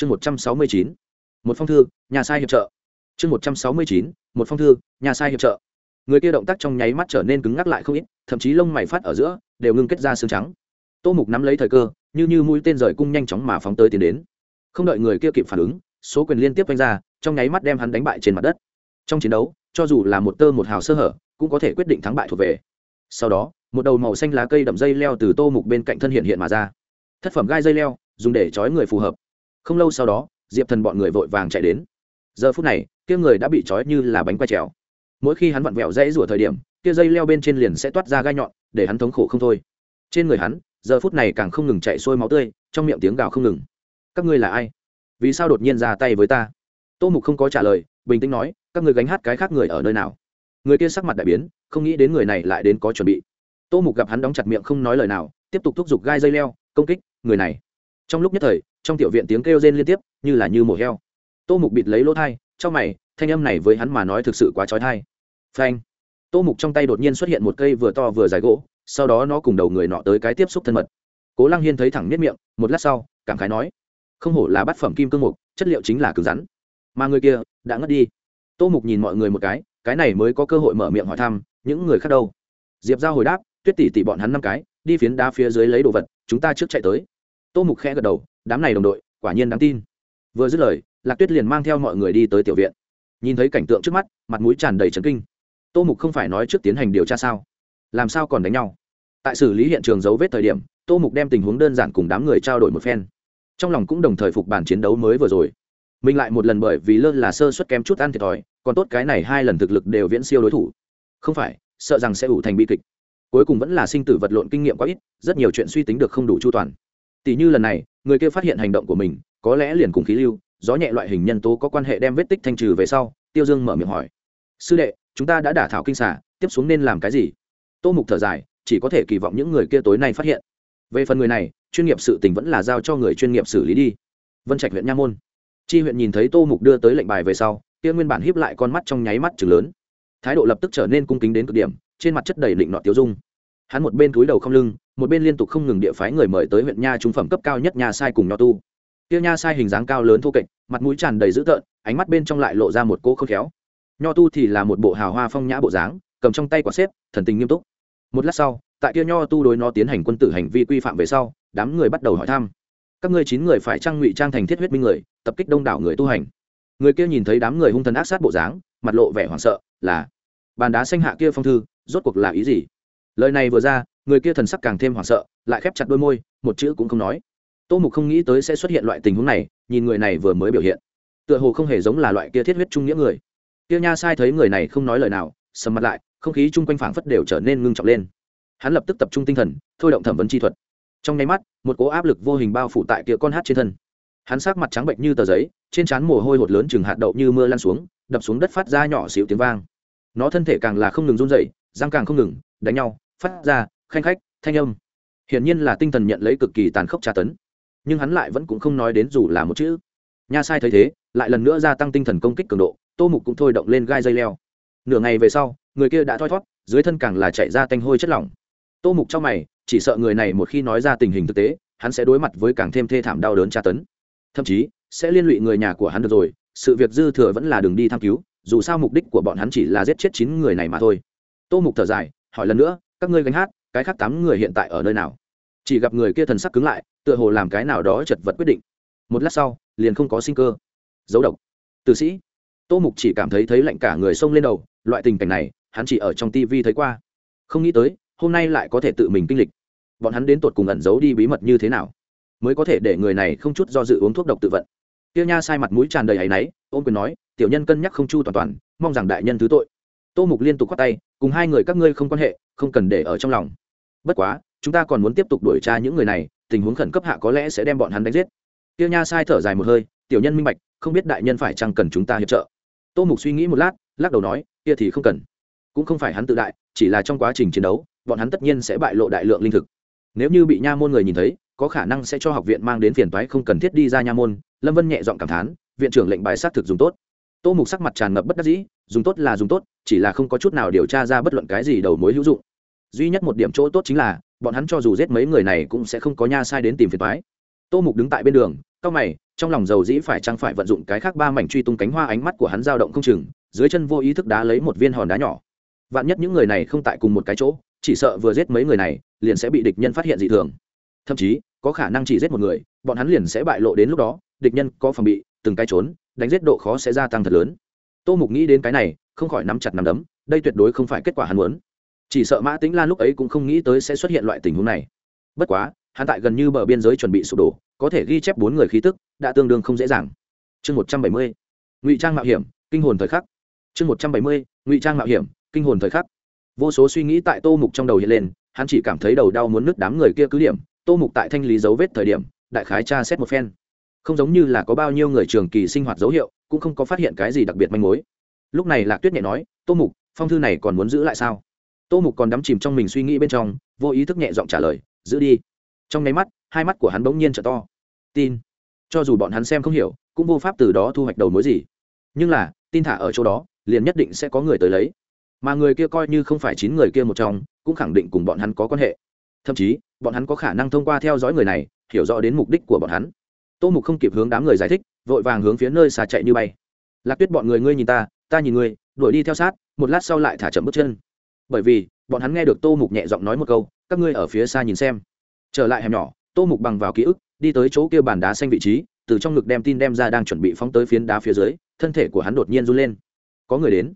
chương một trăm sáu mươi chín, một phong thư, nhà sai hiệp trợ. Chương một trăm sáu mươi chín, một phong thư, nhà sai hiệp trợ. Người kia động tác trong nháy mắt trở nên cứng ngắc lại không ít, thậm chí lông mày phát ở giữa đều ngưng kết ra xương trắng. Tô mục nắm lấy thời cơ, như như mũi tên rời cung nhanh chóng mà phóng tới tiến đến. Không đợi người kia kịp phản ứng, số quyền liên tiếp quanh ra, trong nháy mắt đem hắn đánh bại trên mặt đất. Trong chiến đấu, cho dù là một tơ một hào sơ hở, cũng có thể quyết định thắng bại thuộc về. Sau đó, một đầu màu xanh lá cây đậm dây leo từ tô mục bên cạnh thân hiện hiện mà ra. Thất phẩm gai dây leo, dùng để trói người phù hợp không lâu sau đó, diệp thần bọn người vội vàng chạy đến. Giờ phút này, kia người đã bị trói như là bánh quay trèo. Mỗi khi hắn vặn vẹo dãy rủa thời điểm, kia dây leo bên trên liền sẽ toát ra gai nhọn, để hắn thống khổ không thôi. Trên người hắn, giờ phút này càng không ngừng chạy sôi máu tươi, trong miệng tiếng gào không ngừng. Các ngươi là ai? Vì sao đột nhiên ra tay với ta? Tô mục không có trả lời, bình tĩnh nói, các người gánh hát cái khác người ở nơi nào? Người kia sắc mặt đại biến, không nghĩ đến người này lại đến có chuẩn bị. Tô mục gặp hắn đóng chặt miệng không nói lời nào, tiếp tục thúc giục gai dây leo, công kích người này. Trong lúc nhất thời trong tiểu viện tiếng kêu rên liên tiếp, như là như mổ heo. Tô mục bịt lấy lỗ thai trong mày, thanh âm này với hắn mà nói thực sự quá trói thai phanh. Tô mục trong tay đột nhiên xuất hiện một cây vừa to vừa dài gỗ, sau đó nó cùng đầu người nọ tới cái tiếp xúc thân mật. Cố lăng hiên thấy thẳng miết miệng, một lát sau, cảm khái nói, không hổ là bát phẩm kim cương mục, chất liệu chính là cứng rắn. Mà người kia, đã ngất đi. Tô mục nhìn mọi người một cái cái này mới có cơ hội mở miệng hỏi thăm, những người khác đâu? Diệp giao hồi đáp, tuyết tỷ tỷ bọn hắn năm cái, đi phiến đá phía dưới lấy đồ vật, chúng ta trước chạy tới. Tô mục khẽ gật đầu đám này đồng đội, quả nhiên đáng tin. Vừa dứt lời, lạc tuyết liền mang theo mọi người đi tới tiểu viện. Nhìn thấy cảnh tượng trước mắt, mặt mũi tràn đầy trấn kinh. Tô mục không phải nói trước tiến hành điều tra sao? Làm sao còn đánh nhau? Tại xử lý hiện trường dấu vết thời điểm, tô mục đem tình huống đơn giản cùng đám người trao đổi một phen. Trong lòng cũng đồng thời phục bản chiến đấu mới vừa rồi. Mình lại một lần bởi vì lơ là sơ suất kém chút ăn thiệt thòi, còn tốt cái này hai lần thực lực đều viễn siêu đối thủ. Không phải, sợ rằng sẽ ủ thành bi kịch. Cuối cùng vẫn là sinh tử vật lộn kinh nghiệm quá ít, rất nhiều chuyện suy tính được không đủ chu toàn. Tỷ như lần này người kia phát hiện hành động của mình, có lẽ liền cùng khí lưu, gió nhẹ loại hình nhân tố có quan hệ đem vết tích thanh trừ về sau, tiêu dương mở miệng hỏi. Sư đệ, chúng ta đã đả thảo kinh xả tiếp xuống nên làm cái gì? Tô mục thở dài, chỉ có thể kỳ vọng những người kia tối nay phát hiện. Về phần người này, chuyên nghiệp sự tình vẫn là giao cho người chuyên nghiệp xử lý đi. Vân trạch huyện nha môn. Chi huyện nhìn thấy tô mục đưa tới lệnh bài về sau, kia nguyên bản hiếp lại con mắt trong nháy mắt chừng lớn. Thái độ lập tức trở nên cung kính đến cực điểm, trên mặt chất đầy định nọ tiêu dung. Hắn một bên túi đầu không lưng một bên liên tục không ngừng địa phái người mời tới huyện nha trung phẩm cấp cao nhất nhà sai cùng nho tu. Tiêu nha sai hình dáng cao lớn thô kệch, mặt mũi tràn đầy dữ tợn, ánh mắt bên trong lại lộ ra một cỗ khôn khéo. Nho tu thì là một bộ hào hoa phong nhã bộ dáng, cầm trong tay quả xếp, thần tình nghiêm túc. Một lát sau, tại kia nho tu đối nó tiến hành quân tử hành vi quy phạm về sau, đám người bắt đầu hỏi thăm. Các ngươi chín người phải trang ngụy trang thành thiết huyết minh người, tập kích đông đảo người tu hành. Người kia nhìn thấy đám người hung thần ác sát bộ dáng, mặt lộ vẻ hoảng sợ, là bàn đá xanh hạ kia phong thư, rốt cuộc là ý gì? Lời này vừa ra người kia thần sắc càng thêm hoảng sợ, lại khép chặt đôi môi, một chữ cũng không nói. Tô mục không nghĩ tới sẽ xuất hiện loại tình huống này, nhìn người này vừa mới biểu hiện. Tựa hồ không hề giống là loại kia thiết huyết trung nghĩa người. Kia nha sai thấy người này không nói lời nào, sầm mặt lại, không khí chung quanh phảng phất đều trở nên ngưng trọng lên. Hắn lập tức tập trung tinh thần, thôi động thẩm vấn chi thuật. Trong nháy mắt, một cố áp lực vô hình bao phủ tại kia con hát trên thân. Hắn sắc mặt trắng bệnh như tờ giấy, trên trán mồ hôi hột lớn chừng hạt đậu như mưa lan xuống, đập xuống đất phát ra nhỏ xíu tiếng vang. Nó thân thể càng là không ngừng run dậy răng càng không ngừng, đánh nhau, phát ra khanh khách, thanh âm. Hiển nhiên là tinh thần nhận lấy cực kỳ tàn khốc tra tấn. Nhưng hắn lại vẫn cũng không nói đến dù là một chữ. Nha sai thấy thế, lại lần nữa gia tăng tinh thần công kích cường độ, tô mục cũng thôi động lên gai dây leo. Nửa ngày về sau, người kia đã thoi thót, dưới thân càng là chạy ra tanh hôi chất lỏng. Tô mục trong mày, chỉ sợ người này một khi nói ra tình hình thực tế, hắn sẽ đối mặt với càng thêm thê thảm đau đớn tra tấn. Thậm chí, sẽ liên lụy người nhà của hắn được rồi, sự việc dư thừa vẫn là đường đi tham cứu, dù sao mục đích của bọn hắn chỉ là giết chết chín người này mà thôi. Tô mục thở dài, hỏi lần nữa, các ngươi gánh hát cái khác tám người hiện tại ở nơi nào? Chỉ gặp người kia thần sắc cứng lại, tựa hồ làm cái nào đó chật vật quyết định. Một lát sau, liền không có sinh cơ. Dấu độc. Tử sĩ. Tô mục chỉ cảm thấy thấy lạnh cả người xông lên đầu, loại tình cảnh này, hắn chỉ ở trong tivi thấy qua. Không nghĩ tới, hôm nay lại có thể tự mình kinh lịch. Bọn hắn đến tột cùng ẩn giấu đi bí mật như thế nào? Mới có thể để người này không chút do dự uống thuốc độc tự vận. Tiêu nha sai mặt mũi tràn đầy áy náy, ôm quyền nói, tiểu nhân cân nhắc không chu toàn toàn, mong rằng đại nhân thứ tội. Tô mục liên tục khoát tay, cùng hai người các ngươi không quan hệ, không cần để ở trong lòng bất quá, chúng ta còn muốn tiếp tục đuổi tra những người này, tình huống khẩn cấp hạ có lẽ sẽ đem bọn hắn đánh giết. Tiêu nha sai thở dài một hơi, tiểu nhân minh bạch, không biết đại nhân phải chăng cần chúng ta hiệp trợ? Tô mục suy nghĩ một lát, lắc đầu nói, kia thì không cần. Cũng không phải hắn tự đại, chỉ là trong quá trình chiến đấu, bọn hắn tất nhiên sẽ bại lộ đại lượng linh thực. Nếu như bị nha môn người nhìn thấy, có khả năng sẽ cho học viện mang đến phiền toái không cần thiết đi ra nha môn. Lâm vân nhẹ giọng cảm thán, viện trưởng lệnh bài xác thực dùng tốt. Tô mục sắc mặt tràn ngập bất đắc dĩ, dùng tốt là dùng tốt, chỉ là không có chút nào điều tra ra bất luận cái gì đầu mối hữu dụng duy nhất một điểm chỗ tốt chính là, bọn hắn cho dù giết mấy người này cũng sẽ không có nha sai đến tìm phiền toái. Tô mục đứng tại bên đường, cao mày, trong lòng dầu dĩ phải chăng phải vận dụng cái khác ba mảnh truy tung cánh hoa ánh mắt của hắn dao động không chừng, dưới chân vô ý thức đá lấy một viên hòn đá nhỏ. Vạn nhất những người này không tại cùng một cái chỗ, chỉ sợ vừa giết mấy người này, liền sẽ bị địch nhân phát hiện dị thường. Thậm chí, có khả năng chỉ giết một người, bọn hắn liền sẽ bại lộ đến lúc đó, địch nhân có phòng bị, từng cái trốn, đánh giết độ khó sẽ gia tăng thật lớn. Tô mục nghĩ đến cái này, không khỏi nắm chặt nắm đấm, đây tuyệt đối không phải kết quả hắn muốn chỉ sợ mã tĩnh lan lúc ấy cũng không nghĩ tới sẽ xuất hiện loại tình huống này. Bất quá, hắn tại gần như bờ biên giới chuẩn bị sụp đổ, có thể ghi chép bốn người khí tức, đã tương đương không dễ dàng. Chương một trăm bảy mươi, ngụy trang mạo hiểm, kinh hồn thời khắc. Chương một trăm bảy mươi, ngụy trang mạo hiểm, kinh hồn thời khắc. Vô số suy nghĩ tại tô mục trong đầu hiện lên, hắn chỉ cảm thấy đầu đau muốn nứt đám người kia cứ điểm. Tô mục tại thanh lý dấu vết thời điểm, đại khái tra xét một phen. Không giống như là có bao nhiêu người trường kỳ sinh hoạt dấu hiệu, cũng không có phát hiện cái gì đặc biệt manh mối. Lúc này lạc tuyết nhẹ nói, tô mục, phong thư này còn muốn giữ lại sao? Tô mục còn đắm chìm trong mình suy nghĩ bên trong, vô ý thức nhẹ giọng trả lời, giữ đi. Trong nháy mắt, hai mắt của hắn bỗng nhiên trở to. Tin. Cho dù bọn hắn xem không hiểu, cũng vô pháp từ đó thu hoạch đầu mối gì. Nhưng là, tin thả ở chỗ đó, liền nhất định sẽ có người tới lấy. Mà người kia coi như không phải chín người kia một trong, cũng khẳng định cùng bọn hắn có quan hệ. Thậm chí, bọn hắn có khả năng thông qua theo dõi người này, hiểu rõ đến mục đích của bọn hắn. Tô mục không kịp hướng đám người giải thích, vội vàng hướng phía nơi xà chạy như bay. Lạc tuyết, bọn người ngươi nhìn ta ta nhìn ngươi, đuổi đi theo sát, một lát sau lại thả chậm bước chân bởi vì bọn hắn nghe được tô mục nhẹ giọng nói một câu, các ngươi ở phía xa nhìn xem. Trở lại hẻm nhỏ, tô mục bằng vào ký ức, đi tới chỗ kia bàn đá xanh vị trí, từ trong ngực đem tin đem ra đang chuẩn bị phóng tới phiến đá phía dưới, thân thể của hắn đột nhiên run lên. Có người đến.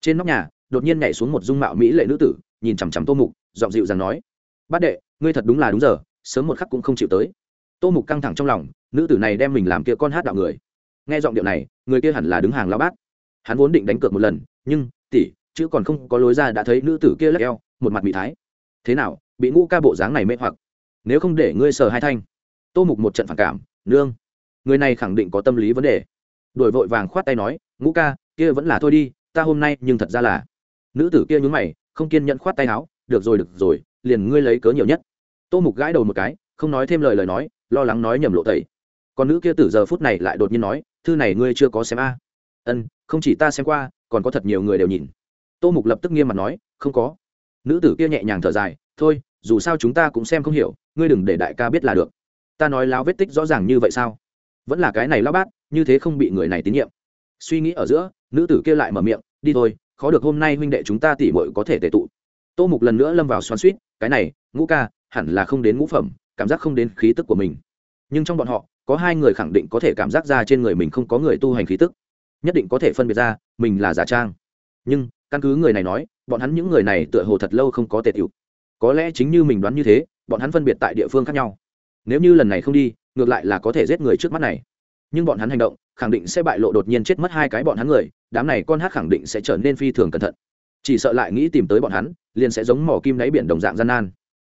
Trên nóc nhà, đột nhiên nhảy xuống một dung mạo mỹ lệ nữ tử, nhìn chằm chằm tô mục, giọng dịu rằng nói, bát đệ, ngươi thật đúng là đúng giờ, sớm một khắc cũng không chịu tới. Tô mục căng thẳng trong lòng, nữ tử này đem mình làm kia con hát đạo người. Nghe giọng điệu này, người kia hẳn là đứng hàng lao bát. Hắn vốn định đánh cược một lần, nhưng, tỷ chứ còn không có lối ra đã thấy nữ tử kia lắc eo, một mặt bị thái. Thế nào, bị ngũ ca bộ dáng này mê hoặc? Nếu không để ngươi sờ hai thanh. Tô mục một trận phản cảm, nương, người này khẳng định có tâm lý vấn đề. Đổi vội vàng khoát tay nói, ngũ ca, kia vẫn là thôi đi, ta hôm nay nhưng thật ra là. Nữ tử kia nhún mày, không kiên nhẫn khoát tay áo, được rồi được rồi, liền ngươi lấy cớ nhiều nhất. Tô mục gãi đầu một cái, không nói thêm lời lời nói, lo lắng nói nhầm lộ tẩy. Còn nữ kia từ giờ phút này lại đột nhiên nói, thư này ngươi chưa có xem a? Ân, không chỉ ta xem qua, còn có thật nhiều người đều nhìn tô mục lập tức nghiêm mặt nói, không có. Nữ tử kia nhẹ nhàng thở dài, thôi, dù sao chúng ta cũng xem không hiểu, ngươi đừng để đại ca biết là được. Ta nói láo vết tích rõ ràng như vậy sao? Vẫn là cái này lao bát, như thế không bị người này tín nhiệm. Suy nghĩ ở giữa, nữ tử kia lại mở miệng, đi thôi, khó được hôm nay huynh đệ chúng ta tỉ mội có thể tệ tụ. Tô mục lần nữa lâm vào xoắn suýt, cái này, ngũ ca, hẳn là không đến ngũ phẩm, cảm giác không đến khí tức của mình. Nhưng trong bọn họ, có hai người khẳng định có thể cảm giác ra trên người mình không có người tu hành khí tức. Nhất định có thể phân biệt ra, mình là giả trang. Nhưng căn cứ người này nói, bọn hắn những người này tựa hồ thật lâu không có tệ tiểu. Có lẽ chính như mình đoán như thế, bọn hắn phân biệt tại địa phương khác nhau. Nếu như lần này không đi, ngược lại là có thể giết người trước mắt này. Nhưng bọn hắn hành động, khẳng định sẽ bại lộ đột nhiên chết mất hai cái bọn hắn người, đám này con hát khẳng định sẽ trở nên phi thường cẩn thận. Chỉ sợ lại nghĩ tìm tới bọn hắn, liền sẽ giống mỏ kim đáy biển đồng dạng gian nan.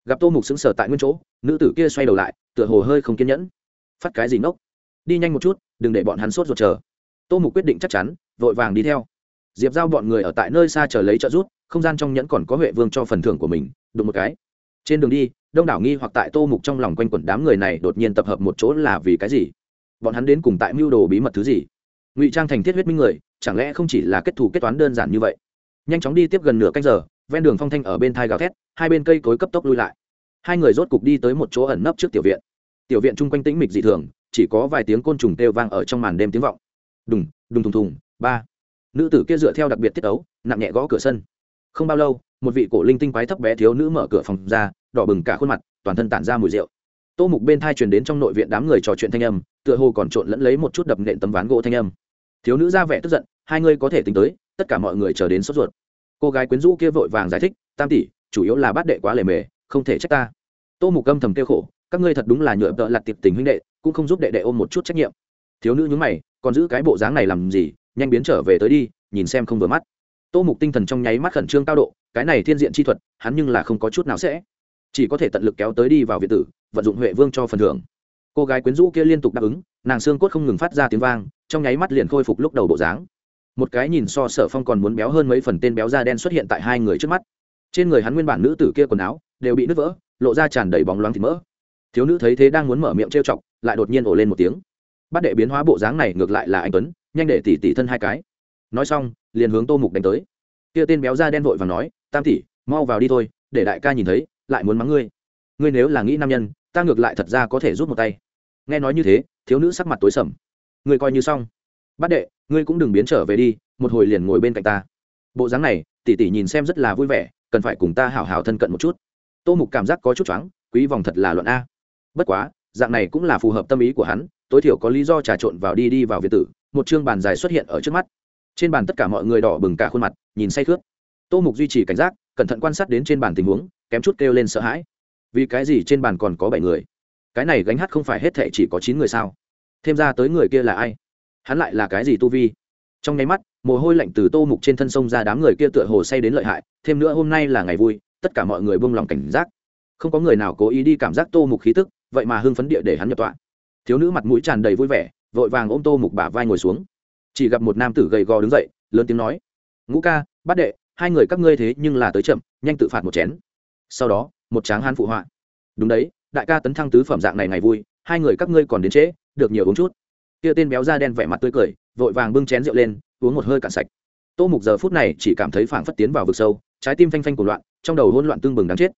Gặp tô mục xứng sở tại nguyên chỗ, nữ tử kia xoay đầu lại, tựa hồ hơi không kiên nhẫn. Phát cái gì nốc? Đi nhanh một chút, đừng để bọn hắn sốt ruột chờ. Tô mục quyết định chắc chắn, vội vàng đi theo diệp giao bọn người ở tại nơi xa chờ lấy trợ rút không gian trong nhẫn còn có huệ vương cho phần thưởng của mình, đụng một cái. Trên đường đi, đông đảo nghi hoặc tại tô mục trong lòng quanh quẩn đám người này đột nhiên tập hợp một chỗ là vì cái gì? Bọn hắn đến cùng tại mưu đồ bí mật thứ gì? Ngụy trang thành thiết huyết minh người, chẳng lẽ không chỉ là kết thù kết toán đơn giản như vậy? Nhanh chóng đi tiếp gần nửa canh giờ, ven đường phong thanh ở bên thai gào thét, hai bên cây cối cấp tốc lui lại. Hai người rốt cục đi tới một chỗ ẩn nấp trước tiểu viện. Tiểu viện chung quanh tĩnh mịch dị thường, chỉ có vài tiếng côn trùng kêu vang ở trong màn đêm tiếng vọng. Đùng đùng thùng thùng, ba nữ tử kia dựa theo đặc biệt tiết ấu nặng nhẹ gõ cửa sân. Không bao lâu, một vị cổ linh tinh quái thấp bé thiếu nữ mở cửa phòng ra, đỏ bừng cả khuôn mặt, toàn thân tản ra mùi rượu. Tô mục bên thai truyền đến trong nội viện đám người trò chuyện thanh âm, tựa hồ còn trộn lẫn lấy một chút đập nện tấm ván gỗ thanh âm. Thiếu nữ ra vẻ tức giận, hai ngươi có thể tính tới, tất cả mọi người chờ đến sốt ruột. Cô gái quyến rũ kia vội vàng giải thích, tam tỷ, chủ yếu là bát đệ quá lề mề, không thể trách ta. Tô mục âm thầm kêu khổ, các ngươi thật đúng là nhựa tợ lặt tiệp tình huynh đệ, cũng không giúp đệ đệ ôm một chút trách nhiệm. Thiếu nữ nhúng mày, còn giữ cái bộ dáng này làm gì? Nhanh biến trở về tới đi, nhìn xem không vừa mắt. Tô mục tinh thần trong nháy mắt khẩn trương cao độ, cái này thiên diện chi thuật, hắn nhưng là không có chút nào sẽ. Chỉ có thể tận lực kéo tới đi vào viện tử, vận dụng huệ vương cho phần thưởng. Cô gái quyến rũ kia liên tục đáp ứng, nàng xương cốt không ngừng phát ra tiếng vang, trong nháy mắt liền khôi phục lúc đầu bộ dáng. Một cái nhìn so sở phong còn muốn béo hơn mấy phần tên béo da đen xuất hiện tại hai người trước mắt. Trên người hắn nguyên bản nữ tử kia quần áo đều bị nứt vỡ, lộ ra tràn đầy bóng loáng thịt mỡ. Thiếu nữ thấy thế đang muốn mở miệng trêu chọc, lại đột nhiên ổ lên một tiếng. Bắt đệ biến hóa bộ dáng này ngược lại là anh tuấn nhanh để tỷ tỷ thân hai cái. Nói xong, liền hướng tô mục đánh tới. Kia tên béo da đen vội và nói, tam tỷ, mau vào đi thôi, để đại ca nhìn thấy, lại muốn mắng ngươi. Ngươi nếu là nghĩ nam nhân, ta ngược lại thật ra có thể rút một tay. Nghe nói như thế, thiếu nữ sắc mặt tối sầm. Ngươi coi như xong. Bát đệ, ngươi cũng đừng biến trở về đi, một hồi liền ngồi bên cạnh ta. Bộ dáng này tỷ tỷ nhìn xem rất là vui vẻ, cần phải cùng ta hảo hảo thân cận một chút. Tô mục cảm giác có chút choáng, quý vòng thật là luận a. Bất quá, dạng này cũng là phù hợp tâm ý của hắn, tối thiểu có lý do trà trộn vào đi đi vào việt tử một chương bàn dài xuất hiện ở trước mắt. Trên bàn tất cả mọi người đỏ bừng cả khuôn mặt, nhìn say khướt. Tô mục duy trì cảnh giác, cẩn thận quan sát đến trên bàn tình huống, kém chút kêu lên sợ hãi. Vì cái gì trên bàn còn có bảy người? Cái này gánh hát không phải hết thệ chỉ có chín người sao? Thêm ra tới người kia là ai? Hắn lại là cái gì tu vi? Trong nháy mắt, mồ hôi lạnh từ tô mục trên thân sông ra đám người kia tựa hồ say đến lợi hại, thêm nữa hôm nay là ngày vui, tất cả mọi người buông lòng cảnh giác. Không có người nào cố ý đi cảm giác tô mục khí tức, vậy mà hưng phấn địa để hắn nhập tọa. Thiếu nữ mặt mũi tràn đầy vui vẻ vội vàng ôm tô mục bả vai ngồi xuống. Chỉ gặp một nam tử gầy gò đứng dậy, lớn tiếng nói, ngũ ca, bát đệ, hai người các ngươi thế nhưng là tới chậm, nhanh tự phạt một chén. Sau đó, một tráng hán phụ họa, đúng đấy, đại ca tấn thăng tứ phẩm dạng này ngày vui, hai người các ngươi còn đến trễ, được nhiều uống chút. Kia tên béo da đen vẻ mặt tươi cười, vội vàng bưng chén rượu lên, uống một hơi cạn sạch. Tô mục giờ phút này chỉ cảm thấy phảng phất tiến vào vực sâu, trái tim phanh phanh của loạn, trong đầu hỗn loạn tương bừng đáng chết.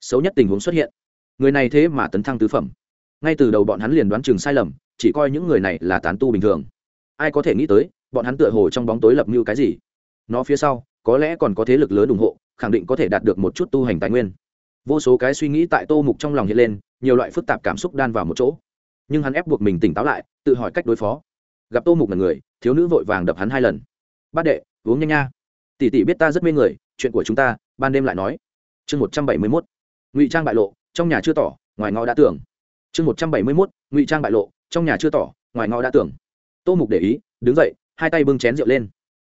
Xấu nhất tình huống xuất hiện. Người này thế mà tấn thăng tứ phẩm. Ngay từ đầu bọn hắn liền đoán chừng sai lầm chỉ coi những người này là tán tu bình thường. Ai có thể nghĩ tới, bọn hắn tựa hồ trong bóng tối lập mưu cái gì? Nó phía sau, có lẽ còn có thế lực lớn ủng hộ, khẳng định có thể đạt được một chút tu hành tài nguyên. Vô số cái suy nghĩ tại tô mục trong lòng hiện lên, nhiều loại phức tạp cảm xúc đan vào một chỗ. Nhưng hắn ép buộc mình tỉnh táo lại, tự hỏi cách đối phó. Gặp tô mục là người, thiếu nữ vội vàng đập hắn hai lần. Bát đệ, uống nhanh nha. Tỷ tỷ biết ta rất mê người, chuyện của chúng ta, ban đêm lại nói. Chương một trăm bảy mươi mốt. Ngụy trang bại lộ, trong nhà chưa tỏ, ngoài ngõ đã tưởng. Chương một trăm bảy mươi mốt, ngụy trang bại lộ trong nhà chưa tỏ, ngoài ngõ đã tưởng. Tô mục để ý, đứng dậy, hai tay bưng chén rượu lên.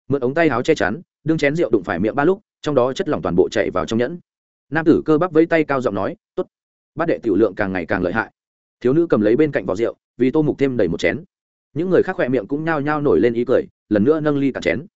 Mượn ống tay áo che chắn, đương chén rượu đụng phải miệng ba lúc, trong đó chất lỏng toàn bộ chạy vào trong nhẫn. Nam tử cơ bắp vẫy tay cao giọng nói t ố t bát đệ tiểu lượng càng ngày càng lợi hại. Thiếu nữ cầm lấy bên cạnh vỏ rượu, vì tô mục thêm đầy một chén. Những người khác khỏe miệng cũng nhao nhao nổi lên ý cười, lần nữa nâng ly cả chén.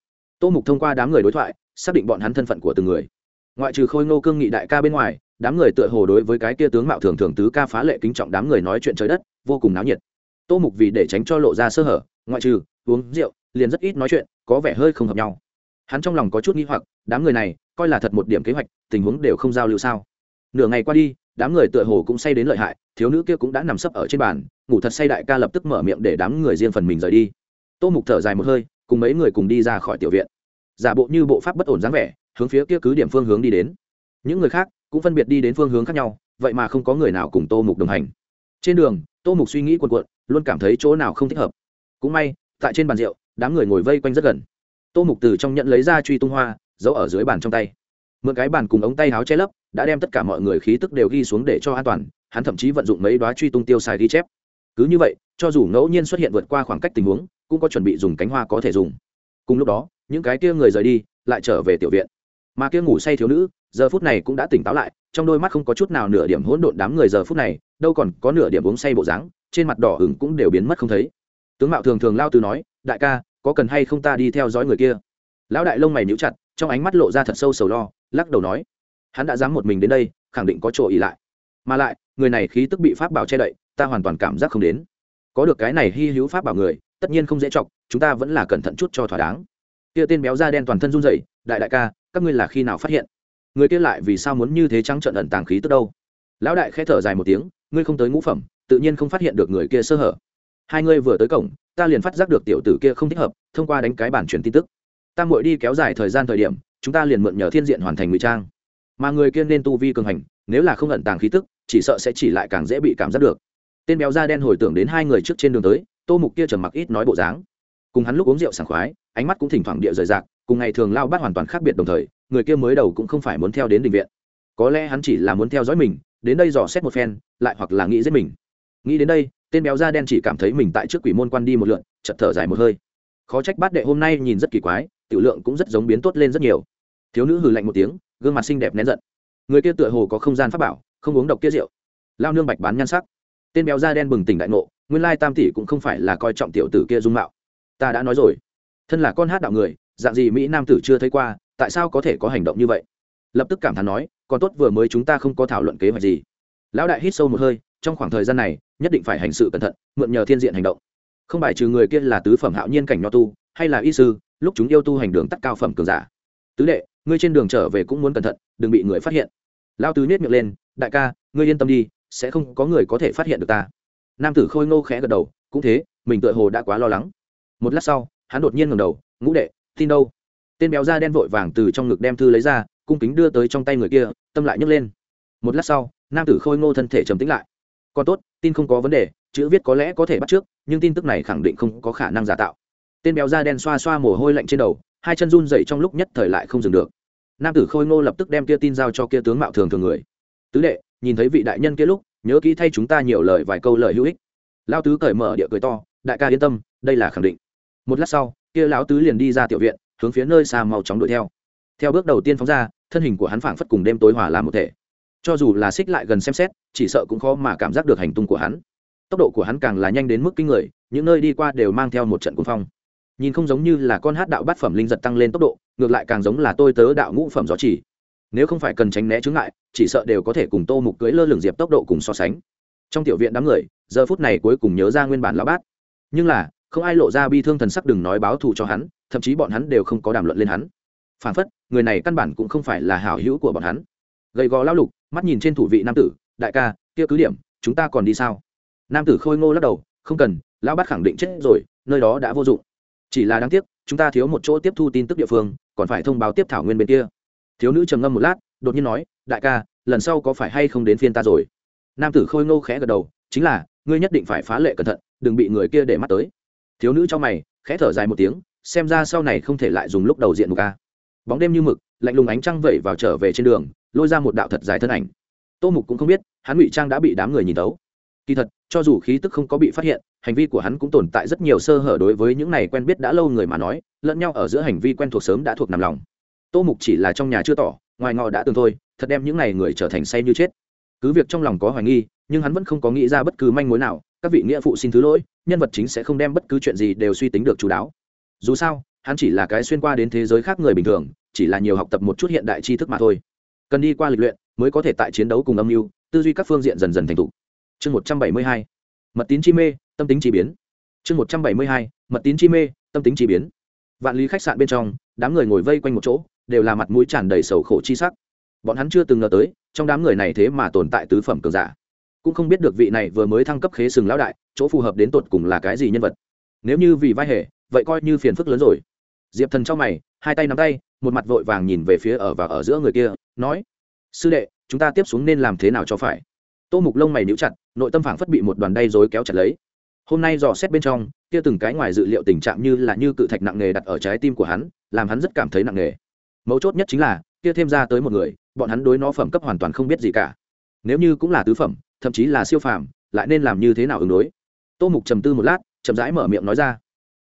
Tô mục thông qua đám người đối thoại, xác định bọn hắn thân phận của từng người. Ngoại trừ khôi ngô cương nghị đại ca bên ngoài, đám người tựa hồ đối với cái kia tướng mạo thường thường tứ ca phá lệ kính trọng đám người nói chuyện trời đất, vô cùng náo nhiệt tô mục vì để tránh cho lộ ra sơ hở, ngoại trừ, uống rượu, liền rất ít nói chuyện, có vẻ hơi không hợp nhau. Hắn trong lòng có chút nghi hoặc, đám người này, coi là thật một điểm kế hoạch, tình huống đều không giao lưu sao. Nửa ngày qua đi, đám người tựa hồ cũng say đến lợi hại, thiếu nữ kia cũng đã nằm sấp ở trên bàn, ngủ thật say đại ca lập tức mở miệng để đám người riêng phần mình rời đi. Tô mục thở dài một hơi, cùng mấy người cùng đi ra khỏi tiểu viện. Giả bộ như bộ pháp bất ổn dáng vẻ, hướng phía kia cứ điểm phương hướng đi đến. Những người khác cũng phân biệt đi đến phương hướng khác nhau, vậy mà không có người nào cùng tô mục đồng hành. Trên đường tô mục suy nghĩ quần quận luôn cảm thấy chỗ nào không thích hợp. Cũng may, tại trên bàn rượu, đám người ngồi vây quanh rất gần. Tô mục từ trong nhận lấy ra truy tung hoa, giấu ở dưới bàn trong tay. Mượn cái bàn cùng ống tay áo che lấp, đã đem tất cả mọi người khí tức đều ghi xuống để cho an toàn, hắn thậm chí vận dụng mấy đoá truy tung tiêu xài ghi chép. Cứ như vậy, cho dù ngẫu nhiên xuất hiện vượt qua khoảng cách tình huống, cũng có chuẩn bị dùng cánh hoa có thể dùng. Cùng lúc đó, những cái kia người rời đi, lại trở về tiểu viện. Mà kia ngủ say thiếu nữ giờ phút này cũng đã tỉnh táo lại, trong đôi mắt không có chút nào nửa điểm hỗn độn đám người giờ phút này, đâu còn có nửa điểm uống say bộ dáng, trên mặt đỏ hửng cũng đều biến mất không thấy. Tướng mạo thường thường lao từ nói, đại ca, có cần hay không ta đi theo dõi người kia? Lão đại lông mày níu chặt, trong ánh mắt lộ ra thật sâu sầu lo, lắc đầu nói, hắn đã dám một mình đến đây, khẳng định có chỗ ỉ lại. Mà lại, người này khí tức bị pháp bảo che đậy, ta hoàn toàn cảm giác không đến. Có được cái này hy hữu pháp bảo người, tất nhiên không dễ chọc, chúng ta vẫn là cẩn thận chút cho thỏa đáng. Kia tên béo da đen toàn thân run rẩy, đại đại ca, các ngươi là khi nào phát hiện? Người kia lại vì sao muốn như thế trắng trợn ẩn tàng khí tức đâu? Lão đại khẽ thở dài một tiếng, ngươi không tới ngũ phẩm, tự nhiên không phát hiện được người kia sơ hở. Hai ngươi vừa tới cổng, ta liền phát giác được tiểu tử kia không thích hợp, thông qua đánh cái bản truyền tin tức. Ta muội đi kéo dài thời gian thời điểm, chúng ta liền mượn nhờ thiên diện hoàn thành ngụy trang. Mà người kia nên tu vi cường hành, nếu là không ẩn tàng khí tức, chỉ sợ sẽ chỉ lại càng dễ bị cảm giác được. Tên béo da đen hồi tưởng đến hai người trước trên đường tới, tô mục kia trầm mặc ít nói bộ dáng. Cùng hắn lúc uống rượu sảng khoái, ánh mắt cũng thỉnh thoảng địa rời rạc, cùng ngày thường lao bát hoàn toàn khác biệt đồng thời người kia mới đầu cũng không phải muốn theo đến định viện. Có lẽ hắn chỉ là muốn theo dõi mình, đến đây dò xét một phen, lại hoặc là nghĩ giết mình. Nghĩ đến đây, tên béo da đen chỉ cảm thấy mình tại trước quỷ môn quan đi một lượn, chợt thở dài một hơi. Khó trách bát đệ hôm nay nhìn rất kỳ quái, tiểu lượng cũng rất giống biến tốt lên rất nhiều. Thiếu nữ hừ lạnh một tiếng, gương mặt xinh đẹp nén giận. Người kia tựa hồ có không gian pháp bảo, không uống độc kia rượu. Lao nương bạch bán nhan sắc. Tên béo da đen bừng tỉnh đại ngộ, nguyên lai tam tỷ cũng không phải là coi trọng tiểu tử kia dung mạo. Ta đã nói rồi. Thân là con hát đạo người, dạng gì mỹ nam tử chưa thấy qua tại sao có thể có hành động như vậy? Lập tức cảm thán nói, còn tốt vừa mới chúng ta không có thảo luận kế hoạch gì. Lão đại hít sâu một hơi, trong khoảng thời gian này, nhất định phải hành sự cẩn thận, mượn nhờ thiên diện hành động. Không bài trừ người kia là tứ phẩm hạo nhiên cảnh nho tu, hay là y sư, lúc chúng yêu tu hành đường tắt cao phẩm cường giả. Tứ đệ, ngươi trên đường trở về cũng muốn cẩn thận, đừng bị người phát hiện. Lao tứ nết miệng lên, đại ca, ngươi yên tâm đi, sẽ không có người có thể phát hiện được ta. Nam tử khôi ngô khẽ gật đầu, cũng thế, mình tựa hồ đã quá lo lắng. Một lát sau, hắn đột nhiên ngầm đầu, ngũ đệ, tin đâu? Tên béo da đen vội vàng từ trong ngực đem thư lấy ra, cung kính đưa tới trong tay người kia, tâm lại nhấc lên. Một lát sau, nam tử khôi ngô thân thể trầm tĩnh lại. Còn tốt, tin không có vấn đề, chữ viết có lẽ có thể bắt trước, nhưng tin tức này khẳng định không có khả năng giả tạo. Tên béo da đen xoa xoa mồ hôi lạnh trên đầu, hai chân run dậy trong lúc nhất thời lại không dừng được. Nam tử khôi ngô lập tức đem kia tin giao cho kia tướng mạo thường thường người. Tứ đệ, nhìn thấy vị đại nhân kia lúc, nhớ kỹ thay chúng ta nhiều lời vài câu lời hữu ích. Lao tứ cởi mở địa cười to, đại ca yên tâm, đây là khẳng định. Một lát sau, kia lão tứ liền đi ra tiểu viện hướng phía nơi xa màu chóng đuổi theo. Theo bước đầu tiên phóng ra, thân hình của hắn phảng phất cùng đêm tối hòa làm một thể. Cho dù là xích lại gần xem xét, chỉ sợ cũng khó mà cảm giác được hành tung của hắn. Tốc độ của hắn càng là nhanh đến mức kinh người, những nơi đi qua đều mang theo một trận cuồng phong. Nhìn không giống như là con hát đạo bát phẩm linh giật tăng lên tốc độ, ngược lại càng giống là tôi tớ đạo ngũ phẩm gió chỉ. Nếu không phải cần tránh né chướng ngại, chỉ sợ đều có thể cùng tô mục cưới lơ lửng diệp tốc độ cùng so sánh. Trong tiểu viện đám người, giờ phút này cuối cùng nhớ ra nguyên bản lão bát. Nhưng là không ai lộ ra bi thương thần sắc đừng nói báo thù cho hắn, thậm chí bọn hắn đều không có đàm luận lên hắn. Phản phất, người này căn bản cũng không phải là hảo hữu của bọn hắn. Gầy gò lao lục, mắt nhìn trên thủ vị nam tử, đại ca, kia cứ điểm, chúng ta còn đi sao? Nam tử khôi ngô lắc đầu, không cần, lão bát khẳng định chết rồi, nơi đó đã vô dụng. Chỉ là đáng tiếc, chúng ta thiếu một chỗ tiếp thu tin tức địa phương, còn phải thông báo tiếp thảo nguyên bên kia. Thiếu nữ trầm ngâm một lát, đột nhiên nói, đại ca, lần sau có phải hay không đến phiên ta rồi? Nam tử khôi ngô khẽ gật đầu, chính là, ngươi nhất định phải phá lệ cẩn thận, đừng bị người kia để mắt tới thiếu nữ cho mày, khẽ thở dài một tiếng, xem ra sau này không thể lại dùng lúc đầu diện một ca bóng đêm như mực, lạnh lùng ánh trăng vẩy vào trở về trên đường, lôi ra một đạo thật dài thân ảnh. Tô mục cũng không biết, hắn ngụy trang đã bị đám người nhìn tấu kỳ thật, cho dù khí tức không có bị phát hiện, hành vi của hắn cũng tồn tại rất nhiều sơ hở đối với những này quen biết đã lâu người mà nói, lẫn nhau ở giữa hành vi quen thuộc sớm đã thuộc nằm lòng. Tô mục chỉ là trong nhà chưa tỏ, ngoài ngọ đã từng thôi, thật đem những này người trở thành say như chết. Cứ việc trong lòng có hoài nghi, nhưng hắn vẫn không có nghĩ ra bất cứ manh mối nào các vị nghĩa phụ xin thứ lỗi, nhân vật chính sẽ không đem bất cứ chuyện gì đều suy tính được chú đáo. Dù sao, hắn chỉ là cái xuyên qua đến thế giới khác người bình thường, chỉ là nhiều học tập một chút hiện đại tri thức mà thôi. Cần đi qua lịch luyện, mới có thể tại chiến đấu cùng âm mưu, tư duy các phương diện dần dần thành thục. Chương một trăm bảy mươi hai, mật tín chi mê, tâm tính chi biến. Chương một trăm bảy mươi hai, mật tín chi mê, tâm tính chi biến. Vạn lý khách sạn bên trong, đám người ngồi vây quanh một chỗ, đều là mặt mũi tràn đầy sầu khổ chi sắc. Bọn hắn chưa từng ngờ tới, trong đám người này thế mà tồn tại tứ phẩm cường giả cũng không biết được vị này vừa mới thăng cấp khế sừng lão đại, chỗ phù hợp đến tột cùng là cái gì nhân vật. Nếu như vì vai hệ vậy coi như phiền phức lớn rồi. Diệp thần trong mày, hai tay nắm tay, một mặt vội vàng nhìn về phía ở và ở giữa người kia, nói, sư đệ, chúng ta tiếp xuống nên làm thế nào cho phải? Tô mục lông mày níu chặt, nội tâm phảng phất bị một đoàn đay dối kéo chặt lấy. Hôm nay dò xét bên trong, kia từng cái ngoài dự liệu tình trạng như là như cự thạch nặng nề đặt ở trái tim của hắn, làm hắn rất cảm thấy nặng nề. Mấu chốt nhất chính là, kia thêm ra tới một người, bọn hắn đối nó phẩm cấp hoàn toàn không biết gì cả. Nếu như cũng là tứ phẩm thậm chí là siêu phàm, lại nên làm như thế nào ứng đối? Tô mục trầm tư một lát, chậm rãi mở miệng nói ra.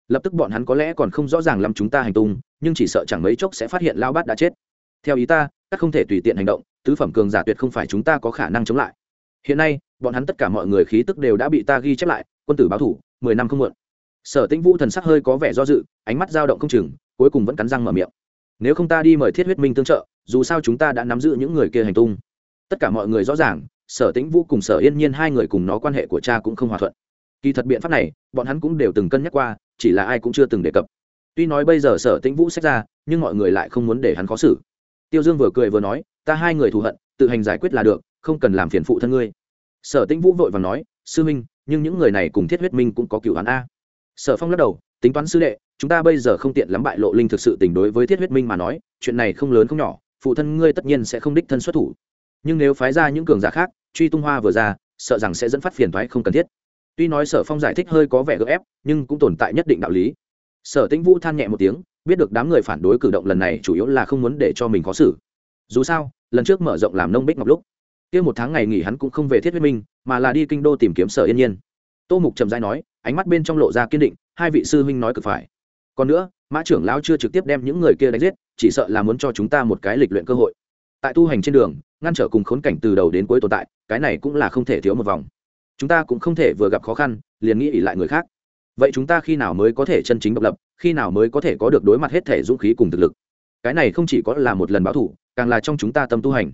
Lập tức bọn hắn có lẽ còn không rõ ràng lắm chúng ta hành tung, nhưng chỉ sợ chẳng mấy chốc sẽ phát hiện lao bát đã chết. Theo ý ta, các không thể tùy tiện hành động, tứ phẩm cường giả tuyệt không phải chúng ta có khả năng chống lại. Hiện nay, bọn hắn tất cả mọi người khí tức đều đã bị ta ghi chép lại, quân tử báo thủ, mười năm không muộn. Sở tĩnh vũ thần sắc hơi có vẻ do dự, ánh mắt dao động không chừng, cuối cùng vẫn cắn răng mở miệng. Nếu không ta đi mời thiết huyết minh tương trợ, dù sao chúng ta đã nắm giữ những người kia hành tung. Tất cả mọi người rõ ràng sở tĩnh vũ cùng sở yên nhiên hai người cùng nó quan hệ của cha cũng không hòa thuận. Kỳ thật biện pháp này, bọn hắn cũng đều từng cân nhắc qua, chỉ là ai cũng chưa từng đề cập. Tuy nói bây giờ sở tĩnh vũ xét ra, nhưng mọi người lại không muốn để hắn khó xử. Tiêu dương vừa cười vừa nói, ta hai người thù hận, tự hành giải quyết là được, không cần làm phiền phụ thân ngươi. Sở tĩnh vũ vội và nói, sư minh, nhưng những người này cùng thiết huyết minh cũng có cựu hắn a. Sở phong lắc đầu, tính toán sư đệ, chúng ta bây giờ không tiện lắm bại lộ linh thực sự tình đối với thiết huyết minh mà nói, chuyện này không lớn không nhỏ, phụ thân ngươi tất nhiên sẽ không đích thân xuất thủ nhưng nếu phái ra những cường giả khác, truy tung hoa vừa ra, sợ rằng sẽ dẫn phát phiền thoái không cần thiết. Tuy nói sở phong giải thích hơi có vẻ gấp ép, nhưng cũng tồn tại nhất định đạo lý. Sở tĩnh vũ than nhẹ một tiếng, biết được đám người phản đối cử động lần này chủ yếu là không muốn để cho mình khó xử. Dù sao, lần trước mở rộng làm nông bích ngọc lúc, kia một tháng ngày nghỉ hắn cũng không về thiết huyết minh, mà là đi kinh đô tìm kiếm sở yên nhiên. Tô mục trầm dai nói, ánh mắt bên trong lộ ra kiên định, hai vị sư huynh nói cực phải. Còn nữa, mã trưởng lão chưa trực tiếp đem những người kia đánh giết, chỉ sợ là muốn cho chúng ta một cái lịch luyện cơ hội tại tu hành trên đường, ngăn trở cùng khốn cảnh từ đầu đến cuối tồn tại, cái này cũng là không thể thiếu một vòng. Chúng ta cũng không thể vừa gặp khó khăn, liền nghĩ ỉ lại người khác. Vậy chúng ta khi nào mới có thể chân chính độc lập, khi nào mới có thể có được đối mặt hết thể dũng khí cùng thực lực? Cái này không chỉ có là một lần báo thủ càng là trong chúng ta tâm tu hành.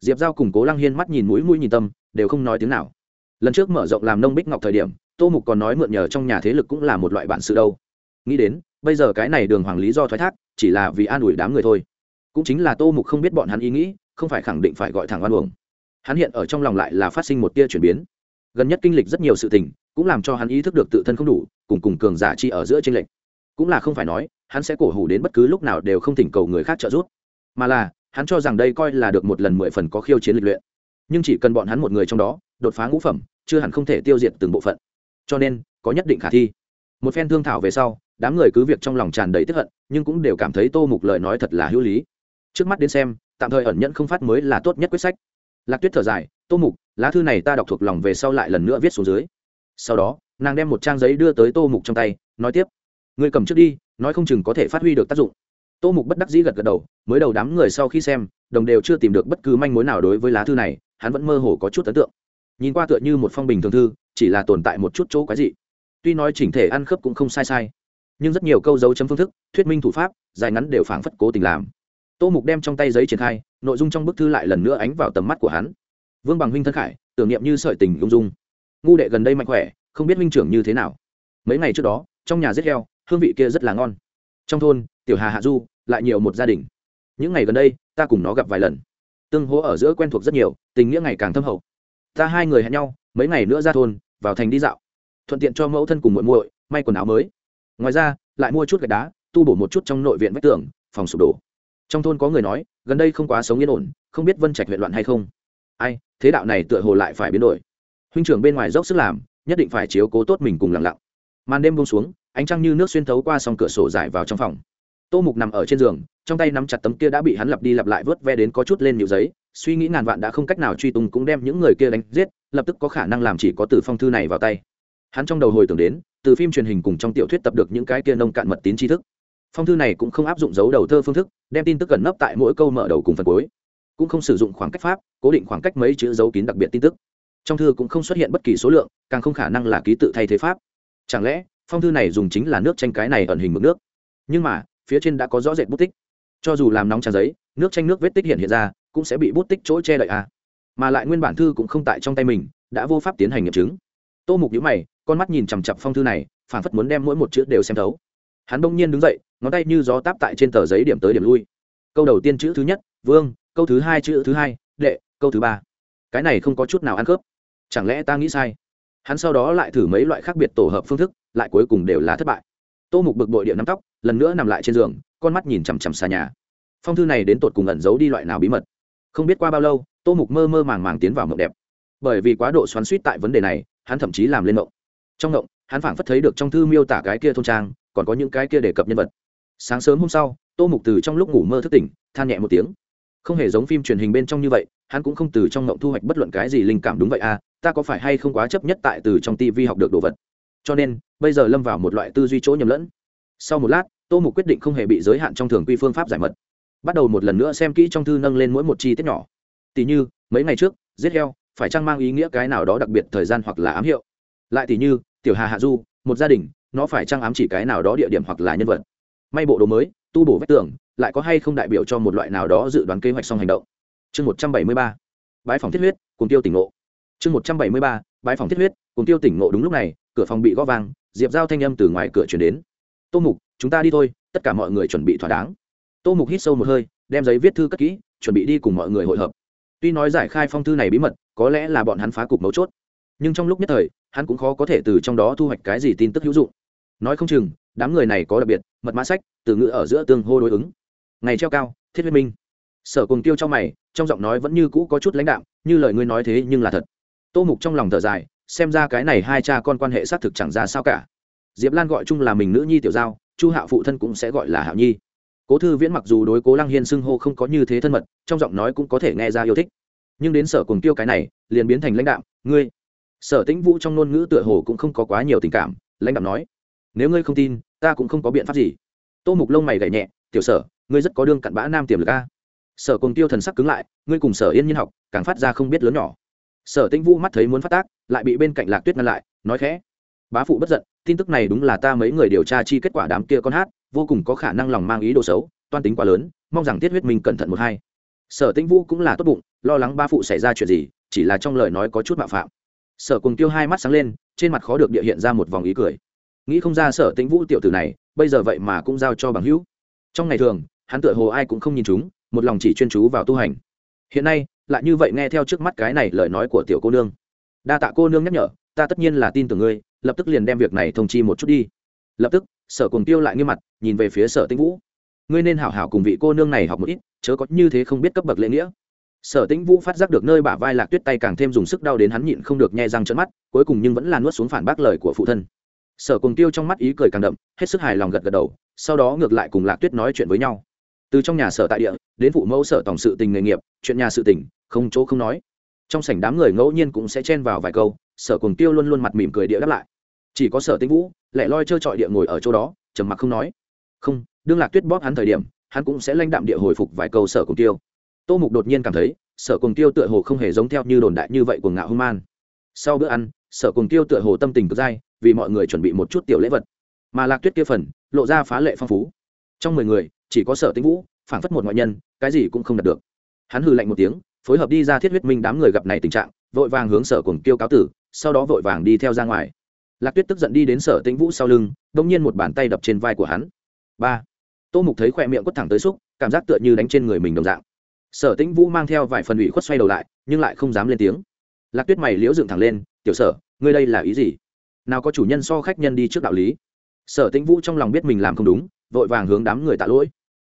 Diệp giao cùng cố lăng hiên mắt nhìn mũi mũi nhìn tâm, đều không nói tiếng nào. Lần trước mở rộng làm nông bích ngọc thời điểm, tô mục còn nói mượn nhờ trong nhà thế lực cũng là một loại bản sự đâu. Nghĩ đến, bây giờ cái này đường hoàng lý do thoái thác, chỉ là vì an ủi đám người thôi cũng chính là tô mục không biết bọn hắn ý nghĩ, không phải khẳng định phải gọi thẳng oan uổng. Hắn hiện ở trong lòng lại là phát sinh một tia chuyển biến. Gần nhất kinh lịch rất nhiều sự tình, cũng làm cho hắn ý thức được tự thân không đủ, cùng cùng cường giả chi ở giữa tranh lệch. Cũng là không phải nói, hắn sẽ cổ hủ đến bất cứ lúc nào đều không thỉnh cầu người khác trợ giúp. Mà là, hắn cho rằng đây coi là được một lần mười phần có khiêu chiến lịch luyện. Nhưng chỉ cần bọn hắn một người trong đó, đột phá ngũ phẩm, chưa hẳn không thể tiêu diệt từng bộ phận. Cho nên, có nhất định khả thi. Một phen thương thảo về sau, đám người cứ việc trong lòng tràn đầy tức hận, nhưng cũng đều cảm thấy tô mục lời nói thật là hữu lý trước mắt đến xem, tạm thời ẩn nhẫn không phát mới là tốt nhất quyết sách. Lạc tuyết thở dài, tô mục, lá thư này ta đọc thuộc lòng về sau lại lần nữa viết xuống dưới. Sau đó, nàng đem một trang giấy đưa tới tô mục trong tay, nói tiếp người cầm trước đi, nói không chừng có thể phát huy được tác dụng. Tô mục bất đắc dĩ gật gật đầu, mới đầu đám người sau khi xem, đồng đều chưa tìm được bất cứ manh mối nào đối với lá thư này, hắn vẫn mơ hồ có chút ấn tượng. Nhìn qua tựa như một phong bình thường thư, chỉ là tồn tại một chút chỗ quái dị. Tuy nói chỉnh thể ăn khớp cũng không sai sai, nhưng rất nhiều câu dấu chấm phương thức, thuyết minh thủ pháp, dài ngắn đều phảng phất cố tình làm tô mục đem trong tay giấy triển khai, nội dung trong bức thư lại lần nữa ánh vào tầm mắt của hắn. Vương bằng huynh thân khải, tưởng niệm như sợi tình ung dung. Ngu đệ gần đây mạnh khỏe, không biết huynh trưởng như thế nào. Mấy ngày trước đó, trong nhà giết heo, hương vị kia rất là ngon. Trong thôn, tiểu hà hạ du, lại nhiều một gia đình. Những ngày gần đây, ta cùng nó gặp vài lần. Tương hố ở giữa quen thuộc rất nhiều, tình nghĩa ngày càng thâm hậu. Ta hai người hẹn nhau, mấy ngày nữa ra thôn, vào thành đi dạo. Thuận tiện cho mẫu thân cùng muội muội, may quần áo mới. Ngoài ra, lại mua chút gạch đá, tu bổ một chút trong nội viện vách tường, phòng sụp đổ trong thôn có người nói, gần đây không quá sống yên ổn, không biết vân trạch huyện loạn hay không. Ai, thế đạo này tựa hồ lại phải biến đổi. Huynh trưởng bên ngoài dốc sức làm, nhất định phải chiếu cố tốt mình cùng lặng lặng. Màn đêm buông xuống, ánh trăng như nước xuyên thấu qua song cửa sổ dài vào trong phòng. Tô mục nằm ở trên giường, trong tay nắm chặt tấm kia đã bị hắn lặp đi lặp lại vớt ve đến có chút lên nhiều giấy, suy nghĩ ngàn vạn đã không cách nào truy tung cũng đem những người kia đánh giết, lập tức có khả năng làm chỉ có từ phong thư này vào tay. Hắn trong đầu hồi tưởng đến, từ phim truyền hình cùng trong tiểu thuyết tập được những cái kia nông cạn mật tín tri thức phong thư này cũng không áp dụng dấu đầu thơ phương thức, đem tin tức gần nấp tại mỗi câu mở đầu cùng phần cuối. Cũng không sử dụng khoảng cách pháp, cố định khoảng cách mấy chữ dấu kín đặc biệt tin tức. Trong thư cũng không xuất hiện bất kỳ số lượng, càng không khả năng là ký tự thay thế pháp. Chẳng lẽ, phong thư này dùng chính là nước tranh cái này ẩn hình mực nước? Nhưng mà, phía trên đã có rõ rệt bút tích. Cho dù làm nóng tràn giấy, nước tranh nước vết tích hiện hiện ra, cũng sẽ bị bút tích chỗ che đậy à. mà lại nguyên bản thư cũng không tại trong tay mình, đã vô pháp tiến hành nghiệm chứng. Tô mục nhữ mày, con mắt nhìn chằm chặp phong thư này phản phất muốn đem mỗi một chữ đều xem thấu hắn bỗng nhiên đứng dậy, ngón tay như gió táp tại trên tờ giấy điểm tới điểm lui. Câu đầu tiên chữ thứ nhất, vương, câu thứ hai chữ thứ hai, đệ, câu thứ ba. Cái này không có chút nào ăn khớp. Chẳng lẽ ta nghĩ sai? Hắn sau đó lại thử mấy loại khác biệt tổ hợp phương thức, lại cuối cùng đều là thất bại. Tô mục bực bội điện nắm tóc, lần nữa nằm lại trên giường, con mắt nhìn chằm chằm xa nhà. Phong thư này đến tột cùng ẩn giấu đi loại nào bí mật? Không biết qua bao lâu, tô mục mơ mơ màng màng tiến vào mộng đẹp. Bởi vì quá độ xoắn suýt tại vấn đề này, hắn thậm chí làm lên mộng. Trong mộng, hắn phảng phất thấy được trong thư miêu tả cái kia thôn trang còn có những cái kia đề cập nhân vật. Sáng sớm hôm sau, tô mục từ trong lúc ngủ mơ thức tỉnh, than nhẹ một tiếng. Không hề giống phim truyền hình bên trong như vậy, hắn cũng không từ trong ngộng thu hoạch bất luận cái gì linh cảm đúng vậy à ta có phải hay không quá chấp nhất tại từ trong tivi học được đồ vật? Cho nên, bây giờ lâm vào một loại tư duy chỗ nhầm lẫn. Sau một lát, tô mục quyết định không hề bị giới hạn trong thường quy phương pháp giải mật. Bắt đầu một lần nữa xem kỹ trong thư nâng lên mỗi một chi tiết nhỏ. Tỷ như, mấy ngày trước, giết heo, phải chăng mang ý nghĩa cái nào đó đặc biệt thời gian hoặc là ám hiệu? Lại tỷ như, tiểu hà hạ du, một gia đình nó phải trang ám chỉ cái nào đó địa điểm hoặc là nhân vật. May bộ đồ mới, tu bổ vách tường, lại có hay không đại biểu cho một loại nào đó dự đoán kế hoạch xong hành động. Chương một trăm bảy mươi ba bãi phòng thiết huyết cùng tiêu tỉnh ngộ. Chương một trăm bảy mươi ba bãi phòng thiết huyết cùng tiêu tỉnh ngộ đúng lúc này, cửa phòng bị gõ vang, diệp giao thanh âm từ ngoài cửa chuyển đến. Tô mục, chúng ta đi thôi, tất cả mọi người chuẩn bị thỏa đáng. Tô mục hít sâu một hơi, đem giấy viết thư cất kỹ, chuẩn bị đi cùng mọi người hội hợp. Tuy nói giải khai phong thư này bí mật, có lẽ là bọn hắn phá cục mấu chốt, nhưng trong lúc nhất thời, hắn cũng khó có thể từ trong đó thu hoạch cái gì tin tức hữu dụng nói không chừng, đám người này có đặc biệt, mật mã sách, từ ngữ ở giữa tương hô đối ứng. Ngày treo cao, thiết huyết minh. Sở cùng tiêu trong mày, trong giọng nói vẫn như cũ có chút lãnh đạm, như lời ngươi nói thế nhưng là thật. Tô mục trong lòng thở dài, xem ra cái này hai cha con quan hệ xác thực chẳng ra sao cả. Diệp lan gọi chung là mình nữ nhi tiểu giao, chu hạo phụ thân cũng sẽ gọi là hạo nhi. Cố thư viễn mặc dù đối cố lăng hiên xưng hô không có như thế thân mật, trong giọng nói cũng có thể nghe ra yêu thích. Nhưng đến sở cùng tiêu cái này, liền biến thành lãnh đạo ngươi. Sở tĩnh vũ trong ngôn ngữ tựa hồ cũng không có quá nhiều tình cảm, lãnh đạo nói nếu ngươi không tin, ta cũng không có biện pháp gì. Tô mục lông mày gậy nhẹ, tiểu sở, ngươi rất có đương cặn bã nam tiềm lực a. Sở cùng tiêu thần sắc cứng lại, ngươi cùng sở yên nhiên học, càng phát ra không biết lớn nhỏ. Sở tĩnh vũ mắt thấy muốn phát tác, lại bị bên cạnh lạc tuyết ngăn lại, nói khẽ, bá phụ bất giận, tin tức này đúng là ta mấy người điều tra chi kết quả đám kia con hát, vô cùng có khả năng lòng mang ý đồ xấu, toan tính quá lớn, mong rằng tiết huyết minh cẩn thận một hai. Sở tĩnh vũ cũng là tốt bụng, lo lắng ba phụ xảy ra chuyện gì, chỉ là trong lời nói có chút mạo phạm. Sở cùng tiêu hai mắt sáng lên, trên mặt khó được địa hiện ra một vòng ý cười nghĩ không ra sở tĩnh vũ tiểu tử này, bây giờ vậy mà cũng giao cho bằng hữu. Trong ngày thường, hắn tựa hồ ai cũng không nhìn chúng, một lòng chỉ chuyên chú vào tu hành. Hiện nay, lại như vậy nghe theo trước mắt cái này lời nói của tiểu cô nương. Đa tạ cô nương nhắc nhở, ta tất nhiên là tin tưởng ngươi, lập tức liền đem việc này thông chi một chút đi. Lập tức, sở cùng tiêu lại nghiêm mặt, nhìn về phía sở tĩnh vũ. Ngươi nên hảo hảo cùng vị cô nương này học một ít, chớ có như thế không biết cấp bậc lễ nghĩa. Sở tĩnh vũ phát giác được nơi bả vai lạc tuyết tay càng thêm dùng sức đau đến hắn nhịn không được nhai răng trận mắt, cuối cùng nhưng vẫn là nuốt xuống phản bác lời của phụ thân sở cùng tiêu trong mắt ý cười càng đậm, hết sức hài lòng gật gật đầu, sau đó ngược lại cùng lạc tuyết nói chuyện với nhau. Từ trong nhà sở tại địa, đến phụ mẫu sở tổng sự tình nghề nghiệp, chuyện nhà sự tình, không chỗ không nói. Trong sảnh đám người ngẫu nhiên cũng sẽ chen vào vài câu, sở cùng tiêu luôn luôn mặt mỉm cười địa đáp lại. Chỉ có sở tĩnh vũ lại loi trơ trọi địa ngồi ở chỗ đó, trầm mặc không nói. Không, đương lạc tuyết bóp hắn thời điểm, hắn cũng sẽ lãnh đạm địa hồi phục vài câu sở cùng tiêu. Tô mục đột nhiên cảm thấy, sở cùng tiêu tựa hồ không hề giống theo như đồn đại như vậy của ngạo hung man. Sau bữa ăn, sở cùng tiêu tựa hồ tâm tình cực dai vì mọi người chuẩn bị một chút tiểu lễ vật. Mà lạc tuyết kia phần, lộ ra phá lệ phong phú. Trong mười người, chỉ có sở tĩnh vũ phản phất một ngoại nhân, cái gì cũng không đạt được. Hắn hừ lạnh một tiếng, phối hợp đi ra thiết huyết minh đám người gặp này tình trạng, vội vàng hướng sở cùng kêu cáo tử, sau đó vội vàng đi theo ra ngoài. Lạc tuyết tức giận đi đến sở tĩnh vũ sau lưng đ ỗ n g nhiên một bàn tay đập trên vai của hắn. Ba. Tô mục thấy khoe miệng quất thẳng tới xúc, cảm giác tựa như đánh trên người mình đồng dạng. Sở tĩnh vũ mang theo vài phần ủy khuất xoay đầu lại, nhưng lại không dám lên tiếng. Lạc tuyết mày liễu dựng thẳng lên, tiểu sở, ngươi đây là ý gì? Nào có chủ nhân so khách nhân đi trước đạo lý. Sở tĩnh vũ trong lòng biết mình làm không đúng, vội vàng hướng đám người tạ lỗi.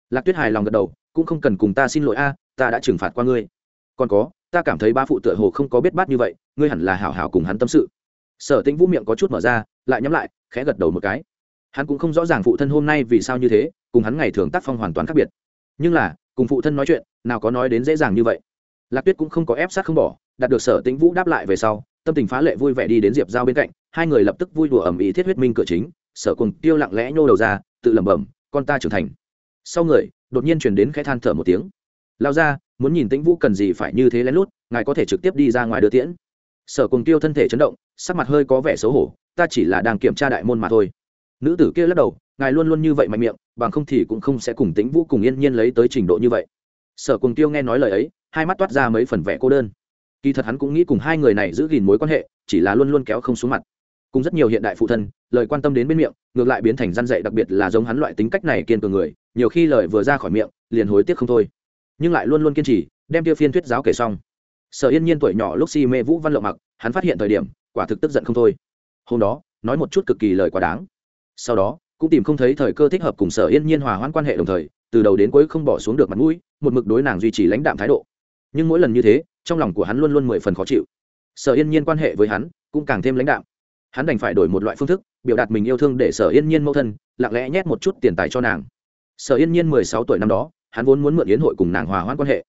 Lạc tuyết hài lòng gật đầu, cũng không cần cùng ta xin lỗi a, ta đã trừng phạt qua ngươi. Còn có, ta cảm thấy ba phụ tựa hồ không có biết bát như vậy, ngươi hẳn là hảo hảo cùng hắn tâm sự. Sở tĩnh vũ miệng có chút mở ra, lại nhắm lại, khẽ gật đầu một cái. Hắn cũng không rõ ràng phụ thân hôm nay vì sao như thế, cùng hắn ngày thường tác phong hoàn toàn khác biệt. Nhưng là, cùng phụ thân nói chuyện, nào có nói đến dễ dàng như vậy. Lạc tuyết cũng không có ép sát không bỏ, đạt được sở tĩnh vũ đáp lại về sau, tâm tình phá lệ vui vẻ đi đến diệp giao bên cạnh hai người lập tức vui đùa ẩm ý thiết huyết minh cửa chính, sở cùng tiêu lặng lẽ nhô đầu ra, tự lẩm bẩm, con ta trưởng thành. Sau người, đột nhiên chuyển đến khẽ than thở một tiếng. Lao ra, muốn nhìn tĩnh vũ cần gì phải như thế lén lút, ngài có thể trực tiếp đi ra ngoài đưa tiễn. Sở cùng tiêu thân thể chấn động, sắc mặt hơi có vẻ xấu hổ, ta chỉ là đang kiểm tra đại môn mà thôi. Nữ tử kia lắc đầu, ngài luôn luôn như vậy mạnh miệng, bằng không thì cũng không sẽ cùng tĩnh vũ cùng yên nhiên lấy tới trình độ như vậy. Sở cùng tiêu nghe nói lời ấy, hai mắt toát ra mấy phần vẻ cô đơn. Kỳ thật hắn cũng nghĩ cùng hai người này giữ gìn mối quan hệ, chỉ là luôn luôn kéo không xuống mặt cùng rất nhiều hiện đại phụ thân, lời quan tâm đến bên miệng, ngược lại biến thành răn dạy đặc biệt là giống hắn loại tính cách này kiên cường người, nhiều khi lời vừa ra khỏi miệng, liền hối tiếc không thôi. Nhưng lại luôn luôn kiên trì, đem tiêu phiên thuyết giáo kể xong. Sở yên nhiên tuổi nhỏ lúc si mê vũ văn lộ mặc, hắn phát hiện thời điểm, quả thực tức giận không thôi. Hôm đó, nói một chút cực kỳ lời quá đáng. Sau đó, cũng tìm không thấy thời cơ thích hợp cùng sở yên nhiên hòa hoãn quan hệ đồng thời, từ đầu đến cuối không bỏ xuống được mặt mũi, một mực đối nàng duy trì lãnh đạm thái độ. Nhưng mỗi lần như thế, trong lòng của hắn luôn luôn mười phần khó chịu. Sở yên nhiên quan hệ với hắn, cũng càng thêm lãnh đạm hắn đành phải đổi một loại phương thức, biểu đạt mình yêu thương để sở yên nhiên mẫu thân, lặng lẽ nhét một chút tiền tài cho nàng. Sở yên nhiên mười sáu tuổi năm đó, hắn vốn muốn mượn yến hội cùng nàng hòa hoãn quan hệ.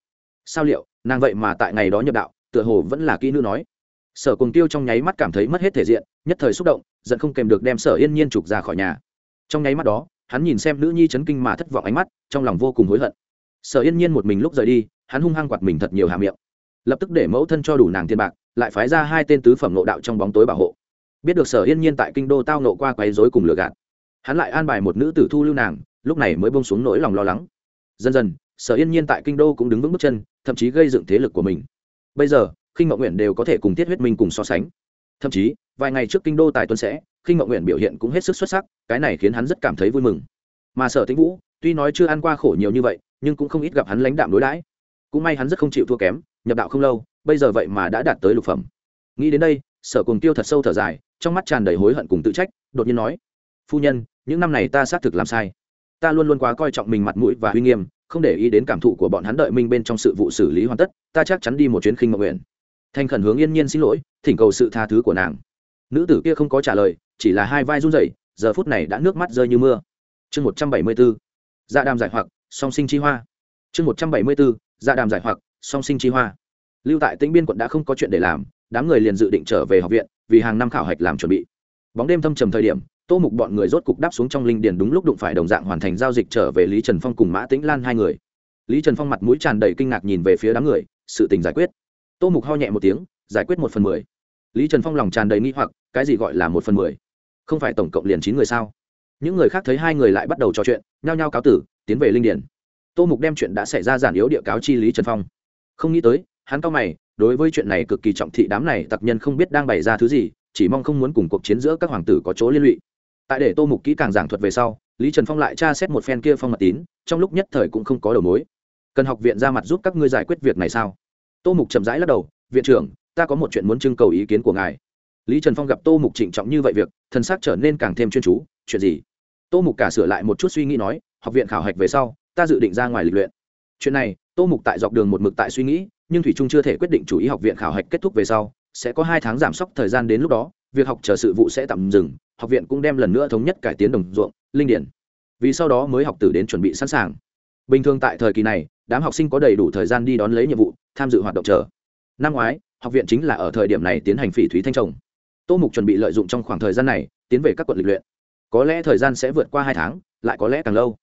Sao liệu, nàng vậy mà tại ngày đó nhập đạo, tựa hồ vẫn là kỹ nữ nói. Sở cùng tiêu trong nháy mắt cảm thấy mất hết thể diện, nhất thời xúc động, giận không kèm được đem sở yên nhiên trục ra khỏi nhà. Trong nháy mắt đó, hắn nhìn xem nữ nhi chấn kinh mà thất vọng ánh mắt, trong lòng vô cùng hối hận. Sở yên nhiên một mình lúc rời đi, hắn hung hăng quạt mình thật nhiều hà miệng. Lập tức để mẫu thân cho đủ nàng tiền bạc, lại phái ra hai tên tứ phẩm nộ đạo trong bóng tối bảo hộ biết được sở yên nhiên tại kinh đô tao nộ qua quấy dối cùng lừa gạt. Hắn lại an bài một nữ tử thu lưu nàng, lúc này mới bông xuống nỗi lòng lo lắng. Dần dần, sở yên nhiên tại kinh đô cũng đứng vững bước chân, thậm chí gây dựng thế lực của mình. Bây giờ, khinh mậu nguyện đều có thể cùng tiết huyết minh cùng so sánh. Thậm chí, vài ngày trước kinh đô tài tuân sẽ, khinh mậu nguyện biểu hiện cũng hết sức xuất sắc, cái này khiến hắn rất cảm thấy vui mừng. Mà sở tĩnh vũ, tuy nói chưa ăn qua khổ nhiều như vậy, nhưng cũng không ít gặp hắn lãnh đạm đối đãi. Cũng may hắn rất không chịu thua kém, nhập đạo không lâu, bây giờ vậy mà đã đạt tới lục phẩm. Nghĩ đến đây sở cùng tiêu thật sâu thở dài, trong mắt tràn đầy hối hận cùng tự trách, đột nhiên nói, phu nhân, những năm này ta xác thực làm sai. Ta luôn luôn quá coi trọng mình mặt mũi và uy nghiêm, không để ý đến cảm thụ của bọn hắn đợi minh bên trong sự vụ xử lý hoàn tất, ta chắc chắn đi một chuyến khinh ngọc nguyện. Thành khẩn hướng yên nhiên xin lỗi, thỉnh cầu sự tha thứ của nàng. Nữ tử kia không có trả lời, chỉ là hai vai run rẩy, giờ phút này đã nước mắt rơi như mưa. Chương một trăm bảy mươi bốn dạ đàm giải hoặc, song sinh chi hoa. Chương một trăm bảy mươi bốn dạ đàm giải hoặc, song sinh chi hoa. Lưu tại tĩnh biên quận đã không có chuyện để làm đám người liền dự định trở về học viện, vì hàng năm khảo hạch làm chuẩn bị. Bóng đêm thâm trầm thời điểm, tô mục bọn người rốt cục đáp xuống trong linh điền đúng lúc đụng phải đồng dạng hoàn thành giao dịch trở về lý trần phong cùng mã tĩnh lan hai người. Lý trần phong mặt mũi tràn đầy kinh ngạc nhìn về phía đám người, sự tình giải quyết. Tô mục ho nhẹ một tiếng, giải quyết một phần mười. Lý trần phong lòng tràn đầy nghi hoặc, cái gì gọi là một phần mười? Không phải tổng cộng liền chín người sao? Những người khác thấy hai người lại bắt đầu trò chuyện, nhao nhao cáo tử, tiến về linh điển tô mục đem chuyện đã xảy ra giản yếu địa cáo chi lý trần phong. Không nghĩ tới, hắn cao mày đối với chuyện này cực kỳ trọng thị đám này tặc nhân không biết đang bày ra thứ gì, chỉ mong không muốn cùng cuộc chiến giữa các hoàng tử có chỗ liên lụy. Tại để tô mục kỹ càng giảng thuật về sau, lý trần phong lại tra xét một phen kia phong mật tín, trong lúc nhất thời cũng không có đầu mối. Cần học viện ra mặt giúp các ngươi giải quyết việc này sao? Tô mục chậm rãi lắc đầu, viện trưởng, ta có một chuyện muốn trưng cầu ý kiến của ngài. Lý trần phong gặp tô mục trịnh trọng như vậy việc thân xác trở nên càng thêm chuyên chú, chuyện gì? Tô mục cả sửa lại một chút suy nghĩ nói, học viện khảo hạch về sau, ta dự định ra ngoài lịch luyện. Chuyện này, tô mục tại dọc đường một mực tại suy nghĩ nhưng thủy trung chưa thể quyết định chủ ý học viện khảo hạch kết thúc về sau, sẽ có hai tháng giảm sốc thời gian đến lúc đó, việc học chờ sự vụ sẽ tạm dừng, học viện cũng đem lần nữa thống nhất cải tiến đồng ruộng, linh điển. Vì sau đó mới học tử đến chuẩn bị sẵn sàng. Bình thường tại thời kỳ này, đám học sinh có đầy đủ thời gian đi đón lấy nhiệm vụ, tham dự hoạt động chờ. Năm ngoái, học viện chính là ở thời điểm này tiến hành phỉ thúy thanh trồng. Tô mục chuẩn bị lợi dụng trong khoảng thời gian này, tiến về các quận lịch luyện. Có lẽ thời gian sẽ vượt qua hai tháng, lại có lẽ càng lâu.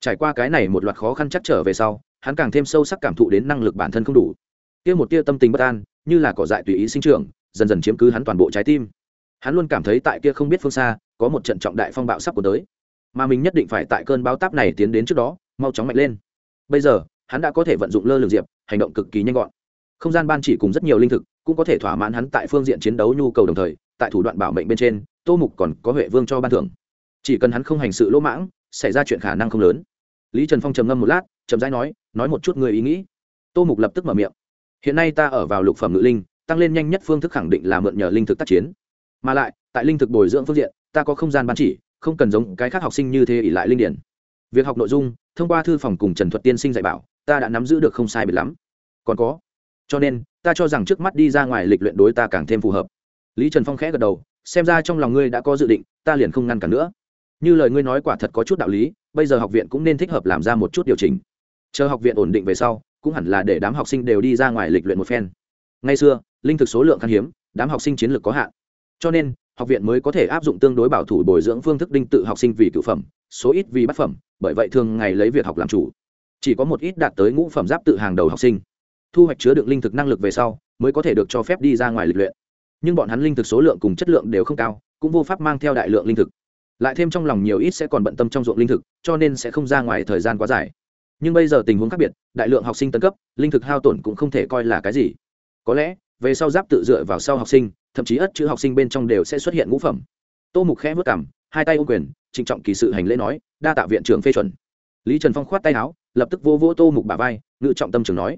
Trải qua cái này một loạt khó khăn chắc trở về sau, hắn càng thêm sâu sắc cảm thụ đến năng lực bản thân không đủ kia một tia tâm tình bất an, như là cỏ dại tùy ý sinh trưởng, dần dần chiếm cứ hắn toàn bộ trái tim. Hắn luôn cảm thấy tại kia không biết phương xa, có một trận trọng đại phong bạo sắp của tới. Mà mình nhất định phải tại cơn bão táp này tiến đến trước đó, mau chóng mạnh lên. Bây giờ, hắn đã có thể vận dụng lơ lường diệp, hành động cực kỳ nhanh gọn. Không gian ban chỉ cùng rất nhiều linh thực cũng có thể thỏa mãn hắn tại phương diện chiến đấu nhu cầu đồng thời, tại thủ đoạn bảo mệnh bên trên, tô mục còn có huệ vương cho ban thưởng. Chỉ cần hắn không hành sự lỗ mãng, xảy ra chuyện khả năng không lớn. Lý trần phong trầm ngâm một lát trầm rãi nói nói một chút người ý nghĩ. Tô mục lập tức mở miệng hiện nay ta ở vào lục phẩm ngự linh, tăng lên nhanh nhất phương thức khẳng định là mượn nhờ linh thực tác chiến. Mà lại, tại linh thực bồi dưỡng phương diện, ta có không gian ban chỉ, không cần giống cái khác học sinh như thế ỉ lại linh điển. Việc học nội dung, thông qua thư phòng cùng trần thuật tiên sinh dạy bảo, ta đã nắm giữ được không sai biệt lắm. Còn có, cho nên, ta cho rằng trước mắt đi ra ngoài lịch luyện đối ta càng thêm phù hợp. Lý trần phong khẽ gật đầu, xem ra trong lòng ngươi đã có dự định, ta liền không ngăn cản nữa. Như lời ngươi nói quả thật có chút đạo lý, bây giờ học viện cũng nên thích hợp làm ra một chút điều chỉnh. Chờ học viện ổn định về sau cũng hẳn là để đám học sinh đều đi ra ngoài lịch luyện một phen. Ngay xưa, linh thực số lượng khan hiếm, đám học sinh chiến lược có hạn. Cho nên, học viện mới có thể áp dụng tương đối bảo thủ bồi dưỡng phương thức đinh tự học sinh vì cựu phẩm, số ít vì bát phẩm, bởi vậy thường ngày lấy việc học làm chủ. Chỉ có một ít đạt tới ngũ phẩm giáp tự hàng đầu học sinh. Thu hoạch chứa đựng linh thực năng lực về sau, mới có thể được cho phép đi ra ngoài lịch luyện. Nhưng bọn hắn linh thực số lượng cùng chất lượng đều không cao, cũng vô pháp mang theo đại lượng linh thực. Lại thêm trong lòng nhiều ít sẽ còn bận tâm trong ruộng linh thực, cho nên sẽ không ra ngoài thời gian quá dài nhưng bây giờ tình huống khác biệt, đại lượng học sinh tân cấp, linh thực hao tổn cũng không thể coi là cái gì. Có lẽ, về sau giáp tự dựa vào sau học sinh, thậm chí ất chữ học sinh bên trong đều sẽ xuất hiện ngũ phẩm. Tô mục khẽ vất cảm hai tay ô quyền, trịnh trọng kỳ sự hành lễ nói, đa tạ viện trưởng phê chuẩn. Lý trần phong khoát tay áo, lập tức vô vô tô mục bà vai, ngự trọng tâm trường nói,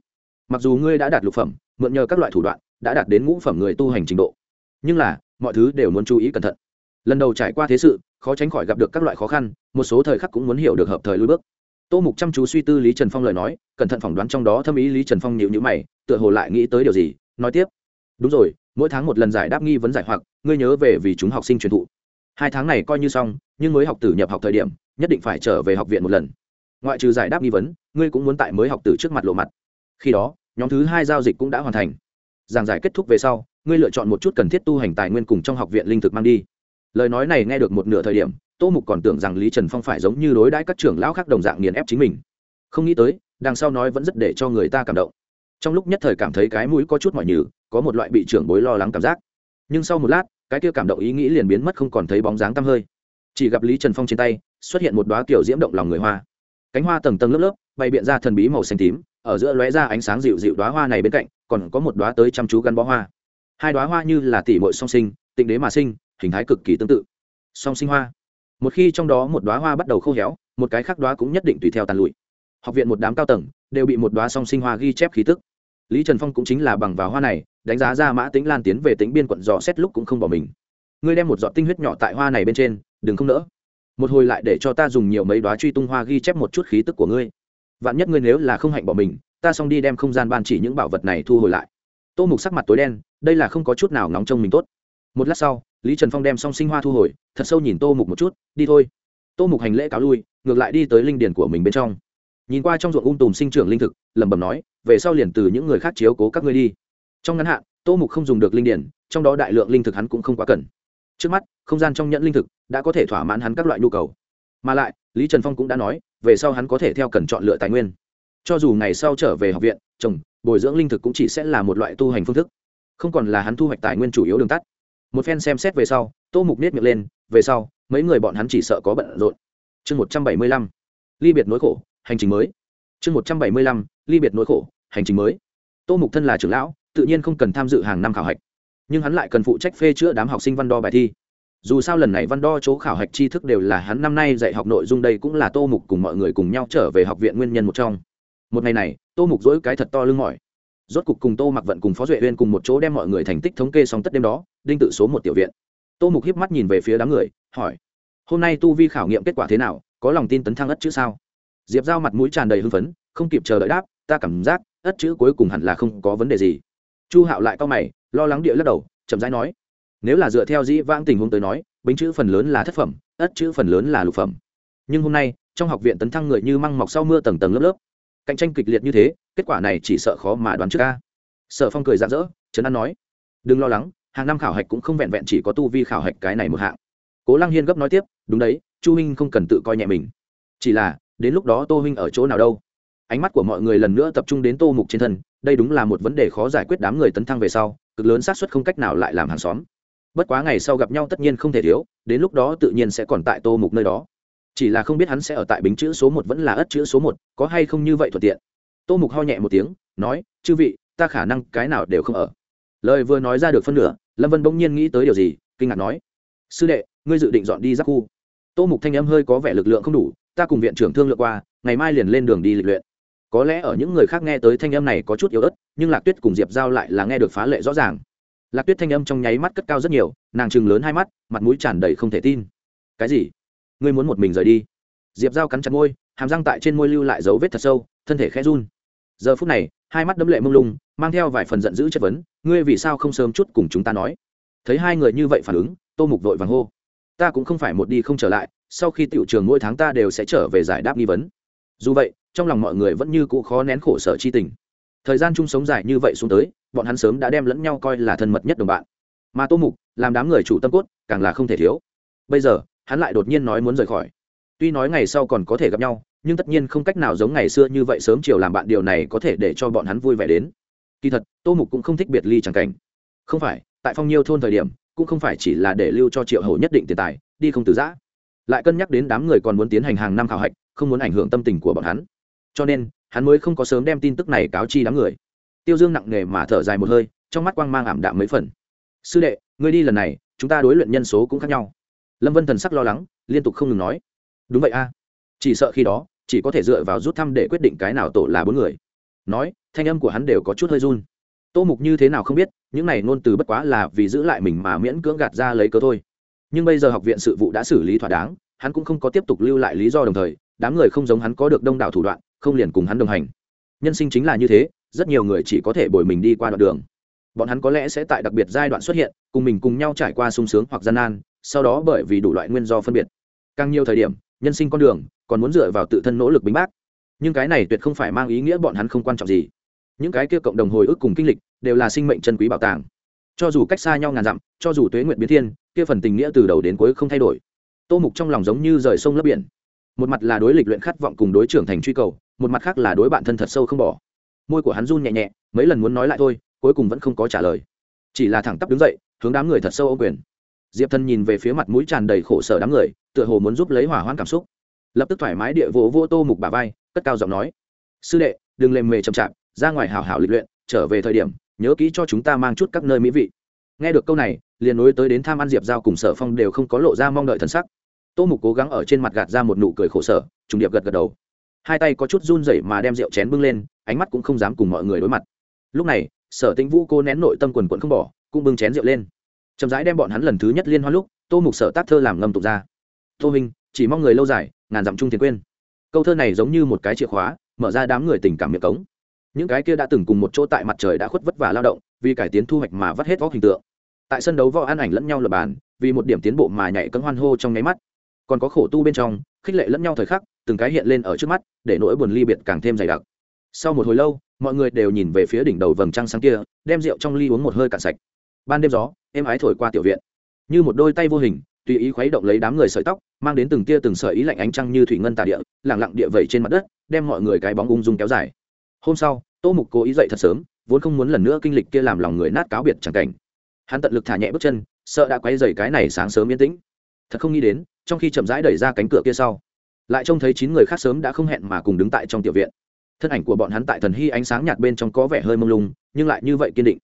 mặc dù ngươi đã đạt lục phẩm, mượn nhờ các loại thủ đoạn, đã đạt đến ngũ phẩm người tu hành trình độ. Nhưng là, mọi thứ đều muốn chú ý cẩn thận. Lần đầu trải qua thế sự, khó tránh khỏi gặp được các loại khó khăn, một số thời khắc cũng muốn hiểu được hợp thời lui bước tô mục chăm chú suy tư lý trần phong lời nói, cẩn thận phỏng đoán trong đó thâm ý lý trần phong nhịu nhữ mày, tựa hồ lại nghĩ tới điều gì, nói tiếp. Đúng rồi, mỗi tháng một lần giải đáp nghi vấn giải hoặc, ngươi nhớ về vì chúng học sinh truyền thụ. Hai tháng này coi như xong, nhưng mới học tử nhập học thời điểm, nhất định phải trở về học viện một lần. Ngoại trừ giải đáp nghi vấn, ngươi cũng muốn tại mới học tử trước mặt lộ mặt. Khi đó, nhóm thứ hai giao dịch cũng đã hoàn thành. Giảng giải kết thúc về sau, ngươi lựa chọn một chút cần thiết tu hành tài nguyên cùng trong học viện linh thực mang đi lời nói này nghe được một nửa thời điểm, tô mục còn tưởng rằng lý trần phong phải giống như đối đãi các trưởng lão khác đồng dạng nghiền ép chính mình. Không nghĩ tới, đằng sau nói vẫn rất để cho người ta cảm động. Trong lúc nhất thời cảm thấy cái mũi có chút mỏi nhừ, có một loại bị trưởng bối lo lắng cảm giác. Nhưng sau một lát, cái kia cảm động ý nghĩ liền biến mất không còn thấy bóng dáng tăm hơi. Chỉ gặp lý trần phong trên tay, xuất hiện một đoá kiểu diễm động lòng người hoa. Cánh hoa tầng tầng lớp lớp, bày biện ra thần bí màu xanh tím, ở giữa lóe ra ánh sáng dịu dịu đoá hoa này bên cạnh, còn có một đoá tới chăm chú gắn bó hoa. Hai đoá hoa như là tỷ mội song sinh, tịnh đế mà sinh hình thái cực kỳ tương tự. Song sinh hoa. Một khi trong đó một đoá hoa bắt đầu khô héo, một cái khác đoá cũng nhất định tùy theo tàn lụi. Học viện một đám cao tầng đều bị một đoá song sinh hoa ghi chép khí tức. Lý trần phong cũng chính là bằng vào hoa này, đánh giá ra mã tính lan tiến về tính biên quận dò xét lúc cũng không bỏ mình. Ngươi đem một giọt tinh huyết nhỏ tại hoa này bên trên, đừng không nỡ. Một hồi lại để cho ta dùng nhiều mấy đoá truy tung hoa ghi chép một chút khí tức của ngươi. Vạn nhất ngươi nếu là không hạnh bỏ mình, ta xong đi đem không gian ban chỉ những bảo vật này thu hồi lại. Tô mục sắc mặt tối đen, đây là không có chút nào nóng trông mình tốt. Một lát sau lý trần phong đem song sinh hoa thu hồi, thật sâu nhìn tô mục một chút, đi thôi. Tô mục hành lễ cáo lui, ngược lại đi tới linh điển của mình bên trong. Nhìn qua trong ruộng ung tùm sinh trưởng linh thực, lẩm bẩm nói, về sau liền từ những người khác chiếu cố các ngươi đi. Trong ngắn hạn, tô mục không dùng được linh điển trong đó đại lượng linh thực hắn cũng không quá cần. Trước mắt, không gian trong nhẫn linh thực đã có thể thỏa mãn hắn các loại nhu cầu. Mà lại, lý trần phong cũng đã nói, về sau hắn có thể theo cần chọn lựa tài nguyên. Cho dù ngày sau trở về học viện, trồng, bồi dưỡng linh thực cũng chỉ sẽ là một loại tu hành phương thức. Không còn là hắn thu hoạch tài nguyên chủ yếu đường tắt một phen xem xét về sau, tô mục nết miệng lên, về sau, mấy người bọn hắn chỉ sợ có bận rộn. Chương một trăm bảy mươi lăm, ly biệt nỗi khổ, hành trình mới. Chương một trăm bảy mươi lăm, ly biệt nỗi khổ, hành trình mới. Tô mục thân là trưởng lão, tự nhiên không cần tham dự hàng năm khảo hạch. Nhưng hắn lại cần phụ trách phê chữa đám học sinh văn đo bài thi. Dù sao lần này văn đo chỗ khảo hạch tri thức đều là hắn năm nay dạy học nội dung đây cũng là tô mục cùng mọi người cùng nhau trở về học viện nguyên nhân một trong. Một ngày này, tô mục dỗi cái thật to lưng mỏi rốt cục cùng tô mặc vận cùng phó duệ huyên cùng một chỗ đem mọi người thành tích thống kê xong tất đêm đó, đinh tự số một tiểu viện. Tô mục hiếp mắt nhìn về phía đám người, hỏi, hôm nay tu vi khảo nghiệm kết quả thế nào? Có lòng tin tấn thăng ất chữ sao? Diệp giao mặt mũi tràn đầy hưng phấn, không kịp chờ đợi đáp, ta cảm giác ất chữ cuối cùng hẳn là không có vấn đề gì. Chu hạo lại cao mày, lo lắng địa lắc đầu, chậm rãi nói, nếu là dựa theo dĩ vãng tình huống tới nói, bính chữ phần lớn là thất phẩm, ất chữ phần lớn là lục phẩm. Nhưng hôm nay, trong học viện tấn thăng người như măng mọc sau mưa tầng tầng lớp lớp cạnh tranh kịch liệt như thế, kết quả này chỉ sợ khó mà đoán trước ca sở phong cười rạng rỡ, trấn an nói, đừng lo lắng, hàng năm khảo hạch cũng không vẹn vẹn chỉ có tu vi khảo hạch cái này một hạng. Cố lăng hiên gấp nói tiếp, đúng đấy, chu huynh không cần tự coi nhẹ mình. Chỉ là, đến lúc đó tô huynh ở chỗ nào đâu? Ánh mắt của mọi người lần nữa tập trung đến tô mục trên thân, đây đúng là một vấn đề khó giải quyết đám người tấn thăng về sau, cực lớn xác suất không cách nào lại làm hàng xóm. Bất quá ngày sau gặp nhau tất nhiên không thể thiếu, đến lúc đó tự nhiên sẽ còn tại tô mục nơi đó chỉ là không biết hắn sẽ ở tại bính chữ số một vẫn là ất chữ số một, có hay không như vậy thuận tiện. Tô mục ho nhẹ một tiếng, nói, chư vị, ta khả năng cái nào đều không ở. Lời vừa nói ra được phân nửa, lâm vân bỗng nhiên nghĩ tới điều gì, kinh ngạc nói, sư đệ, ngươi dự định dọn đi giáp khu. Tô mục thanh âm hơi có vẻ lực lượng không đủ, ta cùng viện trưởng thương lượng qua, ngày mai liền lên đường đi lịch luyện. Có lẽ ở những người khác nghe tới thanh âm này có chút yếu ớt, nhưng lạc tuyết cùng diệp giao lại là nghe được phá lệ rõ ràng. Lạc tuyết thanh âm trong nháy mắt cất cao rất nhiều, nàng chừng lớn hai mắt, mặt mũi tràn đầy không thể tin. Cái gì? Ngươi muốn một mình rời đi. Diệp giao cắn chặt môi, hàm răng tại trên môi lưu lại dấu vết thật sâu, thân thể khẽ run. Giờ phút này, hai mắt đấm lệ mông lung, mang theo vài phần giận dữ chất vấn, ngươi vì sao không sớm chút cùng chúng ta nói? Thấy hai người như vậy phản ứng, tô mục vội vàng hô, ta cũng không phải một đi không trở lại, sau khi tiểu trường mỗi tháng ta đều sẽ trở về giải đáp nghi vấn. Dù vậy, trong lòng mọi người vẫn như cũ khó nén khổ sở chi tình. Thời gian chung sống dài như vậy xuống tới, bọn hắn sớm đã đem lẫn nhau coi là thân mật nhất đồng bạn. Mà tô mục, làm đám người chủ tâm cốt, càng là không thể thiếu. Bây giờ hắn lại đột nhiên nói muốn rời khỏi. Tuy nói ngày sau còn có thể gặp nhau, nhưng tất nhiên không cách nào giống ngày xưa như vậy sớm chiều làm bạn điều này có thể để cho bọn hắn vui vẻ đến. Kỳ thật, tô mục cũng không thích biệt ly c cảnh. Không phải, tại phong nhiêu thôn thời điểm, cũng không phải chỉ là để lưu cho triệu hầu nhất định tiền tài, đi không từ giã. Lại cân nhắc đến đám người còn muốn tiến hành hàng năm khảo hạch, không muốn ảnh hưởng tâm tình của bọn hắn. Cho nên, hắn mới không có sớm đem tin tức này cáo chi đám người. Tiêu dương nặng nề mà thở dài một hơi, trong mắt quang mang ảm đạm mấy phần. Sư đệ, ngươi đi lần này, chúng ta đối luyện nhân số cũng khác nhau lâm vân thần sắc lo lắng, liên tục không ngừng nói. Đúng vậy a. Chỉ sợ khi đó, chỉ có thể dựa vào rút thăm để quyết định cái nào tổ là bốn người. Nói, thanh âm của hắn đều có chút hơi run. Tô mục như thế nào không biết, những này ngôn từ bất quá là vì giữ lại mình mà miễn cưỡng gạt ra lấy cớ thôi. Nhưng bây giờ học viện sự vụ đã xử lý thỏa đáng, hắn cũng không có tiếp tục lưu lại lý do đồng thời, đám người không giống hắn có được đông đảo thủ đoạn, không liền cùng hắn đồng hành. Nhân sinh chính là như thế, rất nhiều người chỉ có thể bồi mình đi qua đoạn đường. Bọn hắn có lẽ sẽ tại đặc biệt giai đoạn xuất hiện, cùng mình cùng nhau trải qua sung sướng hoặc gian nan sau đó bởi vì đủ loại nguyên do phân biệt. Càng nhiều thời điểm, nhân sinh con đường còn muốn dựa vào tự thân nỗ lực bính bác. Nhưng cái này tuyệt không phải mang ý nghĩa bọn hắn không quan trọng gì. Những cái kia cộng đồng hồi ức cùng kinh lịch đều là sinh mệnh chân quý bảo tàng. Cho dù cách xa nhau ngàn dặm, cho dù tuế nguyện biến thiên, kia phần tình nghĩa từ đầu đến cuối không thay đổi. Tô mục trong lòng giống như rời sông lấp biển. Một mặt là đối lịch luyện khát vọng cùng đối trưởng thành truy cầu, một mặt khác là đối bạn thân thật sâu không bỏ. Môi của hắn run nhẹ nhẹ, mấy lần muốn nói lại thôi, cuối cùng vẫn không có trả lời. Chỉ là thẳng tắp đứng dậy, hướng đám người thật sâu ô quyền diệp thân nhìn về phía mặt mũi tràn đầy khổ sở đám người, tựa hồ muốn giúp lấy hỏa hoãn cảm xúc. Lập tức thoải mái địa vỗ vô tô mục bà vai, cất cao giọng nói, sư đệ, đừng lềm mề chậm chạp, ra ngoài hào hào lịch luyện, trở về thời điểm, nhớ kỹ cho chúng ta mang chút các nơi mỹ vị. Nghe được câu này, liền nối tới đến tham ăn diệp giao cùng sở phong đều không có lộ ra mong đợi thân sắc. Tô mục cố gắng ở trên mặt gạt ra một nụ cười khổ sở, trùng điệp gật gật đầu. Hai tay có chút run rẩy mà đem rượu chén bưng lên, ánh mắt cũng không dám cùng mọi người đối mặt. Lúc này, sở tĩnh vũ cô nén nội tâm quần quận không bỏ, cũng bưng chén rượu lên chậm rãi đem bọn hắn lần thứ nhất liên hoan lúc, tô mục sở tác thơ làm ngâm tục ra. Tô minh chỉ mong người lâu dài, ngàn dặm chung tiền quên. Câu thơ này giống như một cái chìa khóa, mở ra đám người tình cảm miệng cống. Những cái kia đã từng cùng một chỗ tại mặt trời đã khuất vất vả lao động, vì cải tiến thu hoạch mà vắt hết vóc hình tượng. Tại sân đấu võ an ảnh lẫn nhau lập bàn, vì một điểm tiến bộ mà nhảy cấm hoan hô trong nháy mắt. Còn có khổ tu bên trong, khích lệ lẫn nhau thời khắc, từng cái hiện lên ở trước mắt, để nỗi buồn ly biệt càng thêm dày đặc. Sau một hồi lâu, mọi người đều nhìn về phía đỉnh đầu vầng trăng sáng kia, đem rượu trong ly uống một hơi cạn sạch. Ban đêm gió êm ái thổi qua tiểu viện. Như một đôi tay vô hình, tùy ý khuấy động lấy đám người sợi tóc, mang đến từng tia từng sợi ý lạnh ánh trăng như thủy ngân tà địa lẳng lặng địa vẩy trên mặt đất, đem mọi người cái bóng ung dung kéo dài. Hôm sau, tô mục cố ý dậy thật sớm, vốn không muốn lần nữa kinh lịch kia làm lòng người nát cáo biệt chẳng cảnh. Hắn tận lực thả nhẹ bước chân, sợ đã quay dày cái này sáng sớm yên tĩnh. Thật không nghĩ đến, trong khi chậm rãi đẩy ra cánh cửa kia sau, lại trông thấy chín người khác sớm đã không hẹn mà cùng đứng tại trong tiểu viện. Thân ảnh của bọn hắn tại thần hy ánh sáng nhạt bên trong có vẻ hơi mông lung, nhưng lại như vậy kiên định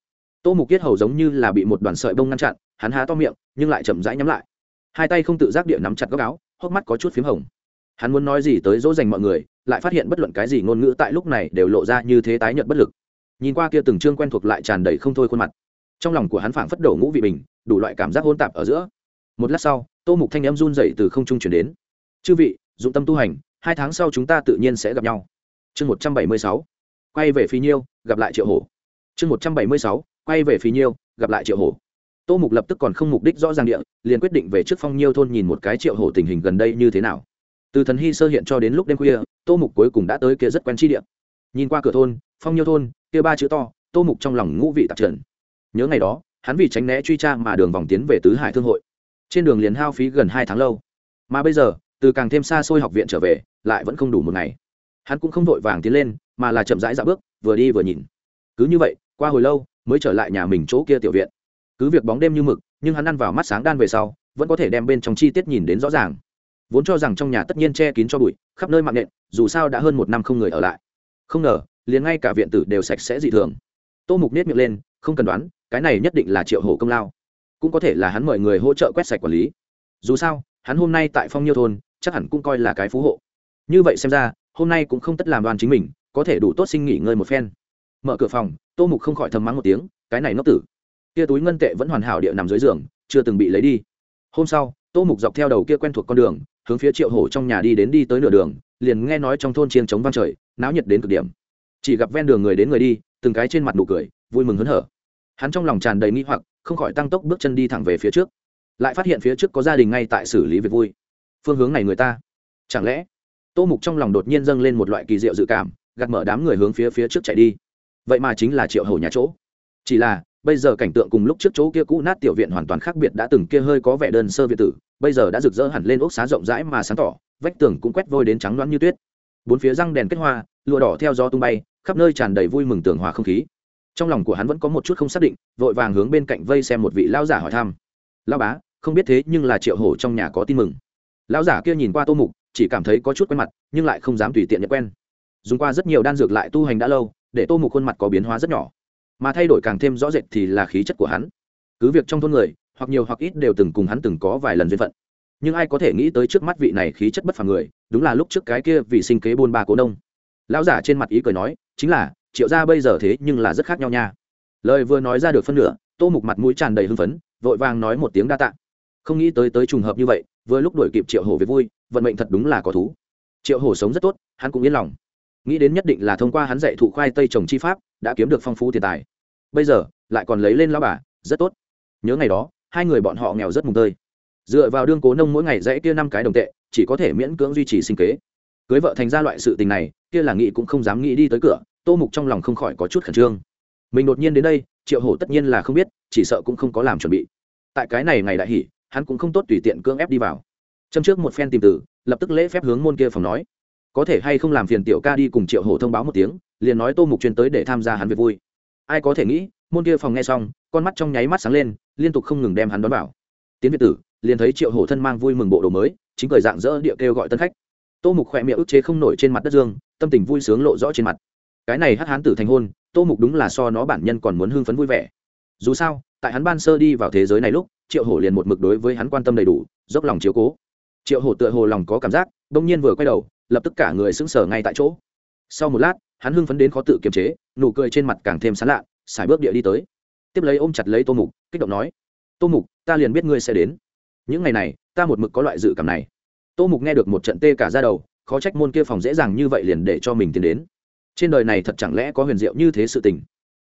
tô mục kiết hầu giống như là bị một đoàn sợi bông ngăn chặn, hắn há to miệng, nhưng lại chậm rãi nhắm lại. Hai tay không tự giác địa nắm chặt góc áo, hốc mắt có chút p h í m hồng. Hắn muốn nói gì tới dỗ dành mọi người, lại phát hiện bất luận cái gì ngôn ngữ tại lúc này đều lộ ra như thế tái nhợt bất lực. Nhìn qua kia từng chương quen thuộc lại tràn đầy không thôi khuôn mặt, trong lòng của hắn phảng phất đổ ngũ vị bình, đủ loại cảm giác hôn tạp ở giữa. Một lát sau, tô mục thanh em run dậy từ không trung chuyển đến. Chư vị, dụng tâm tu hành, hai tháng sau chúng ta tự nhiên sẽ gặp nhau. Chương một trăm bảy mươi sáu. Quay về phi nhiêu, gặp lại triệu hổ. Chương một trăm bảy mươi sáu quay về phía nhiêu, gặp lại triệu hổ. Tô mục lập tức còn không mục đích rõ ràng địa, liền quyết định về trước phong nhiêu thôn nhìn một cái triệu hổ tình hình gần đây như thế nào. Từ thần hy sơ hiện cho đến lúc đêm khuya, tô mục cuối cùng đã tới kia rất quen chi địa. Nhìn qua cửa thôn, phong nhiêu thôn, kia ba chữ to, tô mục trong lòng ngũ vị tạp trần. Nhớ ngày đó, hắn vì tránh né truy tra mà đường vòng tiến về tứ hải thương hội. Trên đường liền hao phí gần hai tháng lâu. Mà bây giờ, từ càng thêm xa xôi học viện trở về, lại vẫn không đủ một ngày. Hắn cũng không vội vàng tiến lên, mà là chậm rãi dạo bước, vừa đi vừa nhìn. Cứ như vậy, qua hồi lâu mới trở lại nhà mình chỗ kia tiểu viện. Cứ việc bóng đêm như mực, nhưng hắn ăn vào mắt sáng đan về sau, vẫn có thể đem bên trong chi tiết nhìn đến rõ ràng. Vốn cho rằng trong nhà tất nhiên che kín cho bụi, khắp nơi mạng nện, dù sao đã hơn một năm không người ở lại. Không ngờ, liền ngay cả viện tử đều sạch sẽ dị thường. Tô mục nết miệng lên, không cần đoán, cái này nhất định là triệu hổ công lao. Cũng có thể là hắn mời người hỗ trợ quét sạch quản lý. Dù sao, hắn hôm nay tại phong nhiêu thôn, chắc hẳn cũng coi là cái phú hộ. Như vậy xem ra, hôm nay cũng không tất làm đoàn chính mình, có thể đủ tốt sinh nghỉ ngơi một phen. Mở cửa phòng tô mục không khỏi thầm mắng một tiếng, cái này ngốc tử. Kia túi ngân tệ vẫn hoàn hảo địa nằm dưới giường, chưa từng bị lấy đi. Hôm sau, tô mục dọc theo đầu kia quen thuộc con đường, hướng phía triệu hổ trong nhà đi đến đi tới nửa đường, liền nghe nói trong thôn chiên chống vang trời, náo nhiệt đến cực điểm. Chỉ gặp ven đường người đến người đi, từng cái trên mặt nụ cười, vui mừng hớn hở. Hắn trong lòng tràn đầy nghi hoặc, không khỏi tăng tốc bước chân đi thẳng về phía trước. Lại phát hiện phía trước có gia đình ngay tại xử lý việc vui. Phương hướng này người ta. Chẳng lẽ? Tô mục trong lòng đột nhiên dâng lên một loại kỳ diệu dự cảm, gạt mở đám người hướng phía phía trước chạy đi vậy mà chính là triệu hầu nhà chỗ. Chỉ là, bây giờ cảnh tượng cùng lúc trước chỗ kia cũ nát tiểu viện hoàn toàn khác biệt đã từng kia hơi có vẻ đơn sơ viện tử, bây giờ đã rực rỡ hẳn lên ốc xá rộng rãi mà sáng tỏ, vách tường cũng quét vôi đến trắng loãng như tuyết. Bốn phía răng đèn kết hoa, lụa đỏ theo gió tung bay, khắp nơi tràn đầy vui mừng tường hòa không khí. Trong lòng của hắn vẫn có một chút không xác định, vội vàng hướng bên cạnh vây xem một vị lao giả hỏi thăm. Lao bá, không biết thế nhưng là triệu hổ trong nhà có tin mừng. Lão giả kia nhìn qua tô mục, chỉ cảm thấy có chút quen mặt, nhưng lại không dám tùy tiện nhận quen. Dùng qua rất nhiều đan dược lại tu hành đã lâu để tô mục khuôn mặt có biến hóa rất nhỏ. Mà thay đổi càng thêm rõ rệt thì là khí chất của hắn. Cứ việc trong thôn người, hoặc nhiều hoặc ít đều từng cùng hắn từng có vài lần duyên phận. Nhưng ai có thể nghĩ tới trước mắt vị này khí chất bất phàm người, đúng là lúc trước cái kia vì sinh kế buôn ba cố nông. Lão giả trên mặt ý cười nói, chính là, triệu gia bây giờ thế nhưng là rất khác nhau nha. Lời vừa nói ra được phân nửa, tô mục mặt mũi tràn đầy hưng phấn, vội vàng nói một tiếng đa tạ. Không nghĩ tới tới trùng hợp như vậy, vừa lúc đuổi kịp triệu hổ về vui, vận mệnh thật đúng là có thú. Triệu hổ sống rất tốt, hắn cũng yên lòng nghĩ đến nhất định là thông qua hắn dạy thụ khoai tây trồng chi pháp, đã kiếm được phong phú tiền tài. Bây giờ, lại còn lấy lên lao bà, rất tốt. Nhớ ngày đó, hai người bọn họ nghèo rất mùng tơi. Dựa vào đương cố nông mỗi ngày dãy kia năm cái đồng tệ, chỉ có thể miễn cưỡng duy trì sinh kế. Cưới vợ thành ra loại sự tình này, kia là nghị cũng không dám nghĩ đi tới cửa, tô mục trong lòng không khỏi có chút khẩn trương. Mình đột nhiên đến đây, triệu hổ tất nhiên là không biết, chỉ sợ cũng không có làm chuẩn bị. Tại cái này ngày đại hỉ hắn cũng không tốt tùy tiện cưỡng ép đi vào. Châm trước một phen tìm từ, lập tức lễ phép hướng môn kia phòng nói có thể hay không làm phiền tiểu ca đi cùng triệu hổ thông báo một tiếng, liền nói tô mục chuyên tới để tham gia hắn việc vui. Ai có thể nghĩ, môn kia phòng nghe xong, con mắt trong nháy mắt sáng lên, liên tục không ngừng đem hắn đón vào. Tiến việt tử, liền thấy triệu hổ thân mang vui mừng bộ đồ mới, chính cười dạng dỡ địa kêu gọi tân khách. Tô mục khỏe miệng ức chế không nổi trên mặt đất dương, tâm tình vui sướng lộ rõ trên mặt. Cái này hắc hán tử thành hôn, tô mục đúng là so nó bản nhân còn muốn hưng phấn vui vẻ. Dù sao, tại hắn ban sơ đi vào thế giới này lúc, triệu hổ liền một mực đối với hắn quan tâm đầy đủ, dốc lòng chiếu cố. Triệu hổ tựa hồ lòng có cảm giác, đông nhiên vừa quay đầu lập tức cả người sững sờ ngay tại chỗ. Sau một lát, hắn hưng phấn đến khó tự kiềm chế, nụ cười trên mặt càng thêm sán lạ xài bước địa đi tới. Tiếp lấy ôm chặt lấy tô mục, kích động nói, tô mục, ta liền biết ngươi sẽ đến. Những ngày này, ta một mực có loại dự cảm này. Tô mục nghe được một trận tê cả ra đầu, khó trách môn kia phòng dễ dàng như vậy liền để cho mình tiến đến. Trên đời này thật chẳng lẽ có huyền diệu như thế sự tình?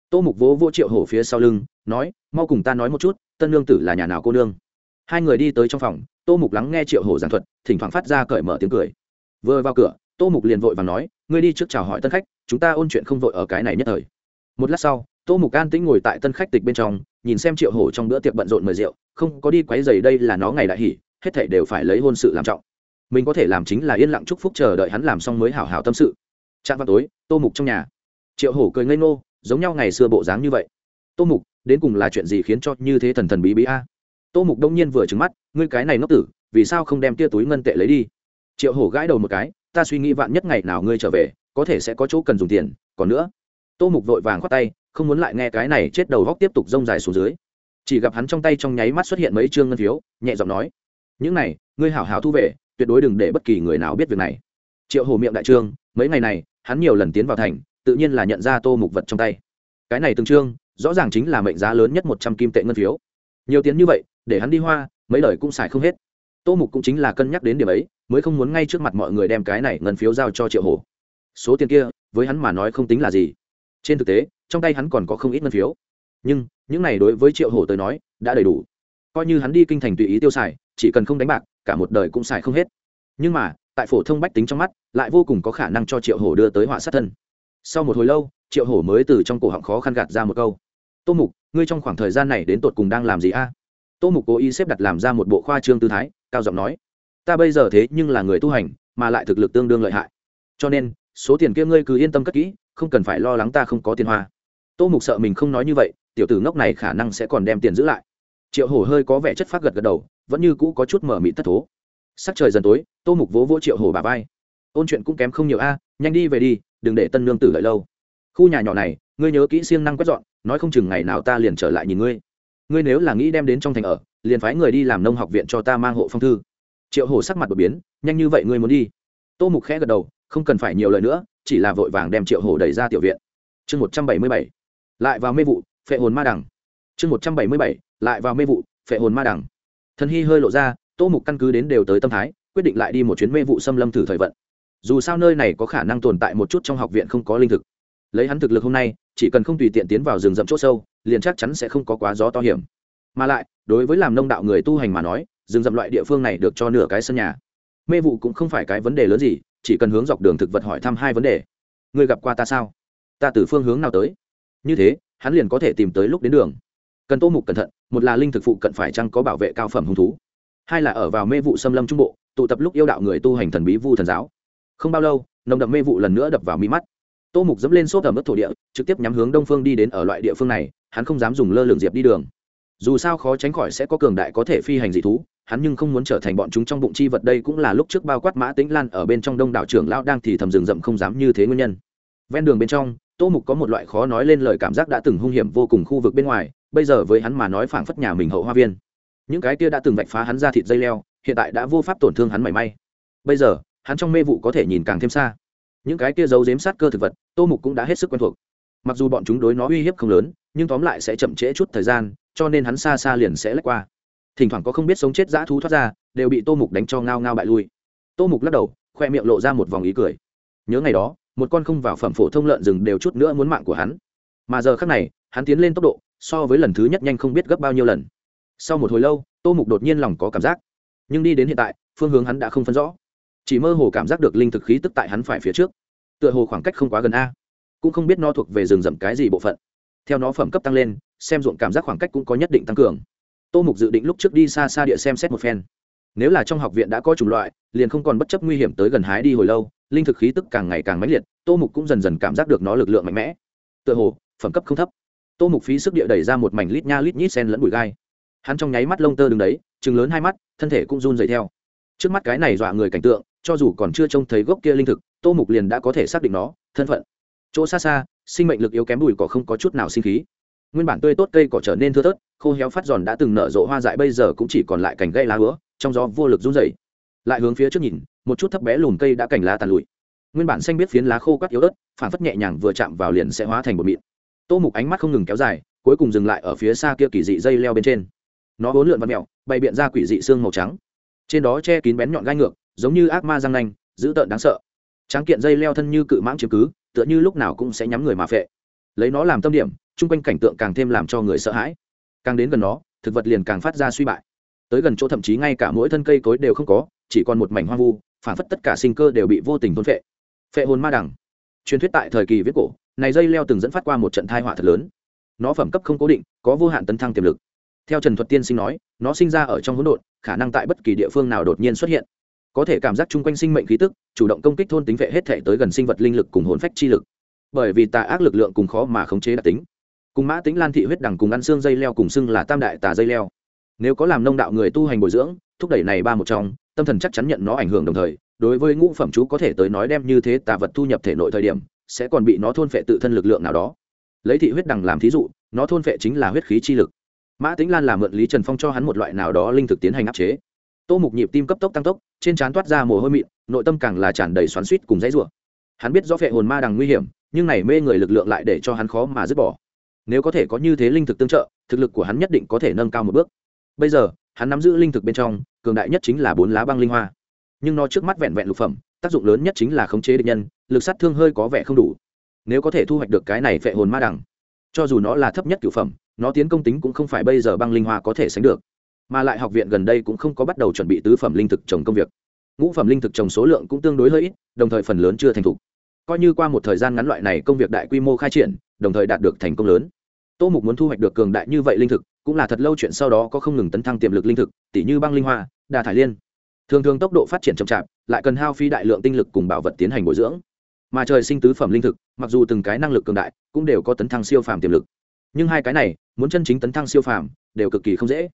Tô mục vỗ vỗ triệu hổ phía sau lưng, nói, mau cùng ta nói một chút, tân nương tử là nhà nào cô nương? Hai người đi tới trong phòng, tô mục lắng nghe triệu hổ giảng thuật, thỉnh thoảng phát ra cởi mở tiếng cười vừa vào cửa, tô mục liền vội và nói, ngươi đi trước chào hỏi tân khách, chúng ta ôn chuyện không vội ở cái này nhất thời. Một lát sau, tô mục an tĩnh ngồi tại tân khách tịch bên trong, nhìn xem triệu hổ trong bữa tiệc bận rộn mời rượu, không có đi quấy dày đây là nó ngày đại hỉ, hết thảy đều phải lấy hôn sự làm trọng. Mình có thể làm chính là yên lặng chúc phúc chờ đợi hắn làm xong mới hảo hảo tâm sự. Chạm vào tối, tô mục trong nhà. Triệu hổ cười ngây ngô, giống nhau ngày xưa bộ dáng như vậy. Tô mục, đến cùng là chuyện gì khiến cho như thế thần thần bí bí a? Tô mục đông nhiên vừa trứng mắt, ngươi cái này ngốc tử, vì sao không đem tia túi ngân tệ lấy đi? Triệu hổ gãi đầu một cái ta suy nghĩ vạn nhất ngày nào ngươi trở về có thể sẽ có chỗ cần dùng tiền còn nữa. Tô mục vội vàng khoát tay không muốn lại nghe cái này chết đầu góc tiếp tục rông dài xuống dưới. Chỉ gặp hắn trong tay trong nháy mắt xuất hiện mấy chương ngân phiếu nhẹ giọng nói những này ngươi hảo hảo thu về tuyệt đối đừng để bất kỳ người nào biết việc này. Triệu hồ miệng đại trương mấy ngày này hắn nhiều lần tiến vào thành tự nhiên là nhận ra tô mục vật trong tay. Cái này từng trương, rõ ràng chính là mệnh giá lớn nhất một trăm kim tệ ngân phiếu. Nhiều tiền như vậy để hắn đi hoa mấy lời cũng xài không hết tô mục cũng chính là cân nhắc đến điểm ấy, mới không muốn ngay trước mặt mọi người đem cái này ngân phiếu giao cho triệu hổ. Số tiền kia, với hắn mà nói không tính là gì. Trên thực tế, trong tay hắn còn có không ít ngân phiếu. Nhưng, những này đối với triệu hổ tới nói, đã đầy đủ. Coi như hắn đi kinh thành tùy ý tiêu xài, chỉ cần không đánh bạc, cả một đời cũng xài không hết. Nhưng mà, tại phổ thông bách tính trong mắt, lại vô cùng có khả năng cho triệu hổ đưa tới họa sát thân. Sau một hồi lâu, triệu hổ mới từ trong cổ họng khó khăn gạt ra một câu. Tô mục, ngươi trong khoảng thời gian này đến tột cùng đang làm gì a? Tô mục cố ý xếp đặt làm ra một bộ khoa trương tư thái, cao giọng nói, ta bây giờ thế nhưng là người tu hành, mà lại thực lực tương đương lợi hại. Cho nên, số tiền kia ngươi cứ yên tâm cất kỹ, không cần phải lo lắng ta không có tiền hoa. Tô mục sợ mình không nói như vậy, tiểu tử ngốc này khả năng sẽ còn đem tiền giữ lại. Triệu hổ hơi có vẻ chất phát gật gật đầu, vẫn như cũ có chút mở mịt thất thố. Sắc trời dần tối, tô mục vỗ vỗ triệu hổ bà vai. Ôn chuyện cũng kém không nhiều a, nhanh đi về đi, đừng để tân nương tử lợi lâu. Khu nhà nhỏ này, ngươi nhớ kỹ siêng năng quét dọn, nói không chừng ngày nào ta liền trở lại nhìn ngươi ngươi nếu là nghĩ đem đến trong thành ở, liền phái người đi làm nông học viện cho ta mang hộ phong thư. Triệu hổ sắc mặt đột biến, nhanh như vậy ngươi muốn đi? Tô mục khẽ gật đầu, không cần phải nhiều lời nữa, chỉ là vội vàng đem triệu hổ đẩy ra tiểu viện. Chương một trăm bảy mươi bảy, lại vào mê vụ, phệ hồn ma đằng. Chương một trăm bảy mươi bảy, lại vào mê vụ, phệ hồn ma đằng. Thần hy hơi lộ ra, tô mục căn cứ đến đều tới tâm thái, quyết định lại đi một chuyến mê vụ xâm lâm thử thời vận. Dù sao nơi này có khả năng tồn tại một chút trong học viện không có linh thực. Lấy hắn thực lực hôm nay chỉ cần không tùy tiện tiến vào rừng rậm chỗ sâu, liền chắc chắn sẽ không có quá gió to hiểm. Mà lại, đối với làm nông đạo người tu hành mà nói, rừng rậm loại địa phương này được cho nửa cái sân nhà. Mê vụ cũng không phải cái vấn đề lớn gì, chỉ cần hướng dọc đường thực vật hỏi thăm hai vấn đề. Người gặp qua ta sao? Ta từ phương hướng nào tới? Như thế, hắn liền có thể tìm tới lúc đến đường. Cần tô mục cẩn thận, một là linh thực phụ cận phải chăng có bảo vệ cao phẩm hung thú? Hai là ở vào mê vụ xâm lâm trung bộ, tụ tập lúc yêu đạo người tu hành thần bí vu thần giáo. Không bao lâu, nồng đậm mê vụ lần nữa đập vào mi mắt tô mục dẫm lên xốp ở mức thổ địa, trực tiếp nhắm hướng đông phương đi đến ở loại địa phương này, hắn không dám dùng lơ lường diệp đi đường. Dù sao khó tránh khỏi sẽ có cường đại có thể phi hành dị thú, hắn nhưng không muốn trở thành bọn chúng trong bụng chi vật đây cũng là lúc trước bao quát mã tĩnh lan ở bên trong đông đảo trưởng lão đang thì thầm rừng rậm không dám như thế nguyên nhân. Ven đường bên trong, tô mục có một loại khó nói lên lời cảm giác đã từng hung hiểm vô cùng khu vực bên ngoài, bây giờ với hắn mà nói phảng phất nhà mình hậu hoa viên. Những cái kia đã từng vạch phá hắn ra thịt dây leo, hiện tại đã vô pháp tổn thương hắn mảy may. Bây giờ, hắn trong mê vụ có thể nhìn càng thêm xa những cái kia giấu giếm sát cơ thực vật, tô mục cũng đã hết sức quen thuộc. Mặc dù bọn chúng đối nó uy hiếp không lớn, nhưng tóm lại sẽ chậm trễ chút thời gian, cho nên hắn xa xa liền sẽ lách qua. Thỉnh thoảng có không biết sống chết dã thú thoát ra, đều bị tô mục đánh cho ngao ngao bại lui. Tô mục lắc đầu, khoe miệng lộ ra một vòng ý cười. Nhớ ngày đó, một con không vào phẩm phổ thông lợn rừng đều chút nữa muốn mạng của hắn. Mà giờ khác này, hắn tiến lên tốc độ, so với lần thứ nhất nhanh không biết gấp bao nhiêu lần. Sau một hồi lâu, tô mục đột nhiên lòng có cảm giác. Nhưng đi đến hiện tại, phương hướng hắn đã không phân rõ chỉ mơ hồ cảm giác được linh thực khí tức tại hắn phải phía trước. Tựa hồ khoảng cách không quá gần a. Cũng không biết nó thuộc về rừng rậm cái gì bộ phận. Theo nó phẩm cấp tăng lên, xem ruộng cảm giác khoảng cách cũng có nhất định tăng cường. Tô mục dự định lúc trước đi xa xa địa xem xét một phen. Nếu là trong học viện đã có chủng loại, liền không còn bất chấp nguy hiểm tới gần hái đi hồi lâu, linh thực khí tức càng ngày càng mãnh liệt, tô mục cũng dần dần cảm giác được nó lực lượng mạnh mẽ. Tựa hồ, phẩm cấp không thấp. Tô mục phí sức địa đẩy ra một mảnh lít nha lít nhít sen lẫn bụi gai. Hắn trong nháy mắt lông tơ đứng đấy chừng lớn hai mắt, thân thể cũng run dày theo. Trước mắt cái này dọa người cảnh tượng cho dù còn chưa trông thấy gốc kia linh thực, tô mục liền đã có thể xác định nó, thân phận. Chỗ xa xa, sinh mệnh lực yếu kém bùi cỏ không có chút nào sinh khí. Nguyên bản tươi tốt cây cỏ trở nên thưa thớt, khô héo phát giòn đã từng nở rộ hoa dại bây giờ cũng chỉ còn lại cành gây lá hứa, trong gió vô lực run rẩy. Lại hướng phía trước nhìn, một chút thấp bé lùm cây đã cành lá tàn lụi. Nguyên bản xanh biết phiến lá khô cắt yếu ớt phản phất nhẹ nhàng vừa chạm vào liền sẽ hóa thành bột mịn. Tô mục ánh mắt không ngừng kéo dài, cuối cùng dừng lại ở phía xa kia kỳ dị dây leo bên trên. Nó bốn lượn văn mẹo, bày biện ra quỷ dị xương màu trắng. Trên đó che kín bén nhọn gai ngược giống như ác ma răng nanh, dữ tợn đáng sợ. Tráng kiện dây leo thân như cự mãng chiếm cứ, tựa như lúc nào cũng sẽ nhắm người mà phệ. Lấy nó làm tâm điểm, chung quanh cảnh tượng càng thêm làm cho người sợ hãi. Càng đến gần nó, thực vật liền càng phát ra suy bại. Tới gần chỗ thậm chí ngay cả mỗi thân cây cối đều không có, chỉ còn một mảnh hoang vu, phản phất tất cả sinh cơ đều bị vô tình thôn phệ. Phệ hồn ma đằng truyền thuyết tại thời kỳ viết cổ, này dây leo từng dẫn phát qua một trận thai họa thật lớn. Nó phẩm cấp không cố định, có vô hạn tấn thăng tiềm lực. Theo trần thuật tiên sinh nói, nó sinh ra ở trong hỗn độn, khả năng tại bất kỳ địa phương nào đột nhiên xuất hiện có thể cảm giác chung quanh sinh mệnh khí tức, chủ động công kích thôn tính vệ hết thể tới gần sinh vật linh lực cùng hồn phách chi lực. Bởi vì tà ác lực lượng cùng khó mà khống chế đặc tính. Cùng mã tính lan thị huyết đằng cùng ăn xương dây leo cùng xưng là tam đại tà dây leo. Nếu có làm nông đạo người tu hành bồi dưỡng, thúc đẩy này ba một trong, tâm thần chắc chắn nhận nó ảnh hưởng đồng thời, đối với ngũ phẩm chú có thể tới nói đem như thế tà vật thu nhập thể nội thời điểm, sẽ còn bị nó thôn phệ tự thân lực lượng nào đó. Lấy thị huyết đằng làm thí dụ, nó thôn phệ chính là huyết khí chi lực. Mã tính lan làm mượn lý trần phong cho hắn một loại nào đó linh thực tiến hành áp chế tô mục nhịp tim cấp tốc tăng tốc, trên trán toát ra mồ hôi mịn, nội tâm càng là tràn đầy xoắn suýt cùng dãy rủa. Hắn biết rõ phệ hồn ma đằng nguy hiểm, nhưng này mê người lực lượng lại để cho hắn khó mà dứt bỏ. Nếu có thể có như thế linh thực tương trợ, thực lực của hắn nhất định có thể nâng cao một bước. Bây giờ, hắn nắm giữ linh thực bên trong, cường đại nhất chính là bốn lá băng linh hoa. Nhưng nó trước mắt vẹn vẹn lục phẩm, tác dụng lớn nhất chính là khống chế địch nhân, lực sát thương hơi có vẻ không đủ. Nếu có thể thu hoạch được cái này phệ hồn ma đằng, cho dù nó là thấp nhất cửu phẩm, nó tiến công tính cũng không phải bây giờ băng linh hoa có thể sánh được mà lại học viện gần đây cũng không có bắt đầu chuẩn bị tứ phẩm linh thực trồng công việc. Ngũ phẩm linh thực trồng số lượng cũng tương đối hơi ít, đồng thời phần lớn chưa thành thục. Coi như qua một thời gian ngắn loại này công việc đại quy mô khai triển, đồng thời đạt được thành công lớn. Tô mục muốn thu hoạch được cường đại như vậy linh thực, cũng là thật lâu chuyện sau đó có không ngừng tấn thăng tiềm lực linh thực tỷ như băng linh hoa, đà thải liên. Thường thường tốc độ phát triển chậm chạp, lại cần hao phí đại lượng tinh lực cùng bảo vật tiến hành bồi dưỡng. Mà trời sinh tứ phẩm linh thực, mặc dù từng cái năng lực cường đại, cũng đều có tấn thăng siêu phàm tiềm lực. Nhưng hai cái này, muốn chân chính tấn thăng siêu phàm, đều cực kỳ không dễ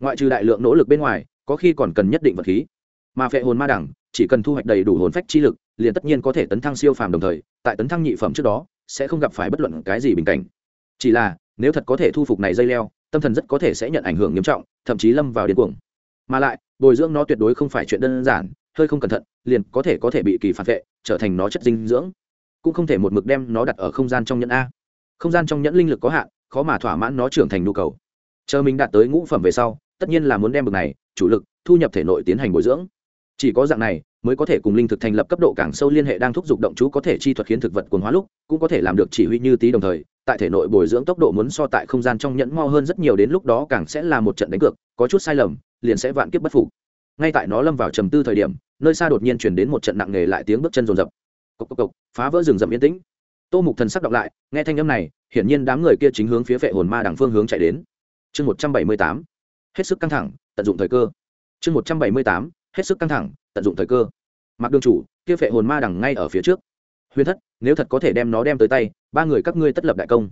ngoại trừ đại lượng nỗ lực bên ngoài, có khi còn cần nhất định vật khí. Mà phệ hồn ma đẳng, chỉ cần thu hoạch đầy đủ hồn phách chi lực, liền tất nhiên có thể tấn thăng siêu phàm đồng thời, tại tấn thăng nhị phẩm trước đó, sẽ không gặp phải bất luận cái gì bình cảnh. Chỉ là, nếu thật có thể thu phục này dây leo, tâm thần rất có thể sẽ nhận ảnh hưởng nghiêm trọng, thậm chí lâm vào điên cuồng. Mà lại, bồi dưỡng nó tuyệt đối không phải chuyện đơn giản, hơi không cẩn thận, liền có thể có thể bị kỳ phản vệ, trở thành nó chất dinh dưỡng. Cũng không thể một mực đem nó đặt ở không gian trong nhẫn a. Không gian trong nhẫn linh lực có hạn, khó mà thỏa mãn nó trưởng thành nhu cầu. Chờ mình đạt tới ngũ phẩm về sau tất nhiên là muốn đem bực này, chủ lực, thu nhập thể nội tiến hành bồi dưỡng. Chỉ có dạng này, mới có thể cùng linh thực thành lập cấp độ càng sâu liên hệ đang thúc giục động chú có thể chi thuật khiến thực vật cuồng hóa lúc, cũng có thể làm được chỉ huy như tí đồng thời, tại thể nội bồi dưỡng tốc độ muốn so tại không gian trong nhẫn mo hơn rất nhiều đến lúc đó càng sẽ là một trận đánh cược, có chút sai lầm, liền sẽ vạn kiếp bất phục. Ngay tại nó lâm vào trầm tư thời điểm, nơi xa đột nhiên chuyển đến một trận nặng nề lại tiếng bước chân rồn rập. Cộc cộc cộc, phá vỡ rừng rậm yên tĩnh. Tô mục thần sắc đọc lại, nghe thanh âm này, hiển nhiên đám người kia chính hướng phía vệ hồn ma đằng phương hướng chạy đến. Chương một trăm bảy mươi tám hết sức căng thẳng, tận dụng thời cơ. Chương một trăm bảy mươi tám, hết sức căng thẳng, tận dụng thời cơ. Mặc đường chủ, kia phệ hồn ma đằng ngay ở phía trước. Huyền thất, nếu thật có thể đem nó đem tới tay, ba người các ngươi tất lập đại công.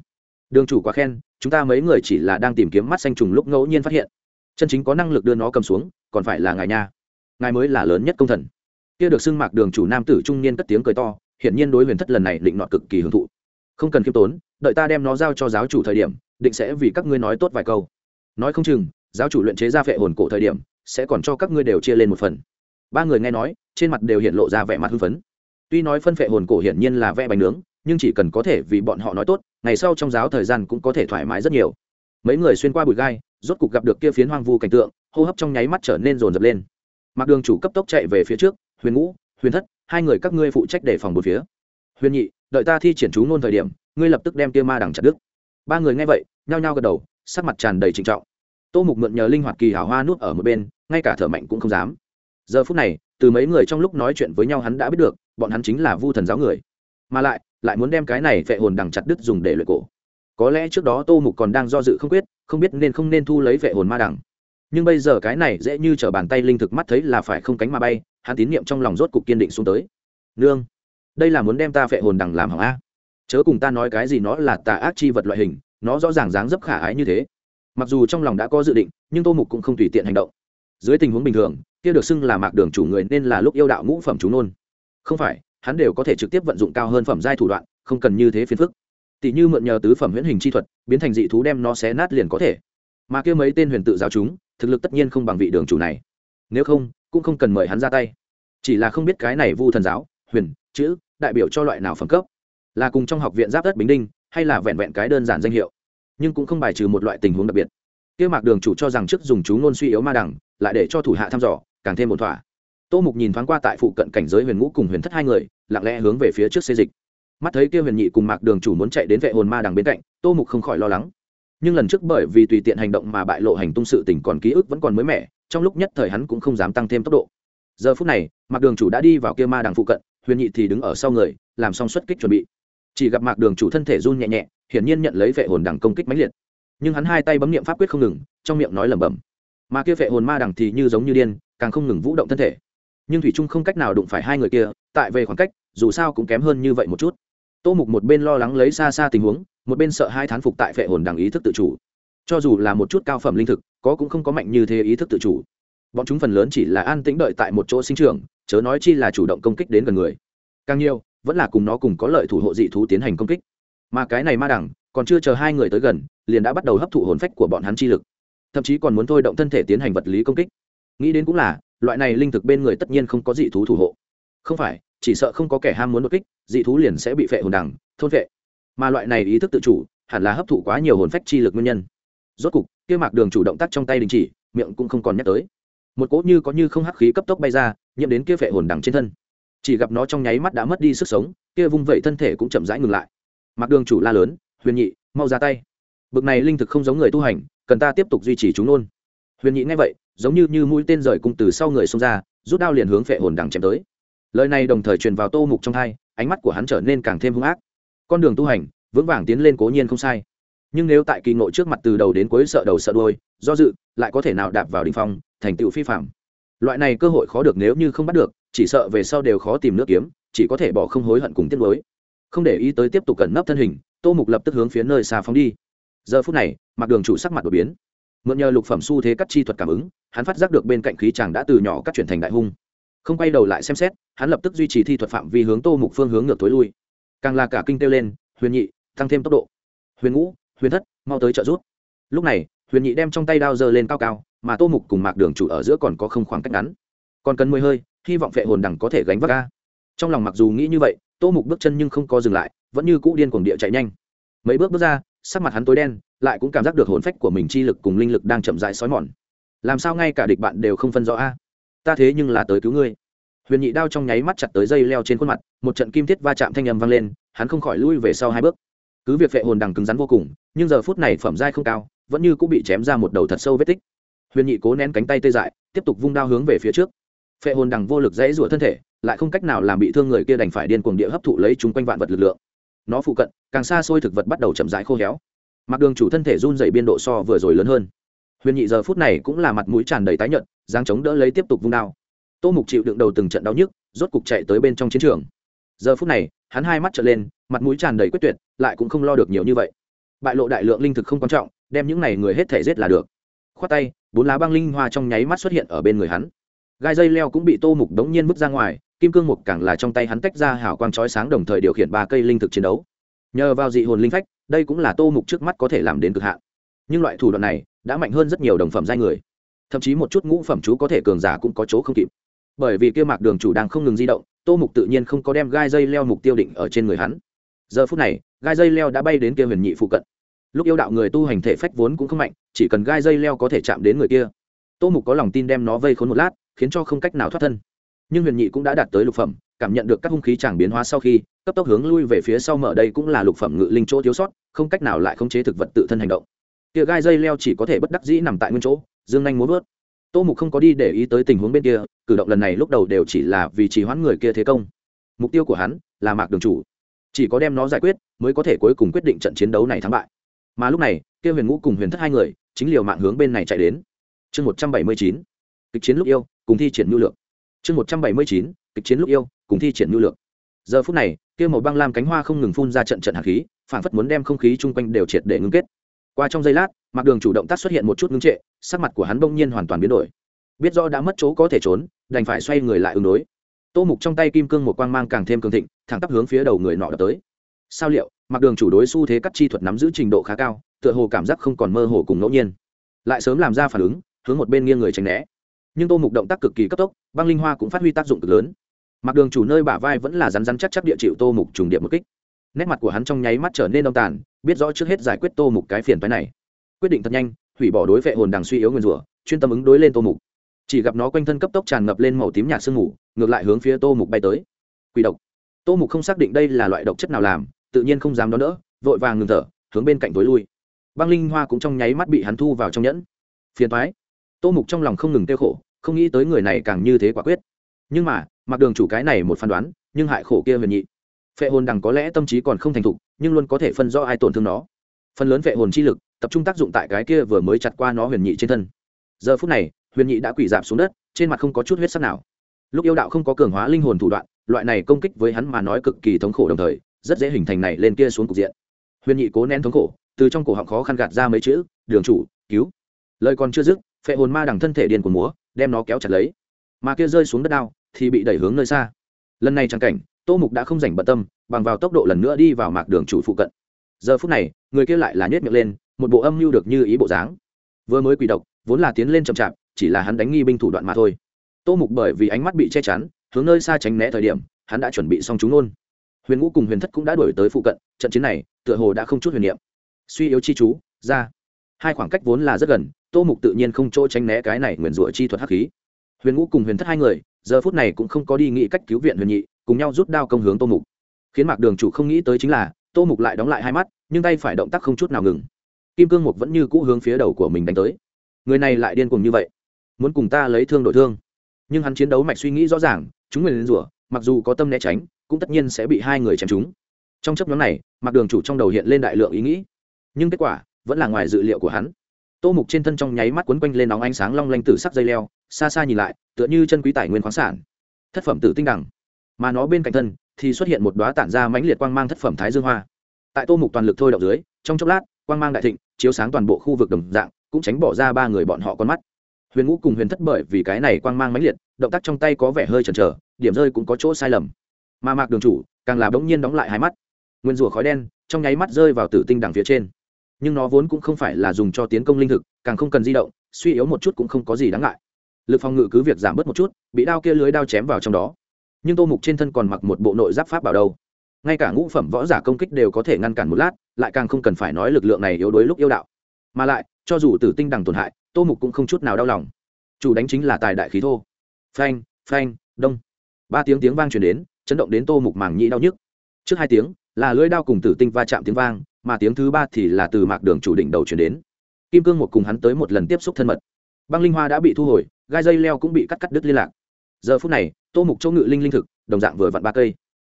Đường chủ quá khen, chúng ta mấy người chỉ là đang tìm kiếm mắt xanh trùng lúc ngẫu nhiên phát hiện. Chân chính có năng lực đưa nó cầm xuống, còn phải là ngài nha. Ngài mới là lớn nhất công thần. Kia được xưng mạc đường chủ nam tử trung niên cất tiếng cười to, hiển nhiên đối huyền thất lần này định nọ cực kỳ hưởng thụ. Không cần khiêm tốn, đợi ta đem nó giao cho giáo chủ thời điểm, định sẽ vì các ngươi nói tốt vài câu. Nói không chừng giáo chủ luyện chế ra phệ hồn cổ thời điểm, sẽ còn cho các ngươi đều chia lên một phần. Ba người nghe nói, trên mặt đều hiện lộ ra vẻ mặt hưng phấn. Tuy nói phân phệ hồn cổ hiển nhiên là vẽ bánh nướng, nhưng chỉ cần có thể vì bọn họ nói tốt, ngày sau trong giáo thời gian cũng có thể thoải mái rất nhiều. Mấy người xuyên qua bụi gai, rốt cục gặp được kia phiến hoang vu cảnh tượng, hô hấp trong nháy mắt trở nên rồn rập lên. Mặc đường chủ cấp tốc chạy về phía trước, huyền ngũ, huyền thất, hai người các ngươi phụ trách để phòng một phía. Huyền nhị, đợi ta thi triển chú ngôn thời điểm, ngươi lập tức đem kia ma đằng chặt đứt. Ba người nghe vậy, nhao nhao gật đầu, sắc mặt tràn đầy trịnh trọng tô mục mượn nhờ linh hoạt kỳ hảo hoa nuốt ở một bên, ngay cả thở mạnh cũng không dám. Giờ phút này, từ mấy người trong lúc nói chuyện với nhau hắn đã biết được, bọn hắn chính là vu thần giáo người. Mà lại lại muốn đem cái này vệ hồn đằng chặt đứt dùng để luyện cổ. Có lẽ trước đó tô mục còn đang do dự không quyết, không biết nên không nên thu lấy vệ hồn ma đằng. Nhưng bây giờ cái này dễ như t r ở bàn tay linh thực mắt thấy là phải không cánh mà bay, hắn tín niệm trong lòng rốt cục kiên định xuống tới. Nương, đây là muốn đem ta vệ hồn đằng làm hỏng a. Chớ cùng ta nói cái gì nó là tà ác chi vật loại hình, nó rõ ràng dáng dấp khả ái như thế mặc dù trong lòng đã có dự định, nhưng tô mục cũng không tùy tiện hành động. Dưới tình huống bình thường, kia được xưng là mạc đường chủ người nên là lúc yêu đạo ngũ phẩm chú nôn. Không phải, hắn đều có thể trực tiếp vận dụng cao hơn phẩm giai thủ đoạn, không cần như thế phiền phức. Tỷ như mượn nhờ tứ phẩm huyễn hình chi thuật, biến thành dị thú đem nó xé nát liền có thể. Mà kia mấy tên huyền tự giáo chúng, thực lực tất nhiên không bằng vị đường chủ này. Nếu không, cũng không cần mời hắn ra tay. Chỉ là không biết cái này vu thần giáo, huyền, chữ, đại biểu cho loại nào phẩm cấp. Là cùng trong học viện giáp đất bình đinh, hay là vẹn vẹn cái đơn giản danh hiệu nhưng cũng không bài trừ một loại tình huống đặc biệt. Kia mạc đường chủ cho rằng trước dùng chú ngôn suy yếu ma đẳng lại để cho thủ hạ thăm dò, càng thêm một thỏa. Tô mục nhìn thoáng qua tại phụ cận cảnh giới huyền ngũ cùng huyền thất hai người, lặng lẽ hướng về phía trước xê dịch. Mắt thấy kia huyền nhị cùng mạc đường chủ muốn chạy đến vệ hồn ma đằng bên cạnh, tô mục không khỏi lo lắng. Nhưng lần trước bởi vì tùy tiện hành động mà bại lộ hành tung sự tình còn ký ức vẫn còn mới mẻ, trong lúc nhất thời hắn cũng không dám tăng thêm tốc độ. Giờ phút này, mạc đường chủ đã đi vào kia ma đằng phụ cận, huyền nhị thì đứng ở sau người, làm xong xuất kích chuẩn bị. Chỉ gặp mạc đường chủ thân thể run nhẹ nhẹ hiển nhiên nhận lấy vệ hồn đằng công kích mãnh liệt. Nhưng hắn hai tay bấm niệm pháp quyết không ngừng, trong miệng nói lẩm bẩm. Mà kia vệ hồn ma đằng thì như giống như điên, càng không ngừng vũ động thân thể. Nhưng thủy trung không cách nào đụng phải hai người kia, tại về khoảng cách, dù sao cũng kém hơn như vậy một chút. Tô mục một bên lo lắng lấy xa xa tình huống, một bên sợ hai thán phục tại vệ hồn đằng ý thức tự chủ. Cho dù là một chút cao phẩm linh thực, có cũng không có mạnh như thế ý thức tự chủ. Bọn chúng phần lớn chỉ là an tĩnh đợi tại một chỗ sinh trường chớ nói chi là chủ động công kích đến gần người. Càng nhiều, vẫn là cùng nó cùng có lợi thủ hộ dị thú tiến hành công kích mà cái này ma đẳng còn chưa chờ hai người tới gần, liền đã bắt đầu hấp thụ hồn phách của bọn hắn chi lực. Thậm chí còn muốn thôi động thân thể tiến hành vật lý công kích. Nghĩ đến cũng là, loại này linh thực bên người tất nhiên không có dị thú thủ hộ. Không phải, chỉ sợ không có kẻ ham muốn đột kích, dị thú liền sẽ bị phệ hồn đẳng, thôn phệ. Mà loại này ý thức tự chủ, hẳn là hấp thụ quá nhiều hồn phách chi lực nguyên nhân. Rốt cục, kia mạc đường chủ động tác trong tay đình chỉ, miệng cũng không còn nhắc tới. Một cỗ như có như không hắc khí cấp tốc bay ra, nhiễm đến kia phệ hồn đằng trên thân. Chỉ gặp nó trong nháy mắt đã mất đi sức sống, kia vung vẩy thân thể cũng chậm rãi ngừng lại mạc đường chủ la lớn, huyền nhị, mau ra tay. Bực này linh thực không giống người tu hành, cần ta tiếp tục duy trì chúng nôn huyền nhị nghe vậy, giống như như mũi tên rời cung từ sau người xông ra, rút đao liền hướng phệ hồn đằng chém tới. Lời này đồng thời truyền vào tô mục trong hai, ánh mắt của hắn trở nên càng thêm hung ác. Con đường tu hành, vững vàng tiến lên cố nhiên không sai. Nhưng nếu tại kỳ ngộ trước mặt từ đầu đến cuối sợ đầu sợ đuôi, do dự, lại có thể nào đạp vào đình phong, thành tựu phi phạm loại này cơ hội khó được nếu như không bắt được, chỉ sợ về sau đều khó tìm nước kiếm, chỉ có thể bỏ không hối hận cùng tiết lối không để ý tới tiếp tục cẩn nấp thân hình, tô mục lập tức hướng phía nơi xa phóng đi. Giờ phút này mặc đường chủ sắc mặt đột biến. Mượn nhờ lục phẩm xu thế cắt chi thuật cảm ứng, hắn phát giác được bên cạnh khí chàng đã từ nhỏ cắt chuyển thành đại hung. Không quay đầu lại xem xét, hắn lập tức duy trì thi thuật phạm vi hướng tô mục phương hướng ngược tối lui. Càng là cả kinh kêu lên, huyền nhị, tăng thêm tốc độ. Huyền ngũ, huyền thất, mau tới trợ rút lúc này, huyền nhị đem trong tay đao giơ lên cao cao, mà tô mục cùng mạc đường chủ ở giữa còn có không khoảng cách ngắn. Còn cần mười hơi, hy vọng vệ hồn đằng có thể gánh vác ca. Trong lòng mặc dù nghĩ như vậy tô mục bước chân nhưng không có dừng lại, vẫn như cũ điên cuồng địa chạy nhanh. Mấy bước bước ra, sắc mặt hắn tối đen, lại cũng cảm giác được hồn phách của mình chi lực cùng linh lực đang chậm rãi xói mòn. Làm sao ngay cả địch bạn đều không phân rõ a? Ta thế nhưng là tới cứu ngươi. Huyền nhị đao trong nháy mắt chặt tới dây leo trên khuôn mặt, một trận kim thiết va chạm thanh âm vang lên, hắn không khỏi lui về sau hai bước. Cứ việc vệ hồn đằng cứng rắn vô cùng, nhưng giờ phút này phẩm giai không cao, vẫn như cũng bị chém ra một đầu thật sâu vết tích. Huyền nhị cố nén cánh tay tê dại, tiếp tục vung đao hướng về phía trước. Phệ hồn đằng vô lực dãy rủa thân thể lại không cách nào làm bị thương người kia đành phải điên cuồng địa hấp thụ lấy chúng quanh vạn vật lực lượng. Nó phụ cận, càng xa xôi thực vật bắt đầu chậm rãi khô héo. Mặc đường chủ thân thể run dày biên độ so vừa rồi lớn hơn. Huyền nhị giờ phút này cũng là mặt mũi tràn đầy tái nhợt giang chống đỡ lấy tiếp tục vung đao. Tô mục chịu đựng đầu từng trận đau nhức, rốt cục chạy tới bên trong chiến trường. Giờ phút này, hắn hai mắt trở lên, mặt mũi tràn đầy quyết tuyệt, lại cũng không lo được nhiều như vậy. Bại lộ đại lượng linh thực không quan trọng, đem những này người hết thể giết là được. Khoát tay, bốn lá băng linh hoa trong nháy mắt xuất hiện ở bên người hắn. Gai dây leo cũng bị tô mục đống nhiên vứt ra ngoài kim cương mục càng là trong tay hắn tách ra hào quang chói sáng đồng thời điều khiển ba cây linh thực chiến đấu. Nhờ vào dị hồn linh phách, đây cũng là tô mục trước mắt có thể làm đến cực hạn. Nhưng loại thủ đoạn này đã mạnh hơn rất nhiều đồng phẩm giai người. Thậm chí một chút ngũ phẩm chú có thể cường giả cũng có chỗ không kịp. Bởi vì kia mạc đường chủ đang không ngừng di động, tô mục tự nhiên không có đem gai dây leo mục tiêu định ở trên người hắn. Giờ phút này, gai dây leo đã bay đến kia huyền nhị phụ cận. Lúc yêu đạo người tu hành thể phách vốn cũng không mạnh, chỉ cần gai dây leo có thể chạm đến người kia. Tô mục có lòng tin đem nó vây khốn một lát, khiến cho không cách nào thoát thân nhưng huyền nhị cũng đã đạt tới lục phẩm, cảm nhận được các hung khí chẳng biến hóa sau khi, cấp tốc hướng lui về phía sau mở đây cũng là lục phẩm ngự linh chỗ thiếu sót, không cách nào lại khống chế thực vật tự thân hành động. Kia gai dây leo chỉ có thể bất đắc dĩ nằm tại nguyên chỗ, dương nhanh muốn vớt. Tô mục không có đi để ý tới tình huống bên kia, cử động lần này lúc đầu đều chỉ là vì trì hoãn người kia thế công. Mục tiêu của hắn là mạc đường chủ. Chỉ có đem nó giải quyết, mới có thể cuối cùng quyết định trận chiến đấu này thắng bại. Mà lúc này, kia huyền ngũ cùng huyền thất hai người, chính liều mạng hướng bên này chạy đến. Chương một trăm bảy mươi chín. Kịch chiến lúc yêu, cùng thi triển nhu lượng chương một trăm bảy mươi chín, kịch chiến lúc yêu, cùng thi triển nhu lượng giờ phút này, kia màu băng lam cánh hoa không ngừng phun ra trận trận hạt khí phản phất muốn đem không khí chung quanh đều triệt để ngưng kết. Qua trong giây lát mặc đường chủ động tác xuất hiện một chút ngưng trệ, sắc mặt của hắn bỗng nhiên hoàn toàn biến đổi. Biết rõ đã mất chỗ có thể trốn, đành phải xoay người lại ứng đối. Tô mục trong tay kim cương một quang mang càng thêm cường thịnh, thẳng tắp hướng phía đầu người nọ đập tới. Sao liệu mặc đường chủ đối xu thế cắt chi thuật nắm giữ trình độ khá cao, tựa hồ cảm giác không còn mơ hồ cùng ngẫu nhiên. Lại sớm làm ra phản ứng, hướng một bên nghiêng người tránh né nhưng tô mục động tác cực kỳ cấp tốc, băng linh hoa cũng phát huy tác dụng cực lớn. Mặc đường chủ nơi bả vai vẫn là rắn rắn chắc chắc địa chịu tô mục trùng điệp một kích. Nét mặt của hắn trong nháy mắt trở nên đông tàn, biết rõ trước hết giải quyết tô mục cái phiền phái này. Quyết định thật nhanh, hủy bỏ đối vệ hồn đằng suy yếu nguyên rủa, chuyên tâm ứng đối lên tô mục. Chỉ gặp nó quanh thân cấp tốc tràn ngập lên màu tím nhạt sương mù, ngược lại hướng phía tô mục bay tới. Quỷ độc. Tô mục không xác định đây là loại độc chất nào làm, tự nhiên không dám đón đỡ, vội vàng ngừng thở, hướng bên cạnh tối lui. Băng linh hoa cũng trong nháy mắt bị hắn thu vào trong nhẫn. Phiền thoái tô mục trong lòng không ngừng tiêu khổ, không nghĩ tới người này càng như thế quả quyết. Nhưng mà, mặc đường chủ cái này một phán đoán, nhưng hại khổ kia huyền nhị. Phệ hồn đằng có lẽ tâm trí còn không thành thục, nhưng luôn có thể phân rõ ai tổn thương nó. Phần lớn phệ hồn chi lực, tập trung tác dụng tại cái kia vừa mới chặt qua nó huyền nhị trên thân. Giờ phút này, huyền nhị đã quỷ dạp xuống đất, trên mặt không có chút huyết sắc nào. Lúc yêu đạo không có cường hóa linh hồn thủ đoạn, loại này công kích với hắn mà nói cực kỳ thống khổ đồng thời, rất dễ hình thành này lên kia xuống cục diện. Huyền nhị cố nén thống khổ, từ trong cổ họng khó khăn gạt ra mấy chữ, đường chủ, cứu. Lời còn chưa dứt phệ hồn ma đằng thân thể điên của múa, đem nó kéo chặt lấy. Mà kia rơi xuống đất đao thì bị đẩy hướng nơi xa. Lần này trang cảnh, tô mục đã không dành bận tâm, bằng vào tốc độ lần nữa đi vào mạc đường chủ phụ cận. Giờ phút này, người kia lại là nhét miệng lên, một bộ âm mưu được như ý bộ dáng. Vừa mới quỷ độc, vốn là tiến lên chậm chạp, chỉ là hắn đánh nghi binh thủ đoạn mà thôi. Tô mục bởi vì ánh mắt bị che chắn, hướng nơi xa tránh né thời điểm, hắn đã chuẩn bị xong chúng nôn huyền ngũ cùng huyền thất cũng đã đổi tới phụ cận, trận chiến này, tựa hồ đã không chút huyền niệm. Suy yếu chi chú, ra. Hai khoảng cách vốn là rất gần tô mục tự nhiên không chỗ tránh né cái này nguyền rủa chi thuật hắc khí. Huyền ngũ cùng huyền thất hai người, giờ phút này cũng không có đi nghĩ cách cứu viện huyền nhị, cùng nhau rút đao công hướng tô mục. Khiến mạc đường chủ không nghĩ tới chính là, tô mục lại đóng lại hai mắt, nhưng tay phải động tác không chút nào ngừng. Kim cương mục vẫn như cũ hướng phía đầu của mình đánh tới. Người này lại điên cuồng như vậy, muốn cùng ta lấy thương đổi thương. Nhưng hắn chiến đấu mạch suy nghĩ rõ ràng, chúng người lên rủa, mặc dù có tâm né tránh, cũng tất nhiên sẽ bị hai người chém chúng trong chấp nhóm này mặc đường chủ trong đầu hiện lên đại lượng ý nghĩ. Nhưng kết quả, vẫn là ngoài dự liệu của hắn tô mục trên thân trong nháy mắt quấn quanh lên nóng ánh sáng long lanh tử sắc dây leo, xa xa nhìn lại, tựa như chân quý tài nguyên khoáng sản. Thất phẩm tử tinh đẳng mà nó bên cạnh thân thì xuất hiện một đoá tản ra mãnh liệt quang mang thất phẩm thái dương hoa. Tại tô mục toàn lực thôi đậu dưới, trong chốc lát, quang mang đại thịnh, chiếu sáng toàn bộ khu vực đồng dạng, cũng tránh bỏ ra ba người bọn họ con mắt. Huyền ngũ cùng huyền thất bởi vì cái này quang mang mãnh liệt, động tác trong tay có vẻ hơi chần chờ, điểm rơi cũng có chỗ sai lầm. Mà mạc đường chủ càng là bỗng nhiên đóng lại hai mắt. Nguyên rủa khói đen trong nháy mắt rơi vào tử tinh đằng phía trên nhưng nó vốn cũng không phải là dùng cho tiến công linh thực, càng không cần di động, suy yếu một chút cũng không có gì đáng ngại. Lực phòng ngự cứ việc giảm bớt một chút, bị đao kia lưới đao chém vào trong đó. Nhưng tô mục trên thân còn mặc một bộ nội giáp pháp bảo đâu. Ngay cả ngũ phẩm võ giả công kích đều có thể ngăn cản một lát, lại càng không cần phải nói lực lượng này yếu đuối lúc yêu đạo. Mà lại, cho dù tử tinh đằng tổn hại, tô mục cũng không chút nào đau lòng. Chủ đánh chính là tài đại khí thô. Phanh phanh, đông. Ba tiếng tiếng vang truyền đến, chấn động đến tô mục màng nhĩ đau nhức. Trước hai tiếng, là lưỡi đao cùng tử tinh va chạm tiếng vang mà tiếng thứ ba thì là từ mạc đường chủ đỉnh đầu truyền đến. Kim cương một cùng hắn tới một lần tiếp xúc thân mật. Băng linh hoa đã bị thu hồi, gai dây leo cũng bị cắt cắt đứt liên lạc. Giờ phút này, tô mục châu ngự linh linh thực, đồng dạng vừa vặn ba cây.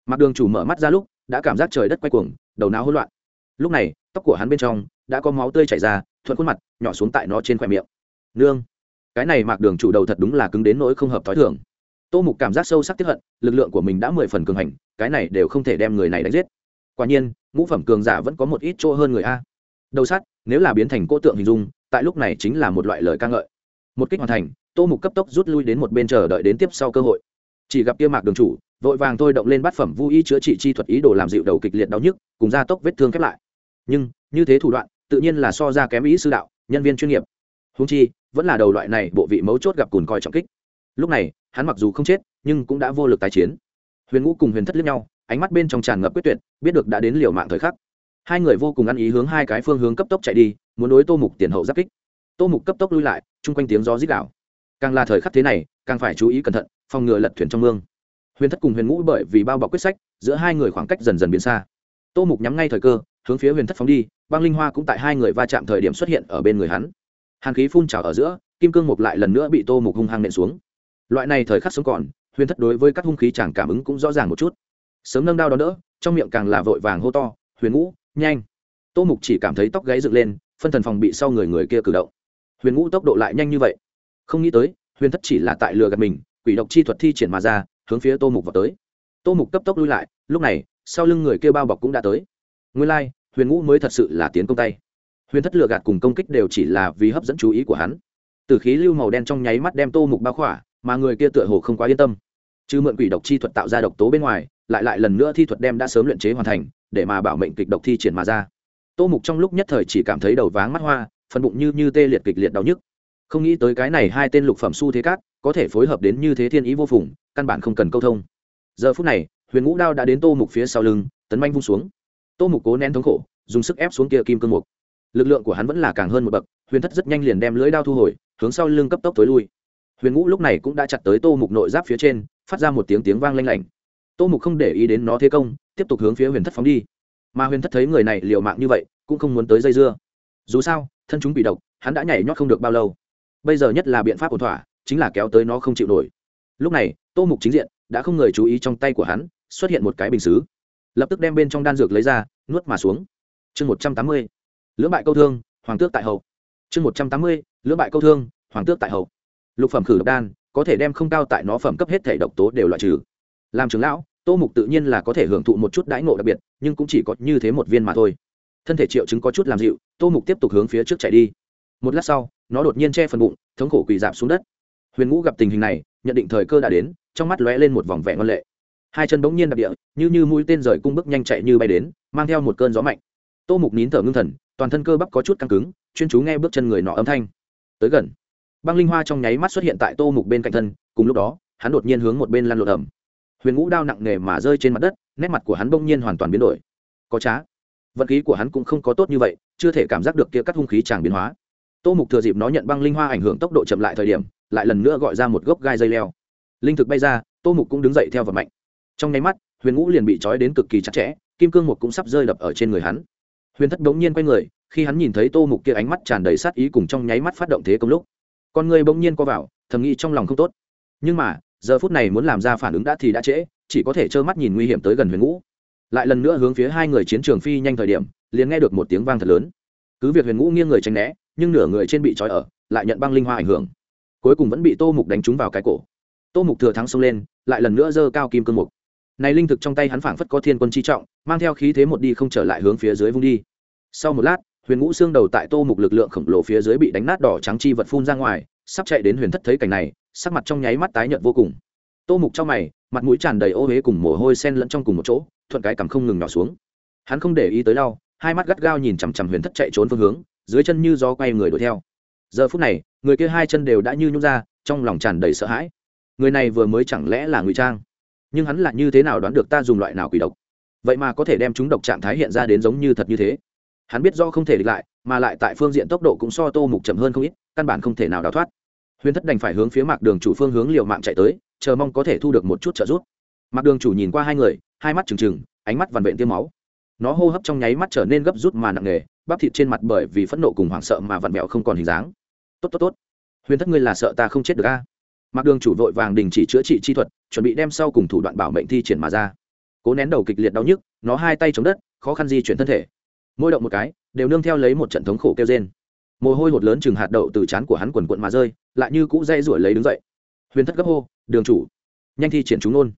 Mạc đường chủ mở mắt ra lúc, đã cảm giác trời đất quay cuồng, đầu não hỗn loạn. Lúc này, tóc của hắn bên trong đã có máu tươi chảy ra, thuận khuôn mặt nhỏ xuống tại nó trên khoe miệng. Nương! Cái này mạc đường chủ đầu thật đúng là cứng đến nỗi không hợp t h ó i thường. Tô mục cảm giác sâu sắc tiếp hận, lực lượng của mình đã mười phần cường hành, cái này đều không thể đem người này đánh giết quả nhiên, ngũ phẩm cường giả vẫn có một ít chỗ hơn người a. Đầu sắt, nếu là biến thành cô tượng hình dung, tại lúc này chính là một loại lời ca ngợi. Một kích hoàn thành, tô mục cấp tốc rút lui đến một bên chờ đợi đến tiếp sau cơ hội. Chỉ gặp kia mạc đường chủ, vội vàng thôi động lên bát phẩm vô y chữa trị chi thuật ý đồ làm dịu đầu kịch liệt đau nhức, cùng gia tốc vết thương khép lại. Nhưng, như thế thủ đoạn, tự nhiên là so ra kém ý sư đạo, nhân viên chuyên nghiệp. Húng chi, vẫn là đầu loại này bộ vị mấu chốt gặp cùn coi trọng kích. Lúc này, hắn mặc dù không chết, nhưng cũng đã vô lực tái chiến. Huyền ngũ cùng huyền thất liếc nhau ánh mắt bên trong tràn ngập quyết tuyệt, biết được đã đến liều mạng thời khắc. Hai người vô cùng ăn ý hướng hai cái phương hướng cấp tốc chạy đi, muốn đối tô mục tiền hậu giáp kích. Tô mục cấp tốc lui lại, chung quanh tiếng gió dít đảo càng là thời khắc thế này, càng phải chú ý cẩn thận, phòng ngừa lật thuyền trong mương. Huyền thất cùng huyền ngũ bởi vì bao bọc quyết sách, giữa hai người khoảng cách dần dần biến xa. Tô mục nhắm ngay thời cơ, hướng phía huyền thất phóng đi, băng linh hoa cũng tại hai người va chạm thời điểm xuất hiện ở bên người hắn. Hàn khí phun trào ở giữa, kim cương mục lại lần nữa bị tô mục hung hăng nện xuống. Loại này thời khắc sống còn, huyền thất đối với các hung khí chẳng cảm ứng cũng rõ ràng một chút sớm nâng đao đó đỡ trong miệng càng là vội vàng hô to huyền ngũ nhanh. Tô mục chỉ cảm thấy tóc gáy dựng lên phân thần phòng bị sau người người kia cử động. Huyền ngũ tốc độ lại nhanh như vậy. Không nghĩ tới huyền thất chỉ là tại lừa gạt mình quỷ độc chi thuật thi triển mà ra hướng phía tô mục vào tới. Tô mục cấp tốc lui lại lúc này sau lưng người kia bao bọc cũng đã tới. Nguyên lai、like, huyền ngũ mới thật sự là tiến công tay. Huyền thất lừa gạt cùng công kích đều chỉ là vì hấp dẫn chú ý của hắn. Từ khí lưu màu đen trong nháy mắt đem tô mục bao khỏa mà người kia tựa hồ không quá yên tâm. Chứ mượn quỷ độc chi thuật tạo ra độc tố bên ngoài lại lại lần nữa thi thuật đem đã sớm luyện chế hoàn thành, để mà bảo mệnh kịch độc thi triển mà ra. Tô mục trong lúc nhất thời chỉ cảm thấy đầu váng mắt hoa, phần bụng như như tê liệt kịch liệt đau nhức. Không nghĩ tới cái này hai tên lục phẩm su thế cát, có thể phối hợp đến như thế thiên ý vô phùng, căn bản không cần câu thông. Giờ phút này, huyền ngũ đao đã đến tô mục phía sau lưng, tấn manh vung xuống. Tô mục cố nén thống khổ, dùng sức ép xuống kia kim cương mục. Lực lượng của hắn vẫn là càng hơn một bậc, huyền thất rất nhanh liền đem lưỡi đao thu hồi, hướng sau lưng cấp tốc tối lui. Huyền ngũ lúc này cũng đã chặt tới tô mục nội giáp phía trên, phát ra một tiếng tiếng vang lanh lảnh tô mục không để ý đến nó thế công, tiếp tục hướng phía huyền thất phóng đi. Mà huyền thất thấy người này liều mạng như vậy, cũng không muốn tới dây dưa. Dù sao, thân chúng bị độc, hắn đã nhảy nhót không được bao lâu. Bây giờ nhất là biện pháp ổn thỏa, chính là kéo tới nó không chịu nổi. Lúc này, tô mục chính diện, đã không người chú ý trong tay của hắn, xuất hiện một cái bình xứ. Lập tức đem bên trong đan dược lấy ra, nuốt mà xuống. Chương một trăm tám mươi, lưỡng bại câu thương, hoàng tước tại hậu. Chương một trăm tám mươi, lưỡng bại câu thương, hoàng tước tại hậu. Lục phẩm khử độc đan, có thể đem không cao tại nó phẩm cấp hết thể độc tố đều loại trừ làm trưởng lão, tô mục tự nhiên là có thể hưởng thụ một chút đãi ngộ đặc biệt, nhưng cũng chỉ có như thế một viên mà thôi. Thân thể triệu chứng có chút làm dịu, tô mục tiếp tục hướng phía trước chạy đi. Một lát sau, nó đột nhiên che phần bụng, thống khổ quỳ dạp xuống đất. Huyền ngũ gặp tình hình này, nhận định thời cơ đã đến, trong mắt lóe lên một vòng vẻ ngon lệ. Hai chân bỗng nhiên đặc địa, như như mũi tên rời cung bước nhanh chạy như bay đến, mang theo một cơn gió mạnh. Tô mục nín thở ngưng thần, toàn thân cơ bắp có chút căng cứng, chuyên chú nghe bước chân người nọ âm thanh. Tới gần, băng linh hoa trong nháy mắt xuất hiện tại tô mục bên cạnh thân, cùng lúc đó, hắn đột nhiên hướng một bên lăn lộn ẩm huyền ngũ đao nặng nề mà rơi trên mặt đất, nét mặt của hắn bỗng nhiên hoàn toàn biến đổi. Có trá, vận khí của hắn cũng không có tốt như vậy, chưa thể cảm giác được kia cắt hung khí chàng biến hóa. Tô mục thừa dịp nó nhận băng linh hoa ảnh hưởng tốc độ chậm lại thời điểm, lại lần nữa gọi ra một gốc gai dây leo. Linh thực bay ra, tô mục cũng đứng dậy theo vật mạnh trong nháy mắt, huyền ngũ liền bị trói đến cực kỳ chặt chẽ, kim cương một cũng sắp rơi đập ở trên người hắn. Huyền thất bỗng nhiên quay người, khi hắn nhìn thấy tô mục kia ánh mắt tràn đầy sát ý cùng trong nháy mắt phát động thế công lúc, con người bỗng nhiên co vào, thầm nghĩ trong lòng không tốt. Nhưng mà giờ phút này muốn làm ra phản ứng đã thì đã trễ, chỉ có thể trơ mắt nhìn nguy hiểm tới gần huyền ngũ. Lại lần nữa hướng phía hai người chiến trường phi nhanh thời điểm, liền nghe được một tiếng vang thật lớn. Cứ việc huyền ngũ nghiêng người tránh né, nhưng nửa người trên bị trói ở, lại nhận băng linh hoa ảnh hưởng. Cuối cùng vẫn bị tô mục đánh trúng vào cái cổ. Tô mục thừa thắng xông lên, lại lần nữa giơ cao kim cương mục. Này linh thực trong tay hắn phảng phất có thiên quân chi trọng, mang theo khí thế một đi không trở lại hướng phía dưới vung đi. Sau một lát, huyền ngũ xương đầu tại tô mục lực lượng khổng lồ phía dưới bị đánh nát đỏ trắng chi vật phun ra ngoài, sắp chạy đến huyền thất thấy cảnh này sắc mặt trong nháy mắt tái nhợt vô cùng. Tô mục trong mày, mặt mũi tràn đầy ô huế cùng mồ hôi sen lẫn trong cùng một chỗ, thuận cái cằm không ngừng nhỏ xuống. Hắn không để ý tới đau hai mắt gắt gao nhìn chằm chằm huyền thất chạy trốn phương hướng, dưới chân như gió quay người đuổi theo. Giờ phút này, người kia hai chân đều đã như nhung ra, trong lòng tràn đầy sợ hãi. Người này vừa mới chẳng lẽ là ngụy trang? Nhưng hắn là như thế nào đoán được ta dùng loại nào quỷ độc? Vậy mà có thể đem chúng độc trạng thái hiện ra đến giống như thật như thế. Hắn biết do không thể địch lại, mà lại tại phương diện tốc độ cũng so tô mục chậm hơn không ít, căn bản không thể nào đào thoát huyền thất đành phải hướng phía mạc đường chủ phương hướng liều mạng chạy tới, chờ mong có thể thu được một chút trợ giúp. Mạc đường chủ nhìn qua hai người, hai mắt trừng trừng, ánh mắt vằn vện tiêm máu. Nó hô hấp trong nháy mắt trở nên gấp rút mà nặng nề, bắp thịt trên mặt bởi vì phẫn nộ cùng hoảng sợ mà vặn vẹo không còn hình dáng. Tốt tốt tốt. Huyền thất ngươi là sợ ta không chết được a? Mạc đường chủ vội vàng đình chỉ chữa trị chi thuật, chuẩn bị đem sau cùng thủ đoạn bảo mệnh thi triển mà ra. Cố nén đầu kịch liệt đau nhức, nó hai tay chống đất, khó khăn di chuyển thân thể. Mỗi động một cái, đều nương theo lấy một trận thống khổ kêu trên mồ hôi hột lớn chừng hạt đậu từ trán của hắn quần quận mà rơi, lại như cũ dây ruổi lấy đứng dậy. Huyền thất gấp hô, đường chủ, nhanh thi triển chúng nôn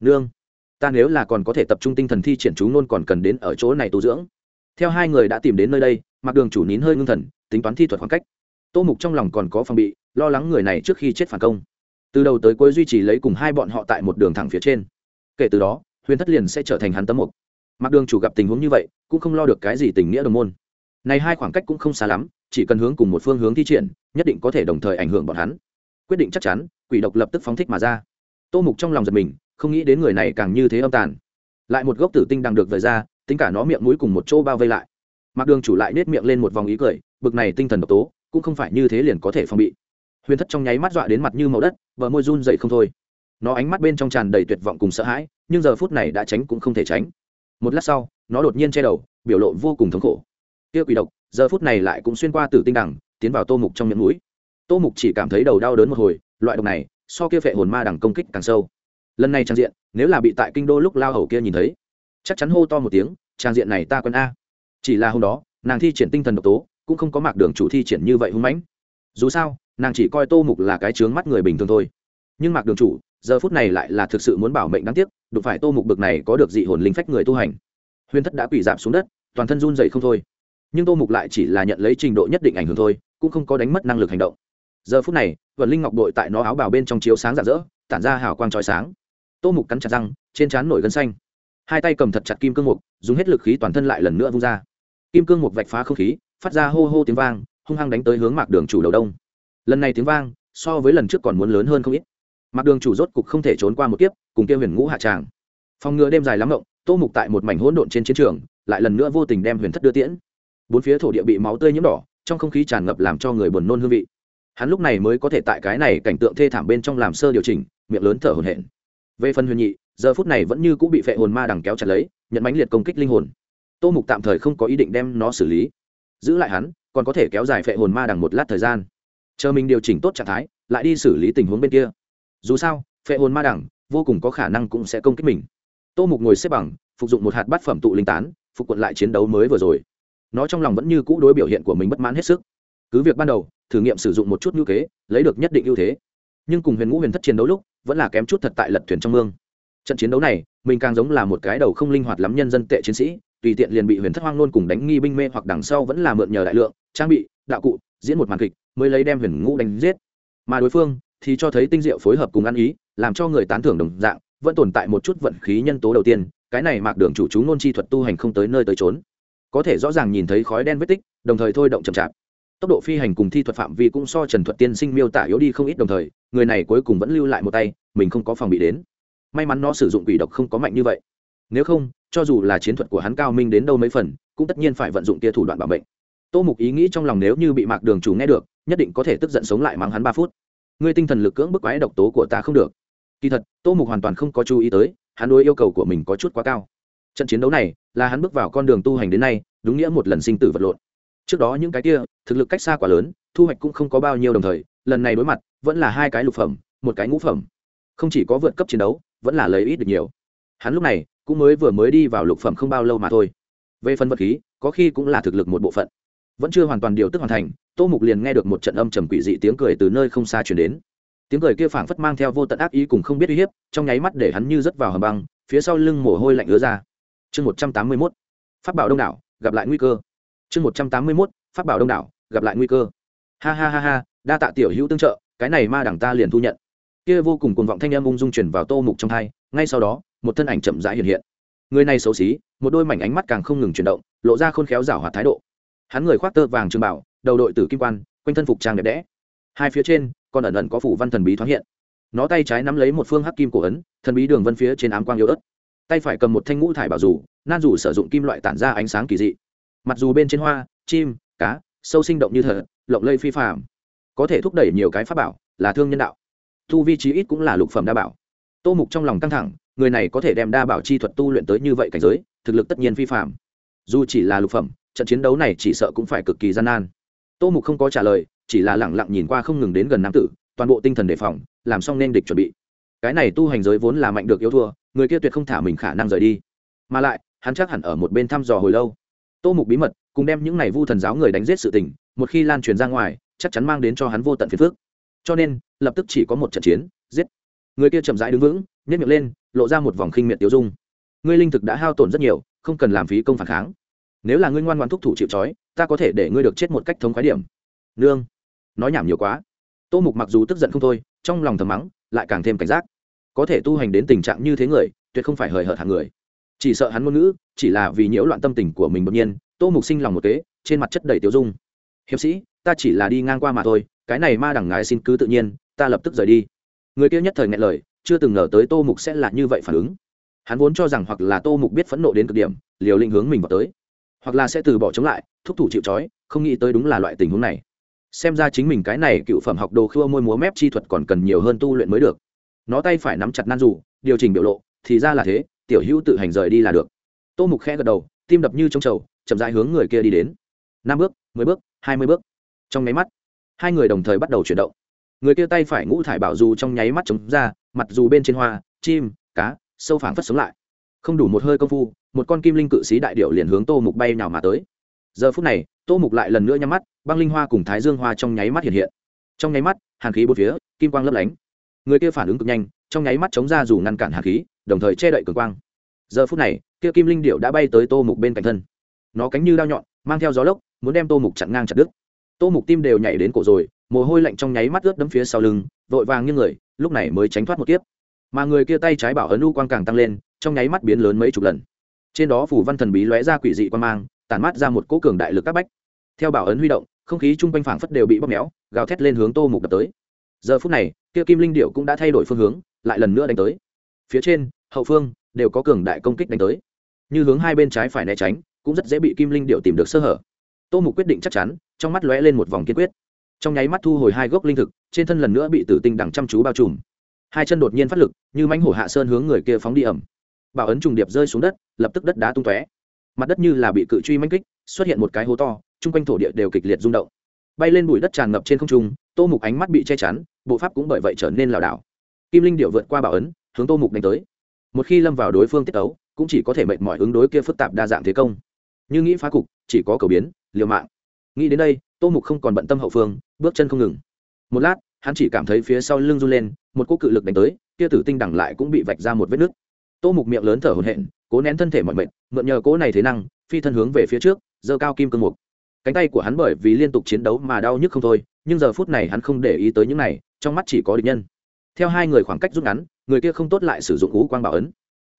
nương, ta nếu là còn có thể tập trung tinh thần thi triển chúng nôn còn cần đến ở chỗ này tu dưỡng. Theo hai người đã tìm đến nơi đây, mặc đường chủ nín hơi ngưng thần, tính toán thi thuật khoảng cách. Tô mục trong lòng còn có phòng bị, lo lắng người này trước khi chết phản công. Từ đầu tới cuối duy trì lấy cùng hai bọn họ tại một đường thẳng phía trên. Kể từ đó, huyền thất liền sẽ trở thành hắn tấm mục. Mặc đường chủ gặp tình huống như vậy, cũng không lo được cái gì tình nghĩa đồng môn. Này hai khoảng cách cũng không xa lắm chỉ cần hướng cùng một phương hướng thi triển, nhất định có thể đồng thời ảnh hưởng bọn hắn. Quyết định chắc chắn, quỷ độc lập tức phóng thích mà ra. Tô mục trong lòng giật mình, không nghĩ đến người này càng như thế âm tàn. Lại một gốc tử tinh đang được vời ra, tính cả nó miệng mũi cùng một chỗ bao vây lại. Mặc đường chủ lại nết miệng lên một vòng ý cười, bực này tinh thần độc tố, cũng không phải như thế liền có thể phòng bị. Huyền thất trong nháy mắt dọa đến mặt như màu đất và môi run dậy không thôi. Nó ánh mắt bên trong tràn đầy tuyệt vọng cùng sợ hãi, nhưng giờ phút này đã tránh cũng không thể tránh. Một lát sau, nó đột nhiên che đầu, biểu lộ vô cùng thống khổ. Kia quỷ độc giờ phút này lại cũng xuyên qua tử tinh đẳng, tiến vào tô mục trong miệng mũi. Tô mục chỉ cảm thấy đầu đau đớn một hồi, loại độc này, so kia phệ hồn ma đẳng công kích càng sâu. Lần này trang diện, nếu là bị tại kinh đô lúc lao hầu kia nhìn thấy, chắc chắn hô to một tiếng, trang diện này ta quân a. Chỉ là hôm đó, nàng thi triển tinh thần độc tố, cũng không có mạc đường chủ thi triển như vậy hung mãnh. Dù sao, nàng chỉ coi tô mục là cái trướng mắt người bình thường thôi. Nhưng mạc đường chủ, giờ phút này lại là thực sự muốn bảo mệnh đáng tiếc, đụng phải tô mục bực này có được dị hồn linh phách người tu hành. Huyền thất đã quỷ giảm xuống đất, toàn thân run dậy không thôi nhưng tô mục lại chỉ là nhận lấy trình độ nhất định ảnh hưởng thôi, cũng không có đánh mất năng lực hành động. Giờ phút này vần linh ngọc đội tại nó áo bào bên trong chiếu sáng rạng rỡ, tản ra hào quang trói sáng. Tô mục cắn chặt răng, trên trán nổi gân xanh. Hai tay cầm thật chặt kim cương mục, dùng hết lực khí toàn thân lại lần nữa vung ra. Kim cương mục vạch phá không khí, phát ra hô hô tiếng vang, hung hăng đánh tới hướng mạc đường chủ đầu đông. Lần này tiếng vang, so với lần trước còn muốn lớn hơn không ít. Mạc đường chủ rốt cục không thể trốn qua một kiếp, cùng kêu huyền ngũ hạ tràng. Phòng ngừa đêm dài lắm rộng tô mục tại một mảnh hỗn độn trên chiến trường, lại lần nữa vô tình đem huyền thất đưa tiễn bốn phía thổ địa bị máu tươi nhiễm đỏ, trong không khí tràn ngập làm cho người buồn nôn hương vị. Hắn lúc này mới có thể tại cái này cảnh tượng thê thảm bên trong làm sơ điều chỉnh, miệng lớn thở hổn hển. Về phần huyền nhị, giờ phút này vẫn như cũng bị phệ hồn ma đằng kéo chặt lấy, nhận mãnh liệt công kích linh hồn. Tô mục tạm thời không có ý định đem nó xử lý. Giữ lại hắn, còn có thể kéo dài phệ hồn ma đằng một lát thời gian. Chờ mình điều chỉnh tốt trạng thái, lại đi xử lý tình huống bên kia. Dù sao, phệ hồn ma đằng vô cùng có khả năng cũng sẽ công kích mình. Tô mục ngồi xếp bằng, phục dụng một hạt bát phẩm tụ linh tán, phục quận lại chiến đấu mới vừa rồi nó trong lòng vẫn như cũ đối biểu hiện của mình bất mãn hết sức. Cứ việc ban đầu, thử nghiệm sử dụng một chút ngữ kế, lấy được nhất định ưu thế. Nhưng cùng huyền ngũ huyền thất chiến đấu lúc, vẫn là kém chút thật tại lật thuyền trong mương. Trận chiến đấu này, mình càng giống là một cái đầu không linh hoạt lắm nhân dân tệ chiến sĩ, tùy tiện liền bị huyền thất hoang nôn cùng đánh nghi binh mê hoặc đằng sau vẫn là mượn nhờ đại lượng, trang bị, đạo cụ, diễn một màn kịch, mới lấy đem huyền ngũ đánh giết. Mà đối phương thì cho thấy tinh diệu phối hợp cùng ăn ý, làm cho người tán thưởng đồng dạng, vẫn tồn tại một chút vận khí nhân tố đầu tiên, cái này mạc đường chủ chú ngôn chi thuật tu hành không tới nơi tới trốn có thể rõ ràng nhìn thấy khói đen vết tích, đồng thời thôi động chậm chạp. Tốc độ phi hành cùng thi thuật phạm vi cũng so trần thuật tiên sinh miêu tả yếu đi không ít, đồng thời, người này cuối cùng vẫn lưu lại một tay, mình không có phòng bị đến. May mắn nó sử dụng quỷ độc không có mạnh như vậy. Nếu không, cho dù là chiến thuật của hắn cao minh đến đâu mấy phần, cũng tất nhiên phải vận dụng tia thủ đoạn bảo mệnh. Tô mục ý nghĩ trong lòng nếu như bị mạc đường chủ nghe được, nhất định có thể tức giận sống lại mắng hắn ba phút. Ngươi tinh thần lực cưỡng bức quái độc tố của ta không được. Kỳ thật, tô mục hoàn toàn không có chú ý tới, hắn đối yêu cầu của mình có chút quá cao trận chiến đấu này là hắn bước vào con đường tu hành đến nay, đúng nghĩa một lần sinh tử vật lộn. Trước đó những cái kia, thực lực cách xa quá lớn, thu hoạch cũng không có bao nhiêu đồng thời, lần này đối mặt, vẫn là hai cái lục phẩm, một cái ngũ phẩm. Không chỉ có vượt cấp chiến đấu, vẫn là lấy ít được nhiều. Hắn lúc này cũng mới vừa mới đi vào lục phẩm không bao lâu mà thôi. Về phần vật khí, có khi cũng là thực lực một bộ phận. Vẫn chưa hoàn toàn điều tức hoàn thành, tô mục liền nghe được một trận âm trầm quỷ dị tiếng cười từ nơi không xa chuyển đến. Tiếng cười kia phảng phất mang theo vô tận ác ý cùng không biết uy hiếp, trong nháy mắt để hắn như rớt vào hầm băng, phía sau lưng mồ hôi lạnh ứa ra chương một trăm tám mươi mốt phát bảo đông đảo, gặp lại nguy cơ. Chương một trăm tám mươi mốt phát bảo đông đảo, gặp lại nguy cơ. Ha ha ha ha, đa tạ tiểu hữu tương trợ, cái này ma đẳng ta liền thu nhận. Kia vô cùng cuồng vọng thanh âm ung dung chuyển vào tô mục trong thai ngay sau đó, một thân ảnh chậm rãi hiện hiện. Người này xấu xí, một đôi mảnh ánh mắt càng không ngừng chuyển động, lộ ra khôn khéo rảo hoạt thái độ. Hắn người khoác tơ vàng trường bảo đầu đội tử kim quan, quanh thân phục trang đẹp đẽ. Hai phía trên, còn ẩn ẩn có phủ văn thần bí thoáng hiện. Nó tay trái nắm lấy một phương hắc kim cổ ấn, thần bí đường vân phía trên ám quang yếu ớt tay phải cầm một thanh ngũ thải bảo dù, nan dù sử dụng kim loại tản ra ánh sáng kỳ dị. Mặc dù bên trên hoa, chim, cá, sâu sinh động như thờ lộng lây phi phạm có thể thúc đẩy nhiều cái pháp bảo, là thương nhân đạo. Tu vi trí ít cũng là lục phẩm đa bảo. Tô mục trong lòng căng thẳng, người này có thể đem đa bảo chi thuật tu luyện tới như vậy cảnh giới, thực lực tất nhiên phi phạm dù chỉ là lục phẩm, trận chiến đấu này chỉ sợ cũng phải cực kỳ gian nan. Tô mục không có trả lời, chỉ là lẳng lặng nhìn qua không ngừng đến gần nam tử, toàn bộ tinh thần đề phòng, làm xong nên địch chuẩn bị. Cái này tu hành giới vốn là mạnh được yếu thua người kia tuyệt không thả mình khả năng rời đi. Mà lại, hắn chắc hẳn ở một bên thăm dò hồi lâu. Tô mục bí mật, cùng đem những này vu thần giáo người đánh giết sự tình, một khi lan truyền ra ngoài, chắc chắn mang đến cho hắn vô tận phiền phước cho nên, lập tức chỉ có một trận chiến, giết. Người kia chậm rãi đứng vững nhét miệng lên, lộ ra một vòng khinh miệng tiêu dung. Ngươi linh thực đã hao tổn rất nhiều, không cần làm phí công phản kháng. Nếu là ngươi ngoan ngoan thúc thủ chịu trói, ta có thể để ngươi được chết một cách thống khái điểm. Nương. Nói nhảm nhiều quá. Tô mục mặc dù tức giận không thôi, trong lòng thầm mắng, lại càng thêm cảnh giác có thể tu hành đến tình trạng như thế người, tuyệt không phải hời hợt hàng người. Chỉ sợ hắn ngôn ngữ, chỉ là vì nhiễu loạn tâm tình của mình bất nhiên, tô mục sinh lòng một kế, trên mặt chất đầy tiêu dung. Hiệp sĩ, ta chỉ là đi ngang qua mà thôi, cái này ma đẳng ngài xin cứ tự nhiên, ta lập tức rời đi. Người kia nhất thời ngại lời, chưa từng ngờ tới tô mục sẽ là như vậy phản ứng. Hắn vốn cho rằng hoặc là tô mục biết phẫn nộ đến cực điểm, liều lĩnh hướng mình vào tới, hoặc là sẽ từ bỏ chống lại, thúc thủ chịu trói, không nghĩ tới đúng là loại tình huống này. Xem ra chính mình cái này cựu phẩm học đồ khua môi múa mép chi thuật còn cần nhiều hơn tu luyện mới được nó tay phải nắm chặt nan rủ điều chỉnh biểu lộ, thì ra là thế, tiểu hữu tự hành rời đi là được. Tô mục khẽ gật đầu, tim đập như trong trầu, chậm dại hướng người kia đi đến. Năm bước, mười bước, hai mươi bước. Trong nháy mắt, hai người đồng thời bắt đầu chuyển động. Người kia tay phải ngũ thải bảo dù trong nháy mắt chống ra, mặt dù bên trên hoa, chim, cá, sâu phảng phất sống lại. Không đủ một hơi công phu, một con kim linh cự sĩ đại điệu liền hướng tô mục bay nào mà tới. Giờ phút này, tô mục lại lần nữa nhắm mắt, băng linh hoa cùng thái dương hoa trong nháy mắt hiện hiện. Trong nháy mắt, hàn khí bốn phía, kim quang lấp lánh người kia phản ứng cực nhanh, trong nháy mắt chống ra dù ngăn cản hàn khí, đồng thời che đậy cường quang. Giờ phút này, kia kim linh điệu đã bay tới tô mục bên cạnh thân. Nó cánh như đao nhọn, mang theo gió lốc, muốn đem tô mục chặn ngang chặt đứt. Tô mục tim đều nhảy đến cổ rồi, mồ hôi lạnh trong nháy mắt ướt đấm phía sau lưng, vội vàng như người, lúc này mới tránh thoát một kiếp. Mà người kia tay trái bảo ấn u quang càng tăng lên, trong nháy mắt biến lớn mấy chục lần. Trên đó phủ văn thần bí lóe ra quỷ dị quan mang, tản mát ra một cỗ cường đại lực các bách. Theo bảo ấn huy động, không khí chung quanh phảng phất đều bị bóp méo, gào thét lên hướng tô mục đập tới. Giờ phút này kia kim linh điệu cũng đã thay đổi phương hướng, lại lần nữa đánh tới. Phía trên, hậu phương đều có cường đại công kích đánh tới. Như hướng hai bên trái phải né tránh, cũng rất dễ bị kim linh điệu tìm được sơ hở. Tô mục quyết định chắc chắn, trong mắt lóe lên một vòng kiên quyết. Trong nháy mắt thu hồi hai gốc linh thực, trên thân lần nữa bị tử tinh đằng chăm chú bao trùm. Hai chân đột nhiên phát lực, như mánh hổ hạ sơn hướng người kia phóng đi ẩm bảo ấn trùng điệp rơi xuống đất, lập tức đất đá tung tóe. Mặt đất như là bị cự truy manh kích, xuất hiện một cái hố to, chung quanh thổ địa đều kịch liệt rung động. Bay lên bụi đất tràn ngập trên không trung tô mục ánh mắt bị che chắn, bộ pháp cũng bởi vậy trở nên lảo đảo. Kim linh điệu vượt qua bảo ấn, hướng tô mục đánh tới. Một khi lâm vào đối phương tiết ấu cũng chỉ có thể mệt mỏi ứng đối kia phức tạp đa dạng thế công. Như nghĩ phá cục, chỉ có cầu biến, liều mạng. Nghĩ đến đây, tô mục không còn bận tâm hậu phương, bước chân không ngừng. Một lát, hắn chỉ cảm thấy phía sau lưng run lên, một cô cự lực đánh tới, kia tử tinh đẳng lại cũng bị vạch ra một vết nứt. Tô mục miệng lớn thở hổn hển, cố nén thân thể mọi mệt, mượn nhờ cỗ này thế năng, phi thân hướng về phía trước, giơ cao kim cương mục. Cánh tay của hắn bởi vì liên tục chiến đấu mà đau nhức không thôi nhưng giờ phút này hắn không để ý tới những này, trong mắt chỉ có địch nhân. Theo hai người khoảng cách rút ngắn, người kia không tốt lại sử dụng ngũ quang bảo ấn.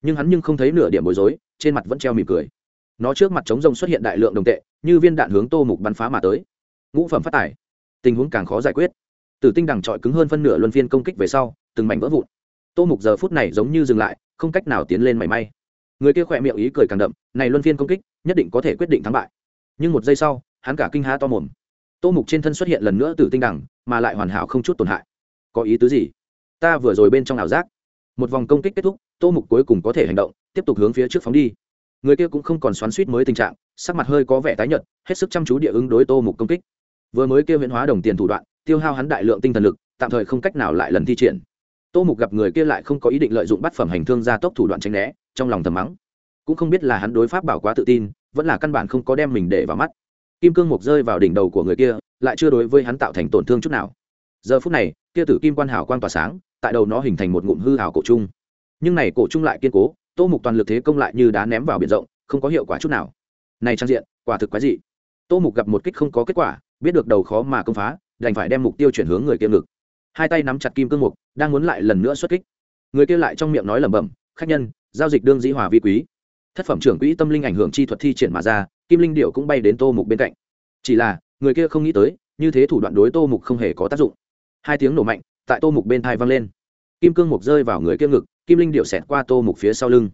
Nhưng hắn nhưng không thấy nửa điểm bối rối, trên mặt vẫn treo mỉm cười. Nó trước mặt trống rông xuất hiện đại lượng đồng tệ, như viên đạn hướng tô mục bắn phá mà tới. Ngũ phẩm phát tải. Tình huống càng khó giải quyết. Tử tinh đằng trọi cứng hơn phân nửa luân phiên công kích về sau, từng mảnh vỡ vụn. Tô mục giờ phút này giống như dừng lại, không cách nào tiến lên mảy may. Người kia khỏe miệng ý cười càng đậm, này luân phiên công kích, nhất định có thể quyết định thắng bại. Nhưng một giây sau, hắn cả kinh há to mồm tô mục trên thân xuất hiện lần nữa từ tinh đẳng, mà lại hoàn hảo không chút tổn hại. Có ý tứ gì? Ta vừa rồi bên trong ảo giác. Một vòng công kích kết thúc, tô mục cuối cùng có thể hành động, tiếp tục hướng phía trước phóng đi. Người kia cũng không còn xoắn suýt mới tình trạng, sắc mặt hơi có vẻ tái nhợt, hết sức chăm chú địa ứng đối tô mục công kích. Vừa mới kêu huyễn hóa đồng tiền thủ đoạn, tiêu hao hắn đại lượng tinh thần lực, tạm thời không cách nào lại lần thi triển. Tô mục gặp người kia lại không có ý định lợi dụng bắt phẩm hành thương gia tốc thủ đoạn tranh né, trong lòng thầm mắng. Cũng không biết là hắn đối pháp bảo quá tự tin, vẫn là căn bản không có đem mình để vào mắt kim cương mục rơi vào đỉnh đầu của người kia, lại chưa đối với hắn tạo thành tổn thương chút nào. Giờ phút này, kia tử kim quan hảo quan tỏa sáng, tại đầu nó hình thành một ngụm hư hảo cổ trung. Nhưng này cổ trung lại kiên cố, tô mục toàn lực thế công lại như đá ném vào biển rộng, không có hiệu quả chút nào. Này trang diện, quả thực quái dị. Tô mục gặp một kích không có kết quả, biết được đầu khó mà công phá, đành phải đem mục tiêu chuyển hướng người kia ngực. Hai tay nắm chặt kim cương mục đang muốn lại lần nữa xuất kích. Người kia lại trong miệng nói lẩm bẩm, khách nhân, giao dịch đương dĩ hòa vi quý. Thất phẩm trưởng quỹ tâm linh ảnh hưởng chi thuật thi triển mà ra kim linh điệu cũng bay đến tô mục bên cạnh. Chỉ là, người kia không nghĩ tới, như thế thủ đoạn đối tô mục không hề có tác dụng. Hai tiếng nổ mạnh, tại tô mục bên thai vang lên. Kim cương mục rơi vào người kia ngực, kim linh điệu xẹt qua tô mục phía sau lưng.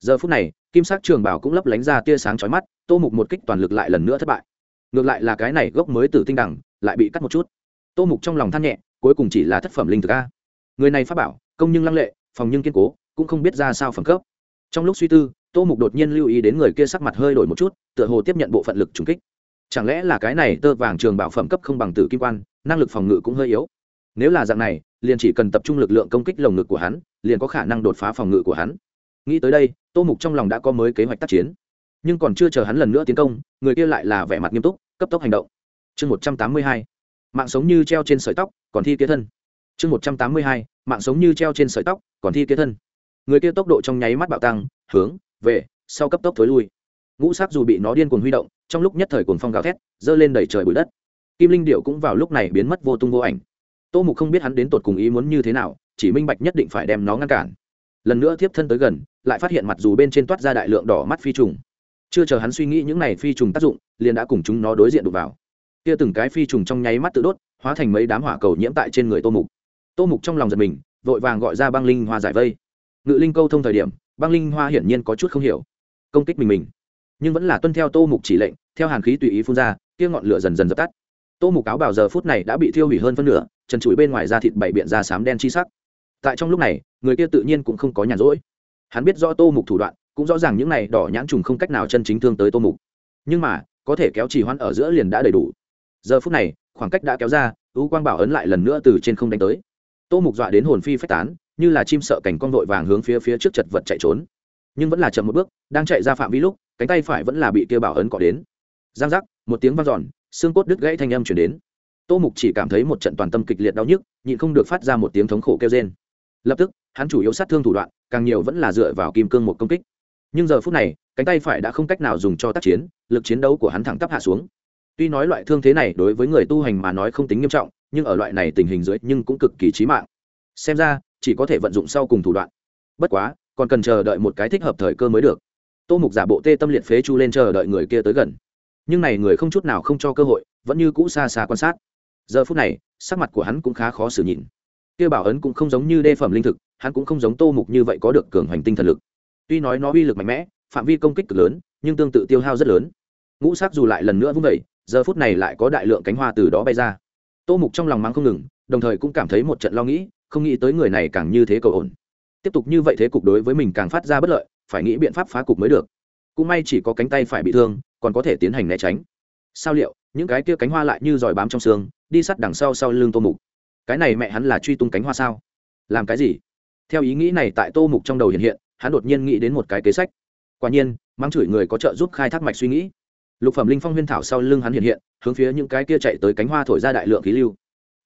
Giờ phút này, kim sắc trường bảo cũng lấp lánh ra tia sáng chói mắt, tô mục một kích toàn lực lại lần nữa thất bại. Ngược lại là cái này gốc mới từ tinh đẳng, lại bị cắt một chút. Tô mục trong lòng than nhẹ, cuối cùng chỉ là thất phẩm linh thực a. Người này phát bảo, công nhưng lăng lệ, phòng nhưng kiên cố, cũng không biết ra sao phẩm cấp trong lúc suy tư, tô mục đột nhiên lưu ý đến người kia sắc mặt hơi đổi một chút, tựa hồ tiếp nhận bộ phận lực trùng kích. Chẳng lẽ là cái này tơ vàng trường bảo phẩm cấp không bằng tử kim quan, năng lực phòng ngự cũng hơi yếu? Nếu là dạng này, liền chỉ cần tập trung lực lượng công kích lồng ngực của hắn, liền có khả năng đột phá phòng ngự của hắn. Nghĩ tới đây, tô mục trong lòng đã có mới kế hoạch tác chiến. Nhưng còn chưa chờ hắn lần nữa tiến công, người kia lại là vẻ mặt nghiêm túc, cấp tốc hành động. Chương một trăm tám mươi hai, mạng sống như treo trên sợi tóc, còn thi kế thân. Chương một trăm tám mươi hai, mạng sống như treo trên sợi tóc, còn thi kế thân người kia tốc độ trong nháy mắt bạo tăng, hướng, về, sau cấp tốc thối lui. Ngũ sắc dù bị nó điên cuồng huy động, trong lúc nhất thời cuồng phong gào thét dơ lên đẩy trời bụi đất. Kim linh điệu cũng vào lúc này biến mất vô tung vô ảnh. Tô mục không biết hắn đến tột cùng ý muốn như thế nào, chỉ minh bạch nhất định phải đem nó ngăn cản. Lần nữa tiếp thân tới gần, lại phát hiện mặt dù bên trên toát ra đại lượng đỏ mắt phi trùng. Chưa chờ hắn suy nghĩ những này phi trùng tác dụng, liền đã cùng chúng nó đối diện đục vào. Kia từng cái phi trùng trong nháy mắt tự đốt, hóa thành mấy đám hỏa cầu nhiễm tại trên người tô mục. Tô mục trong lòng giật mình, vội vàng gọi ra băng linh hoa giải vây ngự linh câu thông thời điểm, băng linh hoa hiển nhiên có chút không hiểu. Công kích mình mình, nhưng vẫn là tuân theo tô mục chỉ lệnh, theo hàn khí tùy ý phun ra, kia ngọn lửa dần dần dập tắt. Tô mục áo bảo giờ phút này đã bị thiêu hủy hơn phân nửa, trần chuỗi bên ngoài da thịt bảy biện da sám đen chi sắc. Tại trong lúc này, người kia tự nhiên cũng không có nhàn rỗi. Hắn biết rõ tô mục thủ đoạn, cũng rõ ràng những này đỏ nhãn trùng không cách nào chân chính thương tới tô mục. Nhưng mà, có thể kéo trì hoãn ở giữa liền đã đầy đủ. Giờ phút này, khoảng cách đã kéo ra, ưu quang bảo ấn lại lần nữa từ trên không đánh tới. Tô mục dọa đến hồn phi phách tán như là chim sợ cảnh con vội vàng hướng phía phía trước chật vật chạy trốn. Nhưng vẫn là chậm một bước, đang chạy ra phạm vi lúc, cánh tay phải vẫn là bị kia bảo ấn cọ đến. Giang giác, một tiếng vang giòn xương cốt đứt gãy thanh âm chuyển đến. Tô mục chỉ cảm thấy một trận toàn tâm kịch liệt đau nhức, nhịn không được phát ra một tiếng thống khổ kêu trên lập tức, hắn chủ yếu sát thương thủ đoạn, càng nhiều vẫn là dựa vào kim cương một công kích. Nhưng giờ phút này, cánh tay phải đã không cách nào dùng cho tác chiến, lực chiến đấu của hắn thẳng tắp hạ xuống. Tuy nói loại thương thế này đối với người tu hành mà nói không tính nghiêm trọng, nhưng ở loại này tình hình dưới nhưng cũng cực kỳ trí mạng. Xem ra chỉ có thể vận dụng sau cùng thủ đoạn. Bất quá, còn cần chờ đợi một cái thích hợp thời cơ mới được. Tô mục giả bộ tê tâm liệt phế chu lên chờ đợi người kia tới gần. Nhưng này người không chút nào không cho cơ hội, vẫn như cũ xa xa quan sát. Giờ phút này, sắc mặt của hắn cũng khá khó xử nhìn. Kia bảo ấn cũng không giống như đê phẩm linh thực, hắn cũng không giống tô mục như vậy có được cường hoành tinh thần lực. Tuy nói nó uy lực mạnh mẽ, phạm vi công kích cực lớn, nhưng tương tự tiêu hao rất lớn. Ngũ sắc dù lại lần nữa vung vẩy giờ phút này lại có đại lượng cánh hoa từ đó bay ra. Tô mục trong lòng mắng không ngừng, đồng thời cũng cảm thấy một trận lo nghĩ không nghĩ tới người này càng như thế cầu ổn. Tiếp tục như vậy thế cục đối với mình càng phát ra bất lợi, phải nghĩ biện pháp phá cục mới được. Cũng may chỉ có cánh tay phải bị thương, còn có thể tiến hành né tránh. Sao liệu, những cái kia cánh hoa lại như giỏi bám trong xương, đi sắt đằng sau sau lưng tô mục? Cái này mẹ hắn là truy tung cánh hoa sao? Làm cái gì? Theo ý nghĩ này tại tô mục trong đầu hiện hiện, hắn đột nhiên nghĩ đến một cái kế sách. Quả nhiên mang chửi người có trợ giúp khai thác mạch suy nghĩ. Lục phẩm linh phong huyên thảo sau lưng hắn hiện hiện, hướng phía những cái kia chạy tới cánh hoa thổi ra đại lượng khí lưu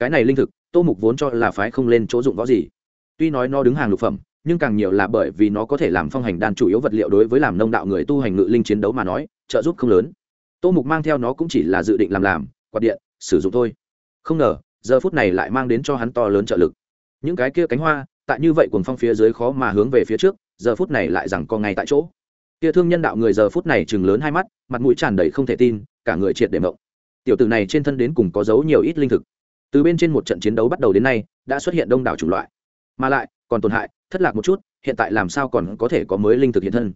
cái này linh thực, tô mục vốn cho là phái không lên chỗ dụng võ gì. Tuy nói nó đứng hàng lục phẩm, nhưng càng nhiều là bởi vì nó có thể làm phong hành đan chủ yếu vật liệu đối với làm nông đạo người tu hành ngự linh chiến đấu mà nói, trợ giúp không lớn. Tô mục mang theo nó cũng chỉ là dự định làm làm, quạt điện, sử dụng thôi. Không ngờ, giờ phút này lại mang đến cho hắn to lớn trợ lực. Những cái kia cánh hoa, tại như vậy cuồng phong phía dưới khó mà hướng về phía trước, giờ phút này lại rằng co ngay tại chỗ. Kia thương nhân đạo người giờ phút này chừng lớn hai mắt, mặt mũi tràn đầy không thể tin, cả người triệt để mộng. Tiểu tử này trên thân đến cùng có dấu nhiều ít linh thực từ bên trên một trận chiến đấu bắt đầu đến nay, đã xuất hiện đông đảo chủng loại. Mà lại, còn tổn hại, thất lạc một chút, hiện tại làm sao còn có thể có mới linh thực hiện thân?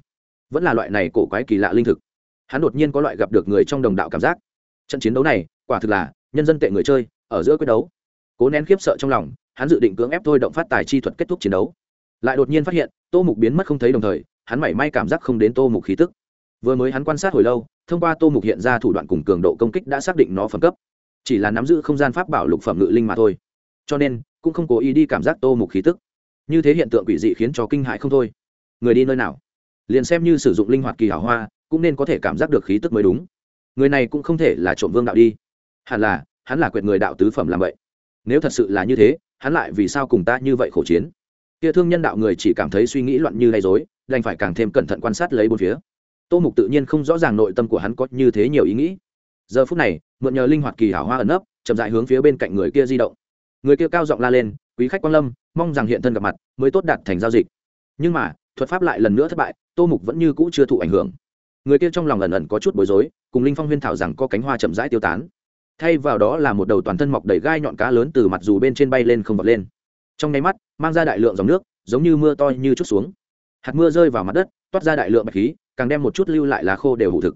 Vẫn là loại này cổ quái kỳ lạ linh thực. Hắn đột nhiên có loại gặp được người trong đồng đạo cảm giác. Trận chiến đấu này, quả thực là, nhân dân tệ người chơi, ở giữa quyết đấu. Cố nén khiếp sợ trong lòng, hắn dự định cưỡng ép thôi động phát tài chi thuật kết thúc chiến đấu. Lại đột nhiên phát hiện, tô mục biến mất không thấy đồng thời, hắn mảy may cảm giác không đến tô mục khí tức. Vừa mới hắn quan sát hồi lâu, thông qua tô mục hiện ra thủ đoạn cùng cường độ công kích đã xác định nó phẩm cấp chỉ là nắm giữ không gian pháp bảo lục phẩm ngự linh mà thôi. Cho nên, cũng không cố ý đi cảm giác tô mục khí tức. Như thế hiện tượng quỷ dị khiến cho kinh hại không thôi. Người đi nơi nào? Liền xem như sử dụng linh hoạt kỳ hảo hoa, cũng nên có thể cảm giác được khí tức mới đúng. Người này cũng không thể là trộm vương đạo đi. Hẳn là, hắn là quyệt người đạo tứ phẩm làm vậy. Nếu thật sự là như thế, hắn lại vì sao cùng ta như vậy khổ chiến? Kia thương nhân đạo người chỉ cảm thấy suy nghĩ loạn như gây dối đành phải càng thêm cẩn thận quan sát lấy bốn phía. Tô mục tự nhiên không rõ ràng nội tâm của hắn có như thế nhiều ý nghĩ. Giờ phút này mượn nhờ linh hoạt kỳ hảo hoa ẩn nấp, chậm dại hướng phía bên cạnh người kia di động. Người kia cao giọng la lên, quý khách quan lâm, mong rằng hiện thân gặp mặt, mới tốt đạt thành giao dịch. Nhưng mà, thuật pháp lại lần nữa thất bại, tô mục vẫn như cũ chưa thụ ảnh hưởng. Người kia trong lòng ẩn ẩn có chút bối rối, cùng linh phong huyên thảo rằng có cánh hoa chậm rãi tiêu tán. Thay vào đó là một đầu toàn thân mọc đầy gai nhọn cá lớn từ mặt dù bên trên bay lên không vọt lên. Trong nháy mắt, mang ra đại lượng dòng nước, giống như mưa to như chút xuống. Hạt mưa rơi vào mặt đất, toát ra đại lượng bạch khí, càng đem một chút lưu lại lá khô đều hủ thực.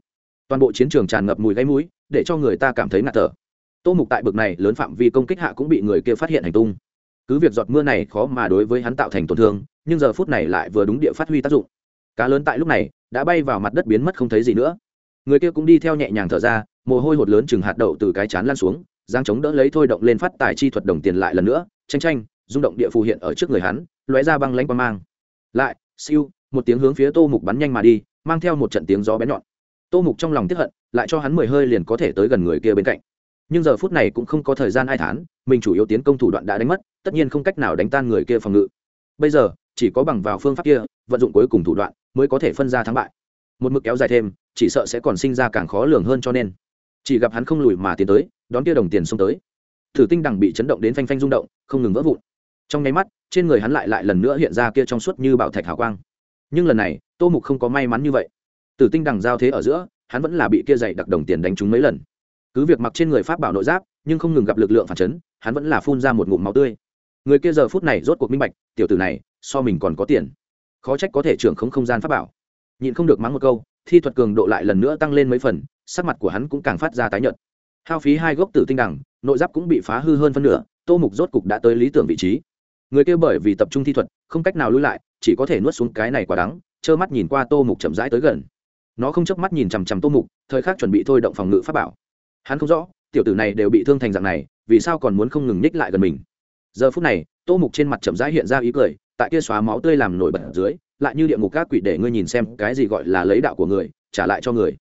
Toàn bộ chiến trường tràn ngập mùi gáy mũi để cho người ta cảm thấy ngạt thở. Tô mục tại bực này lớn phạm vi công kích hạ cũng bị người kia phát hiện hành tung. Cứ việc giọt mưa này khó mà đối với hắn tạo thành tổn thương, nhưng giờ phút này lại vừa đúng địa phát huy tác dụng. Cá lớn tại lúc này đã bay vào mặt đất biến mất không thấy gì nữa. Người kia cũng đi theo nhẹ nhàng thở ra, mồ hôi hột lớn chừng hạt đậu từ cái chán lan xuống giang chống đỡ lấy thôi động lên phát tài chi thuật đồng tiền lại lần nữa tranh tranh rung động địa phù hiện ở trước người hắn, lóe ra băng lanh qua mang. Lại, siêu, một tiếng hướng phía tô mục bắn nhanh mà đi, mang theo một trận tiếng gió bé nhọn. Tô mục trong lòng tiếp hận lại cho hắn mười hơi liền có thể tới gần người kia bên cạnh. Nhưng giờ phút này cũng không có thời gian ai thán, mình chủ yếu tiến công thủ đoạn đã đánh mất, tất nhiên không cách nào đánh tan người kia phòng ngự. Bây giờ, chỉ có bằng vào phương pháp kia, vận dụng cuối cùng thủ đoạn mới có thể phân ra thắng bại. Một mực kéo dài thêm, chỉ sợ sẽ còn sinh ra càng khó lường hơn cho nên. Chỉ gặp hắn không lùi mà tiến tới, đón kia đồng tiền xông tới. Thử tinh đằng bị chấn động đến phanh phanh rung động, không ngừng vỡ vụn. Trong nháy mắt, trên người hắn lại lại lần nữa hiện ra kia trong suốt như bảo thạch hào quang. Nhưng lần này, tô mục không có may mắn như vậy. Tử tinh đằng giao thế ở giữa hắn vẫn là bị kia dày đặc đồng tiền đánh trúng mấy lần. Cứ việc mặc trên người pháp bảo nội giáp, nhưng không ngừng gặp lực lượng phản chấn, hắn vẫn là phun ra một ngụm máu tươi. Người kia giờ phút này rốt cuộc minh bạch, tiểu tử này, so mình còn có tiền. Khó trách có thể trưởng không không gian pháp bảo. Nhịn không được mắng một câu, thi thuật cường độ lại lần nữa tăng lên mấy phần, sắc mặt của hắn cũng càng phát ra tái nhợt. Hao phí hai gốc tử tinh đằng nội giáp cũng bị phá hư hơn phân nửa, tô mục rốt cục đã tới lý tưởng vị trí. Người kia bởi vì tập trung thi thuật, không cách nào lui lại, chỉ có thể nuốt xuống cái này quả đắng, trơ mắt nhìn qua tô mục chậm rãi tới gần nó không chớp mắt nhìn chằm chằm tô mục, thời khắc chuẩn bị thôi động phòng ngự pháp bảo. Hắn không rõ, tiểu tử này đều bị thương thành dạng này, vì sao còn muốn không ngừng ních lại gần mình? Giờ phút này, tô mục trên mặt chậm rãi hiện ra ý cười, tại kia xóa máu tươi làm nổi bật dưới, lại như địa ngục các quỷ để ngươi nhìn xem cái gì gọi là lấy đạo của người, trả lại cho người.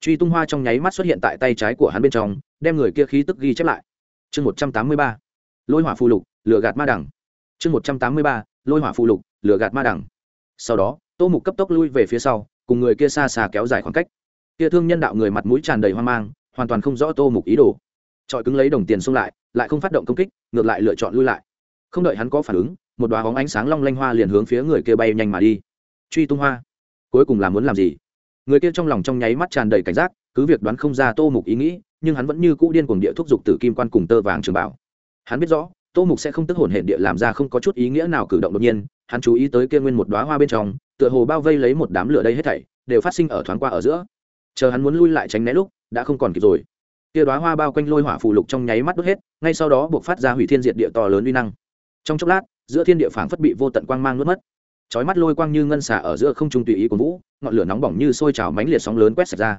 Truy tung hoa trong nháy mắt xuất hiện tại tay trái của hắn bên trong, đem người kia khí tức ghi chép lại. Chương một trăm tám mươi ba, lôi hỏa phù lục, lửa gạt ma đẳng chương một trăm tám mươi ba, lôi hỏa phù lục, lửa gạt ma đẳng sau đó, tô mục cấp tốc lui về phía sau cùng người kia xa xa kéo dài khoảng cách. Kia thương nhân đạo người mặt mũi tràn đầy hoang mang, hoàn toàn không rõ tô mục ý đồ. Trọi cứng lấy đồng tiền xông lại lại không phát động công kích, ngược lại lựa chọn lui lại. Không đợi hắn có phản ứng, một đoá hóng ánh sáng long lanh hoa liền hướng phía người kia bay nhanh mà đi. Truy tung hoa. Cuối cùng là muốn làm gì? Người kia trong lòng trong nháy mắt tràn đầy cảnh giác, cứ việc đoán không ra tô mục ý nghĩ, nhưng hắn vẫn như cũ điên cuồng địa thúc giục tử kim quan cùng tơ vàng trường bảo. Hắn biết rõ, tô mục sẽ không tức hồn hệ địa làm ra không có chút ý nghĩa nào cử động đột nhiên, hắn chú ý tới kia nguyên một đoá hoa bên trong tựa hồ bao vây lấy một đám lửa đây hết thảy, đều phát sinh ở thoáng qua ở giữa. Chờ hắn muốn lui lại tránh né lúc, đã không còn kịp rồi. Kia đoá hoa bao quanh lôi hỏa phù lục trong nháy mắt đốt hết, ngay sau đó buộc phát ra hủy thiên diệt địa to lớn uy năng. Trong chốc lát, giữa thiên địa phảng phất bị vô tận quang mang nuốt mất. Chói mắt lôi quang như ngân xả ở giữa không trung tùy ý của vũ, ngọn lửa nóng bỏng như sôi trào mánh liệt sóng lớn quét sạch ra.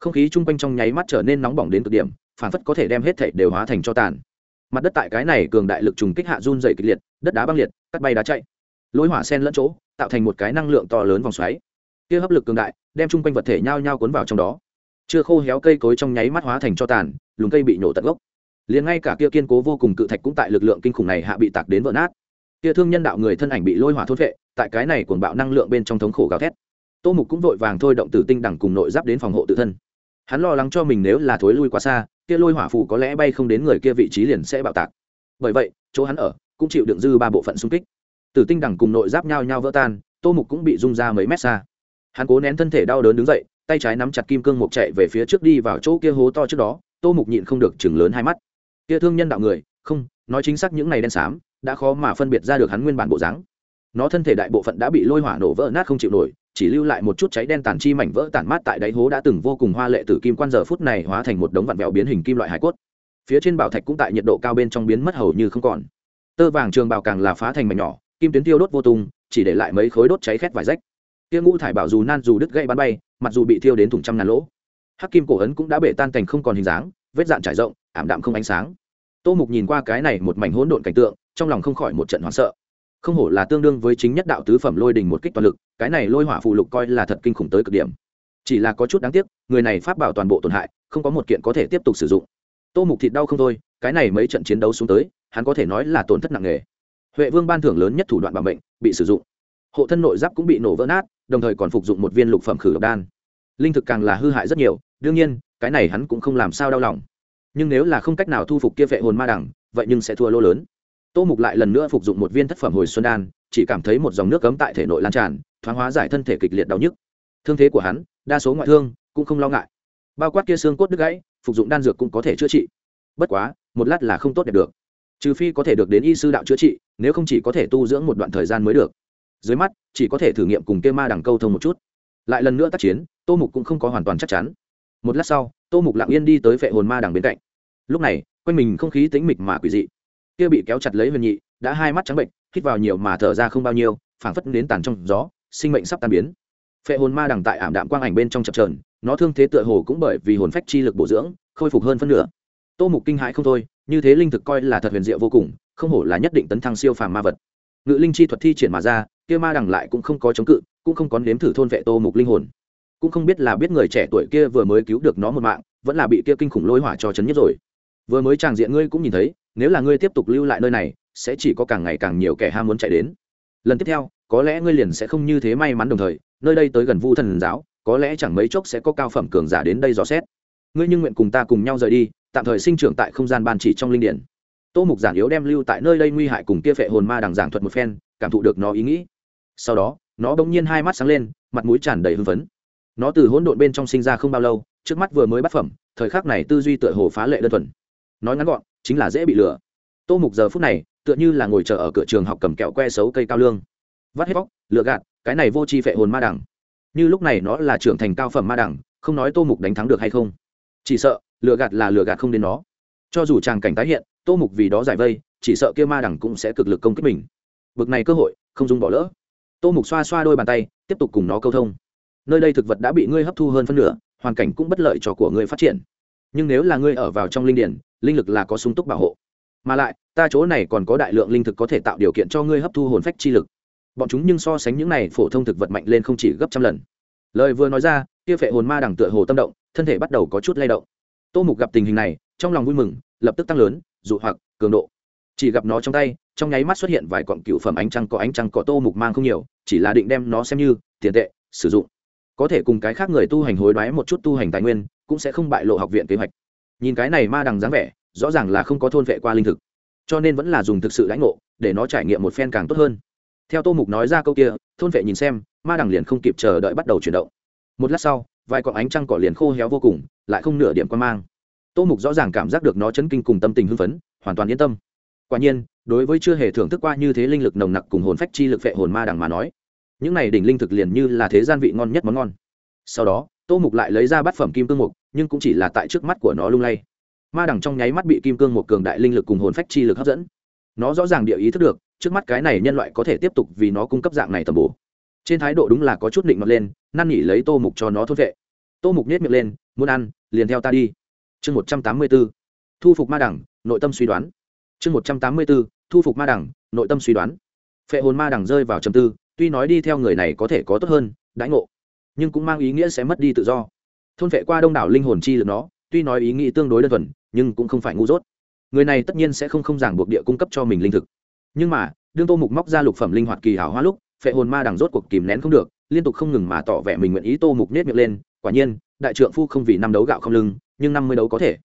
Không khí chung quanh trong nháy mắt trở nên nóng bỏng đến cực điểm, phảng phất có thể đem hết thảy đều hóa thành cho tàn. Mặt đất tại cái này cường đại lực trùng kích hạ run dày kịch liệt, đất đá băng liệt cắt bay đá chạy. Lôi hỏa sen lẫn chỗ tạo thành một cái năng lượng to lớn vòng xoáy. Kia hấp lực cường đại, đem chung quanh vật thể nhao nhao cuốn vào trong đó. Chưa khô héo cây cối trong nháy mắt hóa thành cho tàn, lùm cây bị nổ tận gốc. Liền ngay cả kia kiên cố vô cùng cự thạch cũng tại lực lượng kinh khủng này hạ bị tạc đến vỡ nát. Kia thương nhân đạo người thân ảnh bị lôi hỏa thốt vệ tại cái này cuồng bạo năng lượng bên trong thống khổ gào thét. Tô mục cũng vội vàng thôi động tử tinh đẳng cùng nội giáp đến phòng hộ tự thân. Hắn lo lắng cho mình nếu là thối lui quá xa, kia lôi hỏa phù có lẽ bay không đến người kia vị trí liền sẽ bạo tạc. Bởi vậy, chỗ hắn ở cũng chịu đựng dư ba bộ phận xung kích tử tinh đẳng cùng nội giáp nhau nhau vỡ tan, tô mục cũng bị rung ra mấy mét xa. Hắn cố nén thân thể đau đớn đứng dậy, tay trái nắm chặt kim cương mục chạy về phía trước đi vào chỗ kia hố to trước đó, tô mục nhịn không được chừng lớn hai mắt. Kia thương nhân đạo người, không, nói chính xác những này đen xám, đã khó mà phân biệt ra được hắn nguyên bản bộ dáng. Nó thân thể đại bộ phận đã bị lôi hỏa nổ vỡ nát không chịu nổi, chỉ lưu lại một chút cháy đen tàn chi mảnh vỡ tản mát tại đáy hố đã từng vô cùng hoa lệ từ kim quan giờ phút này hóa thành một đống vặn vẹo biến hình kim loại hải cốt. Phía trên bảo thạch cũng tại nhiệt độ cao bên trong biến mất hầu như không còn. Tơ vàng trường bào càng là phá thành mảnh nhỏ kim tuyến tiêu đốt vô tung chỉ để lại mấy khối đốt cháy khét vải rách. Tiêu ngũ thải bảo dù nan dù đứt gãy bắn bay, mặc dù bị thiêu đến thủng trăm ngàn lỗ. Hắc kim cổ ấn cũng đã bể tan thành không còn hình dáng, vết dạn trải rộng, ảm đạm không ánh sáng. Tô mục nhìn qua cái này một mảnh hỗn độn cảnh tượng, trong lòng không khỏi một trận hoảng sợ. Không hổ là tương đương với chính nhất đạo tứ phẩm lôi đình một kích toàn lực, cái này lôi hỏa phụ lục coi là thật kinh khủng tới cực điểm. Chỉ là có chút đáng tiếc, người này pháp bảo toàn bộ tổn hại, không có một kiện có thể tiếp tục sử dụng. Tô mục thịt đau không thôi, cái này mấy trận chiến đấu xuống tới, hắn có thể nói là tổn thất nặng nề huệ vương ban thưởng lớn nhất thủ đoạn bảo mệnh, bị sử dụng. Hộ thân nội giáp cũng bị nổ vỡ nát, đồng thời còn phục dụng một viên lục phẩm khử độc đan. Linh thực càng là hư hại rất nhiều, đương nhiên, cái này hắn cũng không làm sao đau lòng. Nhưng nếu là không cách nào thu phục kia vệ hồn ma đẳng, vậy nhưng sẽ thua lô lớn. Tô mục lại lần nữa phục dụng một viên thất phẩm hồi xuân đan, chỉ cảm thấy một dòng nước cấm tại thể nội lan tràn, thoáng hóa giải thân thể kịch liệt đau nhức. Thương thế của hắn, đa số ngoại thương, cũng không lo ngại. Bao quát kia xương cốt đứt gãy, phục dụng đan dược cũng có thể chữa trị. Bất quá, một lát là không tốt đẹp được trừ phi có thể được đến y sư đạo chữa trị, nếu không chỉ có thể tu dưỡng một đoạn thời gian mới được. Dưới mắt, chỉ có thể thử nghiệm cùng kê ma đằng câu thông một chút. Lại lần nữa tác chiến, tô mục cũng không có hoàn toàn chắc chắn. Một lát sau, tô mục lặng yên đi tới phệ hồn ma đằng bên cạnh. Lúc này, quanh mình không khí tính mịch mà quỷ dị. Kia bị kéo chặt lấy huyền nhị, đã hai mắt trắng bệnh, hít vào nhiều mà thở ra không bao nhiêu, phảng phất đến tàn trong gió, sinh mệnh sắp tan biến. Phệ hồn ma đằng tại ảm đạm quang ảnh bên trong chập trờn nó thương thế tựa hồ cũng bởi vì hồn phách chi lực bổ dưỡng, khôi phục hơn phân nửa tô mục kinh hãi không thôi, như thế linh thực coi là thật huyền diệu vô cùng, không hổ là nhất định tấn thăng siêu phàm ma vật. Ngự linh chi thuật thi triển mà ra, kia ma đằng lại cũng không có chống cự, cũng không có nếm thử thôn vệ tô mục linh hồn. Cũng không biết là biết người trẻ tuổi kia vừa mới cứu được nó một mạng, vẫn là bị kia kinh khủng lôi hỏa cho chấn nhất rồi. Vừa mới tràng diện ngươi cũng nhìn thấy, nếu là ngươi tiếp tục lưu lại nơi này, sẽ chỉ có càng ngày càng nhiều kẻ ham muốn chạy đến. Lần tiếp theo, có lẽ ngươi liền sẽ không như thế may mắn đồng thời, nơi đây tới gần vu thần giáo, có lẽ chẳng mấy chốc sẽ có cao phẩm cường giả đến đây dò xét. Ngươi nhưng nguyện cùng ta cùng nhau rời đi tạm thời sinh trưởng tại không gian ban chỉ trong linh điển. Tô mục giản yếu đem lưu tại nơi đây nguy hại cùng kia phệ hồn ma đằng giảng thuật một phen, cảm thụ được nó ý nghĩ. Sau đó, nó bỗng nhiên hai mắt sáng lên, mặt mũi tràn đầy hưng phấn. Nó từ hỗn độn bên trong sinh ra không bao lâu, trước mắt vừa mới bắt phẩm, thời khắc này tư duy tựa hồ phá lệ đơn thuần. Nói ngắn gọn, chính là dễ bị lừa. Tô mục giờ phút này, tựa như là ngồi chờ ở cửa trường học cầm kẹo que xấu cây cao lương. Vắt hết bóc lựa gạt, cái này vô tri phệ hồn ma đẳng như lúc này nó là trưởng thành cao phẩm ma đẳng không nói tô mục đánh thắng được hay không. Chỉ sợ lừa gạt là lừa gạt không đến nó. Cho dù tràng cảnh tái hiện, tô mục vì đó giải vây, chỉ sợ kia ma đẳng cũng sẽ cực lực công kích mình. Bực này cơ hội, không dùng bỏ lỡ. Tô mục xoa xoa đôi bàn tay, tiếp tục cùng nó câu thông. Nơi đây thực vật đã bị ngươi hấp thu hơn phân nửa, hoàn cảnh cũng bất lợi cho của ngươi phát triển. Nhưng nếu là ngươi ở vào trong linh điển, linh lực là có sung túc bảo hộ. Mà lại, ta chỗ này còn có đại lượng linh thực có thể tạo điều kiện cho ngươi hấp thu hồn phách chi lực. Bọn chúng nhưng so sánh những này phổ thông thực vật mạnh lên không chỉ gấp trăm lần. Lời vừa nói ra, kia phệ hồn ma đẳng tựa hồ tâm động, thân thể bắt đầu có chút lay động tô mục gặp tình hình này, trong lòng vui mừng, lập tức tăng lớn, dụ hoặc, cường độ. Chỉ gặp nó trong tay, trong nháy mắt xuất hiện vài cọn cựu phẩm ánh trăng có ánh trăng có tô mục mang không nhiều, chỉ là định đem nó xem như tiền tệ, sử dụng. Có thể cùng cái khác người tu hành hối đoái một chút tu hành tài nguyên, cũng sẽ không bại lộ học viện kế hoạch. Nhìn cái này ma đằng dáng vẻ, rõ ràng là không có thôn vệ qua linh thực. Cho nên vẫn là dùng thực sự lãnh ngộ, để nó trải nghiệm một phen càng tốt hơn. Theo tô mục nói ra câu kia, thôn vệ nhìn xem, ma đằng liền không kịp chờ đợi bắt đầu chuyển động. Một lát sau, vài cọn ánh trăng cỏ liền khô héo vô cùng lại không nửa điểm quan mang. Tô mục rõ ràng cảm giác được nó chấn kinh cùng tâm tình hưng phấn, hoàn toàn yên tâm. Quả nhiên, đối với chưa hề thưởng thức qua như thế linh lực nồng nặc cùng hồn phách chi lực vệ hồn ma đằng mà nói, những này đỉnh linh thực liền như là thế gian vị ngon nhất món ngon. Sau đó, tô mục lại lấy ra bát phẩm kim cương mục, nhưng cũng chỉ là tại trước mắt của nó lung lay. Ma đằng trong nháy mắt bị kim cương một cường đại linh lực cùng hồn phách chi lực hấp dẫn. Nó rõ ràng địa ý thức được, trước mắt cái này nhân loại có thể tiếp tục vì nó cung cấp dạng này tầm bổ. Trên thái độ đúng là có chút định mật lên, năn nỉ lấy tô mục cho nó thốt vệ tô mục nhét miệng lên, muốn ăn, liền theo ta đi. Chương một trăm tám mươi b ố thu phục ma đẳng, nội tâm suy đoán. Chương một trăm tám mươi b ố thu phục ma đẳng, nội tâm suy đoán. Phệ hồn ma đẳng rơi vào trầm tư, tuy nói đi theo người này có thể có tốt hơn, đãi ngộ, nhưng cũng mang ý nghĩa sẽ mất đi tự do. Thôn phệ qua đông đảo linh hồn chi lực nó, tuy nói ý nghĩ tương đối đơn thuần, nhưng cũng không phải ngu dốt. Người này tất nhiên sẽ không không giảng buộc địa cung cấp cho mình linh thực. Nhưng mà, đương tô mục móc ra lục phẩm linh hoạt kỳ hảo hoa lúc, phệ hồn ma đằng rốt cuộc kìm nén không được, liên tục không ngừng mà tỏ vẻ mình nguyện ý tô mục nết miệng lên quả nhiên, đại trượng phu không vì năm đấu gạo không lưng, nhưng năm mươi đấu có thể.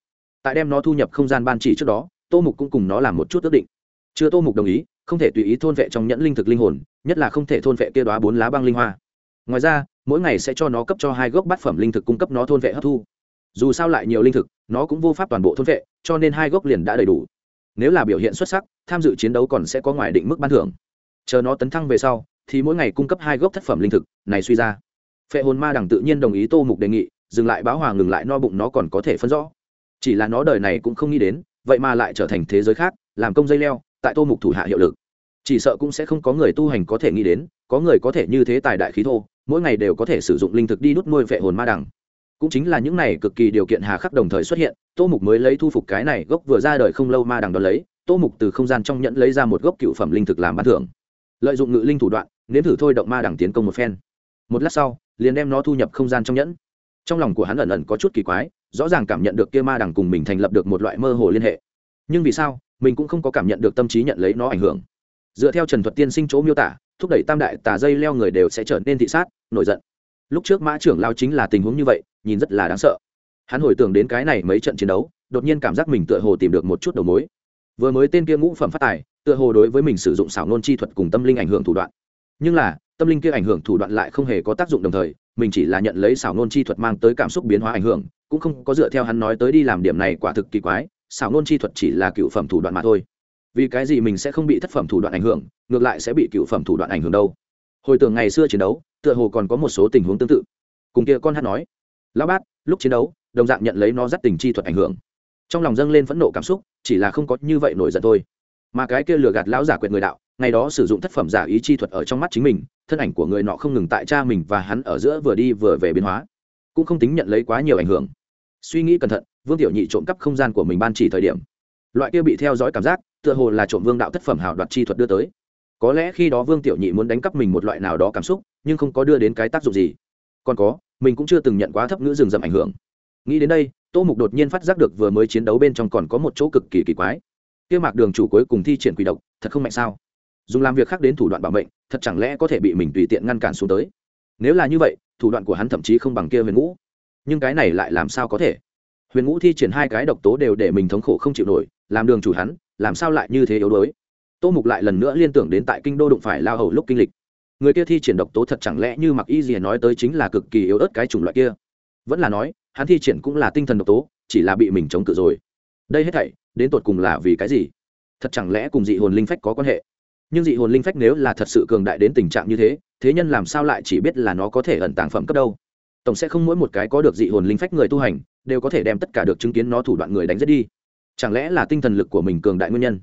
Tại đem nó thu nhập không gian ban chỉ trước đó, tô mục cũng cùng nó làm một chút ước định. Chưa tô mục đồng ý, không thể tùy ý thôn vệ trong nhẫn linh thực linh hồn, nhất là không thể thôn vệ kia đoá bốn lá băng linh hoa. Ngoài ra, mỗi ngày sẽ cho nó cấp cho hai gốc bát phẩm linh thực cung cấp nó thôn vệ hấp thu. Dù sao lại nhiều linh thực, nó cũng vô pháp toàn bộ thôn vệ, cho nên hai gốc liền đã đầy đủ. Nếu là biểu hiện xuất sắc, tham dự chiến đấu còn sẽ có ngoài định mức ban thưởng. Chờ nó tấn thăng về sau, thì mỗi ngày cung cấp hai gốc thất phẩm linh thực, này suy ra phệ hồn ma đằng tự nhiên đồng ý tô mục đề nghị, dừng lại báo hòa ngừng lại no bụng nó còn có thể phân rõ. Chỉ là nó đời này cũng không nghĩ đến, vậy mà lại trở thành thế giới khác, làm công dây leo, tại tô mục thủ hạ hiệu lực. Chỉ sợ cũng sẽ không có người tu hành có thể nghĩ đến, có người có thể như thế tài đại khí thô, mỗi ngày đều có thể sử dụng linh thực đi đút nuôi vệ hồn ma đằng cũng chính là những này cực kỳ điều kiện hà khắc đồng thời xuất hiện, tô mục mới lấy thu phục cái này gốc vừa ra đời không lâu ma đằng đ ó lấy, tô mục từ không gian trong nhẫn lấy ra một gốc cựu phẩm linh thực làm bán thưởng. Lợi dụng ngự linh thủ đoạn, nếm thử thôi động ma đằng tiến công một phen. Một lát sau liền đem nó thu nhập không gian trong nhẫn. Trong lòng của hắn ẩn ẩn có chút kỳ quái, rõ ràng cảm nhận được kia ma đằng cùng mình thành lập được một loại mơ hồ liên hệ. Nhưng vì sao, mình cũng không có cảm nhận được tâm trí nhận lấy nó ảnh hưởng. Dựa theo trần thuật tiên sinh chỗ miêu tả, thúc đẩy tam đại tà dây leo người đều sẽ trở nên thị sát, nổi giận. Lúc trước mã trưởng lao chính là tình huống như vậy, nhìn rất là đáng sợ. Hắn hồi tưởng đến cái này mấy trận chiến đấu, đột nhiên cảm giác mình tựa hồ tìm được một chút đầu mối. Vừa mới tên kia ngũ phẩm phát tài, tựa hồ đối với mình sử dụng xảo nôn chi thuật cùng tâm linh ảnh hưởng thủ đoạn. Nhưng là tâm linh kia ảnh hưởng thủ đoạn lại không hề có tác dụng đồng thời, mình chỉ là nhận lấy xảo nôn chi thuật mang tới cảm xúc biến hóa ảnh hưởng, cũng không có dựa theo hắn nói tới đi làm điểm này quả thực kỳ quái, xảo nôn chi thuật chỉ là cựu phẩm thủ đoạn mà thôi. Vì cái gì mình sẽ không bị thất phẩm thủ đoạn ảnh hưởng, ngược lại sẽ bị cựu phẩm thủ đoạn ảnh hưởng đâu? Hồi tưởng ngày xưa chiến đấu, tựa hồ còn có một số tình huống tương tự. Cùng kia con hát nói, lão bát, lúc chiến đấu, đồng dạng nhận lấy nó dắt tình chi thuật ảnh hưởng. Trong lòng dâng lên phẫn nộ cảm xúc, chỉ là không có như vậy nổi giận thôi mà cái kia lừa gạt lão giả quyệt người đạo, ngày đó sử dụng thất phẩm giả ý chi thuật ở trong mắt chính mình, thân ảnh của người nọ không ngừng tại cha mình và hắn ở giữa vừa đi vừa về biến hóa, cũng không tính nhận lấy quá nhiều ảnh hưởng. Suy nghĩ cẩn thận, vương tiểu nhị trộm cắp không gian của mình ban chỉ thời điểm, loại kia bị theo dõi cảm giác, tựa hồ là trộm vương đạo thất phẩm hảo đoạt chi thuật đưa tới. Có lẽ khi đó vương tiểu nhị muốn đánh cắp mình một loại nào đó cảm xúc, nhưng không có đưa đến cái tác dụng gì. Còn có, mình cũng chưa từng nhận quá thấp ngữ rừng rậm ảnh hưởng. Nghĩ đến đây, tô mục đột nhiên phát giác được vừa mới chiến đấu bên trong còn có một chỗ cực kỳ kỳ quái kia mạc đường chủ cuối cùng thi triển quỷ độc, thật không mạnh sao? Dùng làm việc khác đến thủ đoạn bảo mệnh, thật chẳng lẽ có thể bị mình tùy tiện ngăn cản xuống tới? Nếu là như vậy, thủ đoạn của hắn thậm chí không bằng kia huyền ngũ. Nhưng cái này lại làm sao có thể? Huyền ngũ thi triển hai cái độc tố đều để mình thống khổ không chịu nổi, làm đường chủ hắn, làm sao lại như thế yếu đuối? Tô mục lại lần nữa liên tưởng đến tại kinh đô đụng phải lao hầu lúc kinh lịch. Người kia thi triển độc tố thật chẳng lẽ như mặc y gì nói tới chính là cực kỳ yếu ớt cái chủng loại kia? Vẫn là nói, hắn thi triển cũng là tinh thần độc tố, chỉ là bị mình chống cự rồi. Đây hết thảy đến tột cùng là vì cái gì? Thật chẳng lẽ cùng dị hồn linh phách có quan hệ? Nhưng dị hồn linh phách nếu là thật sự cường đại đến tình trạng như thế thế nhân làm sao lại chỉ biết là nó có thể ẩn tàng phẩm cấp đâu? Tổng sẽ không mỗi một cái có được dị hồn linh phách người tu hành, đều có thể đem tất cả được chứng kiến nó thủ đoạn người đánh giết đi. Chẳng lẽ là tinh thần lực của mình cường đại nguyên nhân?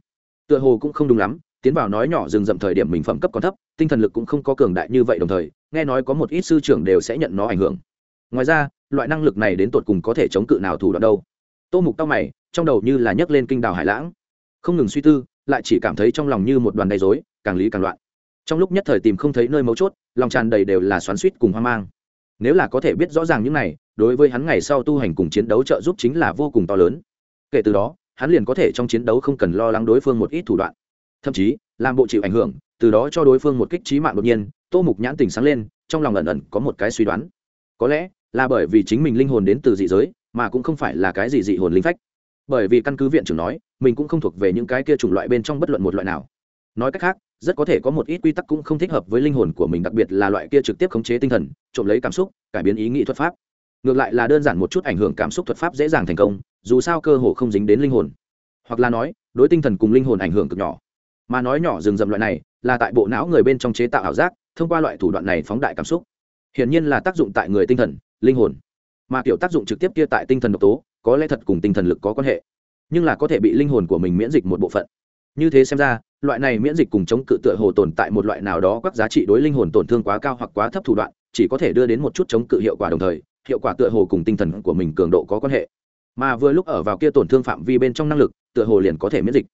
Tựa hồ cũng không đúng lắm, tiến vào nói nhỏ dừng dậm thời điểm mình phẩm cấp còn thấp, tinh thần lực cũng không có cường đại như vậy đồng thời, nghe nói có một ít sư trưởng đều sẽ nhận nó ảnh hưởng. Ngoài ra, loại năng lực này đến tột cùng có thể chống cự nào thủ đoạn đâu? Tô mục tao mày trong đầu như là nhấc lên kinh đào hải lãng. Không ngừng suy tư, lại chỉ cảm thấy trong lòng như một đoàn đầy dối càng lý càng loạn. Trong lúc nhất thời tìm không thấy nơi mấu chốt, lòng tràn đầy đều là xoắn suýt cùng hoang mang. Nếu là có thể biết rõ ràng những này, đối với hắn ngày sau tu hành cùng chiến đấu trợ giúp chính là vô cùng to lớn. Kể từ đó, hắn liền có thể trong chiến đấu không cần lo lắng đối phương một ít thủ đoạn. Thậm chí, làm bộ chịu ảnh hưởng, từ đó cho đối phương một kích trí mạng đột nhiên, tô mục nhãn tình sáng lên, trong lòng ẩn ẩn có một cái suy đoán. Có lẽ là bởi vì chính mình linh hồn đến từ dị giới, mà cũng không phải là cái gì dị hồn linh phách bởi vì căn cứ viện trưởng nói, mình cũng không thuộc về những cái kia chủng loại bên trong bất luận một loại nào. Nói cách khác, rất có thể có một ít quy tắc cũng không thích hợp với linh hồn của mình, đặc biệt là loại kia trực tiếp khống chế tinh thần, trộm lấy cảm xúc, cải biến ý nghĩ thuật pháp. Ngược lại là đơn giản một chút ảnh hưởng cảm xúc thuật pháp dễ dàng thành công, dù sao cơ hồ không dính đến linh hồn. Hoặc là nói, đối tinh thần cùng linh hồn ảnh hưởng cực nhỏ. Mà nói nhỏ rừng rậm loại này, là tại bộ não người bên trong chế tạo ảo giác, thông qua loại thủ đoạn này phóng đại cảm xúc. Hiển nhiên là tác dụng tại người tinh thần, linh hồn. Mà kiểu tác dụng trực tiếp kia tại tinh thần độc tố có lẽ thật cùng tinh thần lực có quan hệ, nhưng là có thể bị linh hồn của mình miễn dịch một bộ phận. Như thế xem ra, loại này miễn dịch cùng chống cự tựa hồ tồn tại một loại nào đó các giá trị đối linh hồn tổn thương quá cao hoặc quá thấp thủ đoạn, chỉ có thể đưa đến một chút chống cự hiệu quả đồng thời, hiệu quả tựa hồ cùng tinh thần của mình cường độ có quan hệ. Mà vừa lúc ở vào kia tổn thương phạm vi bên trong năng lực, tựa hồ liền có thể miễn dịch.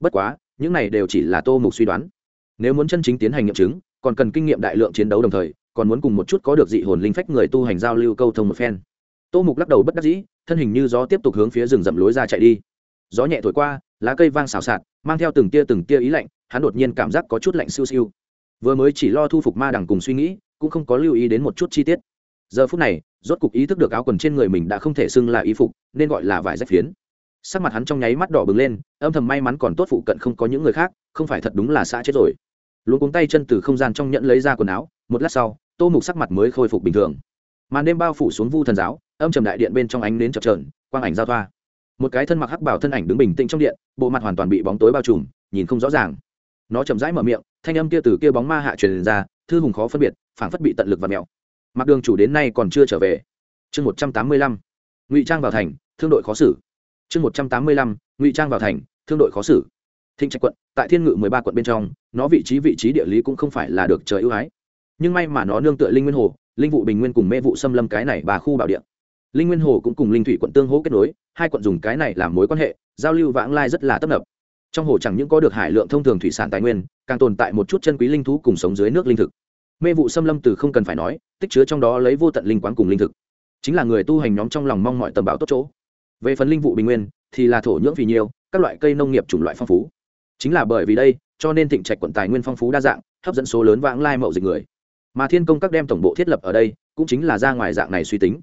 Bất quá, những này đều chỉ là tô mục suy đoán. Nếu muốn chân chính tiến hành nghiệm chứng, còn cần kinh nghiệm đại lượng chiến đấu đồng thời, còn muốn cùng một chút có được dị hồn linh phách người tu hành giao lưu câu thông một phen. Tô mục lắc đầu bất đắc dĩ thân hình như gió tiếp tục hướng phía rừng rậm lối ra chạy đi. Gió nhẹ thổi qua, lá cây vang xào xạc, mang theo từng tia từng tia ý lạnh, hắn đột nhiên cảm giác có chút lạnh siêu siêu. Vừa mới chỉ lo thu phục ma đằng cùng suy nghĩ, cũng không có lưu ý đến một chút chi tiết. Giờ phút này, rốt cục ý thức được áo quần trên người mình đã không thể xưng là y phục, nên gọi là vải rách phiến. Sắc mặt hắn trong nháy mắt đỏ bừng lên, âm thầm may mắn còn tốt phụ cận không có những người khác, không phải thật đúng là xã chết rồi. Luôn cuống tay chân từ không gian trong nhẫn lấy ra quần áo, một lát sau, tô mục sắc mặt mới khôi phục bình thường. Màn đêm bao phủ xuống vu thần giáo âm trầm đại điện bên trong ánh nến chập trờn quang ảnh giao thoa. Một cái thân mặc hắc bảo thân ảnh đứng bình tĩnh trong điện, bộ mặt hoàn toàn bị bóng tối bao trùm, nhìn không rõ ràng. Nó chậm rãi mở miệng, thanh âm kia từ kia bóng ma hạ truyền ra, thư hùng khó phân biệt, phảng phất bị tận lực và mèo. Mặc đường chủ đến nay còn chưa trở về. Chương một trăm tám mươi lăm, ngụy trang vào thành, thương đội khó xử. Chương một trăm tám mươi lăm, ngụy trang vào thành, thương đội khó xử. Thịnh trạch quận, tại thiên ngự mười ba quận bên trong, nó vị trí vị trí địa lý cũng không phải là được trời ưu ái. Nhưng may mà nó nương tựa linh nguyên hồ, linh vụ bình nguyên cùng mê vụ xâm lâm cái này và khu bảo địa linh nguyên hồ cũng cùng linh thủy quận tương hỗ kết nối, hai quận dùng cái này làm mối quan hệ, giao lưu vãng lai rất là tấp nập. Trong hồ chẳng những có được hải lượng thông thường thủy sản tài nguyên, càng tồn tại một chút chân quý linh thú cùng sống dưới nước linh thực. Mê vụ xâm lâm từ không cần phải nói, tích chứa trong đó lấy vô tận linh quán cùng linh thực. Chính là người tu hành nhóm trong lòng mong mọi tầm bảo tốt chỗ. Về phần linh vụ bình nguyên, thì là thổ nhưỡng vì nhiều các loại cây nông nghiệp chủng loại phong phú. Chính là bởi vì đây, cho nên thịnh trạch quận tài nguyên phong phú đa dạng, hấp dẫn số lớn vãng lai mậu dịch người. Mà thiên công các đem tổng bộ thiết lập ở đây, cũng chính là ra ngoài dạng này suy tính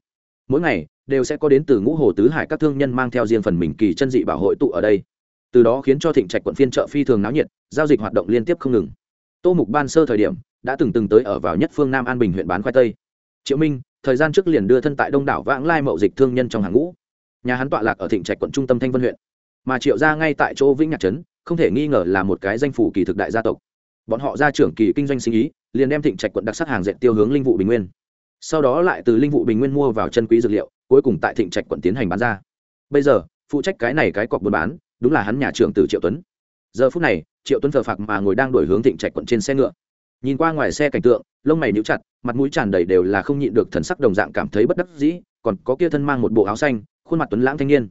mỗi ngày đều sẽ có đến từ ngũ hồ tứ hải các thương nhân mang theo riêng phần mình kỳ chân dị bảo hội tụ ở đây. Từ đó khiến cho thịnh trạch quận phiên chợ phi thường náo nhiệt, giao dịch hoạt động liên tiếp không ngừng. Tô mục ban sơ thời điểm đã từng từng tới ở vào nhất phương nam an bình huyện bán khoai tây. Triệu minh, thời gian trước liền đưa thân tại đông đảo vãng lai mậu dịch thương nhân trong hàng ngũ. Nhà hắn tọa lạc ở thịnh trạch quận trung tâm thanh vân huyện. Mà triệu ra ngay tại chỗ vĩnh nhạc trấn, không thể nghi ngờ là một cái danh phủ kỳ thực đại gia tộc. Bọn họ ra trưởng kỳ kinh doanh sinh ý, liền đem thịnh trạch quận đặc sắc hàng dệt tiêu hướng linh vụ bình nguyên sau đó lại từ linh vụ bình nguyên mua vào chân quý dược liệu, cuối cùng tại thịnh trạch quận tiến hành bán ra. Bây giờ, phụ trách cái này cái cọc buôn bán, đúng là hắn nhà trưởng từ triệu tuấn. Giờ phút này, triệu tuấn thờ phạc mà ngồi đang đổi hướng thịnh trạch quận trên xe ngựa. Nhìn qua ngoài xe cảnh tượng, lông mày níu chặt, mặt mũi tràn đầy đều là không nhịn được thần sắc đồng dạng cảm thấy bất đắc dĩ, còn có kia thân mang một bộ áo xanh, khuôn mặt tuấn lãng thanh niên.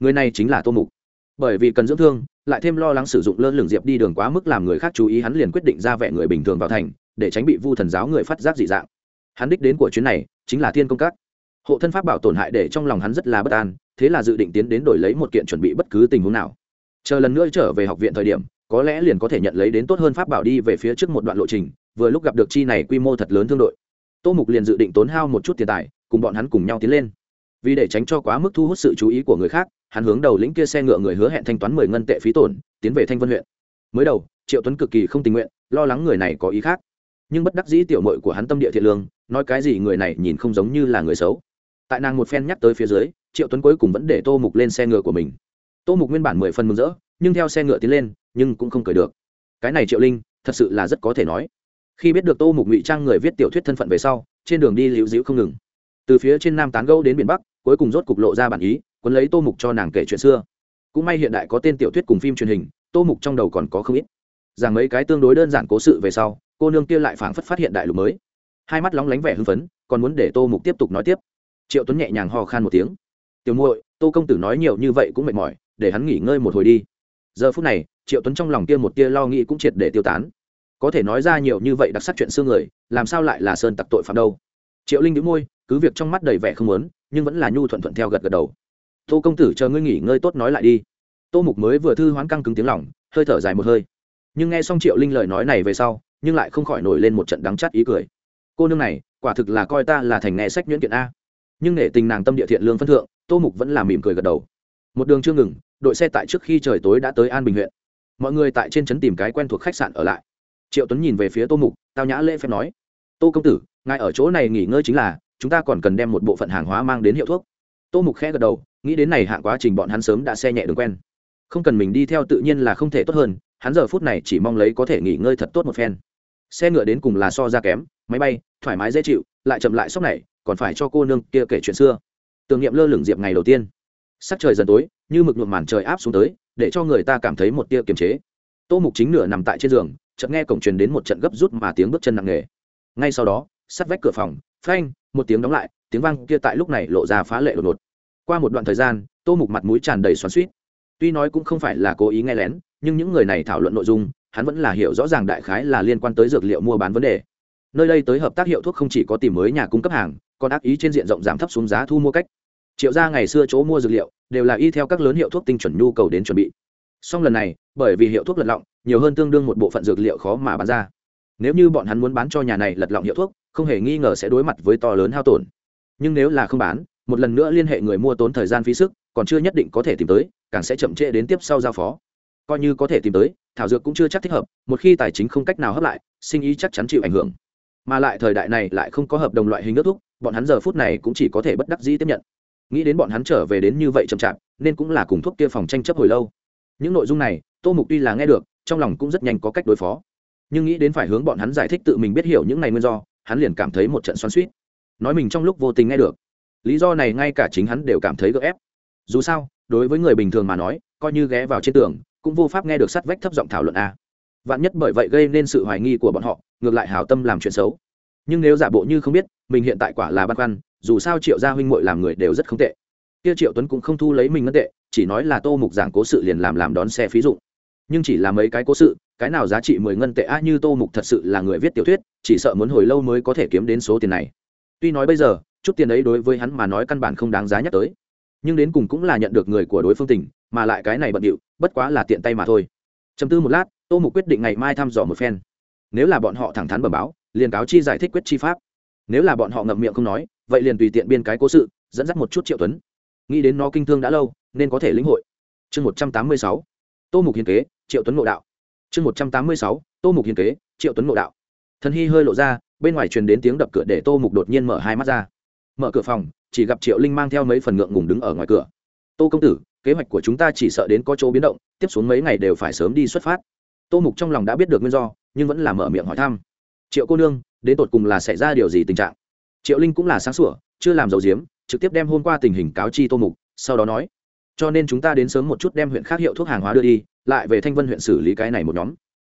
Người này chính là tô mục. Bởi vì cần dưỡng thương, lại thêm lo lắng sử dụng lơ lửng diệp đi đường quá mức làm người khác chú ý, hắn liền quyết định ra vẻ người bình thường vào thành, để tránh bị vu thần giáo người phát giác dị dạng hắn đích đến của chuyến này chính là thiên công các. Hộ thân pháp bảo tổn hại để trong lòng hắn rất là bất an, thế là dự định tiến đến đổi lấy một kiện chuẩn bị bất cứ tình huống nào. Chờ lần nữa trở về học viện thời điểm, có lẽ liền có thể nhận lấy đến tốt hơn pháp bảo đi về phía trước một đoạn lộ trình, vừa lúc gặp được chi này quy mô thật lớn thương đội. Tô mục liền dự định tốn hao một chút tiền tài, cùng bọn hắn cùng nhau tiến lên. Vì để tránh cho quá mức thu hút sự chú ý của người khác, hắn hướng đầu lĩnh kia xe ngựa người hứa hẹn thanh toán mười ngân tệ phí tổn, tiến về thanh vân huyện. Mới đầu, triệu tuấn cực kỳ không tình nguyện, lo lắng người này có ý khác nhưng bất đắc dĩ tiểu mội của hắn tâm địa thiện lương, nói cái gì người này nhìn không giống như là người xấu. Tại nàng một phen nhắc tới phía dưới, triệu tuấn cuối cùng vẫn để tô mục lên xe ngựa của mình. Tô mục nguyên bản mười phần mừng rỡ, nhưng theo xe ngựa tiến lên, nhưng cũng không cười được. Cái này triệu linh, thật sự là rất có thể nói. Khi biết được tô mục ngụy trang người viết tiểu thuyết thân phận về sau, trên đường đi liễu dĩu không ngừng. Từ phía trên nam tán gâu đến biển bắc, cuối cùng rốt cục lộ ra bản ý quấn lấy tô mục cho nàng kể chuyện xưa. Cũng may hiện đại có tên tiểu thuyết cùng phim truyền hình, tô mục trong đầu còn có không ít. Rằng mấy cái tương đối đơn giản cố sự về sau cô nương kia lại phảng phất phát hiện đại lục mới. Hai mắt lóng lánh vẻ hưng phấn, còn muốn để tô mục tiếp tục nói tiếp. Triệu tuấn nhẹ nhàng ho khan một tiếng. Tiểu muội, tô công tử nói nhiều như vậy cũng mệt mỏi, để hắn nghỉ ngơi một hồi đi. Giờ phút này, triệu tuấn trong lòng kia một tia lo nghĩ cũng triệt để tiêu tán. Có thể nói ra nhiều như vậy đặc sắc chuyện xương người, làm sao lại là sơn tặc tội phạm đâu? Triệu linh đĩu môi, cứ việc trong mắt đầy vẻ không muốn, nhưng vẫn là nhu thuận thuận theo gật gật đầu. Tô công tử chờ ngươi nghỉ ngơi tốt nói lại đi. Tô mục mới vừa thư hoán căng cứng tiếng lỏng hơi thở dài một hơi. Nhưng nghe xong triệu linh lời nói này về sau nhưng lại không khỏi nổi lên một trận đắng chắt ý cười. Cô nương này, quả thực là coi ta là thành nghe sách nhuyễn kiện a. Nhưng nể tình nàng tâm địa thiện lương phân thượng, tô mục vẫn là mỉm cười gật đầu. Một đường chưa ngừng, đội xe tại trước khi trời tối đã tới an bình huyện. Mọi người tại trên trấn tìm cái quen thuộc khách sạn ở lại. Triệu tuấn nhìn về phía tô mục, tao nhã lễ phép nói, tô công tử, ngài ở chỗ này nghỉ ngơi chính là, chúng ta còn cần đem một bộ phận hàng hóa mang đến hiệu thuốc. Tô mục khẽ gật đầu, nghĩ đến này hạng quá trình bọn hắn sớm đã xe nhẹ đường quen. Không cần mình đi theo tự nhiên là không thể tốt hơn, hắn giờ phút này chỉ mong lấy có thể nghỉ ngơi thật tốt một phen xe ngựa đến cùng là so ra kém, máy bay, thoải mái dễ chịu, lại chậm lại sốc này, còn phải cho cô nương kia kể chuyện xưa. Tưởng niệm lơ lửng diệp ngày đầu tiên. Sắc trời dần tối, như mực nhuộm màn trời áp xuống tới, để cho người ta cảm thấy một tia kiềm chế. Tô mục chính nửa nằm tại trên giường, chợt nghe cổng truyền đến một trận gấp rút mà tiếng bước chân nặng nề. Ngay sau đó, sắt vách cửa phòng, phanh, một tiếng đóng lại, tiếng vang kia tại lúc này lộ ra phá lệ đột ngột. Qua một đoạn thời gian, tô mục mặt mũi tràn đầy xoắn suýt tuy nói cũng không phải là cố ý nghe lén, nhưng những người này thảo luận nội dung hắn vẫn là hiểu rõ ràng đại khái là liên quan tới dược liệu mua bán vấn đề. Nơi đây tới hợp tác hiệu thuốc không chỉ có tìm mới nhà cung cấp hàng, còn ác ý trên diện rộng giảm thấp xuống giá thu mua cách. Triệu gia ngày xưa chỗ mua dược liệu đều là y theo các lớn hiệu thuốc tinh chuẩn nhu cầu đến chuẩn bị. Song lần này, bởi vì hiệu thuốc lật lọng, nhiều hơn tương đương một bộ phận dược liệu khó mà bán ra. Nếu như bọn hắn muốn bán cho nhà này lật lọng hiệu thuốc, không hề nghi ngờ sẽ đối mặt với to lớn hao tổn. Nhưng nếu là không bán, một lần nữa liên hệ người mua tốn thời gian phí sức, còn chưa nhất định có thể tìm tới, càng sẽ chậm trễ đến tiếp sau giao phó. Coi như có thể tìm tới thảo dược cũng chưa chắc thích hợp, một khi tài chính không cách nào hấp lại, sinh ý chắc chắn chịu ảnh hưởng. Mà lại thời đại này lại không có hợp đồng loại hình nước thuốc, bọn hắn giờ phút này cũng chỉ có thể bất đắc dĩ tiếp nhận. Nghĩ đến bọn hắn trở về đến như vậy chậm chạp, nên cũng là cùng thuốc kia phòng tranh chấp hồi lâu. Những nội dung này, tô mục tuy là nghe được, trong lòng cũng rất nhanh có cách đối phó. Nhưng nghĩ đến phải hướng bọn hắn giải thích tự mình biết hiểu những này nguyên do, hắn liền cảm thấy một trận xoắn suýt nói mình trong lúc vô tình nghe được. Lý do này ngay cả chính hắn đều cảm thấy gợ ép. Dù sao, đối với người bình thường mà nói, coi như ghé vào trên tường cũng vô pháp nghe được sắt vách thấp giọng thảo luận a. Vạn nhất bởi vậy gây nên sự hoài nghi của bọn họ, ngược lại hảo tâm làm chuyện xấu. Nhưng nếu giả bộ như không biết, mình hiện tại quả là băn khoăn, dù sao triệu gia huynh muội làm người đều rất không tệ. Kia triệu tuấn cũng không thu lấy mình ngân tệ, chỉ nói là tô mục giảng cố sự liền làm làm đón xe phí dụng. Nhưng chỉ là mấy cái cố sự, cái nào giá trị mười ngân tệ a như tô mục thật sự là người viết tiểu thuyết, chỉ sợ muốn hồi lâu mới có thể kiếm đến số tiền này. Tuy nói bây giờ, chút tiền ấy đối với hắn mà nói căn bản không đáng giá nhắc tới. Nhưng đến cùng cũng là nhận được người của đối phương tỉnh mà lại cái này bận điệu, bất quá là tiện tay mà thôi. Chấm tư một lát, tô mục quyết định ngày mai thăm dò một phen. Nếu là bọn họ thẳng thắn bẩm báo, liền cáo chi giải thích quyết chi pháp. Nếu là bọn họ ngậm miệng không nói, vậy liền tùy tiện biên cái cố sự, dẫn dắt một chút triệu tuấn. Nghĩ đến nó kinh thương đã lâu, nên có thể lĩnh hội. Chương một trăm tám mươi sáu, tô mục hiền kế, triệu tuấn ngộ đạo. Chương một trăm tám mươi sáu, tô mục hiền kế, triệu tuấn ngộ đạo. Thần hy hơi lộ ra, bên ngoài truyền đến tiếng đập cửa để tô mục đột nhiên mở hai mắt ra. Mở cửa phòng, chỉ gặp triệu linh mang theo mấy phần ngượng ngùng đứng ở ngoài cửa. Tô công tử kế hoạch của chúng ta chỉ sợ đến có chỗ biến động, tiếp xuống mấy ngày đều phải sớm đi xuất phát. Tô mục trong lòng đã biết được nguyên do, nhưng vẫn là mở miệng hỏi thăm. Triệu cô nương, đến tột cùng là xảy ra điều gì tình trạng? Triệu linh cũng là sáng sủa, chưa làm dầu diếm, trực tiếp đem hôm qua tình hình cáo chi tô mục, sau đó nói, cho nên chúng ta đến sớm một chút đem huyện khác hiệu thuốc hàng hóa đưa đi, lại về thanh vân huyện xử lý cái này một nhóm.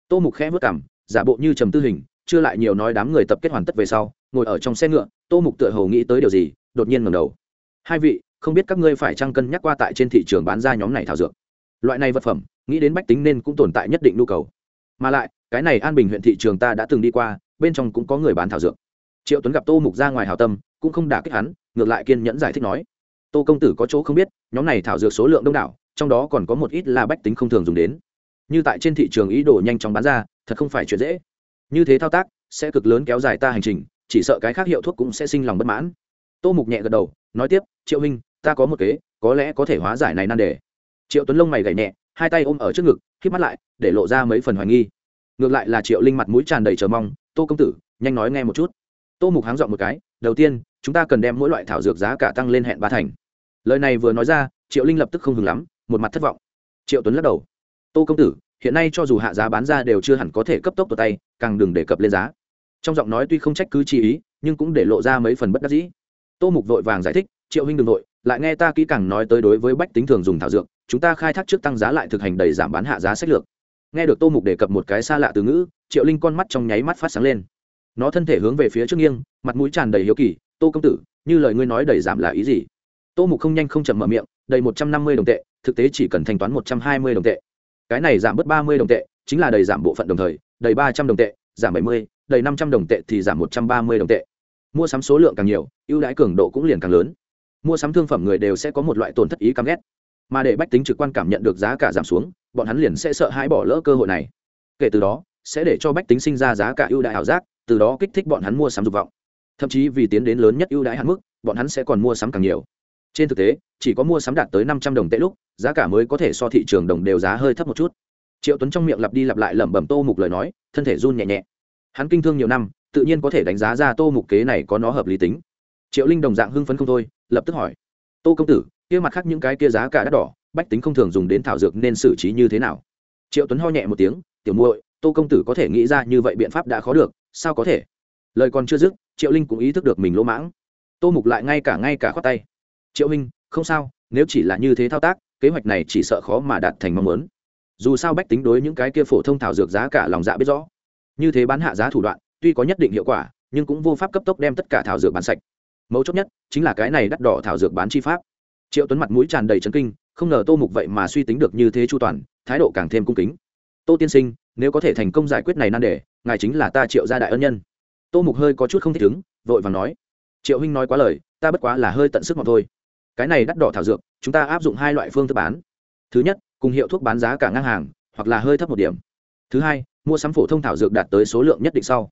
Tô mục khẽ vất cảm giả bộ như trầm tư hình, chưa lại nhiều nói đám người tập kết hoàn tất về sau, ngồi ở trong xe ngựa, tô mục tựa hầu nghĩ tới điều gì, đột nhiên ngầm đầu. Hai vị không biết các ngươi phải chăng cân nhắc qua tại trên thị trường bán ra nhóm này thảo dược. Loại này vật phẩm, nghĩ đến bách tính nên cũng tồn tại nhất định nhu cầu. Mà lại, cái này an bình huyện thị trường ta đã từng đi qua, bên trong cũng có người bán thảo dược. Triệu tuấn gặp tô mục ra ngoài hào tâm, cũng không đả kích hắn, ngược lại kiên nhẫn giải thích nói, tô công tử có chỗ không biết, nhóm này thảo dược số lượng đông đảo, trong đó còn có một ít là bách tính không thường dùng đến. Như tại trên thị trường ý đồ nhanh chóng bán ra, thật không phải chuyện dễ. Như thế thao tác, sẽ cực lớn kéo dài ta hành trình, chỉ sợ cái khác hiệu thuốc cũng sẽ sinh lòng bất mãn. Tô mục nhẹ gật đầu, nói tiếp, triệu huynh ta có một kế, có lẽ có thể hóa giải này nan đề. Triệu tuấn lông mày gảy nhẹ, hai tay ôm ở trước ngực k mắt lại, để lộ ra mấy phần hoài nghi. Ngược lại là triệu linh mặt mũi tràn đầy chờ mong, tô công tử, nhanh nói nghe một chút. Tô mục háng dọn một cái, đầu tiên, chúng ta cần đem mỗi loại thảo dược giá cả tăng lên hẹn ba thành. Lời này vừa nói ra, triệu linh lập tức không hừng lắm, một mặt thất vọng. Triệu tuấn lắc đầu, tô công tử, hiện nay cho dù hạ giá bán ra đều chưa hẳn có thể cấp tốc tột tay, càng đừng đề cập lên giá. Trong giọng nói tuy không trách cứ chi ý, nhưng cũng để lộ ra mấy phần bất đắc dĩ. Tô mục vội vàng giải thích, triệu huynh đ ừ n g nội lại nghe ta kỹ càng nói tới đối với bách tính thường dùng thảo dược, chúng ta khai thác trước tăng giá lại thực hành đầy giảm bán hạ giá sách lược. Nghe được tô mục đề cập một cái xa lạ từ ngữ, triệu linh con mắt trong nháy mắt phát sáng lên. Nó thân thể hướng về phía trước nghiêng, mặt mũi tràn đầy hiếu kỳ, tô công tử, như lời ngươi nói đầy giảm là ý gì? Tô mục không nhanh không chậm mở miệng, đầy một trăm năm mươi đồng tệ, thực tế chỉ cần thanh toán một trăm hai mươi đồng tệ. Cái này giảm bớt ba mươi đồng tệ, chính là đầy giảm bộ phận đồng thời, đầy ba trăm đồng tệ, giảm bảy mươi, đầy năm trăm đồng tệ thì giảm một trăm ba mươi đồng tệ. Mua sắm số lượng càng nhiều, ưu đãi cường độ cũng liền càng lớn mua sắm thương phẩm người đều sẽ có một loại tổn thất ý căm ghét. Mà để bách tính trực quan cảm nhận được giá cả giảm xuống, bọn hắn liền sẽ sợ hãi bỏ lỡ cơ hội này. Kể từ đó, sẽ để cho bách tính sinh ra giá cả ưu đãi ảo giác, từ đó kích thích bọn hắn mua sắm dục vọng. Thậm chí vì tiến đến lớn nhất ưu đãi hạn mức, bọn hắn sẽ còn mua sắm càng nhiều. Trên thực tế, chỉ có mua sắm đạt tới năm trăm đồng tệ lúc, giá cả mới có thể so thị trường đồng đều giá hơi thấp một chút. Triệu tuấn trong miệng lặp đi lặp lại lẩm bẩm tô mục lời nói, thân thể run nhẹ nhẹ. Hắn kinh thương nhiều năm, tự nhiên có thể đánh giá ra tô mục kế này có nó hợp lý tính. Triệu linh đồng dạng hưng phấn không thôi lập tức hỏi. Tô công tử, kia mặt khác những cái kia giá cả đắt đỏ, bách tính không thường dùng đến thảo dược nên xử trí như thế nào? Triệu tuấn ho nhẹ một tiếng, tiểu muội, tô công tử có thể nghĩ ra như vậy biện pháp đã khó được, sao có thể? Lời còn chưa dứt, triệu linh cũng ý thức được mình lỗ mãng. Tô mục lại ngay cả ngay cả khoát tay. Triệu minh không sao, nếu chỉ là như thế thao tác, kế hoạch này chỉ sợ khó mà đạt thành mong muốn. Dù sao bách tính đối những cái kia phổ thông thảo dược giá cả lòng dạ biết rõ. Như thế bán hạ giá thủ đoạn, tuy có nhất định hiệu quả, nhưng cũng vô pháp cấp tốc đem tất cả thảo dược bán sạch mấu chốt nhất chính là cái này đắt đỏ thảo dược bán chi pháp. Triệu tuấn mặt mũi tràn đầy trấn kinh, không ngờ tô mục vậy mà suy tính được như thế chu toàn, thái độ càng thêm cung kính. Tô tiên sinh, nếu có thể thành công giải quyết này nan đề, ngài chính là ta triệu gia đại ân nhân. Tô mục hơi có chút không thích ứng, vội và nói, triệu huynh nói quá lời, ta bất quá là hơi tận sức mà thôi. Cái này đắt đỏ thảo dược, chúng ta áp dụng hai loại phương thức bán. Thứ nhất, cùng hiệu thuốc bán giá cả ngang hàng, hoặc là hơi thấp một điểm. Thứ hai, mua sắm phổ thông thảo dược đạt tới số lượng nhất định sau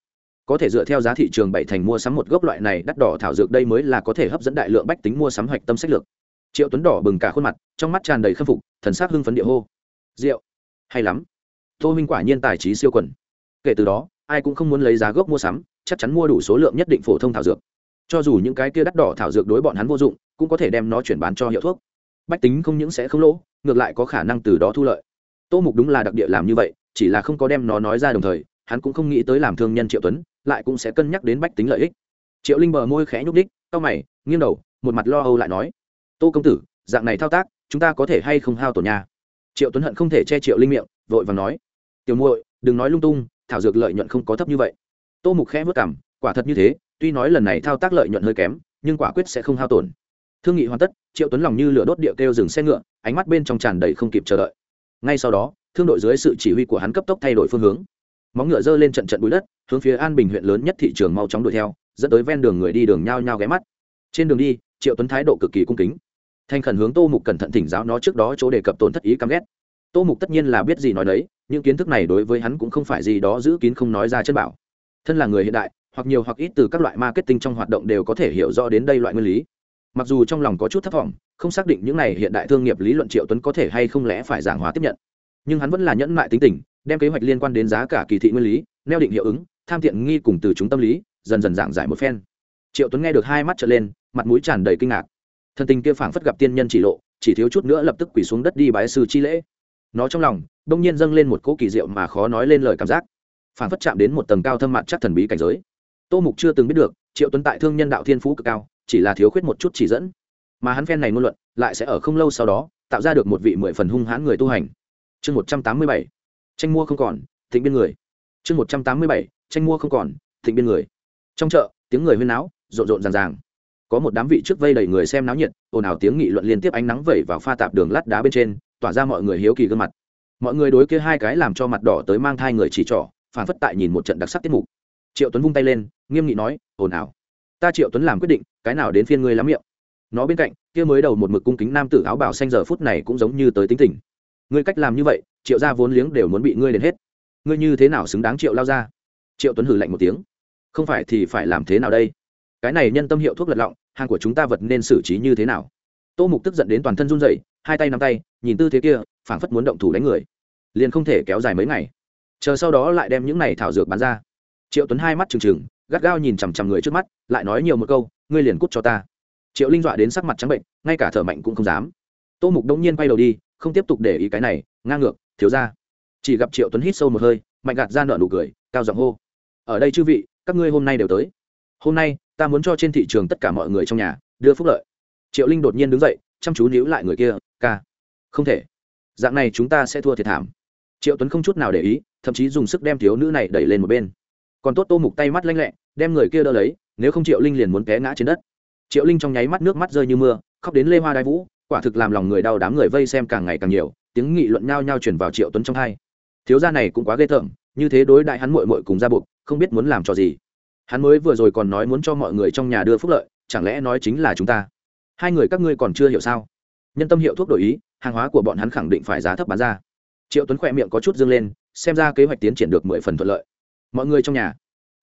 có thể dựa theo giá thị trường bảy thành mua sắm một gốc loại này, đắt đỏ thảo dược đây mới là có thể hấp dẫn đại lượng bách tính mua sắm hoạch tâm sách lược. Triệu tuấn đỏ bừng cả khuôn mặt, trong mắt tràn đầy khâm phục, thần sắc hưng phấn địa hô. Rượu, hay lắm. Tô minh quả nhiên tài trí siêu quần kể từ đó, ai cũng không muốn lấy giá gốc mua sắm, chắc chắn mua đủ số lượng nhất định phổ thông thảo dược. Cho dù những cái kia đắt đỏ thảo dược đối bọn hắn vô dụng, cũng có thể đem nó chuyển bán cho hiệu thuốc. Bách tính không những sẽ không lỗ, ngược lại có khả năng từ đó thu lợi. Tô mục đúng là đặc địa làm như vậy, chỉ là không có đem nó nói ra đồng thời, hắn cũng không nghĩ tới làm thương nhân triệu tuấn lại cũng sẽ cân nhắc đến bách tính lợi ích. Triệu linh bờ môi khẽ nhúc đích cau mày, nghiêng đầu, một mặt lo âu lại nói, tô công tử, dạng này thao tác, chúng ta có thể hay không hao tổn nhà. triệu tuấn hận không thể che triệu linh miệng, vội và nói, tiểu muội, đừng nói lung tung, thảo dược lợi nhuận không có thấp như vậy. Tô mục khẽ vất cảm quả thật như thế, tuy nói lần này thao tác lợi nhuận hơi kém, nhưng quả quyết sẽ không hao tổn. Thương nghị hoàn tất, triệu tuấn lòng như lửa đốt địa kêu dừng xe ngựa, ánh mắt bên trong tràn đầy không kịp chờ đợi. Ngay sau đó, thương đội dưới sự chỉ huy của hắn cấp tốc thay đổi phương hướng móng ngựa dơ lên trận trận bụi đất, hướng phía an bình huyện lớn nhất thị trường mau chóng đuổi theo, dẫn tới ven đường người đi đường nhao nhao ghé mắt. Trên đường đi, triệu tuấn thái độ cực kỳ cung kính. Thanh khẩn hướng tô mục cẩn thận thỉnh giáo nó trước đó chỗ đề cập tổn thất ý căm ghét. Tô mục tất nhiên là biết gì nói đấy, những kiến thức này đối với hắn cũng không phải gì đó giữ kín không nói ra chân bảo. Thân là người hiện đại, hoặc nhiều hoặc ít từ các loại marketing trong hoạt động đều có thể hiểu rõ đến đây loại nguyên lý. Mặc dù trong lòng có chút thất vọng, không xác định những này hiện đại thương nghiệp lý luận triệu tuấn có thể hay không lẽ phải giảng hóa tiếp nhận nhưng hắn vẫn là nhẫn mại tính tình, đem kế hoạch liên quan đến giá cả kỳ thị nguyên lý, neo định hiệu ứng, tham tiện nghi cùng từ chúng tâm lý, dần dần giảng giải một phen. Triệu tuấn nghe được hai mắt trở lên, mặt mũi tràn đầy kinh ngạc. Thân tình kia phảng phất gặp tiên nhân chỉ lộ, chỉ thiếu chút nữa lập tức quỳ xuống đất đi bái sư chi lễ. Nó trong lòng, đông nhiên dâng lên một cỗ kỳ diệu mà khó nói lên lời cảm giác. Phảng phất chạm đến một tầng cao thâm mặt chắc thần bí cảnh giới. Tô mục chưa từng biết được, triệu tuấn tại thương nhân đạo thiên phú cực cao, chỉ là thiếu khuyết một chút chỉ dẫn. Mà hắn phen này ngôn luận, lại sẽ ở không lâu sau đó, tạo ra được một vị mười phần hung hãn người tu hành chương một trăm tám mươi bảy, tranh mua không còn, thịnh biên người. Chương một trăm tám mươi bảy, tranh mua không còn, thịnh biên người. Trong chợ, tiếng người huyên náo, rộn rộn ràng ràng. Có một đám vị trước vây đầy người xem náo nhiệt, ồn ào tiếng nghị luận liên tiếp ánh nắng vẩy vào pha tạp đường lát đá bên trên, tỏa ra mọi người hiếu kỳ gương mặt. Mọi người đối kia hai cái làm cho mặt đỏ tới mang thai người chỉ trỏ phản phất tại nhìn một trận đặc sắc tiết mục. Triệu tuấn vung tay lên, nghiêm nghị nói, ồn ào. Ta triệu tuấn làm quyết định, cái nào đến phiên ngươi lắm miệng. Nó bên cạnh, kia mới đầu một mực cung kính nam tử áo bảo xanh giờ phút này cũng giống như tới tính tình ngươi cách làm như vậy, triệu gia vốn liếng đều muốn bị ngươi đến hết. Ngươi như thế nào xứng đáng triệu lao ra triệu tuấn hử lạnh một tiếng. Không phải thì phải làm thế nào đây? Cái này nhân tâm hiệu thuốc lật lọng, hàng của chúng ta vật nên xử trí như thế nào? Tô mục tức giận đến toàn thân run rẩy, hai tay nắm tay, nhìn tư thế kia, phảng phất muốn động thủ đánh người. Liền không thể kéo dài mấy ngày. Chờ sau đó lại đem những này thảo dược bán ra. Triệu tuấn hai mắt trừng trừng, gắt gao nhìn chằm chằm người trước mắt, lại nói nhiều một câu, ngươi liền cút cho ta. Triệu linh dọa đến sắc mặt trắng bệnh, ngay cả thở mạnh cũng không dám. Tô mục đông nhiên quay đầu đi không tiếp tục để ý cái này, ngang ngược, thiếu ra. Chỉ gặp triệu tuấn hít sâu một hơi, mạnh gạt ra nợ nụ cười, cao giọng hô. Ở đây chư vị, các ngươi hôm nay đều tới. Hôm nay, ta muốn cho trên thị trường tất cả mọi người trong nhà, đưa phúc lợi. Triệu linh đột nhiên đứng dậy, chăm chú níu lại người kia, ca. Không thể. Dạng này chúng ta sẽ thua thiệt thảm. Triệu tuấn không chút nào để ý, thậm chí dùng sức đem thiếu nữ này đẩy lên một bên. Còn tốt tô mục tay mắt lanh lẹ, đem người kia đỡ lấy, nếu không triệu linh liền muốn té ngã trên đất. Triệu linh trong nháy mắt nước mắt rơi như mưa, khóc đến lê hoa đai vũ quả thực làm lòng người đau đám người vây xem càng ngày càng nhiều, tiếng nghị luận nhao nhao chuyển vào triệu tuấn trong hai. Thiếu gia này cũng quá ghê tởm, như thế đối đại hắn mội mội cùng ra buộc, không biết muốn làm cho gì. Hắn mới vừa rồi còn nói muốn cho mọi người trong nhà đưa phúc lợi, chẳng lẽ nói chính là chúng ta? Hai người các ngươi còn chưa hiểu sao? Nhân tâm hiệu thuốc đổi ý, hàng hóa của bọn hắn khẳng định phải giá thấp bán ra. Triệu tuấn khỏe miệng có chút dâng lên, xem ra kế hoạch tiến triển được mười phần thuận lợi. Mọi người trong nhà,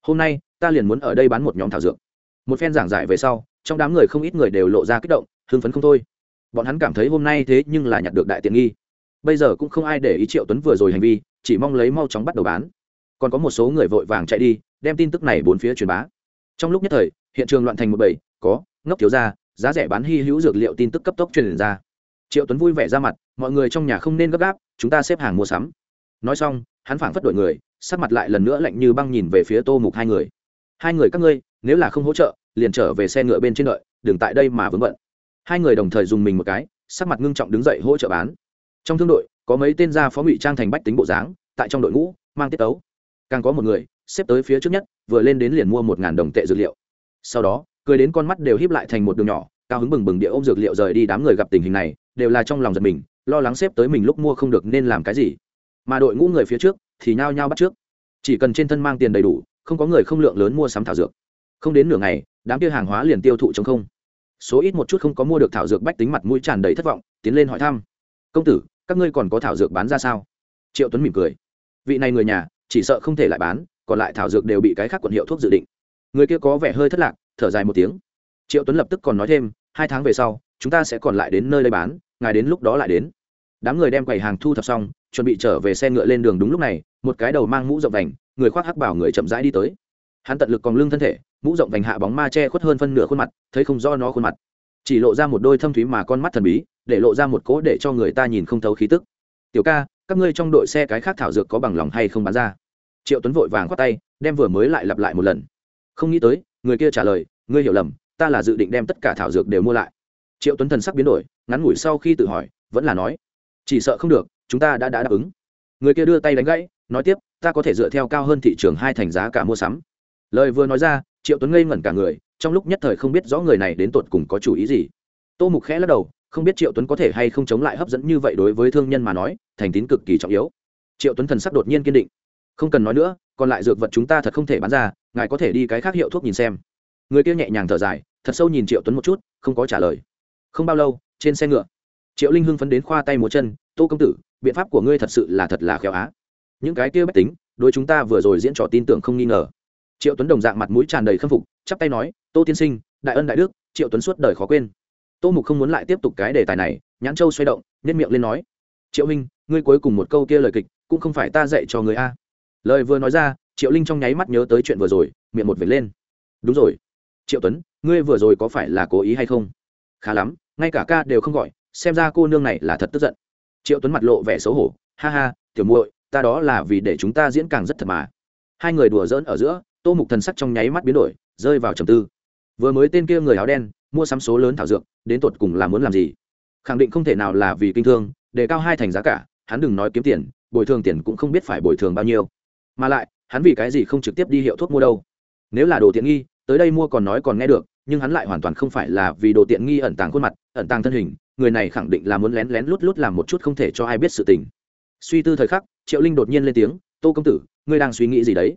hôm nay ta liền muốn ở đây bán một nhóm thảo dược. Một phen giảng giải về sau, trong đám người không ít người đều lộ ra kích động, hưng phấn không thôi bọn hắn cảm thấy hôm nay thế nhưng là nhặt được đại tiện nghi. Bây giờ cũng không ai để ý triệu tuấn vừa rồi hành vi, chỉ mong lấy mau chóng bắt đầu bán. Còn có một số người vội vàng chạy đi, đem tin tức này bốn phía truyền bá. Trong lúc nhất thời, hiện trường loạn thành một bầy, có, ngốc thiếu ra giá rẻ bán hy hữu dược liệu tin tức cấp tốc truyền ra. Triệu tuấn vui vẻ ra mặt, mọi người trong nhà không nên gấp gáp, chúng ta xếp hàng mua sắm. Nói xong, hắn phảng phất đội người, sắc mặt lại lần nữa lạnh như băng nhìn về phía tô mục hai người. Hai người các ngươi, nếu là không hỗ trợ, liền trở về xe ngựa bên trên đợi, đừng tại đây mà vướng bận hai người đồng thời dùng mình một cái, sắc mặt ngưng trọng đứng dậy hỗ trợ bán. Trong thương đội, có mấy tên gia phó ngụy trang thành bách tính bộ dáng, tại trong đội ngũ, mang tiết tấu. Càng có một người, xếp tới phía trước nhất, vừa lên đến liền mua một ngàn đồng tệ dược liệu. Sau đó, cười đến con mắt đều híp lại thành một đường nhỏ, cao hứng bừng bừng địa ôm dược liệu rời đi đám người gặp tình hình này, đều là trong lòng giật mình, lo lắng xếp tới mình lúc mua không được nên làm cái gì. Mà đội ngũ người phía trước, thì nhao nhao bắt trước. Chỉ cần trên thân mang tiền đầy đủ, không có người không lượng lớn mua sắm thảo dược. Không đến nửa ngày, đám kia hàng hóa liền tiêu thụ chống không số ít một chút không có mua được thảo dược bách tính mặt mũi tràn đầy thất vọng, tiến lên hỏi thăm. Công tử, các ngươi còn có thảo dược bán ra sao? Triệu tuấn mỉm cười. Vị này người nhà, chỉ sợ không thể lại bán, còn lại thảo dược đều bị cái khác quận hiệu thuốc dự định. Người kia có vẻ hơi thất lạc, thở dài một tiếng. Triệu tuấn lập tức còn nói thêm, hai tháng về sau, chúng ta sẽ còn lại đến nơi đây bán, ngài đến lúc đó lại đến. Đám người đem quầy hàng thu thập xong, chuẩn bị trở về xe ngựa lên đường đúng lúc này, một cái đầu mang mũ rộng vành, người khoác hắc bảo người chậm rãi đi tới hắn tận lực còn lưng thân thể, mũ rộng vành hạ bóng ma che khuất hơn phân nửa khuôn mặt, thấy không do nó khuôn mặt. Chỉ lộ ra một đôi thâm thúy mà con mắt thần bí, để lộ ra một cỗ để cho người ta nhìn không thấu khí tức. Tiểu ca, các ngươi trong đội xe cái khác thảo dược có bằng lòng hay không bán ra? Triệu tuấn vội vàng khoát tay, đem vừa mới lại lặp lại một lần. Không nghĩ tới, người kia trả lời, ngươi hiểu lầm, ta là dự định đem tất cả thảo dược đều mua lại. Triệu tuấn thần sắc biến đổi, ngắn ngủi sau khi tự hỏi, vẫn là nói, chỉ sợ không được, chúng ta đã đã đáp ứng. Người kia đưa tay đánh gãy, nói tiếp, ta có thể dựa theo cao hơn thị trường hai thành giá cả mua sắm lời vừa nói ra, triệu tuấn ngây ngẩn cả người, trong lúc nhất thời không biết rõ người này đến tột cùng có chủ ý gì. Tô mục khẽ lắc đầu, không biết triệu tuấn có thể hay không chống lại hấp dẫn như vậy đối với thương nhân mà nói, thành tín cực kỳ trọng yếu. Triệu tuấn thần sắc đột nhiên kiên định. Không cần nói nữa, còn lại dược vật chúng ta thật không thể bán ra, ngài có thể đi cái khác hiệu thuốc nhìn xem. Người kia nhẹ nhàng thở dài, thật sâu nhìn triệu tuấn một chút, không có trả lời. Không bao lâu, trên xe ngựa, triệu linh hưng phấn đến khoa tay múa chân, tô công tử, biện pháp của ngươi thật sự là thật là khéo á. Những cái kia bách tính, đối chúng ta vừa rồi diễn trò tin tưởng không nghi ngờ triệu tuấn đồng dạng mặt mũi tràn đầy khâm phục chắp tay nói tô tiên sinh đại ân đại đức triệu tuấn suốt đời khó quên tô mục không muốn lại tiếp tục cái đề tài này nhãn châu xoay động nhất miệng lên nói triệu minh ngươi cuối cùng một câu kia lời kịch cũng không phải ta dạy cho người a lời vừa nói ra triệu linh trong nháy mắt nhớ tới chuyện vừa rồi miệng một vệt lên đúng rồi triệu tuấn ngươi vừa rồi có phải là cố ý hay không khá lắm ngay cả ca đều không gọi xem ra cô nương này là thật tức giận triệu tuấn mặt lộ vẻ xấu hổ ha ha tiểu muội ta đó là vì để chúng ta diễn càng rất thật mà hai người đùa giỡn ở giữa tô mục thần sắc trong nháy mắt biến đổi, rơi vào trầm tư. Vừa mới tên kia người áo đen, mua sắm số lớn thảo dược, đến tột cùng là muốn làm gì? Khẳng định không thể nào là vì kinh thương để cao hai thành giá cả, hắn đừng nói kiếm tiền, bồi thường tiền cũng không biết phải bồi thường bao nhiêu. Mà lại, hắn vì cái gì không trực tiếp đi hiệu thuốc mua đâu? Nếu là đồ tiện nghi, tới đây mua còn nói còn nghe được, nhưng hắn lại hoàn toàn không phải là vì đồ tiện nghi ẩn tàng khuôn mặt, ẩn tàng thân hình, người này khẳng định là muốn lén lén lút lút làm một chút không thể cho ai biết sự tình. Suy tư thời khắc, triệu linh đột nhiên lên tiếng, tô công tử, ngươi đang suy nghĩ gì đấy?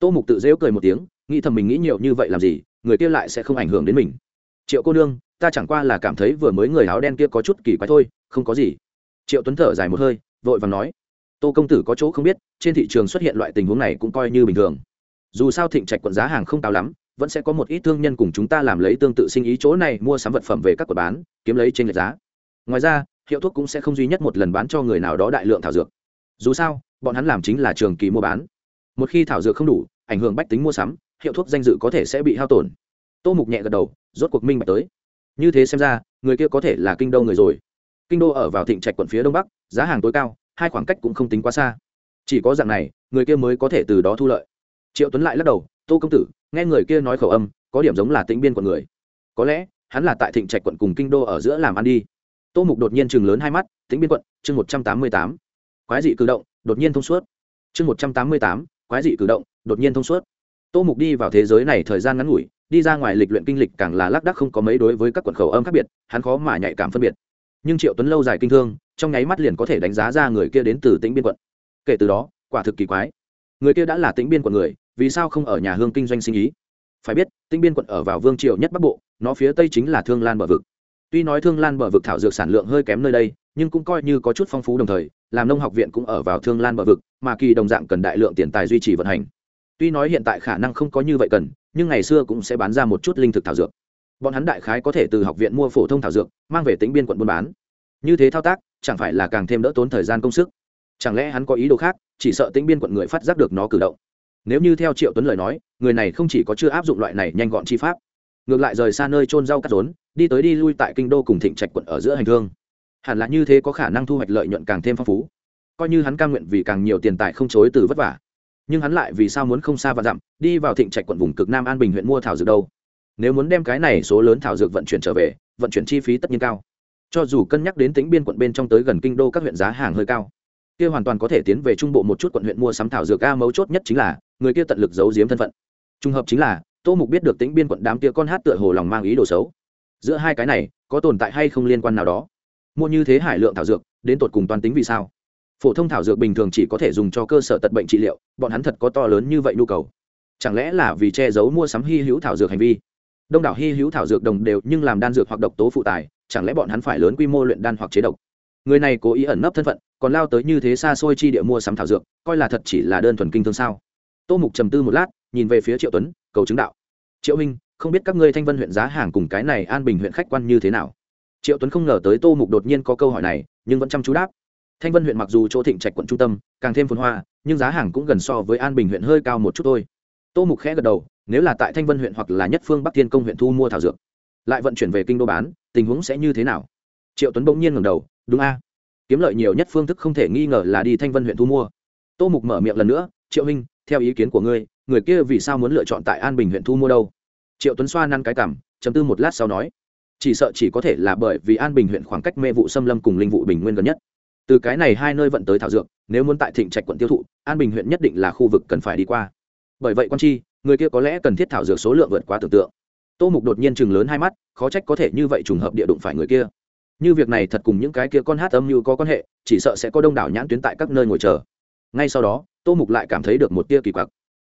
Tô mục tự dễu cười một tiếng, nghĩ thầm mình nghĩ nhiều như vậy làm gì, người kia lại sẽ không ảnh hưởng đến mình. Triệu cô nương, ta chẳng qua là cảm thấy vừa mới người áo đen kia có chút kỳ quái thôi, không có gì. Triệu tuấn thở dài một hơi, vội và nói, tô công tử có chỗ không biết, trên thị trường xuất hiện loại tình huống này cũng coi như bình thường. Dù sao thịnh trạch quận giá hàng không cao lắm, vẫn sẽ có một ít thương nhân cùng chúng ta làm lấy tương tự sinh ý chỗ này mua sắm vật phẩm về các quận bán, kiếm lấy trên lệch giá. Ngoài ra, hiệu thuốc cũng sẽ không duy nhất một lần bán cho người nào đó đại lượng thảo dược. Dù sao, bọn hắn làm chính là trường kỳ mua bán một khi thảo dược không đủ, ảnh hưởng bách tính mua sắm, hiệu thuốc danh dự có thể sẽ bị hao tổn. Tô mục nhẹ gật đầu, rốt cuộc minh bạch tới. Như thế xem ra, người kia có thể là kinh đô người rồi. Kinh đô ở vào thịnh trạch quận phía đông bắc, giá hàng tối cao, hai khoảng cách cũng không tính quá xa. Chỉ có dạng này, người kia mới có thể từ đó thu lợi. Triệu tuấn lại lắc đầu, tô công tử, nghe người kia nói khẩu âm, có điểm giống là tĩnh biên quận người. Có lẽ, hắn là tại thịnh trạch quận cùng kinh đô ở giữa làm ăn đi. Tô mục đột nhiên chừng lớn hai mắt, tĩnh biên quận, chương một trăm tám mươi tám. Quái dị cử động, đột nhiên thông suốt. Chương một trăm tám mươi tám quái dị cử động, đột nhiên thông suốt. Tô mục đi vào thế giới này thời gian ngắn ngủi, đi ra ngoài lịch luyện kinh lịch càng là lác đắc không có mấy đối với các quận khẩu âm khác biệt, hắn khó mà nhạy cảm phân biệt. Nhưng triệu tuấn lâu dài kinh thương, trong nháy mắt liền có thể đánh giá ra người kia đến từ tĩnh biên quận. Kể từ đó, quả thực kỳ quái. Người kia đã là tĩnh biên quận người, vì sao không ở nhà hương kinh doanh sinh ý? Phải biết, tĩnh biên quận ở vào vương triều nhất bắc bộ, nó phía tây chính là thương lan bờ vực tuy nói thương lan bờ vực thảo dược sản lượng hơi kém nơi đây, nhưng cũng coi như có chút phong phú đồng thời, làm nông học viện cũng ở vào thương lan bờ vực, mà kỳ đồng dạng cần đại lượng tiền tài duy trì vận hành. Tuy nói hiện tại khả năng không có như vậy cần, nhưng ngày xưa cũng sẽ bán ra một chút linh thực thảo dược. Bọn hắn đại khái có thể từ học viện mua phổ thông thảo dược, mang về tính biên quận buôn bán. Như thế thao tác, chẳng phải là càng thêm đỡ tốn thời gian công sức? Chẳng lẽ hắn có ý đồ khác, chỉ sợ tính biên quận người phát giác được nó cử động? Nếu như theo triệu tuấn lời nói, người này không chỉ có chưa áp dụng loại này nhanh gọn chi pháp, ngược lại rời xa nơi trôn rau cắt rốn đi tới đi lui tại kinh đô cùng thịnh trạch quận ở giữa hành thương. Hẳn là như thế có khả năng thu hoạch lợi nhuận càng thêm phong phú. Coi như hắn ca nguyện vì càng nhiều tiền tài không chối từ vất vả. Nhưng hắn lại vì sao muốn không xa và dặm, đi vào thịnh trạch quận vùng cực nam an bình huyện mua thảo dược đâu? Nếu muốn đem cái này số lớn thảo dược vận chuyển trở về, vận chuyển chi phí tất nhiên cao. Cho dù cân nhắc đến tính biên quận bên trong tới gần kinh đô các huyện giá hàng hơi cao, kia hoàn toàn có thể tiến về trung bộ một chút quận huyện mua sắm thảo dược a mấu chốt nhất chính là, người kia tận lực giấu giếm thân phận. Trùng hợp chính là, tô mục biết được tính biên quận đám kia con hát tựa hồ lòng mang ý đồ xấu giữa hai cái này, có tồn tại hay không liên quan nào đó? Mua như thế hải lượng thảo dược, đến tột cùng toàn tính vì sao? Phổ thông thảo dược bình thường chỉ có thể dùng cho cơ sở tật bệnh trị liệu, bọn hắn thật có to lớn như vậy nhu cầu. Chẳng lẽ là vì che giấu mua sắm hy hữu thảo dược hành vi? Đông đảo hy hữu thảo dược đồng đều nhưng làm đan dược hoặc độc tố phụ tài, chẳng lẽ bọn hắn phải lớn quy mô luyện đan hoặc chế độc? Người này cố ý ẩn nấp thân phận, còn lao tới như thế xa xôi chi địa mua sắm thảo dược, coi là thật chỉ là đơn thuần kinh thương sao? Tô mục trầm tư một lát, nhìn về phía triệu tuấn, cầu chứng đạo. Triệu minh không biết các ngươi thanh vân huyện giá hàng cùng cái này an bình huyện khách quan như thế nào. Triệu tuấn không ngờ tới tô mục đột nhiên có câu hỏi này, nhưng vẫn chăm chú đáp. Thanh vân huyện mặc dù chỗ thịnh trạch quận trung tâm, càng thêm phồn hoa, nhưng giá hàng cũng gần so với an bình huyện hơi cao một chút thôi. Tô mục khẽ gật đầu, nếu là tại thanh vân huyện hoặc là nhất phương bắc thiên công huyện thu mua thảo dược, lại vận chuyển về kinh đô bán, tình huống sẽ như thế nào? Triệu tuấn bỗng nhiên ngầm đầu, đúng a. Kiếm lợi nhiều nhất phương thức không thể nghi ngờ là đi thanh vân huyện thu mua. Tô mục mở miệng lần nữa, triệu huynh, theo ý kiến của ngươi, người kia vì sao muốn lựa chọn tại an bình huyện thu mua đâu? Triệu tuấn xoa năn cái cảm chấm tư một lát sau nói, chỉ sợ chỉ có thể là bởi vì an bình huyện khoảng cách mê vụ xâm lâm cùng linh vụ bình nguyên gần nhất. Từ cái này hai nơi vận tới thảo dược, nếu muốn tại thịnh trạch quận tiêu thụ, an bình huyện nhất định là khu vực cần phải đi qua. Bởi vậy quan chi, người kia có lẽ cần thiết thảo dược số lượng vượt quá tưởng tượng. Tô mục đột nhiên chừng lớn hai mắt, khó trách có thể như vậy trùng hợp địa đụng phải người kia. Như việc này thật cùng những cái kia con hát âm như có quan hệ, chỉ sợ sẽ có đông đảo nhãn tuyến tại các nơi ngồi chờ. Ngay sau đó, tô mục lại cảm thấy được một tia kỳ quặc.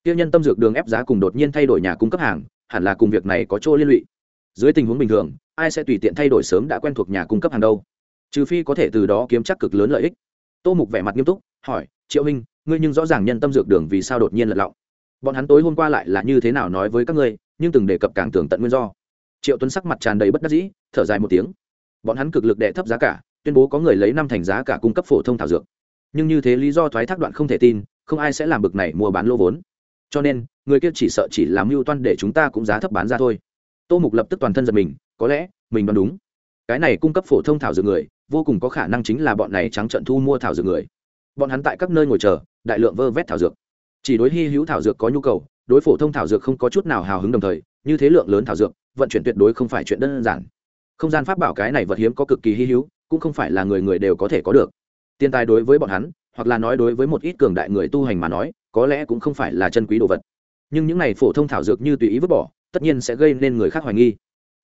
Tiêu nhân tâm dược đường ép giá cùng đột nhiên thay đổi nhà cung cấp hàng hẳn là cùng việc này có chỗ liên lụy. Dưới tình huống bình thường, ai sẽ tùy tiện thay đổi sớm đã quen thuộc nhà cung cấp hàng đâu? Trừ phi có thể từ đó kiếm chắc cực lớn lợi ích. Tô mục vẻ mặt nghiêm túc, hỏi, triệu huynh, ngươi nhưng rõ ràng nhân tâm dược đường vì sao đột nhiên lật lọng. Bọn hắn tối hôm qua lại là như thế nào nói với các ngươi, nhưng từng đề cập càng tưởng tận nguyên do. Triệu tuấn sắc mặt tràn đầy bất đắc dĩ, thở dài một tiếng. Bọn hắn cực lực đệ thấp giá cả, tuyên bố có người lấy năm thành giá cả cung cấp phổ thông thảo dược. Nhưng như thế lý do thoái thác đoạn không thể tin, không ai sẽ làm bực này mua bán lô vốn. Cho nên người kia chỉ sợ chỉ làm mưu toan để chúng ta cũng giá thấp bán ra thôi. Tô mục lập tức toàn thân giật mình, có lẽ, mình đoán đúng. Cái này cung cấp phổ thông thảo dược người, vô cùng có khả năng chính là bọn này trắng trận thu mua thảo dược người. Bọn hắn tại các nơi ngồi chờ, đại lượng vơ vét thảo dược. Chỉ đối hy hữu thảo dược có nhu cầu, đối phổ thông thảo dược không có chút nào hào hứng đồng thời, như thế lượng lớn thảo dược, vận chuyển tuyệt đối không phải chuyện đơn giản. Không gian pháp bảo cái này vật hiếm có cực kỳ hy hữu, cũng không phải là người người đều có thể có được. Tiền tài đối với bọn hắn, hoặc là nói đối với một ít cường đại người tu hành mà nói, có lẽ cũng không phải là chân quý đồ vật nhưng những này phổ thông thảo dược như tùy ý vứt bỏ, tất nhiên sẽ gây nên người khác hoài nghi.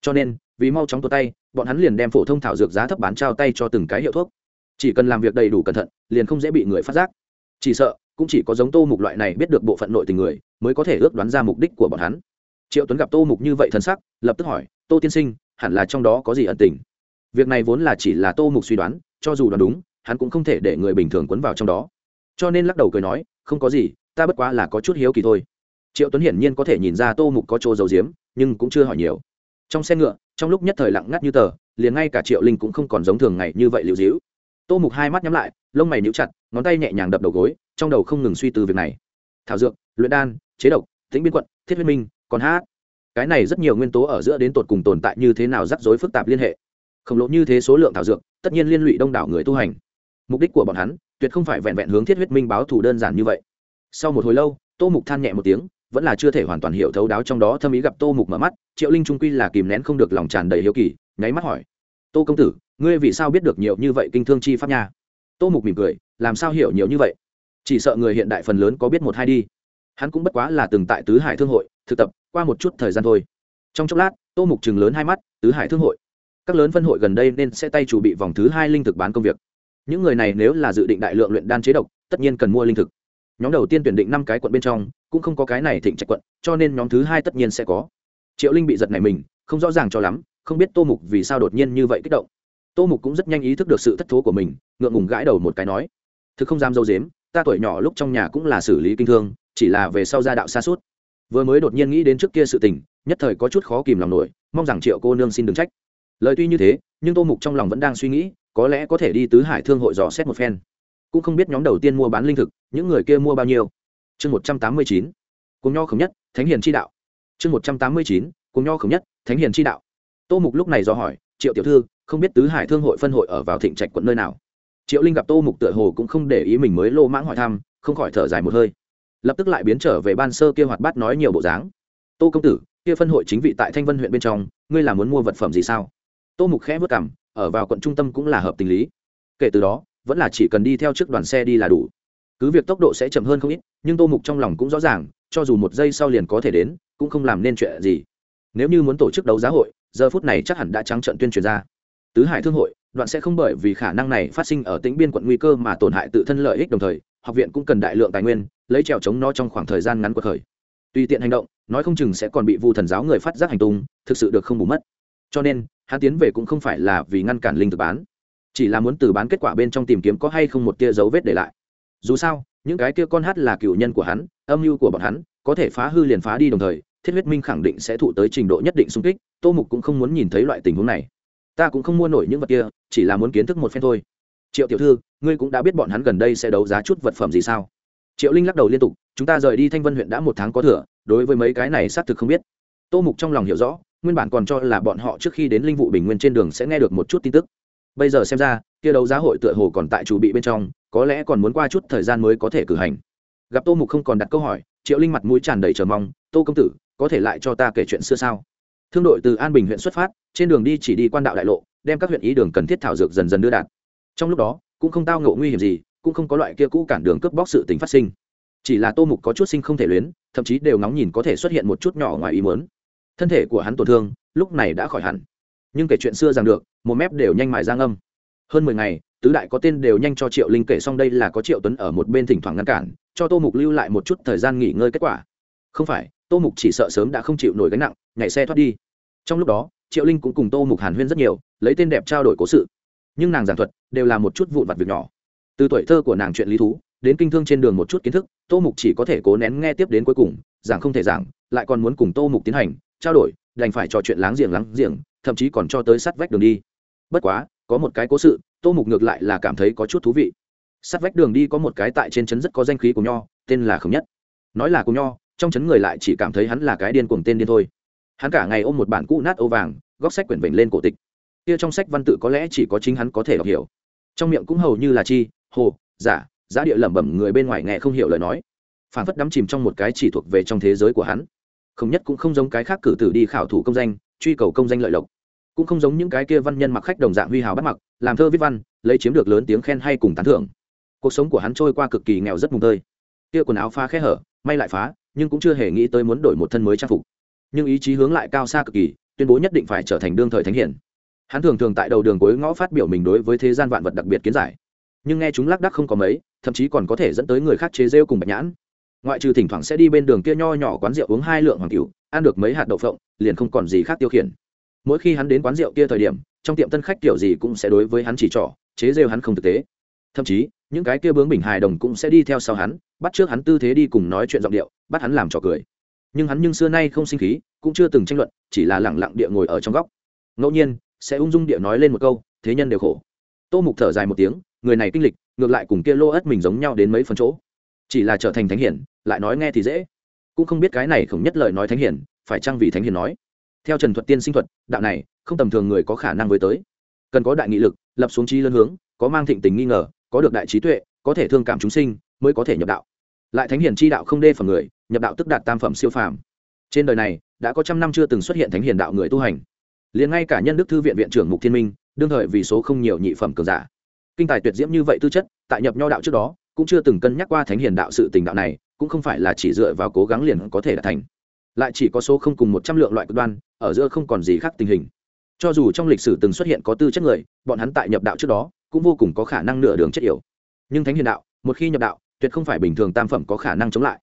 Cho nên, vì mau chóng tuột tay, bọn hắn liền đem phổ thông thảo dược giá thấp bán trao tay cho từng cái hiệu thuốc. Chỉ cần làm việc đầy đủ cẩn thận, liền không dễ bị người phát giác. Chỉ sợ, cũng chỉ có giống tô mục loại này biết được bộ phận nội tình người, mới có thể ước đoán ra mục đích của bọn hắn. Triệu tuấn gặp tô mục như vậy thân sắc, lập tức hỏi, tô tiên sinh, hẳn là trong đó có gì ẩn tình? Việc này vốn là chỉ là tô mục suy đoán, cho dù đoán đúng, hắn cũng không thể để người bình thường quấn vào trong đó. Cho nên lắc đầu cười nói, không có gì, ta bất quá là có chút hiếu kỳ thôi triệu tuấn hiển nhiên có thể nhìn ra tô mục có chỗ dầu diếm nhưng cũng chưa hỏi nhiều. trong xe ngựa, trong lúc nhất thời lặng ngắt như tờ, liền ngay cả triệu linh cũng không còn giống thường ngày như vậy liệu dĩu. tô mục hai mắt nhắm lại, lông mày níu chặt, ngón tay nhẹ nhàng đập đầu gối, trong đầu không ngừng suy từ việc này. thảo dược, luyện đan, chế độc, tĩnh biên quận, thiết huyết minh, còn hát. cái này rất nhiều nguyên tố ở giữa đến tột cùng tồn tại như thế nào rắc rối phức tạp liên hệ. khổng lồ như thế số lượng thảo dược, tất nhiên liên lụy đông đảo người tu hành. mục đích của bọn hắn, tuyệt không phải vẹn vẹn hướng thiết huyết minh báo thù đơn giản như vậy. sau một hồi lâu, tô mục than nhẹ một tiếng vẫn là chưa thể hoàn toàn hiểu thấu đáo trong đó thâm ý gặp tô mục mở mắt, triệu linh trung quy là kìm nén không được lòng tràn đầy hiếu kỳ, nháy mắt hỏi, tô công tử, ngươi vì sao biết được nhiều như vậy kinh thương chi pháp nha? Tô mục mỉm cười, làm sao hiểu nhiều như vậy? Chỉ sợ người hiện đại phần lớn có biết một hai đi. Hắn cũng bất quá là từng tại tứ hải thương hội, thực tập, qua một chút thời gian thôi. Trong chốc lát, tô mục chừng lớn hai mắt, tứ hải thương hội? Các lớn phân hội gần đây nên sẽ tay chủ bị vòng thứ hai linh thực bán công việc. Những người này nếu là dự định đại lượng luyện đan chế độc, tất nhiên cần mua linh thực nhóm đầu tiên tuyển định năm cái quận bên trong, cũng không có cái này thịnh trạch quận, cho nên nhóm thứ hai tất nhiên sẽ có. Triệu linh bị giật này mình, không rõ ràng cho lắm, không biết tô mục vì sao đột nhiên như vậy kích động. Tô mục cũng rất nhanh ý thức được sự thất thố của mình, ngượng ngùng gãi đầu một cái nói, thực không dám dâu dếm, ta tuổi nhỏ lúc trong nhà cũng là xử lý kinh thương, chỉ là về sau gia đạo xa suốt. Vừa mới đột nhiên nghĩ đến trước kia sự tình, nhất thời có chút khó kìm lòng nổi, mong rằng triệu cô nương xin đừng trách. Lời tuy như thế, nhưng tô mục trong lòng vẫn đang suy nghĩ, có lẽ có thể đi tứ hải thương hội dò xét một phen cũng không biết nhóm đầu tiên mua bán linh thực, những người kia mua bao nhiêu. Chương một trăm tám mươi chín cùng nho khổng nhất, thánh hiền chi đạo. Chương một trăm tám mươi chín cùng nho khổng nhất, thánh hiền chi đạo. Tô mục lúc này do hỏi, triệu tiểu thư, không biết tứ hải thương hội phân hội ở vào thịnh trạch quận nơi nào? Triệu linh gặp tô mục tựa hồ cũng không để ý mình mới lô mãng hỏi thăm, không khỏi thở dài một hơi. Lập tức lại biến trở về ban sơ kia hoạt bát nói nhiều bộ dáng. Tô công tử, kia phân hội chính vị tại thanh vân huyện bên trong, ngươi là muốn mua vật phẩm gì sao? Tô mục khẽ vất cảm ở vào quận trung tâm cũng là hợp tình lý. Kể từ đó vẫn là chỉ cần đi theo trước đoàn xe đi là đủ. Cứ việc tốc độ sẽ chậm hơn không ít, nhưng tô mục trong lòng cũng rõ ràng, cho dù một giây sau liền có thể đến, cũng không làm nên chuyện gì. Nếu như muốn tổ chức đấu giá hội, giờ phút này chắc hẳn đã trắng trận tuyên truyền ra. Tứ hải thương hội, đoạn sẽ không bởi vì khả năng này phát sinh ở tỉnh biên quận nguy cơ mà tổn hại tự thân lợi ích đồng thời, học viện cũng cần đại lượng tài nguyên, lấy trèo chống nó trong khoảng thời gian ngắn của thời. Tùy tiện hành động, nói không chừng sẽ còn bị vu thần giáo người phát giác hành tung, thực sự được không bù mất. Cho nên, hắn tiến về cũng không phải là vì ngăn cản linh thực bán chỉ là muốn từ bán kết quả bên trong tìm kiếm có hay không một tia dấu vết để lại. Dù sao, những cái kia con hát là cựu nhân của hắn, âm mưu của bọn hắn, có thể phá hư liền phá đi đồng thời, thiết huyết minh khẳng định sẽ thụ tới trình độ nhất định xung kích, tô mục cũng không muốn nhìn thấy loại tình huống này. Ta cũng không mua nổi những vật kia, chỉ là muốn kiến thức một phen thôi. Triệu tiểu thư, ngươi cũng đã biết bọn hắn gần đây sẽ đấu giá chút vật phẩm gì sao? Triệu linh lắc đầu liên tục, chúng ta rời đi thanh vân huyện đã một tháng có thừa, đối với mấy cái này xác thực không biết. Tô mục trong lòng hiểu rõ, nguyên bản còn cho là bọn họ trước khi đến linh vụ bình nguyên trên đường sẽ nghe được một chút tin tức bây giờ xem ra, kia đấu giá hội tựa hồ còn tại chủ bị bên trong, có lẽ còn muốn qua chút thời gian mới có thể cử hành. Gặp tô mục không còn đặt câu hỏi, triệu linh mặt mũi tràn đầy chờ mong, tô công tử, có thể lại cho ta kể chuyện xưa sao? Thương đội từ an bình huyện xuất phát, trên đường đi chỉ đi quan đạo đại lộ, đem các huyện ý đường cần thiết thảo dược dần dần đưa đạt. Trong lúc đó, cũng không tao ngộ nguy hiểm gì, cũng không có loại kia cũ cản đường cướp bóc sự tình phát sinh. Chỉ là tô mục có chút sinh không thể luyến, thậm chí đều ngóng nhìn có thể xuất hiện một chút nhỏ ngoài ý muốn. Thân thể của hắn tổn thương, lúc này đã khỏi hẳn nhưng kể chuyện xưa rằng được, một mép đều nhanh mài giang âm hơn mười ngày, tứ đại có tên đều nhanh cho triệu linh kể xong đây là có triệu tuấn ở một bên thỉnh thoảng ngăn cản, cho tô mục lưu lại một chút thời gian nghỉ ngơi kết quả. Không phải, tô mục chỉ sợ sớm đã không chịu nổi gánh nặng, nhảy xe thoát đi. Trong lúc đó, triệu linh cũng cùng tô mục hàn huyên rất nhiều, lấy tên đẹp trao đổi cố sự. Nhưng nàng giảng thuật đều là một chút vụn vặt việc nhỏ. Từ tuổi thơ của nàng chuyện lý thú, đến kinh thương trên đường một chút kiến thức, tô mục chỉ có thể cố nén nghe tiếp đến cuối cùng, giảng không thể giảng, lại còn muốn cùng tô mục tiến hành, trao đổi, đành phải trò chuyện láng giềng láng giềng thậm chí còn cho tới sắt vách đường đi. Bất quá, có một cái cố sự, tô mục ngược lại là cảm thấy có chút thú vị. Sắt vách đường đi có một cái tại trên trấn rất có danh khí của nho, tên là khổng nhất. Nói là cùng nho, trong trấn người lại chỉ cảm thấy hắn là cái điên cuồng tên điên thôi. Hắn cả ngày ôm một bản cũ nát ô vàng, góc sách quyển vểnh lên cổ tịch. Kia trong sách văn tự có lẽ chỉ có chính hắn có thể đọc hiểu. Trong miệng cũng hầu như là chi, hồ, giả, giá địa lẩm bẩm người bên ngoài nghe không hiểu lời nói. Phản phất đắm chìm trong một cái chỉ thuộc về trong thế giới của hắn. Không nhất cũng không giống cái khác cử tử đi khảo thủ công danh truy cầu công danh lợi lộc. Cũng không giống những cái kia văn nhân mặc khách đồng dạng huy hào bắt mặc, làm thơ viết văn, lấy chiếm được lớn tiếng khen hay cùng tán thưởng. Cuộc sống của hắn trôi qua cực kỳ nghèo rất mùng tơi. Kia quần áo pha khe hở, may lại phá, nhưng cũng chưa hề nghĩ tới muốn đổi một thân mới trang phục. Nhưng ý chí hướng lại cao xa cực kỳ, tuyên bố nhất định phải trở thành đương thời thánh hiển. Hắn thường thường tại đầu đường cuối ngõ phát biểu mình đối với thế gian vạn vật đặc biệt kiến giải. Nhưng nghe chúng lác đắc không có mấy, thậm chí còn có thể dẫn tới người khác chế rêu cùng bạch nhãn ngoại trừ thỉnh thoảng sẽ đi bên đường kia nho nhỏ quán rượu uống hai lượng hoàng cửu, ăn được mấy hạt đậu phộng, liền không còn gì khác tiêu khiển. Mỗi khi hắn đến quán rượu kia thời điểm, trong tiệm tân khách kiểu gì cũng sẽ đối với hắn chỉ trỏ, chế rêu hắn không thực tế. Thậm chí, những cái kia bướng bình hài đồng cũng sẽ đi theo sau hắn, bắt trước hắn tư thế đi cùng nói chuyện giọng điệu, bắt hắn làm trò cười. Nhưng hắn nhưng xưa nay không sinh khí, cũng chưa từng tranh luận, chỉ là lẳng lặng địa ngồi ở trong góc. Ngẫu nhiên, sẽ ung dung địa nói lên một câu, thế nhân đều khổ. Tô mục thở dài một tiếng, người này kinh lịch, ngược lại cùng kia lô ất mình giống nhau đến mấy phần chỗ. Chỉ là trở thành thánh hiển lại nói nghe thì dễ. Cũng không biết cái này không nhất lời nói thánh hiền, phải chăng vì thánh hiền nói? Theo trần thuật tiên sinh thuật đạo này không tầm thường người có khả năng với tới. Cần có đại nghị lực lập xuống chi lân hướng có mang thịnh tình nghi ngờ có được đại trí tuệ có thể thương cảm chúng sinh mới có thể nhập đạo. Lại thánh hiền chi đạo không đê phẩm người nhập đạo tức đạt tam phẩm siêu phàm. Trên đời này đã có trăm năm chưa từng xuất hiện thánh hiền đạo người tu hành. Liền ngay cả nhân đức thư viện viện trưởng mục thiên minh đương thời vì số không nhiều nhị phẩm cường giả. Kinh tài tuyệt diễm như vậy tư chất tại nhập nho đạo trước đó cũng chưa từng cân nhắc qua thánh hiền đạo sự tình đạo này cũng không phải là chỉ dựa vào cố gắng liền có thể đạt thành. Lại chỉ có số không cùng một trăm lượng loại cực đoan, ở giữa không còn gì khác tình hình. Cho dù trong lịch sử từng xuất hiện có tư chất người, bọn hắn tại nhập đạo trước đó, cũng vô cùng có khả năng nửa đường chết yểu. Nhưng thánh hiền đạo, một khi nhập đạo, tuyệt không phải bình thường tam phẩm có khả năng chống lại.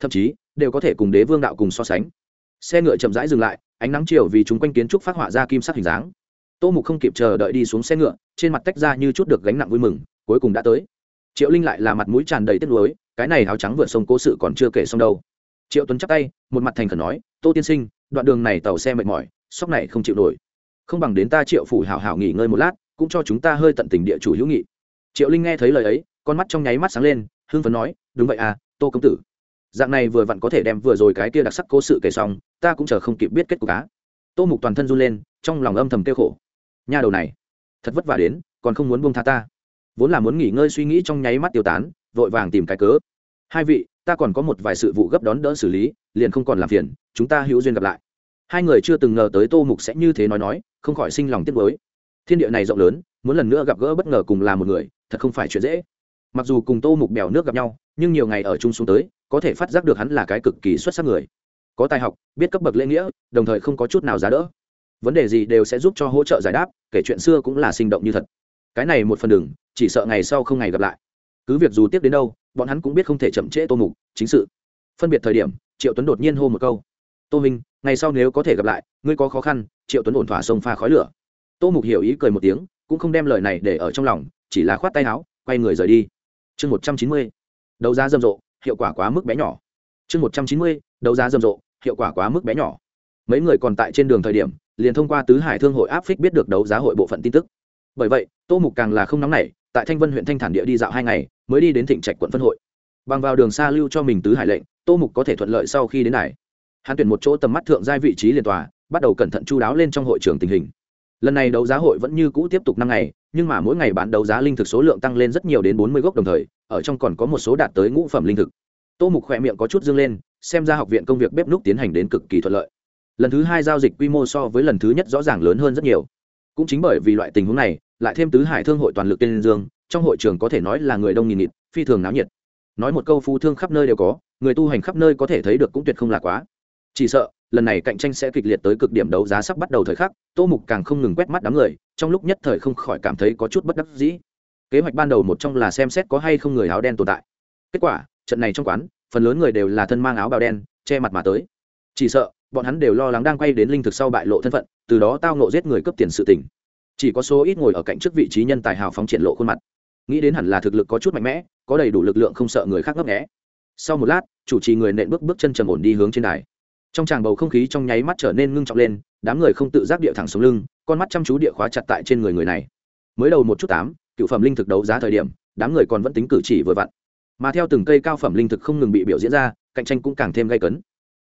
Thậm chí, đều có thể cùng đế vương đạo cùng so sánh. Xe ngựa chậm rãi dừng lại, ánh nắng chiều vì chúng quanh kiến trúc phát họa ra kim sắc hình dáng. Tô mục không kịp chờ đợi đi xuống xe ngựa, trên mặt tách ra như chút được gánh nặng vui mừng, cuối cùng đã tới triệu linh lại là mặt mũi tràn đầy tiếc nuối, cái này áo trắng vượt sông cố sự còn chưa kể xong đâu. Triệu tuấn chắp tay, một mặt thành khẩn nói, tô tiên sinh, đoạn đường này tàu xe mệt mỏi, sóc này không chịu nổi. Không bằng đến ta triệu phủ hảo hảo nghỉ ngơi một lát, cũng cho chúng ta hơi tận tình địa chủ hữu nghị. Triệu linh nghe thấy lời ấy, con mắt trong nháy mắt sáng lên hương phấn nói, đúng vậy à tô công tử. Dạng này vừa vặn có thể đem vừa rồi cái kia đặc sắc cố sự kể xong, ta cũng chờ không kịp biết kết cục cá tô mục toàn thân run lên, trong lòng âm thầm kêu khổ. Nha đầu này, thật vất vả đến, còn không muốn buông tha ta vốn là muốn nghỉ ngơi suy nghĩ trong nháy mắt tiêu tán, vội vàng tìm cái cớ. Hai vị, ta còn có một vài sự vụ gấp đón đỡ xử lý, liền không còn làm phiền, chúng ta hữu duyên gặp lại. Hai người chưa từng ngờ tới tô mục sẽ như thế nói nói, không khỏi sinh lòng tiếc mới thiên địa này rộng lớn, muốn lần nữa gặp gỡ bất ngờ cùng là một người, thật không phải chuyện dễ. Mặc dù cùng tô mục bèo nước gặp nhau, nhưng nhiều ngày ở chung xuống tới, có thể phát giác được hắn là cái cực kỳ xuất sắc người. Có tài học, biết cấp bậc lễ nghĩa, đồng thời không có chút nào giá đỡ. Vấn đề gì đều sẽ giúp cho hỗ trợ giải đáp, kể chuyện xưa cũng là sinh động như thật. Cái này một phần đường chỉ sợ ngày sau không ngày gặp lại. Cứ việc dù tiếp đến đâu, bọn hắn cũng biết không thể chậm trễ tô mục, chính sự. Phân biệt thời điểm, triệu tuấn đột nhiên hô một câu. Tô minh, ngày sau nếu có thể gặp lại, ngươi có khó khăn, triệu tuấn ổn thỏa sông pha khói lửa. Tô mục hiểu ý cười một tiếng, cũng không đem lời này để ở trong lòng, chỉ là khoát tay áo, quay người rời đi. Chương một trăm chín mươi, đấu giá rầm rộ, hiệu quả quá mức bé nhỏ. Chương một trăm chín mươi, đấu giá rầm rộ, hiệu quả quá mức bé nhỏ. Mấy người còn tại trên đường thời điểm, liền thông qua tứ hải thương hội áp phích biết được đấu giá hội bộ phận tin tức. Bởi vậy, tô mục càng là không nóng nảy tại thanh vân huyện thanh thản địa đi dạo hai ngày, mới đi đến thịnh trạch quận phân hội. Bằng vào đường xa lưu cho mình tứ hải lệnh, tô mục có thể thuận lợi sau khi đến này. Hắn tuyển một chỗ tầm mắt thượng giai vị trí liền tòa, bắt đầu cẩn thận chu đáo lên trong hội trường tình hình. Lần này đấu giá hội vẫn như cũ tiếp tục năm ngày, nhưng mà mỗi ngày bán đấu giá linh thực số lượng tăng lên rất nhiều đến bốn mươi gốc đồng thời, ở trong còn có một số đạt tới ngũ phẩm linh thực. Tô mục khỏe miệng có chút dương lên, xem ra học viện công việc bếp núc tiến hành đến cực kỳ thuận lợi. Lần thứ hai giao dịch quy mô so với lần thứ nhất rõ ràng lớn hơn rất nhiều. Cũng chính bởi vì loại tình huống này lại thêm tứ hải thương hội toàn lực tên dương, trong hội trường có thể nói là người đông nghìn nghịt, phi thường náo nhiệt. Nói một câu phú thương khắp nơi đều có, người tu hành khắp nơi có thể thấy được cũng tuyệt không là quá. Chỉ sợ, lần này cạnh tranh sẽ kịch liệt tới cực điểm đấu giá sắp bắt đầu thời khắc, tô mục càng không ngừng quét mắt đám người, trong lúc nhất thời không khỏi cảm thấy có chút bất đắc dĩ. Kế hoạch ban đầu một trong là xem xét có hay không người áo đen tồn tại. Kết quả, trận này trong quán, phần lớn người đều là thân mang áo bào đen, che mặt mà tới. Chỉ sợ, bọn hắn đều lo lắng đang quay đến linh thực sau bại lộ thân phận, từ đó tao nộ giết người cướp tiền sự tỉnh chỉ có số ít ngồi ở cạnh trước vị trí nhân tài hào phóng triển lộ khuôn mặt. Nghĩ đến hẳn là thực lực có chút mạnh mẽ, có đầy đủ lực lượng không sợ người khác ngấp nghẽ sau một lát, chủ trì người nện bước bước chân trầm ổn đi hướng trên đài. Trong tràng bầu không khí trong nháy mắt trở nên ngưng trọng lên, đám người không tự giác địa thẳng xuống lưng, con mắt chăm chú địa khóa chặt tại trên người người này. Mới đầu một chút tám, cựu phẩm linh thực đấu giá thời điểm, đám người còn vẫn tính cử chỉ vừa vặn. Mà theo từng cây cao phẩm linh thực không ngừng bị biểu diễn ra, cạnh tranh cũng càng thêm gay cấn.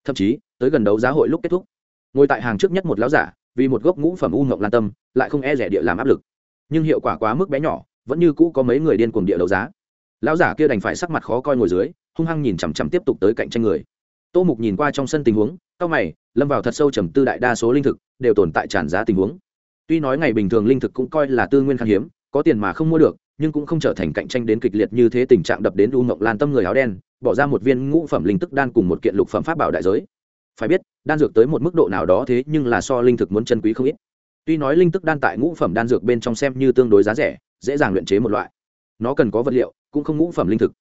Thậm chí, tới gần đấu giá hội lúc kết thúc, ngồi tại hàng trước nhất một lão giả vì một gốc ngũ phẩm u ngọc lan tâm, lại không e rẻ địa làm áp lực. Nhưng hiệu quả quá mức bé nhỏ, vẫn như cũ có mấy người điên cuồng địa đấu giá. Lão giả kia đành phải sắc mặt khó coi ngồi dưới, hung hăng nhìn chằm chằm tiếp tục tới cạnh tranh người. Tô mục nhìn qua trong sân tình huống cao mày, lâm vào thật sâu trầm tư đại đa số linh thực, đều tồn tại tràn giá tình huống. Tuy nói ngày bình thường linh thực cũng coi là tư nguyên khan hiếm, có tiền mà không mua được, nhưng cũng không trở thành cạnh tranh đến kịch liệt như thế tình trạng đập đến u ngọc lan tâm người áo đen, bỏ ra một viên ngũ phẩm linh tức đan cùng một kiện lục phẩm pháp bảo đại giới phải biết, đan dược tới một mức độ nào đó thế nhưng là so linh thực muốn chân quý không ít. Tuy nói linh tức đan tại ngũ phẩm đan dược bên trong xem như tương đối giá rẻ, dễ dàng luyện chế một loại. Nó cần có vật liệu, cũng không ngũ phẩm linh thực.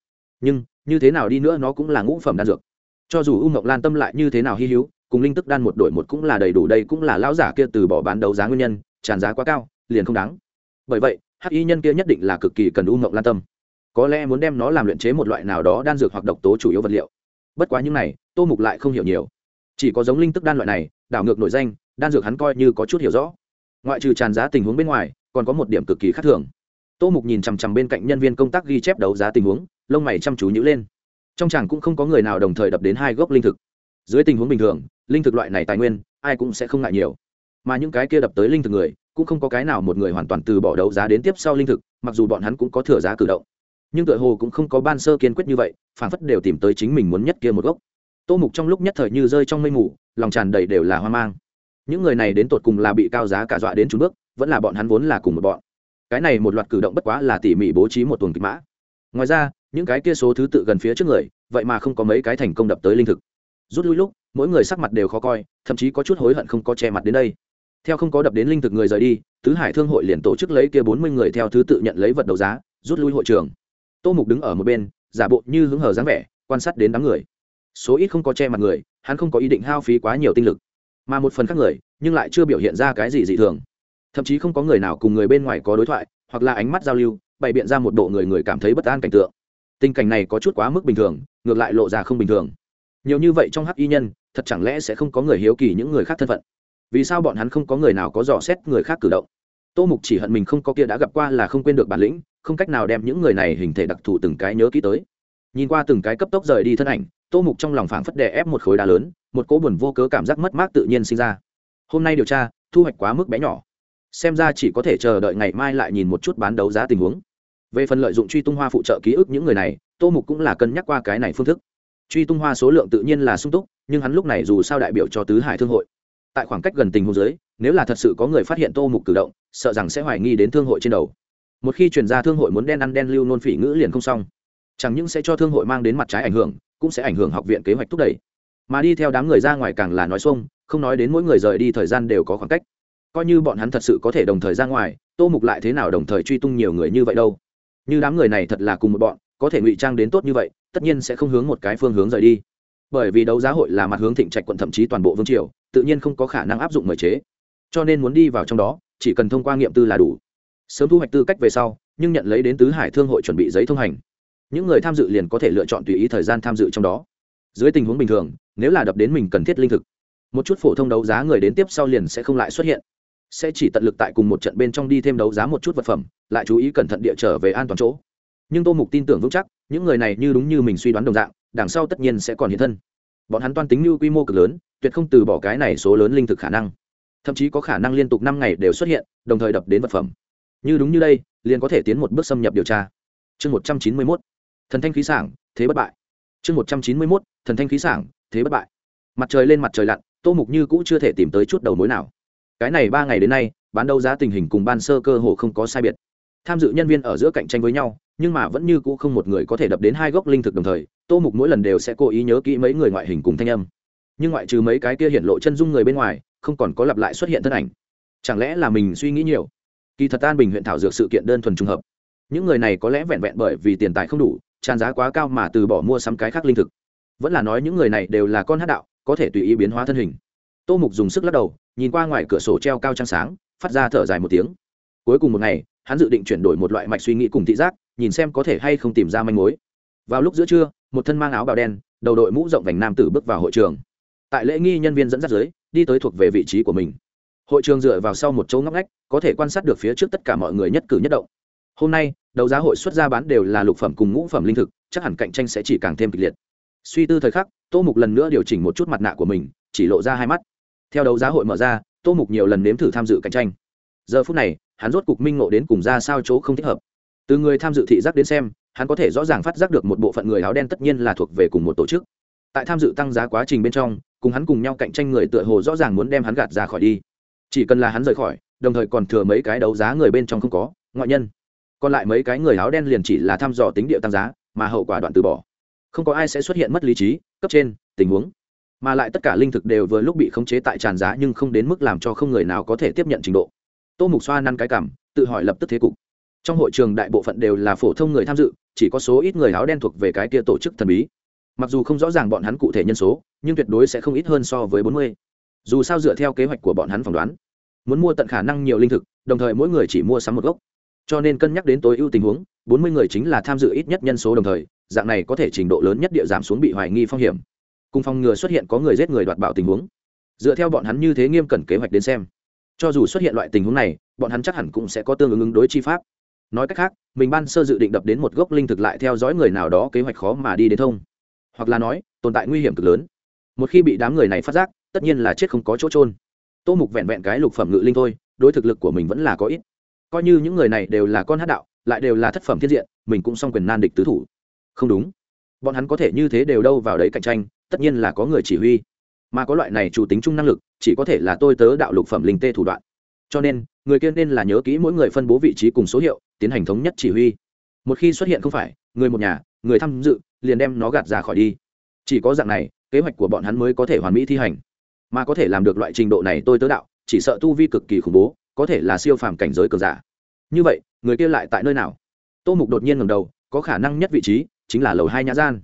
Nhưng, như thế nào đi nữa nó cũng là ngũ phẩm đan dược. Cho dù u ngọc lan tâm lại như thế nào hy hữu, cùng linh tức đan một đổi một cũng là đầy đủ, đây cũng là lão giả kia từ bỏ bán đấu giá nguyên nhân, tràn giá quá cao, liền không đáng. Bởi vậy, hắc y nhân kia nhất định là cực kỳ cần u ngọc lan tâm. Có lẽ muốn đem nó làm luyện chế một loại nào đó đan dược hoặc độc tố chủ yếu vật liệu. Bất quá những này, tô mục lại không hiểu nhiều chỉ có giống linh tức đan loại này, đảo ngược nội danh, đan dược hắn coi như có chút hiểu rõ. Ngoại trừ tràn giá tình huống bên ngoài, còn có một điểm cực kỳ khác thường. Tô mục nhìn chằm chằm bên cạnh nhân viên công tác ghi chép đấu giá tình huống, lông mày chăm chú nhữ lên. Trong chàng cũng không có người nào đồng thời đập đến hai gốc linh thực. Dưới tình huống bình thường, linh thực loại này tài nguyên, ai cũng sẽ không ngại nhiều. Mà những cái kia đập tới linh thực người, cũng không có cái nào một người hoàn toàn từ bỏ đấu giá đến tiếp sau linh thực, mặc dù bọn hắn cũng có thừa giá cử động. Nhưng tựa hồ cũng không có ban sơ kiên quyết như vậy, phản phất đều tìm tới chính mình muốn nhất kia một gốc tô mục trong lúc nhất thời như rơi trong mây mù, lòng tràn đầy đều là hoang mang. Những người này đến tột cùng là bị cao giá cả dọa đến trúng bước, vẫn là bọn hắn vốn là cùng một bọn. Cái này một loạt cử động bất quá là tỉ mỉ bố trí một tuần kịch mã. Ngoài ra, những cái kia số thứ tự gần phía trước người, vậy mà không có mấy cái thành công đập tới linh thực. Rút lui lúc, mỗi người sắc mặt đều khó coi, thậm chí có chút hối hận không có che mặt đến đây. Theo không có đập đến linh thực người rời đi, tứ hải thương hội liền tổ chức lấy kia bốn mươi người theo thứ tự nhận lấy vật đấu giá, rút lui hội trường. Tô mục đứng ở một bên, giả bộ như hứng hờ dáng vẻ, quan sát đến đám người số ít không có che mặt người, hắn không có ý định hao phí quá nhiều tinh lực, mà một phần khác người, nhưng lại chưa biểu hiện ra cái gì dị thường. Thậm chí không có người nào cùng người bên ngoài có đối thoại, hoặc là ánh mắt giao lưu, bày biện ra một bộ người người cảm thấy bất an cảnh tượng. Tình cảnh này có chút quá mức bình thường, ngược lại lộ ra không bình thường. Nhiều như vậy trong hắc y nhân, thật chẳng lẽ sẽ không có người hiếu kỳ những người khác thân phận? Vì sao bọn hắn không có người nào có dò xét người khác cử động? Tô mục chỉ hận mình không có kia đã gặp qua là không quên được bản lĩnh, không cách nào đem những người này hình thể đặc thù từng cái nhớ kỹ tới. Nhìn qua từng cái cấp tốc rời đi thân ảnh tô mục trong lòng phảng phất đè ép một khối đá lớn, một cỗ buồn vô cớ cảm giác mất mát tự nhiên sinh ra. Hôm nay điều tra, thu hoạch quá mức bé nhỏ. Xem ra chỉ có thể chờ đợi ngày mai lại nhìn một chút bán đấu giá tình huống. Về phần lợi dụng truy tung hoa phụ trợ ký ức những người này, tô mục cũng là cân nhắc qua cái này phương thức. Truy tung hoa số lượng tự nhiên là sung túc, nhưng hắn lúc này dù sao đại biểu cho tứ hải thương hội. Tại khoảng cách gần tình huống giới nếu là thật sự có người phát hiện tô mục cử động, sợ rằng sẽ hoài nghi đến thương hội trên đầu. Một khi chuyển ra thương hội muốn đen ăn đen lưu nôn phỉ ngữ liền không xong. Chẳng những sẽ cho thương hội mang đến mặt trái ảnh hưởng cũng sẽ ảnh hưởng học viện kế hoạch thúc đẩy. Mà đi theo đám người ra ngoài càng là nói xuông, không nói đến mỗi người rời đi thời gian đều có khoảng cách. Coi như bọn hắn thật sự có thể đồng thời ra ngoài, tô mục lại thế nào đồng thời truy tung nhiều người như vậy đâu? Như đám người này thật là cùng một bọn, có thể ngụy trang đến tốt như vậy, tất nhiên sẽ không hướng một cái phương hướng rời đi. Bởi vì đấu giá hội là mặt hướng thịnh trạch quận thậm chí toàn bộ vương triều, tự nhiên không có khả năng áp dụng mời chế. Cho nên muốn đi vào trong đó, chỉ cần thông qua nghiệm tư là đủ. Sớm thu hoạch tư cách về sau, nhưng nhận lấy đến tứ hải thương hội chuẩn bị giấy thông hành những người tham dự liền có thể lựa chọn tùy ý thời gian tham dự trong đó. Dưới tình huống bình thường, nếu là đập đến mình cần thiết linh thực, một chút phổ thông đấu giá người đến tiếp sau liền sẽ không lại xuất hiện. Sẽ chỉ tận lực tại cùng một trận bên trong đi thêm đấu giá một chút vật phẩm, lại chú ý cẩn thận địa trở về an toàn chỗ. Nhưng tô mục tin tưởng vững chắc, những người này như đúng như mình suy đoán đồng dạng, đằng sau tất nhiên sẽ còn hiện thân. Bọn hắn toan tính như quy mô cực lớn, tuyệt không từ bỏ cái này số lớn linh thực khả năng. Thậm chí có khả năng liên tục năm ngày đều xuất hiện, đồng thời đập đến vật phẩm. Như đúng như đây, liền có thể tiến một bước xâm nhập điều tra. Chương một trăm chín mươi mốt thần thanh khí sảng, thế bất bại. Chương một trăm chín mươi mốt, thần thanh khí sảng, thế bất bại. Mặt trời lên mặt trời lặn, tô mục như cũ chưa thể tìm tới chút đầu mối nào. Cái này ba ngày đến nay, bán đấu giá tình hình cùng ban sơ cơ hồ không có sai biệt. Tham dự nhân viên ở giữa cạnh tranh với nhau, nhưng mà vẫn như cũ không một người có thể đập đến hai gốc linh thực đồng thời, tô mục mỗi lần đều sẽ cố ý nhớ kỹ mấy người ngoại hình cùng thanh âm. Nhưng ngoại trừ mấy cái kia hiện lộ chân dung người bên ngoài, không còn có lặp lại xuất hiện thân ảnh. Chẳng lẽ là mình suy nghĩ nhiều? Kỳ thật an bình huyện thảo dược sự kiện đơn thuần trùng hợp. Những người này có lẽ vẹn vẹn bởi vì tiền tài không đủ tràn giá quá cao mà từ bỏ mua sắm cái khác linh thực. Vẫn là nói những người này đều là con hát đạo, có thể tùy ý biến hóa thân hình. Tô mục dùng sức lắc đầu, nhìn qua ngoài cửa sổ treo cao trăng sáng, phát ra thở dài một tiếng. Cuối cùng một ngày, hắn dự định chuyển đổi một loại mạch suy nghĩ cùng thị giác, nhìn xem có thể hay không tìm ra manh mối. Vào lúc giữa trưa, một thân mang áo bào đen, đầu đội mũ rộng vành nam tử bước vào hội trường. Tại lễ nghi nhân viên dẫn dắt dưới, đi tới thuộc về vị trí của mình. Hội trường dựa vào sau một chỗ ngóc ngách, có thể quan sát được phía trước tất cả mọi người nhất cử nhất động hôm nay, đấu giá hội xuất ra bán đều là lục phẩm cùng ngũ phẩm linh thực, chắc hẳn cạnh tranh sẽ chỉ càng thêm kịch liệt. Suy tư thời khắc, tô mục lần nữa điều chỉnh một chút mặt nạ của mình, chỉ lộ ra hai mắt. Theo đấu giá hội mở ra, tô mục nhiều lần nếm thử tham dự cạnh tranh. Giờ phút này, hắn rốt cục minh ngộ đến cùng ra sao chỗ không thích hợp. Từ người tham dự thị giác đến xem, hắn có thể rõ ràng phát giác được một bộ phận người áo đen tất nhiên là thuộc về cùng một tổ chức. Tại tham dự tăng giá quá trình bên trong, cùng hắn cùng nhau cạnh tranh người tựa hồ rõ ràng muốn đem hắn gạt ra khỏi đi. Chỉ cần là hắn rời khỏi, đồng thời còn thừa mấy cái đấu giá người bên trong không có, ngoại nhân còn lại mấy cái người áo đen liền chỉ là thăm dò tính địa tăng giá, mà hậu quả đoạn từ bỏ. Không có ai sẽ xuất hiện mất lý trí, cấp trên, tình huống. Mà lại tất cả linh thực đều vừa lúc bị khống chế tại tràn giá nhưng không đến mức làm cho không người nào có thể tiếp nhận trình độ. Tô mục xoa năn cái cảm, tự hỏi lập tức thế cục. Trong hội trường đại bộ phận đều là phổ thông người tham dự, chỉ có số ít người áo đen thuộc về cái kia tổ chức thần bí. Mặc dù không rõ ràng bọn hắn cụ thể nhân số, nhưng tuyệt đối sẽ không ít hơn so với bốn mươi. Dù sao dựa theo kế hoạch của bọn hắn phỏng đoán, muốn mua tận khả năng nhiều linh thực, đồng thời mỗi người chỉ mua sắm một gốc cho nên cân nhắc đến tối ưu tình huống, bốn mươi người chính là tham dự ít nhất nhân số đồng thời, dạng này có thể trình độ lớn nhất địa giảm xuống bị hoài nghi phong hiểm. Cùng phòng ngừa xuất hiện có người giết người đoạt bạo tình huống. Dựa theo bọn hắn như thế nghiêm cẩn kế hoạch đến xem, cho dù xuất hiện loại tình huống này, bọn hắn chắc hẳn cũng sẽ có tương ứng ứng đối chi pháp. Nói cách khác, mình ban sơ dự định đập đến một gốc linh thực lại theo dõi người nào đó kế hoạch khó mà đi đến thông. Hoặc là nói, tồn tại nguy hiểm cực lớn. Một khi bị đám người này phát giác, tất nhiên là chết không có chỗ trôn tô mục vẹn vẹn cái lục phẩm ngự linh thôi, đối thực lực của mình vẫn là có ít coi như những người này đều là con hát đạo, lại đều là thất phẩm thiên diện, mình cũng xong quyền nan địch tứ thủ. Không đúng. Bọn hắn có thể như thế đều đâu vào đấy cạnh tranh, tất nhiên là có người chỉ huy. Mà có loại này chủ tính chung năng lực, chỉ có thể là tôi tớ đạo lục phẩm linh tê thủ đoạn. Cho nên, người kia nên là nhớ kỹ mỗi người phân bố vị trí cùng số hiệu, tiến hành thống nhất chỉ huy. Một khi xuất hiện không phải, người một nhà, người tham dự, liền đem nó gạt ra khỏi đi. Chỉ có dạng này, kế hoạch của bọn hắn mới có thể hoàn mỹ thi hành. Mà có thể làm được loại trình độ này tôi tớ đạo, chỉ sợ tu vi cực kỳ khủng bố có thể là siêu phàm cảnh giới cường giả. Như vậy, người kia lại tại nơi nào? Tô mục đột nhiên ngầm đầu, có khả năng nhất vị trí chính là lầu hai nhã gian.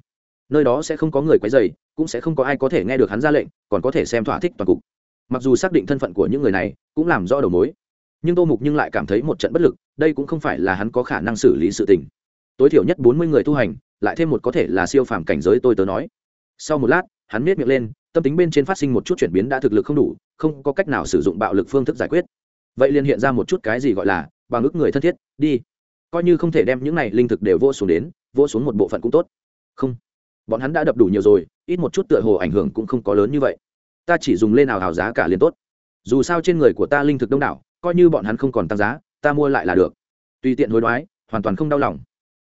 Nơi đó sẽ không có người quấy dày cũng sẽ không có ai có thể nghe được hắn ra lệnh, còn có thể xem thỏa thích toàn cục. Mặc dù xác định thân phận của những người này, cũng làm rõ đầu mối. Nhưng tô mục nhưng lại cảm thấy một trận bất lực, đây cũng không phải là hắn có khả năng xử lý sự tình. Tối thiểu nhất bốn mươi người tu hành, lại thêm một có thể là siêu phàm cảnh giới tôi tớ nói. Sau một lát, hắn miết miệng lên, tâm tính bên trên phát sinh một chút chuyển biến đã thực lực không đủ, không có cách nào sử dụng bạo lực phương thức giải quyết vậy liền hiện ra một chút cái gì gọi là bằng ức người thân thiết, đi. Coi như không thể đem những này linh thực đều vô xuống đến, vô xuống một bộ phận cũng tốt. Không. Bọn hắn đã đập đủ nhiều rồi, ít một chút tựa hồ ảnh hưởng cũng không có lớn như vậy. Ta chỉ dùng lên nào hào giá cả liền tốt. Dù sao trên người của ta linh thực đông đảo, coi như bọn hắn không còn tăng giá, ta mua lại là được. Tùy tiện hối đoái, hoàn toàn không đau lòng.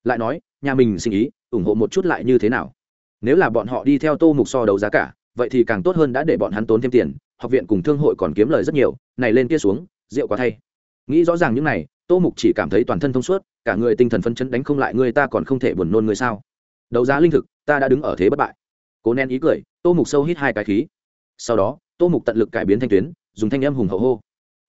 Lại nói, nhà mình sinh ý, ủng hộ một chút lại như thế nào? Nếu là bọn họ đi theo tô mục so đấu giá cả, vậy thì càng tốt hơn đã để bọn hắn tốn thêm tiền, học viện cùng thương hội còn kiếm lời rất nhiều, này lên kia xuống rượu quá thay. Nghĩ rõ ràng những này, tô mục chỉ cảm thấy toàn thân thông suốt, cả người tinh thần phân chấn đánh không lại người ta còn không thể buồn nôn người sao. Đấu giá linh thực, ta đã đứng ở thế bất bại. Cố nén ý cười, tô mục sâu hít hai cái khí. Sau đó, tô mục tận lực cải biến thanh tuyến, dùng thanh âm hùng hậu hô.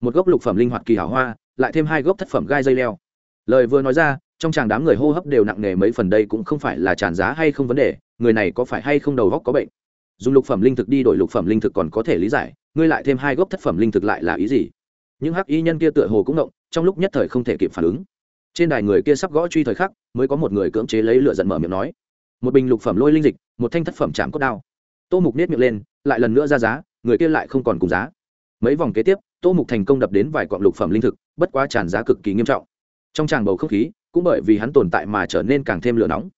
Một gốc lục phẩm linh hoạt kỳ hảo hoa, lại thêm hai gốc thất phẩm gai dây leo. Lời vừa nói ra, trong chàng đám người hô hấp đều nặng nề mấy phần đây cũng không phải là tràn giá hay không vấn đề, người này có phải hay không đầu góc có bệnh? Dùng lục phẩm linh thực đi đổi lục phẩm linh thực còn có thể lý giải, ngươi lại thêm hai gốc thất phẩm linh thực lại là ý gì? Những hắc y nhân kia tựa hồ cũng động, trong lúc nhất thời không thể kịp phản ứng. Trên đài người kia sắp gõ truy thời khắc, mới có một người cưỡng chế lấy lửa giận mở miệng nói. Một bình lục phẩm lôi linh dịch, một thanh thất phẩm chạm cốt đao. Tô mục nết miệng lên, lại lần nữa ra giá, người kia lại không còn cùng giá. Mấy vòng kế tiếp, tô mục thành công đập đến vài cọng lục phẩm linh thực, bất quá tràn giá cực kỳ nghiêm trọng. Trong tràng bầu không khí, cũng bởi vì hắn tồn tại mà trở nên càng thêm lửa nóng.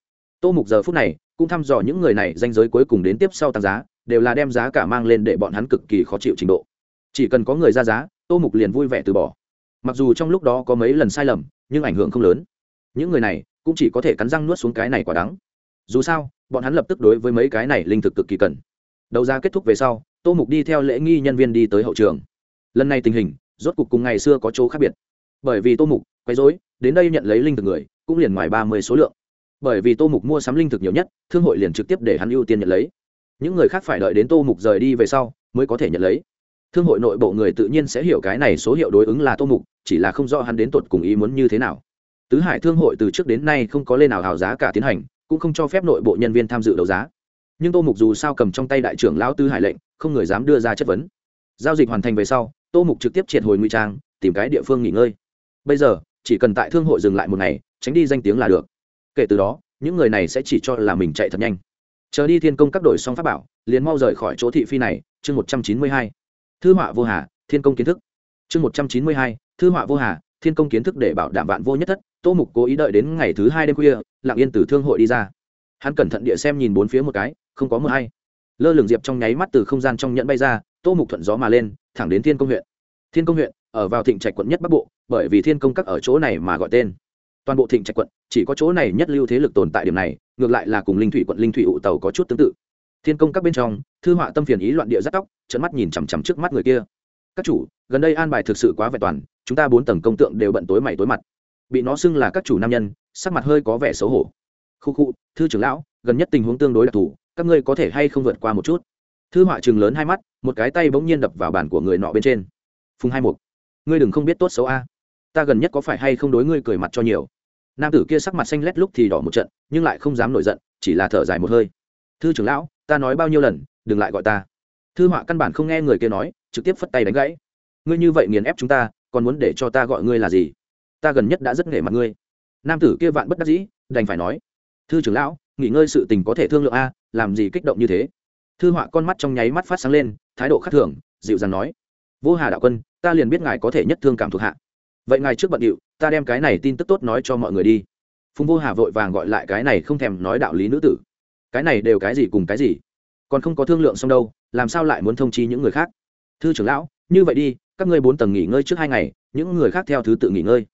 Tô mục giờ phút này, cũng thăm dò những người này danh giới cuối cùng đến tiếp sau tăng giá, đều là đem giá cả mang lên để bọn hắn cực kỳ khó chịu trình độ. Chỉ cần có người ra giá tô mục liền vui vẻ từ bỏ. Mặc dù trong lúc đó có mấy lần sai lầm, nhưng ảnh hưởng không lớn. Những người này cũng chỉ có thể cắn răng nuốt xuống cái này quả đắng. Dù sao, bọn hắn lập tức đối với mấy cái này linh thực cực kỳ cần. Đầu ra kết thúc về sau, tô mục đi theo lễ nghi nhân viên đi tới hậu trường. Lần này tình hình, rốt cục cùng ngày xưa có chỗ khác biệt. Bởi vì tô mục quấy dối đến đây nhận lấy linh thực người, cũng liền ngoài ba mươi số lượng. Bởi vì tô mục mua sắm linh thực nhiều nhất, thương hội liền trực tiếp để hắn ưu tiên nhận lấy. Những người khác phải đợi đến tô mục rời đi về sau, mới có thể nhận lấy thương hội nội bộ người tự nhiên sẽ hiểu cái này số hiệu đối ứng là tô mục, chỉ là không rõ hắn đến tột cùng ý muốn như thế nào. Tứ hải thương hội từ trước đến nay không có lên nào hào giá cả tiến hành, cũng không cho phép nội bộ nhân viên tham dự đấu giá. Nhưng tô mục dù sao cầm trong tay đại trưởng lão tứ hải lệnh, không người dám đưa ra chất vấn. Giao dịch hoàn thành về sau, tô mục trực tiếp triệt hồi nguy trang, tìm cái địa phương nghỉ ngơi. Bây giờ, chỉ cần tại thương hội dừng lại một ngày, tránh đi danh tiếng là được. Kể từ đó, những người này sẽ chỉ cho là mình chạy thật nhanh. Chờ đi thiên công các đội xong pháp bảo, liền mau rời khỏi chỗ thị phi này, chương một trăm chín mươi hai thư họa vô hà, thiên công kiến thức. Chương một trăm chín mươi hai, thư họa vô hà, thiên công kiến thức để bảo đảm vạn vô nhất thất. Tô mục cố ý đợi đến ngày thứ hai đêm khuya, lặng yên từ thương hội đi ra. Hắn cẩn thận địa xem nhìn bốn phía một cái, không có mưa hay. Lơ lửng diệp trong nháy mắt từ không gian trong nhẫn bay ra, tô mục thuận gió mà lên, thẳng đến thiên công huyện. Thiên công huyện, ở vào thịnh trạch quận nhất bắc bộ, bởi vì thiên công các ở chỗ này mà gọi tên. Toàn bộ thịnh trạch quận, chỉ có chỗ này nhất lưu thế lực tồn tại điểm này, ngược lại là cùng linh thủy quận linh thủy ụ tàu có chút tương tự thiên công các bên trong, thư họa tâm phiền ý loạn địa rất tóc trận mắt nhìn chằm chằm trước mắt người kia. Các chủ, gần đây an bài thực sự quá vẹn toàn, chúng ta bốn tầng công tượng đều bận tối mày tối mặt. Bị nó xưng là các chủ nam nhân, sắc mặt hơi có vẻ xấu hổ. Khu khu, thư trưởng lão, gần nhất tình huống tương đối đặc thù, các ngươi có thể hay không vượt qua một chút? Thư họa chừng lớn hai mắt, một cái tay bỗng nhiên đập vào bàn của người nọ bên trên. Phùng hai mục, ngươi đừng không biết tốt xấu a. Ta gần nhất có phải hay không đối ngươi cười mặt cho nhiều? Nam tử kia sắc mặt xanh lét lúc thì đỏ một trận, nhưng lại không dám nổi giận, chỉ là thở dài một hơi. Thư trưởng lão ta nói bao nhiêu lần, đừng lại gọi ta. Thư họa căn bản không nghe người kia nói, trực tiếp phất tay đánh gãy. Ngươi như vậy nghiền ép chúng ta, còn muốn để cho ta gọi ngươi là gì? Ta gần nhất đã rất nghề mặt ngươi. Nam tử kia vạn bất đắc dĩ, đành phải nói. Thư trưởng lão, nghỉ ngơi sự tình có thể thương lượng a, làm gì kích động như thế? Thư họa con mắt trong nháy mắt phát sáng lên, thái độ khắc thường, dịu dàng nói. Vô hà đạo quân, ta liền biết ngài có thể nhất thương cảm thuộc hạ. Vậy ngài trước bận điệu, ta đem cái này tin tức tốt nói cho mọi người đi. Phùng vô hà vội vàng gọi lại cái này không thèm nói đạo lý nữ tử cái này đều cái gì cùng cái gì? Còn không có thương lượng xong đâu, làm sao lại muốn thông chi những người khác? Thư trưởng lão, như vậy đi, các ngươi bốn tầng nghỉ ngơi trước hai ngày, những người khác theo thứ tự nghỉ ngơi.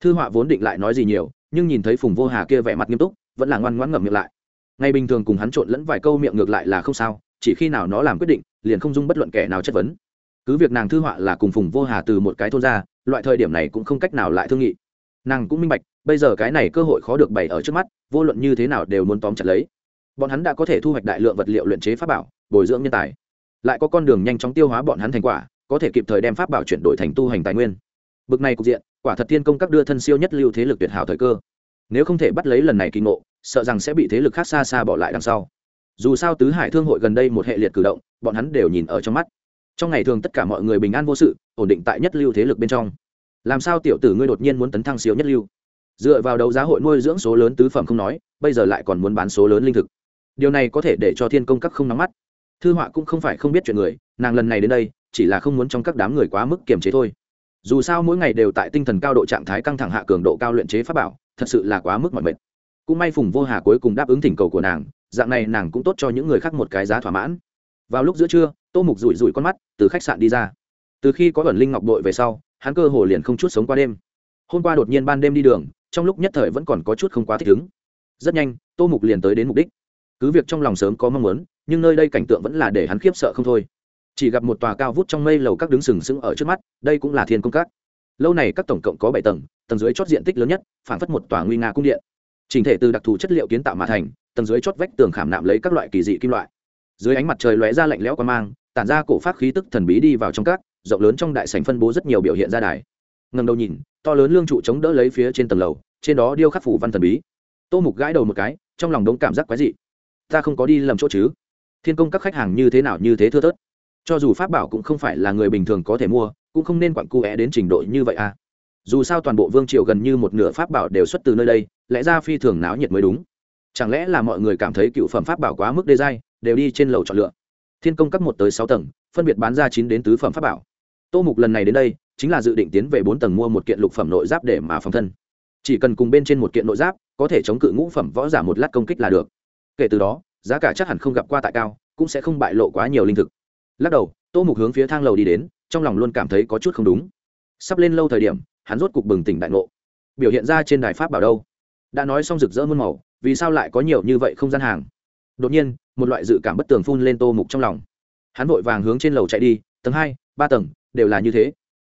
Thư họa vốn định lại nói gì nhiều, nhưng nhìn thấy phùng vô hà kia vẻ mặt nghiêm túc, vẫn là ngoan ngoãn ngậm miệng lại. Ngày bình thường cùng hắn trộn lẫn vài câu miệng ngược lại là không sao, chỉ khi nào nó làm quyết định, liền không dung bất luận kẻ nào chất vấn. Cứ việc nàng thư họa là cùng phùng vô hà từ một cái thôn ra, loại thời điểm này cũng không cách nào lại thương nghị. Nàng cũng minh bạch, bây giờ cái này cơ hội khó được bày ở trước mắt, vô luận như thế nào đều muốn tóm chặt lấy bọn hắn đã có thể thu hoạch đại lượng vật liệu luyện chế pháp bảo, bồi dưỡng nhân tài. Lại có con đường nhanh chóng tiêu hóa bọn hắn thành quả, có thể kịp thời đem pháp bảo chuyển đổi thành tu hành tài nguyên. Bực này cục diện, quả thật thiên công các đưa thân siêu nhất lưu thế lực tuyệt hảo thời cơ. Nếu không thể bắt lấy lần này kỳ ngộ, sợ rằng sẽ bị thế lực khác xa xa bỏ lại đằng sau. Dù sao tứ hải thương hội gần đây một hệ liệt cử động, bọn hắn đều nhìn ở trong mắt. Trong ngày thường tất cả mọi người bình an vô sự, ổn định tại nhất lưu thế lực bên trong. Làm sao tiểu tử ngươi đột nhiên muốn tấn thăng siêu nhất lưu? Dựa vào đấu giá hội nuôi dưỡng số lớn tứ phẩm không nói, bây giờ lại còn muốn bán số lớn linh thực điều này có thể để cho thiên công các không nắm mắt. Thư họa cũng không phải không biết chuyện người, nàng lần này đến đây, chỉ là không muốn trong các đám người quá mức kiềm chế thôi. Dù sao mỗi ngày đều tại tinh thần cao độ trạng thái căng thẳng hạ cường độ cao luyện chế pháp bảo, thật sự là quá mức mọi mệt. Cũng may phùng vô hà cuối cùng đáp ứng thỉnh cầu của nàng, dạng này nàng cũng tốt cho những người khác một cái giá thỏa mãn. Vào lúc giữa trưa, tô mục rủi rủi con mắt, từ khách sạn đi ra. Từ khi có ẩn linh ngọc đội về sau, hắn cơ hồ liền không chút sống qua đêm. Hôm qua đột nhiên ban đêm đi đường, trong lúc nhất thời vẫn còn có chút không quá thích ứng. Rất nhanh, tô mục liền tới đến mục đích cứ việc trong lòng sớm có mong muốn, nhưng nơi đây cảnh tượng vẫn là để hắn khiếp sợ không thôi. Chỉ gặp một tòa cao vút trong mây lầu các đứng sừng sững ở trước mắt, đây cũng là thiên công các. Lâu này các tổng cộng có bảy tầng tầng dưới chót diện tích lớn nhất phản phất một tòa nguy nga cung điện. Trình thể từ đặc thù chất liệu kiến tạo mà thành, tầng dưới chót vách tường khảm nạm lấy các loại kỳ dị kim loại. Dưới ánh mặt trời lóe ra lạnh lẽo qua mang, tản ra cổ phát khí tức thần bí đi vào trong các, rộng lớn trong đại sảnh phân bố rất nhiều biểu hiện ra đài. Ngầm đầu nhìn, to lớn lương trụ chống đỡ lấy phía trên tầng lầu, trên đó điêu khắc phủ văn thần bí. Tô mục gãi đầu một cái, trong lòng đống cảm giác quái dị ta không có đi lầm chỗ chứ? Thiên công các khách hàng như thế nào, như thế thưa thớt. Cho dù pháp bảo cũng không phải là người bình thường có thể mua, cũng không nên quặn cu é đến trình độ như vậy à. Dù sao toàn bộ vương triều gần như một nửa pháp bảo đều xuất từ nơi đây, lẽ ra phi thường náo nhiệt mới đúng. Chẳng lẽ là mọi người cảm thấy cựu phẩm pháp bảo quá mức đê dai, đều đi trên lầu chọn lựa? Thiên công các một tới sáu tầng, phân biệt bán ra chín đến tứ phẩm pháp bảo. Tô mục lần này đến đây, chính là dự định tiến về bốn tầng mua một kiện lục phẩm nội giáp để mà phòng thân. Chỉ cần cùng bên trên một kiện nội giáp, có thể chống cự ngũ phẩm võ giả một lát công kích là được kể từ đó, giá cả chắc hẳn không gặp qua tại cao, cũng sẽ không bại lộ quá nhiều linh thực. Lắc đầu, tô mục hướng phía thang lầu đi đến, trong lòng luôn cảm thấy có chút không đúng. Sắp lên lâu thời điểm, hắn rốt cục bừng tỉnh đại ngộ. Biểu hiện ra trên đài pháp bảo đâu? Đã nói xong rực rỡ muôn màu, vì sao lại có nhiều như vậy không gian hàng? Đột nhiên, một loại dự cảm bất tường phun lên tô mục trong lòng. Hắn vội vàng hướng trên lầu chạy đi, tầng hai, ba tầng, đều là như thế.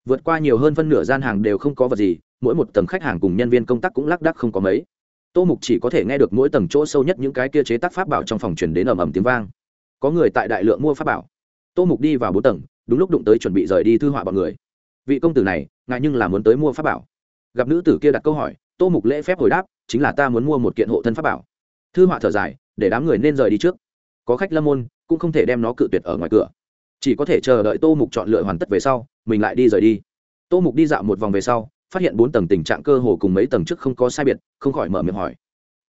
Vượt qua nhiều hơn phân nửa gian hàng đều không có vật gì, mỗi một tầng khách hàng cùng nhân viên công tác cũng lác đắc không có mấy tô mục chỉ có thể nghe được mỗi tầng chỗ sâu nhất những cái kia chế tác pháp bảo trong phòng truyền đến ầm ầm tiếng vang. Có người tại đại lượng mua pháp bảo. Tô mục đi vào bốn tầng, đúng lúc đụng tới chuẩn bị rời đi thư họa bọn người. Vị công tử này ngại nhưng là muốn tới mua pháp bảo. Gặp nữ tử kia đặt câu hỏi, tô mục lễ phép hồi đáp, chính là ta muốn mua một kiện hộ thân pháp bảo. Thư họa thở dài, để đám người nên rời đi trước. Có khách lâm môn, cũng không thể đem nó cự tuyệt ở ngoài cửa. Chỉ có thể chờ đợi tô mục chọn lựa hoàn tất về sau, mình lại đi rời đi. Tô mục đi dạo một vòng về sau phát hiện bốn tầng tình trạng cơ hồ cùng mấy tầng trước không có sai biệt, không khỏi mở miệng hỏi.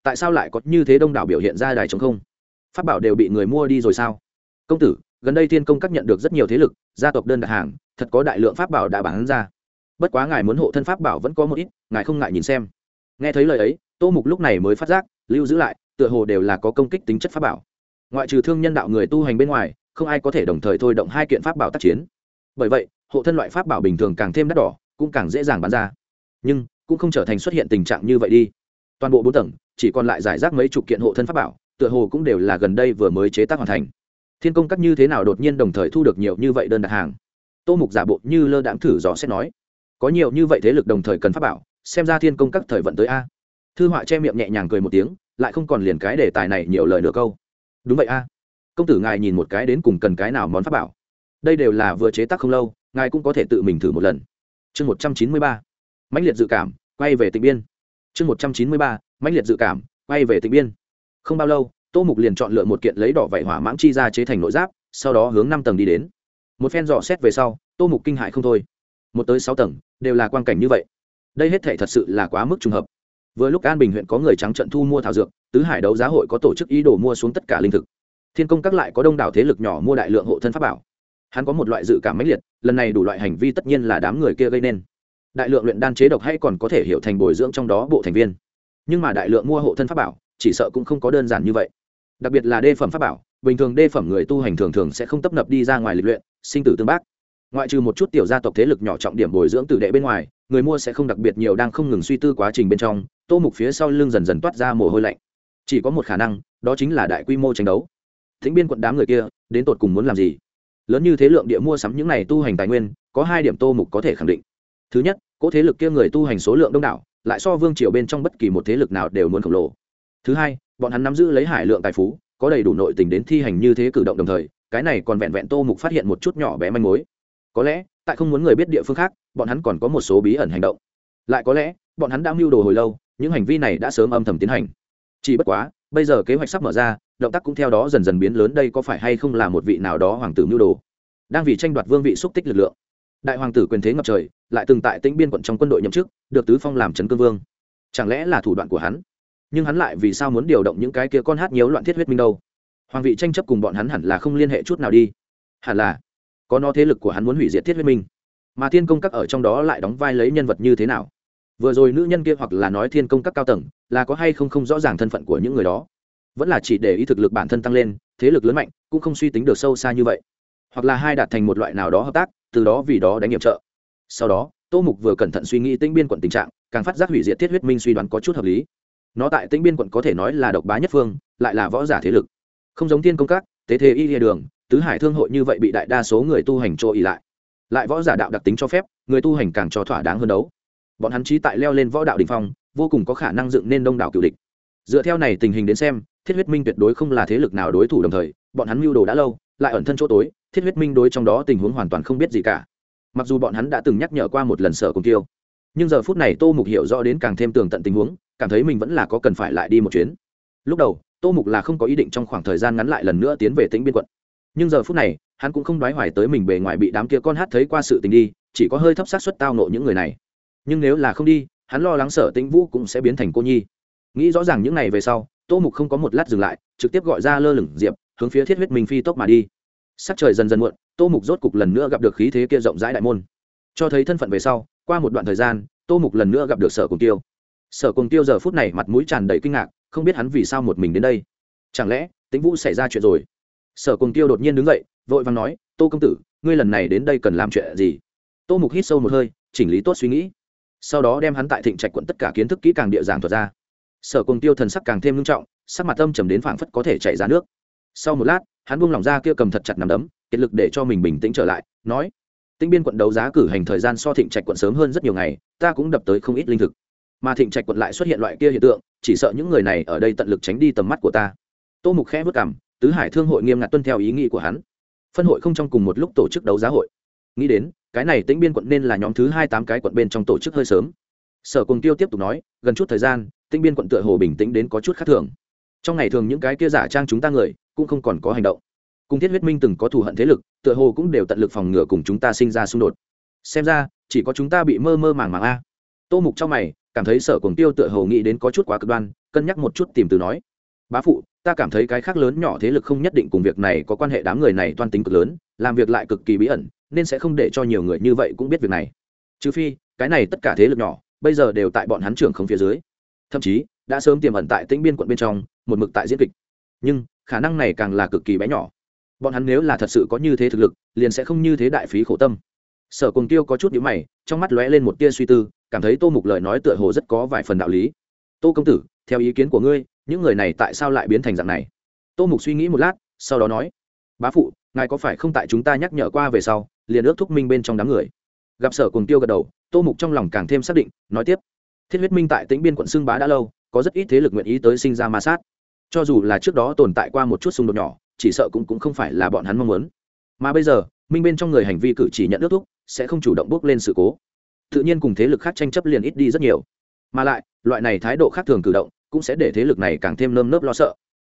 Tại sao lại có như thế đông đảo biểu hiện ra đài chống không? Phát bảo đều bị người mua đi rồi sao? Công tử, gần đây thiên công các nhận được rất nhiều thế lực, gia tộc đơn đặt hàng, thật có đại lượng pháp bảo đã bán ra. Bất quá ngài muốn hộ thân pháp bảo vẫn có một ít, ngài không ngại nhìn xem. Nghe thấy lời ấy, tô mục lúc này mới phát giác, lưu giữ lại, tựa hồ đều là có công kích tính chất pháp bảo. Ngoại trừ thương nhân đạo người tu hành bên ngoài, không ai có thể đồng thời thôi động hai kiện pháp bảo tác chiến. Bởi vậy, hộ thân loại pháp bảo bình thường càng thêm đắt đỏ cũng càng dễ dàng bán ra. Nhưng, cũng không trở thành xuất hiện tình trạng như vậy đi. Toàn bộ bốn tầng, chỉ còn lại giải rác mấy chục kiện hộ thân pháp bảo, tựa hồ cũng đều là gần đây vừa mới chế tác hoàn thành. Thiên công các như thế nào đột nhiên đồng thời thu được nhiều như vậy đơn đặt hàng? Tô mục giả bộ như lơ đãng thử dò xét nói. Có nhiều như vậy thế lực đồng thời cần pháp bảo, xem ra thiên công các thời vận tới a. Thư họa che miệng nhẹ nhàng cười một tiếng, lại không còn liền cái đề tài này nhiều lời nữa câu. Đúng vậy a. Công tử ngài nhìn một cái đến cùng cần cái nào món pháp bảo? Đây đều là vừa chế tác không lâu, ngài cũng có thể tự mình thử một lần chương một trăm chín mươi ba, mãnh liệt dự cảm, quay về tịnh biên. Chương một trăm chín mươi ba, mãnh liệt dự cảm, quay về tịnh biên. Không bao lâu, tô mục liền chọn lựa một kiện lấy đỏ vảy hỏa mãng chi ra chế thành nội giáp, sau đó hướng năm tầng đi đến. Một phen dò xét về sau, tô mục kinh hại không thôi. Một tới sáu tầng, đều là quan cảnh như vậy. Đây hết thể thật sự là quá mức trùng hợp. Vừa lúc an bình huyện có người trắng trận thu mua thảo dược, tứ hải đấu giá hội có tổ chức ý đồ mua xuống tất cả linh thực. Thiên công các lại có đông đảo thế lực nhỏ mua đại lượng hộ thân pháp bảo hắn có một loại dự cảm mãnh liệt, lần này đủ loại hành vi tất nhiên là đám người kia gây nên. Đại lượng luyện đan chế độc hay còn có thể hiểu thành bồi dưỡng trong đó bộ thành viên. Nhưng mà đại lượng mua hộ thân pháp bảo, chỉ sợ cũng không có đơn giản như vậy. Đặc biệt là đê phẩm pháp bảo, bình thường đê phẩm người tu hành thường thường sẽ không tấp nập đi ra ngoài lịch luyện, sinh tử tương bác. Ngoại trừ một chút tiểu gia tộc thế lực nhỏ trọng điểm bồi dưỡng tử đệ bên ngoài, người mua sẽ không đặc biệt nhiều đang không ngừng suy tư quá trình bên trong, tô mục phía sau lưng dần dần toát ra mồ hôi lạnh. Chỉ có một khả năng, đó chính là đại quy mô tranh đấu. Thính biên quận đám người kia, đến tột cùng muốn làm gì? Lớn như thế lượng địa mua sắm những này tu hành tài nguyên, có hai điểm tô mục có thể khẳng định. Thứ nhất, cỗ thế lực kia người tu hành số lượng đông đảo, lại so vương triều bên trong bất kỳ một thế lực nào đều muốn khổng lồ. Thứ hai, bọn hắn nắm giữ lấy hải lượng tài phú, có đầy đủ nội tình đến thi hành như thế cử động đồng thời, cái này còn vẹn vẹn tô mục phát hiện một chút nhỏ bé manh mối. Có lẽ, tại không muốn người biết địa phương khác, bọn hắn còn có một số bí ẩn hành động. Lại có lẽ, bọn hắn đã mưu đồ hồi lâu, những hành vi này đã sớm âm thầm tiến hành. Chỉ bất quá, bây giờ kế hoạch sắp mở ra động tác cũng theo đó dần dần biến lớn, đây có phải hay không là một vị nào đó hoàng tử mưu đồ? Đang vì tranh đoạt vương vị xúc tích lực lượng, đại hoàng tử quyền thế ngập trời, lại từng tại tĩnh biên quận trong quân đội nhậm chức, được tứ phong làm trấn cương vương. Chẳng lẽ là thủ đoạn của hắn? Nhưng hắn lại vì sao muốn điều động những cái kia con hát nhiều loạn thiết huyết minh đâu? Hoàng vị tranh chấp cùng bọn hắn hẳn là không liên hệ chút nào đi. Hẳn là, có nó thế lực của hắn muốn hủy diệt thiết huyết minh, mà thiên công các ở trong đó lại đóng vai lấy nhân vật như thế nào? Vừa rồi nữ nhân kia hoặc là nói thiên công các cao tầng, là có hay không không rõ ràng thân phận của những người đó? Vẫn là chỉ để ý thực lực bản thân tăng lên, thế lực lớn mạnh, cũng không suy tính được sâu xa như vậy. Hoặc là hai đạt thành một loại nào đó hợp tác, từ đó vì đó đánh nghiệm trợ. Sau đó, tô mục vừa cẩn thận suy nghĩ tinh biên quận tình trạng, càng phát giác hủy diệt thiết huyết minh suy đoán có chút hợp lý. Nó tại tinh biên quận có thể nói là độc bá nhất phương, lại là võ giả thế lực. Không giống thiên công các, tế thế y đường, tứ hải thương hội như vậy bị đại đa số người tu hành trôi ỉ lại. Lại võ giả đạo đặc tính cho phép, người tu hành càng cho thỏa đáng hơn đấu. Bọn hắn trí tại leo lên võ đạo đình phong, vô cùng có khả năng dựng nên đông đảo cựu địch dựa theo này tình hình đến xem, thiết huyết minh tuyệt đối không là thế lực nào đối thủ đồng thời, bọn hắn mưu đồ đã lâu, lại ẩn thân chỗ tối, thiết huyết minh đối trong đó tình huống hoàn toàn không biết gì cả. Mặc dù bọn hắn đã từng nhắc nhở qua một lần sở cùng tiêu, nhưng giờ phút này tô mục hiểu rõ đến càng thêm tường tận tình huống, cảm thấy mình vẫn là có cần phải lại đi một chuyến. Lúc đầu, tô mục là không có ý định trong khoảng thời gian ngắn lại lần nữa tiến về tính biên quận. Nhưng giờ phút này, hắn cũng không đoái hoài tới mình bề ngoài bị đám kia con hát thấy qua sự tình đi, chỉ có hơi thấp sát suất tao nộ những người này. Nhưng nếu là không đi, hắn lo lắng sở tĩnh vũ cũng sẽ biến thành cô nhi nghĩ rõ ràng những ngày về sau, tô mục không có một lát dừng lại, trực tiếp gọi ra lơ lửng diệp, hướng phía thiết huyết minh phi tốc mà đi. Sắc trời dần dần muộn, tô mục rốt cục lần nữa gặp được khí thế kia rộng rãi đại môn. Cho thấy thân phận về sau, qua một đoạn thời gian, tô mục lần nữa gặp được sở cùng tiêu. Sở cùng tiêu giờ phút này mặt mũi tràn đầy kinh ngạc, không biết hắn vì sao một mình đến đây. Chẳng lẽ, tĩnh vũ xảy ra chuyện rồi? Sở cùng tiêu đột nhiên đứng dậy, vội vàng nói, tô công tử, ngươi lần này đến đây cần làm chuyện gì? Tô mục hít sâu một hơi, chỉnh lý tốt suy nghĩ. Sau đó đem hắn tại thịnh trạch quận tất cả kiến thức kỹ càng địa giảng thuật ra sở cùng tiêu thần sắc càng thêm nghiêm trọng, sắc mặt âm trầm đến phảng phất có thể chảy ra nước. Sau một lát, hắn buông lỏng ra kia cầm thật chặt nằm đấm, kiệt lực để cho mình bình tĩnh trở lại, nói, tinh biên quận đấu giá cử hành thời gian so thịnh trạch quận sớm hơn rất nhiều ngày, ta cũng đập tới không ít linh thực. Mà thịnh trạch quận lại xuất hiện loại kia hiện tượng, chỉ sợ những người này ở đây tận lực tránh đi tầm mắt của ta. Tô mục khẽ vất cảm tứ hải thương hội nghiêm ngặt tuân theo ý nghĩ của hắn. Phân hội không trong cùng một lúc tổ chức đấu giá hội. Nghĩ đến, cái này tĩnh biên quận nên là nhóm thứ hai tám cái quận bên trong tổ chức hơi sớm. Sở cùng tiêu tiếp tục nói, gần chút thời gian Tinh biên quận tựa hồ bình tĩnh đến có chút khác thường. Trong ngày thường những cái kia giả trang chúng ta người cũng không còn có hành động. Cùng thiết huyết minh từng có thù hận thế lực, tựa hồ cũng đều tận lực phòng ngừa cùng chúng ta sinh ra xung đột. Xem ra, chỉ có chúng ta bị mơ mơ màng màng a. Tô mục trong mày, cảm thấy sở cùng tiêu tựa hồ nghĩ đến có chút quá cực đoan, cân nhắc một chút tìm từ nói. Bá phụ, ta cảm thấy cái khác lớn nhỏ thế lực không nhất định cùng việc này có quan hệ, đám người này toan tính cực lớn, làm việc lại cực kỳ bí ẩn, nên sẽ không để cho nhiều người như vậy cũng biết việc này. Trừ phi, cái này tất cả thế lực nhỏ, bây giờ đều tại bọn hắn trưởng không phía dưới thậm chí đã sớm tiềm ẩn tại tĩnh biên quận bên trong, một mực tại diễn kịch. Nhưng khả năng này càng là cực kỳ bé nhỏ. Bọn hắn nếu là thật sự có như thế thực lực, liền sẽ không như thế đại phí khổ tâm. Sở cùng tiêu có chút nhữ mày, trong mắt lóe lên một tia suy tư, cảm thấy tô mục lời nói tựa hồ rất có vài phần đạo lý. Tô công tử, theo ý kiến của ngươi, những người này tại sao lại biến thành dạng này? Tô mục suy nghĩ một lát, sau đó nói, bá phụ, ngài có phải không tại chúng ta nhắc nhở qua về sau, liền ước thúc minh bên trong đám người? Gặp sở cùng tiêu gật đầu, tô mục trong lòng càng thêm xác định, nói tiếp thiết huyết minh tại tĩnh biên quận xương bá đã lâu có rất ít thế lực nguyện ý tới sinh ra ma sát. Cho dù là trước đó tồn tại qua một chút xung đột nhỏ chỉ sợ cũng, cũng không phải là bọn hắn mong muốn. Mà bây giờ minh bên trong người hành vi cử chỉ nhận ước thúc sẽ không chủ động bước lên sự cố. Tự nhiên cùng thế lực khác tranh chấp liền ít đi rất nhiều. Mà lại loại này thái độ khác thường cử động cũng sẽ để thế lực này càng thêm nơm nớp lo sợ.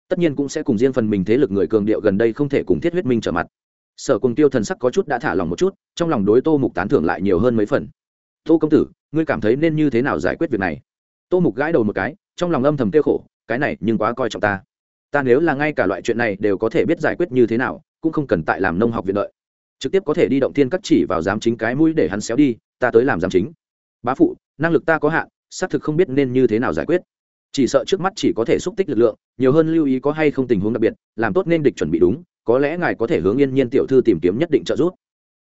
Tất nhiên cũng sẽ cùng riêng phần mình thế lực người cường điệu gần đây không thể cùng thiết huyết minh trở mặt. Sở cùng tiêu thần sắc có chút đã thả lòng một chút trong lòng đối tô mục tán thưởng lại nhiều hơn mấy phần tô công tử, ngươi cảm thấy nên như thế nào giải quyết việc này? Tô mục gãi đầu một cái, trong lòng âm thầm tiêu khổ, cái này nhưng quá coi trọng ta. Ta nếu là ngay cả loại chuyện này đều có thể biết giải quyết như thế nào, cũng không cần tại làm nông học viện đợi. Trực tiếp có thể đi động thiên cắt chỉ vào giám chính cái mũi để hắn xéo đi, ta tới làm giám chính. Bá phụ, năng lực ta có hạn, xác thực không biết nên như thế nào giải quyết. Chỉ sợ trước mắt chỉ có thể xúc tích lực lượng, nhiều hơn lưu ý có hay không tình huống đặc biệt, làm tốt nên địch chuẩn bị đúng, có lẽ ngài có thể hướng yên nhiên tiểu thư tìm kiếm nhất định trợ giúp.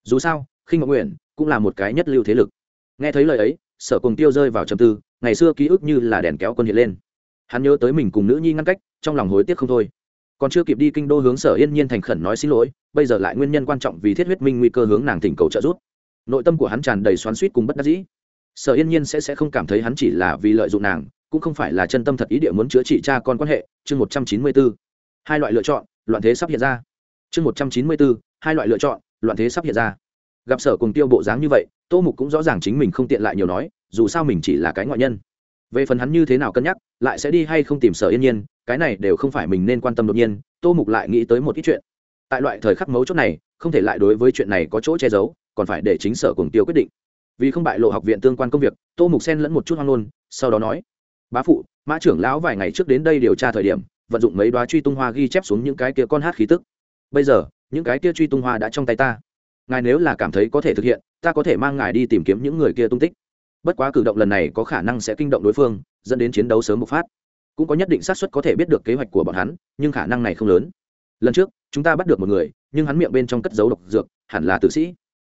Dù sao khinh ngọc nguyện cũng là một cái nhất lưu thế lực nghe thấy lời ấy, sở cùng tiêu rơi vào trầm tư, ngày xưa ký ức như là đèn kéo quân hiện lên. Hắn nhớ tới mình cùng nữ nhi ngăn cách, trong lòng hối tiếc không thôi. Còn chưa kịp đi kinh đô hướng sở yên nhiên thành khẩn nói xin lỗi, bây giờ lại nguyên nhân quan trọng vì thiết huyết minh nguy cơ hướng nàng thỉnh cầu trợ giúp. Nội tâm của hắn tràn đầy xoắn suýt cùng bất đắc dĩ. Sở yên nhiên sẽ sẽ không cảm thấy hắn chỉ là vì lợi dụng nàng, cũng không phải là chân tâm thật ý địa muốn chữa trị cha con quan hệ. Chương một trăm chín mươi bốn, hai loại lựa chọn, loạn thế sắp hiện ra. Chương một trăm chín mươi bốn, hai loại lựa chọn, loạn thế sắp hiện ra gặp sở cùng tiêu bộ dáng như vậy, tô mục cũng rõ ràng chính mình không tiện lại nhiều nói, dù sao mình chỉ là cái ngoại nhân. Về phần hắn như thế nào cân nhắc, lại sẽ đi hay không tìm sở yên nhiên, cái này đều không phải mình nên quan tâm đột nhiên, tô mục lại nghĩ tới một ít chuyện. Tại loại thời khắc mấu chốt này, không thể lại đối với chuyện này có chỗ che giấu, còn phải để chính sở cùng tiêu quyết định. Vì không bại lộ học viện tương quan công việc, tô mục xen lẫn một chút hoang luôn sau đó nói, bá phụ, mã trưởng lão vài ngày trước đến đây điều tra thời điểm, vận dụng mấy đoá truy tung hoa ghi chép xuống những cái kia con hát khí tức. Bây giờ, những cái kia truy tung hoa đã trong tay ta ngài nếu là cảm thấy có thể thực hiện, ta có thể mang ngài đi tìm kiếm những người kia tung tích. Bất quá cử động lần này có khả năng sẽ kinh động đối phương, dẫn đến chiến đấu sớm bộc phát. Cũng có nhất định xác suất có thể biết được kế hoạch của bọn hắn, nhưng khả năng này không lớn. Lần trước, chúng ta bắt được một người, nhưng hắn miệng bên trong cất dấu độc dược, hẳn là tử sĩ.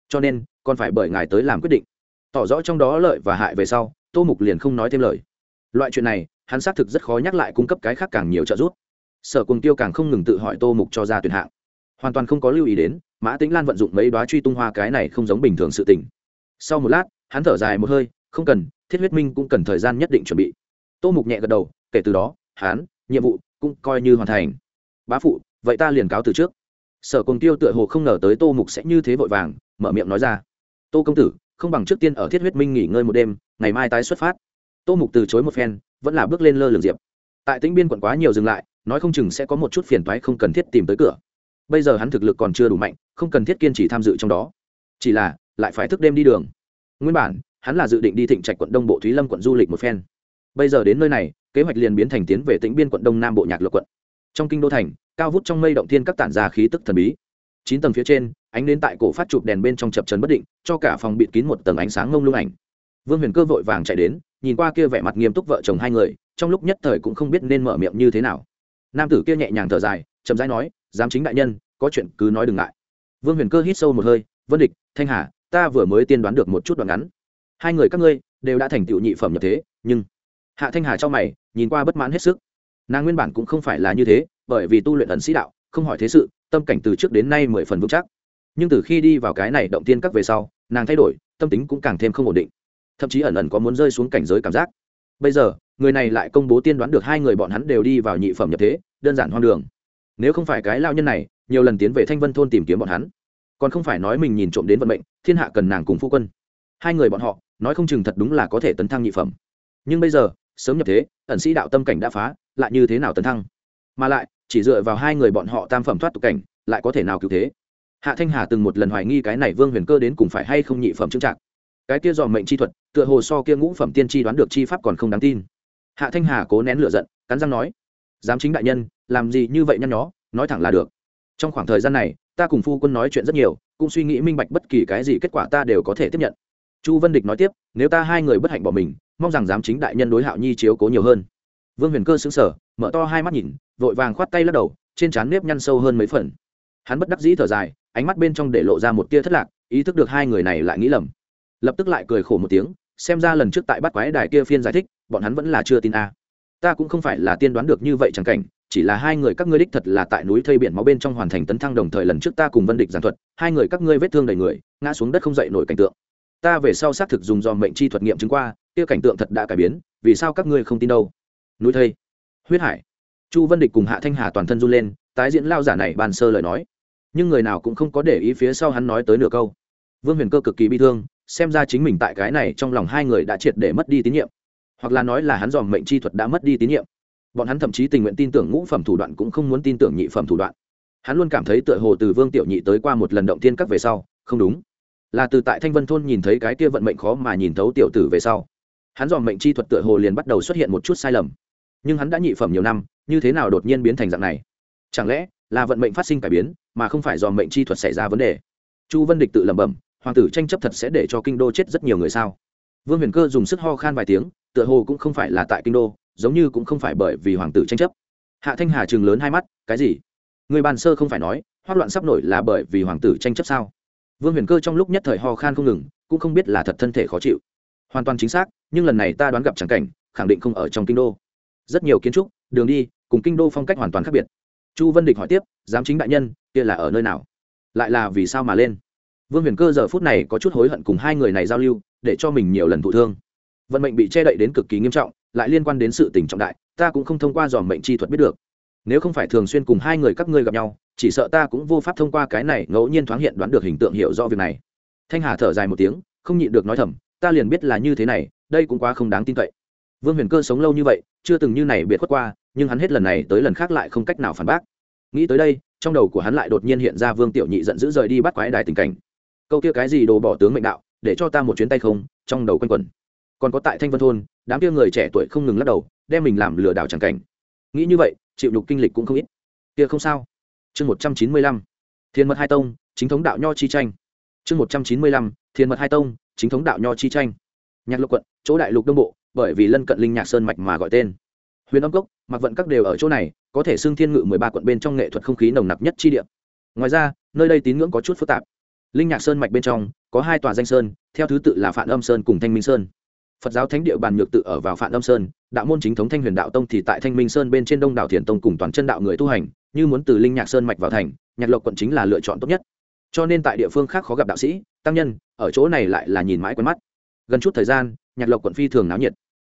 Cho nên, còn phải bởi ngài tới làm quyết định. Tỏ rõ trong đó lợi và hại về sau, tô mục liền không nói thêm lời. Loại chuyện này, hắn xác thực rất khó nhắc lại cung cấp cái khác càng nhiều trợ giúp. Sở cùng tiêu càng không ngừng tự hỏi tô mục cho ra tuyển hạng. Hoàn toàn không có lưu ý đến mã tĩnh lan vận dụng mấy đoá truy tung hoa cái này không giống bình thường sự tình. Sau một lát, hắn thở dài một hơi, không cần, thiết huyết minh cũng cần thời gian nhất định chuẩn bị. Tô mục nhẹ gật đầu, kể từ đó, hắn, nhiệm vụ cũng coi như hoàn thành. Bá phụ, vậy ta liền cáo từ trước. Sở cùng tiêu tựa hồ không ngờ tới tô mục sẽ như thế vội vàng, mở miệng nói ra. Tô công tử, không bằng trước tiên ở thiết huyết minh nghỉ ngơi một đêm, ngày mai tái xuất phát. Tô mục từ chối một phen, vẫn là bước lên lơ lường diệp. Tại tĩnh biên quận quá nhiều dừng lại, nói không chừng sẽ có một chút phiền toái không cần thiết tìm tới cửa bây giờ hắn thực lực còn chưa đủ mạnh, không cần thiết kiên trì tham dự trong đó. Chỉ là, lại phải thức đêm đi đường. Nguyên bản, hắn là dự định đi thịnh trạch quận đông bộ thúy lâm quận du lịch một phen. Bây giờ đến nơi này, kế hoạch liền biến thành tiến về tỉnh biên quận đông nam bộ nhạc lộc quận. Trong kinh đô thành, cao vút trong mây động thiên các tản ra khí tức thần bí. Chín tầng phía trên, ánh đến tại cổ phát chụp đèn bên trong chập trấn bất định, cho cả phòng bịt kín một tầng ánh sáng ngông lung ảnh. Vương huyền cơ vội vàng chạy đến, nhìn qua kia vẻ mặt nghiêm túc vợ chồng hai người, trong lúc nhất thời cũng không biết nên mở miệng như thế nào. Nam tử kia nhẹ nhàng thở dài, chậm rãi nói giám chính đại nhân, có chuyện cứ nói đừng ngại. Vương huyền cơ hít sâu một hơi, vân địch, thanh hà, ta vừa mới tiên đoán được một chút đoạn ngắn. Hai người các ngươi đều đã thành tựu nhị phẩm nhập thế, nhưng hạ thanh hà cho mày, nhìn qua bất mãn hết sức. Nàng nguyên bản cũng không phải là như thế, bởi vì tu luyện ẩn sĩ đạo, không hỏi thế sự, tâm cảnh từ trước đến nay mười phần vững chắc. Nhưng từ khi đi vào cái này động tiên các về sau, nàng thay đổi, tâm tính cũng càng thêm không ổn định. Thậm chí ẩn ẩn có muốn rơi xuống cảnh giới cảm giác. Bây giờ, người này lại công bố tiên đoán được hai người bọn hắn đều đi vào nhị phẩm nhập thế, đơn giản hoang đường nếu không phải cái lao nhân này, nhiều lần tiến về thanh vân thôn tìm kiếm bọn hắn. Còn không phải nói mình nhìn trộm đến vận mệnh, thiên hạ cần nàng cùng phu quân. Hai người bọn họ, nói không chừng thật đúng là có thể tấn thăng nhị phẩm. Nhưng bây giờ, sớm nhập thế, ẩn sĩ đạo tâm cảnh đã phá, lại như thế nào tấn thăng? Mà lại, chỉ dựa vào hai người bọn họ tam phẩm thoát tục cảnh, lại có thể nào cứu thế? Hạ thanh hà từng một lần hoài nghi cái này vương huyền cơ đến cùng phải hay không nhị phẩm trưng trạng cái kia dò mệnh chi thuật, tựa hồ so kia ngũ phẩm tiên tri đoán được chi pháp còn không đáng tin. Hạ thanh hà cố nén lửa giận, cắn răng nói giám chính đại nhân, làm gì như vậy nhăn nhó, nói thẳng là được. Trong khoảng thời gian này, ta cùng phu quân nói chuyện rất nhiều, cũng suy nghĩ minh bạch bất kỳ cái gì kết quả ta đều có thể tiếp nhận. Chu vân địch nói tiếp, nếu ta hai người bất hạnh bỏ mình, mong rằng giám chính đại nhân đối hạo nhi chiếu cố nhiều hơn. Vương huyền cơ xứng sở mở to hai mắt nhìn, vội vàng khoát tay lắc đầu, trên trán nếp nhăn sâu hơn mấy phần. Hắn bất đắc dĩ thở dài, ánh mắt bên trong để lộ ra một tia thất lạc, ý thức được hai người này lại nghĩ lầm. Lập tức lại cười khổ một tiếng, xem ra lần trước tại bắt quái đài kia phiên giải thích, bọn hắn vẫn là chưa tin a ta cũng không phải là tiên đoán được như vậy chẳng cảnh, chỉ là hai người các ngươi đích thật là tại núi thây biển máu bên trong hoàn thành tấn thăng đồng thời lần trước ta cùng vân địch giảng thuật, hai người các ngươi vết thương đầy người, ngã xuống đất không dậy nổi cảnh tượng. Ta về sau xác thực dùng dòm mệnh chi thuật nghiệm chứng qua, kia cảnh tượng thật đã cải biến, vì sao các ngươi không tin đâu? Núi thây, huyết hải. Chu vân địch cùng hạ thanh hà toàn thân run lên, tái diễn lao giả này bàn sơ lời nói. Nhưng người nào cũng không có để ý phía sau hắn nói tới nửa câu. Vương huyền cơ cực kỳ bi thương, xem ra chính mình tại cái này trong lòng hai người đã triệt để mất đi tín nhiệm hoặc là nói là hắn dòm mệnh chi thuật đã mất đi tín nhiệm. Bọn hắn thậm chí tình nguyện tin tưởng ngũ phẩm thủ đoạn cũng không muốn tin tưởng nhị phẩm thủ đoạn. Hắn luôn cảm thấy tựa hồ từ vương tiểu nhị tới qua một lần động tiên các về sau, không đúng. Là từ tại thanh vân thôn nhìn thấy cái kia vận mệnh khó mà nhìn thấu tiểu tử về sau, hắn dòm mệnh chi thuật tựa hồ liền bắt đầu xuất hiện một chút sai lầm. Nhưng hắn đã nhị phẩm nhiều năm, như thế nào đột nhiên biến thành dạng này? Chẳng lẽ là vận mệnh phát sinh cải biến, mà không phải dòm mệnh chi thuật xảy ra vấn đề? Chu vân địch tự lẩm bẩm, hoàng tử tranh chấp thật sẽ để cho kinh đô chết rất nhiều người sao? Vương huyền cơ dùng sức ho khan vài tiếng tựa hồ cũng không phải là tại kinh đô, giống như cũng không phải bởi vì hoàng tử tranh chấp. Hạ thanh hà chừng lớn hai mắt, cái gì? Người bàn sơ không phải nói, hoác loạn sắp nổi là bởi vì hoàng tử tranh chấp sao? Vương huyền cơ trong lúc nhất thời ho khan không ngừng, cũng không biết là thật thân thể khó chịu. Hoàn toàn chính xác, nhưng lần này ta đoán gặp trắng cảnh, khẳng định không ở trong kinh đô. Rất nhiều kiến trúc, đường đi, cùng kinh đô phong cách hoàn toàn khác biệt. Chu vân địch hỏi tiếp, giám chính đại nhân, kia là ở nơi nào? Lại là vì sao mà lên? Vương huyền cơ giờ phút này có chút hối hận cùng hai người này giao lưu, để cho mình nhiều lần thụ thương vận mệnh bị che đậy đến cực kỳ nghiêm trọng, lại liên quan đến sự tình trọng đại, ta cũng không thông qua dòm mệnh chi thuật biết được. Nếu không phải thường xuyên cùng hai người các ngươi gặp nhau, chỉ sợ ta cũng vô pháp thông qua cái này ngẫu nhiên thoáng hiện đoán được hình tượng hiểu rõ việc này. Thanh hà thở dài một tiếng, không nhịn được nói thầm, ta liền biết là như thế này, đây cũng quá không đáng tin cậy. Vương huyền cơ sống lâu như vậy, chưa từng như này biệt khuất qua, nhưng hắn hết lần này tới lần khác lại không cách nào phản bác. Nghĩ tới đây, trong đầu của hắn lại đột nhiên hiện ra vương tiểu nhị giận dữ rời đi bắt quái đài tình cảnh. Câu kia cái gì đồ bỏ tướng mệnh đạo, để cho ta một chuyến tay không, trong đầu quanh quẩn còn có tại thanh vân thôn, đám kia người trẻ tuổi không ngừng lắc đầu, đem mình làm lừa đảo chẳng cảnh. Nghĩ như vậy, chịu nhục kinh lịch cũng không ít. Kia không sao. Chương một trăm chín mươi lăm, thiên mật hai tông, chính thống đạo nho chi tranh. Chương một trăm chín mươi lăm, thiên mật hai tông, chính thống đạo nho chi tranh. Nhạc lục quận, chỗ đại lục đông bộ, bởi vì lân cận linh nhạc sơn mạch mà gọi tên. Huyền âm cốc mặc vận các đều ở chỗ này, có thể xưng thiên ngự mười ba quận bên trong nghệ thuật không khí nồng nặc nhất chi địa. Ngoài ra, nơi đây tín ngưỡng có chút phức tạp. Linh nhạc sơn mạch bên trong, có hai tòa danh sơn, theo thứ tự là phản âm sơn cùng thanh minh sơn phật giáo thánh địa bàn nhược tự ở vào phạn âm sơn, đạo môn chính thống thanh huyền đạo tông thì tại thanh minh sơn bên trên đông đảo thiền tông cùng toàn chân đạo người tu hành, như muốn từ linh nhạc sơn mạch vào thành, nhạc lộc quận chính là lựa chọn tốt nhất. Cho nên tại địa phương khác khó gặp đạo sĩ, tăng nhân, ở chỗ này lại là nhìn mãi quen mắt. Gần chút thời gian, nhạc lộc quận phi thường náo nhiệt.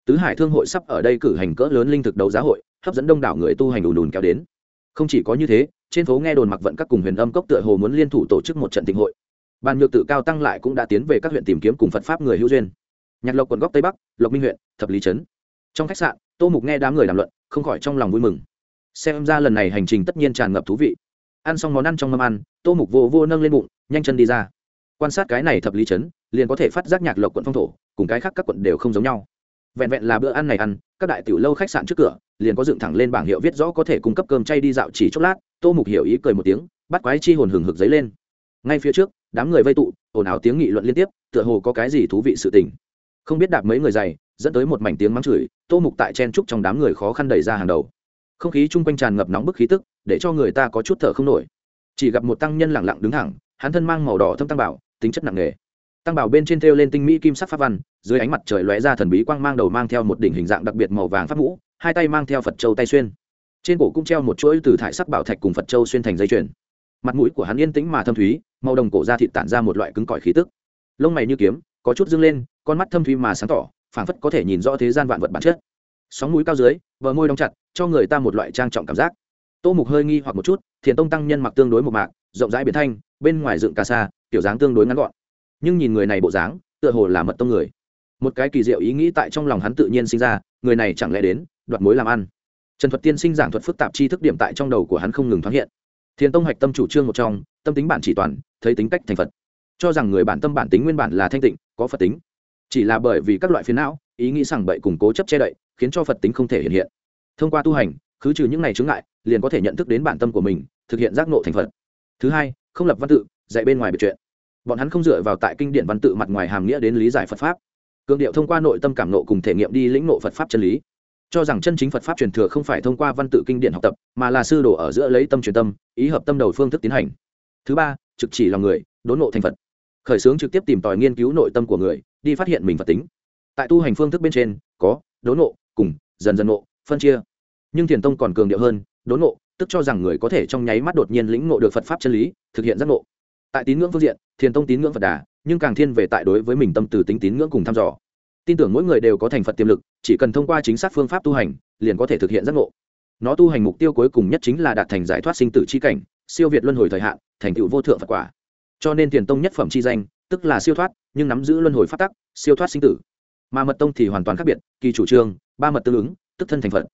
Tứ hải thương hội sắp ở đây cử hành cỡ lớn linh thực đấu giá hội, hấp dẫn đông đảo người tu hành ùn ùn kéo đến. Không chỉ có như thế, trên phố nghe đồn mặc vận các cùng huyền âm cốc tựa hồ muốn liên thủ tổ chức một trận tình hội. Bàn nhược tự cao tăng lại cũng đã tiến về các huyện tìm kiếm cùng phật pháp người hữu duyên nhạc lộc quận góc tây bắc, lộc minh huyện, thập lý trấn. Trong khách sạn, tô mục nghe đám người đàm luận, không khỏi trong lòng vui mừng. Xem ra lần này hành trình tất nhiên tràn ngập thú vị. Ăn xong món ăn trong mâm ăn, tô mục vô vô nâng lên bụng, nhanh chân đi ra. Quan sát cái này thập lý trấn, liền có thể phát giác nhạc lộc quận phong thổ, cùng cái khác các quận đều không giống nhau. Vẹn vẹn là bữa ăn này ăn, các đại tiểu lâu khách sạn trước cửa, liền có dựng thẳng lên bảng hiệu viết rõ có thể cung cấp cơm chay đi dạo chỉ chốc lát, tô mục hiểu ý cười một tiếng, bắt quái chi hồn hừng hực dấy lên. Ngay phía trước, đám người vây tụ, ồn ào tiếng nghị luận liên tiếp, tựa hồ có cái gì thú vị sự tình không biết đạp mấy người dày, dẫn tới một mảnh tiếng mắng chửi, tô mục tại chen trúc trong đám người khó khăn đẩy ra hàng đầu. Không khí chung quanh tràn ngập nóng bức khí tức, để cho người ta có chút thở không nổi. Chỉ gặp một tăng nhân lẳng lặng đứng thẳng, hắn thân mang màu đỏ thâm tăng bảo, tính chất nặng nề. Tăng bảo bên trên thêu lên tinh mỹ kim sắc pháp văn, dưới ánh mặt trời lóe ra thần bí quang mang đầu mang theo một đỉnh hình dạng đặc biệt màu vàng pháp mũ, hai tay mang theo phật châu tay xuyên. Trên cổ cũng treo một chuỗi từ thải sắc bảo thạch cùng phật châu xuyên thành dây chuyền. Mặt mũi của hắn yên tĩnh mà thâm thúy, màu đồng cổ da thịt tản ra một loại cứng cỏi khí tức. Lông mày như kiếm, có chút dương lên con mắt thâm thúy mà sáng tỏ, phảng phất có thể nhìn rõ thế gian vạn vật bản chất. Sóng mũi cao dưới, bờ môi đóng chặt, cho người ta một loại trang trọng cảm giác. Tô mục hơi nghi hoặc một chút, thiền tông tăng nhân mặc tương đối một mạc, rộng rãi biển thanh, bên ngoài dựng cà sa kiểu dáng tương đối ngắn gọn. Nhưng nhìn người này bộ dáng, tựa hồ là mật tông người. Một cái kỳ diệu ý nghĩ tại trong lòng hắn tự nhiên sinh ra, người này chẳng lẽ đến, đoạt mối làm ăn. Trần thuật tiên sinh giảng thuật phức tạp chi thức điểm tại trong đầu của hắn không ngừng thoáng hiện. Thiền tông hạch tâm chủ trương một trong, tâm tính bản chỉ toàn, thấy tính cách thành phật. Cho rằng người bản tâm bản tính nguyên bản là thanh tịnh, có phật tính chỉ là bởi vì các loại phiến não, ý nghĩ sảng bậy củng cố chấp che đậy, khiến cho phật tính không thể hiện hiện. Thông qua tu hành, khứ trừ những này chướng ngại, liền có thể nhận thức đến bản tâm của mình, thực hiện giác ngộ thành phật. Thứ hai, không lập văn tự, dạy bên ngoài biệt chuyện. Bọn hắn không dựa vào tại kinh điển văn tự mặt ngoài hàm nghĩa đến lý giải phật pháp. Cương điệu thông qua nội tâm cảm nộ cùng thể nghiệm đi lĩnh nộ phật pháp chân lý. Cho rằng chân chính phật pháp truyền thừa không phải thông qua văn tự kinh điển học tập, mà là sư đồ ở giữa lấy tâm truyền tâm, ý hợp tâm đầu phương thức tiến hành. Thứ ba, trực chỉ lòng người, đốn nộ thành phật. Khởi xướng trực tiếp tìm tòi nghiên cứu nội tâm của người đi phát hiện mình phật tính. Tại tu hành phương thức bên trên có đốn ngộ, cùng dần dần ngộ, phân chia. Nhưng thiền tông còn cường điệu hơn đốn ngộ, tức cho rằng người có thể trong nháy mắt đột nhiên lĩnh ngộ được phật pháp chân lý thực hiện giác ngộ. Tại tín ngưỡng phương diện thiền tông tín ngưỡng phật đà nhưng càng thiên về tại đối với mình tâm từ tính tín ngưỡng cùng thăm dò. Tin tưởng mỗi người đều có thành phật tiềm lực chỉ cần thông qua chính xác phương pháp tu hành liền có thể thực hiện giác ngộ. Nó tu hành mục tiêu cuối cùng nhất chính là đạt thành giải thoát sinh tử chi cảnh siêu việt luân hồi thời hạn thành tựu vô thượng phật quả. Cho nên tiền tông nhất phẩm chi danh tức là siêu thoát nhưng nắm giữ luân hồi phát tắc, siêu thoát sinh tử. Mà mật tông thì hoàn toàn khác biệt, kỳ chủ trương, ba mật tương ứng, tức thân thành phật.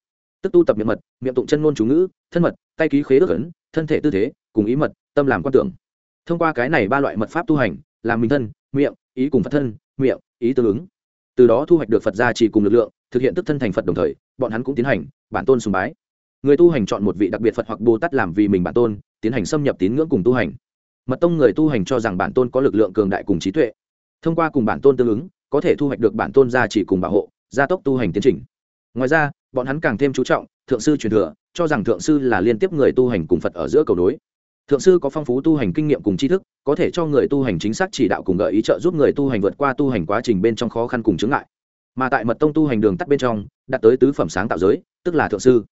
Tức tu tập miệng mật, miệng tụng chân ngôn chú ngữ, thân mật, tay ký khế ước ấn, thân thể tư thế, cùng ý mật, tâm làm quan tưởng. Thông qua cái này ba loại mật pháp tu hành, làm mình thân, miệng, ý cùng phật thân, miệng, ý tương ứng. Từ đó thu hoạch được phật gia trì cùng lực lượng, thực hiện tức thân thành phật đồng thời, bọn hắn cũng tiến hành bản tôn sùng bái. Người tu hành chọn một vị đặc biệt phật hoặc bồ tát làm vì mình bản tôn, tiến hành xâm nhập tín ngưỡng cùng tu hành. Mật tông người tu hành cho rằng bản tôn có lực lượng cường đại cùng trí tuệ thông qua cùng bản tôn tương ứng, có thể thu hoạch được bản tôn gia chỉ cùng bảo hộ, gia tốc tu hành tiến trình. Ngoài ra, bọn hắn càng thêm chú trọng, thượng sư truyền thừa, cho rằng thượng sư là liên tiếp người tu hành cùng phật ở giữa cầu nối. Thượng sư có phong phú tu hành kinh nghiệm cùng tri thức, có thể cho người tu hành chính xác chỉ đạo cùng gợi ý trợ giúp người tu hành vượt qua tu hành quá trình bên trong khó khăn cùng chướng ngại. Mà tại mật tông tu hành đường tắt bên trong, đạt tới tứ phẩm sáng tạo giới, tức là thượng sư.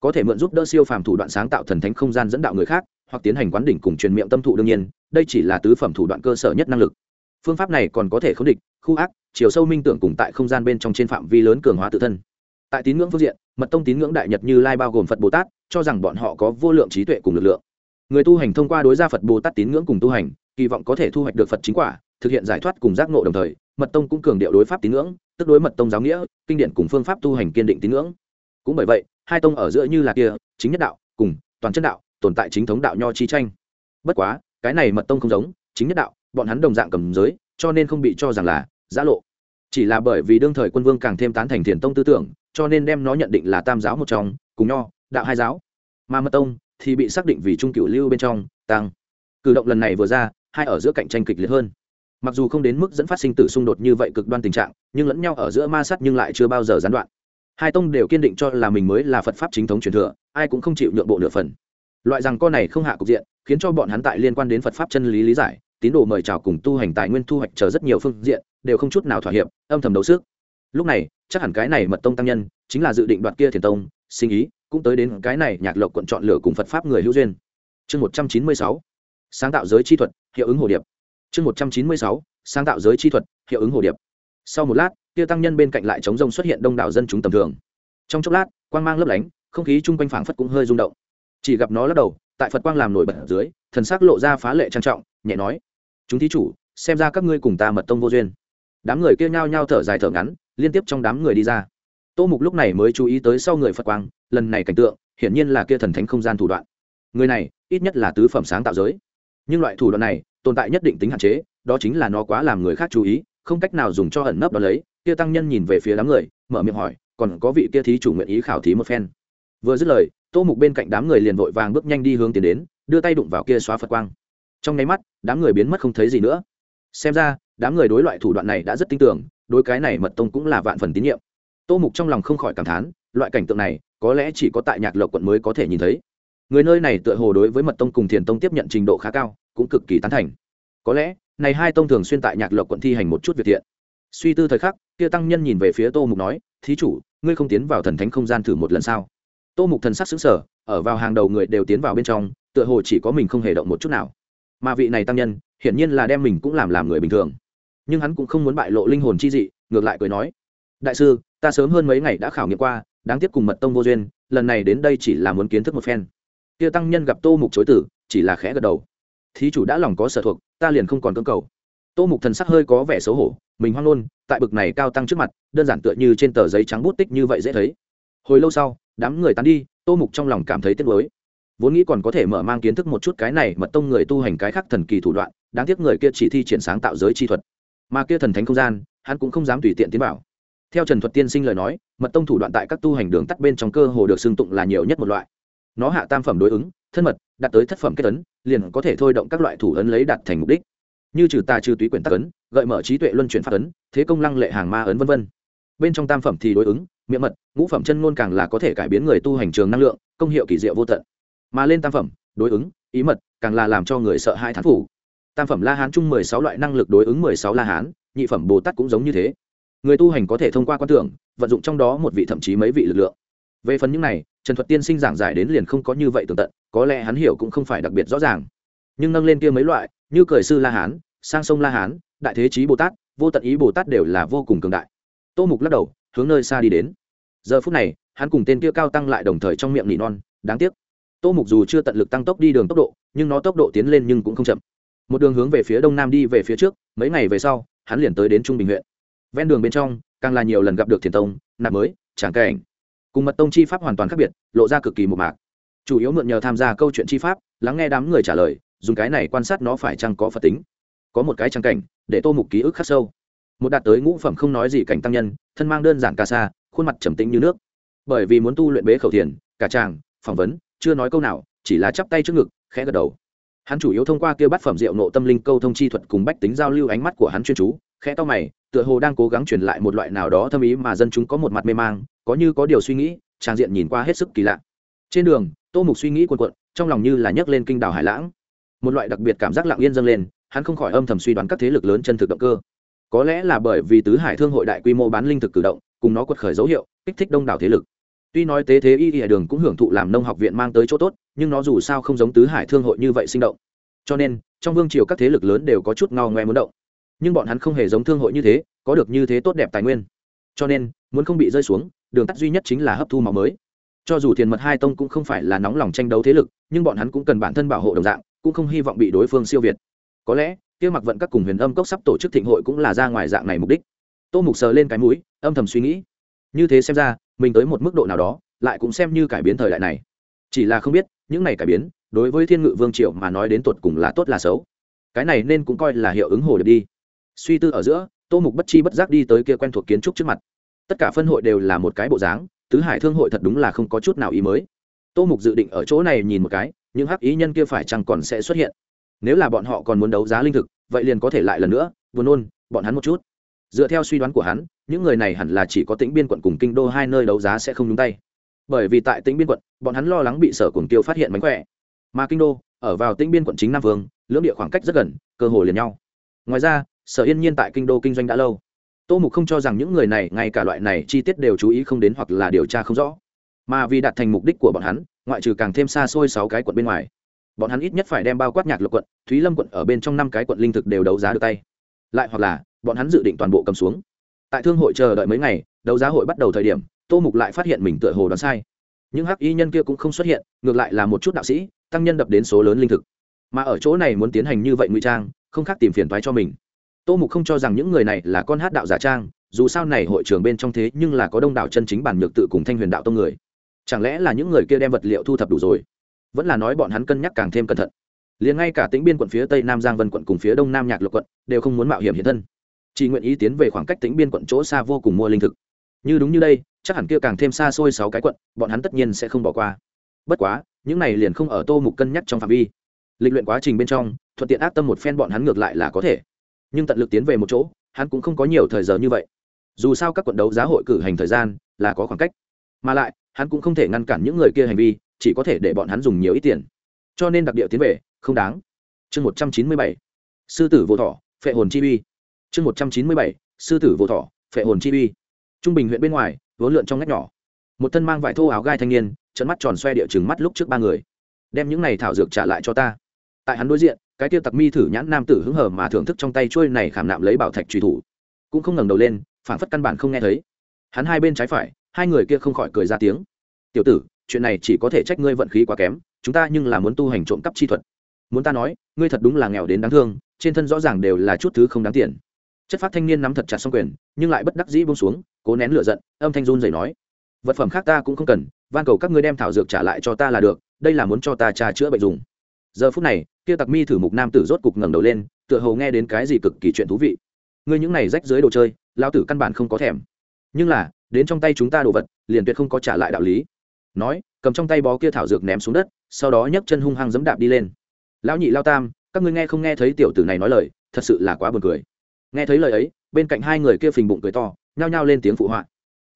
Có thể mượn giúp đỡ siêu phàm thủ đoạn sáng tạo thần thánh không gian dẫn đạo người khác, hoặc tiến hành quán đỉnh cùng truyền miệng tâm thụ đương nhiên, đây chỉ là tứ phẩm thủ đoạn cơ sở nhất năng lực phương pháp này còn có thể khống địch, khu ác, chiều sâu minh tưởng cùng tại không gian bên trong trên phạm vi lớn cường hóa tự thân. Tại tín ngưỡng phương diện, mật tông tín ngưỡng đại nhật như lai bao gồm phật bồ tát, cho rằng bọn họ có vô lượng trí tuệ cùng lực lượng. Người tu hành thông qua đối gia phật bồ tát tín ngưỡng cùng tu hành, kỳ vọng có thể thu hoạch được phật chính quả, thực hiện giải thoát cùng giác ngộ đồng thời, mật tông cũng cường điệu đối pháp tín ngưỡng, tức đối mật tông giáo nghĩa, kinh điển cùng phương pháp tu hành kiên định tín ngưỡng. Cũng bởi vậy, hai tông ở giữa như là kia, chính nhất đạo, cùng toàn chân đạo, tồn tại chính thống đạo nho chi tranh. Bất quá, cái này mật tông không giống, chính nhất đạo bọn hắn đồng dạng cầm giới, cho nên không bị cho rằng là giã lộ. Chỉ là bởi vì đương thời quân vương càng thêm tán thành thiền tông tư tưởng, cho nên đem nó nhận định là tam giáo một trong, cùng nho, đạo hai giáo. Mà mật tông thì bị xác định vì trung cửu lưu bên trong tăng cử động lần này vừa ra, hai ở giữa cạnh tranh kịch liệt hơn. Mặc dù không đến mức dẫn phát sinh tử xung đột như vậy cực đoan tình trạng, nhưng lẫn nhau ở giữa ma sát nhưng lại chưa bao giờ gián đoạn. Hai tông đều kiên định cho là mình mới là phật pháp chính thống truyền thừa, ai cũng không chịu nhượng bộ nửa phần. Loại rằng con này không hạ cục diện, khiến cho bọn hắn tại liên quan đến phật pháp chân lý lý giải tín đồ mời chào cùng tu hành tài nguyên thu hoạch chờ rất nhiều phương diện, đều không chút nào thỏa hiệp, âm thầm đấu sức. Lúc này, chắc hẳn cái này mật tông tăng nhân, chính là dự định đoạt kia thiền tông, sinh ý, cũng tới đến cái này nhạc lộc quận chọn lựa cùng phật pháp người hữu duyên. Chương một trăm chín mươi sáu, sáng tạo giới chi thuật, hiệu ứng hồ điệp. Chương một trăm chín mươi sáu, sáng tạo giới chi thuật, hiệu ứng hồ điệp. Sau một lát, kia tăng nhân bên cạnh lại chống rông xuất hiện đông đảo dân chúng tầm thường. Trong chốc lát, quang mang lấp lánh, không khí chung quanh phảng phất cũng hơi rung động. Chỉ gặp nó lắc đầu, tại phật quang làm nổi bật ở dưới, thần sắc lộ ra phá lệ trang trọng, nhẹ nói chúng thí chủ, xem ra các ngươi cùng ta mật tông vô duyên. Đám người kia nhao nhao thở dài thở ngắn, liên tiếp trong đám người đi ra. Tô mục lúc này mới chú ý tới sau người phật quang, lần này cảnh tượng, hiển nhiên là kia thần thánh không gian thủ đoạn. Người này, ít nhất là tứ phẩm sáng tạo giới. Nhưng loại thủ đoạn này, tồn tại nhất định tính hạn chế, đó chính là nó quá làm người khác chú ý, không cách nào dùng cho ẩn nấp đó lấy. Kia tăng nhân nhìn về phía đám người, mở miệng hỏi, còn có vị kia thí chủ nguyện ý khảo thí một phen? Vừa dứt lời, tô mục bên cạnh đám người liền vội vàng bước nhanh đi hướng tiến đến, đưa tay đụng vào kia xóa phật quang trong nháy mắt, đám người biến mất không thấy gì nữa. Xem ra, đám người đối loại thủ đoạn này đã rất tin tưởng, đối cái này mật tông cũng là vạn phần tín nhiệm. Tô mục trong lòng không khỏi cảm thán, loại cảnh tượng này, có lẽ chỉ có tại nhạc lộc quận mới có thể nhìn thấy. Người nơi này tựa hồ đối với mật tông cùng thiền tông tiếp nhận trình độ khá cao, cũng cực kỳ tán thành. Có lẽ, này hai tông thường xuyên tại nhạc lộc quận thi hành một chút việc thiện. Suy tư thời khắc, kia tăng nhân nhìn về phía tô mục nói, thí chủ, ngươi không tiến vào thần thánh không gian thử một lần sao? Tô mục thần sắc xứng sở ở vào hàng đầu người đều tiến vào bên trong, tựa hồ chỉ có mình không hề động một chút nào mà vị này tăng nhân, hiển nhiên là đem mình cũng làm làm người bình thường. Nhưng hắn cũng không muốn bại lộ linh hồn chi dị, ngược lại cười nói, đại sư, ta sớm hơn mấy ngày đã khảo nghiệm qua, đáng tiếc cùng mật tông vô duyên, lần này đến đây chỉ là muốn kiến thức một phen. Kia tăng nhân gặp tô mục chối tử, chỉ là khẽ gật đầu. Thí chủ đã lòng có sở thuộc, ta liền không còn cơ cầu. Tô mục thần sắc hơi có vẻ xấu hổ, mình hoang luôn tại bực này cao tăng trước mặt, đơn giản tựa như trên tờ giấy trắng bút tích như vậy dễ thấy. Hồi lâu sau, đám người tán đi, tô mục trong lòng cảm thấy tiếc nuối vốn nghĩ còn có thể mở mang kiến thức một chút cái này mật tông người tu hành cái khác thần kỳ thủ đoạn, đáng tiếc người kia chỉ thi triển sáng tạo giới chi thuật. Mà kia thần thánh không gian, hắn cũng không dám tùy tiện tiến vào. Theo trần thuật tiên sinh lời nói, mật tông thủ đoạn tại các tu hành đường tắt bên trong cơ hồ được xưng tụng là nhiều nhất một loại. Nó hạ tam phẩm đối ứng, thân mật, đạt tới thất phẩm kết ấn, liền có thể thôi động các loại thủ ấn lấy đạt thành mục đích. Như trừ tà trừ túy quyển tắc ấn, gợi mở trí tuệ luân chuyển phát ấn, thế công lăng lệ hàng ma ấn v v bên trong tam phẩm thì đối ứng, miệng mật, ngũ phẩm chân ngôn càng là có thể cải biến người tu hành trường năng lượng, công hiệu kỳ diệu vô tận mà lên tam phẩm, đối ứng, ý mật, càng là làm cho người sợ hai thán phủ tam phẩm la hán chung mười sáu loại năng lực đối ứng mười sáu la hán, nhị phẩm bồ tát cũng giống như thế. Người tu hành có thể thông qua quan tưởng, vận dụng trong đó một vị thậm chí mấy vị lực lượng. Về phần những này, trần thuật tiên sinh giảng giải đến liền không có như vậy tường tận, có lẽ hắn hiểu cũng không phải đặc biệt rõ ràng. Nhưng nâng lên kia mấy loại, như cởi sư la hán, sang sông la hán, đại thế chí bồ tát, vô tận ý bồ tát đều là vô cùng cường đại. Tô mục lắc đầu, hướng nơi xa đi đến. Giờ phút này, hắn cùng tên kia cao tăng lại đồng thời trong miệng nỉ non, đáng tiếc tô mục dù chưa tận lực tăng tốc đi đường tốc độ, nhưng nó tốc độ tiến lên nhưng cũng không chậm. Một đường hướng về phía đông nam đi về phía trước, mấy ngày về sau, hắn liền tới đến trung bình huyện. Ven đường bên trong, càng là nhiều lần gặp được thiền tông, nạp mới, tràng cảnh. Cùng mật tông chi pháp hoàn toàn khác biệt, lộ ra cực kỳ một mạc. Chủ yếu mượn nhờ tham gia câu chuyện chi pháp, lắng nghe đám người trả lời, dùng cái này quan sát nó phải chăng có phật tính. Có một cái trang cảnh, để tô mục ký ức khắc sâu. Một đạt tới ngũ phẩm không nói gì cảnh tăng nhân, thân mang đơn giản ca sa, khuôn mặt trầm tĩnh như nước. Bởi vì muốn tu luyện bế khẩu thiền cả tràng, phỏng vấn chưa nói câu nào, chỉ là chắp tay trước ngực, khẽ gật đầu. Hắn chủ yếu thông qua kia bát phẩm rượu nộ tâm linh câu thông chi thuật cùng bách tính giao lưu ánh mắt của hắn chuyên chú, khẽ to mày, tựa hồ đang cố gắng truyền lại một loại nào đó thâm ý mà dân chúng có một mặt mê mang, có như có điều suy nghĩ, trang diện nhìn qua hết sức kỳ lạ. Trên đường, tô mục suy nghĩ quần quận trong lòng như là nhấc lên kinh đảo hải lãng. Một loại đặc biệt cảm giác lặng yên dâng lên, hắn không khỏi âm thầm suy đoán các thế lực lớn chân thực động cơ. Có lẽ là bởi vì tứ hải thương hội đại quy mô bán linh thực cử động, cùng nó quật khởi dấu hiệu, kích thích đông đảo thế lực tuy nói tế thế y y đường cũng hưởng thụ làm nông học viện mang tới chỗ tốt, nhưng nó dù sao không giống tứ hải thương hội như vậy sinh động. Cho nên, trong vương triều các thế lực lớn đều có chút ngao ngoe muốn động. Nhưng bọn hắn không hề giống thương hội như thế, có được như thế tốt đẹp tài nguyên. Cho nên, muốn không bị rơi xuống, đường tắt duy nhất chính là hấp thu máu mới. Cho dù thiền mật hai tông cũng không phải là nóng lòng tranh đấu thế lực, nhưng bọn hắn cũng cần bản thân bảo hộ đồng dạng, cũng không hy vọng bị đối phương siêu việt. Có lẽ, kia mặc vận các cùng huyền âm cốc sắp tổ chức thịnh hội cũng là ra ngoài dạng này mục đích. Tô mục sờ lên cái mũi, âm thầm suy nghĩ. Như thế xem ra mình tới một mức độ nào đó, lại cũng xem như cải biến thời đại này. Chỉ là không biết, những này cải biến, đối với thiên ngự vương triệu mà nói đến tột cùng là tốt là xấu. Cái này nên cũng coi là hiệu ứng hồ được đi. Suy tư ở giữa, tô mục bất chi bất giác đi tới kia quen thuộc kiến trúc trước mặt. Tất cả phân hội đều là một cái bộ dáng, tứ hải thương hội thật đúng là không có chút nào ý mới. Tô mục dự định ở chỗ này nhìn một cái, những hắc ý nhân kia phải chăng còn sẽ xuất hiện. Nếu là bọn họ còn muốn đấu giá linh thực, vậy liền có thể lại lần nữa, buồn nôn, bọn hắn một chút dựa theo suy đoán của hắn, những người này hẳn là chỉ có tĩnh biên quận cùng kinh đô hai nơi đấu giá sẽ không nhúng tay. Bởi vì tại tĩnh biên quận, bọn hắn lo lắng bị sở cùng tiêu phát hiện mánh khỏe. Mà kinh đô, ở vào tĩnh biên quận chính nam vương, lưỡng địa khoảng cách rất gần, cơ hồ liền nhau. Ngoài ra, sở yên nhiên tại kinh đô kinh doanh đã lâu. Tô mục không cho rằng những người này, ngay cả loại này chi tiết đều chú ý không đến hoặc là điều tra không rõ. Mà vì đạt thành mục đích của bọn hắn, ngoại trừ càng thêm xa xôi sáu cái quận bên ngoài, bọn hắn ít nhất phải đem bao quát nhạc lộc quận, thúy lâm quận ở bên trong năm cái quận linh thực đều đấu giá được tay. Lại hoặc là bọn hắn dự định toàn bộ cầm xuống. Tại thương hội chờ đợi mấy ngày, đấu giá hội bắt đầu thời điểm, tô mục lại phát hiện mình tựa hồ đoán sai. Những hắc y nhân kia cũng không xuất hiện, ngược lại là một chút đạo sĩ, tăng nhân đập đến số lớn linh thực. Mà ở chỗ này muốn tiến hành như vậy ngụy trang, không khác tìm phiền toái cho mình. Tô mục không cho rằng những người này là con hát đạo giả trang, dù sao này hội trường bên trong thế nhưng là có đông đảo chân chính bản nhược tự cùng thanh huyền đạo tông người. Chẳng lẽ là những người kia đem vật liệu thu thập đủ rồi? Vẫn là nói bọn hắn cân nhắc càng thêm cẩn thận. Liền ngay cả tĩnh biên quận phía tây nam giang vân quận cùng phía đông nam nhạc lộc quận, đều không muốn mạo hiểm hiện thân chỉ nguyện ý tiến về khoảng cách tĩnh biên quận chỗ xa vô cùng mua linh thực. Như đúng như đây, chắc hẳn kia càng thêm xa xôi sáu cái quận, bọn hắn tất nhiên sẽ không bỏ qua. Bất quá, những này liền không ở tô mục cân nhắc trong phạm vi. Lịch luyện quá trình bên trong, thuận tiện ác tâm một phen bọn hắn ngược lại là có thể. Nhưng tận lực tiến về một chỗ, hắn cũng không có nhiều thời giờ như vậy. Dù sao các quận đấu giá hội cử hành thời gian là có khoảng cách. Mà lại, hắn cũng không thể ngăn cản những người kia hành vi, chỉ có thể để bọn hắn dùng nhiều ít tiền. Cho nên đặc địa tiến về, không đáng. Chương một trăm chín mươi bảy. Sư tử vô thọ phệ hồn chi uy chương một trăm chín mươi bảy, sư tử vô thọ phệ hồn chi uy. Trung bình huyện bên ngoài, vốn lượn trong ngách nhỏ. Một thân mang vải thô áo gai thanh niên trận mắt tròn xoe địa chừng mắt lúc trước ba người. Đem những này thảo dược trả lại cho ta. Tại hắn đối diện, cái tiêu tặc mi thử nhãn nam tử hứng hở mà thưởng thức trong tay trôi này khảm nạm lấy bảo thạch truy thủ. Cũng không ngẩng đầu lên phản phất căn bản không nghe thấy. Hắn hai bên trái phải, hai người kia không khỏi cười ra tiếng. Tiểu tử, chuyện này chỉ có thể trách ngươi vận khí quá kém, chúng ta nhưng là muốn tu hành trộm cắp chi thuật. Muốn ta nói, ngươi thật đúng là nghèo đến đáng thương, trên thân rõ ràng đều là chút thứ không đáng tiền chất phát thanh niên nắm thật chặt xong quyền, nhưng lại bất đắc dĩ bông xuống, cố nén lửa giận, âm thanh run dày nói, vật phẩm khác ta cũng không cần, van cầu các ngươi đem thảo dược trả lại cho ta là được, đây là muốn cho ta trà chữa bệnh dùng. Giờ phút này, kia tặc mi thử mục nam tử rốt cục ngẩng đầu lên, tựa hồ nghe đến cái gì cực kỳ chuyện thú vị. Ngươi những này rách dưới đồ chơi lao tử căn bản không có thèm. Nhưng là, đến trong tay chúng ta đồ vật, liền tuyệt không có trả lại đạo lý. Nói, cầm trong tay bó kia thảo dược ném xuống đất, sau đó nhấc chân hung hăng dẫm đạp đi lên. Lão nhị lao tam, các ngươi nghe không nghe thấy tiểu tử này nói lời, thật sự là quá buồn cười nghe thấy lời ấy, bên cạnh hai người kia phình bụng cười to, nhao nhao lên tiếng phụ họa.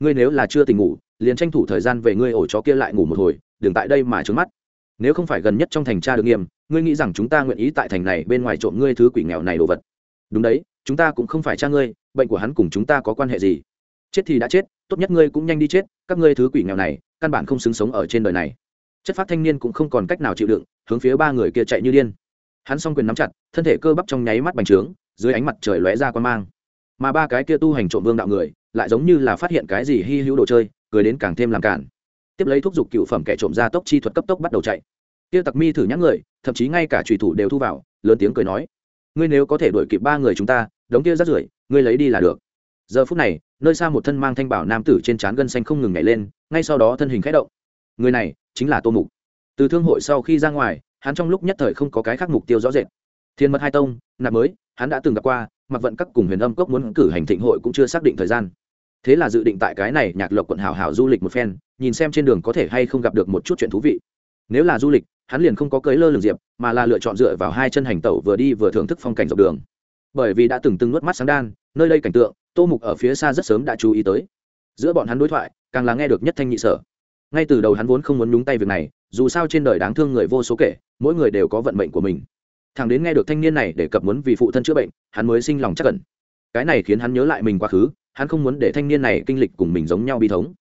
Ngươi nếu là chưa tỉnh ngủ, liền tranh thủ thời gian về ngươi ổ chó kia lại ngủ một hồi, đừng tại đây mà trướng mắt. Nếu không phải gần nhất trong thành tra được nghiêm, ngươi nghĩ rằng chúng ta nguyện ý tại thành này bên ngoài trộm ngươi thứ quỷ nghèo này đồ vật. Đúng đấy, chúng ta cũng không phải cha ngươi, bệnh của hắn cùng chúng ta có quan hệ gì? Chết thì đã chết, tốt nhất ngươi cũng nhanh đi chết, các ngươi thứ quỷ nghèo này, căn bản không xứng sống ở trên đời này. Chất phát thanh niên cũng không còn cách nào chịu đựng, hướng phía ba người kia chạy như điên. Hắn s o n g quyền nắm chặt, thân thể cơ bắp trong nháy mắt bành trướng dưới ánh mặt trời lóe ra quan mang. Mà ba cái kia tu hành trộm vương đạo người, lại giống như là phát hiện cái gì hy hữu đồ chơi, cười đến càng thêm làm cản. Tiếp lấy thuốc giục cựu phẩm kẻ trộm ra tốc chi thuật cấp tốc bắt đầu chạy. Kia tặc mi thử nhắc người, thậm chí ngay cả trùy thủ đều thu vào, lớn tiếng cười nói, ngươi nếu có thể đuổi kịp ba người chúng ta, đống kia rắt rưởi, ngươi lấy đi là được. Giờ phút này, nơi xa một thân mang thanh bảo nam tử trên trán gân xanh không ngừng nhảy lên, ngay sau đó thân hình khẽ động. Người này chính là tô mục. Từ thương hội sau khi ra ngoài, hắn trong lúc nhất thời không có cái khác mục tiêu rõ rệt thiên mật hai tông, nạp mới, hắn đã từng gặp qua mặc vận các cùng huyền âm cốc muốn cử hành thịnh hội cũng chưa xác định thời gian. Thế là dự định tại cái này nhạc lộc quận hảo hảo du lịch một phen, nhìn xem trên đường có thể hay không gặp được một chút chuyện thú vị. Nếu là du lịch, hắn liền không có cưới lơ lường diệp, mà là lựa chọn dựa vào hai chân hành tẩu vừa đi vừa thưởng thức phong cảnh dọc đường. Bởi vì đã từng từng nuốt mắt sáng đan, nơi đây cảnh tượng, tô mục ở phía xa rất sớm đã chú ý tới. Giữa bọn hắn đối thoại, càng là nghe được nhất thanh nhị sở. Ngay từ đầu hắn vốn không muốn nhúng tay việc này, dù sao trên đời đáng thương người vô số kể, mỗi người đều có vận mệnh của mình thằng đến nghe được thanh niên này để cập muốn vì phụ thân chữa bệnh, hắn mới sinh lòng chắc cẩn cái này khiến hắn nhớ lại mình quá khứ, hắn không muốn để thanh niên này kinh lịch cùng mình giống nhau bi thống.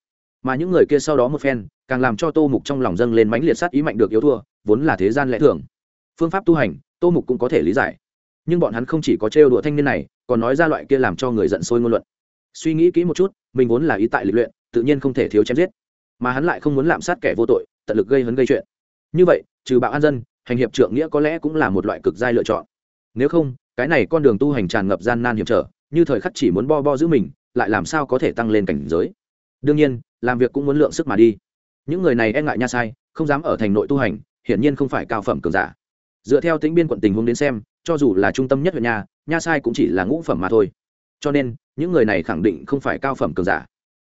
Mà những người kia sau đó một phen, càng làm cho tô mục trong lòng dâng lên mãnh liệt sát ý mạnh được yếu thua, vốn là thế gian lẽ thường. Phương pháp tu hành, tô mục cũng có thể lý giải. Nhưng bọn hắn không chỉ có trêu đùa thanh niên này, còn nói ra loại kia làm cho người giận sôi ngôn luận. Suy nghĩ kỹ một chút, mình vốn là ý tại lịch luyện, tự nhiên không thể thiếu chém giết. Mà hắn lại không muốn lạm sát kẻ vô tội, tận lực gây hấn gây chuyện. Như vậy, trừ bạo an dân hành hiệp trượng nghĩa có lẽ cũng là một loại cực giai lựa chọn. Nếu không, cái này con đường tu hành tràn ngập gian nan hiểm trở, như thời khắc chỉ muốn bo bo giữ mình, lại làm sao có thể tăng lên cảnh giới? Đương nhiên, làm việc cũng muốn lượng sức mà đi. Những người này e ngại nha sai, không dám ở thành nội tu hành, hiển nhiên không phải cao phẩm cường giả. Dựa theo tính biên quận tình huống đến xem, cho dù là trung tâm nhất huyện nhà nha sai cũng chỉ là ngũ phẩm mà thôi. Cho nên, những người này khẳng định không phải cao phẩm cường giả.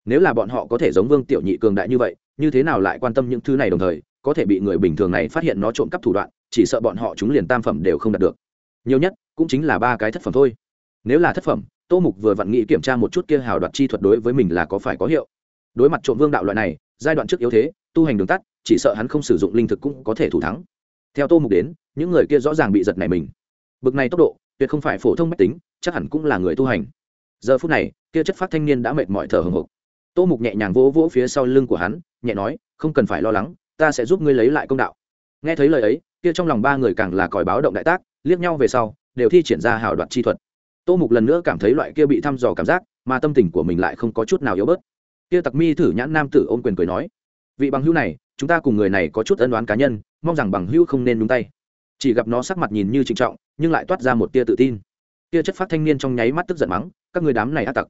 Nếu là bọn họ có thể giống vương tiểu nhị cường đại như vậy, như thế nào lại quan tâm những thứ này đồng thời? Có thể bị người bình thường này phát hiện nó trộm cắp thủ đoạn, chỉ sợ bọn họ chúng liền tam phẩm đều không đạt được. Nhiều nhất, cũng chính là ba cái thất phẩm thôi. Nếu là thất phẩm, tô mục vừa vặn nghĩ kiểm tra một chút kia hào đoạt chi thuật đối với mình là có phải có hiệu. Đối mặt trộm vương đạo loại này, giai đoạn trước yếu thế, tu hành đường tắt, chỉ sợ hắn không sử dụng linh thực cũng có thể thủ thắng. Theo tô mục đến, những người kia rõ ràng bị giật này mình. Bực này tốc độ, tuyệt không phải phổ thông mách tính, chắc hẳn cũng là người tu hành. Giờ phút này, kia chất phát thanh niên đã mệt mỏi thở hồng hộc. Tô mục nhẹ nhàng vỗ vỗ phía sau lưng của hắn, nhẹ nói, không cần phải lo lắng ta sẽ giúp ngươi lấy lại công đạo. Nghe thấy lời ấy, kia trong lòng ba người càng là còi báo động đại tác, liếc nhau về sau, đều thi triển ra hào đoạt chi thuật. Tô mục lần nữa cảm thấy loại kia bị thăm dò cảm giác, mà tâm tình của mình lại không có chút nào yếu bớt. Kia tặc mi thử nhãn nam tử ôm quyền cười nói, vị bằng hữu này, chúng ta cùng người này có chút ân đoán cá nhân, mong rằng bằng hữu không nên đúng tay. Chỉ gặp nó sắc mặt nhìn như trịnh trọng, nhưng lại toát ra một tia tự tin. Tia chất phát thanh niên trong nháy mắt tức giận mắng, các người đám này ác tặc,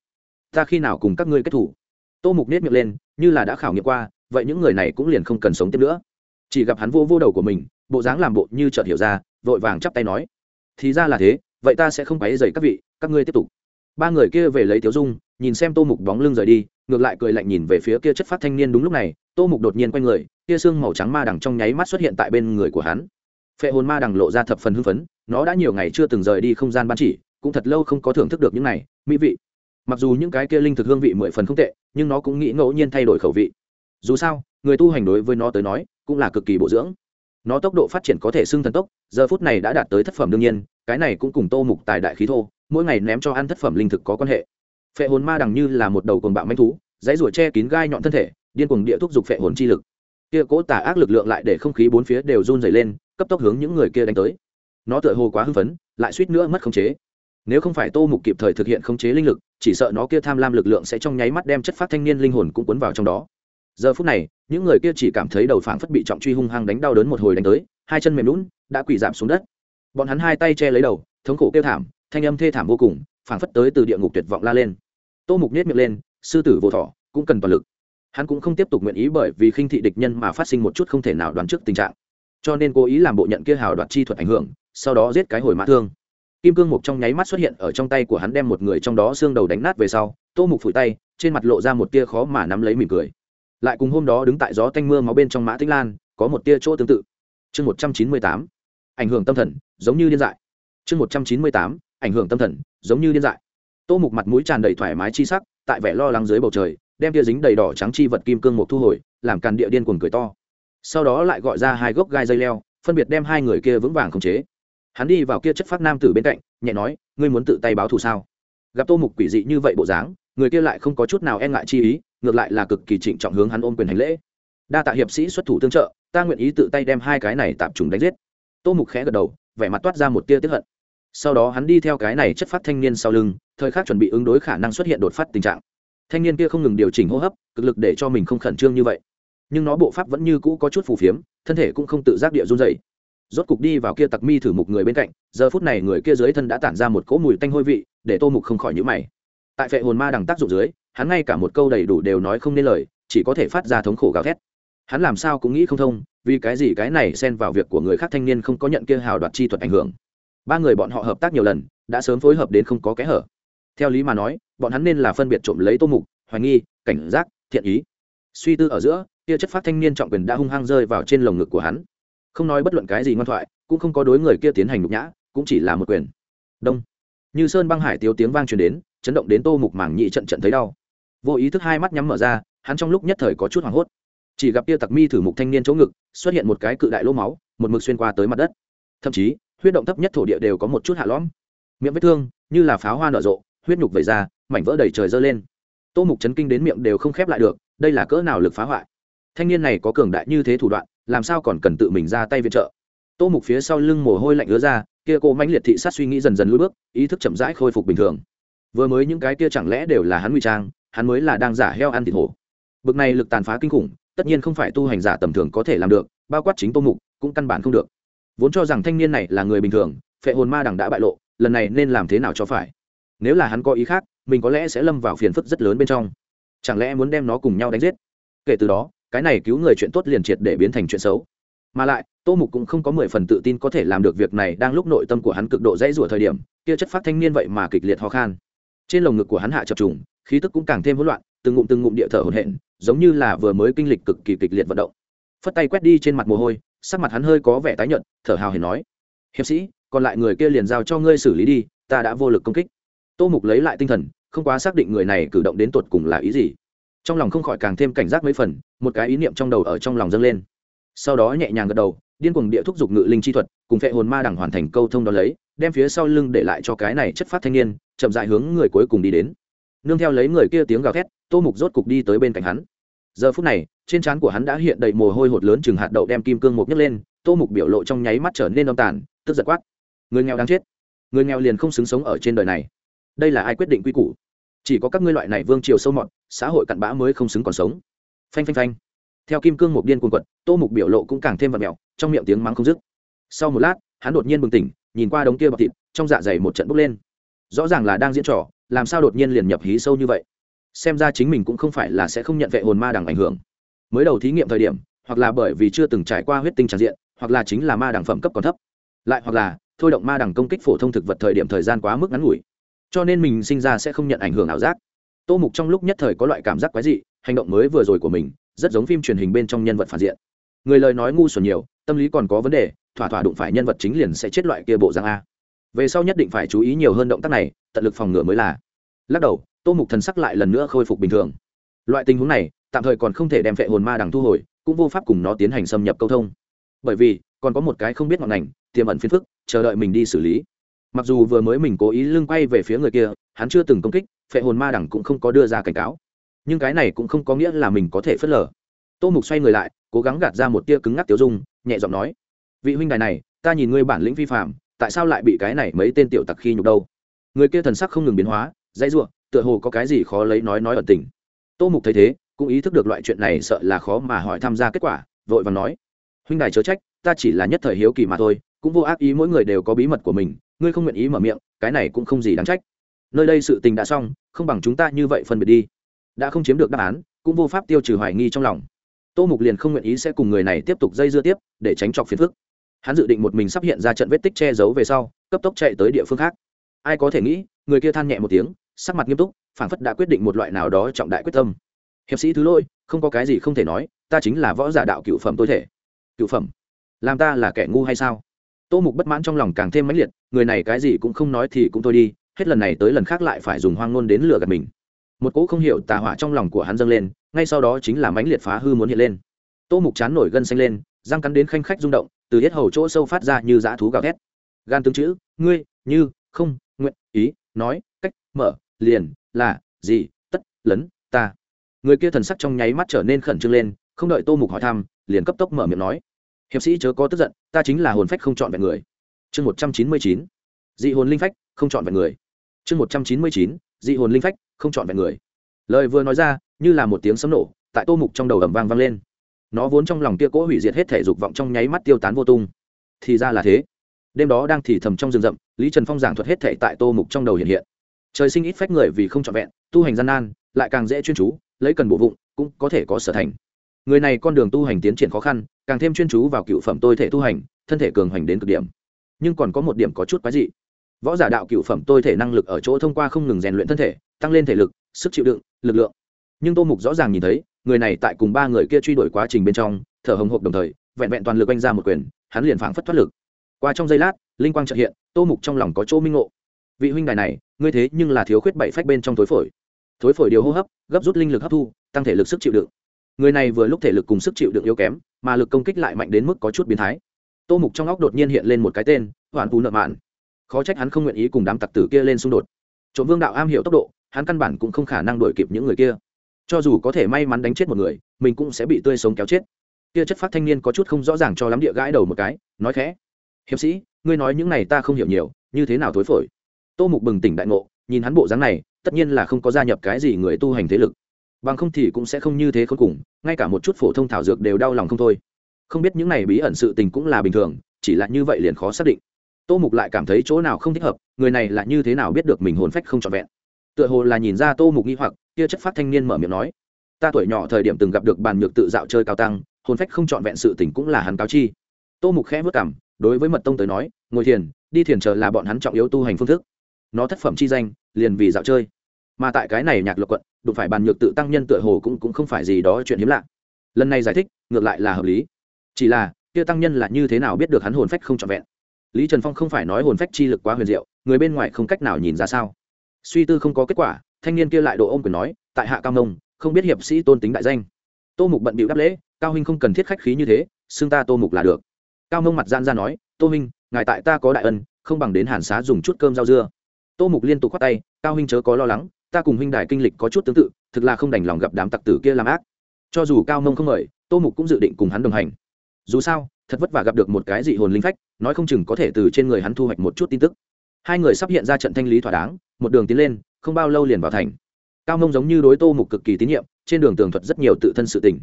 ta khi nào cùng các ngươi kết thủ? Tô mục nết miệng lên, như là đã khảo nghiệm qua vậy những người này cũng liền không cần sống tiếp nữa. Chỉ gặp hắn vô vô đầu của mình, bộ dáng làm bộ như chợt hiểu ra, vội vàng chắp tay nói, thì ra là thế, vậy ta sẽ không quấy dày các vị, các ngươi tiếp tục. Ba người kia về lấy tiếu dung, nhìn xem tô mục bóng lưng rời đi, ngược lại cười lạnh nhìn về phía kia chất phát thanh niên đúng lúc này, tô mục đột nhiên quay người, kia xương màu trắng ma đằng trong nháy mắt xuất hiện tại bên người của hắn. Phệ hồn ma đằng lộ ra thập phần hưng phấn, nó đã nhiều ngày chưa từng rời đi không gian ban chỉ, cũng thật lâu không có thưởng thức được những này, mỹ vị. Mặc dù những cái kia linh thực hương vị mười phần không tệ, nhưng nó cũng nghĩ ngẫu nhiên thay đổi khẩu vị dù sao, người tu hành đối với nó tới nói, cũng là cực kỳ bổ dưỡng. Nó tốc độ phát triển có thể xưng thần tốc, giờ phút này đã đạt tới thất phẩm đương nhiên, cái này cũng cùng tô mục tài đại khí thô, mỗi ngày ném cho ăn thất phẩm linh thực có quan hệ. Phệ hồn ma đằng như là một đầu cồn bạo manh thú, dãy ruột che kín gai nhọn thân thể, điên cuồng địa thúc giục phệ hồn chi lực. Kia cố tả ác lực lượng lại để không khí bốn phía đều run dày lên, cấp tốc hướng những người kia đánh tới. Nó tựa hồ quá hưng phấn, lại suýt nữa mất khống chế. Nếu không phải tô mục kịp thời thực hiện khống chế linh lực, chỉ sợ nó kia tham lam lực lượng sẽ trong nháy mắt đem chất phát thanh niên linh hồn cũng cuốn vào trong đó giờ phút này, những người kia chỉ cảm thấy đầu phảng phất bị trọng truy hung hăng đánh đau đớn một hồi đánh tới, hai chân mềm lún, đã quỳ giảm xuống đất. Bọn hắn hai tay che lấy đầu, thống khổ kêu thảm, thanh âm thê thảm vô cùng, phảng phất tới từ địa ngục tuyệt vọng la lên. Tô mục nhét miệng lên, sư tử vô thọ cũng cần toàn lực. Hắn cũng không tiếp tục nguyện ý bởi vì khinh thị địch nhân mà phát sinh một chút không thể nào đoán trước tình trạng. Cho nên cố ý làm bộ nhận kia hào đoạt chi thuật ảnh hưởng, sau đó giết cái hồi mã thương. Kim cương mục trong nháy mắt xuất hiện ở trong tay của hắn đem một người trong đó xương đầu đánh nát về sau, tô mục phủi tay, trên mặt lộ ra một tia khó mà nắm lấy mỉm cười lại cùng hôm đó đứng tại gió tanh mưa máu bên trong mã tĩnh lan, có một tia chỗ tương tự. Chương một trăm chín mươi tám, ảnh hưởng tâm thần, giống như điên dại. Chương một trăm chín mươi tám, ảnh hưởng tâm thần, giống như điên dại. Tô mục mặt mũi tràn đầy thoải mái chi sắc, tại vẻ lo lắng dưới bầu trời, đem tia dính đầy đỏ trắng chi vật kim cương một thu hồi, làm càn địa điên cuồng cười to. Sau đó lại gọi ra hai gốc gai dây leo, phân biệt đem hai người kia vững vàng khống chế. Hắn đi vào kia chất phát nam tử bên cạnh, nhẹ nói, ngươi muốn tự tay báo thù sao? Gặp tô mục quỷ dị như vậy bộ dáng người kia lại không có chút nào e ngại chi ý, ngược lại là cực kỳ trịnh trọng hướng hắn ôm quyền hành lễ. Đa tạ hiệp sĩ xuất thủ tương trợ, ta nguyện ý tự tay đem hai cái này tạm trùng đánh giết. Tô mục khẽ gật đầu, vẻ mặt toát ra một tia tiếp hận. Sau đó hắn đi theo cái này chất phát thanh niên sau lưng, thời khắc chuẩn bị ứng đối khả năng xuất hiện đột phát tình trạng. Thanh niên kia không ngừng điều chỉnh hô hấp, cực lực để cho mình không khẩn trương như vậy. Nhưng nó bộ pháp vẫn như cũ có chút phù phiếm, thân thể cũng không tự giác địa run dày rốt cục đi vào kia tặc mi thử mục người bên cạnh, giờ phút này người kia dưới thân đã tản ra một cỗ mùi tanh hôi vị, để tô mục không khỏi nhữ mày tại phệ hồn ma đằng tác dụng dưới, hắn ngay cả một câu đầy đủ đều nói không nên lời, chỉ có thể phát ra thống khổ gào thét. Hắn làm sao cũng nghĩ không thông, vì cái gì cái này xen vào việc của người khác thanh niên không có nhận kia hào đoạt chi thuật ảnh hưởng. Ba người bọn họ hợp tác nhiều lần, đã sớm phối hợp đến không có kẽ hở. Theo lý mà nói, bọn hắn nên là phân biệt trộm lấy tô mục, hoài nghi, cảnh giác, thiện ý. Suy tư ở giữa kia chất phát thanh niên trọng quyền đã hung hăng rơi vào trên lồng ngực của hắn. Không nói bất luận cái gì ngoan thoại, cũng không có đối người kia tiến hành nhục nhã, cũng chỉ là một quyền. Đông. Như sơn băng hải tiếu tiếng vang truyền đến chấn động đến tô mục mảng nhị trận trận thấy đau. Vô ý thức hai mắt nhắm mở ra, hắn trong lúc nhất thời có chút hoảng hốt. Chỉ gặp tia tặc mi thử mục thanh niên chỗ ngực, xuất hiện một cái cự đại lỗ máu, một mực xuyên qua tới mặt đất. Thậm chí, huyết động thấp nhất thổ địa đều có một chút hạ lõm. Miệng vết thương, như là pháo hoa nở rộ, huyết nhục vẩy ra, mảnh vỡ đầy trời dơ lên. Tô mục chấn kinh đến miệng đều không khép lại được, đây là cỡ nào lực phá hoại? Thanh niên này có cường đại như thế thủ đoạn, làm sao còn cần tự mình ra tay viện trợ? Tô mục phía sau lưng mồ hôi lạnh ứa ra, kia cô mãnh liệt thị sát suy nghĩ dần dần lùi bước, ý thức chậm rãi khôi phục bình thường vừa mới những cái kia chẳng lẽ đều là hắn ngụy trang, hắn mới là đang giả heo ăn thịt hổ. Bực này lực tàn phá kinh khủng, tất nhiên không phải tu hành giả tầm thường có thể làm được, bao quát chính tô mục, cũng căn bản không được. Vốn cho rằng thanh niên này là người bình thường, phệ hồn ma đằng đã bại lộ, lần này nên làm thế nào cho phải? Nếu là hắn có ý khác, mình có lẽ sẽ lâm vào phiền phức rất lớn bên trong. Chẳng lẽ muốn đem nó cùng nhau đánh giết? Kể từ đó, cái này cứu người chuyện tốt liền triệt để biến thành chuyện xấu. Mà lại, tô mục cũng không có mười phần tự tin có thể làm được việc này đang lúc nội tâm của hắn cực độ dãy rủa thời điểm, kia chất phát thanh niên vậy mà kịch liệt ho khan trên lồng ngực của hắn hạ chập trùng, khí tức cũng càng thêm hỗn loạn, từng ngụm từng ngụm địa thở hổn hển, giống như là vừa mới kinh lịch cực kỳ kịch liệt vận động. Phất tay quét đi trên mặt mồ hôi, sắc mặt hắn hơi có vẻ tái nhợt, thở hào hển nói, hiệp sĩ, còn lại người kia liền giao cho ngươi xử lý đi, ta đã vô lực công kích. Tô mục lấy lại tinh thần, không quá xác định người này cử động đến tột cùng là ý gì. Trong lòng không khỏi càng thêm cảnh giác mấy phần, một cái ý niệm trong đầu ở trong lòng dâng lên. Sau đó nhẹ nhàng gật đầu, điên cuồng địa thúc giục ngự linh chi thuật, cùng phệ hồn ma đẳng hoàn thành câu thông đó lấy, đem phía sau lưng để lại cho cái này chất phát thanh niên chậm dại hướng người cuối cùng đi đến. Nương theo lấy người kia tiếng gào thét, tô mục rốt cục đi tới bên cạnh hắn. Giờ phút này, trên trán của hắn đã hiện đầy mồ hôi hột lớn chừng hạt đậu đem kim cương mục nhấc lên, tô mục biểu lộ trong nháy mắt trở nên âm tàn, tức giật quát. Người nghèo đang chết. Người nghèo liền không xứng sống ở trên đời này. Đây là ai quyết định quy củ? Chỉ có các ngươi loại này vương triều sâu mọt, xã hội cặn bã mới không xứng còn sống. Phanh phanh phanh. Theo kim cương mục điên cuồng quật, tô mục biểu lộ cũng càng thêm vật mẹo trong miệng tiếng mắng không dứt. Sau một lát, hắn đột nhiên bừng tỉnh, nhìn qua đống kia bọc thịt, trong dạ dày một trận bốc lên rõ ràng là đang diễn trò, làm sao đột nhiên liền nhập hí sâu như vậy? Xem ra chính mình cũng không phải là sẽ không nhận vệ hồn ma đằng ảnh hưởng. Mới đầu thí nghiệm thời điểm, hoặc là bởi vì chưa từng trải qua huyết tinh tràn diện, hoặc là chính là ma đằng phẩm cấp còn thấp. Lại hoặc là, thôi động ma đằng công kích phổ thông thực vật thời điểm thời gian quá mức ngắn ngủi, cho nên mình sinh ra sẽ không nhận ảnh hưởng ảo giác. Tô mục trong lúc nhất thời có loại cảm giác quái dị, hành động mới vừa rồi của mình, rất giống phim truyền hình bên trong nhân vật phản diện. Người lời nói ngu xuẩn nhiều, tâm lý còn có vấn đề, thỏa thỏa đụng phải nhân vật chính liền sẽ chết loại kia bộ giang a về sau nhất định phải chú ý nhiều hơn động tác này, tận lực phòng ngừa mới là. Lắc đầu, tô mục thần sắc lại lần nữa khôi phục bình thường. Loại tình huống này, tạm thời còn không thể đem phệ hồn ma đằng thu hồi, cũng vô pháp cùng nó tiến hành xâm nhập câu thông. Bởi vì, còn có một cái không biết ngọn ngành, tiềm ẩn phiền phức, chờ đợi mình đi xử lý. Mặc dù vừa mới mình cố ý lưng quay về phía người kia, hắn chưa từng công kích, phệ hồn ma đẳng cũng không có đưa ra cảnh cáo. Nhưng cái này cũng không có nghĩa là mình có thể phớt lờ. Tô mục xoay người lại, cố gắng gạt ra một tia cứng ngắc tiêu dung, nhẹ giọng nói, vị huynh đài này, ta nhìn ngươi bản lĩnh vi phạm tại sao lại bị cái này mấy tên tiểu tặc khi nhục đâu? Người kia thần sắc không ngừng biến hóa, dãy ruộng tựa hồ có cái gì khó lấy nói nói ẩn tình. Tô mục thấy thế, cũng ý thức được loại chuyện này sợ là khó mà hỏi tham gia kết quả, vội và nói, huynh đài chớ trách, ta chỉ là nhất thời hiếu kỳ mà thôi, cũng vô ác ý mỗi người đều có bí mật của mình, ngươi không nguyện ý mở miệng, cái này cũng không gì đáng trách. Nơi đây sự tình đã xong, không bằng chúng ta như vậy phân biệt đi. Đã không chiếm được đáp án, cũng vô pháp tiêu trừ hoài nghi trong lòng. Tô mục liền không nguyện ý sẽ cùng người này tiếp tục dây dưa tiếp, để tránh trọc phiền phức hắn dự định một mình sắp hiện ra trận vết tích che giấu về sau, cấp tốc chạy tới địa phương khác. Ai có thể nghĩ, người kia than nhẹ một tiếng, sắc mặt nghiêm túc, phảng phất đã quyết định một loại nào đó trọng đại quyết tâm. Hiệp sĩ thứ lôi không có cái gì không thể nói, ta chính là võ giả đạo cựu phẩm tôi thể. Cựu phẩm? Làm ta là kẻ ngu hay sao? Tô mục bất mãn trong lòng càng thêm mãnh liệt, người này cái gì cũng không nói thì cũng thôi đi, hết lần này tới lần khác lại phải dùng hoang ngôn đến lừa gạt mình. Một cỗ không hiểu tà hỏa trong lòng của hắn dâng lên, ngay sau đó chính là mãnh liệt phá hư muốn hiện lên. Tô mục chán nổi gân xanh lên, răng cắn đến khanh khách rung động từ hết hầu chỗ sâu phát ra như dã thú gào thét. Gan tương chữ, ngươi, như, không, nguyện, ý, nói, cách, mở, liền, là, gì, tất, lấn, ta. Người kia thần sắc trong nháy mắt trở nên khẩn trương lên, không đợi tô mục hỏi thăm, liền cấp tốc mở miệng nói. Hiệp sĩ chớ có tức giận, ta chính là hồn phách không chọn vẹn người. Chương một trăm chín mươi chín, dị hồn linh phách, không chọn vẹn người. Chương một trăm chín mươi chín, dị hồn linh phách, không chọn vẹn người. Lời vừa nói ra, như là một tiếng sấm nổ, tại tô mục trong đầu ẩm vang vang lên nó vốn trong lòng kia cỗ hủy diệt hết thể dục vọng trong nháy mắt tiêu tán vô tung. Thì ra là thế. Đêm đó đang thì thầm trong rừng rậm, lý trần phong giảng thuật hết thể tại tô mục trong đầu hiện hiện. Trời sinh ít phách người vì không trọn vẹn, tu hành gian nan, lại càng dễ chuyên chú, lấy cần bộ vụng, cũng có thể có sở thành. Người này con đường tu hành tiến triển khó khăn, càng thêm chuyên chú vào cựu phẩm tôi thể tu hành, thân thể cường hành đến cực điểm. Nhưng còn có một điểm có chút quái dị. Võ giả đạo cựu phẩm tôi thể năng lực ở chỗ thông qua không ngừng rèn luyện thân thể, tăng lên thể lực, sức chịu đựng, lực lượng. Nhưng tô mục rõ ràng nhìn thấy người này tại cùng ba người kia truy đuổi quá trình bên trong, thở hồng hộc đồng thời, vẹn vẹn toàn lực anh ra một quyền, hắn liền phảng phất thoát lực. Qua trong giây lát, linh quang trợ hiện, tô mục trong lòng có chỗ minh ngộ. Vị huynh đài này, ngươi thế nhưng là thiếu khuyết bảy phách bên trong thối phổi. Thối phổi điều hô hấp, gấp rút linh lực hấp thu, tăng thể lực sức chịu đựng. Người này vừa lúc thể lực cùng sức chịu đựng yếu kém, mà lực công kích lại mạnh đến mức có chút biến thái. Tô mục trong óc đột nhiên hiện lên một cái tên hoàn phú nợ mạn. Khó trách hắn không nguyện ý cùng đám tặc tử kia lên xung đột. Trộm vương đạo am hiểu tốc độ, hắn căn bản cũng không khả năng đuổi kịp những người kia cho dù có thể may mắn đánh chết một người, mình cũng sẽ bị tươi sống kéo chết. Kia chất phát thanh niên có chút không rõ ràng cho lắm địa gãi đầu một cái, nói khẽ. Hiệp sĩ, ngươi nói những này ta không hiểu nhiều, như thế nào thối phổi? Tô mục bừng tỉnh đại ngộ, nhìn hắn bộ dáng này, tất nhiên là không có gia nhập cái gì người tu hành thế lực. Bằng không thì cũng sẽ không như thế khốn cùng, ngay cả một chút phổ thông thảo dược đều đau lòng không thôi. Không biết những này bí ẩn sự tình cũng là bình thường, chỉ là như vậy liền khó xác định. Tô mục lại cảm thấy chỗ nào không thích hợp, người này là như thế nào biết được mình hồn phách không trọn vẹn. Tựa hồ là nhìn ra tô mục nghi hoặc kia chất phát thanh niên mở miệng nói, ta tuổi nhỏ thời điểm từng gặp được bàn nhược tự dạo chơi cao tăng, hồn phách không trọn vẹn sự tình cũng là hắn cáo chi. Tô mục khẽ vất cảm đối với mật tông tới nói, ngồi thiền, đi thiền chờ là bọn hắn trọng yếu tu hành phương thức. Nó thất phẩm chi danh, liền vì dạo chơi. Mà tại cái này nhạc lộc quận, đụng phải bàn nhược tự tăng nhân tựa hồ cũng cũng không phải gì đó chuyện hiếm lạ. Lần này giải thích, ngược lại là hợp lý. Chỉ là, kia tăng nhân là như thế nào biết được hắn hồn phách không trọn vẹn? Lý trần phong không phải nói hồn phách chi lực quá huyền diệu, người bên ngoài không cách nào nhìn ra sao. Suy tư không có kết quả thanh niên kia lại độ ôm quyền nói, tại hạ cao nông, không biết hiệp sĩ tôn tính đại danh. Tô mục bận bịu đáp lễ, cao huynh không cần thiết khách khí như thế, xưng ta tô mục là được. Cao mông mặt gian ra nói, tô huynh, ngài tại ta có đại ân, không bằng đến hàn xá dùng chút cơm rau dưa. Tô mục liên tục khoát tay, cao huynh chớ có lo lắng, ta cùng huynh đài kinh lịch có chút tương tự, thực là không đành lòng gặp đám tặc tử kia làm ác. Cho dù cao mông không mời, tô mục cũng dự định cùng hắn đồng hành. Dù sao, thật vất vả gặp được một cái dị hồn linh phách, nói không chừng có thể từ trên người hắn thu hoạch một chút tin tức hai người sắp hiện ra trận thanh lý thỏa đáng, một đường tiến lên, không bao lâu liền vào thành. Cao mông giống như đối tô mục cực kỳ tín nhiệm, trên đường tường thuật rất nhiều tự thân sự tình.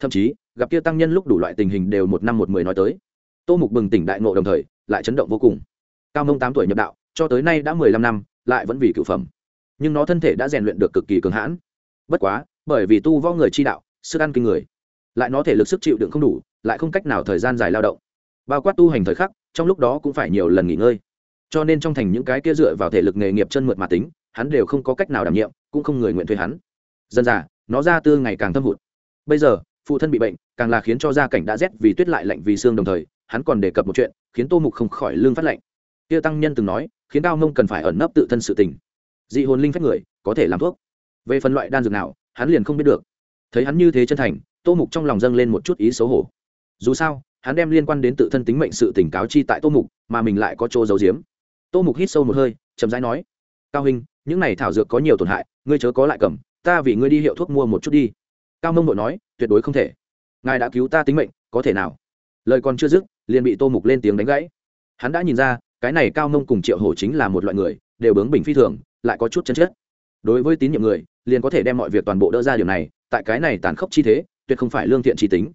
Thậm chí, gặp kia tăng nhân lúc đủ loại tình hình đều một năm một mười nói tới. Tô mục bừng tỉnh đại ngộ đồng thời, lại chấn động vô cùng. Cao mông tám tuổi nhập đạo, cho tới nay đã mười lăm năm, lại vẫn vì cựu phẩm. Nhưng nó thân thể đã rèn luyện được cực kỳ cường hãn. Bất quá, bởi vì tu võ người chi đạo, sức ăn kinh người. Lại nó thể lực sức chịu đựng không đủ, lại không cách nào thời gian dài lao động. Bao quát tu hành thời khắc, trong lúc đó cũng phải nhiều lần nghỉ ngơi cho nên trong thành những cái kia dựa vào thể lực nghề nghiệp chân mượt mà tính, hắn đều không có cách nào đảm nhiệm, cũng không người nguyện thuê hắn. Dân già, nó ra tư ngày càng thâm hụt. Bây giờ, phụ thân bị bệnh, càng là khiến cho gia cảnh đã rét vì tuyết lại lạnh vì xương đồng thời, hắn còn đề cập một chuyện, khiến tô mục không khỏi lương phát lạnh. Tiêu tăng nhân từng nói, khiến cao mông cần phải ẩn nấp tự thân sự tình. Dị hồn linh phách người, có thể làm thuốc. Về phần loại đan dược nào, hắn liền không biết được. Thấy hắn như thế chân thành, tô mục trong lòng dâng lên một chút ý xấu hổ. Dù sao, hắn đem liên quan đến tự thân tính mệnh sự tỉnh cáo chi tại tô mục, mà mình lại có chỗ giấu giếm tô mục hít sâu một hơi, chậm rãi nói, cao hình những này thảo dược có nhiều tổn hại, ngươi chớ có lại cầm, ta vì ngươi đi hiệu thuốc mua một chút đi. Cao mông nội nói, tuyệt đối không thể. Ngài đã cứu ta tính mệnh, có thể nào? Lời còn chưa dứt, liền bị tô mục lên tiếng đánh gãy. Hắn đã nhìn ra, cái này cao mông cùng triệu hổ chính là một loại người, đều bướng bình phi thường, lại có chút chân chết đối với tín nhiệm người, liền có thể đem mọi việc toàn bộ đỡ ra điều này, tại cái này tàn khốc chi thế, tuyệt không phải lương thiện trí tính.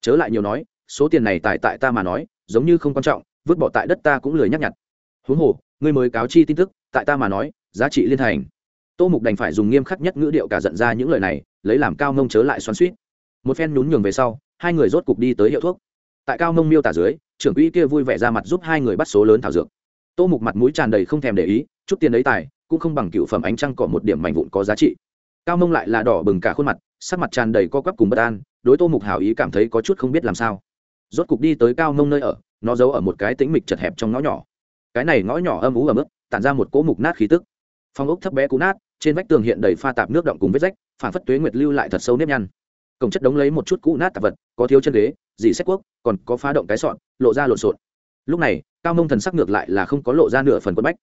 Chớ lại nhiều nói, số tiền này tại tại ta mà nói, giống như không quan trọng, vứt bỏ tại đất ta cũng lười nhắc nhặt. Huống hồ ngươi mới cáo chi tin tức, tại ta mà nói, giá trị liên thành. Tô mục đành phải dùng nghiêm khắc nhất ngữ điệu cả giận ra những lời này, lấy làm cao mông chớ lại xoắn suýt một phen nhún nhường về sau, hai người rốt cục đi tới hiệu thuốc. Tại cao mông miêu tả dưới, trưởng quỹ kia vui vẻ ra mặt giúp hai người bắt số lớn thảo dược. Tô mục mặt mũi tràn đầy không thèm để ý, chút tiền ấy tài, cũng không bằng cựu phẩm ánh trăng cỏ một điểm mảnh vụn có giá trị. Cao mông lại là đỏ bừng cả khuôn mặt, sắc mặt tràn đầy co quắp cùng bất an, đối tô mục hảo ý cảm thấy có chút không biết làm sao. Rốt cục đi tới cao mông nơi ở, nó giấu ở một cái tĩnh mịch chật hẹp trong ngõ nhỏ cái này ngõ nhỏ âm ú ấm ức tản ra một cỗ mục nát khí tức. Phong ốc thấp bé cũ nát, trên vách tường hiện đầy pha tạp nước động cùng vết rách, phản phất tuế nguyệt lưu lại thật sâu nếp nhăn. Cổng chất đống lấy một chút cũ nát tạp vật, có thiếu chân ghế, dì xét quốc còn có phá động cái sọn, lộ ra lộn xộn. Lúc này, cao mông thần sắc ngược lại là không có lộ ra nửa phần quân bách.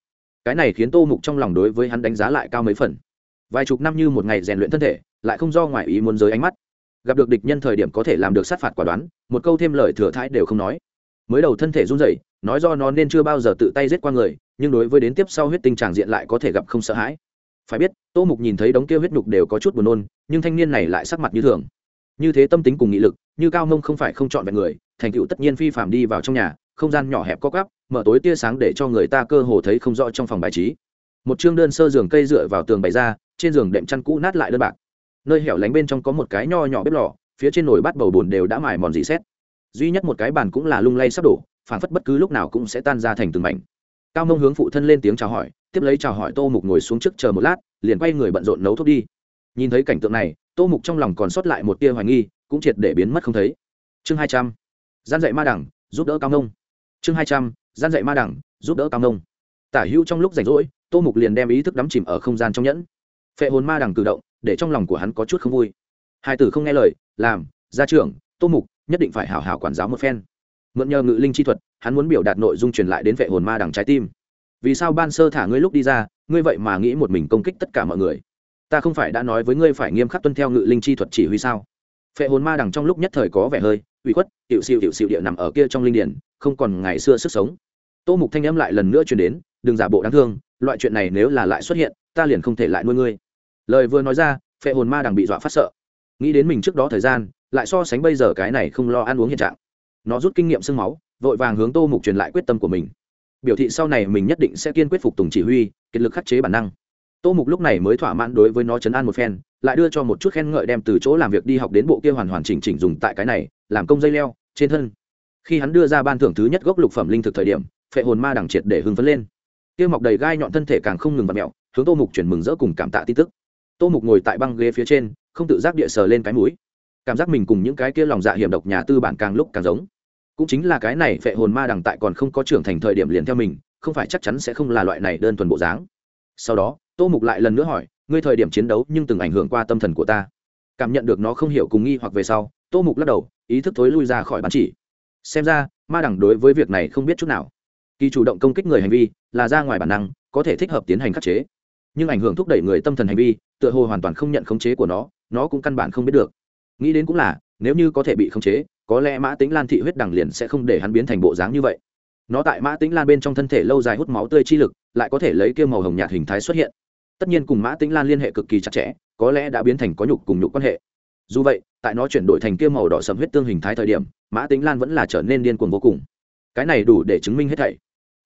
Cái này khiến tô mục trong lòng đối với hắn đánh giá lại cao mấy phần. Vài chục năm như một ngày rèn luyện thân thể, lại không do ngoại ý muốn giới ánh mắt. Gặp được địch nhân thời điểm có thể làm được sát phạt quả đoán, một câu thêm lời thừa thãi đều không nói. Mới đầu thân thể run rẩy nói do nó nên chưa bao giờ tự tay giết qua người, nhưng đối với đến tiếp sau huyết tinh tràng diện lại có thể gặp không sợ hãi. Phải biết, tô mục nhìn thấy đống kia huyết nhục đều có chút buồn nôn, nhưng thanh niên này lại sắc mặt như thường. Như thế tâm tính cùng nghị lực, như cao mông không phải không chọn vẹn người, thành tựu tất nhiên phi phạm đi vào trong nhà, không gian nhỏ hẹp có cắp mở tối tia sáng để cho người ta cơ hồ thấy không rõ trong phòng bài trí. Một chương đơn sơ giường cây dựa vào tường bày ra, trên giường đệm chăn cũ nát lại đơn bạc. Nơi hẻo lánh bên trong có một cái nho nhỏ bếp lò, phía trên nồi bát bầu bùn đều đã mài mòn dì xét. Duy nhất một cái bàn cũng là lung lay sắp đổ phản phất bất cứ lúc nào cũng sẽ tan ra thành từng mảnh. Cao mông hướng phụ thân lên tiếng chào hỏi, tiếp lấy chào hỏi tô mục ngồi xuống trước chờ một lát, liền quay người bận rộn nấu thuốc đi. Nhìn thấy cảnh tượng này, tô mục trong lòng còn sót lại một tia hoài nghi, cũng triệt để biến mất không thấy. Chương hai trăm, gian dạy ma đẳng, giúp đỡ cao mông. Chương hai trăm, gian dạy ma đẳng, giúp đỡ cao mông. Tả hữu trong lúc rảnh rỗi, tô mục liền đem ý thức đắm chìm ở không gian trong nhẫn. Phệ hồn ma đẳng cử động, để trong lòng của hắn có chút không vui. Hai tử không nghe lời, làm, gia trưởng, tô mục, nhất định phải hảo hảo quản giáo một phen mượn nhờ ngự linh chi thuật, hắn muốn biểu đạt nội dung truyền lại đến vệ hồn ma đằng trái tim. Vì sao ban sơ thả ngươi lúc đi ra, ngươi vậy mà nghĩ một mình công kích tất cả mọi người? Ta không phải đã nói với ngươi phải nghiêm khắc tuân theo ngự linh chi thuật chỉ huy sao? Phệ hồn ma đằng trong lúc nhất thời có vẻ hơi ủy khuất hiệu xịu hiệu xịu địa nằm ở kia trong linh điển, không còn ngày xưa sức sống. Tô mục thanh âm lại lần nữa truyền đến, đừng giả bộ đáng thương, loại chuyện này nếu là lại xuất hiện, ta liền không thể lại nuôi ngươi. Lời vừa nói ra phệ hồn ma đằng bị dọa phát sợ. Nghĩ đến mình trước đó thời gian, lại so sánh bây giờ cái này không lo ăn uống hiện trạng nó rút kinh nghiệm sương máu, vội vàng hướng tô mục truyền lại quyết tâm của mình. Biểu thị sau này mình nhất định sẽ kiên quyết phục tùng chỉ huy, kiệt lực khắc chế bản năng. Tô mục lúc này mới thỏa mãn đối với nó chấn an một phen, lại đưa cho một chút khen ngợi đem từ chỗ làm việc đi học đến bộ kia hoàn hoàn chỉnh chỉnh dùng tại cái này, làm công dây leo, trên thân. Khi hắn đưa ra ban thưởng thứ nhất gốc lục phẩm linh thực thời điểm, phệ hồn ma đằng triệt để hưng phấn lên. Kia mọc đầy gai nhọn thân thể càng không ngừng vặt mẹo hướng tô mục chuyển mừng rỡ cùng cảm tạ tin tức. Tô mục ngồi tại băng ghế phía trên, không tự giác địa sờ lên cái mũi cảm giác mình cùng những cái kia lòng dạ hiểm độc nhà tư bản càng lúc càng giống. Cũng chính là cái này phệ hồn ma đằng tại còn không có trưởng thành thời điểm liền theo mình, không phải chắc chắn sẽ không là loại này đơn thuần bộ dáng. Sau đó, tô mục lại lần nữa hỏi, ngươi thời điểm chiến đấu nhưng từng ảnh hưởng qua tâm thần của ta? Cảm nhận được nó không hiểu cùng nghi hoặc về sau, tô mục lắc đầu, ý thức thối lui ra khỏi bán chỉ. Xem ra, ma đẳng đối với việc này không biết chút nào. Kỳ chủ động công kích người hành vi là ra ngoài bản năng, có thể thích hợp tiến hành khắc chế. Nhưng ảnh hưởng thúc đẩy người tâm thần hành vi, tựa hồ hoàn toàn không nhận khống chế của nó nó cũng căn bản không biết được nghĩ đến cũng là, nếu như có thể bị khống chế, có lẽ mã tính lan thị huyết đằng liền sẽ không để hắn biến thành bộ dáng như vậy. Nó tại mã tính lan bên trong thân thể lâu dài hút máu tươi chi lực, lại có thể lấy kêu màu hồng nhạt hình thái xuất hiện. Tất nhiên cùng mã tính lan liên hệ cực kỳ chặt chẽ, có lẽ đã biến thành có nhục cùng nhục quan hệ. Dù vậy, tại nó chuyển đổi thành kêu màu đỏ sầm huyết tương hình thái thời điểm, mã tính lan vẫn là trở nên điên cuồng vô cùng. Cái này đủ để chứng minh hết thảy.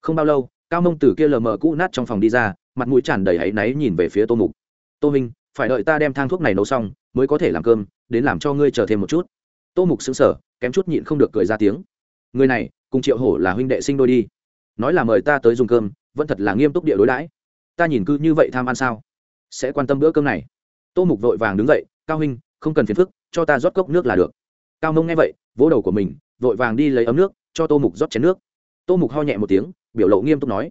Không bao lâu, cao mông từ kia lờ mờ cũ nát trong phòng đi ra, mặt mũi tràn đầy áy náy nhìn về phía tô mục. Tô minh phải đợi ta đem thang thuốc này nấu xong, mới có thể làm cơm, đến làm cho ngươi chờ thêm một chút. Tô mục xứng sở kém chút nhịn không được cười ra tiếng. Người này, cùng triệu hổ là huynh đệ sinh đôi đi. Nói là mời ta tới dùng cơm, vẫn thật là nghiêm túc địa đối đãi. Ta nhìn cứ như vậy tham ăn sao? Sẽ quan tâm bữa cơm này. Tô mục vội vàng đứng dậy, cao huynh, không cần phiền phức, cho ta rót cốc nước là được. Cao mông nghe vậy, vỗ đầu của mình, vội vàng đi lấy ấm nước, cho tô mục rót chén nước. Tô mục ho nhẹ một tiếng, biểu lộ nghiêm túc nói,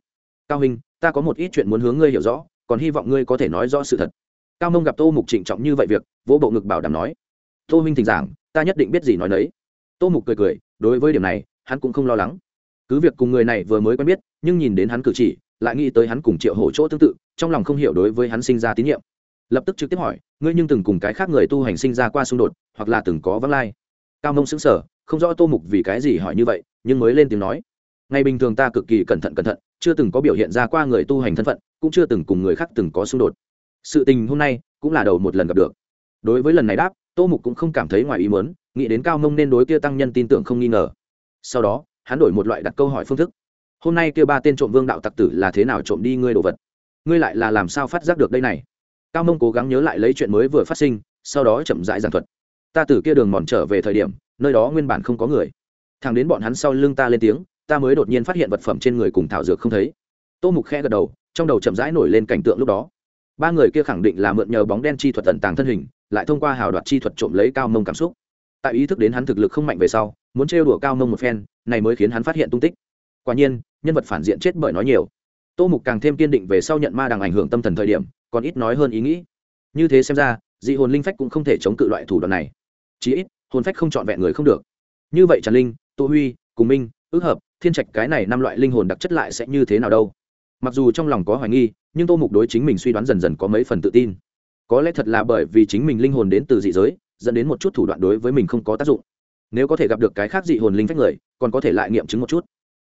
cao huynh, ta có một ít chuyện muốn hướng ngươi hiểu rõ, còn hy vọng ngươi có thể nói rõ sự thật cao mông gặp tô mục trịnh trọng như vậy việc, vỗ bộ ngực bảo đảm nói, tô huynh thỉnh giảng, ta nhất định biết gì nói đấy tô mục cười cười, đối với điểm này, hắn cũng không lo lắng. Cứ việc cùng người này vừa mới quen biết, nhưng nhìn đến hắn cử chỉ, lại nghĩ tới hắn cùng triệu hổ chỗ tương tự, trong lòng không hiểu đối với hắn sinh ra tín nhiệm. Lập tức trực tiếp hỏi, ngươi nhưng từng cùng cái khác người tu hành sinh ra qua xung đột, hoặc là từng có vắng lai? Cao mông xứng sở không rõ tô mục vì cái gì hỏi như vậy, nhưng mới lên tiếng nói, ngày bình thường ta cực kỳ cẩn thận cẩn thận, chưa từng có biểu hiện ra qua người tu hành thân phận, cũng chưa từng cùng người khác từng có xung đột sự tình hôm nay cũng là đầu một lần gặp được. Đối với lần này đáp, tô mục cũng không cảm thấy ngoài ý muốn, nghĩ đến cao mông nên đối kia tăng nhân tin tưởng không nghi ngờ. Sau đó, hắn đổi một loại đặt câu hỏi phương thức. Hôm nay kia ba tên trộm vương đạo tặc tử là thế nào trộm đi ngươi đồ vật? Ngươi lại là làm sao phát giác được đây này? Cao mông cố gắng nhớ lại lấy chuyện mới vừa phát sinh, sau đó chậm rãi giảng thuật. Ta từ kia đường mòn trở về thời điểm, nơi đó nguyên bản không có người. Thằng đến bọn hắn sau lưng ta lên tiếng, ta mới đột nhiên phát hiện vật phẩm trên người cùng thảo dược không thấy. Tô mục khe gật đầu, trong đầu chậm rãi nổi lên cảnh tượng lúc đó ba người kia khẳng định là mượn nhờ bóng đen chi thuật tận tàng thân hình, lại thông qua hào đoạt chi thuật trộm lấy cao mông cảm xúc. Tại ý thức đến hắn thực lực không mạnh về sau, muốn trêu đùa cao mông một phen, này mới khiến hắn phát hiện tung tích. Quả nhiên, nhân vật phản diện chết bởi nói nhiều. Tô mục càng thêm kiên định về sau nhận ma đằng ảnh hưởng tâm thần thời điểm, còn ít nói hơn ý nghĩ. Như thế xem ra, dị hồn linh phách cũng không thể chống cự loại thủ đoạn này. Chí ít, hồn phách không chọn vẹn người không được. Như vậy tràn linh, tô huy, cùng minh, ước hợp, thiên trạch cái này năm loại linh hồn đặc chất lại sẽ như thế nào đâu? Mặc dù trong lòng có hoài nghi nhưng tô mục đối chính mình suy đoán dần dần có mấy phần tự tin. Có lẽ thật là bởi vì chính mình linh hồn đến từ dị giới, dẫn đến một chút thủ đoạn đối với mình không có tác dụng. Nếu có thể gặp được cái khác dị hồn linh phách người, còn có thể lại nghiệm chứng một chút.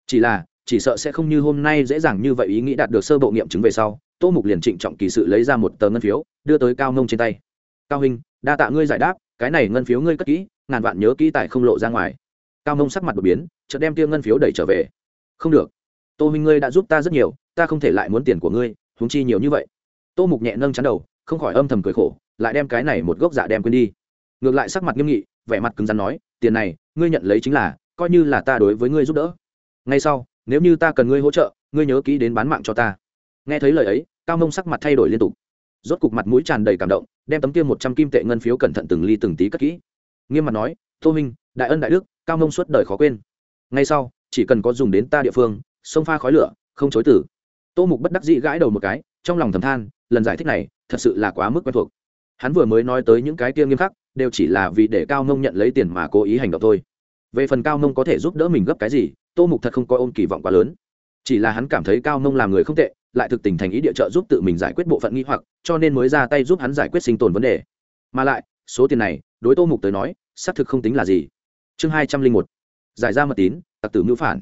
Chỉ là, chỉ sợ sẽ không như hôm nay dễ dàng như vậy ý nghĩ đạt được sơ bộ nghiệm chứng về sau, tô mục liền trịnh trọng kỳ sự lấy ra một tờ ngân phiếu, đưa tới cao nông trên tay. Cao hình đa tạ ngươi giải đáp, cái này ngân phiếu ngươi cất kỹ, ngàn vạn nhớ kỹ tại không lộ ra ngoài. Cao nông sắc mặt đột biến, chợt đem tiêu ngân phiếu đẩy trở về. Không được. Tô huynh ngươi đã giúp ta rất nhiều, ta không thể lại muốn tiền của ngươi huống chi nhiều như vậy. Tô mục nhẹ nâng chắn đầu, không khỏi âm thầm cười khổ, lại đem cái này một gốc dạ đem quên đi. Ngược lại sắc mặt nghiêm nghị, vẻ mặt cứng rắn nói, tiền này, ngươi nhận lấy chính là, coi như là ta đối với ngươi giúp đỡ. Ngay sau, nếu như ta cần ngươi hỗ trợ, ngươi nhớ kỹ đến bán mạng cho ta. Nghe thấy lời ấy, cao mông sắc mặt thay đổi liên tục. Rốt cục mặt mũi tràn đầy cảm động, đem tấm kia một trăm kim tệ ngân phiếu cẩn thận từng ly từng tí cất kỹ. Nghiêm mặt nói, tô minh, đại ân đại đức, cao mông suốt đời khó quên. Ngay sau, chỉ cần có dùng đến ta địa phương, sông pha khói lửa, không chối tử tô mục bất đắc dĩ gãi đầu một cái, trong lòng thầm than, lần giải thích này, thật sự là quá mức quen thuộc. Hắn vừa mới nói tới những cái kia nghiêm khắc, đều chỉ là vì để cao mông nhận lấy tiền mà cố ý hành động thôi. Về phần cao mông có thể giúp đỡ mình gấp cái gì, tô mục thật không có ôm kỳ vọng quá lớn. Chỉ là hắn cảm thấy cao mông làm người không tệ, lại thực tình thành ý địa trợ giúp tự mình giải quyết bộ phận nghi hoặc, cho nên mới ra tay giúp hắn giải quyết sinh tồn vấn đề. Mà lại, số tiền này, đối tô mục tới nói, xác thực không tính là gì. Chương hai trăm linh một, giải ra mật tín, tặc tử mưu phản.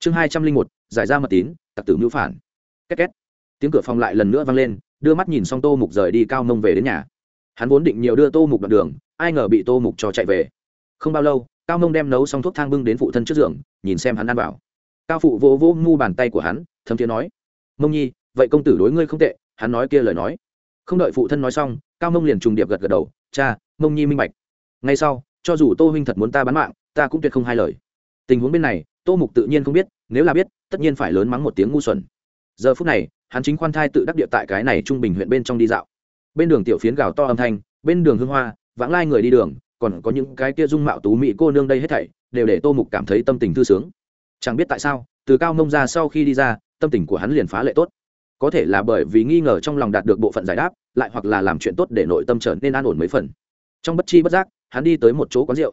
Chương hai trăm linh một, giải ra mật tín, tặc tử mưu phản két két. Tiếng cửa phòng lại lần nữa vang lên, đưa mắt nhìn xong tô mục rời đi cao mông về đến nhà. Hắn vốn định nhiều đưa tô mục đoạn đường, ai ngờ bị tô mục cho chạy về. Không bao lâu, cao mông đem nấu xong thuốc thang bưng đến phụ thân trước giường, nhìn xem hắn ăn vào. Cao phụ vô vỗ ngu bàn tay của hắn, thấm thiế nói, mông nhi, vậy công tử đối ngươi không tệ, hắn nói kia lời nói. Không đợi phụ thân nói xong, cao mông liền trùng điệp gật gật đầu, cha, mông nhi minh bạch. Ngay sau, cho dù tô huynh thật muốn ta bán mạng, ta cũng tuyệt không hai lời. Tình huống bên này, tô mục tự nhiên không biết, nếu là biết, tất nhiên phải lớn mắng một tiếng ngu xuẩn giờ phút này, hắn chính khoan thai tự đắc địa tại cái này trung bình huyện bên trong đi dạo. Bên đường tiểu phiến gào to âm thanh, bên đường hương hoa, vãng lai người đi đường, còn có những cái kia dung mạo tú mỹ cô nương đây hết thảy, đều để tô mục cảm thấy tâm tình thư sướng. Chẳng biết tại sao, từ cao mông ra sau khi đi ra, tâm tình của hắn liền phá lệ tốt. Có thể là bởi vì nghi ngờ trong lòng đạt được bộ phận giải đáp, lại hoặc là làm chuyện tốt để nội tâm trở nên an ổn mấy phần. Trong bất chi bất giác, hắn đi tới một chỗ quán rượu.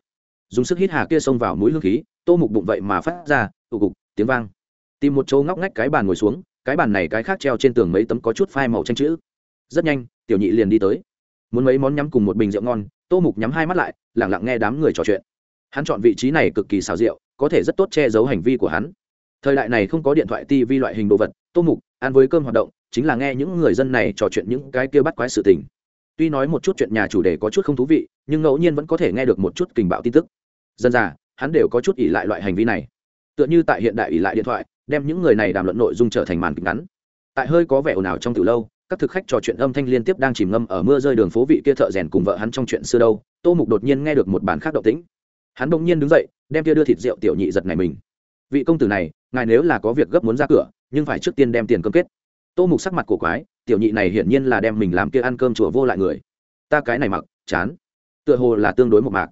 Dùng sức hít hà kia xông vào mũi hương khí, tô mục bụng vậy mà phát ra, tụ cục, tiếng vang. Tìm một chỗ ngóc ngách cái bàn ngồi xuống cái bàn này cái khác treo trên tường mấy tấm có chút phai màu tranh chữ. Rất nhanh, tiểu nhị liền đi tới. Muốn mấy món nhắm cùng một bình rượu ngon, tô mục nhắm hai mắt lại, lẳng lặng nghe đám người trò chuyện. Hắn chọn vị trí này cực kỳ xào rượu có thể rất tốt che giấu hành vi của hắn. Thời đại này không có điện thoại tv loại hình đồ vật, tô mục, ăn với cơm hoạt động, chính là nghe những người dân này trò chuyện những cái kia bắt quái sự tình. Tuy nói một chút chuyện nhà chủ đề có chút không thú vị, nhưng ngẫu nhiên vẫn có thể nghe được một chút kình bạo tin tức. Dân già, hắn đều có chút ỉ lại loại hành vi này tựa như tại hiện đại ỉ lại điện thoại, đem những người này đàm luận nội dung trở thành màn kịch ngắn. Tại hơi có vẻ ồn ào trong từ lâu, các thực khách trò chuyện âm thanh liên tiếp đang chìm ngâm ở mưa rơi đường phố vị kia thợ rèn cùng vợ hắn trong chuyện xưa đâu, tô mục đột nhiên nghe được một bản khác động tĩnh. Hắn bỗng nhiên đứng dậy, đem kia đưa thịt rượu tiểu nhị giật này mình. Vị công tử này, ngài nếu là có việc gấp muốn ra cửa, nhưng phải trước tiên đem tiền cơm kết. Tô mục sắc mặt cổ quái, tiểu nhị này hiển nhiên là đem mình làm kia ăn cơm chùa vô lại người. Ta cái này mặc, chán. Tựa hồ là tương đối một mạc.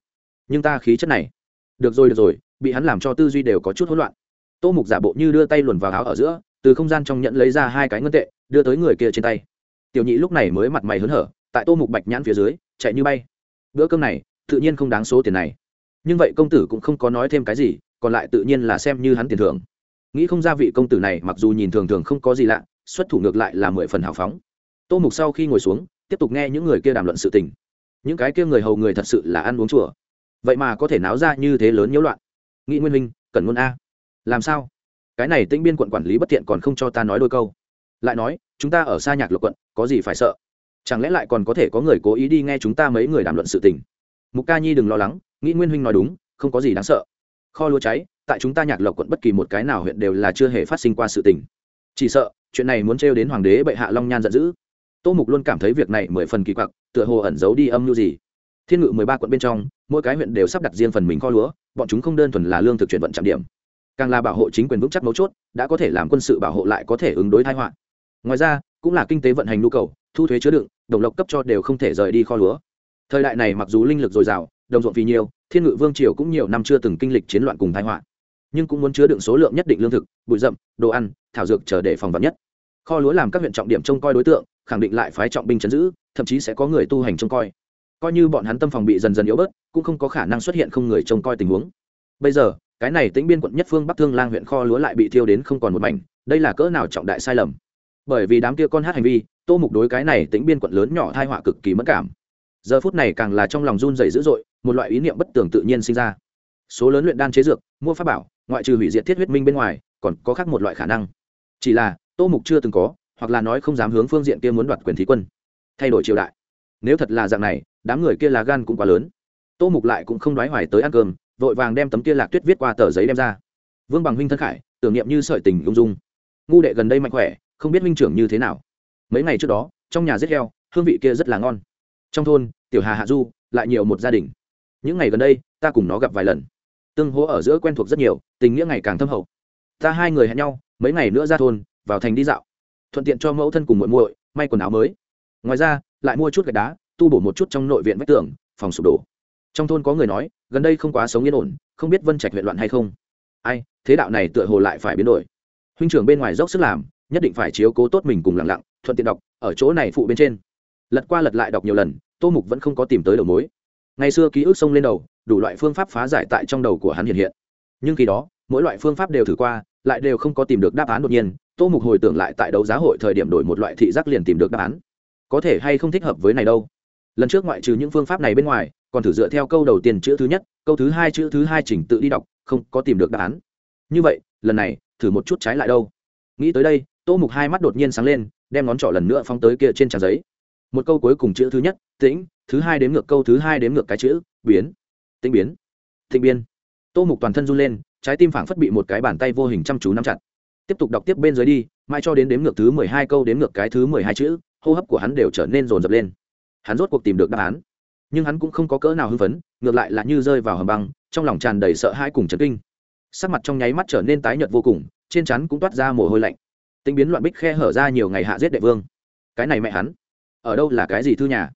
Nhưng ta khí chất này được rồi được rồi, bị hắn làm cho tư duy đều có chút hỗn loạn. Tô mục giả bộ như đưa tay luồn vào áo ở giữa, từ không gian trong nhận lấy ra hai cái ngân tệ, đưa tới người kia trên tay. Tiểu nhị lúc này mới mặt mày hớn hở, tại tô mục bạch nhãn phía dưới, chạy như bay. Bữa cơm này, tự nhiên không đáng số tiền này. Nhưng vậy công tử cũng không có nói thêm cái gì, còn lại tự nhiên là xem như hắn tiền thưởng. Nghĩ không ra vị công tử này mặc dù nhìn thường thường không có gì lạ, xuất thủ ngược lại là mười phần hào phóng. Tô mục sau khi ngồi xuống, tiếp tục nghe những người kia đàm luận sự tình. Những cái kia người hầu người thật sự là ăn uống chùa vậy mà có thể náo ra như thế lớn nhiễu loạn. Nghĩ nguyên Minh, cần ngôn a. Làm sao? Cái này tĩnh biên quận quản lý bất tiện còn không cho ta nói đôi câu. Lại nói chúng ta ở xa nhạc lộc quận có gì phải sợ? Chẳng lẽ lại còn có thể có người cố ý đi nghe chúng ta mấy người đàm luận sự tình? Mục ca nhi đừng lo lắng nghĩ nguyên huynh nói đúng không có gì đáng sợ. Kho lúa cháy tại chúng ta nhạc lộc quận bất kỳ một cái nào huyện đều là chưa hề phát sinh qua sự tình. Chỉ sợ chuyện này muốn trêu đến hoàng đế bệ hạ long nhan giận dữ. Tô mục luôn cảm thấy việc này mười phần kỳ quặc tựa hồ ẩn giấu đi âm mưu gì. Thiên ngự mười ba quận bên trong mỗi cái huyện đều sắp đặt riêng phần mình kho lúa, bọn chúng không đơn thuần là lương thực chuyển vận trạm điểm, càng là bảo hộ chính quyền vững chắc mấu chốt, đã có thể làm quân sự bảo hộ lại có thể ứng đối thái họa. Ngoài ra, cũng là kinh tế vận hành nhu cầu, thu thuế chứa đựng, đồng lộc cấp cho đều không thể rời đi kho lúa. Thời đại này mặc dù linh lực dồi dào, đồng ruộng vì nhiều, thiên ngự vương triều cũng nhiều năm chưa từng kinh lịch chiến loạn cùng thái họa, nhưng cũng muốn chứa đựng số lượng nhất định lương thực, bụi rậm, đồ ăn, thảo dược chờ để phòng vật nhất. Kho lúa làm các huyện trọng điểm trông coi đối tượng, khẳng định lại phái trọng binh chấn giữ, thậm chí sẽ có người tu hành trông coi coi như bọn hắn tâm phòng bị dần dần yếu bớt, cũng không có khả năng xuất hiện không người trông coi tình huống. Bây giờ, cái này tĩnh biên quận nhất phương bắc thương lang huyện kho lúa lại bị thiêu đến không còn một mảnh, đây là cỡ nào trọng đại sai lầm? Bởi vì đám kia con hát hành vi, tô mục đối cái này tĩnh biên quận lớn nhỏ thai họa cực kỳ mất cảm. Giờ phút này càng là trong lòng run dày dữ dội, một loại ý niệm bất tường tự nhiên sinh ra. Số lớn luyện đan chế dược, mua pháp bảo, ngoại trừ hủy diệt thiết huyết minh bên ngoài, còn có khác một loại khả năng. Chỉ là, tô mục chưa từng có, hoặc là nói không dám hướng phương diện kia muốn đoạt quyền thí quân. Thay đổi triều đại. Nếu thật là dạng này đám người kia là gan cũng quá lớn. Tô mục lại cũng không nói hoài tới ăn cơm, vội vàng đem tấm kia lạc tuyết viết qua tờ giấy đem ra. Vương bằng huynh thân khải, tưởng niệm như sợi tình ung dung. Ngu đệ gần đây mạnh khỏe, không biết huynh trưởng như thế nào. Mấy ngày trước đó, trong nhà giết heo, hương vị kia rất là ngon. Trong thôn, tiểu hà hạ du, lại nhiều một gia đình. Những ngày gần đây, ta cùng nó gặp vài lần. Tương hố ở giữa quen thuộc rất nhiều, tình nghĩa ngày càng thâm hậu. Ta hai người hẹn nhau, mấy ngày nữa ra thôn, vào thành đi dạo. Thuận tiện cho mẫu thân cùng muội muội, may quần áo mới. Ngoài ra, lại mua chút gạch đá tu bổ một chút trong nội viện vách tường, phòng sụp đổ. Trong thôn có người nói, gần đây không quá sống yên ổn, không biết vân trạch huyện loạn hay không. Ai, thế đạo này tựa hồ lại phải biến đổi. Huynh trưởng bên ngoài dốc sức làm, nhất định phải chiếu cố tốt mình cùng lặng lặng, thuận tiện đọc, ở chỗ này phụ bên trên. Lật qua lật lại đọc nhiều lần, tô mục vẫn không có tìm tới đầu mối. Ngày xưa ký ức sông lên đầu, đủ loại phương pháp phá giải tại trong đầu của hắn hiện hiện. Nhưng khi đó, mỗi loại phương pháp đều thử qua, lại đều không có tìm được đáp án đột nhiên. Tô mục hồi tưởng lại tại đấu giá hội thời điểm đổi một loại thị giác liền tìm được đáp án. Có thể hay không thích hợp với này đâu? Lần trước ngoại trừ những phương pháp này bên ngoài, còn thử dựa theo câu đầu tiên chữ thứ nhất, câu thứ hai chữ thứ hai chỉnh tự đi đọc, không có tìm được đáp án. Như vậy, lần này, thử một chút trái lại đâu. Nghĩ tới đây, tô mục hai mắt đột nhiên sáng lên, đem ngón trỏ lần nữa phóng tới kia trên trang giấy. Một câu cuối cùng chữ thứ nhất, tĩnh, thứ hai đếm ngược câu thứ hai đếm ngược cái chữ, biến. Tĩnh biến. Thịnh biên tô mục toàn thân run lên, trái tim phảng phất bị một cái bàn tay vô hình chăm chú nắm chặt. Tiếp tục đọc tiếp bên dưới đi, mãi cho đến đếm ngược thứ mười hai câu đếm ngược cái thứ mười hai chữ, hô hấp của hắn đều trở nên rồn rập lên hắn rốt cuộc tìm được đáp án. Nhưng hắn cũng không có cỡ nào hưng phấn, ngược lại là như rơi vào hầm băng, trong lòng tràn đầy sợ hãi cùng chấn kinh. Sắc mặt trong nháy mắt trở nên tái nhợt vô cùng, trên chắn cũng toát ra mồ hôi lạnh. Tính biến loạn bích khe hở ra nhiều ngày hạ giết đệ vương. Cái này mẹ hắn, ở đâu là cái gì thư nhà?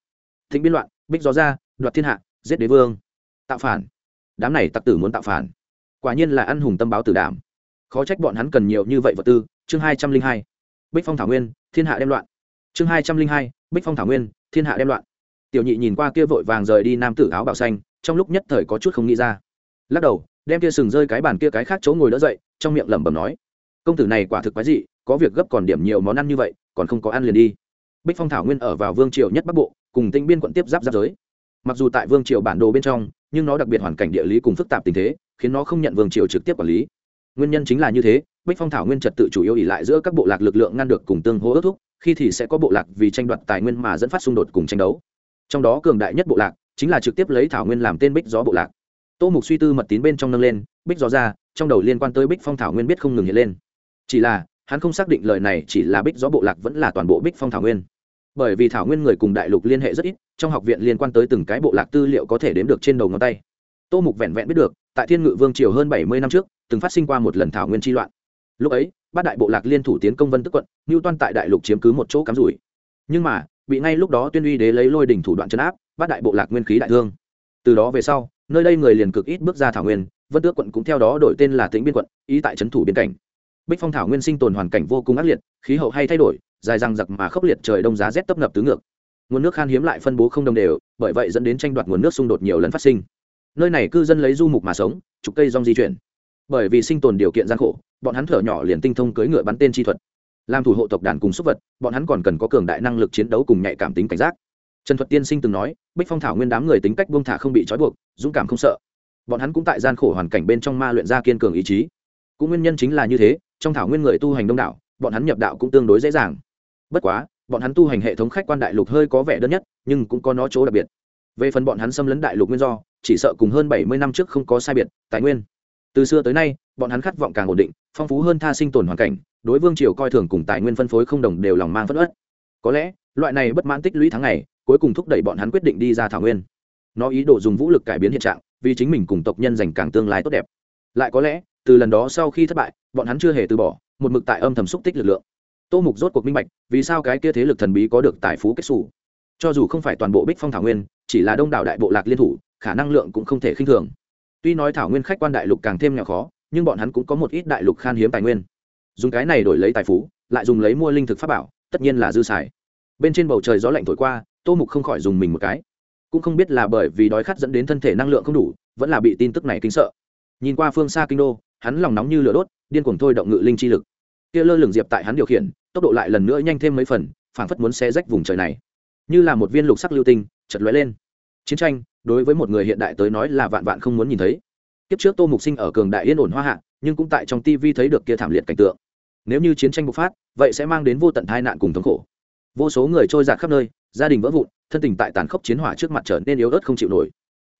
Thịnh biến loạn, bích gió ra, đoạt thiên hạ, giết đế vương. Tạo phản. Đám này tặc tử muốn tạo phản. Quả nhiên là ăn hùng tâm báo tử đảm. Khó trách bọn hắn cần nhiều như vậy vật tư. Chương hai trăm linh hai. Bích phong thảo nguyên, thiên hạ đem loạn. Chương hai trăm linh hai, bích phong thảo nguyên thiên hạ đem loạn. Tiểu nhị nhìn qua kia vội vàng rời đi nam tử áo bào xanh, trong lúc nhất thời có chút không nghĩ ra. Lắc đầu, đem kia sừng rơi cái bàn kia cái khác chỗ ngồi đỡ dậy, trong miệng lẩm bẩm nói, công tử này quả thực quái dị, có việc gấp còn điểm nhiều món ăn như vậy, còn không có ăn liền đi. Bích phong thảo nguyên ở vào vương triều nhất bắc bộ, cùng tinh biên quận tiếp giáp giáp giới. Mặc dù tại vương triều bản đồ bên trong, nhưng nó đặc biệt hoàn cảnh địa lý cùng phức tạp tình thế, khiến nó không nhận vương triều trực tiếp quản lý. Nguyên nhân chính là như thế, bích phong thảo nguyên trật tự chủ yếu ỉ lại giữa các bộ lạc lực lượng ngăn được cùng tương hỗ ước thúc khi thì sẽ có bộ lạc vì tranh đoạt tài nguyên mà dẫn phát xung đột cùng tranh đấu. Trong đó cường đại nhất bộ lạc chính là trực tiếp lấy thảo nguyên làm tên bích gió bộ lạc. Tô mục suy tư mật tín bên trong nâng lên, bích gió ra, trong đầu liên quan tới bích phong thảo nguyên biết không ngừng hiện lên. Chỉ là, hắn không xác định lời này chỉ là bích gió bộ lạc vẫn là toàn bộ bích phong thảo nguyên. Bởi vì thảo nguyên người cùng đại lục liên hệ rất ít, trong học viện liên quan tới từng cái bộ lạc tư liệu có thể đếm được trên đầu ngón tay. Tô mục vẹn vẹn biết được, tại thiên ngự vương triều hơn bảy mươi năm trước, từng phát sinh qua một lần thảo nguyên tri loạn. Lúc ấy bát đại bộ lạc liên thủ tiến công vân tức quận ngưu toan tại đại lục chiếm cứ một chỗ cắm rủi. Nhưng mà, bị ngay lúc đó tuyên uy đế lấy lôi đỉnh thủ đoạn chấn áp, bát đại bộ lạc nguyên khí đại thương. Từ đó về sau, nơi đây người liền cực ít bước ra thảo nguyên, vân tước quận cũng theo đó đổi tên là tĩnh biên quận, ý tại trấn thủ biên cảnh. Bích phong thảo nguyên sinh tồn hoàn cảnh vô cùng ác liệt, khí hậu hay thay đổi, dài răng giặc mà khốc liệt trời đông giá rét tấp nập tứ ngược. Nguồn nước khan hiếm lại phân bố không đồng đều, bởi vậy dẫn đến tranh đoạt nguồn nước xung đột nhiều lần phát sinh. Nơi này cư dân lấy du mục mà sống trục cây rong di chuyển. Bởi vì sinh tồn điều kiện gian khổ bọn hắn thở nhỏ liền tinh thông cưỡi ngựa bắn tên chi thuật. Làm thủ hộ tộc đàn cùng súc vật, bọn hắn còn cần có cường đại năng lực chiến đấu cùng nhạy cảm tính cảnh giác. Trần thuật tiên sinh từng nói, bích phong thảo nguyên đám người tính cách buông thả không bị trói buộc, dũng cảm không sợ. Bọn hắn cũng tại gian khổ hoàn cảnh bên trong ma luyện ra kiên cường ý chí. Cũng nguyên nhân chính là như thế, trong thảo nguyên người tu hành đông đảo, bọn hắn nhập đạo cũng tương đối dễ dàng. Bất quá, bọn hắn tu hành hệ thống khách quan đại lục hơi có vẻ đơn nhất, nhưng cũng có nó chỗ đặc biệt. Về phần bọn hắn xâm lấn đại lục nguyên do, chỉ sợ cùng hơn bảy mươi năm trước không có sai biệt, tài nguyên từ xưa tới nay, bọn hắn khát vọng càng ổn định, phong phú hơn tha sinh tồn hoàn cảnh, đối vương triều coi thường cùng tài nguyên phân phối không đồng đều lòng mang phất ớt có lẽ, loại này bất mãn tích lũy tháng ngày, cuối cùng thúc đẩy bọn hắn quyết định đi ra thảo nguyên. Nó ý đồ dùng vũ lực cải biến hiện trạng, vì chính mình cùng tộc nhân giành càng tương lai tốt đẹp. Lại có lẽ, từ lần đó sau khi thất bại, bọn hắn chưa hề từ bỏ, một mực tại âm thầm xúc tích lực lượng. Tô mục rốt cuộc minh bạch, vì sao cái kia thế lực thần bí có được tài phú kết xù. Cho dù không phải toàn bộ bích phong thảo nguyên, chỉ là đông đảo đại bộ lạc liên thủ, khả năng lượng cũng không thể khinh thường tuy nói thảo nguyên khách quan đại lục càng thêm nghèo khó, nhưng bọn hắn cũng có một ít đại lục khan hiếm tài nguyên. Dùng cái này đổi lấy tài phú, lại dùng lấy mua linh thực pháp bảo, tất nhiên là dư xài. Bên trên bầu trời gió lạnh thổi qua, tô mục không khỏi dùng mình một cái. Cũng không biết là bởi vì đói khát dẫn đến thân thể năng lượng không đủ, vẫn là bị tin tức này kinh sợ. Nhìn qua phương xa kinh đô, hắn lòng nóng như lửa đốt, điên cuồng thôi động ngự linh chi lực. Kia lơ lửng diệp tại hắn điều khiển, tốc độ lại lần nữa nhanh thêm mấy phần, phảng phất muốn xé rách vùng trời này. Như là một viên lục sắc lưu tinh chật lóe lên. Chiến tranh đối với một người hiện đại tới nói là vạn vạn không muốn nhìn thấy. Kiếp trước tô mục sinh ở cường đại yên ổn hoa hạ, nhưng cũng tại trong tv thấy được kia thảm liệt cảnh tượng. Nếu như chiến tranh bộc phát, vậy sẽ mang đến vô tận tai nạn cùng thống khổ. Vô số người trôi giạt khắp nơi, gia đình vỡ vụn, thân tình tại tàn khốc chiến hỏa trước mặt trở nên yếu ớt không chịu nổi.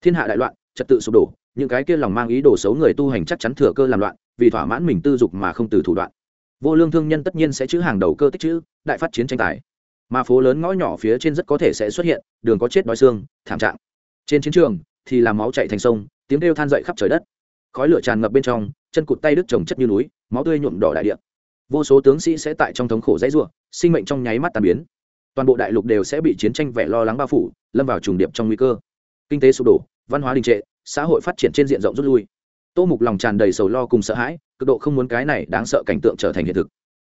Thiên hạ đại loạn, trật tự sụp đổ, những cái kia lòng mang ý đồ xấu người tu hành chắc chắn thừa cơ làm loạn, vì thỏa mãn mình tư dục mà không từ thủ đoạn. Vô lương thương nhân tất nhiên sẽ chữ hàng đầu cơ tích chữ, đại phát chiến tranh tài. Mà phố lớn ngõ nhỏ phía trên rất có thể sẽ xuất hiện, đường có chết đói xương, thảm trạng trên chiến trường thì làm máu chạy thành sông, tiếng kêu than dậy khắp trời đất. Khói lửa tràn ngập bên trong, chân cụt tay đứt trồng chất như núi, máu tươi nhuộm đỏ đại địa. Vô số tướng sĩ sẽ tại trong thống khổ dãy ruộng sinh mệnh trong nháy mắt tàn biến. Toàn bộ đại lục đều sẽ bị chiến tranh vẻ lo lắng bao phủ, lâm vào trùng điệp trong nguy cơ. Kinh tế sụp đổ, văn hóa đình trệ, xã hội phát triển trên diện rộng rút lui. Tô mục lòng tràn đầy sầu lo cùng sợ hãi, cực độ không muốn cái này đáng sợ cảnh tượng trở thành hiện thực.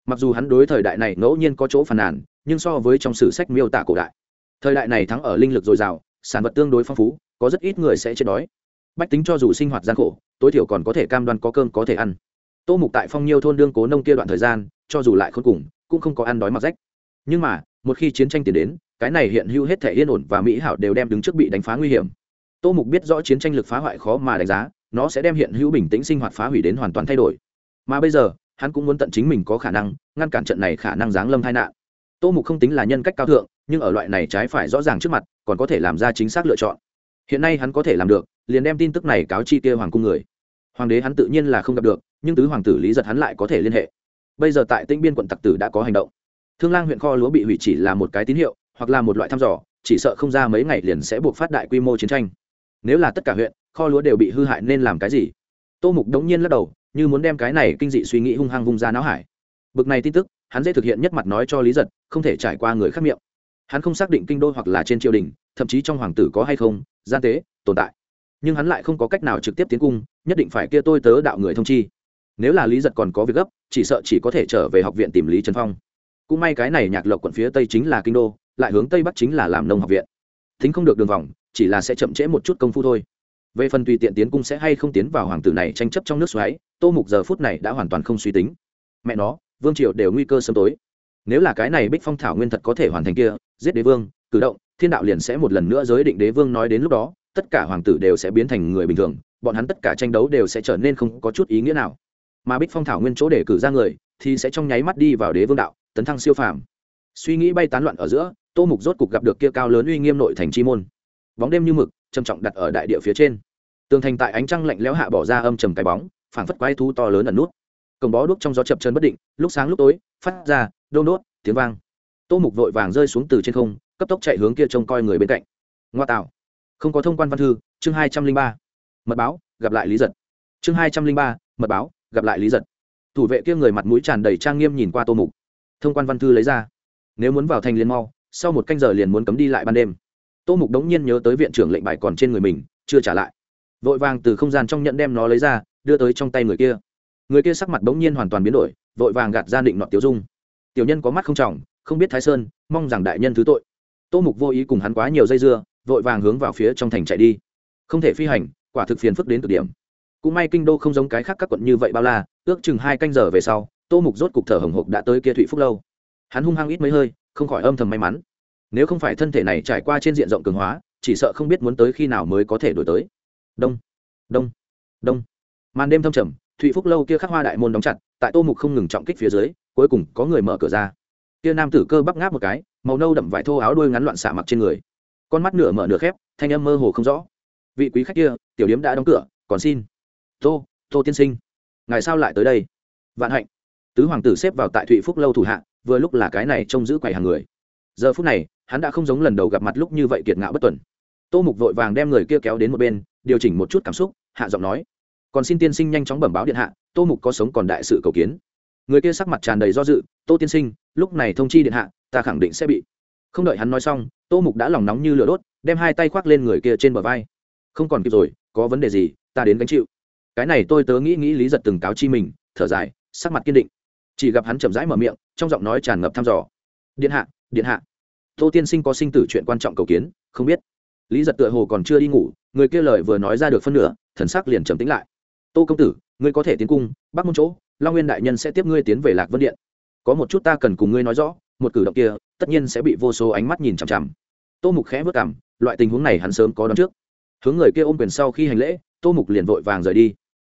Mặc dù hắn đối thời đại này ngẫu nhiên có chỗ phàn nàn, nhưng so với trong sử sách miêu tả cổ đại, thời đại này thắng ở linh lực dồi dào sản vật tương đối phong phú, có rất ít người sẽ chết đói. Bách tính cho dù sinh hoạt gian khổ, tối thiểu còn có thể cam đoan có cơm có thể ăn. Tô mục tại phong nhiêu thôn đương cố nông kia đoạn thời gian, cho dù lại khốn cùng, cũng không có ăn đói mặc rách. Nhưng mà, một khi chiến tranh tiến đến, cái này hiện hữu hết thể yên ổn và mỹ hảo đều đem đứng trước bị đánh phá nguy hiểm. Tô mục biết rõ chiến tranh lực phá hoại khó mà đánh giá, nó sẽ đem hiện hữu bình tĩnh sinh hoạt phá hủy đến hoàn toàn thay đổi. Mà bây giờ, hắn cũng muốn tận chính mình có khả năng, ngăn cản trận này khả năng giáng lâm tai nạn tô mục không tính là nhân cách cao thượng, nhưng ở loại này trái phải rõ ràng trước mặt, còn có thể làm ra chính xác lựa chọn. Hiện nay hắn có thể làm được, liền đem tin tức này cáo chi kia hoàng cung người. Hoàng đế hắn tự nhiên là không gặp được, nhưng tứ hoàng tử lý giật hắn lại có thể liên hệ. Bây giờ tại tĩnh biên quận tặc tử đã có hành động. Thương lang huyện kho lúa bị hủy chỉ là một cái tín hiệu, hoặc là một loại thăm dò, chỉ sợ không ra mấy ngày liền sẽ buộc phát đại quy mô chiến tranh. Nếu là tất cả huyện, kho lúa đều bị hư hại nên làm cái gì? Tô mục đống nhiên lắc đầu, như muốn đem cái này kinh dị suy nghĩ hung hăng vung ra não hải. Bực này tin tức hắn dễ thực hiện nhất mặt nói cho lý giật, không thể trải qua người khác miệng. Hắn không xác định kinh đô hoặc là trên triều đình, thậm chí trong hoàng tử có hay không, gian tế, tồn tại. Nhưng hắn lại không có cách nào trực tiếp tiến cung, nhất định phải kia tôi tớ đạo người thông chi. Nếu là lý giật còn có việc gấp, chỉ sợ chỉ có thể trở về học viện tìm lý trần phong. Cũng may cái này nhạc lộc quận phía tây chính là kinh đô, lại hướng tây bắc chính là làm nông học viện. Thính không được đường vòng, chỉ là sẽ chậm trễ một chút công phu thôi. Về phần tùy tiện tiến cung sẽ hay không tiến vào hoàng tử này tranh chấp trong nước xoáy, tô mục giờ phút này đã hoàn toàn không suy tính. Mẹ nó vương triều đều nguy cơ sớm tối. Nếu là cái này bích phong thảo nguyên thật có thể hoàn thành kia, giết đế vương, cử động, thiên đạo liền sẽ một lần nữa giới định đế vương nói đến lúc đó, tất cả hoàng tử đều sẽ biến thành người bình thường, bọn hắn tất cả tranh đấu đều sẽ trở nên không có chút ý nghĩa nào. Mà bích phong thảo nguyên chỗ để cử ra người, thì sẽ trong nháy mắt đi vào đế vương đạo, tấn thăng siêu phàm. Suy nghĩ bay tán loạn ở giữa, tô mục rốt cục gặp được kia cao lớn uy nghiêm nội thành chi môn. Bóng đêm như mực, trầm trọng đặt ở đại địa phía trên. Tường thành tại ánh trăng lạnh lẽo hạ bỏ ra âm trầm cái bóng, phảng phất quái thú to lớn ẩn nút cổng bó đuốc trong gió chập chân bất định, lúc sáng lúc tối, phát ra đôn nốt tiếng vang. Tô mục vội vàng rơi xuống từ trên không, cấp tốc chạy hướng kia trông coi người bên cạnh. Ngoa tạo. Không có thông quan văn thư, chương hai trăm linh ba. Mật báo, gặp lại lý giật. Chương hai trăm linh ba, mật báo, gặp lại lý giật. Thủ vệ kia người mặt mũi tràn đầy trang nghiêm nhìn qua tô mục. Thông quan văn thư lấy ra. Nếu muốn vào thành liền mau, sau một canh giờ liền muốn cấm đi lại ban đêm. Tô mục đống nhiên nhớ tới viện trưởng lệnh bài còn trên người mình, chưa trả lại. Vội vàng từ không gian trong nhận đem nó lấy ra, đưa tới trong tay người kia người kia sắc mặt bỗng nhiên hoàn toàn biến đổi, vội vàng gạt ra định nọ tiểu dung. Tiểu nhân có mắt không trọng, không biết thái sơn, mong rằng đại nhân thứ tội. Tô mục vô ý cùng hắn quá nhiều dây dưa, vội vàng hướng vào phía trong thành chạy đi. Không thể phi hành, quả thực phiền phức đến cực điểm. Cũng may kinh đô không giống cái khác các quận như vậy bao la, ước chừng hai canh giờ về sau, tô mục rốt cục thở hồng hộc đã tới kia thụy phúc lâu. Hắn hung hăng ít mấy hơi, không khỏi âm thầm may mắn. Nếu không phải thân thể này trải qua trên diện rộng cường hóa, chỉ sợ không biết muốn tới khi nào mới có thể đổi tới. Đông đông đông. Màn đêm thâm trầm thụy phúc lâu kia khắc hoa đại môn đóng chặt, tại tô mục không ngừng trọng kích phía dưới, cuối cùng có người mở cửa ra. Kia nam tử cơ bắp ngáp một cái, màu nâu đậm vải thô áo đuôi ngắn loạn xạ mặc trên người. Con mắt nửa mở nửa khép, thanh âm mơ hồ không rõ. Vị quý khách kia, tiểu điếm đã đóng cửa, còn xin. Tô tô tiên sinh ngày sao lại tới đây? Vạn hạnh. Tứ hoàng tử xếp vào tại thụy phúc lâu thủ hạ, vừa lúc là cái này trông giữ quầy hàng người. Giờ phút này, hắn đã không giống lần đầu gặp mặt lúc như vậy kiệt ngạo bất tuần. Tô mục vội vàng đem người kia kéo đến một bên, điều chỉnh một chút cảm xúc, hạ giọng nói còn xin tiên sinh nhanh chóng bẩm báo điện hạ, tô mục có sống còn đại sự cầu kiến. Người kia sắc mặt tràn đầy do dự, tô tiên sinh, lúc này thông chi điện hạ, ta khẳng định sẽ bị. Không đợi hắn nói xong, tô mục đã lòng nóng như lửa đốt, đem hai tay khoác lên người kia trên bờ vai. Không còn kịp rồi, có vấn đề gì, ta đến gánh chịu. Cái này tôi tớ nghĩ nghĩ lý giật từng cáo chi mình, thở dài, sắc mặt kiên định. Chỉ gặp hắn chậm rãi mở miệng, trong giọng nói tràn ngập thăm dò. Điện hạ điện hạ. Tô tiên sinh có sinh tử chuyện quan trọng cầu kiến, không biết. Lý giật tựa hồ còn chưa đi ngủ, người kia lời vừa nói ra được phân nửa, thần sắc liền trầm tính lại tô công tử, ngươi có thể tiến cung, bắc môn chỗ, long nguyên đại nhân sẽ tiếp ngươi tiến về lạc vân điện. Có một chút ta cần cùng ngươi nói rõ, một cử động kia, tất nhiên sẽ bị vô số ánh mắt nhìn chằm chằm. Tô mục khẽ vất cảm, loại tình huống này hắn sớm có đón trước. Hướng người kia ôm quyền sau khi hành lễ, tô mục liền vội vàng rời đi.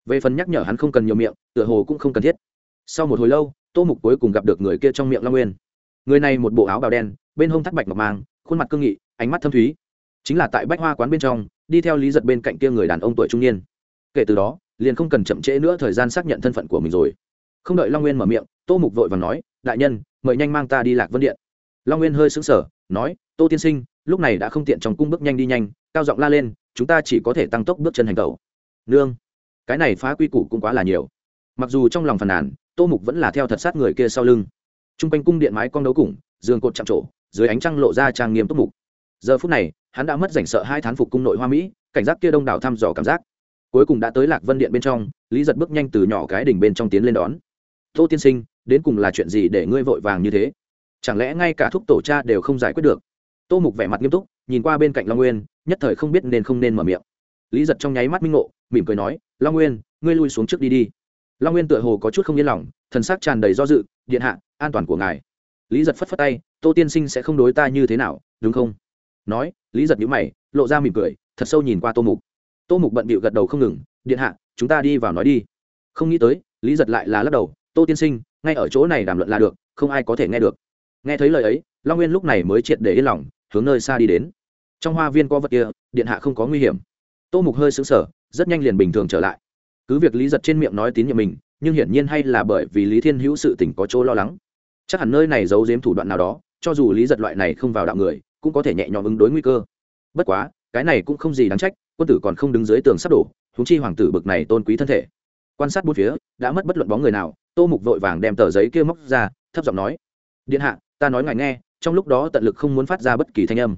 Về phần nhắc nhở hắn không cần nhiều miệng, tựa hồ cũng không cần thiết. Sau một hồi lâu, tô mục cuối cùng gặp được người kia trong miệng long nguyên. Người này một bộ áo bào đen, bên hông thắt bạch ngọc mang, khuôn mặt cương nghị, ánh mắt thâm thúy. Chính là tại bách hoa quán bên trong, đi theo lý giật bên cạnh kia người đàn ông tuổi trung niên. Kể từ đó liền không cần chậm trễ nữa thời gian xác nhận thân phận của mình rồi. Không đợi long nguyên mở miệng, tô mục vội và nói, đại nhân, mời nhanh mang ta đi lạc vân điện. Long nguyên hơi xứng sở nói, tô tiên sinh, lúc này đã không tiện trong cung bước nhanh đi nhanh, cao giọng la lên, chúng ta chỉ có thể tăng tốc bước chân hành tẩu. Nương, cái này phá quy củ cũng quá là nhiều. Mặc dù trong lòng phàn nàn, tô mục vẫn là theo thật sát người kia sau lưng. T r u n g quanh cung điện mái con đấu củng giường cột chạm trổ, dưới ánh trăng lộ ra trang nghiêm túc mục. Giờ phút này, hắn đã mất dành sợ hai thán phục cung nội hoa mỹ, cảnh giác kia đông đảo thăm dò cảm giác cuối cùng đã tới lạc vân điện bên trong, lý giật bước nhanh từ nhỏ cái đỉnh bên trong tiến lên đón. Tô tiên sinh, đến cùng là chuyện gì để ngươi vội vàng như thế? Chẳng lẽ ngay cả thúc tổ cha đều không giải quyết được? Tô mục vẻ mặt nghiêm túc, nhìn qua bên cạnh long nguyên, nhất thời không biết nên không nên mở miệng. Lý giật trong nháy mắt minh ngộ, mỉm cười nói, long nguyên, ngươi lui xuống trước đi đi. Long nguyên tựa hồ có chút không yên lòng, thần sắc tràn đầy do dự, điện hạ, an toàn của ngài. Lý giật phất phất tay, tô tiên sinh sẽ không đối ta như thế nào, đúng không? Nói, lý giật nhữ mày, lộ ra mỉm cười, thật sâu nhìn qua tô mục tô mục bận bịu gật đầu không ngừng, điện hạ, chúng ta đi vào nói đi. Không nghĩ tới, lý giật lại là lắc đầu, tô tiên sinh, ngay ở chỗ này đàm luận là được, không ai có thể nghe được. Nghe thấy lời ấy, long nguyên lúc này mới triệt để yên lòng, hướng nơi xa đi đến. Trong hoa viên có vật kia, điện hạ không có nguy hiểm. Tô mục hơi xứng sở rất nhanh liền bình thường trở lại. Cứ việc lý giật trên miệng nói tín nhiệm mình, nhưng hiển nhiên hay là bởi vì lý thiên hữu sự tỉnh có chỗ lo lắng. Chắc hẳn nơi này giấu giếm thủ đoạn nào đó, cho dù lý giật loại này không vào đạo người, cũng có thể nhẹ nhõm ứng đối nguy cơ. Bất quá, cái này cũng không gì đáng trách quân tử còn không đứng dưới tường sắp đổ húng chi hoàng tử bực này tôn quý thân thể. Quan sát bốn phía, đã mất bất luận bóng người nào, tô mục vội vàng đem tờ giấy kia móc ra, thấp giọng nói, điện hạ, ta nói ngài nghe, trong lúc đó tận lực không muốn phát ra bất kỳ thanh âm.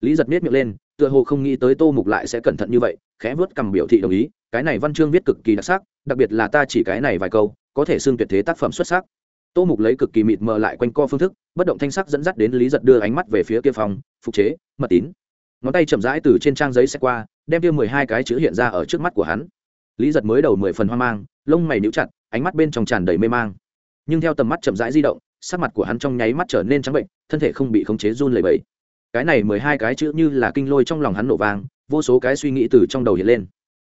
Lý giật miết miệng lên, tựa hồ không nghĩ tới tô mục lại sẽ cẩn thận như vậy, khẽ vớt cầm biểu thị đồng ý, cái này văn chương viết cực kỳ đặc sắc, đặc biệt là ta chỉ cái này vài câu, có thể xưng tuyệt thế tác phẩm xuất sắc. Tô mục lấy cực kỳ mịt mờ lại quanh co phương thức, bất động thanh sắc dẫn dắt đến lý giật đưa ánh mắt về phía kia phòng, phục chế, mật tín ngón tay chậm rãi từ trên trang giấy xe qua, đem kia mười hai cái chữ hiện ra ở trước mắt của hắn. Lý giật mới đầu mười phần hoang mang, lông mày níu chặt, ánh mắt bên trong tràn đầy mê mang. Nhưng theo tầm mắt chậm rãi di động, sắc mặt của hắn trong nháy mắt trở nên trắng bệnh, thân thể không bị khống chế run lẩy bẩy. Cái này mười hai cái chữ như là kinh lôi trong lòng hắn nổ vang, vô số cái suy nghĩ từ trong đầu hiện lên.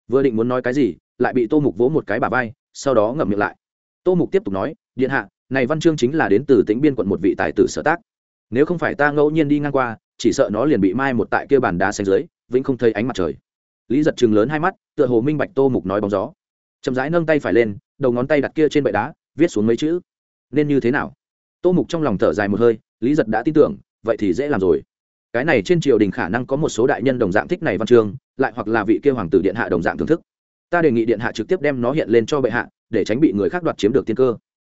Vừa định muốn nói cái gì, lại bị tô mục vỗ một cái bà vai, sau đó ngậm miệng lại. Tô mục tiếp tục nói, điện hạ, này văn chương chính là đến từ tĩnh biên quận một vị tài tử sở tác. Nếu không phải ta ngẫu nhiên đi ngang qua chỉ sợ nó liền bị mai một tại kia bàn đá xanh dưới, vĩnh không thấy ánh mặt trời. Lý giật chừng lớn hai mắt, tựa hồ minh bạch tô mục nói bóng gió. Chậm rãi nâng tay phải lên, đầu ngón tay đặt kia trên bệ đá, viết xuống mấy chữ. Nên như thế nào? Tô mục trong lòng thở dài một hơi, lý giật đã tin tưởng, vậy thì dễ làm rồi. Cái này trên triều đình khả năng có một số đại nhân đồng dạng thích này văn chương, lại hoặc là vị kia hoàng tử điện hạ đồng dạng thưởng thức. Ta đề nghị điện hạ trực tiếp đem nó hiện lên cho bệ hạ, để tránh bị người khác đoạt chiếm được tiên cơ.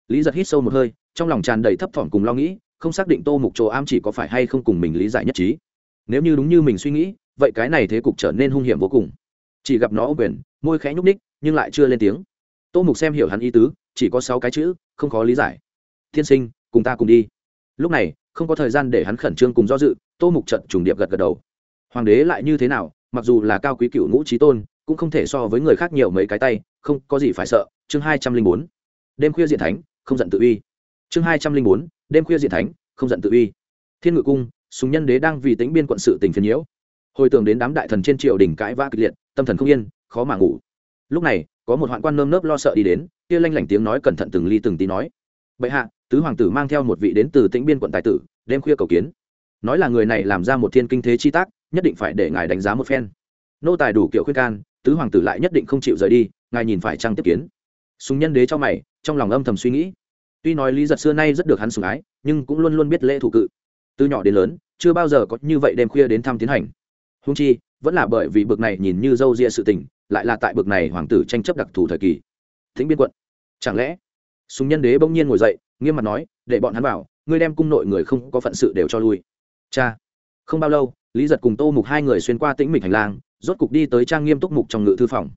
Lý giật hít sâu một hơi, trong lòng tràn đầy thấp thỏm cùng lo nghĩ không xác định tô mục chỗ am chỉ có phải hay không cùng mình lý giải nhất trí. Nếu như đúng như mình suy nghĩ, vậy cái này thế cục trở nên hung hiểm vô cùng. Chỉ gặp nó ô quyền, môi khẽ nhúc ních nhưng lại chưa lên tiếng. Tô mục xem hiểu hắn ý tứ, chỉ có sáu cái chữ, không khó lý giải. Tiên sinh, cùng ta cùng đi. Lúc này, không có thời gian để hắn khẩn trương cùng do dự, tô mục trận trùng điệp gật gật đầu. Hoàng đế lại như thế nào, mặc dù là cao quý cựu ngũ trí tôn, cũng không thể so với người khác nhiều mấy cái tay, không có gì phải sợ. Chương hai trăm linh bốn. Đêm khuya diện thánh, không giận tự uy chương hai trăm linh bốn, đêm khuya diện thánh, không giận tự uy. Thiên ngự cung súng nhân đế đang vì tính biên quận sự tình phiền nhiễu. Hồi tưởng đến đám đại thần trên triều đình cãi vã kịch liệt, tâm thần không yên, khó mà ngủ. Lúc này, có một hoạn quan nơm nớp lo sợ đi đến, kia lanh lảnh tiếng nói cẩn thận từng ly từng tí nói. Bệ hạ, tứ hoàng tử mang theo một vị đến từ tĩnh biên quận tài tử, đêm khuya cầu kiến. Nói là người này làm ra một thiên kinh thế chi tác, nhất định phải để ngài đánh giá một phen. Nô tài đủ kiểu khuyên can, tứ hoàng tử lại nhất định không chịu rời đi, ngài nhìn phải trăng tiếp kiến. Súng nhân đế cho mày, trong lòng âm thầm suy nghĩ tuy nói lý giật xưa nay rất được hắn sủng ái, nhưng cũng luôn luôn biết lễ thủ cự. Từ nhỏ đến lớn, chưa bao giờ có như vậy đêm khuya đến thăm tiến hành. Húng chi, vẫn là bởi vì bực này nhìn như dâu ria sự tình, lại là tại bực này hoàng tử tranh chấp đặc thù thời kỳ. Thính biên quận. Chẳng lẽ, súng nhân đế bỗng nhiên ngồi dậy, nghiêm mặt nói, để bọn hắn vào, ngươi đem cung nội người không có phận sự đều cho lui. Cha. Không bao lâu, lý giật cùng tô mục hai người xuyên qua tĩnh mịch hành lang, rốt cục đi tới trang nghiêm túc mục trong ngự thư phòng.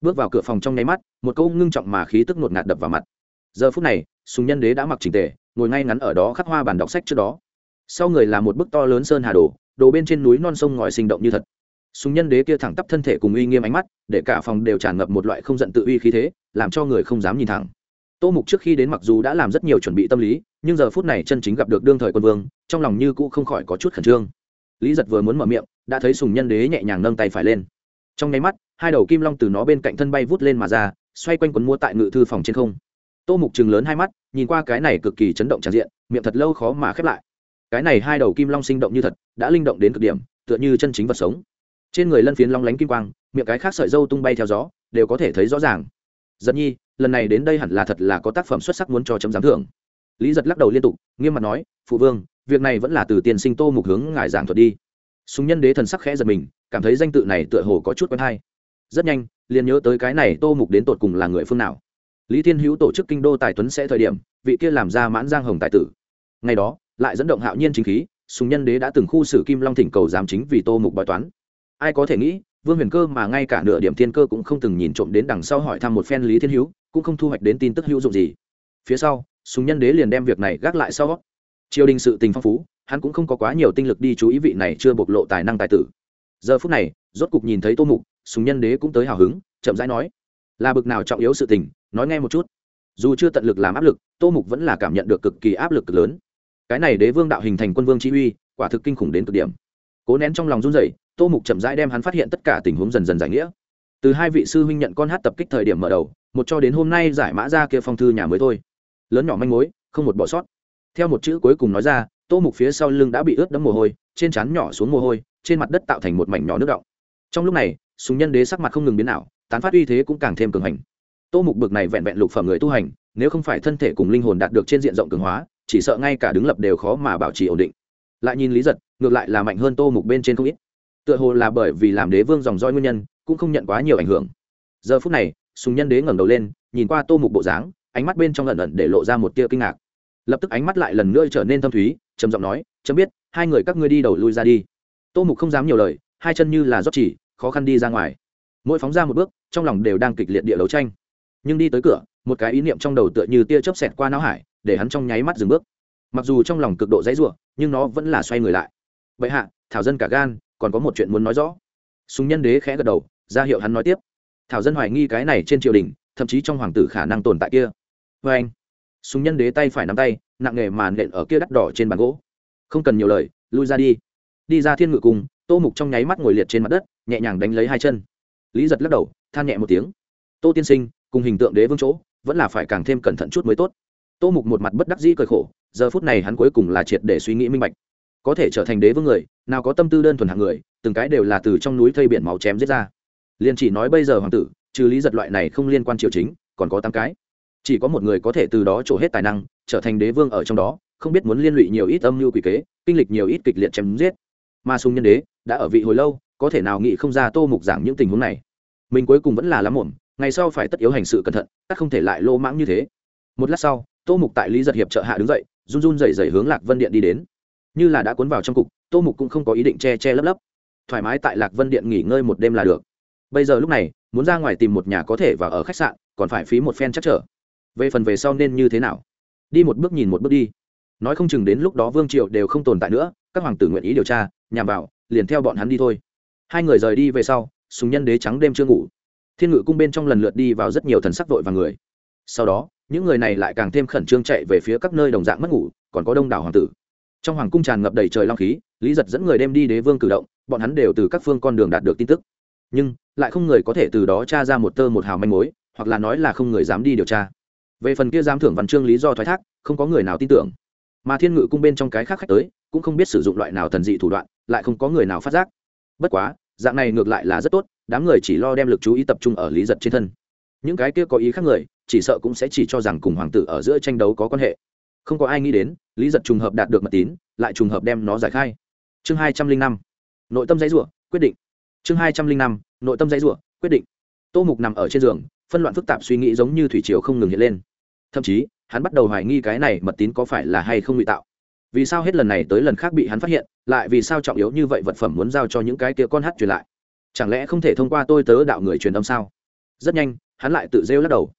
Bước vào cửa phòng trong nháy mắt, một câu ngưng trọng mà khí tức ngột ngạt đập vào mặt giờ phút này, sùng nhân đế đã mặc trình tề, ngồi ngay ngắn ở đó khắc hoa bàn đọc sách trước đó. Sau người là một bức to lớn sơn hà đồ đồ bên trên núi non sông ngòi sinh động như thật. Sùng nhân đế kia thẳng tắp thân thể cùng uy nghiêm ánh mắt, để cả phòng đều tràn ngập một loại không giận tự uy khí thế, làm cho người không dám nhìn thẳng. Tô mục trước khi đến mặc dù đã làm rất nhiều chuẩn bị tâm lý, nhưng giờ phút này chân chính gặp được đương thời quân vương, trong lòng như cũ không khỏi có chút khẩn trương. Lý giật vừa muốn mở miệng, đã thấy sùng nhân đế nhẹ nhàng nâng tay phải lên. Trong nháy mắt, hai đầu kim long từ nó bên cạnh thân bay vút lên mà ra, xoay quanh quấn mua tại ngự thư phòng trên không tô mục chừng lớn hai mắt, nhìn qua cái này cực kỳ chấn động tràn diện, miệng thật lâu khó mà khép lại. Cái này hai đầu kim long sinh động như thật, đã linh động đến cực điểm, tựa như chân chính vật sống. Trên người lân phiến long lánh kim quang, miệng cái khác sợi dâu tung bay theo gió, đều có thể thấy rõ ràng. Giật nhi, lần này đến đây hẳn là thật là có tác phẩm xuất sắc muốn cho chấm giám thưởng. Lý giật lắc đầu liên tục, nghiêm mặt nói, phụ vương, việc này vẫn là từ tiền sinh tô mục hướng ngài giảng thuật đi. Súng nhân đế thần sắc khẽ giật mình, cảm thấy danh tự này tựa hồ có chút quen hay. Rất nhanh, liền nhớ tới cái này tô mục đến tột cùng là người phương nào lý thiên hữu tổ chức kinh đô tài tuấn sẽ thời điểm, vị kia làm ra mãn giang hồng tài tử. Ngày đó, lại dẫn động hạo nhiên chính khí, sùng nhân đế đã từng khu xử kim long thỉnh cầu giám chính vì tô mục bói toán. Ai có thể nghĩ, vương huyền cơ mà ngay cả nửa điểm thiên cơ cũng không từng nhìn trộm đến đằng sau hỏi thăm một phen lý thiên hữu, cũng không thu hoạch đến tin tức hữu dụng gì. Phía sau, sùng nhân đế liền đem việc này gác lại sau. Triều đình sự tình phong phú, hắn cũng không có quá nhiều tinh lực đi chú ý vị này chưa bộc lộ tài năng tài tử. Giờ phút này, rốt cục nhìn thấy tô mục, sùng nhân đế cũng tới hào hứng, chậm rãi nói, là bực nào trọng yếu sự tình nói nghe một chút. Dù chưa tận lực làm áp lực, tô mục vẫn là cảm nhận được cực kỳ áp lực cực lớn. Cái này đế vương đạo hình thành quân vương chỉ huy quả thực kinh khủng đến cực điểm. Cố nén trong lòng run rẩy, tô mục chậm rãi đem hắn phát hiện tất cả tình huống dần dần giải nghĩa. Từ hai vị sư huynh nhận con hát tập kích thời điểm mở đầu, một cho đến hôm nay giải mã ra kia phong thư nhà mới thôi. Lớn nhỏ manh mối, không một bỏ sót. Theo một chữ cuối cùng nói ra, tô mục phía sau lưng đã bị ướt đẫm mồ hôi, trên trán nhỏ xuống mồ hôi, trên mặt đất tạo thành một mảnh nhỏ nước động trong lúc này, súng nhân đế sắc mặt không ngừng biến ảo, tán phát uy thế cũng càng thêm cường hành tô mục bực này vẹn vẹn lục phẩm người tu hành, nếu không phải thân thể cùng linh hồn đạt được trên diện rộng cường hóa, chỉ sợ ngay cả đứng lập đều khó mà bảo trì ổn định. Lại nhìn lý giật, ngược lại là mạnh hơn tô mục bên trên không ít. Tựa hồ là bởi vì làm đế vương dòng roi nguyên nhân, cũng không nhận quá nhiều ảnh hưởng. Giờ phút này, sùng nhân đế ngẩng đầu lên, nhìn qua tô mục bộ dáng, ánh mắt bên trong lần ẩn để lộ ra một tia kinh ngạc. Lập tức ánh mắt lại lần nữa trở nên thâm thúy, trầm giọng nói, chấm biết, hai người các ngươi đi đầu lui ra đi. Tô mục không dám nhiều lời, hai chân như là rót chỉ, khó khăn đi ra ngoài. Mỗi phóng ra một bước, trong lòng đều đang kịch liệt địa đấu tranh nhưng đi tới cửa một cái ý niệm trong đầu tựa như tia chớp xẹt qua não hải để hắn trong nháy mắt dừng bước. Mặc dù trong lòng cực độ dãy rủa, nhưng nó vẫn là xoay người lại. Vậy hạ thảo dân cả gan còn có một chuyện muốn nói rõ. Súng nhân đế khẽ gật đầu ra hiệu hắn nói tiếp. Thảo dân hoài nghi cái này trên triều đình thậm chí trong hoàng tử khả năng tồn tại kia. Vê anh. Súng nhân đế tay phải nắm tay nặng nghề màn nện ở kia đắt đỏ trên bàn gỗ. Không cần nhiều lời lui ra đi. Đi ra thiên ngự cùng tô mục trong nháy mắt ngồi liệt trên mặt đất nhẹ nhàng đánh lấy hai chân. Lý giật lắc đầu than nhẹ một tiếng. Tô tiên sinh cùng hình tượng đế vương chỗ, vẫn là phải càng thêm cẩn thận chút mới tốt. Tô mục một mặt bất đắc dĩ cười khổ, giờ phút này hắn cuối cùng là triệt để suy nghĩ minh bạch. Có thể trở thành đế vương người, nào có tâm tư đơn thuần hạng người, từng cái đều là từ trong núi thây biển máu chém giết ra. Liền chỉ nói bây giờ hoàng tử, trừ lý giật loại này không liên quan triều chính, còn có tám cái. Chỉ có một người có thể từ đó trổ hết tài năng, trở thành đế vương ở trong đó, không biết muốn liên lụy nhiều ít âm mưu quỷ kế, kinh lịch nhiều ít kịch liệt chém giết. Mà sung nhân đế, đã ở vị hồi lâu, có thể nào nghĩ không ra tô mục giảng những tình huống này. Mình cuối cùng vẫn là lắm ổn ngày sau phải tất yếu hành sự cẩn thận, các không thể lại lô mãng như thế. Một lát sau, tô mục tại lý giật hiệp trợ hạ đứng dậy, run run dậy dậy hướng lạc vân điện đi đến. Như là đã cuốn vào trong cục, tô mục cũng không có ý định che che lấp lấp. Thoải mái tại lạc vân điện nghỉ ngơi một đêm là được. Bây giờ lúc này, muốn ra ngoài tìm một nhà có thể và ở khách sạn, còn phải phí một phen chắc trở. Về phần về sau nên như thế nào? Đi một bước nhìn một bước đi. Nói không chừng đến lúc đó vương triệu đều không tồn tại nữa, các hoàng tử nguyện ý điều tra, nhằm vào, liền theo bọn hắn đi thôi. Hai người rời đi về sau súng nhân đế trắng đêm chưa ngủ thiên ngự cung bên trong lần lượt đi vào rất nhiều thần sắc vội và người. Sau đó, những người này lại càng thêm khẩn trương chạy về phía các nơi đồng dạng mất ngủ, còn có đông đảo hoàng tử. Trong hoàng cung tràn ngập đầy trời long khí, lý giật dẫn người đem đi đế vương cử động, bọn hắn đều từ các phương con đường đạt được tin tức. Nhưng, lại không người có thể từ đó tra ra một tơ một hào manh mối, hoặc là nói là không người dám đi điều tra. Về phần kia giám thưởng văn chương lý do thoái thác, không có người nào tin tưởng. Mà thiên ngự cung bên trong cái khác khách tới, cũng không biết sử dụng loại nào thần dị thủ đoạn, lại không có người nào phát giác. Bất quá dạng này ngược lại là rất tốt, đám người chỉ lo đem lực chú ý tập trung ở lý giật trên thân. Những cái kia có ý khác người, chỉ sợ cũng sẽ chỉ cho rằng cùng hoàng tử ở giữa tranh đấu có quan hệ. Không có ai nghĩ đến, lý giật trùng hợp đạt được mật tín, lại trùng hợp đem nó giải khai. Chương hai trăm linh năm, nội tâm dãy r quyết định. Chương hai trăm linh năm, nội tâm dãy r quyết định. Tô mục nằm ở trên giường, phân loạn phức tạp suy nghĩ giống như thủy triều không ngừng hiện lên. Thậm chí, hắn bắt đầu hoài nghi cái này mật tín có phải là hay không ngụy tạo vì sao hết lần này tới lần khác bị hắn phát hiện, lại vì sao trọng yếu như vậy vật phẩm muốn giao cho những cái kia con hát truyền lại? Chẳng lẽ không thể thông qua tôi tớ đạo người truyền âm sao? Rất nhanh, hắn lại tự rêu lắc đầu.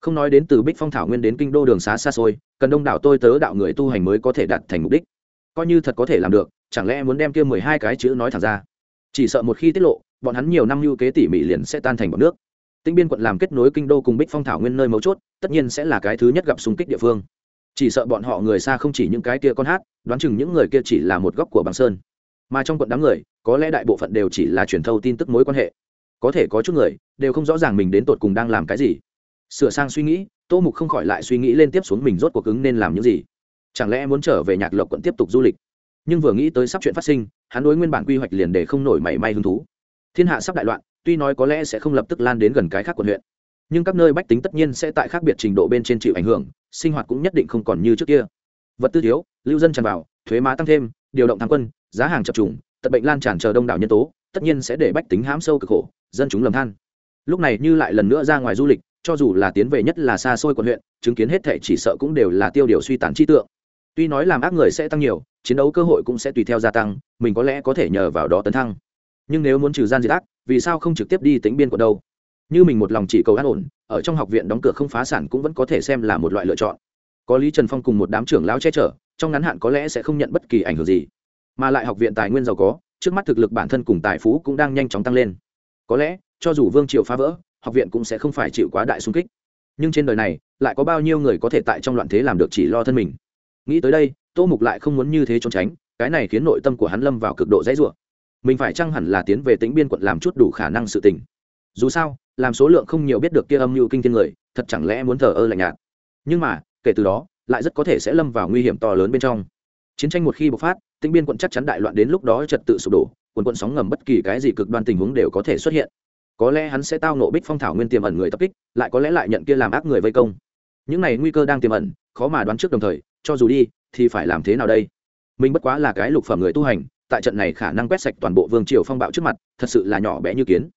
Không nói đến từ bích phong thảo nguyên đến kinh đô đường xá xa xôi, cần đông đảo tôi tớ đạo người tu hành mới có thể đạt thành mục đích. Coi như thật có thể làm được, chẳng lẽ muốn đem kia mười hai cái chữ nói thẳng ra? Chỉ sợ một khi tiết lộ, bọn hắn nhiều năm lưu kế tỉ mỉ liền sẽ tan thành bọn nước. Tinh biên quận làm kết nối kinh đô cùng bích phong thảo nguyên nơi mấu chốt, tất nhiên sẽ là cái thứ nhất gặp xung kích địa phương chỉ sợ bọn họ người xa không chỉ những cái kia con hát, đoán chừng những người kia chỉ là một góc của bằng sơn. Mà trong quận đám người, có lẽ đại bộ phận đều chỉ là truyền thâu tin tức mối quan hệ. Có thể có chút người, đều không rõ ràng mình đến tột cùng đang làm cái gì. Sửa sang suy nghĩ, tô mục không khỏi lại suy nghĩ lên tiếp xuống mình rốt cuộc ứng nên làm những gì. Chẳng lẽ muốn trở về nhạc lộc quận tiếp tục du lịch? Nhưng vừa nghĩ tới sắp chuyện phát sinh, hắn đối nguyên bản quy hoạch liền để không nổi mảy may hứng thú. Thiên hạ sắp đại loạn, tuy nói có lẽ sẽ không lập tức lan đến gần cái khác quận huyện, nhưng các nơi bách tính tất nhiên sẽ tại khác biệt trình độ bên trên chịu ảnh hưởng sinh hoạt cũng nhất định không còn như trước kia. Vật tư thiếu, lưu dân tràn vào, thuế má tăng thêm, điều động tham quân, giá hàng chập trùng tật bệnh lan tràn chờ đông đảo nhân tố, tất nhiên sẽ để bách tính hãm sâu cực khổ, dân chúng lầm than. Lúc này như lại lần nữa ra ngoài du lịch, cho dù là tiến về nhất là xa xôi quận huyện, chứng kiến hết thệ chỉ sợ cũng đều là tiêu điều suy tàn chi tượng. Tuy nói làm ác người sẽ tăng nhiều, chiến đấu cơ hội cũng sẽ tùy theo gia tăng, mình có lẽ có thể nhờ vào đó tấn thăng. Nhưng nếu muốn trừ gian diệt ác, vì sao không trực tiếp đi tính biên của đâu? Như mình một lòng chỉ cầu an ổn, ở trong học viện đóng cửa không phá sản cũng vẫn có thể xem là một loại lựa chọn. Có lý trần phong cùng một đám trưởng lão che chở, trong ngắn hạn có lẽ sẽ không nhận bất kỳ ảnh hưởng gì. Mà lại học viện tài nguyên giàu có, trước mắt thực lực bản thân cùng tài phú cũng đang nhanh chóng tăng lên. Có lẽ, cho dù vương triều phá vỡ, học viện cũng sẽ không phải chịu quá đại xung kích. Nhưng trên đời này, lại có bao nhiêu người có thể tại trong loạn thế làm được chỉ lo thân mình? Nghĩ tới đây, tô mục lại không muốn như thế trốn tránh, cái này khiến nội tâm của hắn lâm vào cực độ dãy rủa. Mình phải chăng hẳn là tiến về tính biên quận làm chút đủ khả năng sự tình? Dù sao, làm số lượng không nhiều biết được kia âm mưu kinh thiên người, thật chẳng lẽ muốn thờ ơ lạnh nhạt. Nhưng mà, kể từ đó, lại rất có thể sẽ lâm vào nguy hiểm to lớn bên trong. Chiến tranh một khi bộc phát, tinh biên quận chắc chắn đại loạn đến lúc đó trật tự sụp đổ, quần quận sóng ngầm bất kỳ cái gì cực đoan tình huống đều có thể xuất hiện. Có lẽ hắn sẽ tao nộ bích phong thảo nguyên tiềm ẩn người tập kích, lại có lẽ lại nhận kia làm ác người vây công. Những này nguy cơ đang tiềm ẩn, khó mà đoán trước đồng thời, cho dù đi, thì phải làm thế nào đây? Mình bất quá là cái lục phẩm người tu hành, tại trận này khả năng quét sạch toàn bộ vương triều phong bạo trước mặt, thật sự là nhỏ bé như kiến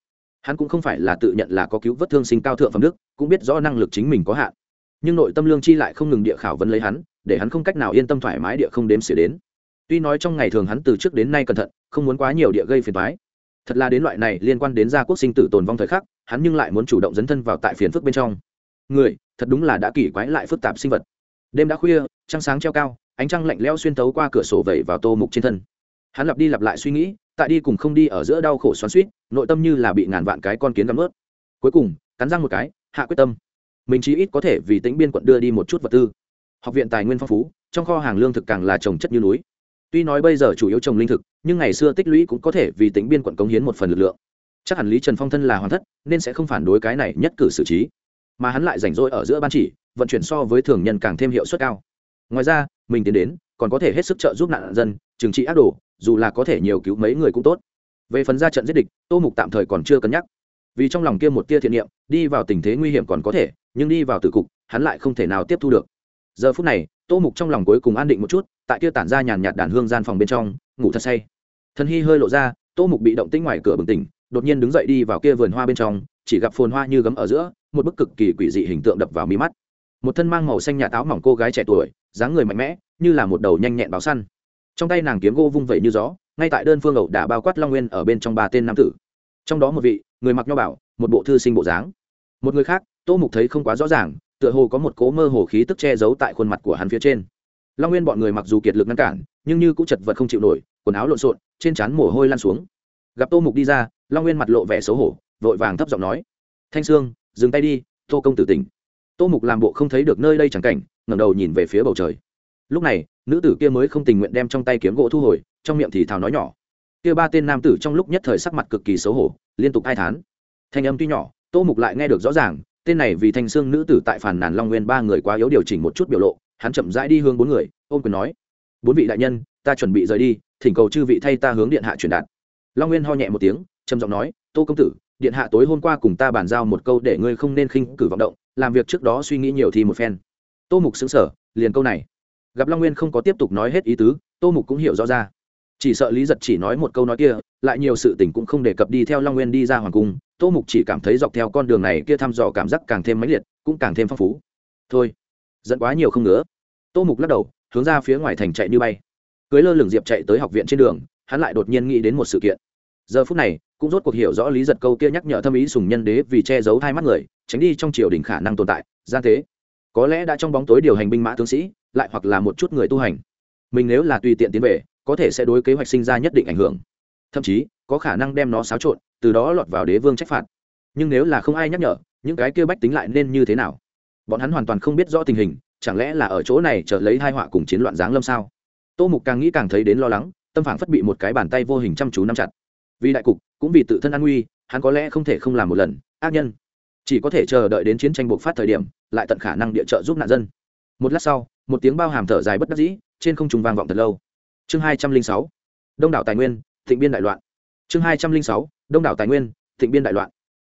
hắn cũng không phải là tự nhận là có cứu vớt thương sinh cao thượng phẩm đức, cũng biết rõ năng lực chính mình có hạn. Nhưng nội tâm lương chi lại không ngừng địa khảo vấn lấy hắn, để hắn không cách nào yên tâm thoải mái địa không đếm xỉa đến. Tuy nói trong ngày thường hắn từ trước đến nay cẩn thận, không muốn quá nhiều địa gây phiền thoái thật là đến loại này liên quan đến gia quốc sinh tử tồn vong thời khắc, hắn nhưng lại muốn chủ động dấn thân vào tại phiền phức bên trong. Người, thật đúng là đã kỳ quái lại phức tạp sinh vật. Đêm đã khuya, trăng sáng treo cao, ánh trăng lạnh leo xuyên tấu qua cửa sổ vẩy vào tô mục trên thân hắn lặp đi lặp lại suy nghĩ, tại đi cùng không đi ở giữa đau khổ xoắn suýt nội tâm như là bị ngàn vạn cái con kiến gắm ướt. Cuối cùng, cắn răng một cái, hạ quyết tâm. Mình chí ít có thể vì tính biên quận đưa đi một chút vật tư. Học viện tài nguyên phong phú, trong kho hàng lương thực càng là trồng chất như núi. Tuy nói bây giờ chủ yếu trồng linh thực, nhưng ngày xưa tích lũy cũng có thể vì tính biên quận cống hiến một phần lực lượng. Chắc hẳn lý trần phong thân là hoàn thất, nên sẽ không phản đối cái này nhất cử xử trí. Mà hắn lại rảnh rỗi ở giữa ban chỉ, vận chuyển so với thường nhân càng thêm hiệu suất cao. Ngoài ra, mình tiến đến, còn có thể hết sức trợ giúp nạn dân, trừng trị ác đồ dù là có thể nhiều cứu mấy người cũng tốt. Về phần ra trận giết địch, tô mục tạm thời còn chưa cân nhắc. Vì trong lòng kia một tia thiện niệm, đi vào tình thế nguy hiểm còn có thể, nhưng đi vào tử cục, hắn lại không thể nào tiếp thu được. Giờ phút này, tô mục trong lòng cuối cùng an định một chút, tại kia tản ra nhàn nhạt đàn hương gian phòng bên trong, ngủ thật say. Thân hy hơi lộ ra, tô mục bị động tĩnh ngoài cửa bừng tỉnh, đột nhiên đứng dậy đi vào kia vườn hoa bên trong, chỉ gặp phồn hoa như gấm ở giữa, một bức cực kỳ quỷ dị hình tượng đập vào mi mắt. Một thân mang màu xanh nhà táo mỏng cô gái trẻ tuổi, dáng người mạnh mẽ, như là một đầu nhanh nhẹn báo săn trong tay nàng kiếm gỗ vung vẩy như gió, ngay tại đơn phương ẩu đả bao quát long nguyên ở bên trong ba tên nam tử. Trong đó một vị, người mặc nho bảo, một bộ thư sinh bộ dáng. Một người khác, tô mục thấy không quá rõ ràng, tựa hồ có một cố mơ hồ khí tức che giấu tại khuôn mặt của hắn phía trên. Long nguyên bọn người mặc dù kiệt lực ngăn cản, nhưng như cũng chật vật không chịu nổi, quần áo lộn xộn, trên trán mồ hôi lan xuống. Gặp tô mục đi ra, long nguyên mặt lộ vẻ xấu hổ, vội vàng thấp giọng nói, thanh sương, dừng tay đi, tô công tử tỉnh. Tô mục làm bộ không thấy được nơi đây chẳng cảnh, ngẩng đầu nhìn về phía bầu trời lúc này, nữ tử kia mới không tình nguyện đem trong tay kiếm gỗ thu hồi, trong miệng thì thào nói nhỏ. Kia ba tên nam tử trong lúc nhất thời sắc mặt cực kỳ xấu hổ, liên tục ai thán. Thanh âm tuy nhỏ, tô mục lại nghe được rõ ràng, tên này vì thanh xương nữ tử tại phản nàn long nguyên ba người quá yếu điều chỉnh một chút biểu lộ, hắn chậm rãi đi hướng bốn người, ôm quyền nói, bốn vị đại nhân, ta chuẩn bị rời đi, thỉnh cầu chư vị thay ta hướng điện hạ truyền đạt. Long nguyên ho nhẹ một tiếng, trầm giọng nói, tô công tử, điện hạ tối hôm qua cùng ta bàn giao một câu để ngươi không nên khinh cử vọng động, làm việc trước đó suy nghĩ nhiều thì một phen. Tô mục xứng sở liền câu này gặp long nguyên không có tiếp tục nói hết ý tứ, tô mục cũng hiểu rõ ra. Chỉ sợ lý giật chỉ nói một câu nói kia, lại nhiều sự tình cũng không đề cập đi theo long nguyên đi ra hoàng cung, tô mục chỉ cảm thấy dọc theo con đường này kia thăm dò cảm giác càng thêm mãnh liệt, cũng càng thêm phong phú. Thôi dẫn quá nhiều không nữa tô mục lắc đầu, hướng ra phía ngoài thành chạy như bay. Cưới lơ lửng diệp chạy tới học viện trên đường, hắn lại đột nhiên nghĩ đến một sự kiện. Giờ phút này, cũng rốt cuộc hiểu rõ lý giật câu kia nhắc nhở thâm ý sùng nhân đế vì che giấu hai mắt người, tránh đi trong triều đình khả năng tồn tại, gian thế. Có lẽ đã trong bóng tối điều hành binh mã tướng sĩ lại hoặc là một chút người tu hành. Mình nếu là tùy tiện tiến về, có thể sẽ đối kế hoạch sinh ra nhất định ảnh hưởng. Thậm chí, có khả năng đem nó xáo trộn, từ đó lọt vào đế vương trách phạt. Nhưng nếu là không ai nhắc nhở, những cái kia bách tính lại nên như thế nào? Bọn hắn hoàn toàn không biết rõ tình hình, chẳng lẽ là ở chỗ này chờ lấy hai họa cùng chiến loạn giáng lâm sao? Tô mục càng nghĩ càng thấy đến lo lắng, tâm phản phất bị một cái bàn tay vô hình chăm chú nắm chặt. Vì đại cục, cũng vì tự thân an nguy, hắn có lẽ không thể không làm một lần, ác nhân. Chỉ có thể chờ đợi đến chiến tranh buộc phát thời điểm, lại tận khả năng địa trợ giúp nạn dân. Một lát sau một tiếng bao hàm thở dài bất đắc dĩ, trên không trùng vang vọng thật lâu. Chương hai trăm linh sáu, đông đảo tài nguyên, thịnh biên đại loạn. Chương hai trăm linh sáu, đông đảo tài nguyên, thịnh biên đại loạn.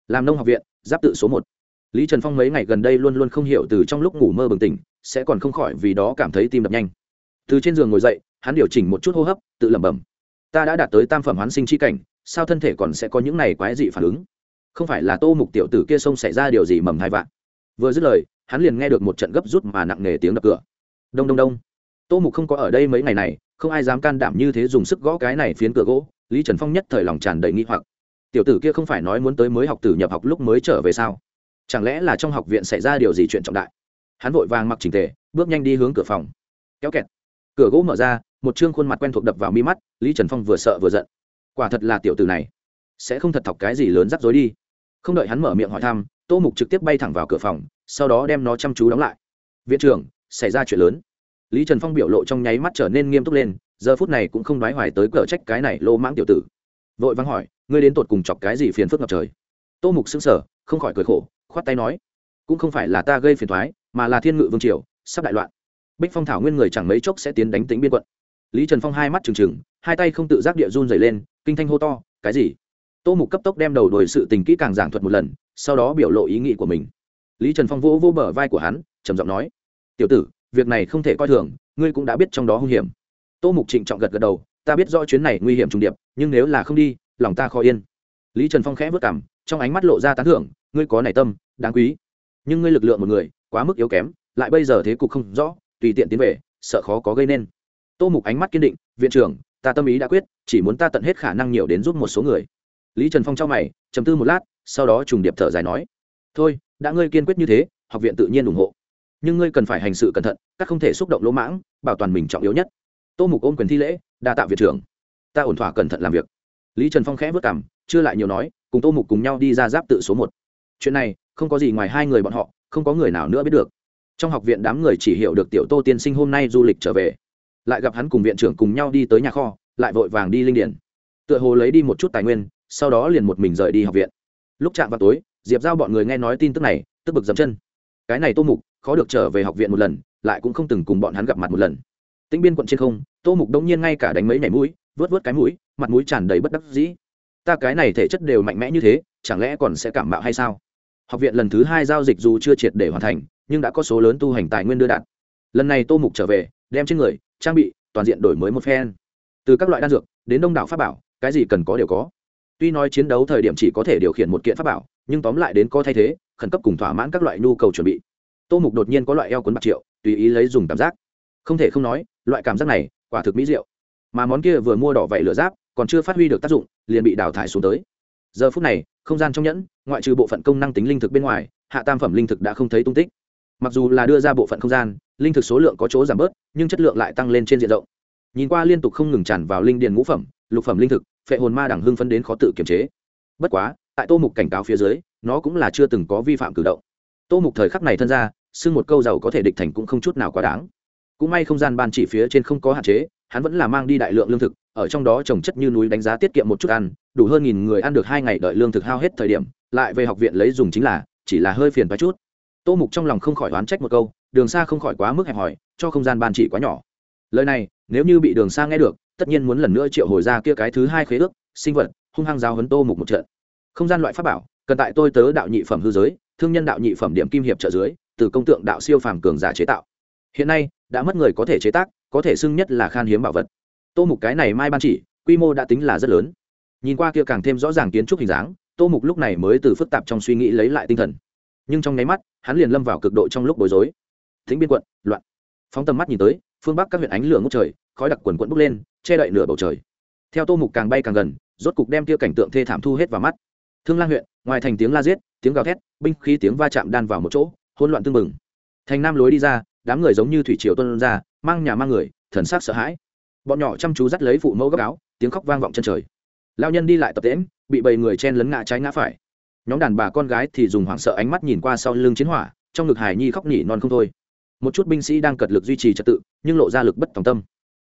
Làm nông học viện, giáp tự số một. Lý trần phong mấy ngày gần đây luôn luôn không hiểu từ trong lúc ngủ mơ bừng tỉnh, sẽ còn không khỏi vì đó cảm thấy tim đập nhanh. Từ trên giường ngồi dậy, hắn điều chỉnh một chút hô hấp, tự lẩm bẩm. Ta đã đạt tới tam phẩm hoán sinh chi cảnh, sao thân thể còn sẽ có những này quái dị phản ứng? Không phải là tô mục tiểu tử kia sông xảy ra điều gì mầm hai vạn? Vừa dứt lời, hắn liền nghe được một trận gấp rút mà nặng nề tiếng đập cửa đông đông đông. Tô mục không có ở đây mấy ngày này, không ai dám can đảm như thế dùng sức gõ cái này phiến cửa gỗ, lý trần phong nhất thời lòng tràn đầy nghi hoặc. Tiểu tử kia không phải nói muốn tới mới học tử nhập học lúc mới trở về sao? Chẳng lẽ là trong học viện xảy ra điều gì chuyện trọng đại? Hắn vội vàng mặc trình tề, bước nhanh đi hướng cửa phòng. Kéo kẹt. Cửa gỗ mở ra, một chương khuôn mặt quen thuộc đập vào mi mắt, lý trần phong vừa sợ vừa giận. Quả thật là tiểu tử này. Sẽ không thật thọc cái gì lớn rắc rối đi. Không đợi hắn mở miệng hỏi thăm, tô mục trực tiếp bay thẳng vào cửa phòng, sau đó đem nó chăm chú đóng lại. Viện trưởng xảy ra chuyện lớn. Lý trần phong biểu lộ trong nháy mắt trở nên nghiêm túc lên, giờ phút này cũng không đoái hoài tới cờ trách cái này lô mãng tiểu tử. Vội vắng hỏi, ngươi đến tột cùng chọc cái gì phiền phức ngập trời? Tô mục xứng sở không khỏi cười khổ, khoát tay nói, cũng không phải là ta gây phiền thoái mà là thiên ngự vương triều, sắp đại loạn. Bích phong thảo nguyên người chẳng mấy chốc sẽ tiến đánh tính biên quận. Lý trần phong hai mắt trừng trừng, hai tay không tự giác địa run dày lên, kinh thanh hô to, cái gì? Tô mục cấp tốc đem đầu đổi sự tình kỹ càng giảng thuật một lần, sau đó biểu lộ ý nghĩ của mình. Lý trần phong vỗ vô bờ vai của hắn, trầm giọng nói tiểu tử, việc này không thể coi thường, ngươi cũng đã biết trong đó hung hiểm. Tô mục trịnh trọng gật gật đầu, ta biết rõ chuyến này nguy hiểm trùng điệp, nhưng nếu là không đi, lòng ta khó yên. Lý trần phong khẽ vất cảm trong ánh mắt lộ ra tán thưởng, ngươi có nảy tâm, đáng quý. Nhưng ngươi lực lượng một người, quá mức yếu kém, lại bây giờ thế cục không rõ, tùy tiện tiến về, sợ khó có gây nên. Tô mục ánh mắt kiên định, viện trưởng, ta tâm ý đã quyết, chỉ muốn ta tận hết khả năng nhiều đến giúp một số người. Lý trần phong trao mày chầm tư một lát, sau đó trùng điệp thở dài nói, thôi, đã ngươi kiên quyết như thế, học viện tự nhiên ủng hộ nhưng ngươi cần phải hành sự cẩn thận, các không thể xúc động lỗ mãng, bảo toàn mình trọng yếu nhất. Tô mục ôm quyền thi lễ, đa tạo viện trưởng. Ta ổn thỏa cẩn thận làm việc. Lý trần phong khẽ vất cảm chưa lại nhiều nói, cùng tô mục cùng nhau đi ra giáp tự số một. Chuyện này, không có gì ngoài hai người bọn họ, không có người nào nữa biết được. Trong học viện đám người chỉ hiểu được tiểu tô tiên sinh hôm nay du lịch trở về. Lại gặp hắn cùng viện trưởng cùng nhau đi tới nhà kho, lại vội vàng đi linh điển. Tựa hồ lấy đi một chút tài nguyên, sau đó liền một mình rời đi học viện. Lúc chạm vào tối, diệp giao bọn người nghe nói tin tức này, tức bực dậm chân. Cái này tô mục khó được trở về học viện một lần, lại cũng không từng cùng bọn hắn gặp mặt một lần. Tĩnh biên quận trên không, tô mục đông nhiên ngay cả đánh mấy nhảy mũi, vớt vớt cái mũi, mặt mũi tràn đầy bất đắc dĩ. Ta cái này thể chất đều mạnh mẽ như thế, chẳng lẽ còn sẽ cảm mạo hay sao? Học viện lần thứ hai giao dịch dù chưa triệt để hoàn thành, nhưng đã có số lớn tu hành tài nguyên đưa đạt. lần này tô mục trở về, đem trên người, trang bị, toàn diện đổi mới một phen. Từ các loại đan dược, đến đông đảo pháp bảo, cái gì cần có đều có. Tuy nói chiến đấu thời điểm chỉ có thể điều khiển một kiện pháp bảo, nhưng tóm lại đến có thay thế, khẩn cấp cùng thỏa mãn các loại nhu cầu chuẩn bị tô mục đột nhiên có loại eo cuốn bạc triệu, tùy ý lấy dùng cảm giác. Không thể không nói, loại cảm giác này, quả thực mỹ diệu. Mà món kia vừa mua đỏ vạy lửa giáp, còn chưa phát huy được tác dụng, liền bị đào thải xuống tới. Giờ phút này, không gian trong nhẫn, ngoại trừ bộ phận công năng tính linh thực bên ngoài, hạ tam phẩm linh thực đã không thấy tung tích. Mặc dù là đưa ra bộ phận không gian, linh thực số lượng có chỗ giảm bớt, nhưng chất lượng lại tăng lên trên diện rộng. Nhìn qua liên tục không ngừng tràn vào linh điền ngũ phẩm, lục phẩm linh thực, phệ hồn ma đẳng hưng phấn đến khó tự kiềm chế. Bất quá, tại tô mục cảnh cáo phía dưới, nó cũng là chưa từng có vi phạm cử động tô mục thời khắc này thân ra, xưng một câu giàu có thể địch thành cũng không chút nào quá đáng. Cũng may không gian ban chỉ phía trên không có hạn chế, hắn vẫn là mang đi đại lượng lương thực, ở trong đó trồng chất như núi đánh giá tiết kiệm một chút ăn, đủ hơn nghìn người ăn được hai ngày đợi lương thực hao hết thời điểm, lại về học viện lấy dùng chính là, chỉ là hơi phiền vài chút. Tô mục trong lòng không khỏi oán trách một câu, đường xa không khỏi quá mức hẹp hòi, cho không gian ban chỉ quá nhỏ. Lời này, nếu như bị đường xa nghe được, tất nhiên muốn lần nữa triệu hồi ra kia cái thứ hai khế ước, sinh vật, hung hăng giáo hấn tô mục một trận. Không gian loại pháp bảo, cần tại tôi tớ đạo nhị phẩm hư giới thương nhân đạo nhị phẩm điểm kim hiệp trợ dưới, từ công tượng đạo siêu phàm cường giả chế tạo. Hiện nay, đã mất người có thể chế tác, có thể xưng nhất là khan hiếm bảo vật. Tô mục cái này mai ban chỉ, quy mô đã tính là rất lớn. Nhìn qua kia càng thêm rõ ràng kiến trúc hình dáng, tô mục lúc này mới từ phức tạp trong suy nghĩ lấy lại tinh thần. Nhưng trong nháy mắt, hắn liền lâm vào cực độ trong lúc bối rối. Thính biên quận, loạn. Phóng tầm mắt nhìn tới, phương bắc các huyện ánh lửa ngốc trời, khói đặc quần quẫn bốc lên, che đậy nửa bầu trời. Theo tô mục càng bay càng gần, rốt cục đem kia cảnh tượng thê thảm thu hết vào mắt thương lang huyện, ngoài thành tiếng la giết, tiếng gào thét, binh khí tiếng va chạm đan vào một chỗ, hỗn loạn tương mừng thành nam lối đi ra, đám người giống như thủy triều tuân ra, mang nhà mang người, thần sắc sợ hãi. Bọn nhỏ chăm chú dắt lấy phụ mẫu gấp áo, tiếng khóc vang vọng chân trời. Lao nhân đi lại tập tễm bị bầy người chen lấn ngã trái ngã phải. Nhóm đàn bà con gái thì dùng hoảng sợ ánh mắt nhìn qua sau lưng chiến hỏa, trong ngực hải nhi khóc nỉ non không thôi. Một chút binh sĩ đang cật lực duy trì trật tự, nhưng lộ ra lực bất tòng tâm.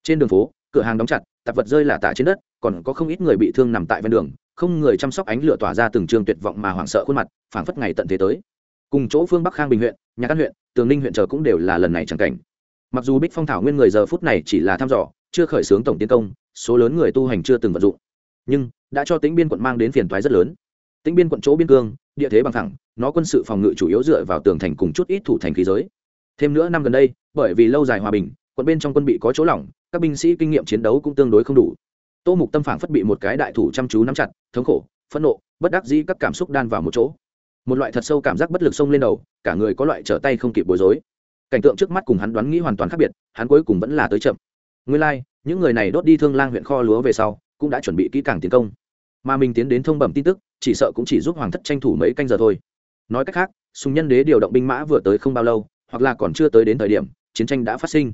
Trên đường phố, cửa hàng đóng chặt, tạp vật rơi là tả trên đất, còn có không ít người bị thương nằm tại ven đường không người chăm sóc ánh lửa tỏa ra từng trường tuyệt vọng mà hoảng sợ khuôn mặt, phảng phất ngày tận thế tới. Cùng chỗ phương bắc khang bình huyện, nhà căn huyện, tường ninh huyện chờ cũng đều là lần này chẳng cảnh. Mặc dù bích phong thảo nguyên người giờ phút này chỉ là thăm dò, chưa khởi xướng tổng tiến công, số lớn người tu hành chưa từng vận dụng. Nhưng, đã cho tính biên quận mang đến phiền toái rất lớn. Tính biên quận chỗ biên cương, địa thế bằng thẳng, nó quân sự phòng ngự chủ yếu dựa vào tường thành cùng chút ít thủ thành khí giới. Thêm nữa năm gần đây, bởi vì lâu dài hòa bình, quận bên trong quân bị có chỗ lỏng, các binh sĩ kinh nghiệm chiến đấu cũng tương đối không đủ tô mục tâm phản phất bị một cái đại thủ chăm chú nắm chặt thống khổ phẫn nộ bất đắc dĩ các cảm xúc đan vào một chỗ. Một loại thật sâu cảm giác bất lực xông lên đầu cả người có loại trở tay không kịp bối rối. Cảnh tượng trước mắt cùng hắn đoán nghĩ hoàn toàn khác biệt hắn cuối cùng vẫn là tới chậm. Nguyên lai、like, những người này đốt đi thương lang huyện kho lúa về sau cũng đã chuẩn bị kỹ càng tiến công. Mà mình tiến đến thông bẩm tin tức chỉ sợ cũng chỉ giúp hoàng thất tranh thủ mấy canh giờ thôi. Nói cách khác sùng nhân đế điều động binh mã vừa tới không bao lâu hoặc là còn chưa tới đến thời điểm chiến tranh đã phát sinh.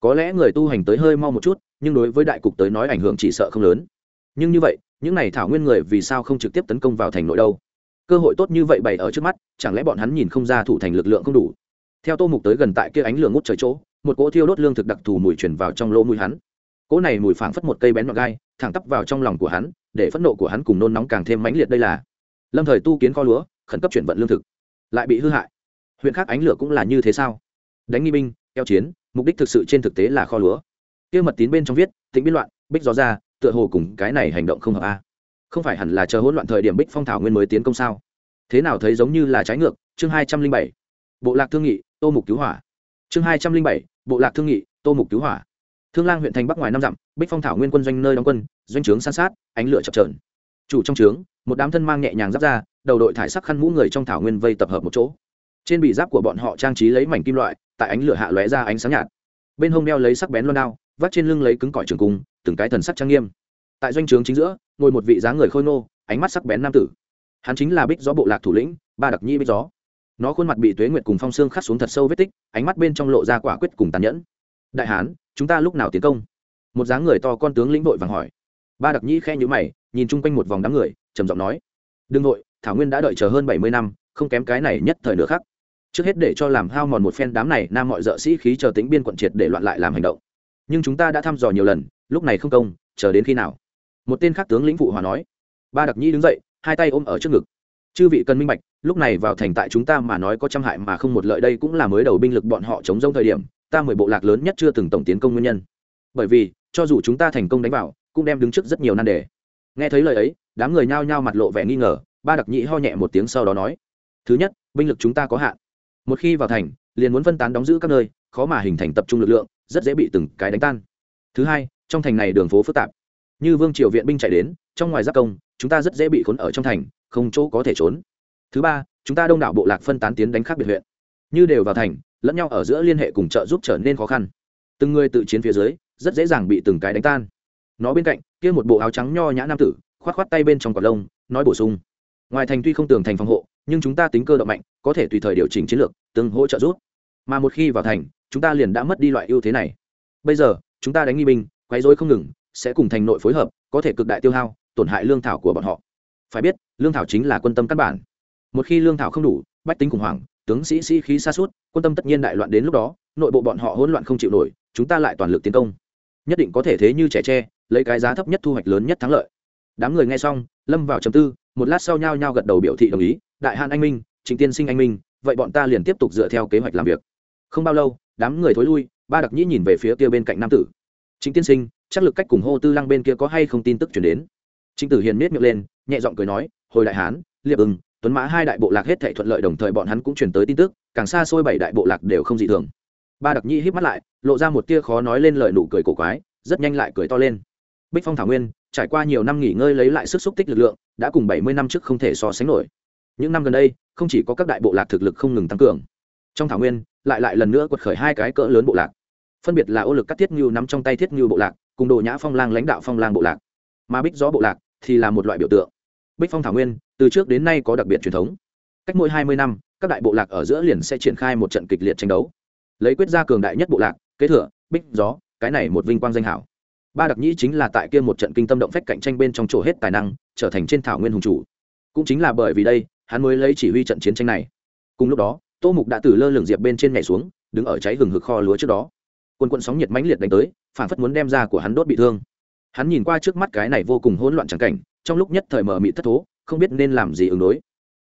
Có lẽ người tu hành tới hơi mau một chút nhưng đối với đại cục tới nói ảnh hưởng chỉ sợ không lớn. Nhưng như vậy, những n à y thảo nguyên người vì sao không trực tiếp tấn công vào thành nội đâu? Cơ hội tốt như vậy bày ở trước mắt, chẳng lẽ bọn hắn nhìn không ra thủ thành lực lượng không đủ? Theo tô mục tới gần tại kia ánh lửa ngút trời chỗ, một cỗ thiêu đốt lương thực đặc thù mùi chuyển vào trong lỗ mũi hắn. Cỗ này mùi phảng phất một cây bén nhọn gai, thẳng tắp vào trong lòng của hắn, để phẫn nộ của hắn cùng nôn nóng càng thêm mãnh liệt đây là. Lâm thời tu kiến kho lúa, khẩn cấp chuyển vận lương thực. Lại bị hư hại. Huyện khác ánh lửa cũng là như thế sao? Đánh nghi binh, keo chiến, mục đích thực sự trên thực tế là kho lúa kia mật tín bên trong viết, tĩnh biên loạn, bích gió ra, tựa hồ cùng cái này hành động không hợp a. Không phải hẳn là chờ hỗn loạn thời điểm bích phong thảo nguyên mới tiến công sao? Thế nào thấy giống như là trái ngược? Chương hai trăm linh bảy, bộ lạc thương nghị, tô mục cứu hỏa. Chương hai trăm linh bảy, bộ lạc thương nghị, tô mục cứu hỏa. Thương lang huyện thành bắc ngoài năm dặm, bích phong thảo nguyên quân doanh nơi đóng quân, doanh trướng san sát, ánh lửa chập trờn chủ trong trướng, một đám thân mang nhẹ nhàng giáp ra, đầu đội thải sắc khăn mũ người trong thảo nguyên vây tập hợp một chỗ. Trên bị giáp của bọn họ trang trí lấy mảnh kim loại, tại ánh lửa hạ lóe ra ánh sáng nhạt. Bên hông đeo lấy sắc bén loan đao vắt trên lưng lấy cứng cỏi trường cung, từng cái thần sắc trang nghiêm. Tại doanh trướng chính giữa, ngồi một vị dáng người khôi nô ánh mắt sắc bén nam tử. Hắn chính là bích gió bộ lạc thủ lĩnh, ba đặc nhi bích gió. Nó khuôn mặt bị tuế nguyệt cùng phong xương khắc xuống thật sâu vết tích, ánh mắt bên trong lộ ra quả quyết cùng tàn nhẫn. Đại hán, chúng ta lúc nào tiến công? Một dáng người to con tướng lĩnh vội vàng hỏi. Ba đặc nhĩ khe nhữ mày, nhìn chung quanh một vòng đám người, trầm giọng nói. Đương vội, thảo nguyên đã đợi chờ hơn bảy mươi năm, không kém cái này nhất thời nữa khác trước hết để cho làm hao mòn một phen đám này, nam mọi dợ sĩ khí chờ tính biên quận triệt để loạn lại làm hành động nhưng chúng ta đã thăm dò nhiều lần, lúc này không công, chờ đến khi nào? Một tên khác tướng lĩnh phụ hòa nói. Ba đặc nhĩ đứng dậy, hai tay ôm ở trước ngực. Chư vị cần minh bạch, lúc này vào thành tại chúng ta mà nói có trăm hại mà không một lợi đây cũng là mới đầu binh lực bọn họ chống rông thời điểm, ta mười bộ lạc lớn nhất chưa từng tổng tiến công nguyên nhân. Bởi vì, cho dù chúng ta thành công đánh vào, cũng đem đứng trước rất nhiều nan đề. Nghe thấy lời ấy, đám người nhao nhao mặt lộ vẻ nghi ngờ, ba đặc nhĩ ho nhẹ một tiếng sau đó nói. Thứ nhất, binh lực chúng ta có hạn. Một khi vào thành, liền muốn phân tán đóng giữ các nơi khó mà hình thành tập trung lực lượng, rất dễ bị từng cái đánh tan. Thứ hai, trong thành này đường phố phức tạp. Như vương triều viện binh chạy đến, trong ngoài giáp công, chúng ta rất dễ bị khốn ở trong thành, không chỗ có thể trốn. Thứ ba, chúng ta đông đảo bộ lạc phân tán tiến đánh khác biệt huyện. Như đều vào thành, lẫn nhau ở giữa liên hệ cùng trợ giúp trở nên khó khăn. Từng người tự chiến phía dưới, rất dễ dàng bị từng cái đánh tan. Nó bên cạnh, kia một bộ áo trắng nho nhã nam tử khoát khoát tay bên trong cỏ lông, nói bổ sung. Ngoài thành tuy không tường thành phòng hộ, nhưng chúng ta tính cơ động mạnh, có thể tùy thời điều chỉnh chiến lược từng hỗ trợ rút mà một khi vào thành chúng ta liền đã mất đi loại ưu thế này. Bây giờ, chúng ta đánh nghi binh, quấy rối không ngừng, sẽ cùng thành nội phối hợp, có thể cực đại tiêu hao, tổn hại lương thảo của bọn họ. Phải biết, lương thảo chính là quân tâm căn bản. Một khi lương thảo không đủ, bách tính khủng hoảng, tướng sĩ sĩ khí xa suốt quân tâm tất nhiên đại loạn đến lúc đó, nội bộ bọn họ hỗn loạn không chịu nổi, chúng ta lại toàn lực tiến công. Nhất định có thể thế như trẻ tre, lấy cái giá thấp nhất thu hoạch lớn nhất thắng lợi. Đám người nghe xong, lâm vào chầm tư, một lát sau nhao nhao gật đầu biểu thị đồng ý, đại hạn anh minh chính tiên sinh anh minh, vậy bọn ta liền tiếp tục dựa theo kế hoạch làm việc. Không bao lâu đám người thối lui, ba đặc nhĩ nhìn về phía kia bên cạnh nam tử. Chính tiên sinh, chắc lực cách cùng hô tư lăng bên kia có hay không tin tức chuyển đến? Chính tử hiền miết miệng lên, nhẹ giọng cười nói, hồi đại hán, liệp ưng, tuấn mã hai đại bộ lạc hết thảy thuận lợi đồng thời bọn hắn cũng truyền tới tin tức, càng xa xôi bảy đại bộ lạc đều không dị thường. Ba đặc nhĩ hít mắt lại, lộ ra một tia khó nói lên lời nụ cười cổ quái, rất nhanh lại cười to lên. Bích phong thảo nguyên, trải qua nhiều năm nghỉ ngơi lấy lại sức xúc tích lực lượng, đã cùng bảy mươi năm trước không thể so sánh nổi. Những năm gần đây, không chỉ có các đại bộ lạc thực lực không ngừng tăng cường. Trong thảo nguyên lại lại lần nữa quật khởi hai cái cỡ lớn bộ lạc. Phân biệt là ô lực các thiết ngưu nắm trong tay thiết ngưu bộ lạc, cùng đồ nhã phong lang lãnh đạo phong lang bộ lạc. Mà bích gió bộ lạc thì là một loại biểu tượng. Bích phong thảo nguyên, từ trước đến nay có đặc biệt truyền thống. Cách mỗi hai mươi năm, các đại bộ lạc ở giữa liền sẽ triển khai một trận kịch liệt tranh đấu. Lấy quyết gia cường đại nhất bộ lạc, kế thừa, bích gió, cái này một vinh quang danh hảo. Ba đặc nhĩ chính là tại kia một trận kinh tâm động phách cạnh tranh bên trong chỗ hết tài năng, trở thành trên thảo nguyên hùng chủ. Cũng chính là bởi vì đây, hắn mới lấy chỉ huy trận chiến tranh này. Cùng lúc đó tô mục đã từ lơ lửng diệp bên trên nhảy xuống, đứng ở cháy hừng hực kho lúa trước đó. Quân quận sóng nhiệt mãnh liệt đánh tới phản phất muốn đem ra của hắn đốt bị thương. Hắn nhìn qua trước mắt cái này vô cùng hỗn loạn trắng cảnh, trong lúc nhất thời mở mị thất thố, không biết nên làm gì ứng đối.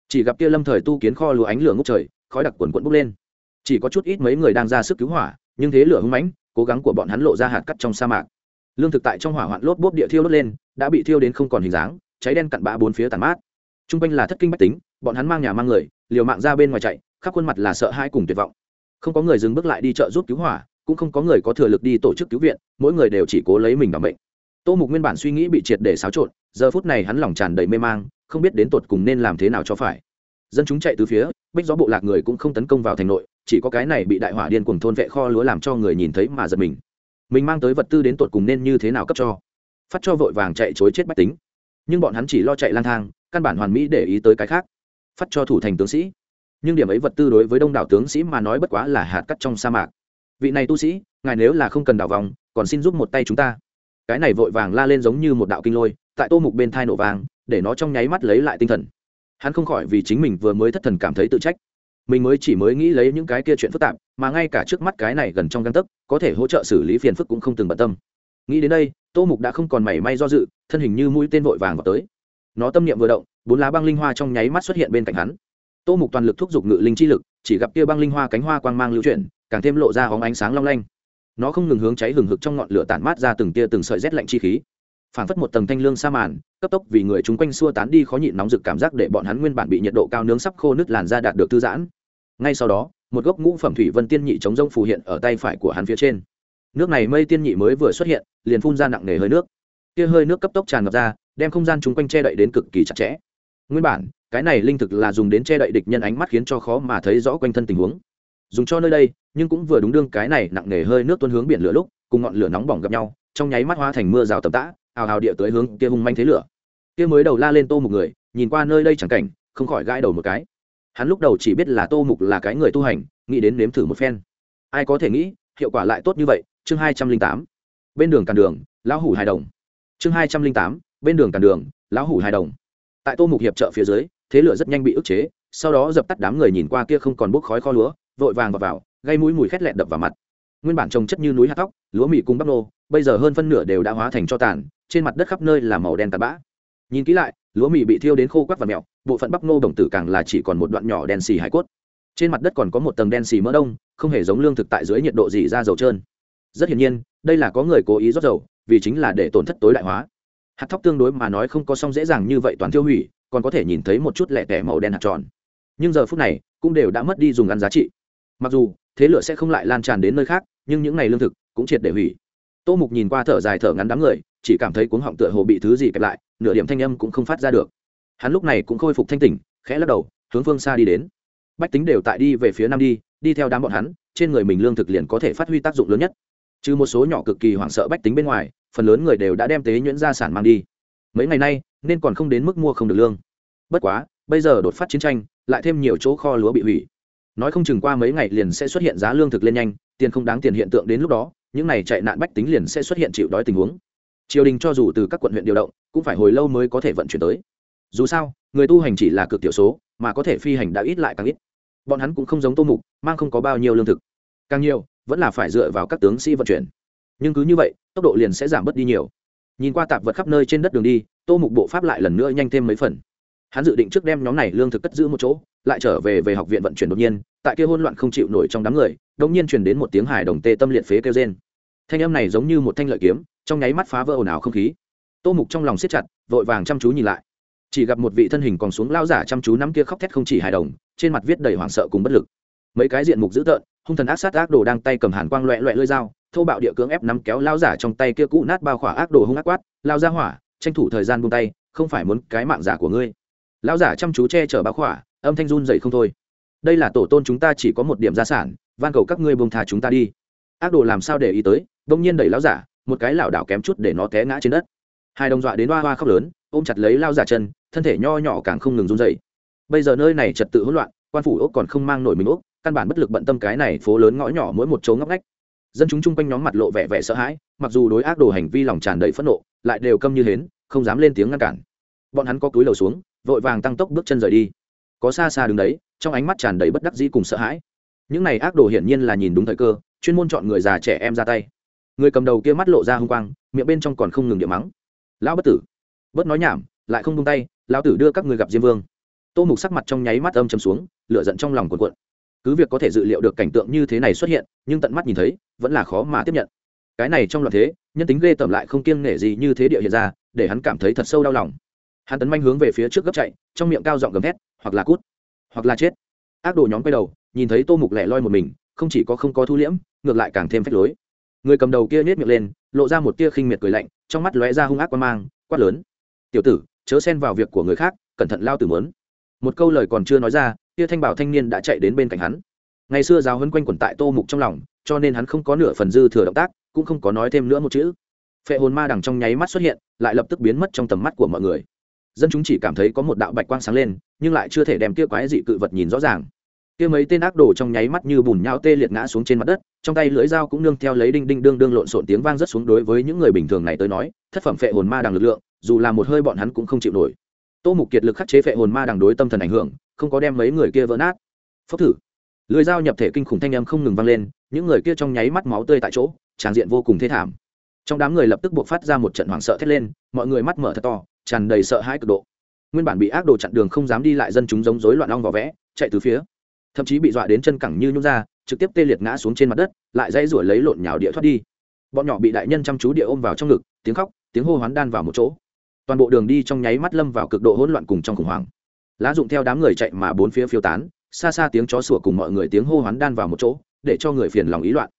Chỉ gặp kia lâm thời tu kiến kho lúa ánh lửa ngốc trời, khói đặc quần quận bốc lên. Chỉ có chút ít mấy người đang ra sức cứu hỏa, nhưng thế lửa hưng mãnh, cố gắng của bọn hắn lộ ra hạt cắt trong sa mạc. Lương thực tại trong hỏa hoạn lốp bốp địa thiêu đốt lên, đã bị thiêu đến không còn hình dáng, cháy đen cặn bã bốn phía tàn mát. T r u n g quanh là thất kinh bách tính bọn hắn mang nhà mang người, liều mạng ra bên ngoài chạy, khắp khuôn mặt là sợ hãi cùng tuyệt vọng. Không có người dừng bước lại đi chợ giúp cứu hỏa, cũng không có người có thừa lực đi tổ chức cứu viện, mỗi người đều chỉ cố lấy mình bằng bệnh tô mục nguyên bản suy nghĩ bị triệt để xáo trộn, giờ phút này hắn lòng tràn đầy mê mang, không biết đến tột cùng nên làm thế nào cho phải. Dân chúng chạy từ phía, bích gió bộ lạc người cũng không tấn công vào thành nội, chỉ có cái này bị đại hỏa điên cùng thôn vệ kho lúa làm cho người nhìn thấy mà giật mình. Mình mang tới vật tư đến tột cùng nên như thế nào cấp cho? Phát cho vội vàng chạy chối chết bách tính. Nhưng bọn hắn chỉ lo chạy lang thang, căn bản hoàn mỹ để ý tới cái khác phát cho thủ thành tướng sĩ. Nhưng điểm ấy vật tư đối với đông đảo tướng sĩ mà nói bất quá là hạt cắt trong sa mạc. Vị này tu sĩ, ngài nếu là không cần đảo vòng, còn xin giúp một tay chúng ta. Cái này vội vàng la lên giống như một đạo kinh lôi, tại tô mục bên thai nổ vàng để nó trong nháy mắt lấy lại tinh thần. Hắn không khỏi vì chính mình vừa mới thất thần cảm thấy tự trách. Mình mới chỉ mới nghĩ lấy những cái kia chuyện phức tạp, mà ngay cả trước mắt cái này gần trong găng tấc, có thể hỗ trợ xử lý phiền phức cũng không từng bận tâm. Nghĩ đến đây, tô mục đã không còn mảy may do dự, thân hình như mũi tên vội vàng vào tới. Nó tâm niệm vừa động bốn lá băng linh hoa trong nháy mắt xuất hiện bên cạnh hắn. Tô mục toàn lực thúc giục ngự linh chi lực, chỉ gặp kia băng linh hoa cánh hoa quang mang lưu chuyển, càng thêm lộ ra hóng ánh sáng long lanh. Nó không ngừng hướng cháy hừng hực trong ngọn lửa tản mát ra từng tia từng sợi rét lạnh chi khí. Phảng phất một tầng thanh lương sa màn, cấp tốc vì người chúng quanh xua tán đi khó nhịn nóng rực cảm giác để bọn hắn nguyên bản bị nhiệt độ cao nướng sắp khô nứt làn da đạt được thư giãn. Ngay sau đó, một gốc ngũ phẩm thủy vân tiên nhị chống rông phù hiện ở tay phải của hắn phía trên. Nước này mây tiên nhị mới vừa xuất hiện, liền phun ra nặng nề hơi nước. Kia hơi nước cấp tốc tràn ngập ra, đem không gian chúng quanh che đậy đến cực kỳ chặt chẽ nguyên bản, cái này linh thực là dùng đến che đậy địch nhân ánh mắt khiến cho khó mà thấy rõ quanh thân tình huống. Dùng cho nơi đây, nhưng cũng vừa đúng đương cái này nặng nề hơi nước tuôn hướng biển lửa lúc, cùng ngọn lửa nóng bỏng gặp nhau, trong nháy mắt hoa thành mưa rào tầm tã, ào ào địa tới hướng kia hung manh thế lửa. Kia mới đầu la lên tô một người, nhìn qua nơi đây chẳng cảnh, không khỏi gãi đầu một cái. Hắn lúc đầu chỉ biết là tô mục là cái người tu hành, nghĩ đến nếm thử một phen. Ai có thể nghĩ, hiệu quả lại tốt như vậy, chương hai trăm linh tám. Bên đường càn đường, lão hủ hài đồng. Chương hai trăm linh tám, bên đường càn đường, lão hủ hài đồng tại tô mục hiệp trợ phía dưới, thế lửa rất nhanh bị ức chế, sau đó dập tắt đám người nhìn qua kia không còn bốc khói kho lúa, vội vàng vào vào, gây mũi mùi khét lẹn đập vào mặt. Nguyên bản trồng chất như núi hạt tóc lúa mì cung bắp nô, bây giờ hơn phân nửa đều đã hóa thành cho tàn, trên mặt đất khắp nơi là màu đen tạt bã. Nhìn kỹ lại, lúa mì bị thiêu đến khô quắc và mèo bộ phận bắp nô đồng tử càng là chỉ còn một đoạn nhỏ đen xì hải cốt. Trên mặt đất còn có một tầng đen xì mỡ đông, không hề giống lương thực tại dưới nhiệt độ gì ra dầu trơn. Rất hiển nhiên, đây là có người cố ý rót dầu, vì chính là để tổn thất tối đại hóa hạt thóc tương đối mà nói không có xong dễ dàng như vậy toàn tiêu hủy, còn có thể nhìn thấy một chút lẻ tẻ màu đen hạt tròn. Nhưng giờ phút này, cũng đều đã mất đi dùng ăn giá trị. Mặc dù, thế lửa sẽ không lại lan tràn đến nơi khác, nhưng những ngày lương thực cũng triệt để hủy. Tô mục nhìn qua thở dài thở ngắn đám người, chỉ cảm thấy cuống họng tựa hồ bị thứ gì kẹp lại, nửa điểm thanh âm cũng không phát ra được. Hắn lúc này cũng khôi phục thanh tỉnh, khẽ lắc đầu, hướng phương xa đi đến. Bách tính đều tại đi về phía nam đi đi theo đám bọn hắn, trên người mình lương thực liền có thể phát huy tác dụng lớn nhất. Trừ một số nhỏ cực kỳ hoảng sợ bách tính bên ngoài phần lớn người đều đã đem tế nhuyễn gia sản mang đi. Mấy ngày nay, nên còn không đến mức mua không được lương. Bất quá, bây giờ đột phát chiến tranh, lại thêm nhiều chỗ kho lúa bị hủy. Nói không chừng qua mấy ngày liền sẽ xuất hiện giá lương thực lên nhanh, tiền không đáng tiền hiện tượng đến lúc đó, những này chạy nạn bách tính liền sẽ xuất hiện chịu đói tình huống. Triều đình cho dù từ các quận huyện điều động, cũng phải hồi lâu mới có thể vận chuyển tới. Dù sao, người tu hành chỉ là cực tiểu số, mà có thể phi hành đã ít lại càng ít. Bọn hắn cũng không giống tô mục, mang không có bao nhiêu lương thực. Càng nhiều, vẫn là phải dựa vào các tướng sĩ vận chuyển nhưng cứ như vậy, tốc độ liền sẽ giảm bớt đi nhiều. Nhìn qua tạp vật khắp nơi trên đất đường đi, tô mục bộ pháp lại lần nữa nhanh thêm mấy phần. Hắn dự định trước đem nhóm này lương thực cất giữ một chỗ, lại trở về về học viện vận chuyển đột nhiên, tại kia hỗn loạn không chịu nổi trong đám người, đột nhiên truyền đến một tiếng hài đồng tê tâm liệt phế kêu rên. Thanh âm này giống như một thanh lợi kiếm, trong nháy mắt phá vỡ ồn ào không khí. Tô mục trong lòng siết chặt, vội vàng chăm chú nhìn lại. Chỉ gặp một vị thân hình còn xuống lao giả chăm chú nắm kia khóc thét không chỉ hài đồng, trên mặt viết đầy hoảng sợ cùng bất lực. Mấy cái diện mục dữ tợn, hung thần ác sát ác đồ đang tay cầm hàn quang loẹ loẹ lưỡi dao thô bạo địa cưỡng ép nắm kéo lao giả trong tay kia cũ nát bao khỏa ác đồ hung ác quát, lao ra hỏa, tranh thủ thời gian buông tay, không phải muốn cái mạng giả của ngươi. Lao giả chăm chú che chở bao khỏa, âm thanh run dậy không thôi. Đây là tổ tôn chúng ta chỉ có một điểm gia sản, van cầu các ngươi buông thà chúng ta đi. Ác đồ làm sao để ý tới, bỗng nhiên đẩy lao giả, một cái lảo đảo kém chút để nó té ngã trên đất. Hai đồng dọa đến hoa hoa khóc lớn, ôm chặt lấy lao giả chân, thân thể nho nhỏ càng không ngừng run dậy bây giờ nơi này trật tự hỗn loạn, quan phủ ốc còn không mang nổi mình ốc, căn bản bất lực bận tâm cái này phố lớn ngõ nhỏ mỗi một chỗ ngóc ngách dân chúng chung quanh nhóm mặt lộ vẻ vẻ sợ hãi, mặc dù đối ác đồ hành vi lòng tràn đầy phẫn nộ, lại đều câm như hến, không dám lên tiếng ngăn cản. Bọn hắn có túi đầu xuống, vội vàng tăng tốc bước chân rời đi. Có xa xa đứng đấy, trong ánh mắt tràn đầy bất đắc dĩ cùng sợ hãi. Những này ác đồ hiển nhiên là nhìn đúng thời cơ, chuyên môn chọn người già trẻ em ra tay. Người cầm đầu kia mắt lộ ra hung quang, miệng bên trong còn không ngừng điểm mắng. Lão bất tử! Bớt nói nhảm, lại không buông tay, lão tử đưa các người gặp diêm vương. Tô mục sắc mặt trong nháy mắt âm chầm xuống, lửa giận trong lòng cuộn cuộn cứ việc có thể dự liệu được cảnh tượng như thế này xuất hiện, nhưng tận mắt nhìn thấy, vẫn là khó mà tiếp nhận. Cái này trong loạn thế, nhân tính ghê tởm lại không kiêng nể gì như thế địa hiện ra, để hắn cảm thấy thật sâu đau lòng. Hắn tấn manh hướng về phía trước gấp chạy, trong miệng cao giọng gầm thét, hoặc là cút, hoặc là chết. Ác đồ nhóm quay đầu, nhìn thấy tô mục lẻ loi một mình, không chỉ có không có thu liễm, ngược lại càng thêm phách lối. Người cầm đầu kia nhét miệng lên, lộ ra một tia khinh miệt cười lạnh, trong mắt lóe ra hung ác quan mang, quát lớn. Tiểu tử, chớ xen vào việc của người khác, cẩn thận lao tử mớn một câu lời còn chưa nói ra kia thanh bảo thanh niên đã chạy đến bên cạnh hắn. Ngày xưa giáo huấn quanh quẩn tại tô mục trong lòng, cho nên hắn không có nửa phần dư thừa động tác, cũng không có nói thêm nữa một chữ. Phệ hồn ma đằng trong nháy mắt xuất hiện, lại lập tức biến mất trong tầm mắt của mọi người. Dân chúng chỉ cảm thấy có một đạo bạch quang sáng lên, nhưng lại chưa thể đem kia quái dị cự vật nhìn rõ ràng. Kia mấy tên ác đồ trong nháy mắt như bùn nhau tê liệt ngã xuống trên mặt đất, trong tay lưỡi dao cũng nương theo lấy đinh đinh đương đương lộn xộn tiếng vang rất xuống đối với những người bình thường này tới nói, thất phẩm phệ hồn ma đằng lực lượng, dù là một hơi bọn hắn cũng không chịu nổi. Tô mục kiệt lực khắc chế phệ hồn ma đằng đối tâm thần ảnh hưởng không có đem mấy người kia vỡ nát. Phốc thử. Lưỡi dao nhập thể kinh khủng thanh âm không ngừng vang lên, những người kia trong nháy mắt máu tươi tại chỗ, tràn diện vô cùng thê thảm. Trong đám người lập tức buộc phát ra một trận hoảng sợ thét lên, mọi người mắt mở thật to, tràn đầy sợ hãi cực độ. Nguyên bản bị ác đồ chặn đường không dám đi lại dân chúng giống rối loạn ong vỏ vẽ, chạy từ phía. Thậm chí bị dọa đến chân cẳng như nhung ra, trực tiếp tê liệt ngã xuống trên mặt đất, lại dây rủi lấy lộn nhào địa thoát đi. Bọn nhỏ bị đại nhân chăm chú địa ôm vào trong ngực, tiếng khóc, tiếng hô hoán đan vào một chỗ. Toàn bộ đường đi trong nháy mắt lâm vào cực độ hỗn loạn cùng trong khủng hoảng lá dụng theo đám người chạy mà bốn phía phiêu tán, xa xa tiếng chó sủa cùng mọi người tiếng hô hoán đan vào một chỗ, để cho người phiền lòng ý loạn.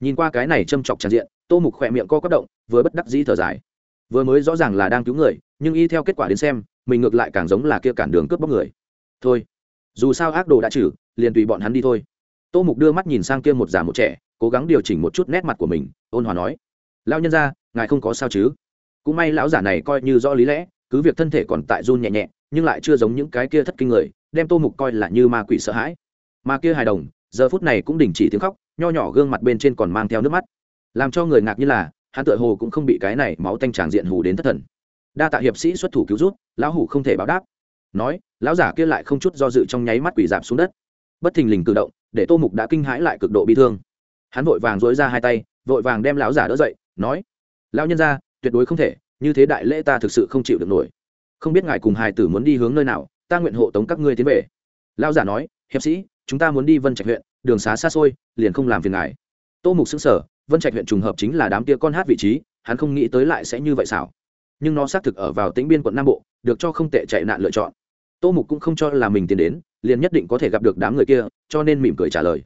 Nhìn qua cái này châm chọc tràn diện, tô mục khỏe miệng co quất động, vừa bất đắc dĩ thở dài. Vừa mới rõ ràng là đang cứu người, nhưng y theo kết quả đến xem, mình ngược lại càng giống là kia cản đường cướp bóc người. Thôi, dù sao ác đồ đã trừ, liền tùy bọn hắn đi thôi. Tô mục đưa mắt nhìn sang kia một già một trẻ, cố gắng điều chỉnh một chút nét mặt của mình, ôn hòa nói, lão nhân ra ngài không có sao chứ? Cũng may lão giả này coi như rõ lý lẽ, cứ việc thân thể còn tại run nhẹ nhẹ nhưng lại chưa giống những cái kia thất kinh người, đem tô mục coi là như ma quỷ sợ hãi. Mà kia hài đồng, giờ phút này cũng đình chỉ tiếng khóc, nho nhỏ gương mặt bên trên còn mang theo nước mắt. Làm cho người ngạc như là, hắn tựa hồ cũng không bị cái này máu tanh tràng diện hù đến thất thần. Đa tạ hiệp sĩ xuất thủ cứu rút lão hủ không thể báo đáp. Nói, lão giả kia lại không chút do dự trong nháy mắt quỷ giảm xuống đất. Bất thình lình cử động, để tô mục đã kinh hãi lại cực độ bị thương. Hắn vội vàng dối ra hai tay, vội vàng đem lão giả đỡ dậy, nói, lão nhân ra tuyệt đối không thể, như thế đại lễ ta thực sự không chịu được nổi không biết ngài cùng hài tử muốn đi hướng nơi nào, ta nguyện hộ tống các ngươi tiến về. Lão giả nói, hiệp sĩ, chúng ta muốn đi vân trạch huyện, đường xá xa xôi, liền không làm phiền ngài. Tô mục xứng sở vân trạch huyện trùng hợp chính là đám tia con hát vị trí, hắn không nghĩ tới lại sẽ như vậy xảo. Nhưng nó xác thực ở vào tĩnh biên quận nam bộ, được cho không tệ chạy nạn lựa chọn. Tô mục cũng không cho là mình tiến đến, liền nhất định có thể gặp được đám người kia, cho nên mỉm cười trả lời.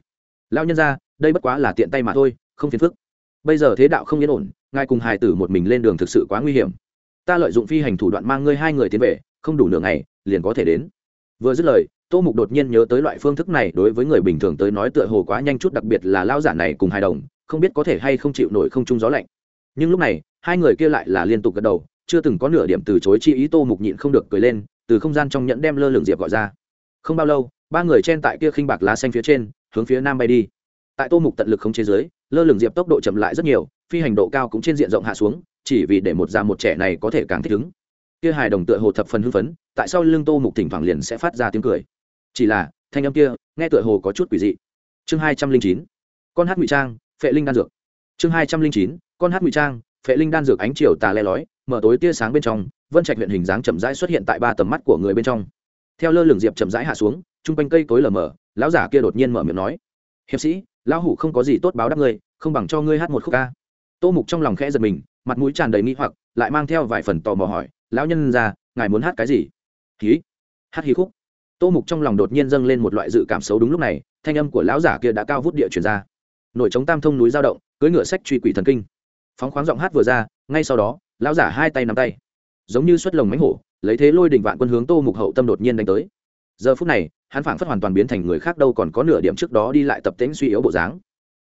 Lao nhân ra, đây bất quá là tiện tay mà thôi, không phiền phức. Bây giờ thế đạo không yên ổn, ngài cùng hài tử một mình lên đường thực sự quá nguy hiểm ta lợi dụng phi hành thủ đoạn mang ngươi hai người tiến về, không đủ nửa ngày, liền có thể đến. Vừa dứt lời, tô mục đột nhiên nhớ tới loại phương thức này đối với người bình thường tới nói tựa hồ quá nhanh chút, đặc biệt là lao giả này cùng hài đồng, không biết có thể hay không chịu nổi không trung gió lạnh. Nhưng lúc này, hai người kia lại là liên tục gật đầu, chưa từng có nửa điểm từ chối chi ý, tô mục nhịn không được cười lên, từ không gian trong nhẫn đem lơ lửng diệp gọi ra. Không bao lâu, ba người chen tại kia khinh bạc lá xanh phía trên, hướng phía nam bay đi. Tại tô mục tận lực không chế giới lơ lửng diệp tốc độ chậm lại rất nhiều, phi hành độ cao cũng trên diện rộng hạ xuống chỉ vì để một già một trẻ này có thể càng thích ứng. Kia hài đồng tựa hồ thập phần hưng phấn, tại sao lương tô mục thỉnh thoảng liền sẽ phát ra tiếng cười. Chỉ là, thanh âm kia, nghe tựa hồ có chút quỷ dị. Chương hai trăm linh chín, con hát ngụy trang, phệ linh đan dược. Chương hai trăm linh chín, con hát ngụy trang, phệ linh đan dược ánh chiều tà le lói, mở tối tia sáng bên trong, vân trạch huyện hình dáng chậm rãi xuất hiện tại ba tầm mắt của người bên trong. Theo lơ lửng diệp chậm rãi hạ xuống chung quanh cây cối lờ mờ, lão giả kia đột nhiên mở miệng nói, hiệp sĩ, lão hủ không có gì tốt báo đáp ngươi, không bằng cho ngươi hát một khúc ca. Tô mục trong lòng khẽ giật mình mặt mũi tràn đầy nghi hoặc, lại mang theo vài phần tò mò hỏi, lão nhân ra ngài muốn hát cái gì? Hí. Hát hí khúc. Tô mục trong lòng đột nhiên dâng lên một loại dự cảm xấu đúng lúc này, thanh âm của lão giả kia đã cao vút địa truyền ra. Nổi trống tam thông núi giao động, cưỡi ngựa sách truy quỷ thần kinh. Phóng khoáng giọng hát vừa ra, ngay sau đó, lão giả hai tay nắm tay. Giống như xuất lồng mánh hổ, lấy thế lôi đình vạn quân hướng tô mục hậu tâm đột nhiên đánh tới. Giờ phút này, hắn phảng phất hoàn toàn biến thành người khác đâu còn có nửa điểm trước đó đi lại tập tễnh suy yếu bộ dáng.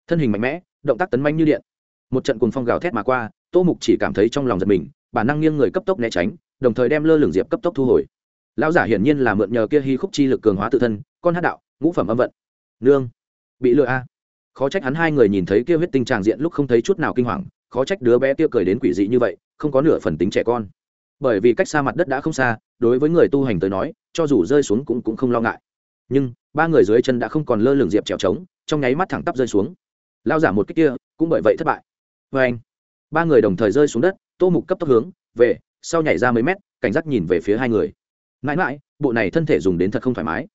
Thân hình mạnh mẽ, động tác tấn manh như điện. Một trận cuồng phong gào thét mà qua tô mục chỉ cảm thấy trong lòng giật mình, bản năng nghiêng người cấp tốc né tránh, đồng thời đem lơ lửng diệp cấp tốc thu hồi. Lão giả hiển nhiên là mượn nhờ kia hy khúc chi lực cường hóa tự thân, con hát đạo, ngũ phẩm âm vận. Nương, bị lừa a. Khó trách hắn hai người nhìn thấy kia huyết tinh tràng diện lúc không thấy chút nào kinh hoàng, khó trách đứa bé kia cười đến quỷ dị như vậy, không có nửa phần tính trẻ con. Bởi vì cách xa mặt đất đã không xa, đối với người tu hành tới nói, cho dù rơi xuống cũng cũng không lo ngại. Nhưng, ba người dưới chân đã không còn lơ lửng diệp trèo trống, trong nháy mắt thẳng tắp rơi xuống. Lao giả một cách kia, cũng bởi vậy thất bại. Vê anh ba người đồng thời rơi xuống đất, tô mục cấp tốc hướng về, sau nhảy ra mấy mét, cảnh giác nhìn về phía hai người. Mãi mãi, bộ này thân thể dùng đến thật không thoải mái.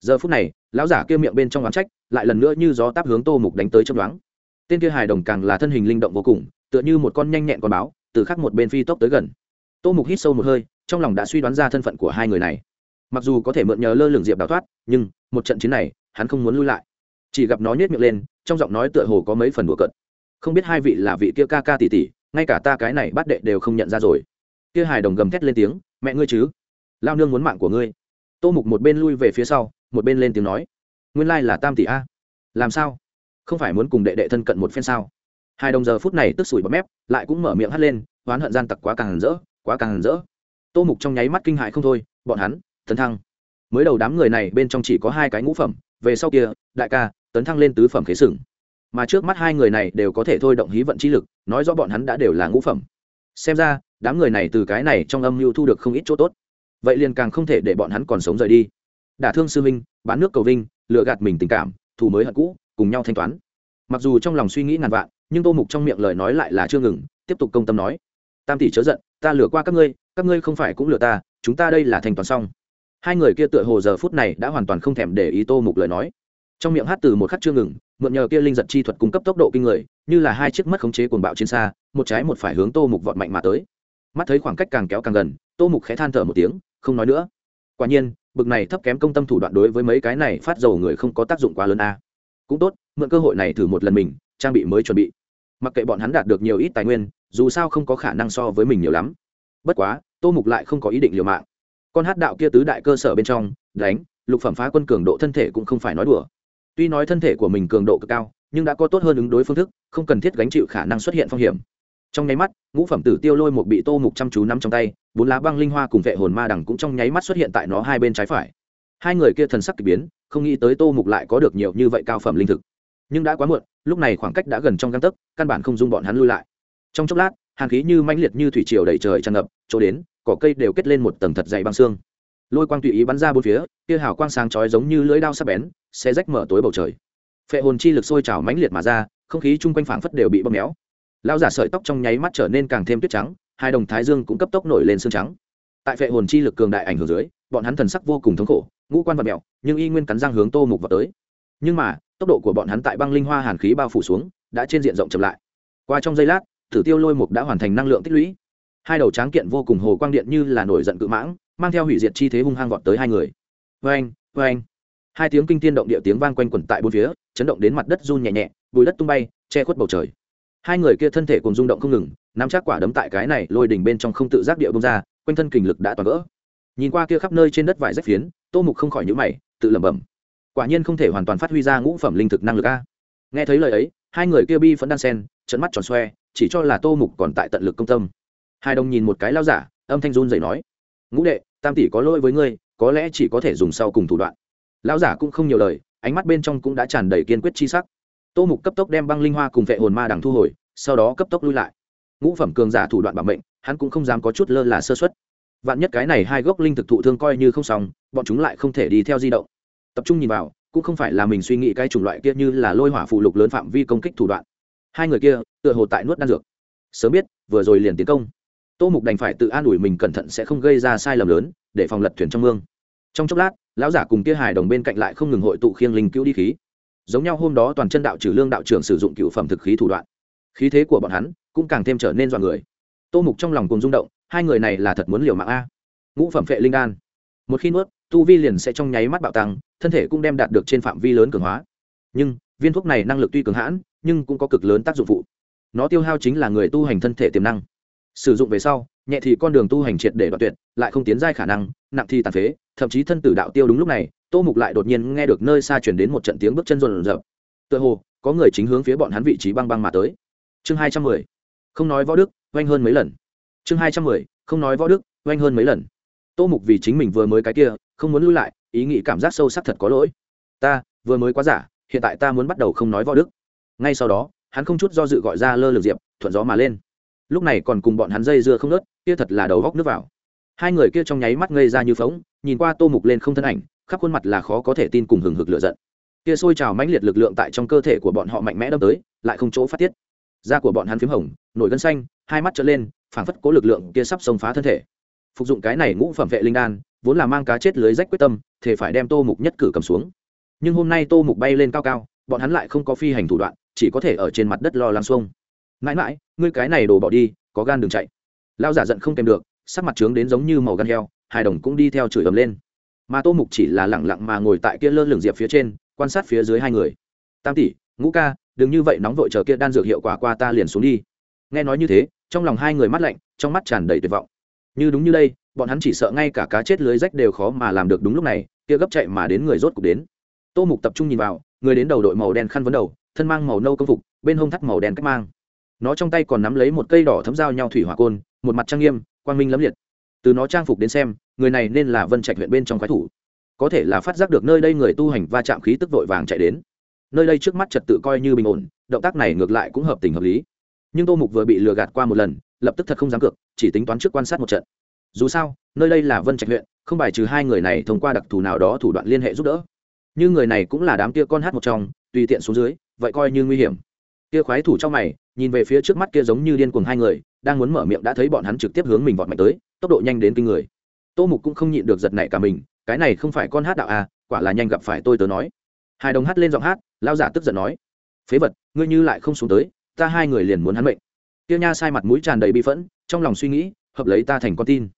Giờ phút này, lão giả kia miệng bên trong oán trách, lại lần nữa như gió táp hướng tô mục đánh tới chấm đoán tên kia hài đồng càng là thân hình linh động vô cùng, tựa như một con nhanh nhẹn con báo, từ khắc một bên phi tốc tới gần. Tô mục hít sâu một hơi, trong lòng đã suy đoán ra thân phận của hai người này. Mặc dù có thể mượn nhờ lơ lửng diệp đào thoát, nhưng một trận chiến này, hắn không muốn lui lại. Chỉ gặp nó nhét miệng lên, trong giọng nói tựa hồ có mấy phần đùa cợt không biết hai vị là vị kia ca ca tỷ tỷ, ngay cả ta cái này bắt đệ đều không nhận ra rồi. Kia hài đồng gầm thét lên tiếng, mẹ ngươi chứ? Lao nương muốn mạng của ngươi. Tô mục một bên lui về phía sau, một bên lên tiếng nói, nguyên lai là tam tỷ a. Làm sao? Không phải muốn cùng đệ đệ thân cận một phen sao? Hai đồng giờ phút này tức sủi bọt mép, lại cũng mở miệng hắt lên, oán hận gian tặc quá càng rỡ, quá càng rỡ. Tô mục trong nháy mắt kinh hại không thôi, bọn hắn, tấn thăng. Mới đầu đám người này bên trong chỉ có hai cái ngũ phẩm, về sau kia, đại ca, tấn thăng lên tứ phẩm khế sừng mà trước mắt hai người này đều có thể thôi động hí vận chi lực, nói rõ bọn hắn đã đều là ngũ phẩm. Xem ra, đám người này từ cái này trong âm mưu thu được không ít chỗ tốt. Vậy liền càng không thể để bọn hắn còn sống rời đi. Đả thương sư minh bán nước cầu vinh lựa gạt mình tình cảm, thù mới hận cũ, cùng nhau thanh toán. Mặc dù trong lòng suy nghĩ ngàn vạn, nhưng tô mục trong miệng lời nói lại là chưa ngừng, tiếp tục công tâm nói. Tam tỷ chớ giận, ta lừa qua các ngươi các ngươi không phải cũng lừa ta, chúng ta đây là thanh toán xong. Hai người kia tựa hồ giờ phút này đã hoàn toàn không thèm để ý tô mục lời nói trong miệng hát từ một khắc chưa ngừng, mượn nhờ kia linh giật chi thuật cung cấp tốc độ kinh người, như là hai chiếc mất khống chế cuồng bạo trên xa, một trái một phải hướng tô mục vọt mạnh mà tới. Mắt thấy khoảng cách càng kéo càng gần, tô mục khẽ than thở một tiếng, không nói nữa. Quả nhiên, bực này thấp kém công tâm thủ đoạn đối với mấy cái này phát dầu người không có tác dụng quá lớn a. Cũng tốt, mượn cơ hội này thử một lần mình, trang bị mới chuẩn bị. Mặc kệ bọn hắn đạt được nhiều ít tài nguyên, dù sao không có khả năng so với mình nhiều lắm. Bất quá, tô mục lại không có ý định liều mạng. Con hát đạo kia tứ đại cơ sở bên trong, đánh, lục phẩm phá quân cường độ thân thể cũng không phải nói đùa tuy nói thân thể của mình cường độ cực cao, nhưng đã có tốt hơn ứng đối phương thức, không cần thiết gánh chịu khả năng xuất hiện phong hiểm. Trong nháy mắt, ngũ phẩm tử tiêu lôi một bị tô mục chăm chú nắm trong tay, bốn lá băng linh hoa cùng vệ hồn ma đằng cũng trong nháy mắt xuất hiện tại nó hai bên trái phải. Hai người kia thần sắc k ỳ biến, không nghĩ tới tô mục lại có được nhiều như vậy cao phẩm linh thực. Nhưng đã quá muộn, lúc này khoảng cách đã gần trong găng tấc, căn bản không dung bọn hắn lui lại. Trong chốc lát hàng khí như mãnh liệt như thủy triều đầy trời tràn ngập, chỗ đến, cỏ cây đều kết lên một tầng thật dày băng xương lôi quang tùy ý bắn ra bốn phía, kia hào quang sáng chói giống như lưỡi đao sắc bén xe rách mở tối bầu trời. Phệ hồn chi lực sôi trào mãnh liệt mà ra, không khí chung quanh phảng phất đều bị bóp méo. Lao giả sợi tóc trong nháy mắt trở nên càng thêm tuyết trắng, hai đồng thái dương cũng cấp tốc nổi lên xương trắng. Tại phệ hồn chi lực cường đại ảnh hưởng dưới, bọn hắn thần sắc vô cùng thống khổ, ngũ quan vật mẹo, nhưng y nguyên cắn răng hướng tô mục vào tới. Nhưng mà, tốc độ của bọn hắn tại băng linh hoa hàn khí bao phủ xuống, đã trên diện rộng chậm lại. Qua trong giây lát, tử tiêu lôi mục đã hoàn thành năng lượng tích lũy. Hai đầu tráng kiện vô cùng hồ quang điện như là nổi giận cự mãng mang theo hủy diệt chi thế hung hăng vọt tới hai người. Vê anh vê anh hai tiếng kinh tiên động địa tiếng vang quanh quẩn tại bốn phía, chấn động đến mặt đất run nhẹ nhẹ, bùi đất tung bay, che khuất bầu trời. Hai người kia thân thể cùng rung động không ngừng, nắm chắc quả đấm tại cái này lôi đỉnh bên trong không tự giác địa bông ra, quanh thân kình lực đã toàn vỡ. Nhìn qua kia khắp nơi trên đất vải rách phiến, tô mục không khỏi nhữ mày, tự lẩm bẩm. Quả nhiên không thể hoàn toàn phát huy ra ngũ phẩm linh thực năng lực a. Nghe thấy lời ấy, hai người kia bi vẫn đan sen trận mắt tròn xoe, chỉ cho là tô mục còn tại tận lực công tâm. Hai đồng nhìn một cái lao giả, âm thanh run dậy nói ngũ đệ, tam tỷ có lỗi với ngươi, có lẽ chỉ có thể dùng sau cùng thủ đoạn. Lão giả cũng không nhiều lời, ánh mắt bên trong cũng đã tràn đầy kiên quyết chi sắc. Tô mục cấp tốc đem băng linh hoa cùng vệ hồn ma đằng thu hồi, sau đó cấp tốc lui lại. Ngũ phẩm cường giả thủ đoạn bảo mệnh, hắn cũng không dám có chút lơ là sơ xuất vạn nhất cái này hai gốc linh thực thụ thương coi như không xong, bọn chúng lại không thể đi theo di động. Tập trung nhìn vào, cũng không phải là mình suy nghĩ cái chủng loại kia như là lôi hỏa phụ lục lớn phạm vi công kích thủ đoạn. Hai người kia, tựa hồ tại nuốt đan dược. Sớm biết, vừa rồi liền tiến công tô mục đành phải tự an ủi mình cẩn thận sẽ không gây ra sai lầm lớn, để phòng lật thuyền trong mương. Trong chốc lát, lão giả cùng kia hài đồng bên cạnh lại không ngừng hội tụ khiêng linh cứu đi khí. Giống nhau hôm đó toàn chân đạo trừ lương đạo trưởng sử dụng cựu phẩm thực khí thủ đoạn. Khí thế của bọn hắn cũng càng thêm trở nên dọn người. Tô mục trong lòng cùng rung động, hai người này là thật muốn liều mạng a. Ngũ phẩm phệ linh đan. Một khi nuốt, tu vi liền sẽ trong nháy mắt bạo tăng, thân thể cũng đem đạt được trên phạm vi lớn cường hóa. Nhưng, viên thuốc này năng lực tuy cường hãn, nhưng cũng có cực lớn tác dụng phụ. Nó tiêu hao chính là người tu hành thân thể tiềm năng sử dụng về sau, nhẹ thì con đường tu hành triệt để đoạn tuyệt, lại không tiến giai khả năng, nặng thì tàn phế, thậm chí thân tử đạo tiêu đúng lúc này, tô mục lại đột nhiên nghe được nơi xa chuyển đến một trận tiếng bước chân rộn rộn tựa hồ, có người chính hướng phía bọn hắn vị trí băng băng mà tới. Chương hai trăm mười. Không nói võ đức, oanh hơn mấy lần. Chương hai trăm mười, không nói võ đức, oanh hơn mấy lần. Tô mục vì chính mình vừa mới cái kia, không muốn lui lại, ý nghĩ cảm giác sâu sắc thật có lỗi. Ta, vừa mới quá giả, hiện tại ta muốn bắt đầu không nói võ đức. Ngay sau đó, hắn không chút do dự gọi ra lơ lược diệp, thuận gió mà lên lúc này còn cùng bọn hắn dây dưa không nớt, kia thật là đầu góc nước vào. Hai người kia trong nháy mắt ngây ra như phóng, nhìn qua tô mục lên không thân ảnh, khắp khuôn mặt là khó có thể tin cùng hừng hực lửa giận. Kia sôi trào mãnh liệt lực lượng tại trong cơ thể của bọn họ mạnh mẽ đâm tới, lại không chỗ phát tiết. Da của bọn hắn p h í m hồng, nổi gân xanh, hai mắt trở lên, phảng phất cố lực lượng kia sắp xông phá thân thể. Phục dụng cái này ngũ phẩm vệ linh đan, vốn là mang cá chết lưới rách quyết tâm thể phải đem tô mục nhất cử cầm xuống. Nhưng hôm nay tô mục bay lên cao cao, bọn hắn lại không có phi hành thủ đoạn, chỉ có thể ở trên mặt đất lo lắng xuông mãi mãi, ngươi cái này đổ bỏ đi, có gan đừng chạy. Lao giả giận không kèm được, sắc mặt trướng đến giống như màu gan heo hai đồng cũng đi theo chửi ầm lên. Mà tô mục chỉ là lẳng lặng mà ngồi tại kia lơ lửng diệp phía trên, quan sát phía dưới hai người. Tam tỷ, ngũ ca, đừng như vậy nóng vội chờ kia đan dược hiệu quả qua ta liền xuống đi. Nghe nói như thế, trong lòng hai người mắt lạnh, trong mắt tràn đầy tuyệt vọng. Như đúng như đây, bọn hắn chỉ sợ ngay cả cá chết lưới rách đều khó mà làm được đúng lúc này, kia gấp chạy mà đến người rốt cục đến. Tô mục tập trung nhìn vào, người đến đầu đội màu đen khăn vấn đầu, thân mang màu nâu công phục, bên hông thắt màu đen cách mang nó trong tay còn nắm lấy một cây đỏ thấm dao nhau thủy hỏa côn, một mặt trang nghiêm, quang minh lẫm liệt. Từ nó trang phục đến xem, người này nên là vân trạch huyện bên trong khoái thủ. Có thể là phát giác được nơi đây người tu hành va chạm khí tức vội vàng chạy đến. Nơi đây trước mắt trật tự coi như bình ổn, động tác này ngược lại cũng hợp tình hợp lý. Nhưng tô mục vừa bị lừa gạt qua một lần, lập tức thật không dám cược, chỉ tính toán trước quan sát một trận. Dù sao, nơi đây là vân trạch huyện, không bài trừ hai người này thông qua đặc thù nào đó thủ đoạn liên hệ giúp đỡ. Như người này cũng là đám kia con hát một trong, tùy tiện xuống dưới, vậy coi như nguy hiểm kia khoái thủ trong mày, nhìn về phía trước mắt kia giống như điên cuồng hai người, đang muốn mở miệng đã thấy bọn hắn trực tiếp hướng mình vọt mạnh tới, tốc độ nhanh đến kinh người. Tô mục cũng không nhịn được giật nảy cả mình, cái này không phải con hát đạo à quả là nhanh gặp phải tôi tớ nói. Hai đồng hát lên giọng hát lao giả tức giận nói, phế vật, ngươi như lại không xuống tới, ta hai người liền muốn hắn mệnh. Tiêu nha sai mặt mũi tràn đầy bi phẫn, trong lòng suy nghĩ, hợp lấy ta thành con tin.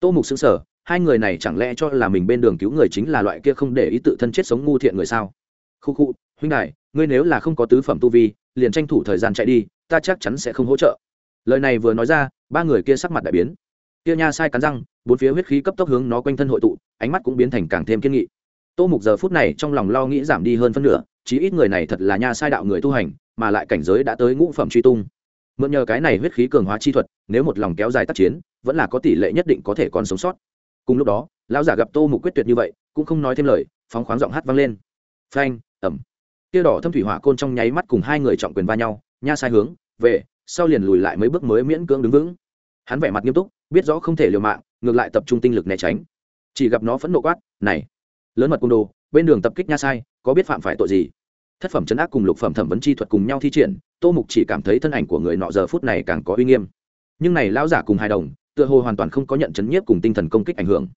Tô mục xứng sở hai người này chẳng lẽ cho là mình bên đường cứu người chính là loại kia không để ý tự thân chết sống ngu thiện người sao? Khu khu, huynh đại ngươi nếu là không có tứ phẩm tu vi liền tranh thủ thời gian chạy đi, ta chắc chắn sẽ không hỗ trợ. Lời này vừa nói ra, ba người kia sắc mặt đại biến. Kia nha sai cắn răng, bốn phía huyết khí cấp tốc hướng nó quanh thân hội tụ, ánh mắt cũng biến thành càng thêm kiên nghị. Tô mục giờ phút này trong lòng lo nghĩ giảm đi hơn phân nửa, chí ít người này thật là nha sai đạo người tu hành, mà lại cảnh giới đã tới ngũ phẩm truy tung. Mượn nhờ cái này huyết khí cường hóa chi thuật, nếu một lòng kéo dài tác chiến, vẫn là có tỷ lệ nhất định có thể còn sống sót. Cùng lúc đó, lão giả gặp tô mục quyết tuyệt như vậy, cũng không nói thêm lời, phóng khoáng giọng hát vang lên. Phanh ẩm kia đỏ thâm thủy hỏa côn trong nháy mắt cùng hai người trọng quyền va nhau, nha sai hướng, về, sau liền lùi lại mấy bước mới miễn cưỡng đứng vững. Hắn vẻ mặt nghiêm túc, biết rõ không thể liều mạng, ngược lại tập trung tinh lực né tránh. Chỉ gặp nó phẫn nộ quát, này, lớn mật cung đồ, bên đường tập kích nha sai, có biết phạm phải tội gì? Thất phẩm chấn áp cùng lục phẩm thẩm vấn chi thuật cùng nhau thi triển, tô mục chỉ cảm thấy thân ảnh của người nọ giờ phút này càng có uy nghiêm. Nhưng này lão giả cùng hài đồng, tựa hồ hoàn toàn không có nhận chấn nhiếp cùng tinh thần công kích ảnh hưởng.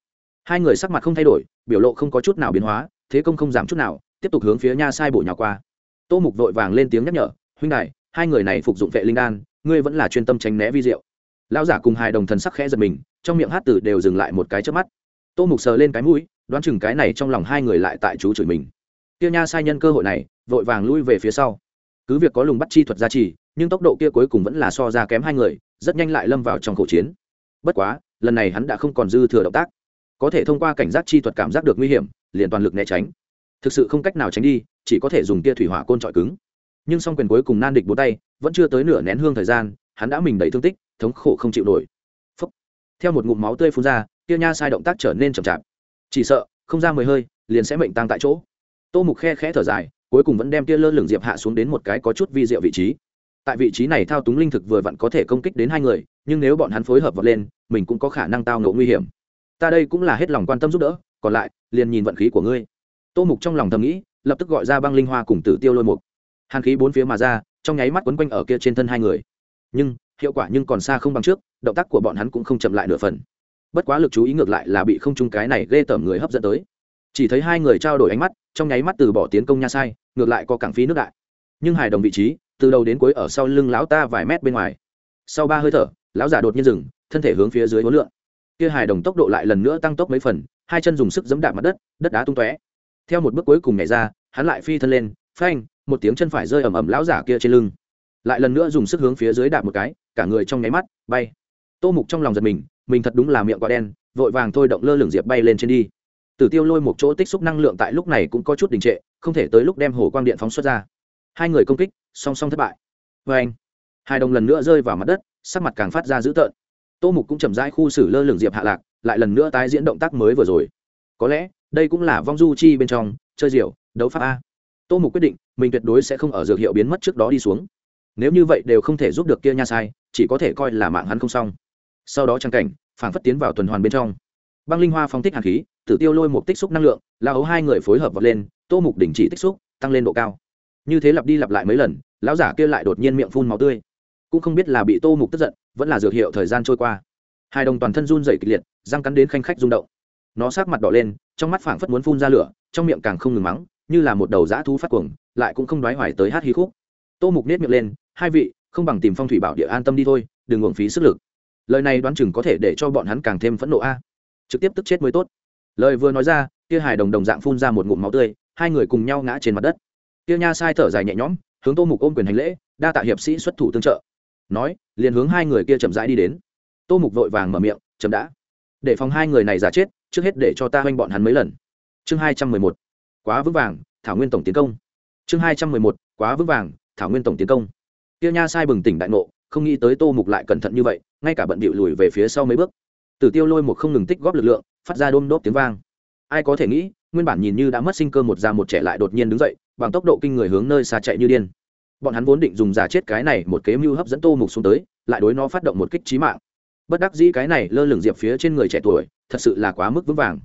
Hai người sắc mặt không thay đổi, biểu lộ không có chút nào biến hóa, thế công không giảm chút nào tiếp tục hướng phía nha sai bổ nhào qua. Tô mục vội vàng lên tiếng nhắc nhở, huynh đại hai người này phục dụng vệ linh đan, ngươi vẫn là chuyên tâm tránh né vi diệu. Lão giả cùng hai đồng thần sắc khẽ giật mình, trong miệng hát tử đều dừng lại một cái trước mắt. Tô mục sờ lên cái mũi, đoán chừng cái này trong lòng hai người lại tại chú chửi mình. Tiêu nha sai nhân cơ hội này, vội vàng lui về phía sau. Cứ việc có lùng bắt chi thuật gia trì, nhưng tốc độ kia cuối cùng vẫn là so ra kém hai người, rất nhanh lại lâm vào trong khẩu chiến. Bất quá, lần này hắn đã không còn dư thừa động tác. Có thể thông qua cảnh giác chi thuật cảm giác được nguy hiểm, liền toàn lực né tránh thực sự không cách nào tránh đi, chỉ có thể dùng tia thủy hỏa côn trọi cứng. Nhưng song quyền cuối cùng nan địch bốn tay, vẫn chưa tới nửa nén hương thời gian, hắn đã mình đầy thương tích, thống khổ không chịu nổi. Phúc. theo một ngụm máu tươi phun ra, tia nha sai động tác trở nên chậm chạp. Chỉ sợ, không ra mười hơi, liền sẽ mệnh tăng tại chỗ. Tô mục khe khẽ thở dài, cuối cùng vẫn đem tia lơ lửng diệp hạ xuống đến một cái có chút vi diệu vị trí. Tại vị trí này thao túng linh thực vừa vặn có thể công kích đến hai người, nhưng nếu bọn hắn phối hợp vật lên, mình cũng có khả năng tao ngộ nguy hiểm. Ta đây cũng là hết lòng quan tâm giúp đỡ, còn lại, liền nhìn vận khí của ngươi tô mục trong lòng thầm nghĩ lập tức gọi ra băng linh hoa cùng tử tiêu lôi mục. Hàn khí bốn phía mà ra trong nháy mắt quấn quanh ở kia trên thân hai người. Nhưng hiệu quả nhưng còn xa không bằng trước động tác của bọn hắn cũng không chậm lại nửa phần. Bất quá lực chú ý ngược lại là bị không trung cái này ghê tởm người hấp dẫn tới. Chỉ thấy hai người trao đổi ánh mắt trong nháy mắt từ bỏ tiến công nha sai ngược lại có cảng phí nước đại. Nhưng hài đồng vị trí từ đầu đến cuối ở sau lưng lão ta vài mét bên ngoài. Sau ba hơi thở lão giả đột nhiên dừng thân thể hướng phía dưới hối lượn, kia hài đồng tốc độ lại lần nữa tăng tốc mấy phần hai chân dùng sức giẫm đạp mặt đất đất đá tung tóe theo một bước cuối cùng nhảy ra, hắn lại phi thân lên, phanh, một tiếng chân phải rơi ầm ầm lão giả kia trên lưng. Lại lần nữa dùng sức hướng phía dưới đạp một cái, cả người trong nháy mắt, bay. Tô mục trong lòng giật mình mình thật đúng là miệng quả đen, vội vàng thôi động lơ lửng diệp bay lên trên đi. Tử tiêu lôi một chỗ tích xúc năng lượng tại lúc này cũng có chút đình trệ, không thể tới lúc đem hồ quang điện phóng xuất ra. Hai người công kích, song song thất bại. Vê anh hai đồng lần nữa rơi vào mặt đất, sắc mặt càng phát ra dữ tợn. Tô mục cũng chậm rãi khu xử lơ lửng diệp hạ lạc, lại lần nữa tái diễn động tác mới vừa rồi. Có lẽ đây cũng là vong du chi bên trong, chơi diều, đấu pháp a. Tô mục quyết định, mình tuyệt đối sẽ không ở dược hiệu biến mất trước đó đi xuống. Nếu như vậy đều không thể giúp được kia nha sai, chỉ có thể coi là mạng hắn không xong. Sau đó trang cảnh, phảng phất tiến vào tuần hoàn bên trong. Băng linh hoa phong tích hàn khí, tử tiêu lôi một tích xúc năng lượng, la ấu hai người phối hợp vọt lên, tô mục đình chỉ tích xúc, tăng lên độ cao. Như thế lặp đi lặp lại mấy lần, lão giả kia lại đột nhiên miệng phun máu tươi. Cũng không biết là bị tô mục tức giận, vẫn là dược hiệu thời gian trôi qua. Hai đồng toàn thân run dày kịch liệt, răng cắn đến khanh khách rung động nó sát mặt đỏ lên, trong mắt phảng phất muốn phun ra lửa, trong miệng càng không ngừng mắng, như là một đầu dã thú phát cuồng, lại cũng không đoái hoài tới hát hí khúc. Tô mục nết miệng lên, hai vị, không bằng tìm phong thủy bảo địa an tâm đi thôi, đừng uổng phí sức lực. Lời này đoán chừng có thể để cho bọn hắn càng thêm phẫn nộ a. Trực tiếp tức chết mới tốt. Lời vừa nói ra, kia hải đồng đồng dạng phun ra một ngụm máu tươi, hai người cùng nhau ngã trên mặt đất. Kia nha sai thở dài nhẹ nhõm, hướng tô mục ôm quyền hành lễ, đa tạ hiệp sĩ xuất thủ tương trợ. Nói, liền hướng hai người kia chậm rãi đi đến. Tô mục vội vàng mở miệng chậm đã để phòng hai người này giả chết, trước hết để cho ta oanh bọn hắn mấy lần. Chương hai trăm mười một, quá vững vàng, thảo nguyên tổng tiến công. Chương hai trăm mười một, quá vững vàng, thảo nguyên tổng tiến công. Tiêu nha sai bừng tỉnh đại ngộ, không nghĩ tới tô mục lại cẩn thận như vậy, ngay cả bận bịu lùi về phía sau mấy bước. Tử tiêu lôi một không ngừng tích góp lực lượng, phát ra đôm đốp tiếng vang. Ai có thể nghĩ, nguyên bản nhìn như đã mất sinh cơ một già một trẻ lại đột nhiên đứng dậy, bằng tốc độ kinh người hướng nơi xa chạy như điên. Bọn hắn vốn định dùng giả chết cái này một kế mưu hấp dẫn tô mục xuống tới, lại đối nó phát động một kích trí mạng bất đắc dĩ cái này lơ lửng diệp phía trên người trẻ tuổi, thật sự là quá mức vững vàng.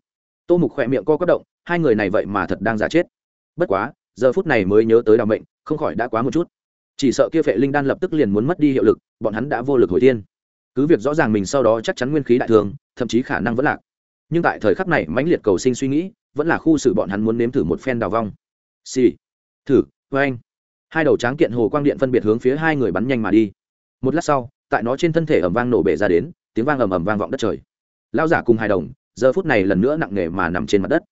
Tô mục khỏe miệng co quất động, hai người này vậy mà thật đang giả chết. Bất quá, giờ phút này mới nhớ tới đ mệnh, không khỏi đã quá một chút. Chỉ sợ kia phệ linh đan lập tức liền muốn mất đi hiệu lực, bọn hắn đã vô lực hồi tiên. Cứ việc rõ ràng mình sau đó chắc chắn nguyên khí đại thường, thậm chí khả năng vẫn lạc. Nhưng tại thời khắc này mãnh liệt cầu sinh suy nghĩ, vẫn là khu xử bọn hắn muốn nếm thử một phen đào vong. Xì、sì. thử. Vê anh hai đầu tráng kiện hồ quang điện phân biệt hướng phía hai người bắn nhanh mà đi. Một lát sau tại nó trên thân thể ầm vang nổ bể ra đến, tiếng vang ầm ầm vang vọng đất trời. Lao giả cùng hai đồng, giờ phút này lần nữa nặng nề mà nằm trên mặt đất.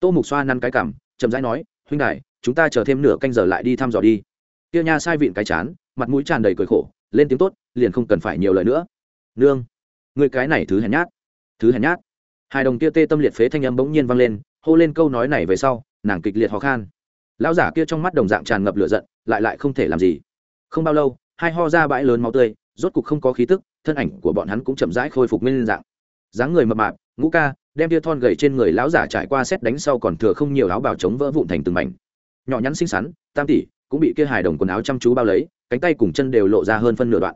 Tô mục xoa năn cái cảm, chậm rãi nói, huynh đại chúng ta chờ thêm nửa canh giờ lại đi thăm dò đi. Tiêu nha sai vịn cái chán, mặt mũi tràn đầy cười khổ, lên tiếng tốt, liền không cần phải nhiều lời nữa. Nương người cái này thứ hèn nhát, thứ hèn nhát. Hai đồng kia tê tâm liệt phế thanh âm bỗng nhiên vang lên, hô lên câu nói này về sau, nàng kịch liệt ho khan. Lão giả kia trong mắt đồng dạng tràn ngập lửa giận, lại lại không thể làm gì. Không bao lâu, hai ho ra bãi lớn máu tươi rốt cục không có khí tức, thân ảnh của bọn hắn cũng chậm rãi khôi phục nguyên dạng. Dáng người mập mạp, ngũ ca, đem tia thon gầy trên người lão giả trải qua xét đánh sau còn thừa không nhiều áo bào chống vỡ vụn thành từng mảnh. Nhỏ nhắn xinh xắn, tam tỷ, cũng bị kia hài đồng quần áo chăm chú bao lấy, cánh tay cùng chân đều lộ ra hơn phân nửa đoạn.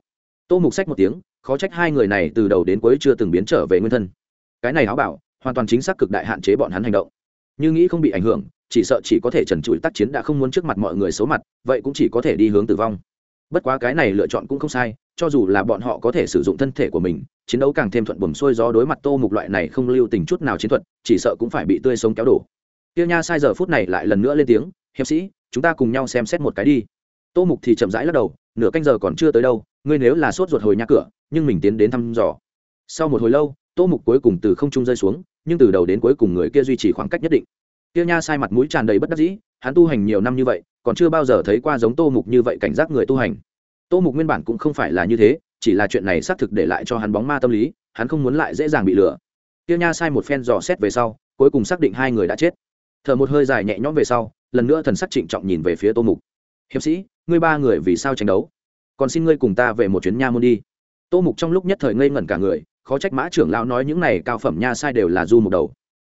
Tô mục sách một tiếng, khó trách hai người này từ đầu đến cuối chưa từng biến trở về nguyên thân. Cái này áo bảo hoàn toàn chính xác cực đại hạn chế bọn hắn hành động. Như nghĩ không bị ảnh hưởng, chỉ sợ chỉ có thể trần trụi tác chiến đã không muốn trước mặt mọi người xấu mặt, vậy cũng chỉ có thể đi hướng tử vong. Bất quá cái này lựa chọn cũng không sai cho dù là bọn họ có thể sử dụng thân thể của mình, chiến đấu càng thêm thuận buồm xuôi gió đối mặt tô mục loại này không lưu tình chút nào chiến thuật, chỉ sợ cũng phải bị tươi sống kéo đổ. Tiêu nha sai giờ phút này lại lần nữa lên tiếng, hiệp sĩ, chúng ta cùng nhau xem xét một cái đi. Tô mục thì chậm rãi lắc đầu, nửa canh giờ còn chưa tới đâu, ngươi nếu là sốt ruột hồi nhà cửa, nhưng mình tiến đến thăm dò. Sau một hồi lâu, tô mục cuối cùng từ không trung rơi xuống, nhưng từ đầu đến cuối cùng người kia duy trì khoảng cách nhất định. Tiêu nha sai mặt mũi tràn đầy bất đắc dĩ, hắn tu hành nhiều năm như vậy, còn chưa bao giờ thấy qua giống tô mục như vậy cảnh giác người tu hành tô mục nguyên bản cũng không phải là như thế, chỉ là chuyện này xác thực để lại cho hắn bóng ma tâm lý, hắn không muốn lại dễ dàng bị lừa. Tiêu nha sai một phen dò xét về sau, cuối cùng xác định hai người đã chết. Thở một hơi dài nhẹ nhõm về sau, lần nữa thần sắc trịnh trọng nhìn về phía tô mục. Hiệp sĩ, ngươi ba người vì sao tranh đấu? Còn xin ngươi cùng ta về một chuyến nha môn đi. Tô mục trong lúc nhất thời ngây ngẩn cả người, khó trách mã trưởng lão nói những này cao phẩm nha sai đều là du một đầu.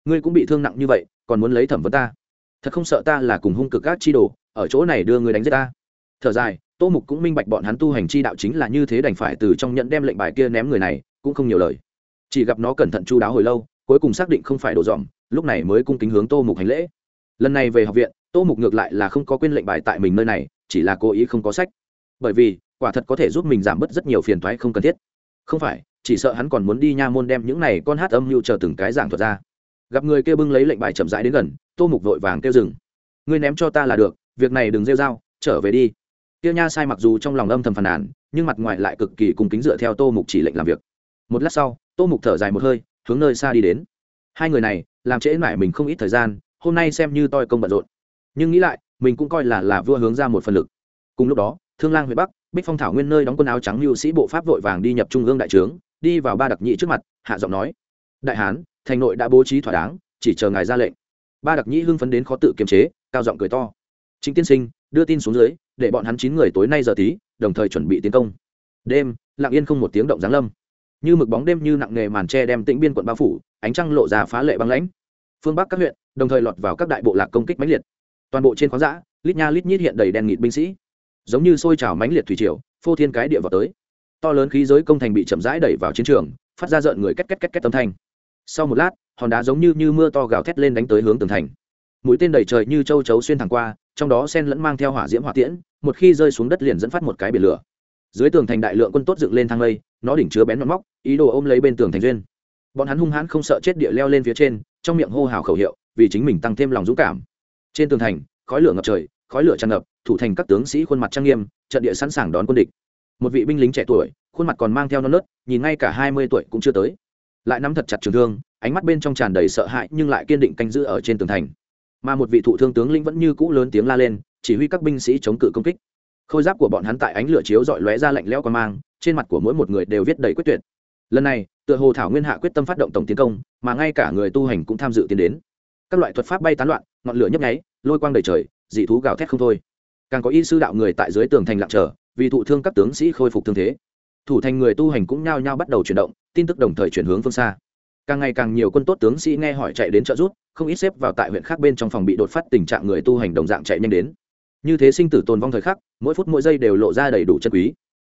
Ngươi cũng bị thương nặng như vậy, còn muốn lấy thẩm vấn ta? Thật không sợ ta là cùng hung cực các chi đồ, ở chỗ này đưa ngươi đánh giết ta? Thở dài tô mục cũng minh bạch bọn hắn tu hành chi đạo chính là như thế đành phải từ trong nhận đem lệnh bài kia ném người này, cũng không nhiều lời. Chỉ gặp nó cẩn thận chu đáo hồi lâu, cuối cùng xác định không phải đổ dòm, lúc này mới cung kính hướng tô mục hành lễ. Lần này về học viện, tô mục ngược lại là không có quên lệnh bài tại mình nơi này, chỉ là cố ý không có sách. Bởi vì, quả thật có thể giúp mình giảm bớt rất nhiều phiền toái không cần thiết. Không phải, chỉ sợ hắn còn muốn đi nha môn đem những này con hát âm mưu chờ từng cái giảng thuật ra. Gặp người kêu bưng lấy lệnh bài chậm rãi đến gần, tô mục vội vàng kêu dừng. Ngươi ném cho ta là được, việc này đừng rêu r a o trở về đi tiêu nha sai mặc dù trong lòng âm thầm phàn nàn, nhưng mặt ngoài lại cực kỳ cung kính dựa theo tô mục chỉ lệnh làm việc. Một lát sau, tô mục thở dài một hơi, hướng nơi xa đi đến. Hai người này, làm trễ mãi mình không ít thời gian, hôm nay xem như toi công bận rộn. Nhưng nghĩ lại, mình cũng coi là là vua hướng ra một phần lực. Cùng lúc đó, thương lang huyện bắc, bích phong thảo nguyên nơi đóng quân áo trắng mưu sĩ bộ pháp vội vàng đi nhập trung ương đại trướng, đi vào ba đặc nhĩ trước mặt, hạ giọng nói, đại hán, thành nội đã bố trí thỏa đáng, chỉ chờ ngài ra lệnh. Ba đặc nhĩ hưng phấn đến khó tự kiềm chế, cao giọng cười to chính tiên sinh, đưa tin xuống dưới để bọn hắn chín người tối nay giờ tí, đồng thời chuẩn bị tiến công. Đêm, lặng yên không một tiếng động giáng lâm. Như mực bóng đêm như nặng nghề màn tre đem tĩnh biên quận bao phủ, ánh trăng lộ ra phá lệ băng lãnh. Phương bắc các huyện, đồng thời lọt vào các đại bộ lạc công kích mãnh liệt. Toàn bộ trên khoáng giã lít nha lít nhít hiện đầy đen nghịt binh sĩ. Giống như sôi trào mãnh liệt thủy triều, phô thiên cái địa vào tới. To lớn khí giới công thành bị chậm rãi đẩy vào chiến trường, phát ra rợn người két két két két tâm thanh. Sau một lát, hòn đá giống như như mưa to gào thét lên đánh tới hướng tường thành. Mũi tên đầy trời như châu chấu xuyên thẳng qua trong đó sen lẫn mang theo hỏa diễm hỏa tiễn, một khi rơi xuống đất liền dẫn phát một cái biển lửa. Dưới tường thành đại lượng quân tốt dựng lên thang lây, nó đỉnh chứa bén nọn móc, ý đồ ôm lấy bên tường thành duyên. Bọn hắn hung hãn không sợ chết địa leo lên phía trên, trong miệng hô hào khẩu hiệu, vì chính mình tăng thêm lòng dũng cảm. Trên tường thành, khói lửa ngập trời, khói lửa tràn ngập, thủ thành các tướng sĩ khuôn mặt trang nghiêm, trận địa sẵn sàng đón quân địch. Một vị binh lính trẻ tuổi, khuôn mặt còn mang theo non nớt, nhìn ngay cả hai mươi tuổi cũng chưa tới. Lại nắm thật chặt trường thương, ánh mắt bên trong tràn đầy sợ hãi nhưng lại kiên định canh giữ ở trên tường thành mà một vị thụ thương tướng lĩnh vẫn như cũ lớn tiếng la lên, chỉ huy các binh sĩ chống cự công kích. Khôi giáp của bọn hắn tại ánh lửa chiếu dọi lóe ra lạnh leo qua mang, trên mặt của mỗi một người đều viết đầy quyết tuyệt. Lần này, tựa hồ thảo nguyên hạ quyết tâm phát động tổng tiến công, mà ngay cả người tu hành cũng tham dự tiến đến. Các loại thuật pháp bay tán loạn, ngọn lửa nhấp nháy, lôi quang đầy trời, dị thú gào thét không thôi. Càng có y sư đạo người tại dưới tường thành lặng chờ, vì thụ thương các tướng sĩ khôi phục thương thế. Thủ thành người tu hành cũng nhao nhao bắt đầu chuyển động, tin tức đồng thời chuyển hướng phương xa càng ngày càng nhiều quân tốt tướng sĩ nghe hỏi chạy đến trợ rút, không ít xếp vào tại huyện khác bên trong phòng bị đột phát tình trạng người tu hành đồng dạng chạy nhanh đến. Như thế sinh tử tồn vong thời khắc, mỗi phút mỗi giây đều lộ ra đầy đủ chân quý.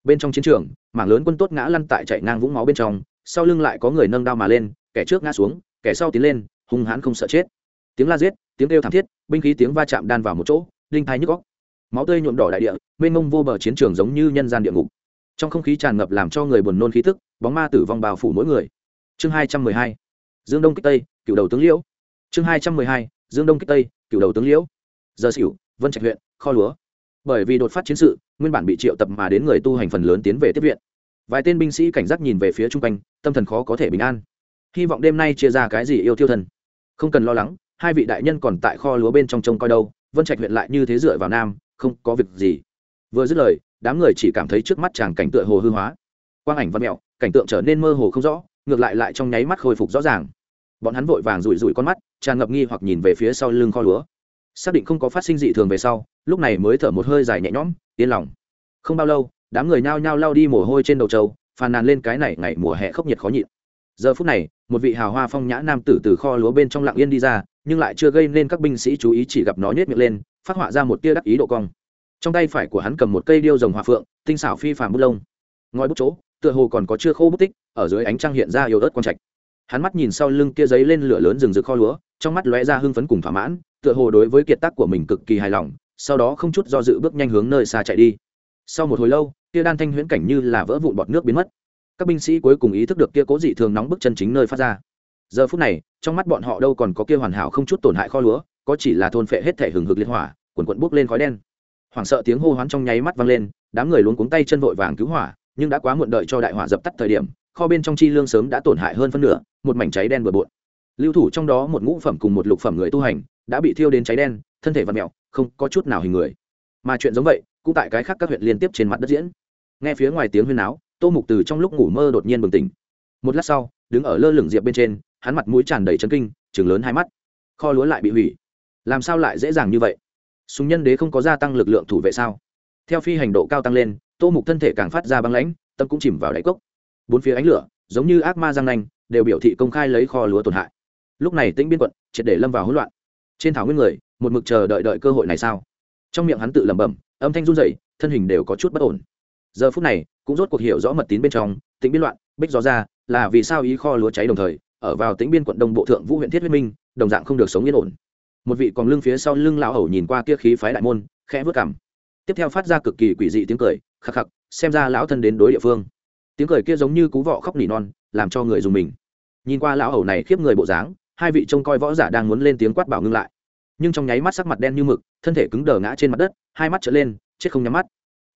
Bên trong chiến trường, mảng lớn quân tốt ngã lăn tại chạy ngang vũng máu bên trong, sau lưng lại có người nâng đao mà lên, kẻ trước ngã xuống, kẻ sau tiến lên, hung hãn không sợ chết. Tiếng la giết, tiếng kêu thảm thiết, binh khí tiếng va chạm đan vào một chỗ đinh thái nhức góc máu tươi nhuộm đỏ đại địa, mênh mông vô bờ chiến trường giống như nhân gian địa ngục. Trong không khí tràn ngập làm cho người buồn nôn khí tức, bóng ma tử vong bao phủ mỗi người chương hai trăm mười hai, dương đông kích tây, cựu đầu tướng liễu. Chương hai trăm mười hai, dương đông kích tây, cựu đầu tướng liễu. Giờ xỉu, vân trạch huyện, kho lúa. Bởi vì đột phát chiến sự, nguyên bản bị triệu tập mà đến người tu hành phần lớn tiến về tiếp viện. Vài tên binh sĩ cảnh giác nhìn về phía chung quanh, tâm thần khó có thể bình an. Hy vọng đêm nay chia ra cái gì yêu thiêu thần. Không cần lo lắng, hai vị đại nhân còn tại kho lúa bên trong trông coi đâu, vân trạch huyện lại như thế dựa vào nam, không có việc gì. Vừa dứt lời, đám người chỉ cảm thấy trước mắt chàng cảnh tượng hồ hư hóa. Quang ảnh văn mẹo, cảnh tượng trở nên mơ hồ không rõ ngược lại lại trong nháy mắt khôi phục rõ ràng. Bọn hắn vội vàng rủi rủi con mắt, tràn ngập nghi hoặc nhìn về phía sau lưng kho lúa. Xác định không có phát sinh dị thường về sau, lúc này mới thở một hơi dài nhẹ nhõm, yên lòng. Không bao lâu, đám người nhao nhao lao đi mồ hôi trên đầu trâu, phàn nàn lên cái này ngày mùa hè khốc nhiệt khó nhịn. Giờ phút này, một vị hào hoa phong nhã nam tử từ kho lúa bên trong lặng yên đi ra, nhưng lại chưa gây nên các binh sĩ chú ý chỉ gặp nó nhét miệng lên, phát họa ra một tia đắc ý độ cong. Trong tay phải của hắn cầm một cây điêu rồng hòa phượng, tinh xảo phi phàm bút lông. Ngòi bút chỗ, tựa hồ còn có chưa khô bút tích ở dưới ánh trăng hiện ra yếu ớt quang trạch. Hắn mắt nhìn sau lưng kia giấy lên lửa lớn rừng rực kho lúa, trong mắt lóe ra hưng phấn cùng thỏa mãn, tựa hồ đối với kiệt tác của mình cực kỳ hài lòng, sau đó không chút do dự bước nhanh hướng nơi xa chạy đi. Sau một hồi lâu, kia đan thanh huyễn cảnh như là vỡ vụn bọt nước biến mất. Các binh sĩ cuối cùng ý thức được kia cố dị thường nóng bức chân chính nơi phát ra. Giờ phút này, trong mắt bọn họ đâu còn có kia hoàn hảo không chút tổn hại kho lúa, có chỉ là thôn phệ hết thể hừng hực liên hỏa quần quận bốc lên khói đen. Hoảng sợ tiếng hô hoán trong nháy mắt vang lên, đám người luống cuống tay chân vội vàng cứu hỏa, nhưng đã quá muộn đợi cho đại hỏa dập tắt thời điểm kho bên trong chi lương sớm đã tổn hại hơn phân nửa, một mảnh cháy đen bừa bộn. Lưu thủ trong đó một ngũ phẩm cùng một lục phẩm người tu hành, đã bị thiêu đến cháy đen, thân thể vật mẹo không có chút nào hình người. Mà chuyện giống vậy, cũng tại cái khác các huyện liên tiếp trên mặt đất diễn. Nghe phía ngoài tiếng huyên áo tô mục từ trong lúc ngủ mơ đột nhiên bừng tỉnh. Một lát sau, đứng ở lơ lửng diệp bên trên, hắn mặt mũi tràn đầy chấn kinh chừng lớn hai mắt. Kho lúa lại bị hủy. Làm sao lại dễ dàng như vậy? Súng nhân đế không có gia tăng lực lượng thủ vệ sao? Theo phi hành độ cao tăng lên, tô mục thân thể càng phát ra băng lãnh, tâm cũng chìm vào đáy cốc bốn phía ánh lửa, giống như ác ma giang nanh, đều biểu thị công khai lấy kho lúa tổn hại. Lúc này tĩnh biên quận triệt để lâm vào hỗn loạn. Trên thảo nguyên người, một mực chờ đợi đợi cơ hội này sao? Trong miệng hắn tự lẩm bẩm, âm thanh run rẩy, thân hình đều có chút bất ổn. Giờ phút này, cũng rốt cuộc hiểu rõ mật tín bên trong, tĩnh biên loạn, bích gió ra, là vì sao ý kho lúa cháy đồng thời, ở vào tĩnh biên quận đông bộ thượng vũ huyện thiết huyết minh, đồng dạng không được sống yên ổn. Một vị còn lưng phía sau lưng lão hầu nhìn qua kia khí phái đại môn, khẽ vớt cảm tiếp theo phát ra cực kỳ quỷ dị tiếng cười, khắc khắc, xem ra lão thân đến đối địa phương tiếng cười kia giống như cú vọ khóc nỉ non, làm cho người dùng mình. Nhìn qua lão hầu này khiếp người bộ dáng, hai vị trông coi võ giả đang muốn lên tiếng quát bảo ngưng lại. Nhưng trong nháy mắt sắc mặt đen như mực, thân thể cứng đờ ngã trên mặt đất, hai mắt trở lên, chết không nhắm mắt.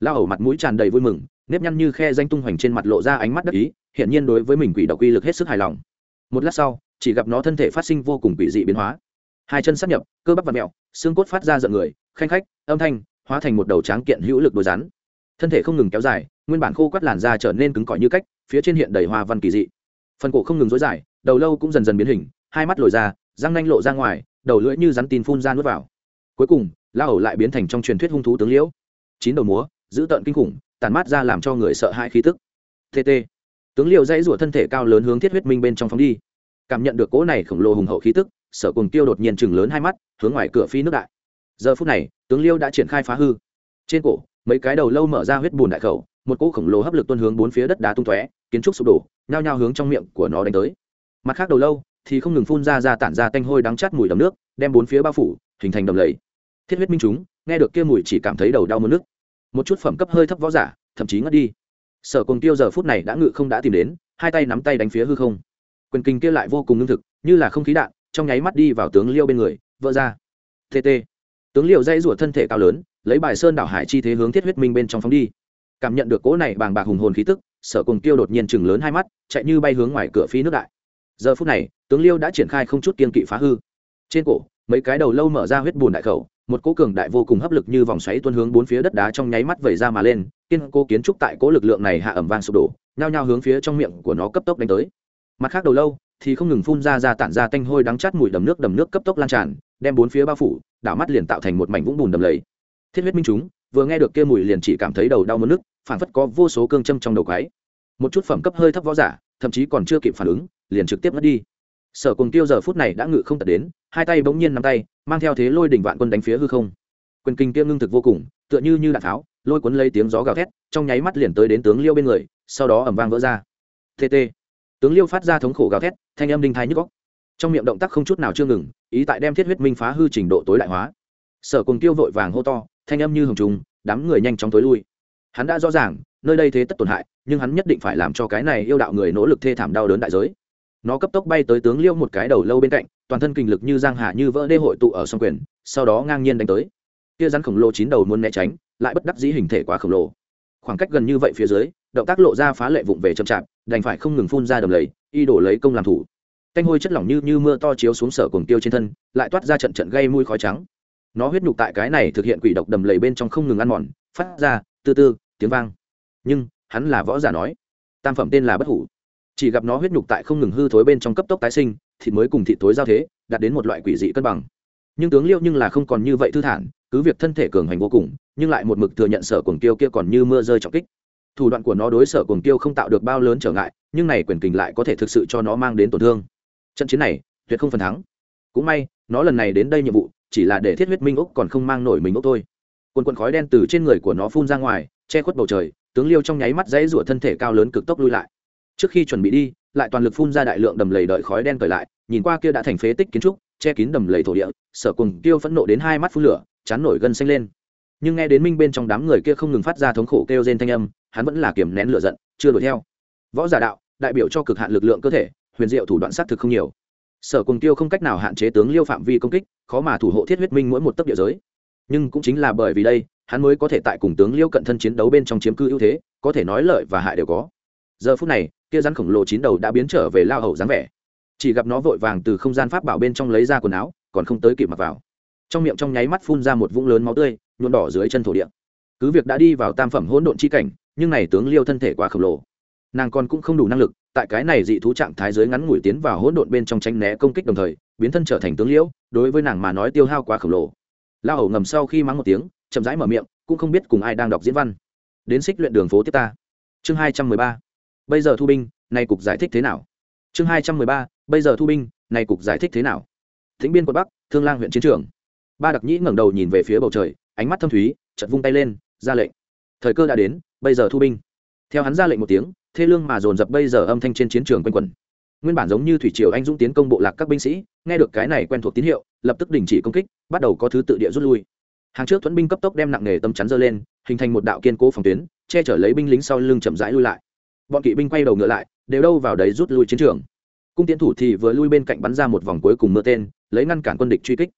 Lão hầu mặt mũi tràn đầy vui mừng, nếp nhăn như khe danh tung hoành trên mặt lộ ra ánh mắt đắc ý, hiển nhiên đối với mình quỷ độc uy lực hết sức hài lòng. Một lát sau, chỉ gặp nó thân thể phát sinh vô cùng quỷ dị biến hóa. Hai chân sát nhập, cơ bắp và mẹo, xương cốt phát ra giận người, khanh khách, âm thanh, hóa thành một đầu tráng kiện hữu lực đồ rắn. Thân thể không ngừng kéo dài nguyên bản khô quắt làn da trở nên cứng cỏi như cách, phía trên hiện đầy hoa văn kỳ dị. Phần cổ không ngừng dối dài, đầu lâu cũng dần dần biến hình, hai mắt lồi ra, răng nanh lộ ra ngoài, đầu lưỡi như rắn tin phun ra nuốt vào. Cuối cùng, la hầu lại biến thành trong truyền thuyết hung thú tướng liễu. Chín đầu múa, giữ tợn kinh khủng, tàn mát ra làm cho người sợ hãi khí tức. Tt tướng liễu dãy rủa thân thể cao lớn hướng thiết huyết minh bên trong phóng đi. Cảm nhận được cỗ này khổng lồ hùng hậu khí tức, sở cùng tiêu đột nhiên chừng lớn hai mắt, hướng ngoài cửa phi nước đại. Giờ phút này, tướng liêu đã triển khai phá hư. Trên cổ, mấy cái đầu lâu mở ra huyết bùn đại khẩu một cỗ khổng lồ hấp lực tuôn hướng bốn phía đất đá tung tóe, kiến trúc sụp đổ, nhao nhao hướng trong miệng của nó đánh tới. Mặt khác đầu lâu thì không ngừng phun ra ra tản ra tanh hôi đắng chát mùi đầm nước, đem bốn phía bao phủ, hình thành đầm lầy. Thiết huyết minh chúng, nghe được kia mùi chỉ cảm thấy đầu đau mất nước. Một chút phẩm cấp hơi thấp võ giả, thậm chí ngất đi. Sở cùng tiêu giờ phút này đã ngự không đã tìm đến, hai tay nắm tay đánh phía hư không. Quyền kinh kia lại vô cùng ngưng thực, như là không khí đạn, trong nháy mắt đi vào tướng liêu bên người, vỡ ra. Tt tướng liêu dây rủa thân thể cao lớn, lấy bài sơn đảo hải chi thế hướng thiết huyết minh bên trong phóng đi cảm nhận được cỗ này bàng bạc hùng hồn khí tức, sở cùng tiêu đột nhiên chừng lớn hai mắt, chạy như bay hướng ngoài cửa phi nước đại. Giờ phút này, tướng liêu đã triển khai không chút kiên kỵ phá hư. Trên cổ, mấy cái đầu lâu mở ra huyết bùn đại khẩu, một cỗ cường đại vô cùng hấp lực như vòng xoáy tuôn hướng bốn phía đất đá trong nháy mắt vẩy ra mà lên, kiên cố kiến trúc tại cỗ lực lượng này hạ ẩm vang sụp đổ, nhao nhao hướng phía trong miệng của nó cấp tốc đánh tới. Mặt khác đầu lâu thì không ngừng phun ra ra tản ra tanh hôi đắng chát mùi đầm nước đầm nước cấp tốc lan tràn, đem bốn phía bao phủ, đảo mắt liền tạo thành một mảnh vũng bùn đầm lầy. Thiết huyết minh chúng, vừa nghe được kia mùi liền chỉ cảm thấy đầu đau mất nước phản phất có vô số cương châm trong đầu quái. Một chút phẩm cấp hơi thấp võ giả, thậm chí còn chưa kịp phản ứng, liền trực tiếp mất đi. Sở cùng tiêu giờ phút này đã ngự không tật đến, hai tay bỗng nhiên nắm tay, mang theo thế lôi đỉnh vạn quân đánh phía hư không. Quyền kinh kia ngưng thực vô cùng, tựa như như đạn tháo, lôi cuốn lấy tiếng gió gào thét, trong nháy mắt liền tới đến tướng liêu bên người, sau đó ẩm vang vỡ ra. Tt tướng liêu phát ra thống khổ gào thét, thanh âm đinh thái nhức góc trong miệng động tác không chút nào chưa ngừng, ý tại đem thiết huyết minh phá hư trình độ tối đại hóa. Sở cùng tiêu vội vàng hô to, thanh âm như hồng trùng, đám người nhanh chóng tối lui hắn đã rõ ràng, nơi đây thế tất tổn hại, nhưng hắn nhất định phải làm cho cái này yêu đạo người nỗ lực thê thảm đau đớn đại giới. Nó cấp tốc bay tới tướng liêu một cái đầu lâu bên cạnh, toàn thân kinh lực như giang hạ như vỡ đê hội tụ ở song quyền, sau đó ngang nhiên đánh tới. Kia rắn khổng lồ chín đầu muốn né tránh, lại bất đắc dĩ hình thể quá khổng lồ. Khoảng cách gần như vậy phía dưới, động tác lộ ra phá lệ vụng về chậm chạp, đành phải không ngừng phun ra đầm lầy, y đổ lấy công làm thủ. Canh hôi chất lỏng như như mưa to chiếu xuống sở cùng tiêu trên thân, lại toát ra trận trận gây mùi khói trắng. Nó huyết nhục tại cái này thực hiện quỷ độc đầm lầy bên trong không ngừng ăn mòn, phát ra, từ từ tiếng vang. Nhưng, hắn là võ giả nói, tam phẩm tên là bất hủ. Chỉ gặp nó huyết nhục tại không ngừng hư thối bên trong cấp tốc tái sinh, thịt mới cùng thịt thối giao thế, đạt đến một loại quỷ dị cân bằng. Nhưng tướng liệu nhưng là không còn như vậy thư thản, cứ việc thân thể cường hành vô cùng, nhưng lại một mực thừa nhận sở cuồng tiêu kia còn như mưa rơi trọng kích. Thủ đoạn của nó đối sở cuồng tiêu không tạo được bao lớn trở ngại, nhưng này quyền kình lại có thể thực sự cho nó mang đến tổn thương. Trận chiến này, tuyệt không phần thắng. Cũng may, nó lần này đến đây nhiệm vụ, chỉ là để thiết huyết minh úc còn không mang nổi mình úc thôi. Quần quần khói đen từ trên người của nó phun ra ngoài che khuất bầu trời, tướng liêu trong nháy mắt dãy rủa thân thể cao lớn cực tốc lui lại. Trước khi chuẩn bị đi, lại toàn lực phun ra đại lượng đầm lầy đợi khói đen cởi lại, nhìn qua kia đã thành phế tích kiến trúc, che kín đầm lầy thổ địa, sở cùng tiêu phẫn nộ đến hai mắt phun lửa, chán nổi gân xanh lên. Nhưng nghe đến minh bên trong đám người kia không ngừng phát ra thống khổ kêu rên thanh âm, hắn vẫn là kiềm nén lửa giận, chưa đuổi theo. Võ giả đạo, đại biểu cho cực hạn lực lượng cơ thể, huyền diệu thủ đoạn sát thực không nhiều. Sở cùng tiêu không cách nào hạn chế tướng liêu phạm vi công kích, khó mà thủ hộ thiết huyết minh mỗi một tấc địa giới nhưng cũng chính là bởi vì đây, hắn mới có thể tại cùng tướng liêu cận thân chiến đấu bên trong chiếm cư ưu thế, có thể nói lợi và hại đều có. Giờ phút này, kia rắn khổng lồ chín đầu đã biến trở về lao hầu dáng vẻ. Chỉ gặp nó vội vàng từ không gian pháp bảo bên trong lấy ra quần áo, còn không tới kịp mặc vào. Trong miệng trong nháy mắt phun ra một vũng lớn máu tươi nhuộn đỏ dưới chân thổ địa. Cứ việc đã đi vào tam phẩm hỗn độn chi cảnh, nhưng này tướng liêu thân thể quá khổng lồ. Nàng còn cũng không đủ năng lực, tại cái này dị thú trạng thái giới ngắn ngủi tiến vào hỗn độn bên trong tranh né công kích đồng thời, biến thân trở thành tướng liễu đối với nàng mà nói tiêu hao quá khổng lồ lao hầu ngầm sau khi mắng một tiếng, chậm rãi mở miệng, cũng không biết cùng ai đang đọc diễn văn. Đến xích luyện đường phố tiếp ta. Chương hai trăm mười ba. Bây giờ thu binh, nay cục giải thích thế nào? Chương hai trăm mười ba. Bây giờ thu binh, nay cục giải thích thế nào? Thính biên quận bắc, thương lang huyện chiến trường. Ba đặc nhĩ ngẩng đầu nhìn về phía bầu trời, ánh mắt thâm thúy chật vung tay lên, ra lệnh. Thời cơ đã đến, bây giờ thu binh. Theo hắn ra lệnh một tiếng, thê lương mà dồn dập bây giờ âm thanh trên chiến trường quanh quẩn nguyên bản giống như thủy triều anh dũng tiến công bộ lạc các binh sĩ, nghe được cái này quen thuộc tín hiệu, lập tức đình chỉ công kích, bắt đầu có thứ tự địa rút lui. Hàng trước thuẫn binh cấp tốc đem nặng nghề tâm chắn dơ lên, hình thành một đạo kiên cố phòng tuyến, che chở lấy binh lính sau lưng chậm rãi lui lại. Bọn kỵ binh quay đầu ngựa lại, đều đâu vào đấy rút lui chiến trường. Cung tiến thủ thì vừa lui bên cạnh bắn ra một vòng cuối cùng mưa tên, lấy ngăn cản quân địch truy kích.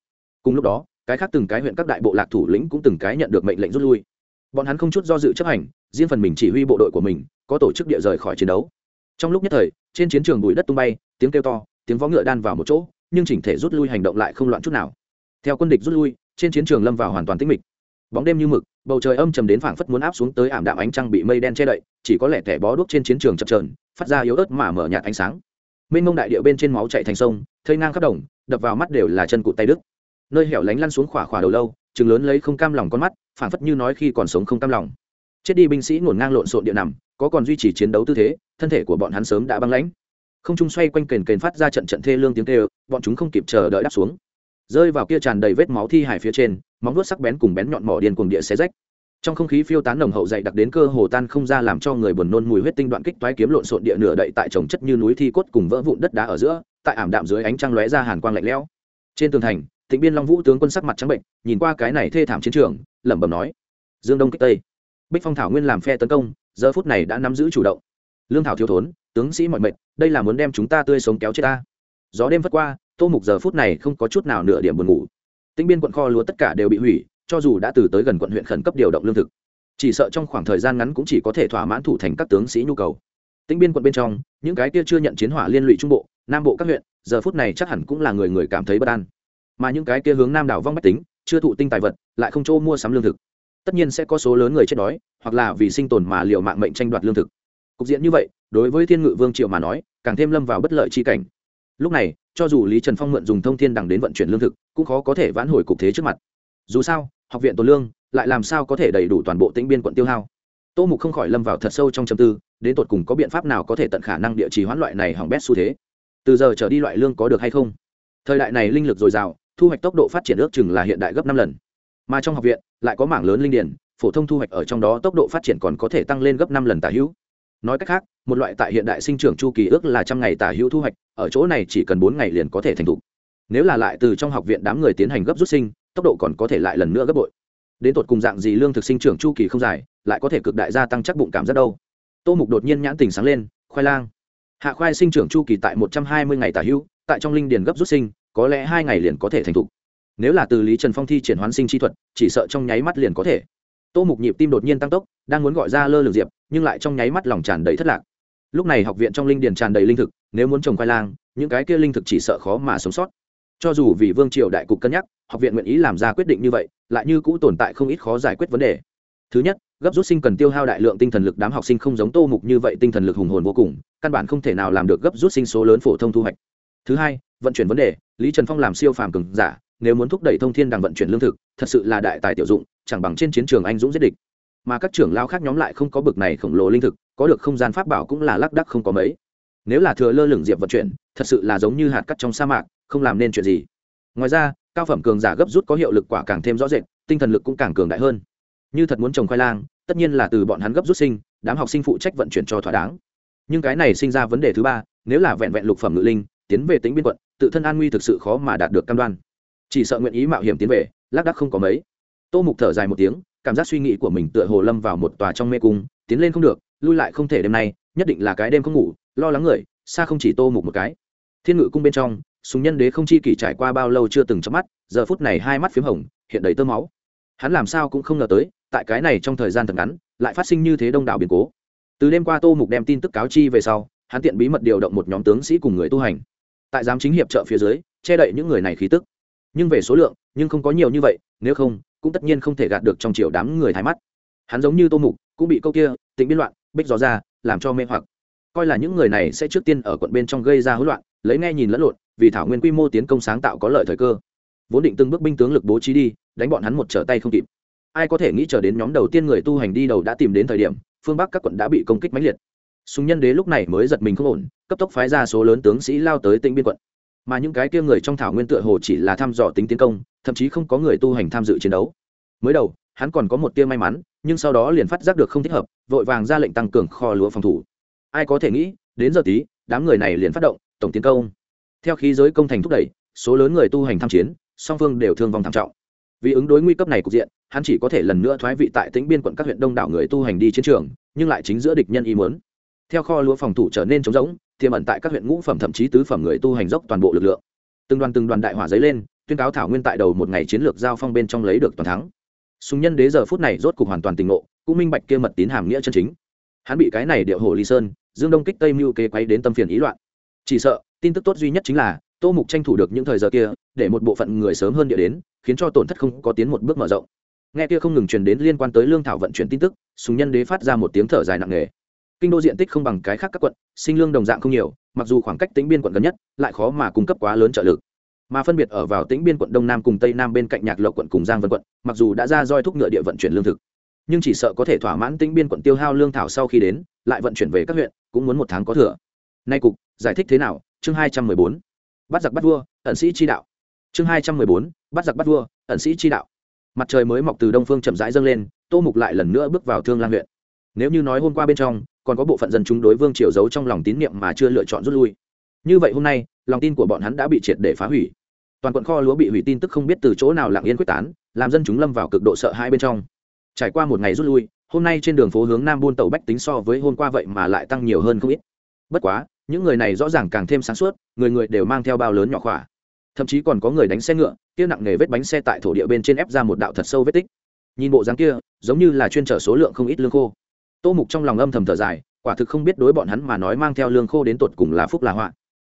Cùng lúc đó, cái khác từng cái huyện các đại bộ lạc thủ lĩnh cũng từng cái nhận được mệnh lệnh rút lui. Bọn hắn không chút do dự chấp hành, riêng phần mình chỉ huy bộ đội của mình, có tổ chức địa rời khỏi chiến đấu trong lúc nhất thời, trên chiến trường bụi đất tung bay, tiếng kêu to, tiếng vó ngựa đan vào một chỗ, nhưng chỉnh thể rút lui hành động lại không loạn chút nào. Theo quân địch rút lui, trên chiến trường lâm vào hoàn toàn tĩnh mịch. Bóng đêm như mực, bầu trời âm trầm đến phảng phất muốn áp xuống tới ảm đạm ánh trăng bị mây đen che đậy, chỉ có lẻ thẻ bó đuốc trên chiến trường chập trờn phát ra yếu ớt mà mở nhạt ánh sáng. Mênh mông đại địa bên trên máu chạy thành sông, thây ngang khắp đồng, đập vào mắt đều là chân cụt tay đức nơi hẻo lánh lăn xuống khỏa khỏa đầu lâu, chừng lớn lấy không cam lòng con mắt, phảng phất như nói khi còn sống không cam lòng. Chết đi binh sĩ ngổn ngang lộn xộn địa nằm có còn duy trì chiến đấu tư thế, thân thể của bọn hắn sớm đã băng lãnh. Không trung xoay quanh kền kền phát ra trận trận thê lương tiếng kêu, bọn chúng không kịp chờ đợi đáp xuống. Rơi vào kia tràn đầy vết máu thi hải phía trên, móng vuốt sắc bén cùng bén nhọn mỏ điên cuồng địa xé rách. Trong không khí phiêu tán nồng hậu dày đặc đến cơ hồ tan không ra làm cho người buồn nôn mùi huyết tinh đoạn kích toái kiếm lộn xộn địa nửa đậy tại trồng chất như núi thi cốt cùng vỡ vụn đất đá ở giữa, tại ảm đạm dưới ánh trăng lóe ra hàn quang lạnh lẽo. Trên tường thành, tịnh biên long vũ tướng quân sắc mặt trắng bệnh, nhìn qua cái này thê thảm chiến trường, lẩm bẩm nói dương đông kích tây. Bích phong thảo nguyên làm phe tấn công giờ phút này đã nắm giữ chủ động. Lương thảo thiếu thốn, tướng sĩ mọi mệnh, đây là muốn đem chúng ta tươi sống kéo chết ta. Gió đêm vất qua, tô mục giờ phút này không có chút nào nửa điểm buồn ngủ. Tinh biên quận kho lúa tất cả đều bị hủy, cho dù đã từ tới gần quận huyện khẩn cấp điều động lương thực. Chỉ sợ trong khoảng thời gian ngắn cũng chỉ có thể thỏa mãn thủ thành các tướng sĩ nhu cầu. Tinh biên quận bên trong, những cái kia chưa nhận chiến hỏa liên lụy trung bộ, nam bộ các huyện, giờ phút này chắc hẳn cũng là người người cảm thấy bất an. Mà những cái kia hướng nam đảo vong bách tính, chưa thụ tinh tài vật, lại không chỗ mua sắm lương thực tất nhiên sẽ có số lớn người chết đói, hoặc là vì sinh tồn mà liều mạng mệnh tranh đoạt lương thực. Cục diện như vậy, đối với thiên ngự vương triệu mà nói, càng thêm lâm vào bất lợi chi cảnh. Lúc này, cho dù lý trần phong mượn dùng thông thiên đằng đến vận chuyển lương thực, cũng khó có thể vãn hồi cục thế trước mặt. Dù sao, học viện tồn lương, lại làm sao có thể đầy đủ toàn bộ tĩnh biên quận tiêu hao? Tô mục không khỏi lâm vào thật sâu trong châm tư, đến tột cùng có biện pháp nào có thể tận khả năng địa trì hoãn loại này hỏng bét xu thế? Từ giờ trở đi loại lương có được hay không? Thời đại này linh lực dồi dào, thu hoạch tốc độ phát triển ước chừng là hiện đại gấp năm lần mà trong học viện, lại có mảng lớn linh điển, phổ thông thu hoạch ở trong đó tốc độ phát triển còn có thể tăng lên gấp năm lần tả hữu. Nói cách khác, một loại tại hiện đại sinh trưởng chu kỳ ước là trăm ngày tả hữu thu hoạch, ở chỗ này chỉ cần bốn ngày liền có thể thành thục. Nếu là lại từ trong học viện đám người tiến hành gấp rút sinh, tốc độ còn có thể lại lần nữa gấp bội. Đến tột cùng dạng gì lương thực sinh trưởng chu kỳ không dài, lại có thể cực đại gia tăng chắc bụng cảm giác đâu. Tô mục đột nhiên nhãn tình sáng lên, khoai lang. Hạ khoai sinh trưởng chu kỳ tại một trăm hai mươi ngày tả hữu, tại trong linh điền gấp rút sinh, có lẽ hai ngày liền có thể thành thục nếu là từ lý trần phong thi triển hoán sinh chi thuật, chỉ sợ trong nháy mắt liền có thể. Tô mục nhịp tim đột nhiên tăng tốc, đang muốn gọi ra lơ lường diệp, nhưng lại trong nháy mắt lòng tràn đầy thất lạc. Lúc này học viện trong linh điền tràn đầy linh thực, nếu muốn trồng khoai lang, những cái kia linh thực chỉ sợ khó mà sống sót. Cho dù vì vương triều đại cục cân nhắc, học viện nguyện ý làm ra quyết định như vậy, lại như cũ tồn tại không ít khó giải quyết vấn đề. Thứ nhất, gấp rút sinh cần tiêu hao đại lượng tinh thần lực, đám học sinh không giống tô mục như vậy tinh thần lực hùng hồn vô cùng, căn bản không thể nào làm được gấp rút sinh số lớn phổ thông thu hoạch. Thứ hai, vận chuyển vấn đề, lý trần phong làm siêu phàm cường giả nếu muốn thúc đẩy thông thiên đằng vận chuyển lương thực, thật sự là đại tài tiểu dụng, chẳng bằng trên chiến trường anh dũng giết địch. Mà các trưởng lao khác nhóm lại không có bực này khổng lồ linh thực, có được không gian pháp bảo cũng là lác đắc không có mấy. Nếu là thừa lơ lửng diệp vận chuyển, thật sự là giống như hạt cắt trong sa mạc, không làm nên chuyện gì. Ngoài ra, cao phẩm cường giả gấp rút có hiệu lực quả càng thêm rõ rệt, tinh thần lực cũng càng cường đại hơn. Như thật muốn trồng khoai lang, tất nhiên là từ bọn hắn gấp rút sinh, đám học sinh phụ trách vận chuyển cho thỏa đáng. Nhưng cái này sinh ra vấn đề thứ ba, nếu là vẹn vẹn lục phẩm ngự linh, tiến về tính biên quận, tự thân an nguy thực sự khó mà đạt được cam đoan chỉ sợ nguyện ý mạo hiểm tiến về, lác đắc không có mấy. Tô mục thở dài một tiếng, cảm giác suy nghĩ của mình tựa hồ lâm vào một tòa trong mê cung, tiến lên không được, lui lại không thể đêm nay, nhất định là cái đêm không ngủ, lo lắng người, xa không chỉ tô mục một cái. Thiên ngự cung bên trong súng nhân đế không chi kỷ trải qua bao lâu chưa từng chớp mắt, giờ phút này hai mắt p h í m hồng, hiện đầy tơ máu. Hắn làm sao cũng không ngờ tới, tại cái này trong thời gian thật ngắn, lại phát sinh như thế đông đảo biến cố. Từ đêm qua tô mục đem tin tức cáo chi về sau, hắn tiện bí mật điều động một nhóm tướng sĩ cùng người tu hành. Tại giám chính hiệp trợ phía dưới, che đậy những người này khí tức nhưng về số lượng, nhưng không có nhiều như vậy, nếu không, cũng tất nhiên không thể gạt được trong chiều đám người thái mắt. Hắn giống như tô mục, cũng bị câu kia, tịnh biên loạn, bích gió ra, làm cho mê hoặc. Coi là những người này sẽ trước tiên ở quận bên trong gây ra hỗn loạn, lấy nghe nhìn lẫn lộn, vì thảo nguyên quy mô tiến công sáng tạo có lợi thời cơ. Vốn định từng bước binh tướng lực bố trí đi, đánh bọn hắn một trở tay không kịp. Ai có thể nghĩ chờ đến nhóm đầu tiên người tu hành đi đầu đã tìm đến thời điểm, phương bắc các quận đã bị công kích mãnh liệt. Súng nhân đế lúc này mới giật mình không ổn, cấp tốc phái ra số lớn tướng sĩ lao tới tĩnh biên quận mà những cái kia người trong thảo nguyên tựa hồ chỉ là thăm dò tính tiến công, thậm chí không có người tu hành tham dự chiến đấu. Mới đầu, hắn còn có một tia may mắn, nhưng sau đó liền phát giác được không thích hợp, vội vàng ra lệnh tăng cường kho lúa phòng thủ. Ai có thể nghĩ, đến giờ tí, đám người này liền phát động, tổng tiến công. Theo khí giới công thành thúc đẩy, số lớn người tu hành tham chiến, song phương đều thương vong thảm trọng. Vì ứng đối nguy cấp này cục diện, hắn chỉ có thể lần nữa thoái vị tại tĩnh biên quận các huyện đông đảo người tu hành đi chiến trường, nhưng lại chính giữa địch nhân ý muốn theo kho lúa phòng thủ trở nên trống rỗng, tiềm ẩn tại các huyện ngũ phẩm thậm chí tứ phẩm người tu hành dốc toàn bộ lực lượng. Từng đoàn từng đoàn đại hỏa dấy lên, tuyên cáo thảo nguyên tại đầu một ngày chiến lược giao phong bên trong lấy được toàn thắng. Súng nhân đế giờ phút này rốt cục hoàn toàn tình ngộ, cũng minh bạch kia mật tín hàm nghĩa chân chính. Hắn bị cái này điệu hồ ly sơn, dương đông kích tây mưu kế quấy đến tâm phiền ý loạn. Chỉ sợ, tin tức tốt duy nhất chính là, tô mục tranh thủ được những thời giờ kia, để một bộ phận người sớm hơn địa đến, khiến cho tổn thất không có tiến một bước mở rộng. Nghe kia không ngừng truyền đến liên quan tới lương thảo vận chuyển tin tức súng nhân đế phát ra một tiếng thở dài nặng nề kinh đô diện tích không bằng cái khác các quận, sinh lương đồng dạng không nhiều, mặc dù khoảng cách tính biên quận gần nhất lại khó mà cung cấp quá lớn trợ lực. Mà phân biệt ở vào tính biên quận đông nam cùng tây nam bên cạnh nhạc lộc quận cùng giang vân quận, mặc dù đã ra roi thúc ngựa địa vận chuyển lương thực, nhưng chỉ sợ có thể thỏa mãn tính biên quận tiêu hao lương thảo sau khi đến, lại vận chuyển về các huyện, cũng muốn một tháng có thừa. Nay cục, giải thích thế nào? Chương hai trăm mười bốn. Bắt giặc bắt vua, ẩn sĩ chi đạo. Chương hai trăm mười bốn. Bắt giặc bắt vua, ẩn sĩ chi đạo. Mặt trời mới mọc từ đông phương chậm rãi dâng lên, tô mục lại lần nữa bước vào thương lan huyện. Nếu như nói hôm qua bên trong còn có bộ phận dân chúng đối vương triều giấu trong lòng tín nhiệm mà chưa lựa chọn rút lui. Như vậy hôm nay, lòng tin của bọn hắn đã bị triệt để phá hủy. Toàn quận kho lúa bị hủy tin tức không biết từ chỗ nào lặng yên quyết tán, làm dân chúng lâm vào cực độ sợ hai bên trong. Trải qua một ngày rút lui, hôm nay trên đường phố hướng nam buôn tàu bách tính so với hôm qua vậy mà lại tăng nhiều hơn không ít. Bất quá, những người này rõ ràng càng thêm sáng suốt, người người đều mang theo bao lớn nhỏ khỏa. Thậm chí còn có người đánh xe ngựa, kia nặng nghề vết bánh xe tại thổ địa bên trên ép ra một đạo thật sâu vết tích. Nhìn bộ dáng kia, giống như là chuyên trở số lượng không ít lương khô tô mục trong lòng âm thầm thở dài, quả thực không biết đối bọn hắn mà nói mang theo lương khô đến tột cùng là phúc là họa.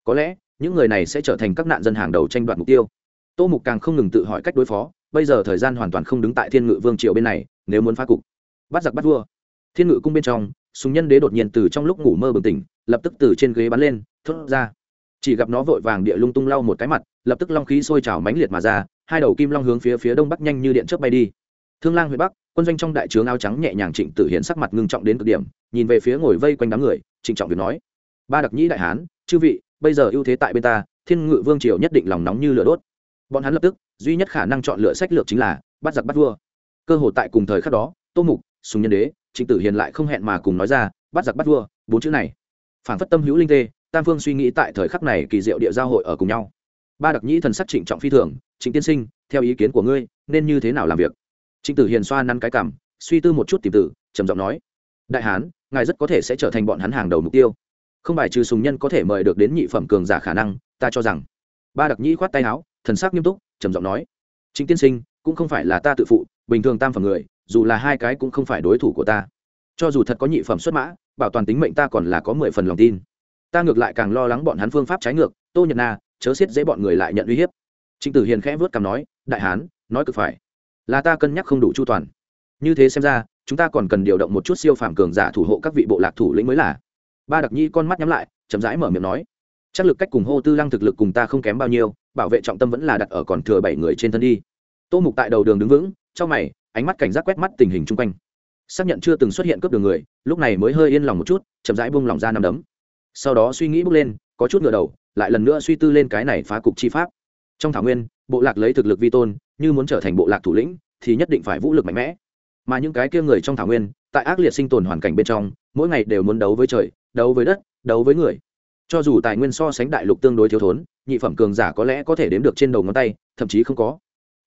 Có lẽ, những người này sẽ trở thành các nạn dân hàng đầu tranh đoạt mục tiêu. Tô mục càng không ngừng tự hỏi cách đối phó, bây giờ thời gian hoàn toàn không đứng tại thiên ngự vương triều bên này, nếu muốn phá cục. Bắt giặc bắt vua. Thiên ngự cung bên trong, súng nhân đế đột nhiên từ trong lúc ngủ mơ bừng tỉnh, lập tức từ trên ghế bắn lên, thốt ra. Chỉ gặp nó vội vàng địa lung tung lau một cái mặt, lập tức long khí sôi trào mãnh liệt mà ra, hai đầu kim long hướng phía phía đông bắc nhanh như điện chớp bay đi. Thương lang huyện bắc quân doanh trong đại trướng áo trắng nhẹ nhàng trịnh tử hiến sắc mặt ngưng trọng đến cực điểm, nhìn về phía ngồi vây quanh đám người, trịnh trọng việc nói, ba đặc nhĩ đại hán, chư vị, bây giờ ưu thế tại bên ta, thiên ngự vương triều nhất định lòng nóng như lửa đốt. Bọn hắn lập tức, duy nhất khả năng chọn lựa sách lược chính là bắt giặc bắt vua. Cơ hội tại cùng thời khắc đó, tô mục, sùng nhân đế, trịnh tử hiền lại không hẹn mà cùng nói ra bắt giặc bắt vua, bốn chữ này. Phản phất tâm hữu linh tê, tam phương suy nghĩ tại thời khắc này kỳ diệu địa giao hội ở cùng nhau. Ba đặc nhĩ thần sắc trịnh trọng phi thường, trịnh tiên sinh, theo ý kiến của ngươi, nên như thế nào làm việc? Trịnh tử hiền xoa năn cái cảm, suy tư một chút tìm tử, trầm giọng nói, đại hán, ngài rất có thể sẽ trở thành bọn hắn hàng đầu mục tiêu. Không bài trừ sùng nhân có thể mời được đến nhị phẩm cường giả khả năng, ta cho rằng. Ba đặc nhĩ khoát tay áo, thần sắc nghiêm túc, trầm giọng nói chính tiên sinh, cũng không phải là ta tự phụ, bình thường tam phẩm người, dù là hai cái cũng không phải đối thủ của ta. Cho dù thật có nhị phẩm xuất mã, bảo toàn tính mệnh ta còn là có mười phần lòng tin. Ta ngược lại càng lo lắng bọn hắn phương pháp trái ngược, tô nhật na, chớ xiết dễ bọn người lại nhận uy hiếp. Trịnh tử hiền khẽ vớt cằm nói, đại hán, nói cực phải là ta cân nhắc không đủ chu toàn. Như thế xem ra, chúng ta còn cần điều động một chút siêu phàm cường giả thủ hộ các vị bộ lạc thủ lĩnh mới là. Ba đặc nhi con mắt nhắm lại, chậm rãi mở miệng nói, chắc lực cách cùng hô tư lăng thực lực cùng ta không kém bao nhiêu, bảo vệ trọng tâm vẫn là đặt ở còn thừa bảy người trên thân đi. Tô mục tại đầu đường đứng vững, trong mày, ánh mắt cảnh giác quét mắt tình hình chung quanh. Xác nhận chưa từng xuất hiện cướp đường người, lúc này mới hơi yên lòng một chút, chậm rãi buông lòng ra nằm đấm. Sau đó suy nghĩ bước lên, có chút ngựa đầu, lại lần nữa suy tư lên cái này phá cục chi pháp. Trong thảo nguyên bộ lạc lấy thực lực vi tôn, như muốn trở thành bộ lạc thủ lĩnh, thì nhất định phải vũ lực mạnh mẽ. Mà những cái kia người trong thảo nguyên, tại ác liệt sinh tồn hoàn cảnh bên trong, mỗi ngày đều muốn đấu với trời, đấu với đất, đấu với người. Cho dù tài nguyên so sánh đại lục tương đối thiếu thốn, nhị phẩm cường giả có lẽ có thể đếm được trên đầu ngón tay, thậm chí không có.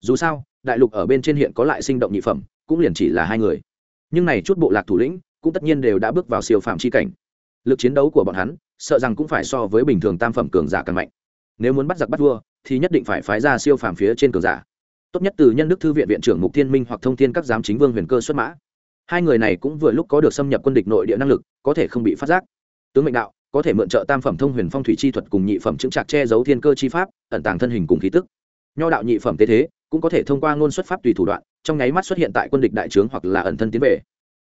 Dù sao, đại lục ở bên trên hiện có lại sinh động nhị phẩm, cũng liền chỉ là hai người. Nhưng này chút bộ lạc thủ lĩnh, cũng tất nhiên đều đã bước vào siêu phạm c h i cảnh. Lực chiến đấu của bọn hắn, sợ rằng cũng phải so với bình thường tam phẩm cường giả càng mạnh. Nếu muốn bắt giặc bắt vua thì nhất định phải phái ra siêu phàm phía trên cường giả. Tốt nhất từ nhân đức thư viện viện trưởng mục thiên minh hoặc thông thiên các giám chính vương huyền cơ xuất mã. Hai người này cũng vừa lúc có được xâm nhập quân địch nội địa năng lực, có thể không bị phát giác. Tướng mệnh đạo, có thể mượn trợ tam phẩm thông huyền phong thủy chi thuật cùng nhị phẩm chứng trạc che giấu thiên cơ chi pháp, ẩn tàng thân hình cùng khí tức. Nho đạo nhị phẩm tế thế, cũng có thể thông qua ngôn xuất pháp tùy thủ đoạn, trong nháy mắt xuất hiện tại quân địch đại trướng hoặc là ẩn thân tiến về.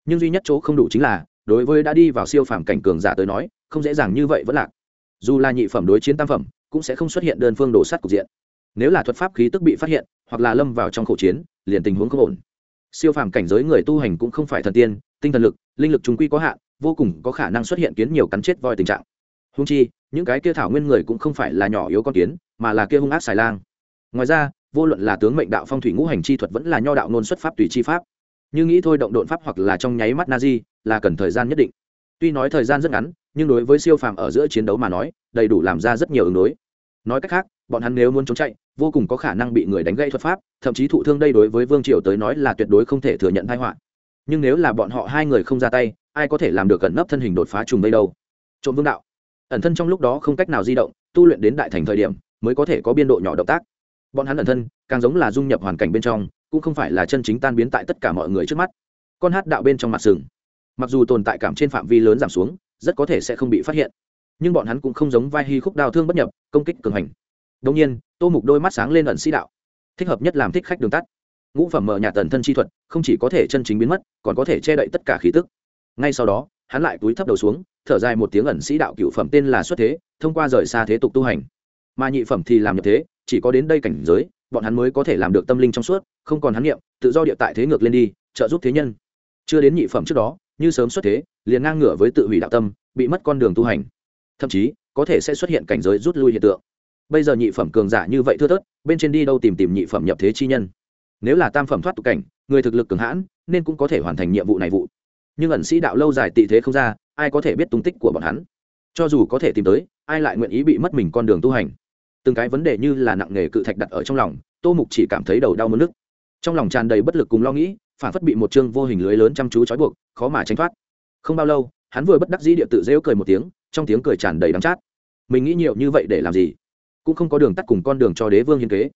Nhưng duy nhất chỗ không đủ chính là, đối với đã đi vào siêu phàm cảnh cường giả tới nói, không dễ dàng như vậy vẫn lạc. Dù là nhị phẩm đối chiến tam phẩm cũng sẽ không xuất hiện đơn phương đổ sắt cục diện. Nếu là thuật pháp khí tức bị phát hiện, hoặc là lâm vào trong khẩu chiến, liền tình huống không ổn. Siêu phàm cảnh giới người tu hành cũng không phải thần tiên, tinh thần lực, linh lực chúng quy có hạn, vô cùng có khả năng xuất hiện kiến nhiều cắn chết voi tình trạng. Hung chi, những cái kia thảo nguyên người cũng không phải là nhỏ yếu con kiến, mà là kia hung ác xài lang. Ngoài ra, vô luận là tướng mệnh đạo phong thủy ngũ hành chi thuật vẫn là nho đạo nôn xuất pháp tùy chi pháp. Như nghĩ thôi động độn pháp hoặc là trong nháy mắt na di là cần thời gian nhất định. Tuy nói thời gian rất ngắn, nhưng đối với siêu phàm ở giữa chiến đấu mà nói, đầy đủ làm ra rất nhiều ứng đối nói cách khác, bọn hắn nếu muốn trốn chạy, vô cùng có khả năng bị người đánh gây thuật pháp, thậm chí thụ thương đây đối với vương triều tới nói là tuyệt đối không thể thừa nhận tai họa. Nhưng nếu là bọn họ hai người không ra tay, ai có thể làm được cẩn nấp thân hình đột phá trùng đây đâu? Trộm vương đạo. Ẩn thân trong lúc đó không cách nào di động, tu luyện đến đại thành thời điểm, mới có thể có biên độ nhỏ động tác. Bọn hắn ẩn thân, càng giống là dung nhập hoàn cảnh bên trong, cũng không phải là chân chính tan biến tại tất cả mọi người trước mắt. Con hát đạo bên trong mặt sừng. Mặc dù tồn tại cảm trên phạm vi lớn giảm xuống, rất có thể sẽ không bị phát hiện nhưng bọn hắn cũng không giống vai hy khúc đào thương bất nhập, công kích cường hành. Đông nhiên, tô mục đôi mắt sáng lên ẩn sĩ đạo. Thích hợp nhất làm thích khách đường tắt. Ngũ phẩm mở nhà tần thân chi thuật, không chỉ có thể chân chính biến mất, còn có thể che đậy tất cả khí tức. Ngay sau đó, hắn lại túi thấp đầu xuống, thở dài một tiếng ẩn sĩ đạo cựu phẩm tên là xuất thế, thông qua rời xa thế tục tu hành. Mà nhị phẩm thì làm nhập thế, chỉ có đến đây cảnh giới, bọn hắn mới có thể làm được tâm linh trong suốt, không còn hắn nghiệm tự do địa tại thế ngược lên đi, trợ giúp thế nhân. Chưa đến nhị phẩm trước đó, như sớm xuất thế, liền ngang ngửa với tự hủy đạo tâm, bị mất con đường tu hành thậm chí có thể sẽ xuất hiện cảnh giới rút lui hiện tượng. Bây giờ nhị phẩm cường giả như vậy thưa thớt, bên trên đi đâu tìm tìm nhị phẩm nhập thế chi nhân? Nếu là tam phẩm thoát tục cảnh, người thực lực cường hãn, nên cũng có thể hoàn thành nhiệm vụ này vụ. Nhưng ẩn sĩ đạo lâu dài tị thế không ra, ai có thể biết tung tích của bọn hắn? Cho dù có thể tìm tới, ai lại nguyện ý bị mất mình con đường tu hành? Từng cái vấn đề như là nặng nghề cự thạch đặt ở trong lòng, tô mục chỉ cảm thấy đầu đau mất nước. Trong lòng tràn đầy bất lực cùng lo nghĩ, phản phất bị một chương vô hình lưới lớn chăm chú trói buộc, khó mà tránh thoát. Không bao lâu, hắn vừa bất đắc dĩ địa tự rêu cười một tiếng trong tiếng cười tràn đầy đắng chát. Mình nghĩ nhiều như vậy để làm gì? Cũng không có đường tắt cùng con đường cho đế vương hiên kế.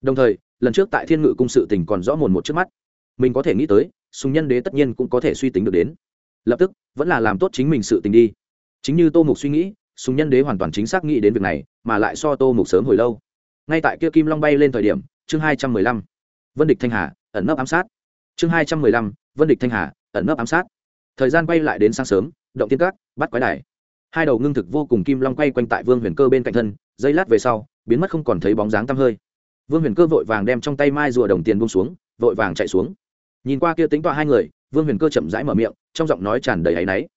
Đồng thời, lần trước tại thiên ngự cung sự tình còn rõ mồn một trước mắt. Mình có thể nghĩ tới, sùng nhân đế tất nhiên cũng có thể suy tính được đến. Lập tức, vẫn là làm tốt chính mình sự tình đi. Chính như tô mục suy nghĩ, sùng nhân đế hoàn toàn chính xác nghĩ đến việc này, mà lại so tô mục sớm hồi lâu. Ngay tại kia kim long bay lên thời điểm, chương hai trăm mười lăm. Vân địch thanh hà, ẩn nấp ám sát. Chương hai trăm mười lăm, vân địch thanh hà, ẩn nấp ám sát. Thời gian bay lại đến sáng sớm, động tiên cát bắt quái đài hai đầu ngưng thực vô cùng kim long quay quanh tại vương huyền cơ bên cạnh thân, giây lát về sau, biến mất không còn thấy bóng dáng tăm hơi. Vương huyền cơ vội vàng đem trong tay mai rùa đồng tiền bông xuống, vội vàng chạy xuống. Nhìn qua kia tính tọa hai người, vương huyền cơ chậm rãi mở miệng, trong giọng nói tràn đầy áy náy.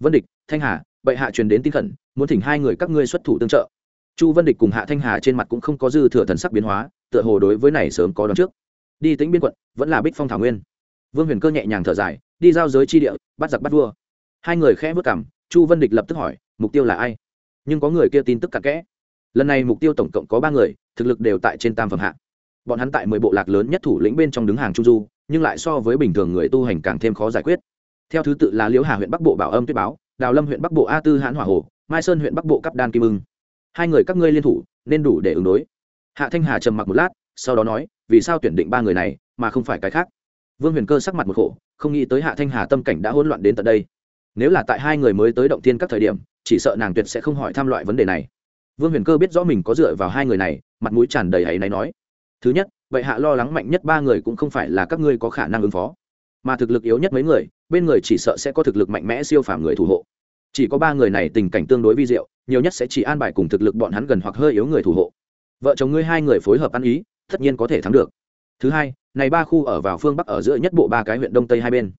Vân địch, thanh hà, bệ hạ truyền đến tin khẩn, muốn thỉnh hai người các ngươi xuất thủ tương trợ. Chu vân địch cùng hạ thanh hà trên mặt cũng không có dư thừa thần sắc biến hóa, tựa hồ đối với này sớm có đón trước. Đi tính biên quận, vẫn là bích phong thảo nguyên. Vương huyền cơ nhẹ nhàng thở dài, đi giao giới tri địa, bắt giặc bắt vua. Hai người khẽ vất cảm, chu vân địch lập tức hỏi mục tiêu là ai? Nhưng có người kia tin tức cặn kẽ. Lần này mục tiêu tổng cộng có ba người, thực lực đều tại trên tam phẩm hạ. Bọn hắn tại mười bộ lạc lớn nhất thủ lĩnh bên trong đứng hàng trung du, nhưng lại so với bình thường người tu hành càng thêm khó giải quyết. Theo thứ tự là liễu hà huyện bắc bộ bảo âm tuyết báo, đào lâm huyện bắc bộ a tư hãn hỏa hồ, mai sơn huyện bắc bộ cắp đan kim ưng. Hai người các ngươi liên thủ, nên đủ để ứng đối. Hạ thanh hà trầm mặc một lát, sau đó nói, vì sao tuyển định ba người này, mà không phải cái khác? Vương huyền cơ sắc mặt một khổ, không nghĩ tới hạ thanh hà tâm cảnh đã hỗn loạn đến tận đây. Nếu là tại hai người mới tới động tiên các thời điểm chỉ sợ nàng tuyệt sẽ không hỏi tham loại vấn đề này. Vương huyền cơ biết rõ mình có dựa vào hai người này, mặt mũi tràn đầy hãy náy nói, thứ nhất, vậy hạ lo lắng mạnh nhất ba người cũng không phải là các ngươi có khả năng ứng phó, mà thực lực yếu nhất mấy người, bên người chỉ sợ sẽ có thực lực mạnh mẽ siêu phàm người thủ hộ. Chỉ có ba người này tình cảnh tương đối vi diệu, nhiều nhất sẽ chỉ an bài cùng thực lực bọn hắn gần hoặc hơi yếu người thủ hộ. Vợ chồng ngươi hai người phối hợp ăn ý, tất nhiên có thể thắng được. Thứ hai, này ba khu ở vào phương bắc ở giữa nhất bộ ba cái huyện đông tây hai bên.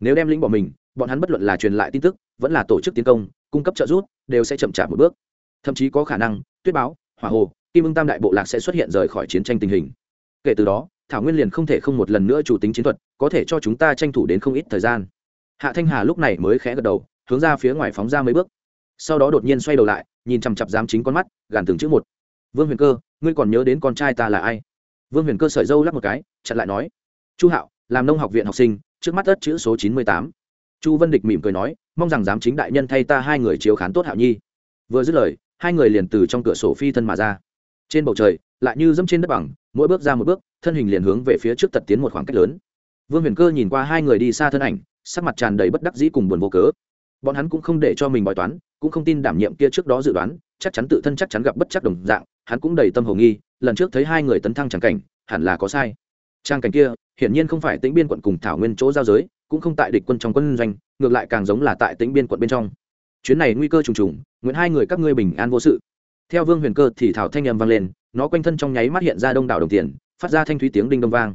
Nếu đem lĩnh bỏ mình, bọn hắn bất luận là truyền lại tin tức, vẫn là tổ chức tiến công cung cấp trợ giúp, đều sẽ chậm chạp một bước. Thậm chí có khả năng, tuyết báo, hỏa hồ, kim ưng tam đại bộ lạc sẽ xuất hiện rời khỏi chiến tranh tình hình. Kể từ đó, thảo nguyên liền không thể không một lần nữa chủ tính chiến thuật, có thể cho chúng ta tranh thủ đến không ít thời gian. Hạ thanh hà lúc này mới khẽ gật đầu, hướng ra phía ngoài phóng ra mấy bước. Sau đó đột nhiên xoay đầu lại, nhìn chằm chặp giám chính con mắt, gàn từng chữ một. Vương huyền cơ, ngươi còn nhớ đến con trai ta là ai? Vương huyền cơ sợi dâu lắp một cái, chặn lại nói, chu hạo, làm nông học viện học sinh, trước mắt đất chữ số chín mươi tám chu vân địch mỉm cười nói, mong rằng giám chính đại nhân thay ta hai người chiếu khán tốt hạo nhi. Vừa dứt lời, hai người liền từ trong cửa sổ phi thân mà ra. Trên bầu trời, lại như dẫm trên đất bằng, mỗi bước ra một bước, thân hình liền hướng về phía trước tật tiến một khoảng cách lớn. Vương huyền cơ nhìn qua hai người đi xa thân ảnh, sắc mặt tràn đầy bất đắc dĩ cùng buồn vô cớ. Bọn hắn cũng không để cho mình bói toán, cũng không tin đảm nhiệm kia trước đó dự đoán, chắc chắn tự thân chắc chắn gặp bất chắc đồng dạng, hắn cũng đầy tâm hồ nghi, lần trước thấy hai người tấn thăng tràng cảnh, hẳn là có sai. Trang cảnh kia, hiển nhiên không phải tính biên quận cùng thảo nguyên chỗ giao giới cũng không tại địch quân trong quân doanh, ngược lại càng giống là tại tĩnh biên quận bên trong. Chuyến này nguy cơ trùng trùng, nguyện hai người các ngươi bình an vô sự. Theo vương huyền cơ thì thảo thanh â m vang lên, nó quanh thân trong nháy mắt hiện ra đông đảo đồng tiền, phát ra thanh thúy tiếng đinh đông vang.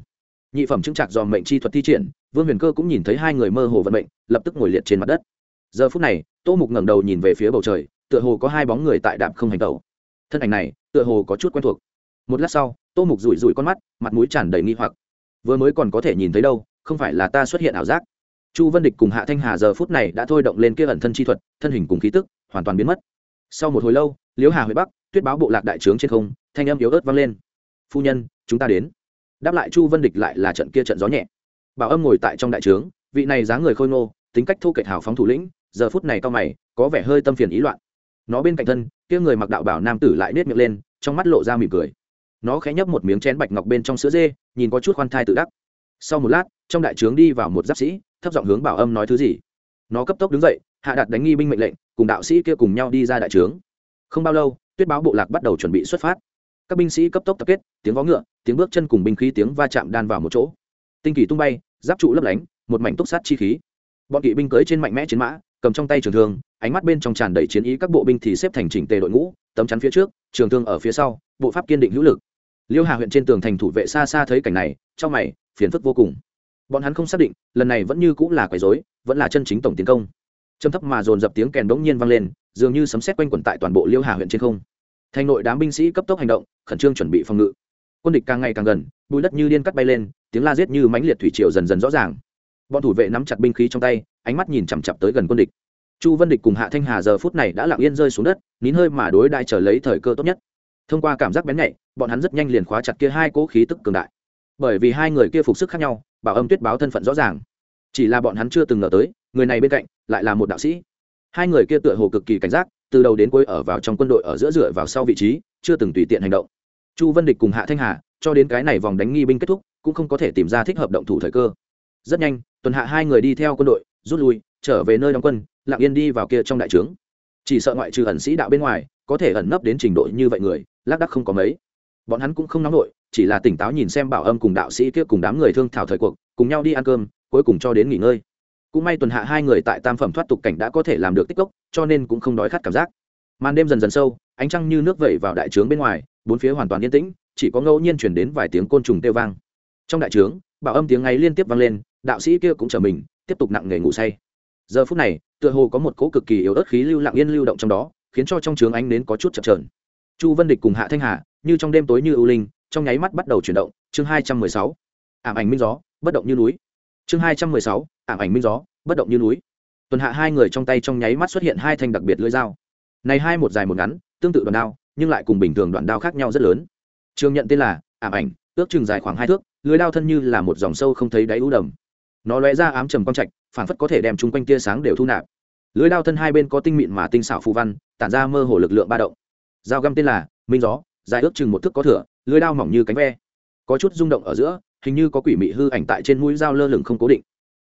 Nhị phẩm chứng trạc dòm mệnh chi thuật thi triển, vương huyền cơ cũng nhìn thấy hai người mơ hồ vận mệnh, lập tức ngồi liệt trên mặt đất. Giờ phút này, tô mục ngẩng đầu nhìn về phía bầu trời, tựa hồ có hai bóng người tại đạm không hành tẩu. Thân ảnh này, tựa hồ có chút quen thuộc. Một lát sau, tô mục rủi rủi con mắt, mặt mũi tràn đầy nghi hoặc. Vừa mới còn có thể nhìn thấy đâu không phải là ta xuất hiện ảo giác. Chu vân địch cùng hạ thanh hà giờ phút này đã thôi động lên kia ẩn thân chi thuật, thân hình cùng khí tức hoàn toàn biến mất. Sau một hồi lâu, liễu hà huệ bắc, tuyết báo bộ lạc đại trướng trên không, thanh âm yếu ớt vang lên. Phu nhân, chúng ta đến. Đáp lại chu vân địch lại là trận kia trận gió nhẹ. Bảo âm ngồi tại trong đại trướng, vị này dáng người khôi ngô, tính cách thu kệch hào phóng thủ lĩnh, giờ phút này cao mày, có vẻ hơi tâm phiền ý loạn. Nó bên cạnh thân, kia người mặc đạo bảo nam tử lại nết miệng lên, trong mắt lộ ra mỉm cười. Nó khẽ nhấp một miếng chén bạch ngọc bên trong sữa dê, nhìn có chút khoan thai tự đắc. Sau một lát trong đại trướng đi vào một giáp sĩ, thấp giọng hướng bảo âm nói thứ gì. Nó cấp tốc đứng dậy, hạ đặt đánh nghi binh mệnh lệnh, cùng đạo sĩ kia cùng nhau đi ra đại trướng. Không bao lâu, tuyết báo bộ lạc bắt đầu chuẩn bị xuất phát. Các binh sĩ cấp tốc tập kết, tiếng vó ngựa, tiếng bước chân cùng binh khí tiếng va chạm đan vào một chỗ. Tinh kỳ tung bay, giáp trụ lấp lánh, một mảnh túc sát chi khí. Bọn kỵ binh cưới trên mạnh mẽ chiến mã, cầm trong tay trường thương, ánh mắt bên trong tràn đầy chiến ý các bộ binh thì xếp thành chỉnh tề đội ngũ, tấm chắn phía trước, trường thương ở phía sau, bộ pháp kiên định hữu lực. Liêu hà huyện trên tường thành thủ vệ xa xa thấy cảnh này, trong mày, phiền phức vô cùng bọn hắn không xác định, lần này vẫn như cũng là quấy rối, vẫn là chân chính tổng tiến công. Trầm thấp mà dồn dập tiếng kèn đống nhiên vang lên, dường như sấm sét quanh quẩn tại toàn bộ liêu hà huyện trên không. Thành nội đám binh sĩ cấp tốc hành động, khẩn trương chuẩn bị phòng ngự. Quân địch càng ngày càng gần bùi đất như điên cắt bay lên, tiếng la giết như mãnh liệt thủy triều dần dần rõ ràng. Bọn thủ vệ nắm chặt binh khí trong tay, ánh mắt nhìn chằm chặp tới gần quân địch. Chu vân địch cùng hạ thanh hà giờ phút này đã lặng yên rơi xuống đất, nín hơi mà đối đại trở lấy thời cơ tốt nhất. Thông qua cảm giác bén nhạy, bọn hắn rất nhanh liền khóa chặt kia hai cỗ khí tức cường đại bởi vì hai người kia phục sức khác nhau, bảo âm tuyết báo thân phận rõ ràng. Chỉ là bọn hắn chưa từng ngờ tới, người này bên cạnh lại là một đạo sĩ. Hai người kia tựa hồ cực kỳ cảnh giác, từ đầu đến cuối ở vào trong quân đội ở giữa dựa vào sau vị trí, chưa từng tùy tiện hành động. Chu vân địch cùng hạ thanh hà, cho đến cái này vòng đánh nghi binh kết thúc, cũng không có thể tìm ra thích hợp động thủ thời cơ. Rất nhanh, tuần hạ hai người đi theo quân đội, rút lui, trở về nơi đóng quân, lặng yên đi vào kia trong đại trướng. Chỉ sợ ngoại trừ ẩn sĩ đạo bên ngoài, có thể ẩn nấp đến trình độ như vậy người, lác đắc không có mấy. Bọn hắn cũng không nóng nổi chỉ là tỉnh táo nhìn xem bảo âm cùng đạo sĩ kia cùng đám người thương thảo thời cuộc, cùng nhau đi ăn cơm, cuối cùng cho đến nghỉ ngơi. Cũng may tuần hạ hai người tại tam phẩm thoát tục cảnh đã có thể làm được tích cốc, cho nên cũng không đói khát cảm giác. Màn đêm dần dần sâu, ánh trăng như nước vẩy vào đại trướng bên ngoài, bốn phía hoàn toàn yên tĩnh, chỉ có ngẫu nhiên chuyển đến vài tiếng côn trùng kêu vang. Trong đại trướng, bảo âm tiếng ấy liên tiếp vang lên, đạo sĩ kia cũng trở mình, tiếp tục nặng nghề ngủ say. Giờ phút này, tựa hồ có một cỗ cực kỳ yếu ớt khí lưu lặng yên lưu động trong đó, khiến cho trong trướng ánh nến có chút chập trờn chu vân địch cùng hạ thanh hà, như trong đêm tối như ưu linh trong nháy mắt bắt đầu chuyển động, chương hai trăm mười sáu, ảm ảnh minh gió, bất động như núi. Chương hai trăm mười sáu, ảm ảnh minh gió, bất động như núi. Tuần hạ hai người trong tay trong nháy mắt xuất hiện hai thanh đặc biệt lưỡi dao. Này hai một dài một ngắn, tương tự đoạn đao, nhưng lại cùng bình thường đoạn đao khác nhau rất lớn. Trường nhận tên là ảm ảnh, ước chừng dài khoảng hai thước lưới đao thân như là một dòng sâu không thấy đáy ưu đầm. Nó lóe ra ám trầm quang trạch phản phất có thể đem chung quanh tia sáng đều thu nạp. Lưới đao thân hai bên có tinh mịn mà tinh xảo phù văn, tản ra mơ hồ lực lượng ba động. Dao găm tên là minh gió, dài ước chừng một thước có thửa lưới đao mỏng như cánh ve có chút rung động ở giữa hình như có quỷ mị hư ảnh tại trên mũi dao lơ lửng không cố định.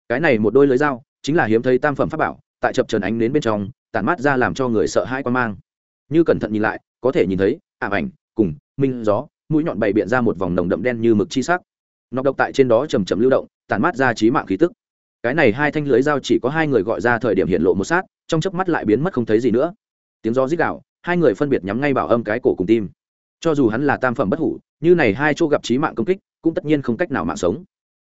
Cái này một đôi lưới dao chính là hiếm thấy tam phẩm pháp bảo tại chập trần ánh đến bên trong tản mát ra làm cho người sợ hãi quan mang. Như cẩn thận nhìn lại có thể nhìn thấy ảm ảnh cùng minh gió mũi nhọn bày biện ra một vòng nồng đậm đen như mực chi sắc. Nọc độc tại trên đó chầm chầm lưu động tản mát ra trí mạng khí tức. Cái này hai thanh lưới dao chỉ có hai người gọi ra thời điểm hiện lộ một sát trong chớp mắt lại biến mất không thấy gì nữa. Tiếng gió rít gào, hai người phân biệt nhắm ngay bảo âm cái cổ cùng tim cho dù hắn là tam phẩm bất hủ, như này hai chỗ gặp trí mạng công kích, cũng tất nhiên không cách nào mạng sống.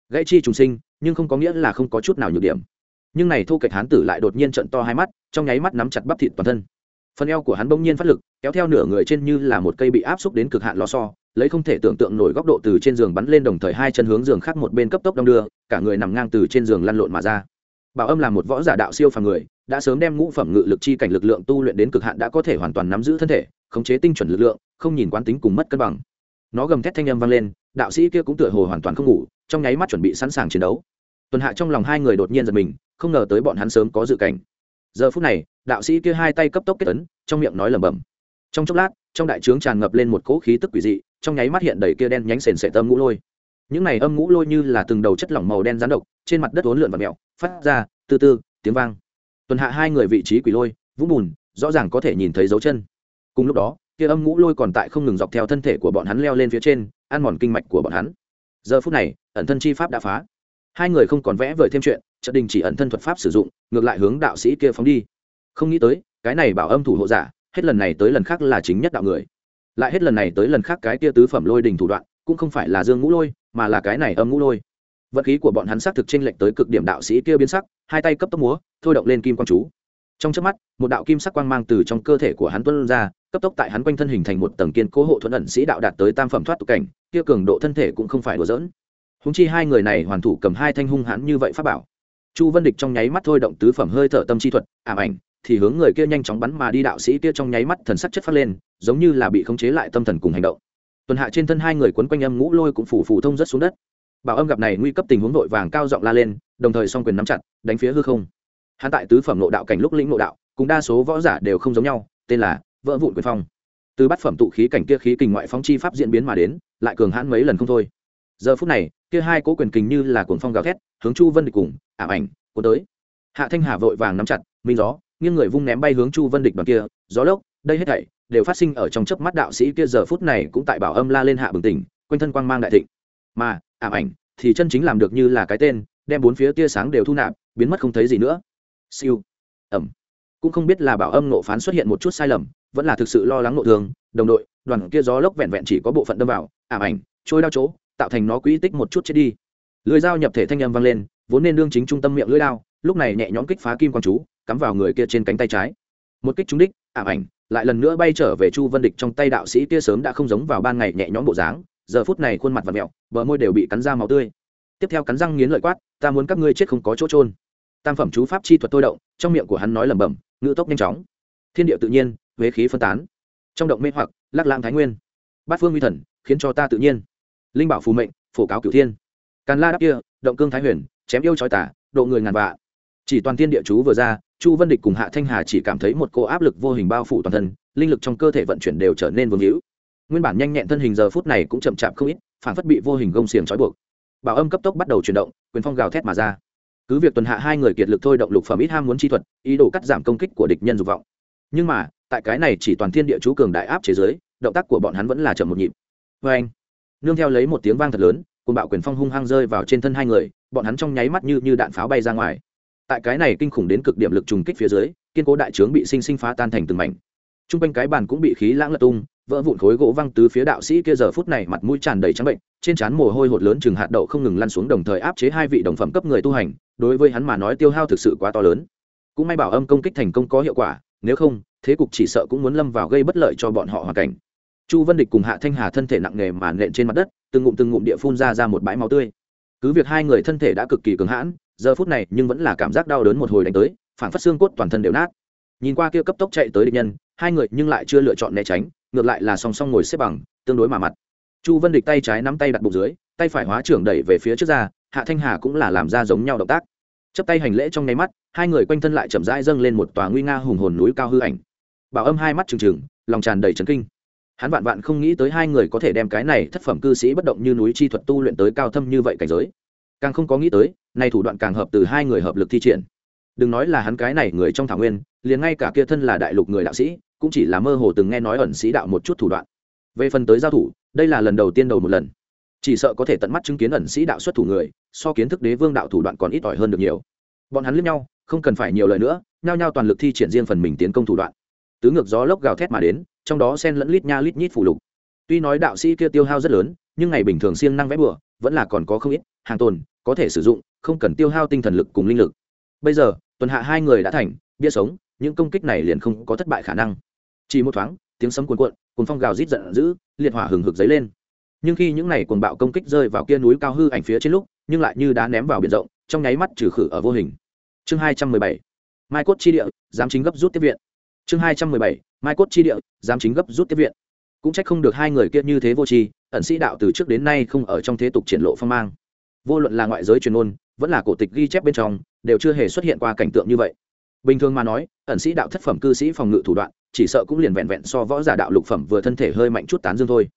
Gãy chi trùng sinh, nhưng không có nghĩa là không có chút nào nhược điểm. Nhưng này thu kịch hán tử lại đột nhiên trận to hai mắt, trong nháy mắt nắm chặt bắp thịt toàn thân. Phần eo của hắn bỗng nhiên phát lực, kéo theo nửa người trên như là một cây bị áp xúc đến cực hạn lò so lấy không thể tưởng tượng nổi góc độ từ trên giường bắn lên đồng thời hai chân hướng giường khác một bên cấp tốc đong đưa, cả người nằm ngang từ trên giường lăn lộn mà ra bảo âm là một võ giả đạo siêu phàm người, đã sớm đem ngũ phẩm ngự lực chi cảnh lực lượng tu luyện đến cực hạn đã có thể hoàn toàn nắm giữ thân thể, khống chế tinh chuẩn lực lượng, không nhìn quán tính cùng mất cân bằng. Nó gầm thét thanh âm vang lên, đạo sĩ kia cũng tựa hồ hoàn toàn không ngủ, trong nháy mắt chuẩn bị sẵn sàng chiến đấu. Tuần hạ trong lòng hai người đột nhiên giật mình, không ngờ tới bọn hắn sớm có dự cảnh. Giờ phút này, đạo sĩ kia hai tay cấp tốc kết tấn trong miệng nói lẩm bẩm. Trong chốc lát, trong đại trướng tràn ngập lên một cỗ khí tức quỷ dị, trong nháy mắt hiện đầy kia đen nhánh sền sệ tâm ngũ lôi những này âm ngũ lôi như là từng đầu chất lỏng màu đen rán độc, trên mặt đất uốn lượn và mèo phát ra từ từ tiếng vang. Tuần hạ hai người vị trí quỷ lôi, vũng bùn, rõ ràng có thể nhìn thấy dấu chân. Cùng lúc đó, kia âm ngũ lôi còn tại không ngừng dọc theo thân thể của bọn hắn leo lên phía trên, ăn mòn kinh mạch của bọn hắn. Giờ phút này, ẩn thân chi pháp đã phá. Hai người không còn vẽ vời thêm chuyện trận đình chỉ ẩn thân thuật pháp sử dụng, ngược lại hướng đạo sĩ kia phóng đi. Không nghĩ tới, cái này bảo âm thủ hộ giả, hết lần này tới lần khác là chính nhất đạo người. Lại hết lần này tới lần khác cái kia tứ phẩm lôi đình thủ đoạn cũng không phải là dương ngũ lôi, mà là cái này âm ngũ lôi. Vật khí của bọn hắn xác thực tranh lệch tới cực điểm đạo sĩ kia biến sắc, hai tay cấp tốc múa, thôi động lên kim quang chú. Trong chớp mắt, một đạo kim sắc quang mang từ trong cơ thể của hắn tuân ra, cấp tốc tại hắn quanh thân hình thành một tầng kiên cố hộ thuận ẩn sĩ đạo đạt tới tam phẩm thoát tục cảnh, kia cường độ thân thể cũng không phải đùa dỡn húng chi hai người này hoàn thủ cầm hai thanh hung hãn như vậy pháp bảo. Chu vân địch trong nháy mắt thôi động tứ phẩm hơi thở tâm chi thuật ảm ảnh, thì hướng người kia nhanh chóng bắn mà đi đạo sĩ kia trong nháy mắt thần sắc chất phát lên, giống như là bị khống chế lại tâm thần cùng hành động tuần hạ trên thân hai người quấn quanh âm ngũ lôi cũng phủ phủ thông rất xuống đất. Bảo âm gặp này nguy cấp tình huống vội vàng cao giọng la lên, đồng thời song quyền nắm chặt, đánh phía hư không. Hắn tại tứ phẩm nội đạo cảnh lúc lĩnh nội đạo, cùng đa số võ giả đều không giống nhau, tên là vỡ vụn quyền phong. Từ bát phẩm tụ khí cảnh kia khí kình ngoại phóng chi pháp diễn biến mà đến, lại cường hãn mấy lần không thôi. Giờ phút này, kia hai cố quyền kình như là cuồng phong gào thét, hướng chu vân địch cùng ảm ảnh, cuốn tới. Hạ thanh hà vội vàng nắm chặt, minh gió, nghiêng người vung ném bay hướng chu vân địch đoàn kia, gió lốc, đây hết thảy đều phát sinh ở trong chớp mắt đạo sĩ kia giờ phút này cũng tại bảo âm la lên hạ bừng tỉnh, quanh thân quang mang đại thịnh. Mà ảm ảnh, thì chân chính làm được như là cái tên, đem bốn phía tia sáng đều thu nạp, biến mất không thấy gì nữa. Siêu. Ẩm. Cũng không biết là bảo âm nộ phán xuất hiện một chút sai lầm, vẫn là thực sự lo lắng nộ thương, đồng đội, đoàn kia gió lốc vẹn vẹn chỉ có bộ phận đâm vào ảm ảnh, trôi đao chỗ, tạo thành nó quỹ tích một chút chết đi. Lưới dao nhập thể thanh âm vang lên, vốn nên đương chính trung tâm miệng lưỡi dao lúc này nhẹ nhõm kích phá kim quang chú, cắm vào người kia trên cánh tay trái. Một kích trúng đích ảm ảnh lại lần nữa bay trở về chu vân địch trong tay đạo sĩ kia sớm đã không giống vào ban ngày nhẹ nhõm bộ dáng, giờ phút này khuôn mặt và mẹo, bờ môi đều bị cắn ra máu tươi. Tiếp theo cắn răng nghiến lợi quát, ta muốn các ngươi chết không có chỗ trôn tam phẩm chú pháp chi thuật tôi động, trong miệng của hắn nói lẩm bẩm, ngữ tốc nhanh chóng. Thiên địa tự nhiên, huế khí phân tán. Trong động mê hoặc, lắc lãng thái nguyên. Bát phương uy thần, khiến cho ta tự nhiên. Linh bảo phù mệnh, phổ cáo cửu thiên. Càn la đắp kia, động cương thái huyền, chém yêu trói tả, độ người ngàn vạ chỉ toàn thiên địa chú vừa ra chu vân địch cùng hạ thanh hà chỉ cảm thấy một cô áp lực vô hình bao phủ toàn thân, linh lực trong cơ thể vận chuyển đều trở nên vương hữu. Nguyên bản nhanh nhẹn thân hình giờ phút này cũng chậm chạp không ít, phản phất bị vô hình gông xiềng trói buộc. Bảo âm cấp tốc bắt đầu chuyển động, quyền phong gào thét mà ra. Cứ việc tuần hạ hai người kiệt lực thôi động lục phẩm ít ham muốn chi thuật, ý đồ cắt giảm công kích của địch nhân dục vọng. Nhưng mà, tại cái này chỉ toàn thiên địa chú cường đại áp chế giới động tác của bọn hắn vẫn là chậm một nhịp. Vê anh, nương theo lấy một tiếng vang thật lớn cùng bạo quyền phong hung hăng rơi vào trên thân hai người, bọn hắn trong nháy mắt như như đạn pháo bay ra ngoài tại cái này kinh khủng đến cực điểm lực trùng kích phía dưới, kiên cố đại trướng bị sinh sinh phá tan thành từng mảnh. T r u n g quanh cái bàn cũng bị khí lãng lật tung, vỡ vụn khối gỗ văng từ phía đạo sĩ kia giờ phút này mặt mũi tràn đầy trắng bệnh, trên trán mồ hôi hột lớn chừng hạt đậu không ngừng lăn xuống đồng thời áp chế hai vị đồng phẩm cấp người tu hành, đối với hắn mà nói tiêu hao thực sự quá to lớn. Cũng may bảo âm công kích thành công có hiệu quả, nếu không, thế cục chỉ sợ cũng muốn lâm vào gây bất lợi cho bọn họ hoàn cảnh. Chu vân địch cùng hạ thanh hà thân thể nặng nề mà nện trên mặt đất, từng ngụm từng ngụm địa phun ra ra một bãi máu tươi. Cứ việc hai người thân thể đã cực kỳ cứng hãn giờ phút này nhưng vẫn là cảm giác đau đớn một hồi đánh tới, phản phát xương cốt toàn thân đều nát. Nhìn qua kia cấp tốc chạy tới địch nhân, hai người nhưng lại chưa lựa chọn né tránh, ngược lại là song song ngồi xếp bằng, tương đối mà mặt. Chu vân địch tay trái nắm tay đặt bụng dưới, tay phải hóa trưởng đẩy về phía trước ra, hạ thanh hà cũng là làm ra giống nhau động tác. Chấp tay hành lễ trong nháy mắt, hai người quanh thân lại chậm rãi dâng lên một tòa nguy nga hùng hồn núi cao hư ảnh. Bảo âm hai mắt trừng trừng, lòng tràn đầy trấn kinh. Hắn vạn vạn không nghĩ tới hai người có thể đem cái này thất phẩm cư sĩ bất động như núi chi thuật tu luyện tới cao thâm như vậy cảnh giới càng không có nghĩ tới nay thủ đoạn càng hợp từ hai người hợp lực thi triển. Đừng nói là hắn cái này người trong thảo nguyên, liền ngay cả kia thân là đại lục người đạo sĩ, cũng chỉ là mơ hồ từng nghe nói ẩn sĩ đạo một chút thủ đoạn. Về phần tới giao thủ, đây là lần đầu tiên đầu một lần. Chỉ sợ có thể tận mắt chứng kiến ẩn sĩ đạo xuất thủ người, so kiến thức đế vương đạo thủ đoạn còn ít ỏi hơn được nhiều. Bọn hắn liếc nhau, không cần phải nhiều lời nữa, nhao nhao toàn lực thi triển riêng phần mình tiến công thủ đoạn. Tứ ngược gió lốc gào thét mà đến, trong đó sen lẫn lít nha lít nhít phủ lục. Tuy nói đạo sĩ kia tiêu hao rất lớn, nhưng ngày bình thường siêng năng vẽ bừa, vẫn là còn có không ít, hàng tồn có thể sử dụng, không cần tiêu hao tinh thần lực cùng linh lực. Bây giờ, tuần hạ hai người đã thành, bia sống, những công kích này liền không có thất bại khả năng. Chỉ một thoáng, tiếng sấm cuồn cuộn cùng phong gào rít giận dữ, liệt hỏa hừng hực dấy lên. Nhưng khi những này cuồng bạo công kích rơi vào kia núi cao hư ảnh phía trên lúc, nhưng lại như đá ném vào biển rộng, trong nháy mắt trừ khử ở vô hình. Chương hai trăm mười bảy, mai cốt chi địa, giám chính gấp rút tiếp viện. Chương hai trăm mười bảy, mai cốt chi địa, giám chính gấp rút tiếp viện. Cũng trách không được hai người kia như thế vô tri, ẩn sĩ đạo từ trước đến nay không ở trong thế tục triển lộ phong mang vô luận là ngoại giới truyền ôn vẫn là cổ tịch ghi chép bên trong, đều chưa hề xuất hiện qua cảnh tượng như vậy. Bình thường mà nói, ẩn sĩ đạo thất phẩm cư sĩ phòng ngự thủ đoạn, chỉ sợ cũng liền vẹn vẹn so võ giả đạo lục phẩm vừa thân thể hơi mạnh chút tán dương thôi.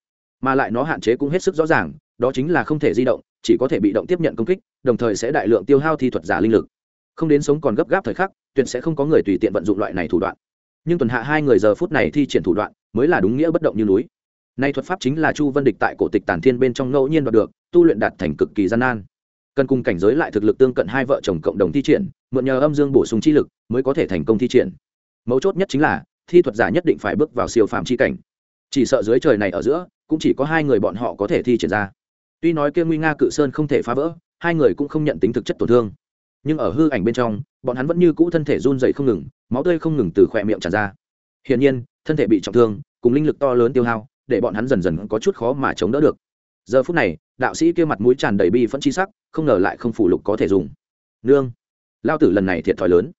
Mà lại nó hạn chế cũng hết sức rõ ràng, đó chính là không thể di động, chỉ có thể bị động tiếp nhận công kích, đồng thời sẽ đại lượng tiêu hao thi thuật giả linh lực. Không đến sống còn gấp gáp thời khắc, tuyệt sẽ không có người tùy tiện vận dụng loại này thủ đoạn. Nhưng tuần hạ hai người giờ phút này thi triển thủ đoạn, mới là đúng nghĩa bất động như núi. Nay thuật pháp chính là chu vân địch tại cổ tịch tản thiên bên trong ngẫu nhiên đoạt được tu luyện đạt thành cực kỳ gian nan. Cần cùng cảnh giới lại thực lực tương cận hai vợ chồng cộng đồng thi triển, mượn nhờ âm dương bổ sung chi lực mới có thể thành công thi triển. Mấu chốt nhất chính là, thi thuật giả nhất định phải bước vào siêu phàm chi cảnh. Chỉ sợ dưới trời này ở giữa, cũng chỉ có hai người bọn họ có thể thi triển ra. Tuy nói kia nguy nga cự sơn không thể phá vỡ, hai người cũng không nhận tính thực chất tổn thương. Nhưng ở hư ảnh bên trong, bọn hắn vẫn như cũ thân thể run dày không ngừng, máu tươi không ngừng từ khỏe miệng tràn ra. Hiển nhiên, thân thể bị trọng thương, cùng linh lực to lớn tiêu hao, để bọn hắn dần dần có chút khó mà chống đỡ được. Giờ phút này đạo sĩ kia mặt mũi tràn đầy bi phẫn chi sắc, không ngờ lại không phủ lục có thể dùng. Nương, lao tử lần này thiệt thòi lớn.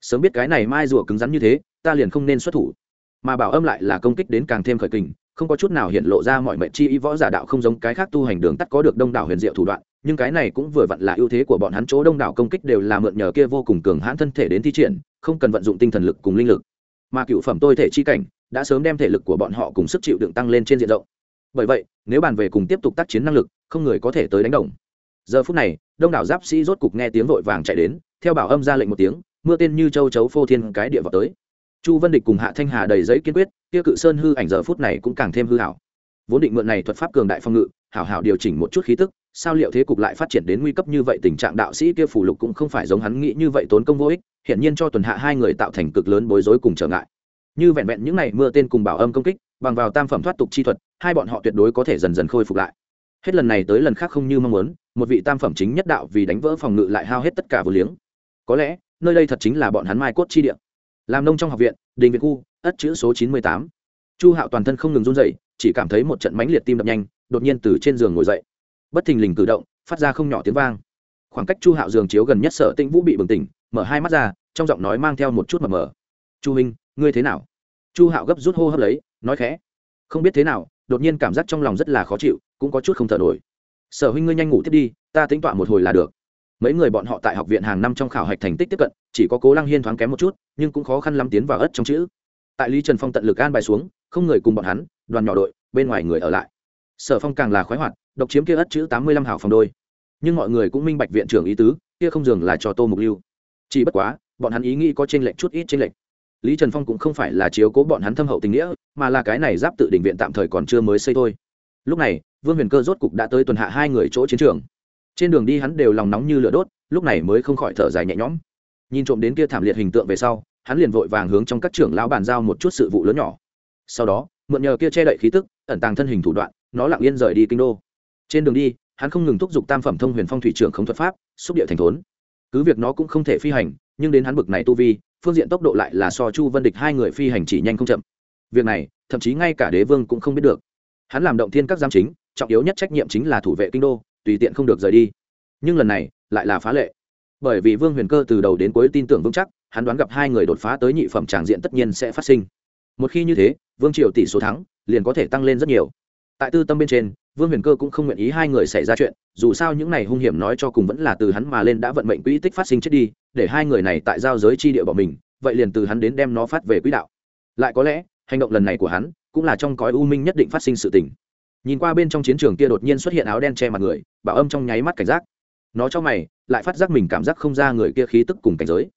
Sớm biết cái này mai rùa cứng rắn như thế, ta liền không nên xuất thủ. Mà bảo âm lại là công kích đến càng thêm khởi kình, không có chút nào hiện lộ ra mọi mệnh chi ý võ giả đạo không giống cái khác tu hành đường tắt có được đông đảo huyền diệu thủ đoạn, nhưng cái này cũng vừa vặn là ưu thế của bọn hắn chỗ đông đảo công kích đều là mượn nhờ kia vô cùng cường hãn thân thể đến thi triển, không cần vận dụng tinh thần lực cùng linh lực. Mà cựu phẩm tôi thể chi cảnh, đã sớm đem thể lực của bọn họ cùng sức chịu đựng tăng lên trên diện rộng bởi vậy, nếu bàn về cùng tiếp tục tác chiến năng lực, không người có thể tới đánh đồng. Giờ phút này, đông đảo giáp sĩ rốt cục nghe tiếng vội vàng chạy đến, theo bảo âm ra lệnh một tiếng, mưa tên như châu chấu phô thiên cái địa vào tới. Chu vân địch cùng hạ thanh hà đầy giấy kiên quyết, kia cự sơn hư ảnh giờ phút này cũng càng thêm hư hảo. Vốn định mượn này thuật pháp cường đại phong ngự, hảo hảo điều chỉnh một chút khí tức, sao liệu thế cục lại phát triển đến nguy cấp như vậy, tình trạng đạo sĩ kia phủ lục cũng không phải giống hắn nghĩ như vậy tốn công vô ích hiện nhiên cho tuần hạ hai người tạo thành cực lớn bối rối cùng trở ngại. Như vẹn vẹn những này mưa tên cùng bảo âm công kích bằng vào tam phẩm thoát tục chi thuật, hai bọn họ tuyệt đối có thể dần dần khôi phục lại. Hết lần này tới lần khác không như mong muốn, một vị tam phẩm chính nhất đạo vì đánh vỡ phòng ngự lại hao hết tất cả vô liếng. Có lẽ, nơi đây thật chính là bọn hắn mai cốt chi địa. Làm nông trong học viện, đình viện khu, ất chữ số chín mươi tám. Chu hạo toàn thân không ngừng run dậy chỉ cảm thấy một trận mãnh liệt tim đập nhanh, đột nhiên từ trên giường ngồi dậy. Bất thình lình cử động, phát ra không nhỏ tiếng vang. Khoảng cách chu hạo giường chiếu gần nhất sở tĩnh vũ bị bừng tỉnh, mở hai mắt ra, trong giọng nói mang theo một chút mờ mờ. Chu huynh, ngươi thế nào? Chu hạo gấp rút hô hấp lấy nói khẽ, không biết thế nào, đột nhiên cảm giác trong lòng rất là khó chịu, cũng có chút không thở nổi. Sở huynh ngươi nhanh ngủ tiếp đi, ta tính tọa một hồi là được. Mấy người bọn họ tại học viện hàng năm trong khảo hạch thành tích tiếp cận, chỉ có cố lăng hiên thoáng kém một chút, nhưng cũng khó khăn lắm tiến vào ất trong chữ. Tại lý trần phong tận lực an bài xuống, không người cùng bọn hắn, đoàn nhỏ đội, bên ngoài người ở lại. Sở phong càng là khoái hoạt, độc chiếm kia ất chữ tám mươi lăm hảo phòng đôi. Nhưng mọi người cũng minh bạch viện trưởng ý tứ, kia không dường là cho tô mục lưu. Chỉ bất quá, bọn hắn ý nghĩ có tranh lệch chút ít tranh lệch lý trần phong cũng không phải là chiếu cố bọn hắn thâm hậu tình nghĩa, mà là cái này giáp tự định viện tạm thời còn chưa mới xây thôi. Lúc này, vương huyền cơ rốt cục đã tới tuần hạ hai người chỗ chiến trường. Trên đường đi hắn đều lòng nóng như lửa đốt, lúc này mới không khỏi thở dài nhẹ nhõm. Nhìn trộm đến kia thảm liệt hình tượng về sau, hắn liền vội vàng hướng trong các trưởng lão bàn giao một chút sự vụ lớn nhỏ. Sau đó, mượn nhờ kia che đậy khí tức, ẩn tàng thân hình thủ đoạn, nó lặng yên rời đi kinh đô. Trên đường đi, hắn không ngừng thúc giục tam phẩm thông huyền phong thủy trưởng không thuật pháp, xúc địa thành thốn. Cứ việc nó cũng không thể phi hành, nhưng đến hắn bực này tu vi phương diện tốc độ lại là so chu vân địch hai người phi hành chỉ nhanh không chậm. Việc này, thậm chí ngay cả đế vương cũng không biết được. Hắn làm động thiên các giám chính, trọng yếu nhất trách nhiệm chính là thủ vệ kinh đô, tùy tiện không được rời đi. Nhưng lần này, lại là phá lệ. Bởi vì vương huyền cơ từ đầu đến cuối tin tưởng vững chắc, hắn đoán gặp hai người đột phá tới nhị phẩm tràng diện tất nhiên sẽ phát sinh. Một khi như thế, vương triều tỷ số thắng, liền có thể tăng lên rất nhiều. Tại tư tâm bên trên vương huyền cơ cũng không nguyện ý hai người xảy ra chuyện, dù sao những này hung hiểm nói cho cùng vẫn là từ hắn mà lên đã vận mệnh quỹ tích phát sinh chết đi, để hai người này tại giao giới chi địa bỏ mình, vậy liền từ hắn đến đem nó phát về quỹ đạo. Lại có lẽ, hành động lần này của hắn, cũng là trong cõi u minh nhất định phát sinh sự tình. Nhìn qua bên trong chiến trường kia đột nhiên xuất hiện áo đen che mặt người, bảo âm trong nháy mắt cảnh giác. Nó cho mày, lại phát giác mình cảm giác không ra người kia khí tức cùng cảnh giới.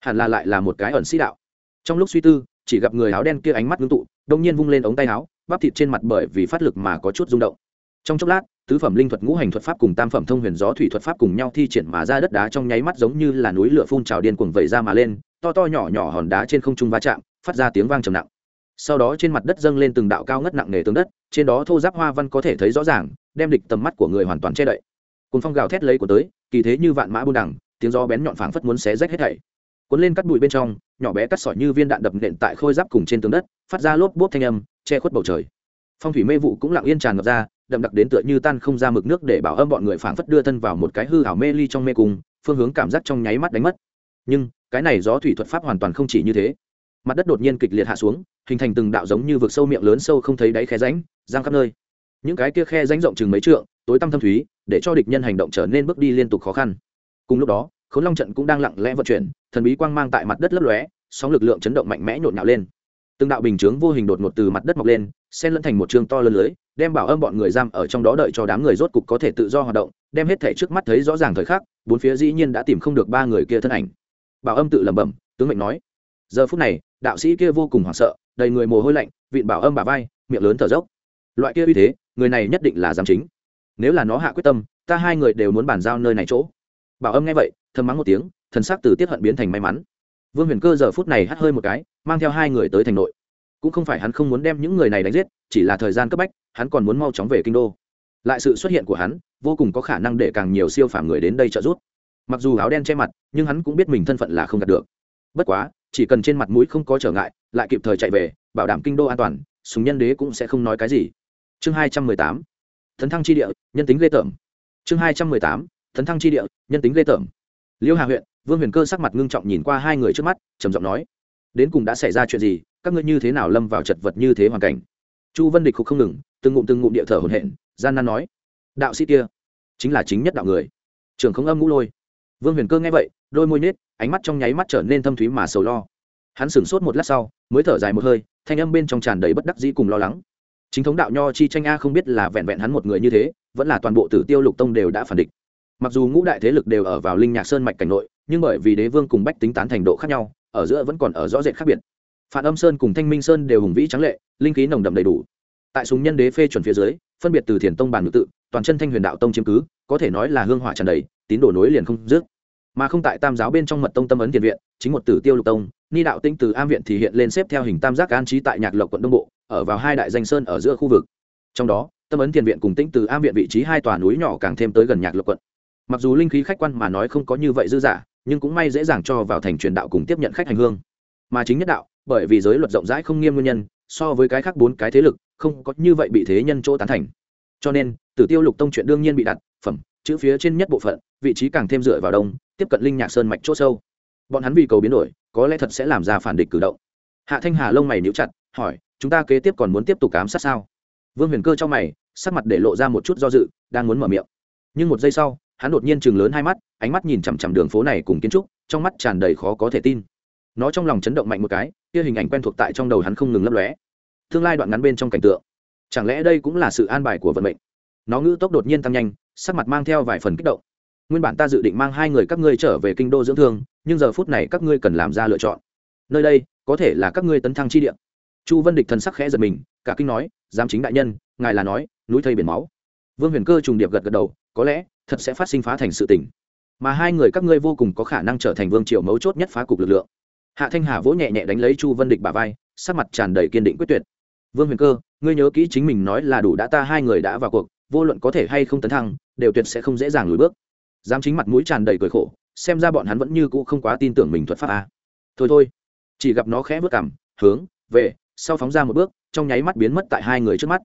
Hẳn là lại là một cái ẩn sĩ đạo. Trong lúc suy tư, chỉ gặp người áo đen kia ánh mắt ngưng tụ đông nhiên vung lên ống tay áo, bắp thịt trên mặt bởi vì phát lực mà có chút rung động trong chốc lát, tứ phẩm linh thuật ngũ hành thuật pháp cùng tam phẩm thông huyền gió thủy thuật pháp cùng nhau thi triển mà ra đất đá trong nháy mắt giống như là núi lửa phun trào điên cuồng vẩy ra mà lên, to to nhỏ nhỏ hòn đá trên không trung va chạm, phát ra tiếng vang trầm nặng. Sau đó trên mặt đất dâng lên từng đạo cao ngất nặng nề tướng đất, trên đó thô giáp hoa văn có thể thấy rõ ràng, đem địch tầm mắt của người hoàn toàn che đậy. Cồn phong gào thét lấy của tới, kỳ thế như vạn mã buôn đẳng tiếng gió bén nhọn phảng phất muốn xé rách hết thảy. Cuốn lên cắt bụi bên trong, nhỏ bé cắt sỏi như viên đạn đập nện tại khôi giáp cùng trên tường đất, phát ra lốp bốp thanh âm, che khuất bầu trời. Phong thủy mê vụ cũng lặng yên tràn ngập ra đậm đặc đến tựa như tan không ra mực nước để bảo âm bọn người phảng phất đưa thân vào một cái hư ảo mê ly trong mê cung, phương hướng cảm giác trong nháy mắt đánh mất. Nhưng, cái này gió thủy thuật pháp hoàn toàn không chỉ như thế. Mặt đất đột nhiên kịch liệt hạ xuống, hình thành từng đạo giống như vực sâu miệng lớn sâu không thấy đáy khe ránh giang khắp nơi. Những cái kia khe ránh rộng chừng mấy trượng, tối tăm thâm thúy, để cho địch nhân hành động trở nên bước đi liên tục khó khăn. Cùng lúc đó, khốn long trận cũng đang lặng lẽ vận chuyển, thần bí quang mang tại mặt đất lấp lóe, sóng lực lượng chấn động mạnh mẽ nhộn nhạo lên. Từng đạo bình chướng vô hình đột ngột từ mặt đất mọc lên, xen lẫn thành một trường to lớn lưới đem bảo âm bọn người giam ở trong đó đợi cho đám người rốt cục có thể tự do hoạt động, đem hết thể trước mắt thấy rõ ràng thời khắc, bốn phía dĩ nhiên đã tìm không được ba người kia thân ảnh. Bảo âm tự lẩm bẩm, tướng mệnh nói. Giờ phút này, đạo sĩ kia vô cùng hoảng sợ, đầy người mồ hôi lạnh, vịn bảo âm bà vai, miệng lớn thở dốc. Loại kia uy thế, người này nhất định là giám chính. Nếu là nó hạ quyết tâm, ta hai người đều muốn bàn giao nơi này chỗ. Bảo âm nghe vậy, thầm mắng một tiếng, thần sắc từ tiết hận biến thành may mắn. Vương huyền cơ giờ phút này hắt hơi một cái, mang theo hai người tới thành nội cũng không phải hắn không muốn đem những người này đánh giết, chỉ là thời gian cấp bách, hắn còn muốn mau chóng về kinh đô. Lại sự xuất hiện của hắn, vô cùng có khả năng để càng nhiều siêu phàm người đến đây trợ giúp. Mặc dù áo đen che mặt, nhưng hắn cũng biết mình thân phận là không đạt được. Bất quá, chỉ cần trên mặt mũi không có trở ngại, lại kịp thời chạy về, bảo đảm kinh đô an toàn, súng nhân đế cũng sẽ không nói cái gì. Chương hai trăm mười tám thần thăng chi địa, nhân tính ghê tởm. Chương hai trăm mười tám thần thăng chi địa, nhân tính ghê tởm. Liêu hà huyện, vương huyền cơ sắc mặt ngưng trọng nhìn qua hai người trước mắt, trầm giọng nói, đến cùng đã xảy ra chuyện gì? Các ngươi như thế nào lâm vào chật vật như thế hoàn cảnh? Chu vân địch khục không ngừng, từng ngụm từng ngụm địa thở hồn hển, gian nan nói, đạo sĩ kia, chính là chính nhất đạo người. Trường không âm ngũ lôi. Vương huyền cơ nghe vậy, đôi môi nết ánh mắt trong nháy mắt trở nên thâm thúy mà sầu lo. Hắn sửng sốt một lát sau, mới thở dài một hơi, thanh âm bên trong tràn đầy bất đắc dĩ cùng lo lắng. Chính thống đạo nho chi tranh a không biết là vẹn vẹn hắn một người như thế, vẫn là toàn bộ tử tiêu lục tông đều đã phản địch. Mặc dù ngũ đại thế lực đều ở vào linh nhạc sơn mạch cảnh nội, nhưng bởi vì đế vương cùng bách tính tán thành độ khác nhau, ở giữa vẫn còn ở rõ rệt khác biệt phản âm sơn cùng thanh minh sơn đều hùng vĩ trắng lệ, linh khí nồng đậm đầy đủ. Tại súng nhân đế phê chuẩn phía dưới, phân biệt từ thiền tông bản ngự tự, toàn chân thanh huyền đạo tông chiếm cứ, có thể nói là hương hỏa tràn đầy, tín đồ nối liền không dứt. Mà không tại tam giáo bên trong mật tông tâm ấn thiền viện, chính một tử tiêu lục tông, ni đạo tinh từ am viện thì hiện lên xếp theo hình tam giác an trí tại nhạc lộc quận đông bộ, ở vào hai đại danh sơn ở giữa khu vực. Trong đó, tâm ấn thiền viện cùng tĩnh từ am viện vị trí hai tòa núi nhỏ càng thêm tới gần nhạc lộc quận. Mặc dù linh khí khách quan mà nói không có như vậy dư giả nhưng cũng may dễ dàng cho vào thành truyền đạo cùng tiếp nhận khách hành hương. Mà chính nhất đạo bởi vì giới luật rộng rãi không nghiêm nguyên nhân, so với cái khác bốn cái thế lực, không có như vậy bị thế nhân chỗ tán thành. Cho nên, tử tiêu lục tông chuyện đương nhiên bị đặt phẩm, chữ phía trên nhất bộ phận, vị trí càng thêm dựa vào đông, tiếp cận linh nhạc sơn mạch c h ỗ sâu. Bọn hắn vì cầu biến đổi, có lẽ thật sẽ làm ra phản địch cử động. Hạ thanh hà lông mày níu chặt, hỏi, chúng ta kế tiếp còn muốn tiếp tục cám sát sao? Vương huyền cơ cho mày, sắc mặt để lộ ra một chút do dự, đang muốn mở miệng. Nhưng một giây sau, hắn đột nhiên chừng lớn hai mắt, ánh mắt nhìn chằm chằm đường phố này cùng kiến trúc, trong mắt tràn đầy khó có thể tin. Nó trong lòng chấn động mạnh một cái kia hình ảnh quen thuộc tại trong đầu hắn không ngừng lấp lóe. Tương lai đoạn ngắn bên trong cảnh tượng. Chẳng lẽ đây cũng là sự an bài của vận mệnh? Nó ngữ tốc đột nhiên tăng nhanh, sắc mặt mang theo vài phần kích động. Nguyên bản ta dự định mang hai người các ngươi trở về kinh đô dưỡng thương, nhưng giờ phút này các ngươi cần làm ra lựa chọn. Nơi đây, có thể là các ngươi tấn thăng chi địa. Chu vân địch thần sắc khẽ giật mình, cả kinh nói, giám chính đại nhân, ngài là nói, núi thây biển máu. Vương huyền cơ trùng điệp gật gật đầu, có lẽ, thật sẽ phát sinh phá thành sự tình. Mà hai người các ngươi vô cùng có khả năng trở thành vương triều mấu chốt nhất phá cục lực lượng hạ thanh hà vỗ nhẹ nhẹ đánh lấy chu vân địch bà vai, sắc mặt tràn đầy kiên định quyết tuyệt. Vương huyền cơ, ngươi nhớ kỹ chính mình nói là đủ đã ta hai người đã vào cuộc, vô luận có thể hay không tấn thăng, đều tuyệt sẽ không dễ dàng lùi bước. Dám chính mặt mũi tràn đầy cười khổ, xem ra bọn hắn vẫn như cũ không quá tin tưởng mình thuật pháp a. Thôi thôi. Chỉ gặp nó khẽ bước cảm hướng, về, sau phóng ra một bước, trong nháy mắt biến mất tại hai người trước mắt.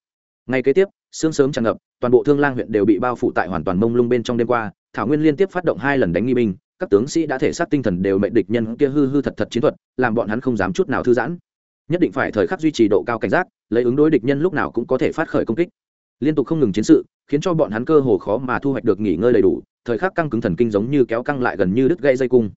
Ngay kế tiếp, sương sớm tràn ngập, toàn bộ thương lang huyện đều bị bao phủ tại hoàn toàn mông lung bên trong đêm qua, thảo nguyên liên tiếp phát động hai lần đánh nghi binh các tướng sĩ đã thể xác tinh thần đều mệnh địch nhân kia hư hư thật thật chiến thuật, làm bọn hắn không dám chút nào thư giãn. Nhất định phải thời khắc duy trì độ cao cảnh giác, lấy ứng đối địch nhân lúc nào cũng có thể phát khởi công kích. Liên tục không ngừng chiến sự, khiến cho bọn hắn cơ hồ khó mà thu hoạch được nghỉ ngơi đầy đủ, thời khắc căng cứng thần kinh giống như kéo căng lại gần như đứt gây dây cung.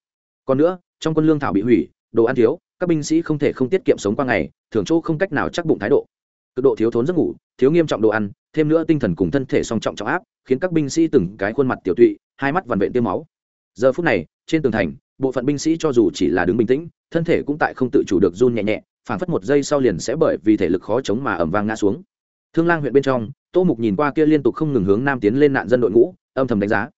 Còn nữa, trong quân lương thảo bị hủy, đồ ăn thiếu, các binh sĩ không thể không tiết kiệm sống qua ngày, thường chỗ không cách nào chắc bụng thái độ. Cực độ thiếu thốn giấc ngủ, thiếu nghiêm trọng đồ ăn, thêm nữa tinh thần cùng thân thể song trọng trọng áp, khiến các binh sĩ từng cái khuôn mặt tiểu tụy, hai mắt vằn vện tiêu máu giờ phút này, trên tường thành, bộ phận binh sĩ cho dù chỉ là đứng bình tĩnh, thân thể cũng tại không tự chủ được run nhẹ nhẹ, phảng phất một giây sau liền sẽ bởi vì thể lực khó chống mà ẩm vang ngã xuống. Thương lang huyện bên trong, tô mục nhìn qua kia liên tục không ngừng hướng nam tiến lên nạn dân đội ngũ, âm thầm đánh giá.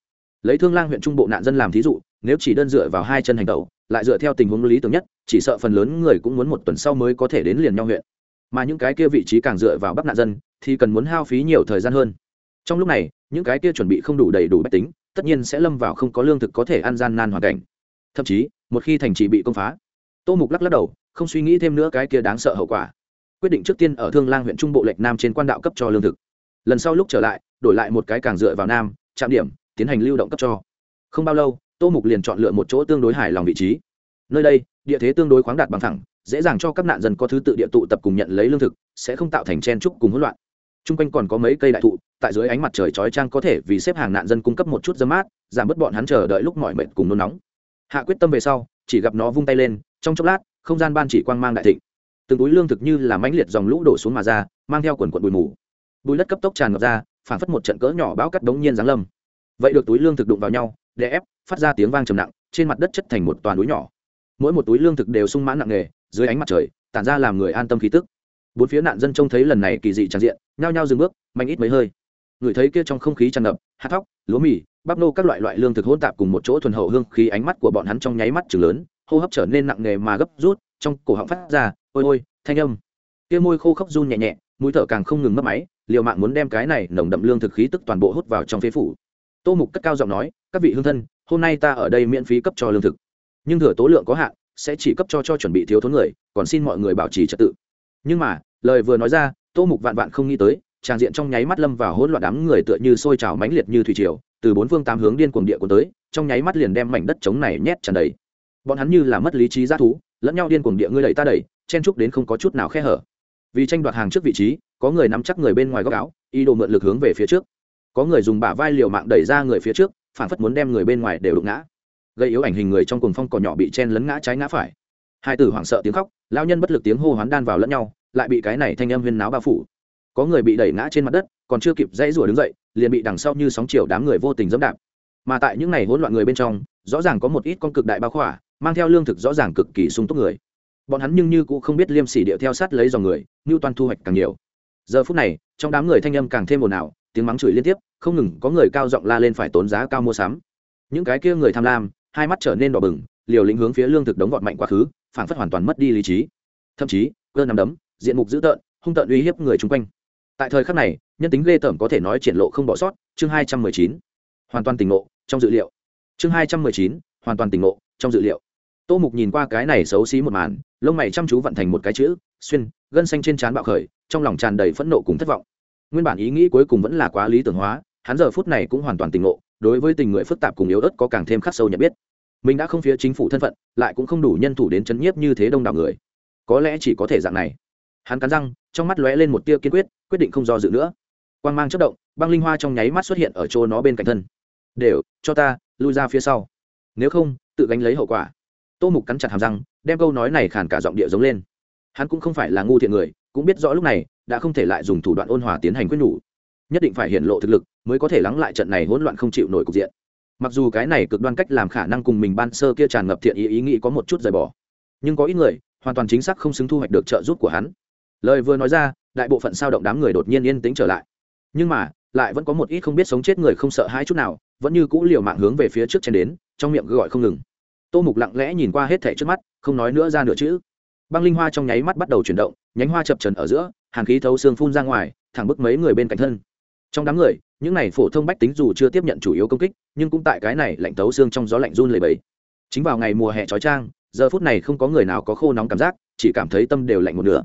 Lấy thương lang huyện trung bộ nạn dân làm thí dụ, nếu chỉ đơn dựa vào hai chân hành tẩu lại dựa theo tình huống lý tưởng nhất, chỉ sợ phần lớn người cũng muốn một tuần sau mới có thể đến liền nhau huyện. Mà những cái kia vị trí càng dựa vào bắc nạn dân, thì cần muốn hao phí nhiều thời gian hơn. Trong lúc này, những cái kia chuẩn bị không đủ đầy đủ bách tính tất nhiên sẽ lâm vào không có lương thực có thể ăn gian nan hoàn cảnh. Thậm chí, một khi thành trì bị công phá, tô mục lắc lắc đầu, không suy nghĩ thêm nữa cái kia đáng sợ hậu quả. Quyết định trước tiên ở thương lang huyện trung bộ lệch nam trên quan đạo cấp cho lương thực. Lần sau lúc trở lại, đổi lại một cái càng dựa vào nam, trạm điểm, tiến hành lưu động cấp cho. Không bao lâu, tô mục liền chọn lựa một chỗ tương đối hài lòng vị trí. Nơi đây, địa thế tương đối khoáng đạt bằng thẳng, dễ dàng cho các nạn dân có thứ tự địa tụ tập cùng nhận lấy lương thực, sẽ không tạo thành chen trúc cùng hỗn loạn. T r u n g quanh còn có mấy cây đại thụ tại dưới ánh mặt trời chói trang có thể vì xếp hàng nạn dân cung cấp một chút dấm mát, giảm bớt bọn hắn chờ đợi lúc mọi mệt cùng nôn nóng. Hạ quyết tâm về sau, chỉ gặp nó vung tay lên, trong chốc lát, không gian ban chỉ quang mang đại thịnh. Từng túi lương thực như là mãnh liệt dòng lũ đổ xuống mà ra, mang theo quần quần bụi mù. Bùi đất cấp tốc tràn ngập ra phản phất một trận cỡ nhỏ bão cắt đống nhiên giáng lâm. Vậy được túi lương thực đụng vào nhau để ép, phát ra tiếng vang trầm nặng, trên mặt đất chất thành một toàn núi nhỏ. Mỗi một túi lương thực đều sung mãn nặng nề, dưới ánh mặt trời, tản ra làm người an tâm khí tức. Bốn phía nạn dân trông thấy lần này kỳ dị tràn diện, nhao nhao dừng bước, mạnh ít mấy hơi người thấy kia trong không khí tràn ngập hạt thóc, lúa mì, bắp nô các loại loại lương thực hỗn tạp cùng một chỗ thuần hậu hương khí ánh mắt của bọn hắn trong nháy mắt chừng lớn, hô hấp trở nên nặng nề mà gấp rút, trong cổ họng phát ra, ôi ôi, thanh âm. Kia môi khô khốc run nhẹ nhẹ, mũi thở càng không ngừng mất máy, liều mạng muốn đem cái này nồng đậm lương thực khí tức toàn bộ hút vào trong phế phủ. Tô mục cất cao giọng nói, các vị hương thân, hôm nay ta ở đây miễn phí cấp cho lương thực. Nhưng thừa tố lượng có hạn, sẽ chỉ cấp cho cho chuẩn bị thiếu thốn người, còn xin mọi người bảo trì trật tự. Nhưng mà, lời vừa nói ra, tô mục vạn vạn không nghĩ tới tràng diện trong nháy mắt lâm vào hỗn loạn đám người tựa như sôi trào mãnh liệt như thủy triều, từ bốn phương tám hướng điên cuồng địa cuốn tới, trong nháy mắt liền đem mảnh đất trống này nhét tràn đầy. Bọn hắn như là mất lý trí g thú, lẫn nhau điên cuồng địa ngươi đẩy ta đẩy, chen chúc đến không có chút nào khe hở. Vì tranh đoạt hàng trước vị trí, có người nắm chắc người bên ngoài góc áo, ý đồ mượn lực hướng về phía trước. Có người dùng bả vai liều mạng đẩy ra người phía trước, phản phất muốn đem người bên ngoài đều đụng ngã. Gây yếu ảnh hình người trong cuồng phong cỏ nhỏ bị chen lấn ngã trái ngã phải. Hai tử hoảng sợ tiếng khóc lao nhân bất lực tiếng hô hoán đan vào lẫn nhau, lại bị cái này thanh âm huyên náo bao phủ có người bị đẩy ngã trên mặt đất, còn chưa kịp dãy rủa đứng dậy, liền bị đằng sau như sóng chiều đám người vô tình dẫm đạp. Mà tại những ngày hỗn loạn người bên trong, rõ ràng có một ít con cực đại bao khỏa, mang theo lương thực rõ ràng cực kỳ sung túc người. Bọn hắn nhưng như cũng không biết liêm sỉ điệu theo sát lấy dòng người, như toàn thu hoạch càng nhiều. Giờ phút này, trong đám người thanh âm càng thêm ồn ào, tiếng mắng chửi liên tiếp, không ngừng có người cao giọng la lên phải tốn giá cao mua sắm. Những cái kia người tham lam, hai mắt trở nên đỏ bừng, liều lĩnh hướng phía lương thực đống vọt mạnh quá khứ phản phất hoàn toàn mất đi lý trí. Thậm chí cơ nằm đấm, diện mục dữ tợn, hung tợn uy hiếp người chung quanh tại thời khắc này, nhân tính ghê tởm có thể nói triển lộ không bỏ sót, chương hai trăm mười chín, hoàn toàn tỉnh ngộ, trong dự liệu. Chương hai trăm mười chín, hoàn toàn tỉnh ngộ, trong dự liệu. Tô mục nhìn qua cái này xấu xí một màn, lông mày chăm chú vận thành một cái chữ, xuyên, gân xanh trên trán bạo khởi, trong lòng tràn đầy phẫn nộ cùng thất vọng. Nguyên bản ý nghĩ cuối cùng vẫn là quá lý tưởng hóa, hắn giờ phút này cũng hoàn toàn tỉnh ngộ, đối với tình người phức tạp cùng yếu ớt có càng thêm khắc sâu nhận biết. Mình đã không phía chính phủ thân phận, lại cũng không đủ nhân thủ đến chấn nhiếp như thế đông đảo người. Có lẽ chỉ có thể dạng này hắn cắn răng, trong mắt lóe lên một tia kiên quyết quyết định không do dự nữa. Quan g mang chất động, băng linh hoa trong nháy mắt xuất hiện ở chỗ nó bên cạnh thân. Đều, cho ta, lui ra phía sau. Nếu không, tự gánh lấy hậu quả. Tô mục cắn chặt hàm răng, đem câu nói này khàn cả giọng địa giống lên. Hắn cũng không phải là ngu thiện người, cũng biết rõ lúc này, đã không thể lại dùng thủ đoạn ôn hòa tiến hành quyết nhủ. Nhất định phải hiện lộ thực lực, mới có thể lắng lại trận này hỗn loạn không chịu nổi cục diện. Mặc dù cái này cực đoan cách làm khả năng cùng mình ban sơ kia tràn ngập thiện ý ý nghĩ có một chút rời bỏ. Nhưng có ít người, hoàn toàn chính xác không xứng thu hoạch được trợ giúp của hắn lời vừa nói ra, đại bộ phận sao động đám người đột nhiên yên tĩnh trở lại. Nhưng mà, lại vẫn có một ít không biết sống chết người không sợ hãi chút nào, vẫn như cũ liều mạng hướng về phía trước chen đến, trong miệng gọi không ngừng. Tô mục lặng lẽ nhìn qua hết thẻ trước mắt, không nói nữa ra nửa chữ. Băng linh hoa trong nháy mắt bắt đầu chuyển động, nhánh hoa chập trần ở giữa hàng khí thấu xương phun ra ngoài, thẳng bức mấy người bên cạnh thân. Trong đám người, những này phổ thông bách tính dù chưa tiếp nhận chủ yếu công kích, nhưng cũng tại cái này lạnh thấu xương trong gió lạnh run lầy bẫy chính vào ngày mùa hè trói trang giờ phút này không có người nào có khô nóng cảm giác, chỉ cảm thấy tâm đều lạnh một nửa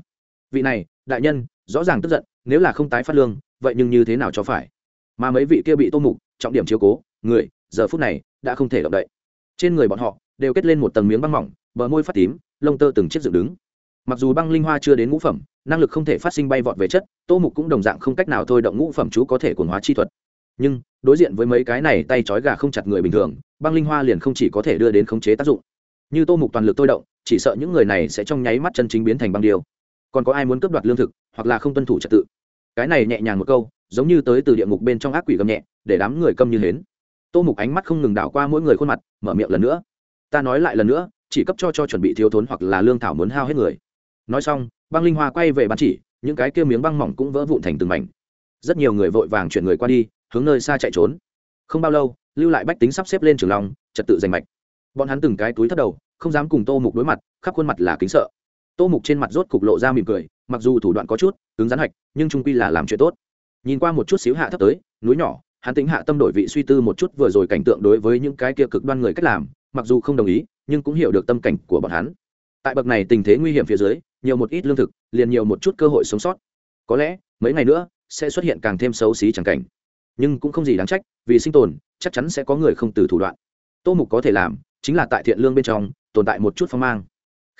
vị này, đại nhân, rõ ràng tức giận, nếu là không tái phát lương, vậy nhưng như thế nào cho phải? Mà mấy vị kia bị tô mục, trọng điểm chiếu cố, người, giờ phút này, đã không thể động đậy. Trên người bọn họ, đều kết lên một tầng miếng băng mỏng, bờ môi phát tím, lông tơ từng chiếc dựng đứng. Mặc dù băng linh hoa chưa đến ngũ phẩm, năng lực không thể phát sinh bay vọt về chất, tô mục cũng đồng dạng không cách nào thôi động ngũ phẩm chú có thể cuồng hóa chi thuật. Nhưng, đối diện với mấy cái này tay trói gà không chặt người bình thường, băng linh hoa liền không chỉ có thể đưa đến khống chế tác dụng. Như tô mục toàn lực tôi động, chỉ sợ những người này sẽ trong nháy mắt chân chính biến thành băng điêu còn có ai muốn cướp đoạt lương thực hoặc là không tuân thủ trật tự? Cái này nhẹ nhàng một câu, giống như tới từ địa ngục bên trong ác quỷ gầm nhẹ, để đám người câm như hến. Tô mục ánh mắt không ngừng đảo qua mỗi người khuôn mặt, mở miệng lần nữa. Ta nói lại lần nữa, chỉ cấp cho cho chuẩn bị thiếu thốn hoặc là lương thảo muốn hao hết người. Nói xong, băng linh hoa quay về bán chỉ, những cái kia miếng băng mỏng cũng vỡ vụn thành từng mảnh. Rất nhiều người vội vàng chuyển người qua đi, hướng nơi xa chạy trốn. Không bao lâu, lưu lại bách tính sắp xếp lên trường lòng trật tự giành mạch. Bọn hắn từng cái túi thất đầu, không dám cùng tô mục đối mặt, khắp khuôn mặt là kính sợ tô mục trên mặt rốt cục lộ ra mỉm cười, mặc dù thủ đoạn có chút, cứng rắn hạch, nhưng trung quy là làm chuyện tốt. Nhìn qua một chút xíu hạ thấp tới, núi nhỏ, hắn tính hạ tâm đổi vị suy tư một chút vừa rồi cảnh tượng đối với những cái kia cực đoan người cách làm, mặc dù không đồng ý, nhưng cũng hiểu được tâm cảnh của bọn hắn. Tại bậc này tình thế nguy hiểm phía dưới, nhiều một ít lương thực, liền nhiều một chút cơ hội sống sót. Có lẽ, mấy ngày nữa, sẽ xuất hiện càng thêm xấu xí chẳng cảnh. Nhưng cũng không gì đáng trách, vì sinh tồn, chắc chắn sẽ có người không từ thủ đoạn. Tô mục có thể làm, chính là tại thiện lương bên trong, tồn tại một chút phong mang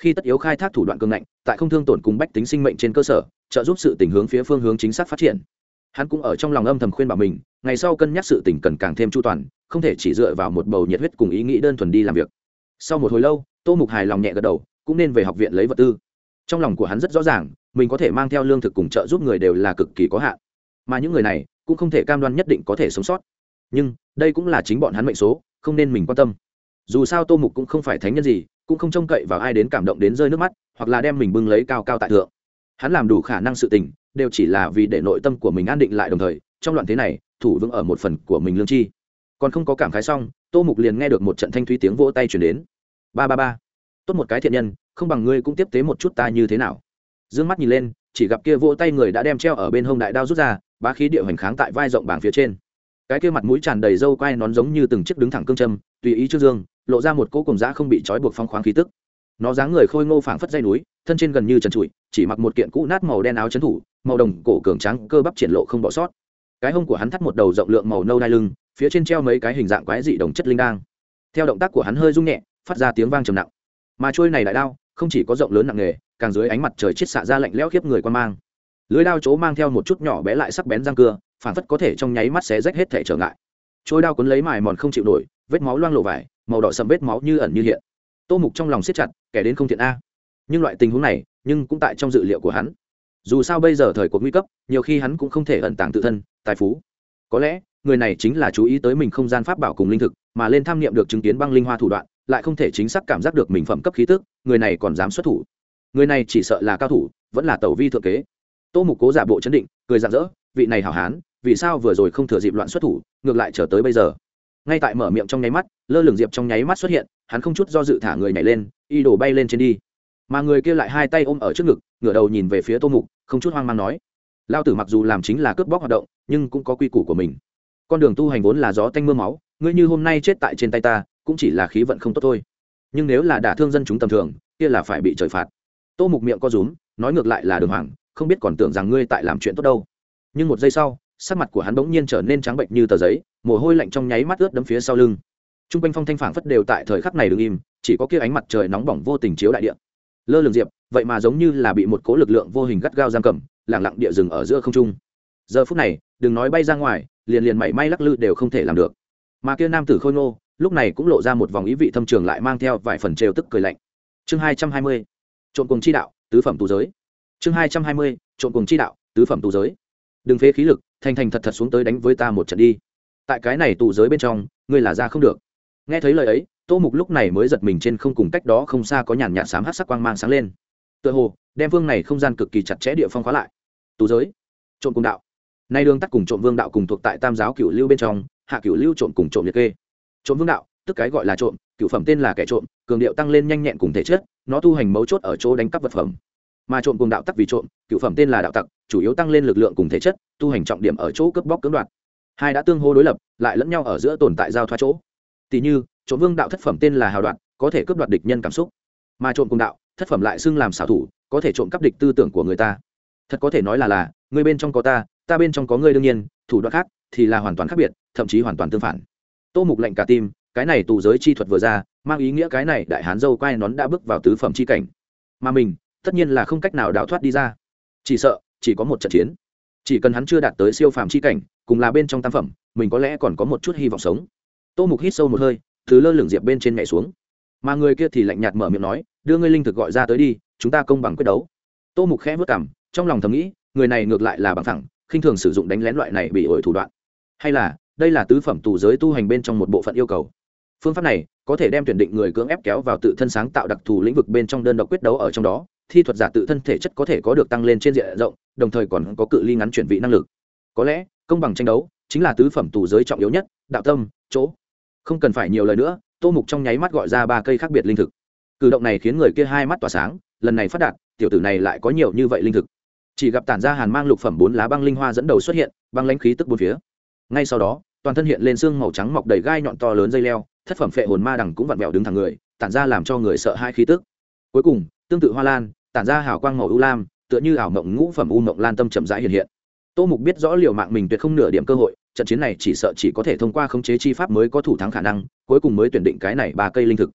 khi tất yếu khai thác thủ đoạn cương ngạnh, tại không thương tổn cùng bách tính sinh mệnh trên cơ sở, trợ giúp sự tình hướng phía phương hướng chính xác phát triển. Hắn cũng ở trong lòng âm thầm khuyên bảo mình, ngày sau cân nhắc sự tình cần càng thêm chu toàn, không thể chỉ dựa vào một bầu nhiệt huyết cùng ý nghĩ đơn thuần đi làm việc. Sau một hồi lâu, tô mục hài lòng nhẹ gật đầu, cũng nên về học viện lấy vật tư. Trong lòng của hắn rất rõ ràng, mình có thể mang theo lương thực cùng trợ giúp người đều là cực kỳ có hạn. Mà những người này, cũng không thể cam đoan nhất định có thể sống sót. Nhưng, đây cũng là chính bọn hắn mệnh số, không nên mình quan tâm. Dù sao tô mục cũng không phải thánh nhân gì cũng không trông cậy vào ai đến cảm động đến rơi nước mắt, hoặc là đem mình bưng lấy cao cao tại thượng. Hắn làm đủ khả năng sự tình, đều chỉ là vì để nội tâm của mình an định lại đồng thời, trong loạn thế này, thủ vững ở một phần của mình lương chi. Còn không có cảm khái xong, tô mục liền nghe được một trận thanh thúy tiếng vỗ tay chuyển đến. Ba ba ba. Tốt một cái thiện nhân, không bằng ngươi cũng tiếp tế một chút ta như thế nào. D ư ơ n g mắt nhìn lên, chỉ gặp kia vỗ tay người đã đem treo ở bên hông đại đao rút ra, bá khí địa hoành kháng tại vai rộng bảng phía trên. Cái kia mặt mũi tràn đầy râu quai nón giống như từng chiếc đứng thẳng cương châm, tùy ý trước dương lộ ra một cỗ cùng giã không bị trói buộc phong khoáng khí tức. Nó dáng người khôi ngô phảng phất dây núi, thân trên gần như trần trụi, chỉ mặc một kiện cũ nát màu đen áo trấn thủ, màu đồng cổ cường trắng cơ bắp triển lộ không bỏ sót. Cái hông của hắn thắt một đầu rộng lượng màu nâu đai lưng, phía trên treo mấy cái hình dạng quái dị đồng chất linh đang theo động tác của hắn hơi rung nhẹ, phát ra tiếng vang trầm nặng. Mà trôi này đại đao, không chỉ có rộng lớn nặng nghề càng dưới ánh mặt trời chết xạ ra lạnh lẽo khiếp người quan mang. Lưới đao chỗ mang theo một chút nhỏ bé lại sắc bén răng cưa phản phất có thể trong nháy mắt xé rách hết thể trở ngại trôi đao cuốn lấy mài mòn không chịu nổi, vết máu loang lộ vải, màu đỏ sầm vết máu như ẩn như hiện. Tô mục trong lòng siết chặt, kẻ đến không thiện a. Nhưng loại tình huống này, nhưng cũng tại trong dự liệu của hắn. Dù sao bây giờ thời cuộc nguy cấp, nhiều khi hắn cũng không thể ẩn tàng tự thân, tài phú. Có lẽ, người này chính là chú ý tới mình không gian pháp bảo cùng linh thực, mà lên tham nghiệm được chứng kiến băng linh hoa thủ đoạn, lại không thể chính xác cảm giác được mình phẩm cấp khí tức, người này còn dám xuất thủ. Người này chỉ sợ là cao thủ, vẫn là tẩu vi thượng kế. Tô mục cố giả bộ chấn định, cười rạng rỡ, vị này hảo hán vì sao vừa rồi không thừa dịp loạn xuất thủ, ngược lại trở tới bây giờ. Ngay tại mở miệng trong nháy mắt, lơ lửng diệp trong nháy mắt xuất hiện, hắn không chút do dự thả người nhảy lên, y đổ bay lên trên đi. Mà người kia lại hai tay ôm ở trước ngực, ngửa đầu nhìn về phía tô mục, không chút hoang mang nói lao tử mặc dù làm chính là cướp bóc hoạt động, nhưng cũng có quy củ của mình. Con đường tu hành vốn là gió tanh m ư a máu, ngươi như hôm nay chết tại trên tay ta, cũng chỉ là khí vận không tốt thôi. Nhưng nếu là đả thương dân chúng tầm thường, kia là phải bị trời phạt. Tô mục miệng co rúm, nói ngược lại là đường hoàng, không biết còn tưởng rằng ngươi tại làm chuyện tốt đâu. Nhưng một giây sau sắc mặt của hắn bỗng nhiên trở nên trắng bệnh như tờ giấy, mồ hôi lạnh trong nháy mắt ướt đấm phía sau lưng. T r u n g quanh phong thanh phản phất đều tại thời khắc này đ ứ n g im, chỉ có kia ánh mặt trời nóng bỏng vô tình chiếu đại địa. Lơ lường diệp, vậy mà giống như là bị một cố lực lượng vô hình gắt gao giam cầm lẳng lặng địa rừng ở giữa không trung. Giờ phút này, đừng nói bay ra ngoài, liền liền mảy may lắc lư đều không thể làm được. Mà kia nam tử khôi ngô, lúc này cũng lộ ra một vòng ý vị thâm trường lại mang theo vài phần trêu tức cười lạnh. Chương hai trăm hai mươi, trộm cùng chi đạo, tứ phẩm tù giới. Chương hai trăm hai mươi, trộm cùng chi đạo, tứ phẩm tù giới. Đừng phế khí lực thành thành thật thật xuống tới đánh với ta một trận đi. Tại cái này tù giới bên trong, ngươi là ra không được. Nghe thấy lời ấy, tô mục lúc này mới giật mình trên không cùng cách đó không xa có nhàn nhạt sám hát sắc quang mang sáng lên. Tựa hồ, đem vương này không gian cực kỳ chặt chẽ địa phong khóa lại. Tù giới, trộm cùng đạo. Nay đường tắt cùng trộm vương đạo cùng thuộc tại tam giáo cửu lưu bên trong, hạ cửu lưu trộm cùng trộm liệt kê. Trộm vương đạo, tức cái gọi là trộm, cửu phẩm tên là kẻ trộm, cường điệu tăng lên nhanh nhẹn cùng thể chất, nó tu hành mấu chốt ở chỗ đánh cắp vật phẩm. Mà trộm cùng đạo tắc vì trộm, cửu phẩm tên là đạo tặc, chủ yếu tăng lên lực lượng cùng thể chất tu hành trọng điểm ở chỗ cướp bóc cưỡng đoạt. Hai đã tương hô đối lập, lại lẫn nhau ở giữa tồn tại giao thoa chỗ. Tỷ như, trộm vương đạo thất phẩm tên là hào đoạn có thể cướp đoạt địch nhân cảm xúc. Mà trộm cùng đạo, thất phẩm lại xưng làm xảo thủ, có thể trộm cắp địch tư tưởng của người ta. Thật có thể nói là là, người bên trong có ta ta bên trong có người đương nhiên, thủ đoạn khác thì là hoàn toàn khác biệt, thậm chí hoàn toàn tương phản. Tô mục lệnh cả tim, cái này tù giới chi thuật vừa ra, mang ý nghĩa cái này đại hán dâu quai nón đã bước vào tứ phẩm chi cảnh. Mà mình, tất nhiên là không cách nào đào thoát đi ra. Chỉ sợ, chỉ có một trận chiến chỉ cần hắn chưa đạt tới siêu phàm c h i cảnh, cùng là bên trong tam phẩm, mình có lẽ còn có một chút hy vọng sống. Tô mục hít sâu một hơi thứ lơ lửng diệp bên trên nhảy xuống. Mà người kia thì lạnh nhạt mở miệng nói, đưa ngươi linh thực gọi ra tới đi, chúng ta công bằng quyết đấu. Tô mục khẽ vất cảm trong lòng thầm nghĩ, người này ngược lại là bằng thẳng khinh thường sử dụng đánh lén loại này bị ổi thủ đoạn. Hay là, đây là tứ phẩm tù giới tu hành bên trong một bộ phận yêu cầu. Phương pháp này có thể đem tuyển định người cưỡng ép kéo vào tự thân sáng tạo đặc thù lĩnh vực bên trong đơn độc quyết đấu ở trong đó thi thuật giả tự thân thể chất có thể có được tăng lên trên diện rộng, đồng thời còn có cự ly ngắn chuyển vị năng lực. Có lẽ, công bằng tranh đấu chính là tứ phẩm tù giới trọng yếu nhất, đạo tâm, chỗ. Không cần phải nhiều lời nữa, tô mục trong nháy mắt gọi ra ba cây khác biệt linh thực. Cử động này khiến người kia hai mắt tỏa sáng, lần này phát đạt, tiểu tử này lại có nhiều như vậy linh thực. Chỉ gặp tản ra hàn mang lục phẩm bốn lá băng linh hoa dẫn đầu xuất hiện, băng lãnh khí tức bốn phía. Ngay sau đó, toàn thân hiện lên xương màu trắng mọc đầy gai nhọn to lớn dây leo, thất phẩm phệ hồn ma đằng cũng vặn vẹo đứng thẳng người, tản ra làm cho người sợ hai khí tức. Cuối cùng, tương tự hoa lan tản ra hào quang màu u lam, tựa như ảo mộng ngũ phẩm u mộng lan tâm chậm rãi hiện hiện. Tô mục biết rõ liều mạng mình tuyệt không nửa điểm cơ hội, trận chiến này chỉ sợ chỉ có thể thông qua khống chế chi pháp mới có thủ thắng khả năng, cuối cùng mới tuyển định cái này ba cây linh thực.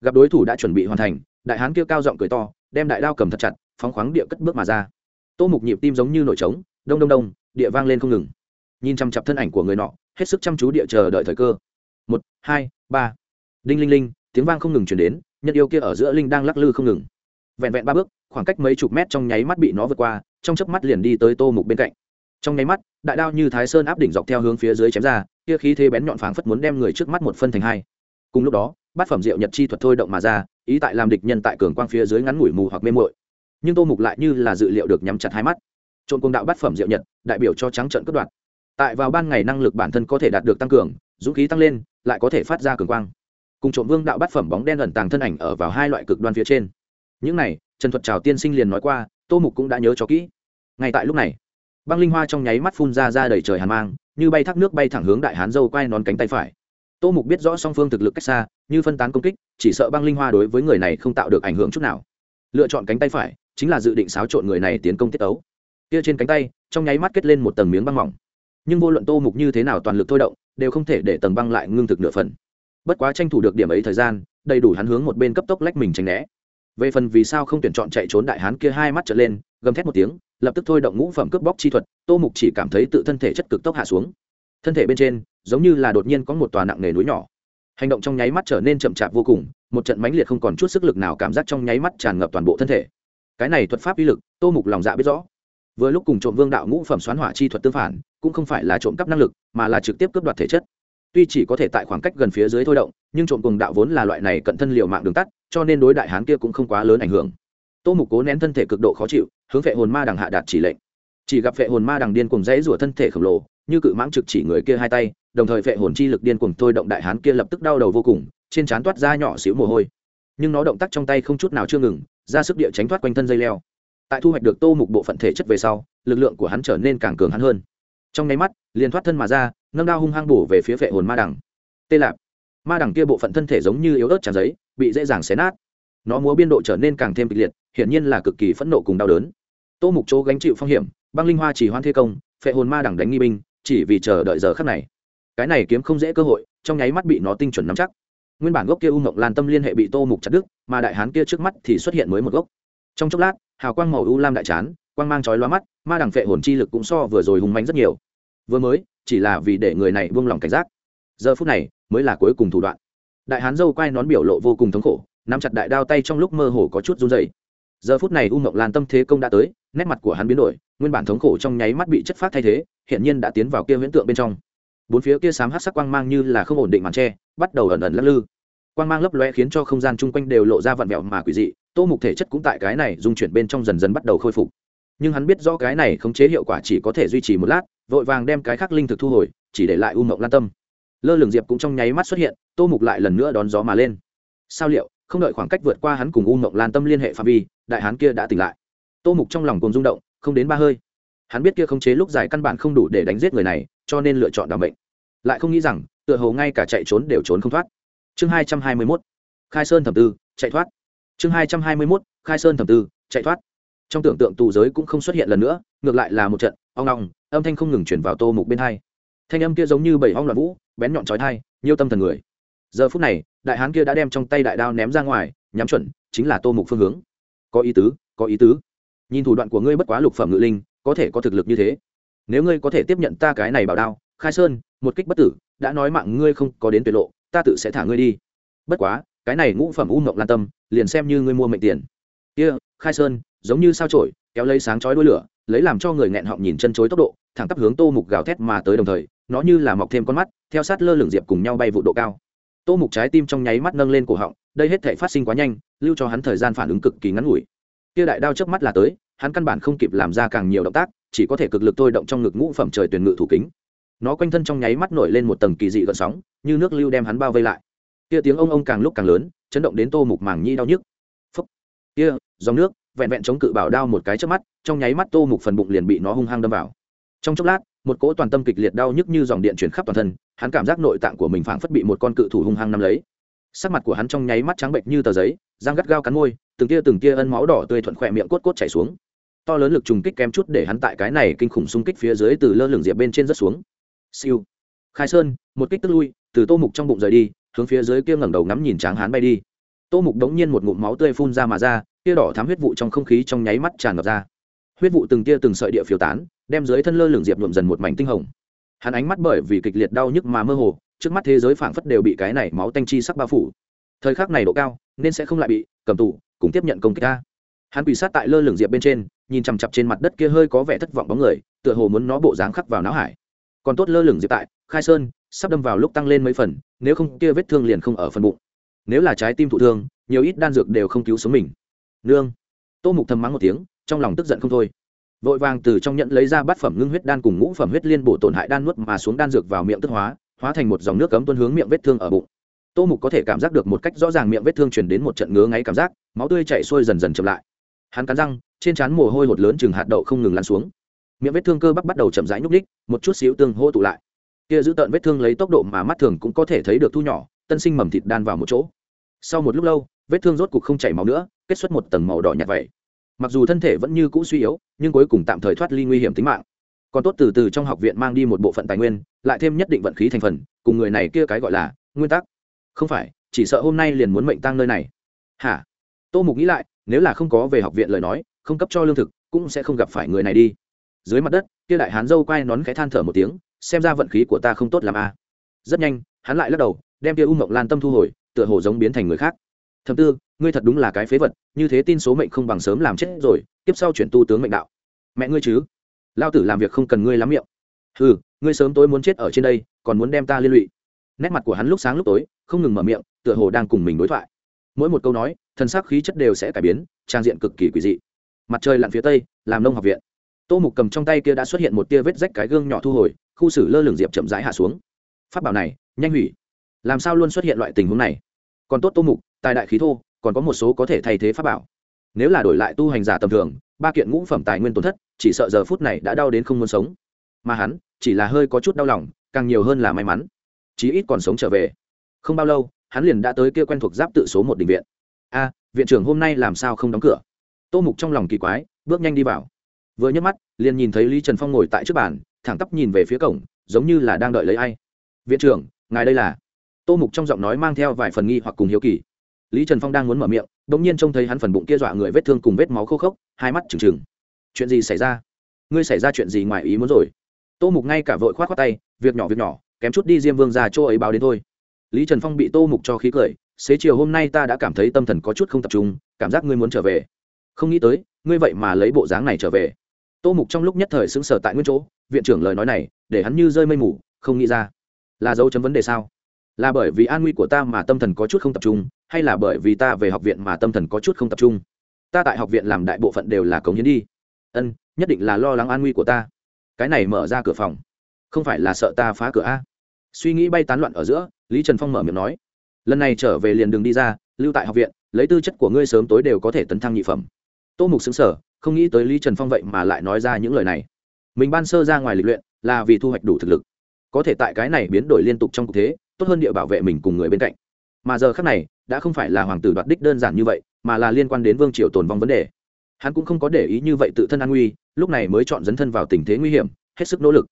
Gặp đối thủ đã chuẩn bị hoàn thành, đại hán kia cao giọng cười to, đem đại đao cầm thật chặt, phóng khoáng địa cất bước mà ra. Tô mục nhịp tim giống như nổi trống, đông đông đông, địa vang lên không ngừng. Nhìn chăm chặp thân ảnh của người nọ, hết sức chăm chú địa chờ đợi thời cơ. Một, hai, ba. Đinh linh linh, tiếng vang không ngừng chuyển đến, nhân yêu kia ở giữa linh đang lắc lư không ngừng. Vẹn vẹn ba bước khoảng cách mấy chục mét trong nháy mắt bị nó vượt qua, trong chớp mắt liền đi tới tô mục bên cạnh. Trong nháy mắt, đại đao như thái sơn áp đỉnh dọc theo hướng phía dưới chém ra, kia khí thế bén nhọn phảng phất muốn đem người trước mắt một phân thành hai. Cùng lúc đó, bát phẩm diệu nhật chi thuật thôi động mà ra, ý tại làm địch nhân tại cường quang phía dưới ngắn ngủi mù hoặc mê muội. Nhưng tô mục lại như là dự liệu được nhắm chặt hai mắt. Trộn cung đạo bát phẩm diệu nhật, đại biểu cho trắng trận cất đoạt. Tại vào ban ngày năng lực bản thân có thể đạt được tăng cường, dũng khí tăng lên, lại có thể phát ra cường quang. Cùng trộm vương đạo bát phẩm bóng đen ẩn tàng thân ảnh ở vào hai loại cực đoan phía trên. Những này trần thuật trào tiên sinh liền nói qua, tô mục cũng đã nhớ cho kỹ. Ngay tại lúc này, băng linh hoa trong nháy mắt phun ra ra đầy trời hàn mang, như bay thác nước bay thẳng hướng đại hán dâu quay nón cánh tay phải. Tô mục biết rõ song phương thực lực cách xa, như phân tán công kích, chỉ sợ băng linh hoa đối với người này không tạo được ảnh hưởng chút nào. Lựa chọn cánh tay phải, chính là dự định xáo trộn người này tiến công tiết ấu. Kia trên cánh tay, trong nháy mắt kết lên một tầng miếng băng mỏng. Nhưng vô luận tô mục như thế nào toàn lực thôi động, đều không thể để tầng băng lại ngưng thực nửa phần. Bất quá tranh thủ được điểm ấy thời gian, đầy đủ hắn hướng một bên cấp tốc lách mình tránh né về phần vì sao không tuyển chọn chạy trốn đại hán kia hai mắt trở lên, gầm thét một tiếng, lập tức thôi động ngũ phẩm cướp bóc chi thuật, tô mục chỉ cảm thấy tự thân thể chất cực tốc hạ xuống. Thân thể bên trên, giống như là đột nhiên có một tòa nặng nề núi nhỏ. Hành động trong nháy mắt trở nên chậm chạp vô cùng, một trận mãnh liệt không còn chút sức lực nào cảm giác trong nháy mắt tràn ngập toàn bộ thân thể. Cái này thuật pháp uy lực, tô mục lòng dạ biết rõ. Vừa lúc cùng trộm vương đạo ngũ phẩm xoán hỏa chi thuật tương phản, cũng không phải là trộm cắp năng lực, mà là trực tiếp cướp đoạt thể chất tuy chỉ có thể tại khoảng cách gần phía dưới thôi động, nhưng trộm cùng đạo vốn là loại này cận thân liều mạng đường tắt, cho nên đối đại hán kia cũng không quá lớn ảnh hưởng. Tô mục cố nén thân thể cực độ khó chịu, hướng vệ hồn ma đằng hạ đạt chỉ lệnh. Chỉ gặp vệ hồn ma đằng điên cùng dãy rủa thân thể khổng lồ, như cự mãng trực chỉ người kia hai tay, đồng thời vệ hồn chi lực điên cùng thôi động đại hán kia lập tức đau đầu vô cùng, trên trán toát ra nhỏ xíu mồ hôi. Nhưng nó động tác trong tay không chút nào chưa ngừng, ra sức địa tránh thoát quanh thân dây leo. Tại thu hoạch được tô mục bộ phận thể chất về sau, lực lượng của hắn trở nên càng cường hắn hơn. Trong nháy mắt, liền thoát thân mà ra nâng đao hung hăng bổ về phía vệ hồn ma đằng. Tê lạp. Ma đằng kia bộ phận thân thể giống như yếu ớt tràn giấy, bị dễ dàng xé nát. Nó múa biên độ trở nên càng thêm kịch liệt, hiển nhiên là cực kỳ phẫn nộ cùng đau đớn. Tô mục chỗ gánh chịu phong hiểm, băng linh hoa chỉ hoan thế công phệ hồn ma đằng đánh nghi binh, chỉ vì chờ đợi giờ khắc này. Cái này kiếm không dễ cơ hội, trong nháy mắt bị nó tinh chuẩn nắm chắc. Nguyên bản gốc kia u ngọc lan tâm liên hệ bị tô mục chặt đứt, mà đại hán kia trước mắt thì xuất hiện mới một gốc. Trong chốc lát, hào quang màu u lam đại chán, quang mang chói loa mắt, ma đằng phệ hồn chi lực cũng so vừa rồi hùng mạnh rất nhiều. Vừa mới chỉ là vì để người này buông lòng cảnh giác. Giờ phút này, mới là cuối cùng thủ đoạn. Đại hán dâu quay nón biểu lộ vô cùng thống khổ, nắm chặt đại đao tay trong lúc mơ hồ có chút run dày giờ phút này u mộng lan tâm thế công đã tới, nét mặt của hắn biến đổi, nguyên bản thống khổ trong nháy mắt bị chất phát thay thế hiện nhiên đã tiến vào kia huyễn tượng bên trong. Bốn phía kia sám hát sắc quang mang như là không ổn định màn tre bắt đầu ẩn ẩn lắc lư. Quang mang lấp loe khiến cho không gian chung quanh đều lộ ra vặn vẹo mà quỷ dị, tô mục thể chất cũng tại cái này dung chuyển bên trong dần dần bắt đầu khôi phục. Nhưng hắn biết rõ cái này khống chế hiệu quả chỉ có thể duy trì một lát vội vàng đem cái khắc linh thực thu hồi, chỉ để lại u mộng lan tâm. Lơ lường diệp cũng trong nháy mắt xuất hiện, tô mục lại lần nữa đón gió mà lên. Sao liệu, không đợi khoảng cách vượt qua hắn cùng u mộng lan tâm liên hệ phạm vi, đại hán kia đã tỉnh lại. Tô mục trong lòng cùng rung động, không đến ba hơi. Hắn biết kia khống chế lúc dài căn bản không đủ để đánh giết người này, cho nên lựa chọn đảm bệnh lại không nghĩ rằng, tựa hồ ngay cả chạy trốn đều trốn không thoát. Chương hai trăm hai mươi mốt, khai sơn thẩm tư, chạy thoát. Chương hai trăm hai mươi mốt, khai sơn thẩm tư, chạy thoát. Trong tưởng tượng tù giới cũng không xuất hiện lần nữa, ngược lại là một trận oong oong âm thanh không ngừng chuyển vào tô mục bên hai. Thanh âm kia giống như bảy hong loạn vũ, bén nhọn trói thai nhiều tâm thần người. Giờ phút này, đại hán kia đã đem trong tay đại đao ném ra ngoài, nhắm chuẩn, chính là tô mục phương hướng. Có ý tứ, có ý tứ. Nhìn thủ đoạn của ngươi bất quá lục phẩm ngự linh, có thể có thực lực như thế. Nếu ngươi có thể tiếp nhận ta cái này bảo đao, khai sơn, một kích bất tử, đã nói mạng ngươi không có đến tuyệt lộ, ta tự sẽ thả ngươi đi. Bất quá, cái này ngũ phẩm u mộng lan tâm, liền xem như ngươi mua mệnh tiền. Kia, khai sơn, giống như sao trổi kéo lấy sáng chói đuôi lửa, lấy làm cho người nghẹn họng nhìn chân chối tốc độ, thẳng tắp hướng tô mục gào thét mà tới đồng thời, nó như là mọc thêm con mắt, theo sát lơ lửng diệp cùng nhau bay vụ độ cao. Tô mục trái tim trong nháy mắt nâng lên cổ họng, đây hết thể phát sinh quá nhanh, lưu cho hắn thời gian phản ứng cực kỳ ngắn ngủi. Kia đại đao trước mắt là tới, hắn căn bản không kịp làm ra càng nhiều động tác, chỉ có thể cực lực thôi động trong ngực ngũ phẩm trời tuyển ngự thủ kính. Nó quanh thân trong nháy mắt nổi lên một tầng kỳ dị gợn sóng, như nước lưu đem hắn bao vây lại. Kia tiếng ông ông càng lúc càng lớn, chấn động đến tô mục màng nhi đau nhức. Phấp kia, dòng nước vẹn vẹn chống cự bảo đao một cái trước mắt, trong nháy mắt tô mục phần bụng liền bị nó hung hăng đâm vào. Trong chốc lát, một cỗ toàn tâm kịch liệt đau nhức như dòng điện chuyển khắp toàn thân, hắn cảm giác nội tạng của mình phảng phất bị một con cự thủ hung hăng nắm lấy. Sắc mặt của hắn trong nháy mắt trắng bệnh như tờ giấy, răng gắt gao cắn môi, từng tia từng tia ân máu đỏ tươi thuận khỏe miệng cốt cốt chảy xuống. To lớn lực trùng kích kém chút để hắn tại cái này kinh khủng xung kích phía dưới từ lơ lửng diệp bên trên rất xuống. Siêu. Khai sơn, một kích tức lui, từ tô mục trong bụng rời đi, hướng phía dưới kia ngẩng đầu ngắm nhìn tráng hán bay đi tô mục đống nhiên một ngụm máu tươi phun ra mà ra kia đỏ thám huyết vụ trong không khí trong nháy mắt tràn ngập ra. Huyết vụ từng tia từng sợi địa phiêu tán, đem dưới thân lơ lửng diệp nhuộm dần một mảnh tinh hồng. Hắn ánh mắt bởi vì kịch liệt đau nhức mà mơ hồ, trước mắt thế giới phảng phất đều bị cái này máu tanh chi sắc bao phủ. Thời khắc này độ cao, nên sẽ không lại bị cầm tù, cùng tiếp nhận công kích ta. Hắn quỳ sát tại lơ lửng diệp bên trên, nhìn chằm chặp trên mặt đất kia hơi có vẻ thất vọng bóng người, tựa hồ muốn nó bộ dáng khắc vào não hải. Còn tốt lơ lửng diệp tại, khai sơn, sắp đâm vào lúc tăng lên mấy phần, nếu không kia vết thương liền không ở phần bụng nếu là trái tim thụ thương, nhiều ít đan dược đều không cứu sống mình. Nương. Tô mục thầm mắng một tiếng, trong lòng tức giận không thôi. Vội vàng từ trong nhận lấy ra bát phẩm ngưng huyết đan cùng ngũ phẩm huyết liên bổ tổn hại đan nuốt mà xuống đan dược vào miệng tức hóa hóa thành một dòng nước cấm tuân hướng miệng vết thương ở bụng. Tô mục có thể cảm giác được một cách rõ ràng miệng vết thương chuyển đến một trận ngứa ngáy cảm giác, máu tươi chạy xuôi dần dần chậm lại. Hắn cắn răng, trên trán mồ hôi hột lớn chừng hạt đậu không ngừng lan xuống. Miệng vết thương cơ bắp bắt đầu chậm rãi nhúc ních một chút xíu tương hô tụ lại. Kia giữ tợn vết thương lấy tốc độ mà mắt thường cũng có thể thấy được thu nhỏ, tân sinh mầm thịt đan vào một chỗ sau một lúc lâu, vết thương rốt cục không chảy máu nữa, kết xuất một tầng màu đỏ nhạt vậy. Mặc dù thân thể vẫn như cũ suy yếu, nhưng cuối cùng tạm thời thoát ly nguy hiểm tính mạng. Còn tốt từ từ trong học viện mang đi một bộ phận tài nguyên, lại thêm nhất định vận khí thành phần, cùng người này kia cái gọi là nguyên tắc. Không phải, chỉ sợ hôm nay liền muốn mệnh tăng nơi này. Hả? Tô mục nghĩ lại, nếu là không có về học viện lời nói, không cấp cho lương thực, cũng sẽ không gặp phải người này đi. Dưới mặt đất, kia đại hán dâu quay nón khẽ than thở một tiếng, xem ra vận khí của ta không tốt làm a à. rất nhanh, hắn lại lắc đầu, đem kia u mộng lan tâm thu hồi tựa hồ giống biến thành người khác. Thầm tư, ngươi thật đúng là cái phế vật, như thế tin số mệnh không bằng sớm làm chết rồi, tiếp sau chuyển tu tướng mệnh đạo. Mẹ ngươi chứ? Lao tử làm việc không cần ngươi lắm miệng. Ừ ngươi sớm tối muốn chết ở trên đây, còn muốn đem ta liên lụy. Nét mặt của hắn lúc sáng lúc tối, không ngừng mở miệng, tựa hồ đang cùng mình đối thoại. Mỗi một câu nói thân xác khí chất đều sẽ cải biến, trang diện cực kỳ quỷ dị. Mặt trời lặn phía tây, làm nông học viện. Tô mục cầm trong tay kia đã xuất hiện một tia vết rách cái gương nhỏ thu hồi, khu xử lơ lửng diệp chậm rãi hạ xuống. Phát bảo này, nhanh hủy. Làm sao luôn xuất hiện loại tình huống này? Còn tốt tô mục, tài đại khí thô, còn có một số có thể thay thế pháp bảo. Nếu là đổi lại tu hành giả tầm thường, ba kiện ngũ phẩm tài nguyên tổn thất, chỉ sợ giờ phút này đã đau đến không muốn sống. Mà hắn, chỉ là hơi có chút đau lòng, càng nhiều hơn là may mắn. Chí ít còn sống trở về. Không bao lâu, hắn liền đã tới kia quen thuộc giáp tự số một định viện. A, viện trưởng hôm nay làm sao không đóng cửa? Tô mục trong lòng kỳ quái, bước nhanh đi vào. Vừa nhấc mắt, liền nhìn thấy lý trần phong ngồi tại trước bàn, thẳng tắp nhìn về phía cổng, giống như là đang đợi lấy ai. Viện trưởng, ngài đây là? Tô mục trong giọng nói mang theo vài phần nghi hoặc cùng hiếu kỳ. Lý trần phong đang muốn mở miệng đ ỗ n g nhiên trông thấy hắn phần bụng kia dọa người vết thương cùng vết máu khô khốc, hai mắt trừng trừng. Chuyện gì xảy ra? Ngươi xảy ra chuyện gì ngoài ý muốn rồi? Tô mục ngay cả vội k h o á t khoác tay, việc nhỏ việc nhỏ, kém chút đi diêm vương ra chỗ ấy báo đến thôi. Lý trần phong bị tô mục cho khí cười, xế chiều hôm nay ta đã cảm thấy tâm thần có chút không tập trung, cảm giác ngươi muốn trở về. Không nghĩ tới, ngươi vậy mà lấy bộ dáng này trở về. Tô mục trong lúc nhất thời xứng sở tại nguyên chỗ, viện trưởng lời nói này, để hắn như rơi mây mù, không nghĩ ra. Là dấu chấm vấn đề sao? Là bởi vì an nguy của ta mà tâm thần có chút không tập trung, hay là bởi vì ta về học viện mà tâm thần có chút không tập trung? Ta tại học viện làm đại bộ phận đều là cống hiến đi. Ân, nhất định là lo lắng an nguy của ta. Cái này mở ra cửa phòng. Không phải là sợ ta phá cửa a? Suy nghĩ bay tán loạn ở giữa, lý trần phong mở miệng nói. Lần này trở về liền đường đi ra, lưu tại học viện, lấy tư chất của ngươi sớm tối đều có thể tấn thăng nhị phẩm. Tô mục xứng sở không nghĩ tới lý trần phong vậy mà lại nói ra những lời này. Mình ban sơ ra ngoài lịch luyện là vì thu hoạch đủ thực lực. Có thể tại cái này biến đổi liên tục trong cuộc thế tốt hơn địa bảo vệ mình cùng người bên cạnh. Mà giờ khác này, đã không phải là hoàng tử đoạt đích đơn giản như vậy, mà là liên quan đến vương triều tồn vong vấn đề. Hắn cũng không có để ý như vậy tự thân an nguy, lúc này mới chọn dấn thân vào tình thế nguy hiểm, hết sức nỗ lực.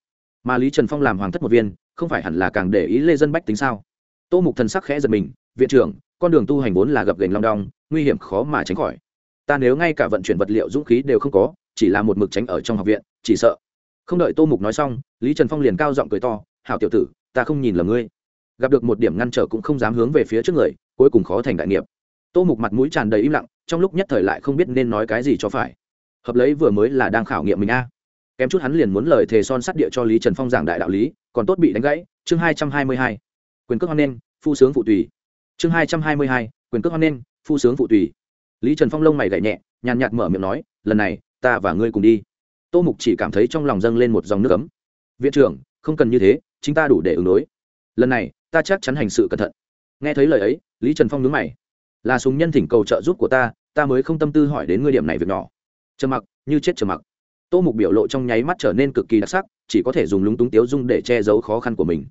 Mà lý trần phong làm hoàng thất một viên, không phải hẳn là càng để ý lê dân bách tính sao? Tô mục thần sắc khẽ giật mình, viện trưởng, con đường tu hành vốn là gập gành long đong, nguy hiểm khó mà tránh khỏi. Ta nếu ngay cả vận chuyển vật liệu dũng khí đều không có, chỉ là một mực tránh ở trong học viện, chỉ sợ. Không đợi tô mục nói xong, lý trần phong liền cao giọng cười to, hảo tiểu tử, ta không nhìn lầm ngươi gặp được một điểm ngăn trở cũng không dám hướng về phía trước người, cuối cùng khó thành đại nghiệp. Tô mục mặt mũi tràn đầy im lặng, trong lúc nhất thời lại không biết nên nói cái gì cho phải. Hợp lấy vừa mới là đang khảo nghiệm mình a. Kém chút hắn liền muốn lời thề son sắt địa cho lý trần phong giảng đại đạo lý, còn tốt bị đánh gãy, chương hai trăm hai mươi hai. Quyền cước hoan nen phu sướng phụ tùy. Chương hai trăm hai mươi hai, quyền cước hoan nen phu sướng phụ tùy. Lý trần phong lông mày gậy nhẹ, nhàn nhạt mở miệng nói, lần này, ta và ngươi cùng đi. Tô mục chỉ cảm thấy trong lòng dâng lên một dòng nước ấm. Viện trưởng, không cần như thế, chính ta đủ để ứng đối lần này, ta chắc chắn hành sự cẩn thận. Nghe thấy lời ấy, lý trần phong nhớ mày. Là súng nhân thỉnh cầu trợ giúp của ta ta mới không tâm tư hỏi đến ngươi điểm này việc nhỏ. Trầm mặc, như chết trầm mặc. Tô mục biểu lộ trong nháy mắt trở nên cực kỳ đặc sắc, chỉ có thể dùng lúng túng tiếu dung để che giấu khó khăn của mình.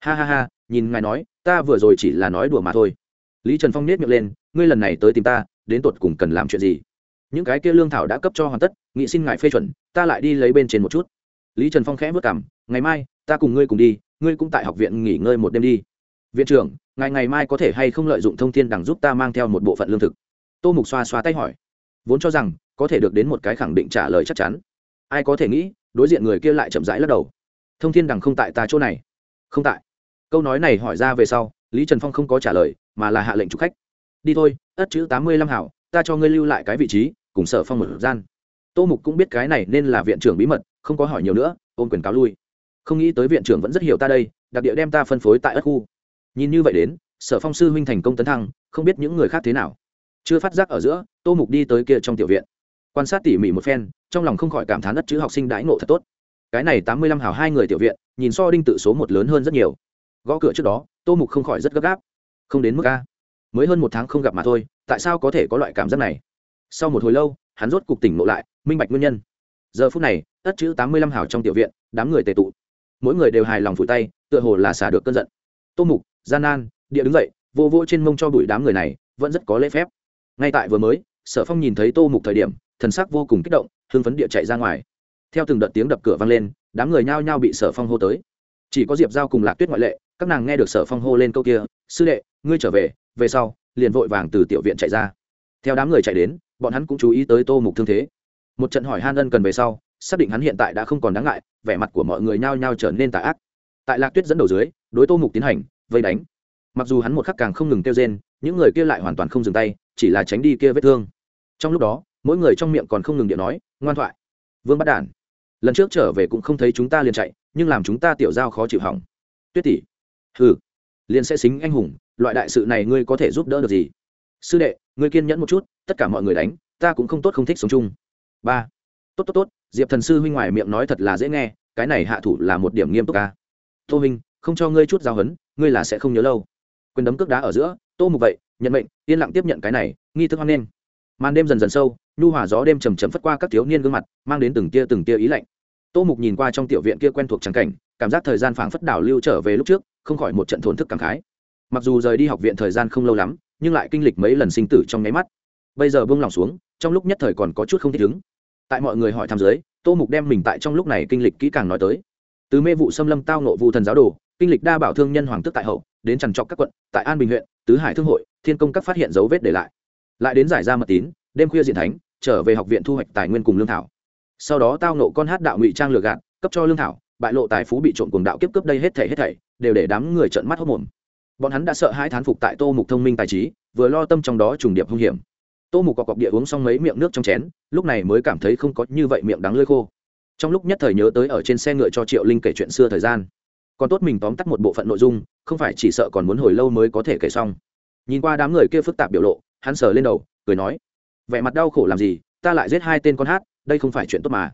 Ha ha ha, nhìn ngài nói, ta vừa rồi chỉ là nói đùa mà thôi. Lý trần phong nết miệng lên, ngươi lần này tới tìm ta, đến tột cùng cần làm chuyện gì? Những cái kia lương thảo đã cấp cho hoàn tất nghị xin ngài phê chuẩn, ta lại đi lấy bên trên một chút. Lý trần phong khẽ vất cảm ngày mai, ta cùng ngươi cùng đi, ngươi cũng tại học viện nghỉ ngơi một đêm đi. Viện trưởng, ngày ngày mai có thể hay không lợi dụng thông tin đằng giúp ta mang theo một bộ phận lương thực? Tô mục xoa xoa tay hỏi. Vốn cho rằng, có thể được đến một cái khẳng định trả lời chắc chắn. Ai có thể nghĩ, đối diện người kia lại chậm rãi lắc đầu. Thông thiên đằng không tại ta chỗ này. Không tại. Câu nói này hỏi ra về sau, lý trần phong không có trả lời, mà là hạ lệnh chụp khách. Đi thôi, ất chữ tám mươi lăm hảo, ta cho ngươi lưu lại cái vị trí, cùng sở phong một gian. Tô mục cũng biết cái này nên là viện trưởng bí mật, không có hỏi nhiều nữa, ôm quyền cáo lui không nghĩ tới viện trưởng vẫn rất hiểu ta đây, đặc địa đem ta phân phối tại ất khu. Nhìn như vậy đến, sở phong sư huynh thành công tấn thăng, không biết những người khác thế nào. Chưa phát giác ở giữa, tô mục đi tới kia trong tiểu viện. Quan sát tỉ mỉ một phen, trong lòng không khỏi cảm thán đất chữ học sinh đãi ngộ thật tốt. Cái này tám mươi lăm hào hai người tiểu viện, nhìn so đinh tự số một lớn hơn rất nhiều. Gõ cửa trước đó, tô mục không khỏi rất gấp gáp. Không đến mức a. Mới hơn một tháng không gặp mà thôi, tại sao có thể có loại cảm giác này? Sau một hồi lâu, hắn rốt cục tỉnh ngộ lại, minh bạch nguyên nhân. Giờ phút này tất chữ tám mươi lăm hào trong tiểu viện, đám người tề tụ mỗi người đều hài lòng phủi tay, tựa hồ là xả được cơn giận. Tô mục gian nan, địa đứng dậy, vô vô trên mông cho bụi đám người này, vẫn rất có lễ phép. Ngay tại vừa mới, sở phong nhìn thấy tô mục thời điểm, thần sắc vô cùng kích động, hưng phấn địa chạy ra ngoài. Theo từng đợt tiếng đập cửa vang lên, đám người nhao nhao bị sở phong hô tới. Chỉ có diệp giao cùng lạc tuyết ngoại lệ, các nàng nghe được sở phong hô lên câu kia, sư đệ, ngươi trở về về sau, liền vội vàng từ tiểu viện chạy ra. Theo đám người chạy đến, bọn hắn cũng chú ý tới tô mục thương thế. Một trận hỏi han ân cần về sau xác định hắn hiện tại đã không còn đáng ngại, vẻ mặt của mọi người nhao nhao trở nên tà ác. Tại lạc tuyết dẫn đầu dưới, đối tô mục tiến hành, vây đánh. Mặc dù hắn một khắc càng không ngừng kêu rên, những người kia lại hoàn toàn không dừng tay, chỉ là tránh đi kia vết thương. Trong lúc đó, mỗi người trong miệng còn không ngừng điện nói, ngoan thoại, vương bắt đản, lần trước trở về cũng không thấy chúng ta liền chạy, nhưng làm chúng ta tiểu giao khó chịu hỏng. Tuyết tỷ ừ liền sẽ xính anh hùng, loại đại sự này ngươi có thể giúp đỡ được gì? Sư đệ, ngươi kiên nhẫn một chút, tất cả mọi người đánh, ta cũng không tốt không thích sống chung. Ba tốt tốt tốt, diệp thần sư huynh ngoài miệng nói thật là dễ nghe, cái này hạ thủ là một điểm nghiêm túc ca. Tô huynh, không cho ngươi chút giao hấn, ngươi là sẽ không nhớ lâu. Quyền đấm cước đá ở giữa, tô mục vậy, nhận mệnh, yên lặng tiếp nhận cái này, nghi thức hoan nghênh. Màn đêm dần dần sâu, nhu hòa gió đêm chầm chầm phất qua các thiếu niên gương mặt, mang đến từng tia từng tia ý lạnh. Tô mục nhìn qua trong tiểu viện kia quen thuộc trắng cảnh, cảm giác thời gian phảng phất đảo lưu trở về lúc trước, không khỏi một trận thổn thức cảm khái. Mặc dù rời đi học viện thời gian không lâu lắm, nhưng lại kinh lịch mấy lần sinh tử trong nháy mắt. Bây giờ buông lòng xuống, trong lúc nhất thời còn có chút không thích ứng tại mọi người hỏi thăm giới tô mục đem mình tại trong lúc này kinh lịch kỹ càng nói tới. Từ mê vụ xâm lâm tao nộ vụ thần giáo đồ, kinh lịch đa bảo thương nhân hoàng tức tại hậu, đến trằn trọc các quận, tại an bình huyện, tứ hải thương hội, thiên công các phát hiện dấu vết để lại. Lại đến giải ra mật tín, đêm khuya diện thánh, trở về học viện thu hoạch tài nguyên cùng lương thảo. Sau đó tao nộ con hát đạo ngụy trang lừa gạt, cấp cho lương thảo, bại lộ tài phú bị trộm cùng đạo kiếp cướp đây hết thảy hết thảy, đều để đám người trợn mắt hốt mồm. Bọn hắn đã sợ hai thán phục tại tô mục thông minh tài trí, vừa lo tâm trong đó trùng điệp hung hiểm tô mục cọc cọc địa uống xong mấy miệng nước trong chén, lúc này mới cảm thấy không có như vậy miệng đắng lơi khô. Trong lúc nhất thời nhớ tới ở trên xe ngựa cho triệu linh kể chuyện xưa thời gian. Còn tốt mình tóm tắt một bộ phận nội dung, không phải chỉ sợ còn muốn hồi lâu mới có thể kể xong. Nhìn qua đám người kia phức tạp biểu lộ, hắn sờ lên đầu, cười nói, vẻ mặt đau khổ làm gì, ta lại giết hai tên con hát, đây không phải chuyện tốt mà.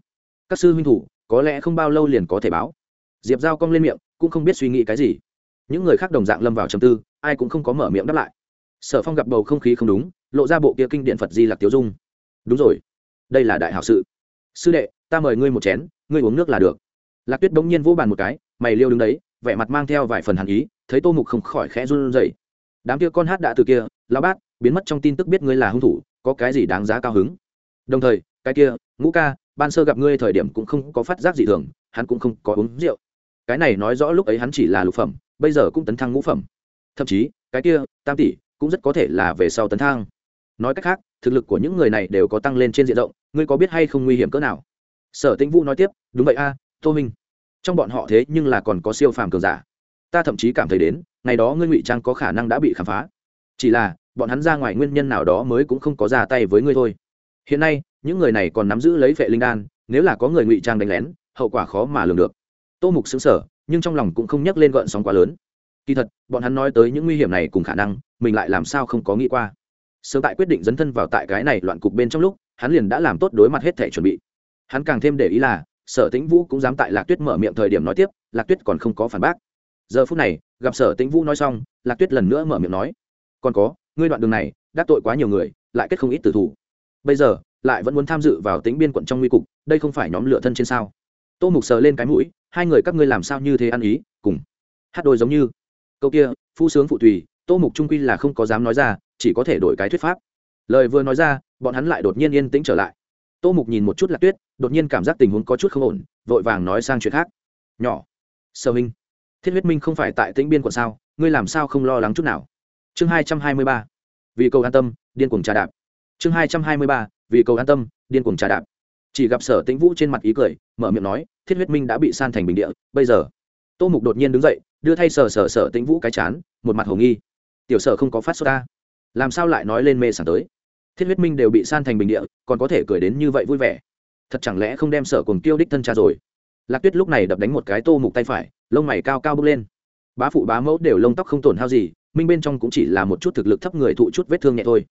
Các sư huynh thủ, có lẽ không bao lâu liền có thể báo. Diệp giao cong lên miệng, cũng không biết suy nghĩ cái gì. Những người khác đồng dạng lâm vào trầm tư, ai cũng không có mở miệng đáp lại. Sở phong gặp bầu không khí không đúng lộ ra bộ kia kinh điện phật di lặc tiêu dung. Đúng rồi. Đây là đại hảo sự. Sư đệ, ta mời ngươi một chén, ngươi uống nước là được. Lạc tuyết bỗng nhiên vỗ bàn một cái, mày liêu đứng đấy, vẻ mặt mang theo vài phần hàn ý, thấy tô mục không khỏi khẽ run rẩy. Đám kia con hát đã từ kia lao bát, biến mất trong tin tức biết ngươi là hung thủ, có cái gì đáng giá cao hứng? Đồng thời, cái kia, ngũ ca, ban sơ gặp ngươi thời điểm cũng không có phát giác gì thường, hắn cũng không có uống rượu. Cái này nói rõ lúc ấy hắn chỉ là lục phẩm, bây giờ cũng tấn thăng ngũ phẩm. Thậm chí, cái kia, tam tỷ, cũng rất có thể là về sau tấn thăng nói cách khác, thực lực của những người này đều có tăng lên trên diện rộng, ngươi có biết hay không nguy hiểm cỡ nào? Sở tĩnh vũ nói tiếp, đúng vậy a, tô minh. Trong bọn họ thế nhưng là còn có siêu phàm cường giả. Ta thậm chí cảm thấy đến, ngày đó ngươi ngụy trang có khả năng đã bị khám phá. Chỉ là, bọn hắn ra ngoài nguyên nhân nào đó mới cũng không có ra tay với ngươi thôi. Hiện nay, những người này còn nắm giữ lấy vệ linh đan, nếu là có người ngụy trang đánh lén, hậu quả khó mà lường được. Tô mục xứng sở nhưng trong lòng cũng không nhắc lên gợn sóng quá lớn. Kỳ thật, bọn hắn nói tới những nguy hiểm này cùng khả năng, mình lại làm sao không có nghĩ qua sớm tại quyết định dấn thân vào tại cái này loạn cục bên trong lúc, hắn liền đã làm tốt đối mặt hết thể chuẩn bị. Hắn càng thêm để ý là, sở tĩnh vũ cũng dám tại lạc tuyết mở miệng thời điểm nói tiếp, lạc tuyết còn không có phản bác. Giờ phút này, gặp sở tĩnh vũ nói xong, lạc tuyết lần nữa mở miệng nói, còn có, ngươi đoạn đường này, đắc tội quá nhiều người, lại kết không ít tử thủ. Bây giờ, lại vẫn muốn tham dự vào tính biên quận trong nguy cục, đây không phải nhóm lựa thân trên sao? Tô mục sờ lên cái mũi, hai người các ngươi làm sao như thế ăn ý, cùng hát đôi giống như? Câu kia, phu sướng phụ tùy tô mục trung quy là không có dám nói ra chỉ có thể đổi cái thuyết pháp. Lời vừa nói ra, bọn hắn lại đột nhiên yên tĩnh trở lại. Tô mục nhìn một chút lạc tuyết, đột nhiên cảm giác tình huống có chút không ổn, vội vàng nói sang chuyện khác. Nhỏ sơ minh, thiết huyết minh không phải tại tĩnh biên quận sao? Ngươi làm sao không lo lắng chút nào? Chương hai trăm hai mươi ba, vì cầu an tâm, điên cuồng trà đạp. Chương hai trăm hai mươi ba, vì cầu an tâm, điên cuồng trà đạp. Chỉ gặp sở tĩnh vũ trên mặt ý cười, mở miệng nói, thiết huyết minh đã bị san thành bình địa, bây giờ? Tô mục đột nhiên đứng dậy, đưa thay sở sở sở tĩnh vũ cái chán, một mặt hồ nghi. Tiểu sở không có phát xuất ta làm sao lại nói lên mê sảng tới? Thiết huyết minh đều bị san thành bình địa, còn có thể cười đến như vậy vui vẻ. Thật chẳng lẽ không đem sở cùng tiêu đích thân cha rồi? Lạc tuyết lúc này đập đánh một cái tô mục tay phải, lông mày cao cao bước lên. Bá phụ bá mẫu đều lông tóc không tổn hao gì, minh bên trong cũng chỉ là một chút thực lực thấp người thụ chút vết thương nhẹ thôi.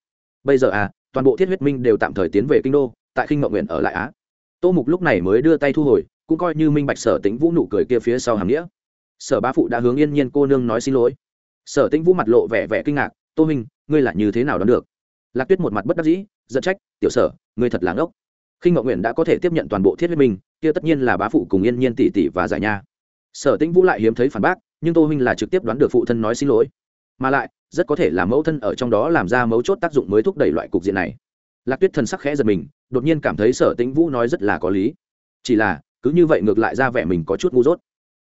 Bây giờ à toàn bộ thiết huyết minh đều tạm thời tiến về kinh đô, tại khinh mậu nguyện ở lại á. Tô mục lúc này mới đưa tay thu hồi, cũng coi như minh bạch sở tính vũ nụ cười kia phía sau hàm nghĩa. Sở bá phụ đã hướng yên nhiên cô nương nói xin lỗi. Sở tĩnh vũ mặt lộ vẻ vẻ kinh ngạc, tô minh ngươi là như thế nào đón được? Lạc tuyết một mặt bất đắc dĩ, giận trách, tiểu sở, ngươi thật là ngốc. Khi ngọc nguyện đã có thể tiếp nhận toàn bộ thiết huyết minh, kia tất nhiên là bá phụ cùng yên nhiên tỷ tỷ và giải nha. Sở tĩnh vũ lại hiếm thấy phản bác, nhưng tô huynh là trực tiếp đoán được phụ thân nói xin lỗi. Mà lại, rất có thể là mẫu thân ở trong đó làm ra mấu chốt tác dụng mới thúc đẩy loại cục diện này. Lạc tuyết thần sắc khẽ giật mình, đột nhiên cảm thấy sở tĩnh vũ nói rất là có lý. Chỉ là, cứ như vậy ngược lại ra vẻ mình có chút ngu dốt.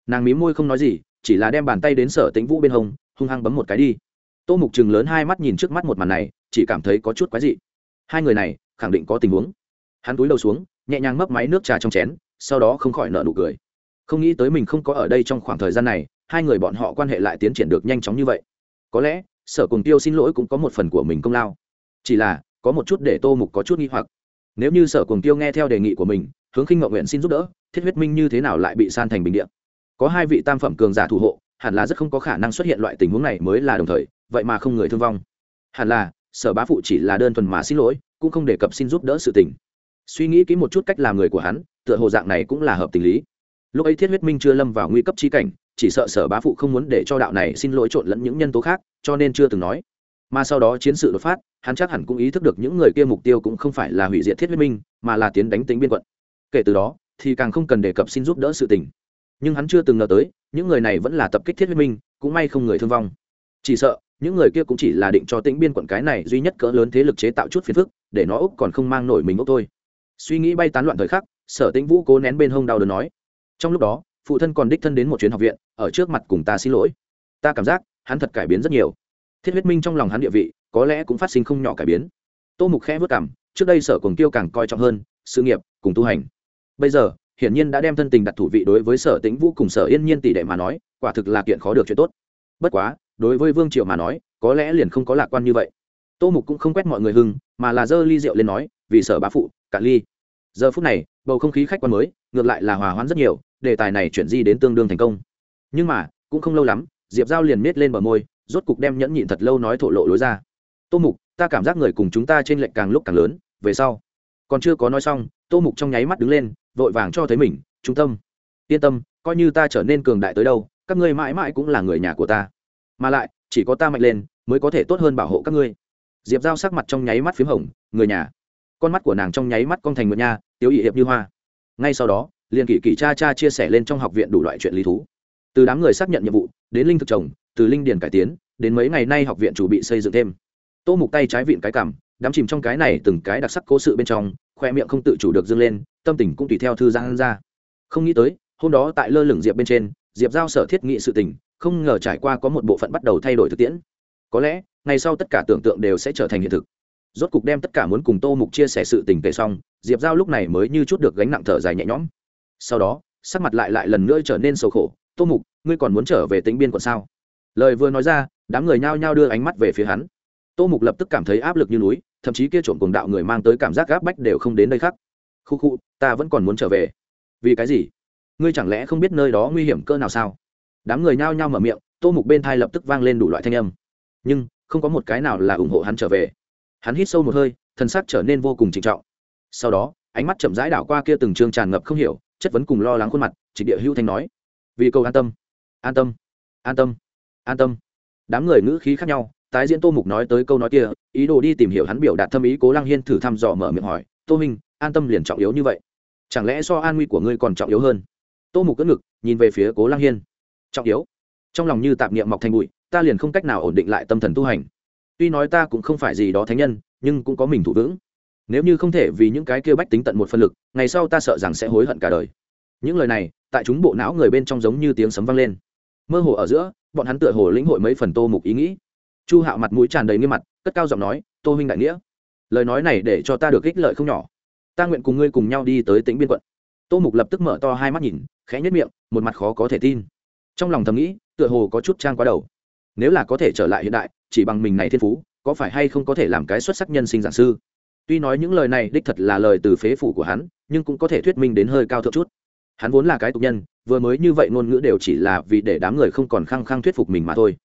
Nàng mí môi không nói gì, chỉ là đem bàn tay đến sở tĩnh vũ bên hông, hung hăng bấm một cái đi tô mục chừng lớn hai mắt nhìn trước mắt một màn này, chỉ cảm thấy có chút quái dị. Hai người này, khẳng định có tình huống. Hắn túi đầu xuống, nhẹ nhàng mấp máy nước trà trong chén, sau đó không khỏi nợ nụ cười. Không nghĩ tới mình không có ở đây trong khoảng thời gian này, hai người bọn họ quan hệ lại tiến triển được nhanh chóng như vậy. Có lẽ, sở cùng tiêu xin lỗi cũng có một phần của mình công lao. Chỉ là, có một chút để tô mục có chút nghi hoặc. Nếu như sở cùng tiêu nghe theo đề nghị của mình, hướng khinh ngậu nguyện xin giúp đỡ, thiết huyết minh như thế nào lại bị san thành bình điện có hai vị tam phẩm cường giả thủ hộ, hẳn là rất không có khả năng xuất hiện loại tình huống này mới là đồng thời vậy mà không người thương vong. Hẳn là, sở bá phụ chỉ là đơn thuần mà xin lỗi, cũng không đề cập xin giúp đỡ sự tình. Suy nghĩ kỹ một chút cách làm người của hắn, tựa hồ dạng này cũng là hợp tình lý. Lúc ấy thiết huyết minh chưa lâm vào nguy cấp chi cảnh, chỉ sợ sở bá phụ không muốn để cho đạo này xin lỗi trộn lẫn những nhân tố khác, cho nên chưa từng nói. Mà sau đó chiến sự đột phát, hắn chắc hẳn cũng ý thức được những người kia mục tiêu cũng không phải là hủy diệt thiết huyết minh, mà là tiến đánh tính biên quận. Kể từ đó, thì càng không cần đề cập xin giúp đỡ sự tình. Nhưng hắn chưa từng ngờ tới, những người này vẫn là tập kích thiết huyết minh, cũng may không người thương vong. Chỉ sợ những người kia cũng chỉ là định cho tĩnh biên quận cái này duy nhất cỡ lớn thế lực chế tạo chút phiền phức, để nó úc còn không mang nổi mình úc thôi. Suy nghĩ bay tán loạn thời khắc, sở tĩnh vũ cố nén bên hông đau đớn nói, trong lúc đó, phụ thân còn đích thân đến một chuyến học viện, ở trước mặt cùng ta xin lỗi. Ta cảm giác, hắn thật cải biến rất nhiều. Thiết huyết minh trong lòng hắn địa vị, có lẽ cũng phát sinh không nhỏ cải biến. Tô mục khẽ vất cảm, trước đây sở cùng tiêu càng coi trọng hơn, sự nghiệp, cùng tu hành. Bây giờ, hiển nhiên đã đem thân tình đặt thủ vị đối với sở tĩnh vũ cùng sở yên nhiên tỷ đệ mà nói, quả thực là kiện khó được chuyện tốt. Bất quá đối với vương triều mà nói, có lẽ liền không có lạc quan như vậy. Tô mục cũng không quét mọi người hưng, mà là dơ ly rượu lên nói, vì sở bá phụ, cả ly. Giờ phút này, bầu không khí khách quan mới, ngược lại là hòa hoãn rất nhiều, đề tài này chuyển di đến tương đương thành công. Nhưng mà, cũng không lâu lắm, diệp giao liền miết lên bờ môi, rốt cục đem nhẫn nhịn thật lâu nói thổ lộ lối ra. Tô mục, ta cảm giác người cùng chúng ta trên lệnh càng lúc càng lớn, về sau. Còn chưa có nói xong, tô mục trong nháy mắt đứng lên, vội vàng cho thấy mình, trung tâm, yên tâm, coi như ta trở nên cường đại tới đâu, các ngươi mãi mãi cũng là người nhà của ta mà lại, chỉ có ta mạnh lên, mới có thể tốt hơn bảo hộ các ngươi. Diệp giao sắc mặt trong nháy mắt p h í m hồng, người nhà. Con mắt của nàng trong nháy mắt con thành ngựa nha, tiếu ỵ hiệp như hoa. Ngay sau đó, liền kỷ kỷ cha cha chia sẻ lên trong học viện đủ loại chuyện lý thú. Từ đám người xác nhận nhiệm vụ, đến linh thực trồng, từ linh Điền cải tiến, đến mấy ngày nay học viện chủ bị xây dựng thêm. Tô mục tay trái vịn cái cảm, đắm chìm trong cái này từng cái đặc sắc cố sự bên trong, khoe miệng không tự chủ được dâng lên, tâm tình cũng tùy theo thư giãn ra. Không nghĩ tới, hôm đó tại lơ lửng diệp bên trên, diệp giao sở thiết nghị sự tình không ngờ trải qua có một bộ phận bắt đầu thay đổi thực tiễn. Có lẽ ngày sau tất cả tưởng tượng đều sẽ trở thành hiện thực. Rốt cục đem tất cả muốn cùng tô mục chia sẻ sự tình kể xong, diệp giao lúc này mới như chút được gánh nặng thở dài nhẹ nhõm. Sau đó, sắc mặt lại lại lần nữa trở nên sầu khổ. Tô mục, ngươi còn muốn trở về tính biên quận sao? Lời vừa nói ra, đám người nhao nhao đưa ánh mắt về phía hắn. Tô mục lập tức cảm thấy áp lực như núi, thậm chí kia trộm cùng đạo người mang tới cảm giác gáp bách đều không đến đây khác. Khu khu, ta vẫn còn muốn trở về. Vì cái gì? Ngươi chẳng lẽ không biết nơi đó nguy hiểm cơ nào sao? Đám người nhao nhao mở miệng, tô mục bên thai lập tức vang lên đủ loại thanh âm. Nhưng, không có một cái nào là ủng hộ hắn trở về. Hắn hít sâu một hơi thân xác trở nên vô cùng trịnh trọng. Sau đó, ánh mắt chậm rãi đảo qua kia từng chương tràn ngập không hiểu, chất vấn cùng lo lắng khuôn mặt trịnh địa hữu thanh nói. Vì câu an tâm an tâm an tâm an tâm. Đám người ngữ khí khác nhau, tái diễn tô mục nói tới câu nói kia, ý đồ đi tìm hiểu hắn biểu đạt tâm ý cố lăng hiên thử thăm dò mở miệng hỏi, tô minh, an tâm liền trọng yếu như vậy? Chẳng lẽ so an nguy của ngươi còn trọng yếu hơn? Tô mục cất ngực, nhìn về phía cố lăng hiên trọng yếu. Trong lòng như tạp niệm mọc thành bụi, ta liền không cách nào ổn định lại tâm thần tu hành. Tuy nói ta cũng không phải gì đó thánh nhân, nhưng cũng có mình thủ vững. Nếu như không thể vì những cái kia bách tính tận một phân lực, ngày sau ta sợ rằng sẽ hối hận cả đời. Những lời này, tại chúng bộ não người bên trong giống như tiếng sấm vang lên. Mơ hồ ở giữa, bọn hắn tựa hồ lĩnh hội mấy phần tô mục ý nghĩ. Chu hạo mặt mũi tràn đầy nghiêm mặt, cất cao giọng nói, tô huynh đại nghĩa, lời nói này để cho ta được ích lợi không nhỏ. Ta nguyện cùng ngươi cùng nhau đi tới tỉnh biên quận. Tô mục lập tức mở to hai mắt nhìn, khẽ nhất miệng, một mặt khó có thể tin trong lòng thầm nghĩ, tựa hồ có chút trang quá đầu. Nếu là có thể trở lại hiện đại, chỉ bằng mình này thiên phú, có phải hay không có thể làm cái xuất sắc nhân sinh giảng sư? Tuy nói những lời này đích thật là lời từ phế phủ của hắn, nhưng cũng có thể thuyết minh đến hơi cao thượng chút. Hắn vốn là cái tục nhân, vừa mới như vậy ngôn ngữ đều chỉ là vì để đám người không còn khăng khăng thuyết phục mình mà thôi.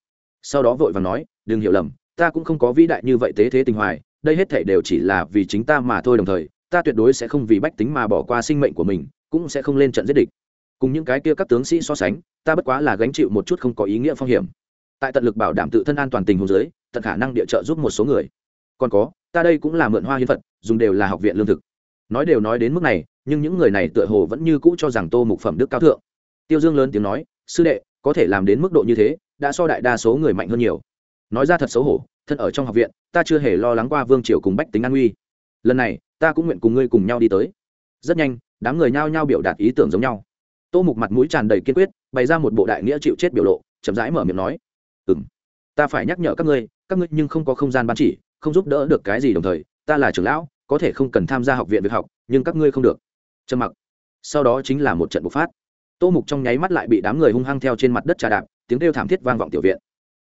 Sau đó vội và nói, đừng hiểu lầm, ta cũng không có vĩ đại như vậy tế thế tình hoài, đây hết thể đều chỉ là vì chính ta mà thôi đồng thời, ta tuyệt đối sẽ không vì bách tính mà bỏ qua sinh mệnh của mình, cũng sẽ không lên trận giết địch cùng những cái kia các tướng sĩ so sánh, ta bất quá là gánh chịu một chút không có ý nghĩa phong hiểm. Tại tận lực bảo đảm tự thân an toàn tình huống dưới, tận khả năng địa trợ giúp một số người. Còn có, ta đây cũng là mượn hoa hiến phật, dùng đều là học viện lương thực. Nói đều nói đến mức này, nhưng những người này tựa hồ vẫn như cũ cho rằng tô mục phẩm đức cao thượng. Tiêu dương lớn tiếng nói, sư đệ, có thể làm đến mức độ như thế, đã so đại đa số người mạnh hơn nhiều. Nói ra thật xấu hổ, thân ở trong học viện, ta chưa hề lo lắng qua vương triều cùng bách tính an uy. Lần này, ta cũng nguyện cùng ngươi cùng nhau đi tới. Rất nhanh, đám người nhao nhao biểu đạt ý tưởng giống nhau tô mục mặt mũi tràn đầy kiên quyết, bày ra một bộ đại nghĩa chịu chết biểu lộ, chậm rãi mở miệng nói ừ m ta phải nhắc nhở các ngươi các ngươi nhưng không có không gian ban chỉ, không giúp đỡ được cái gì đồng thời, ta là trưởng lão, có thể không cần tham gia học viện việc học, nhưng các ngươi không được. Trầm mặc. Sau đó chính là một trận bộc phát. Tô mục trong nháy mắt lại bị đám người hung hăng theo trên mặt đất trà đạp, tiếng kêu thảm thiết vang vọng tiểu viện.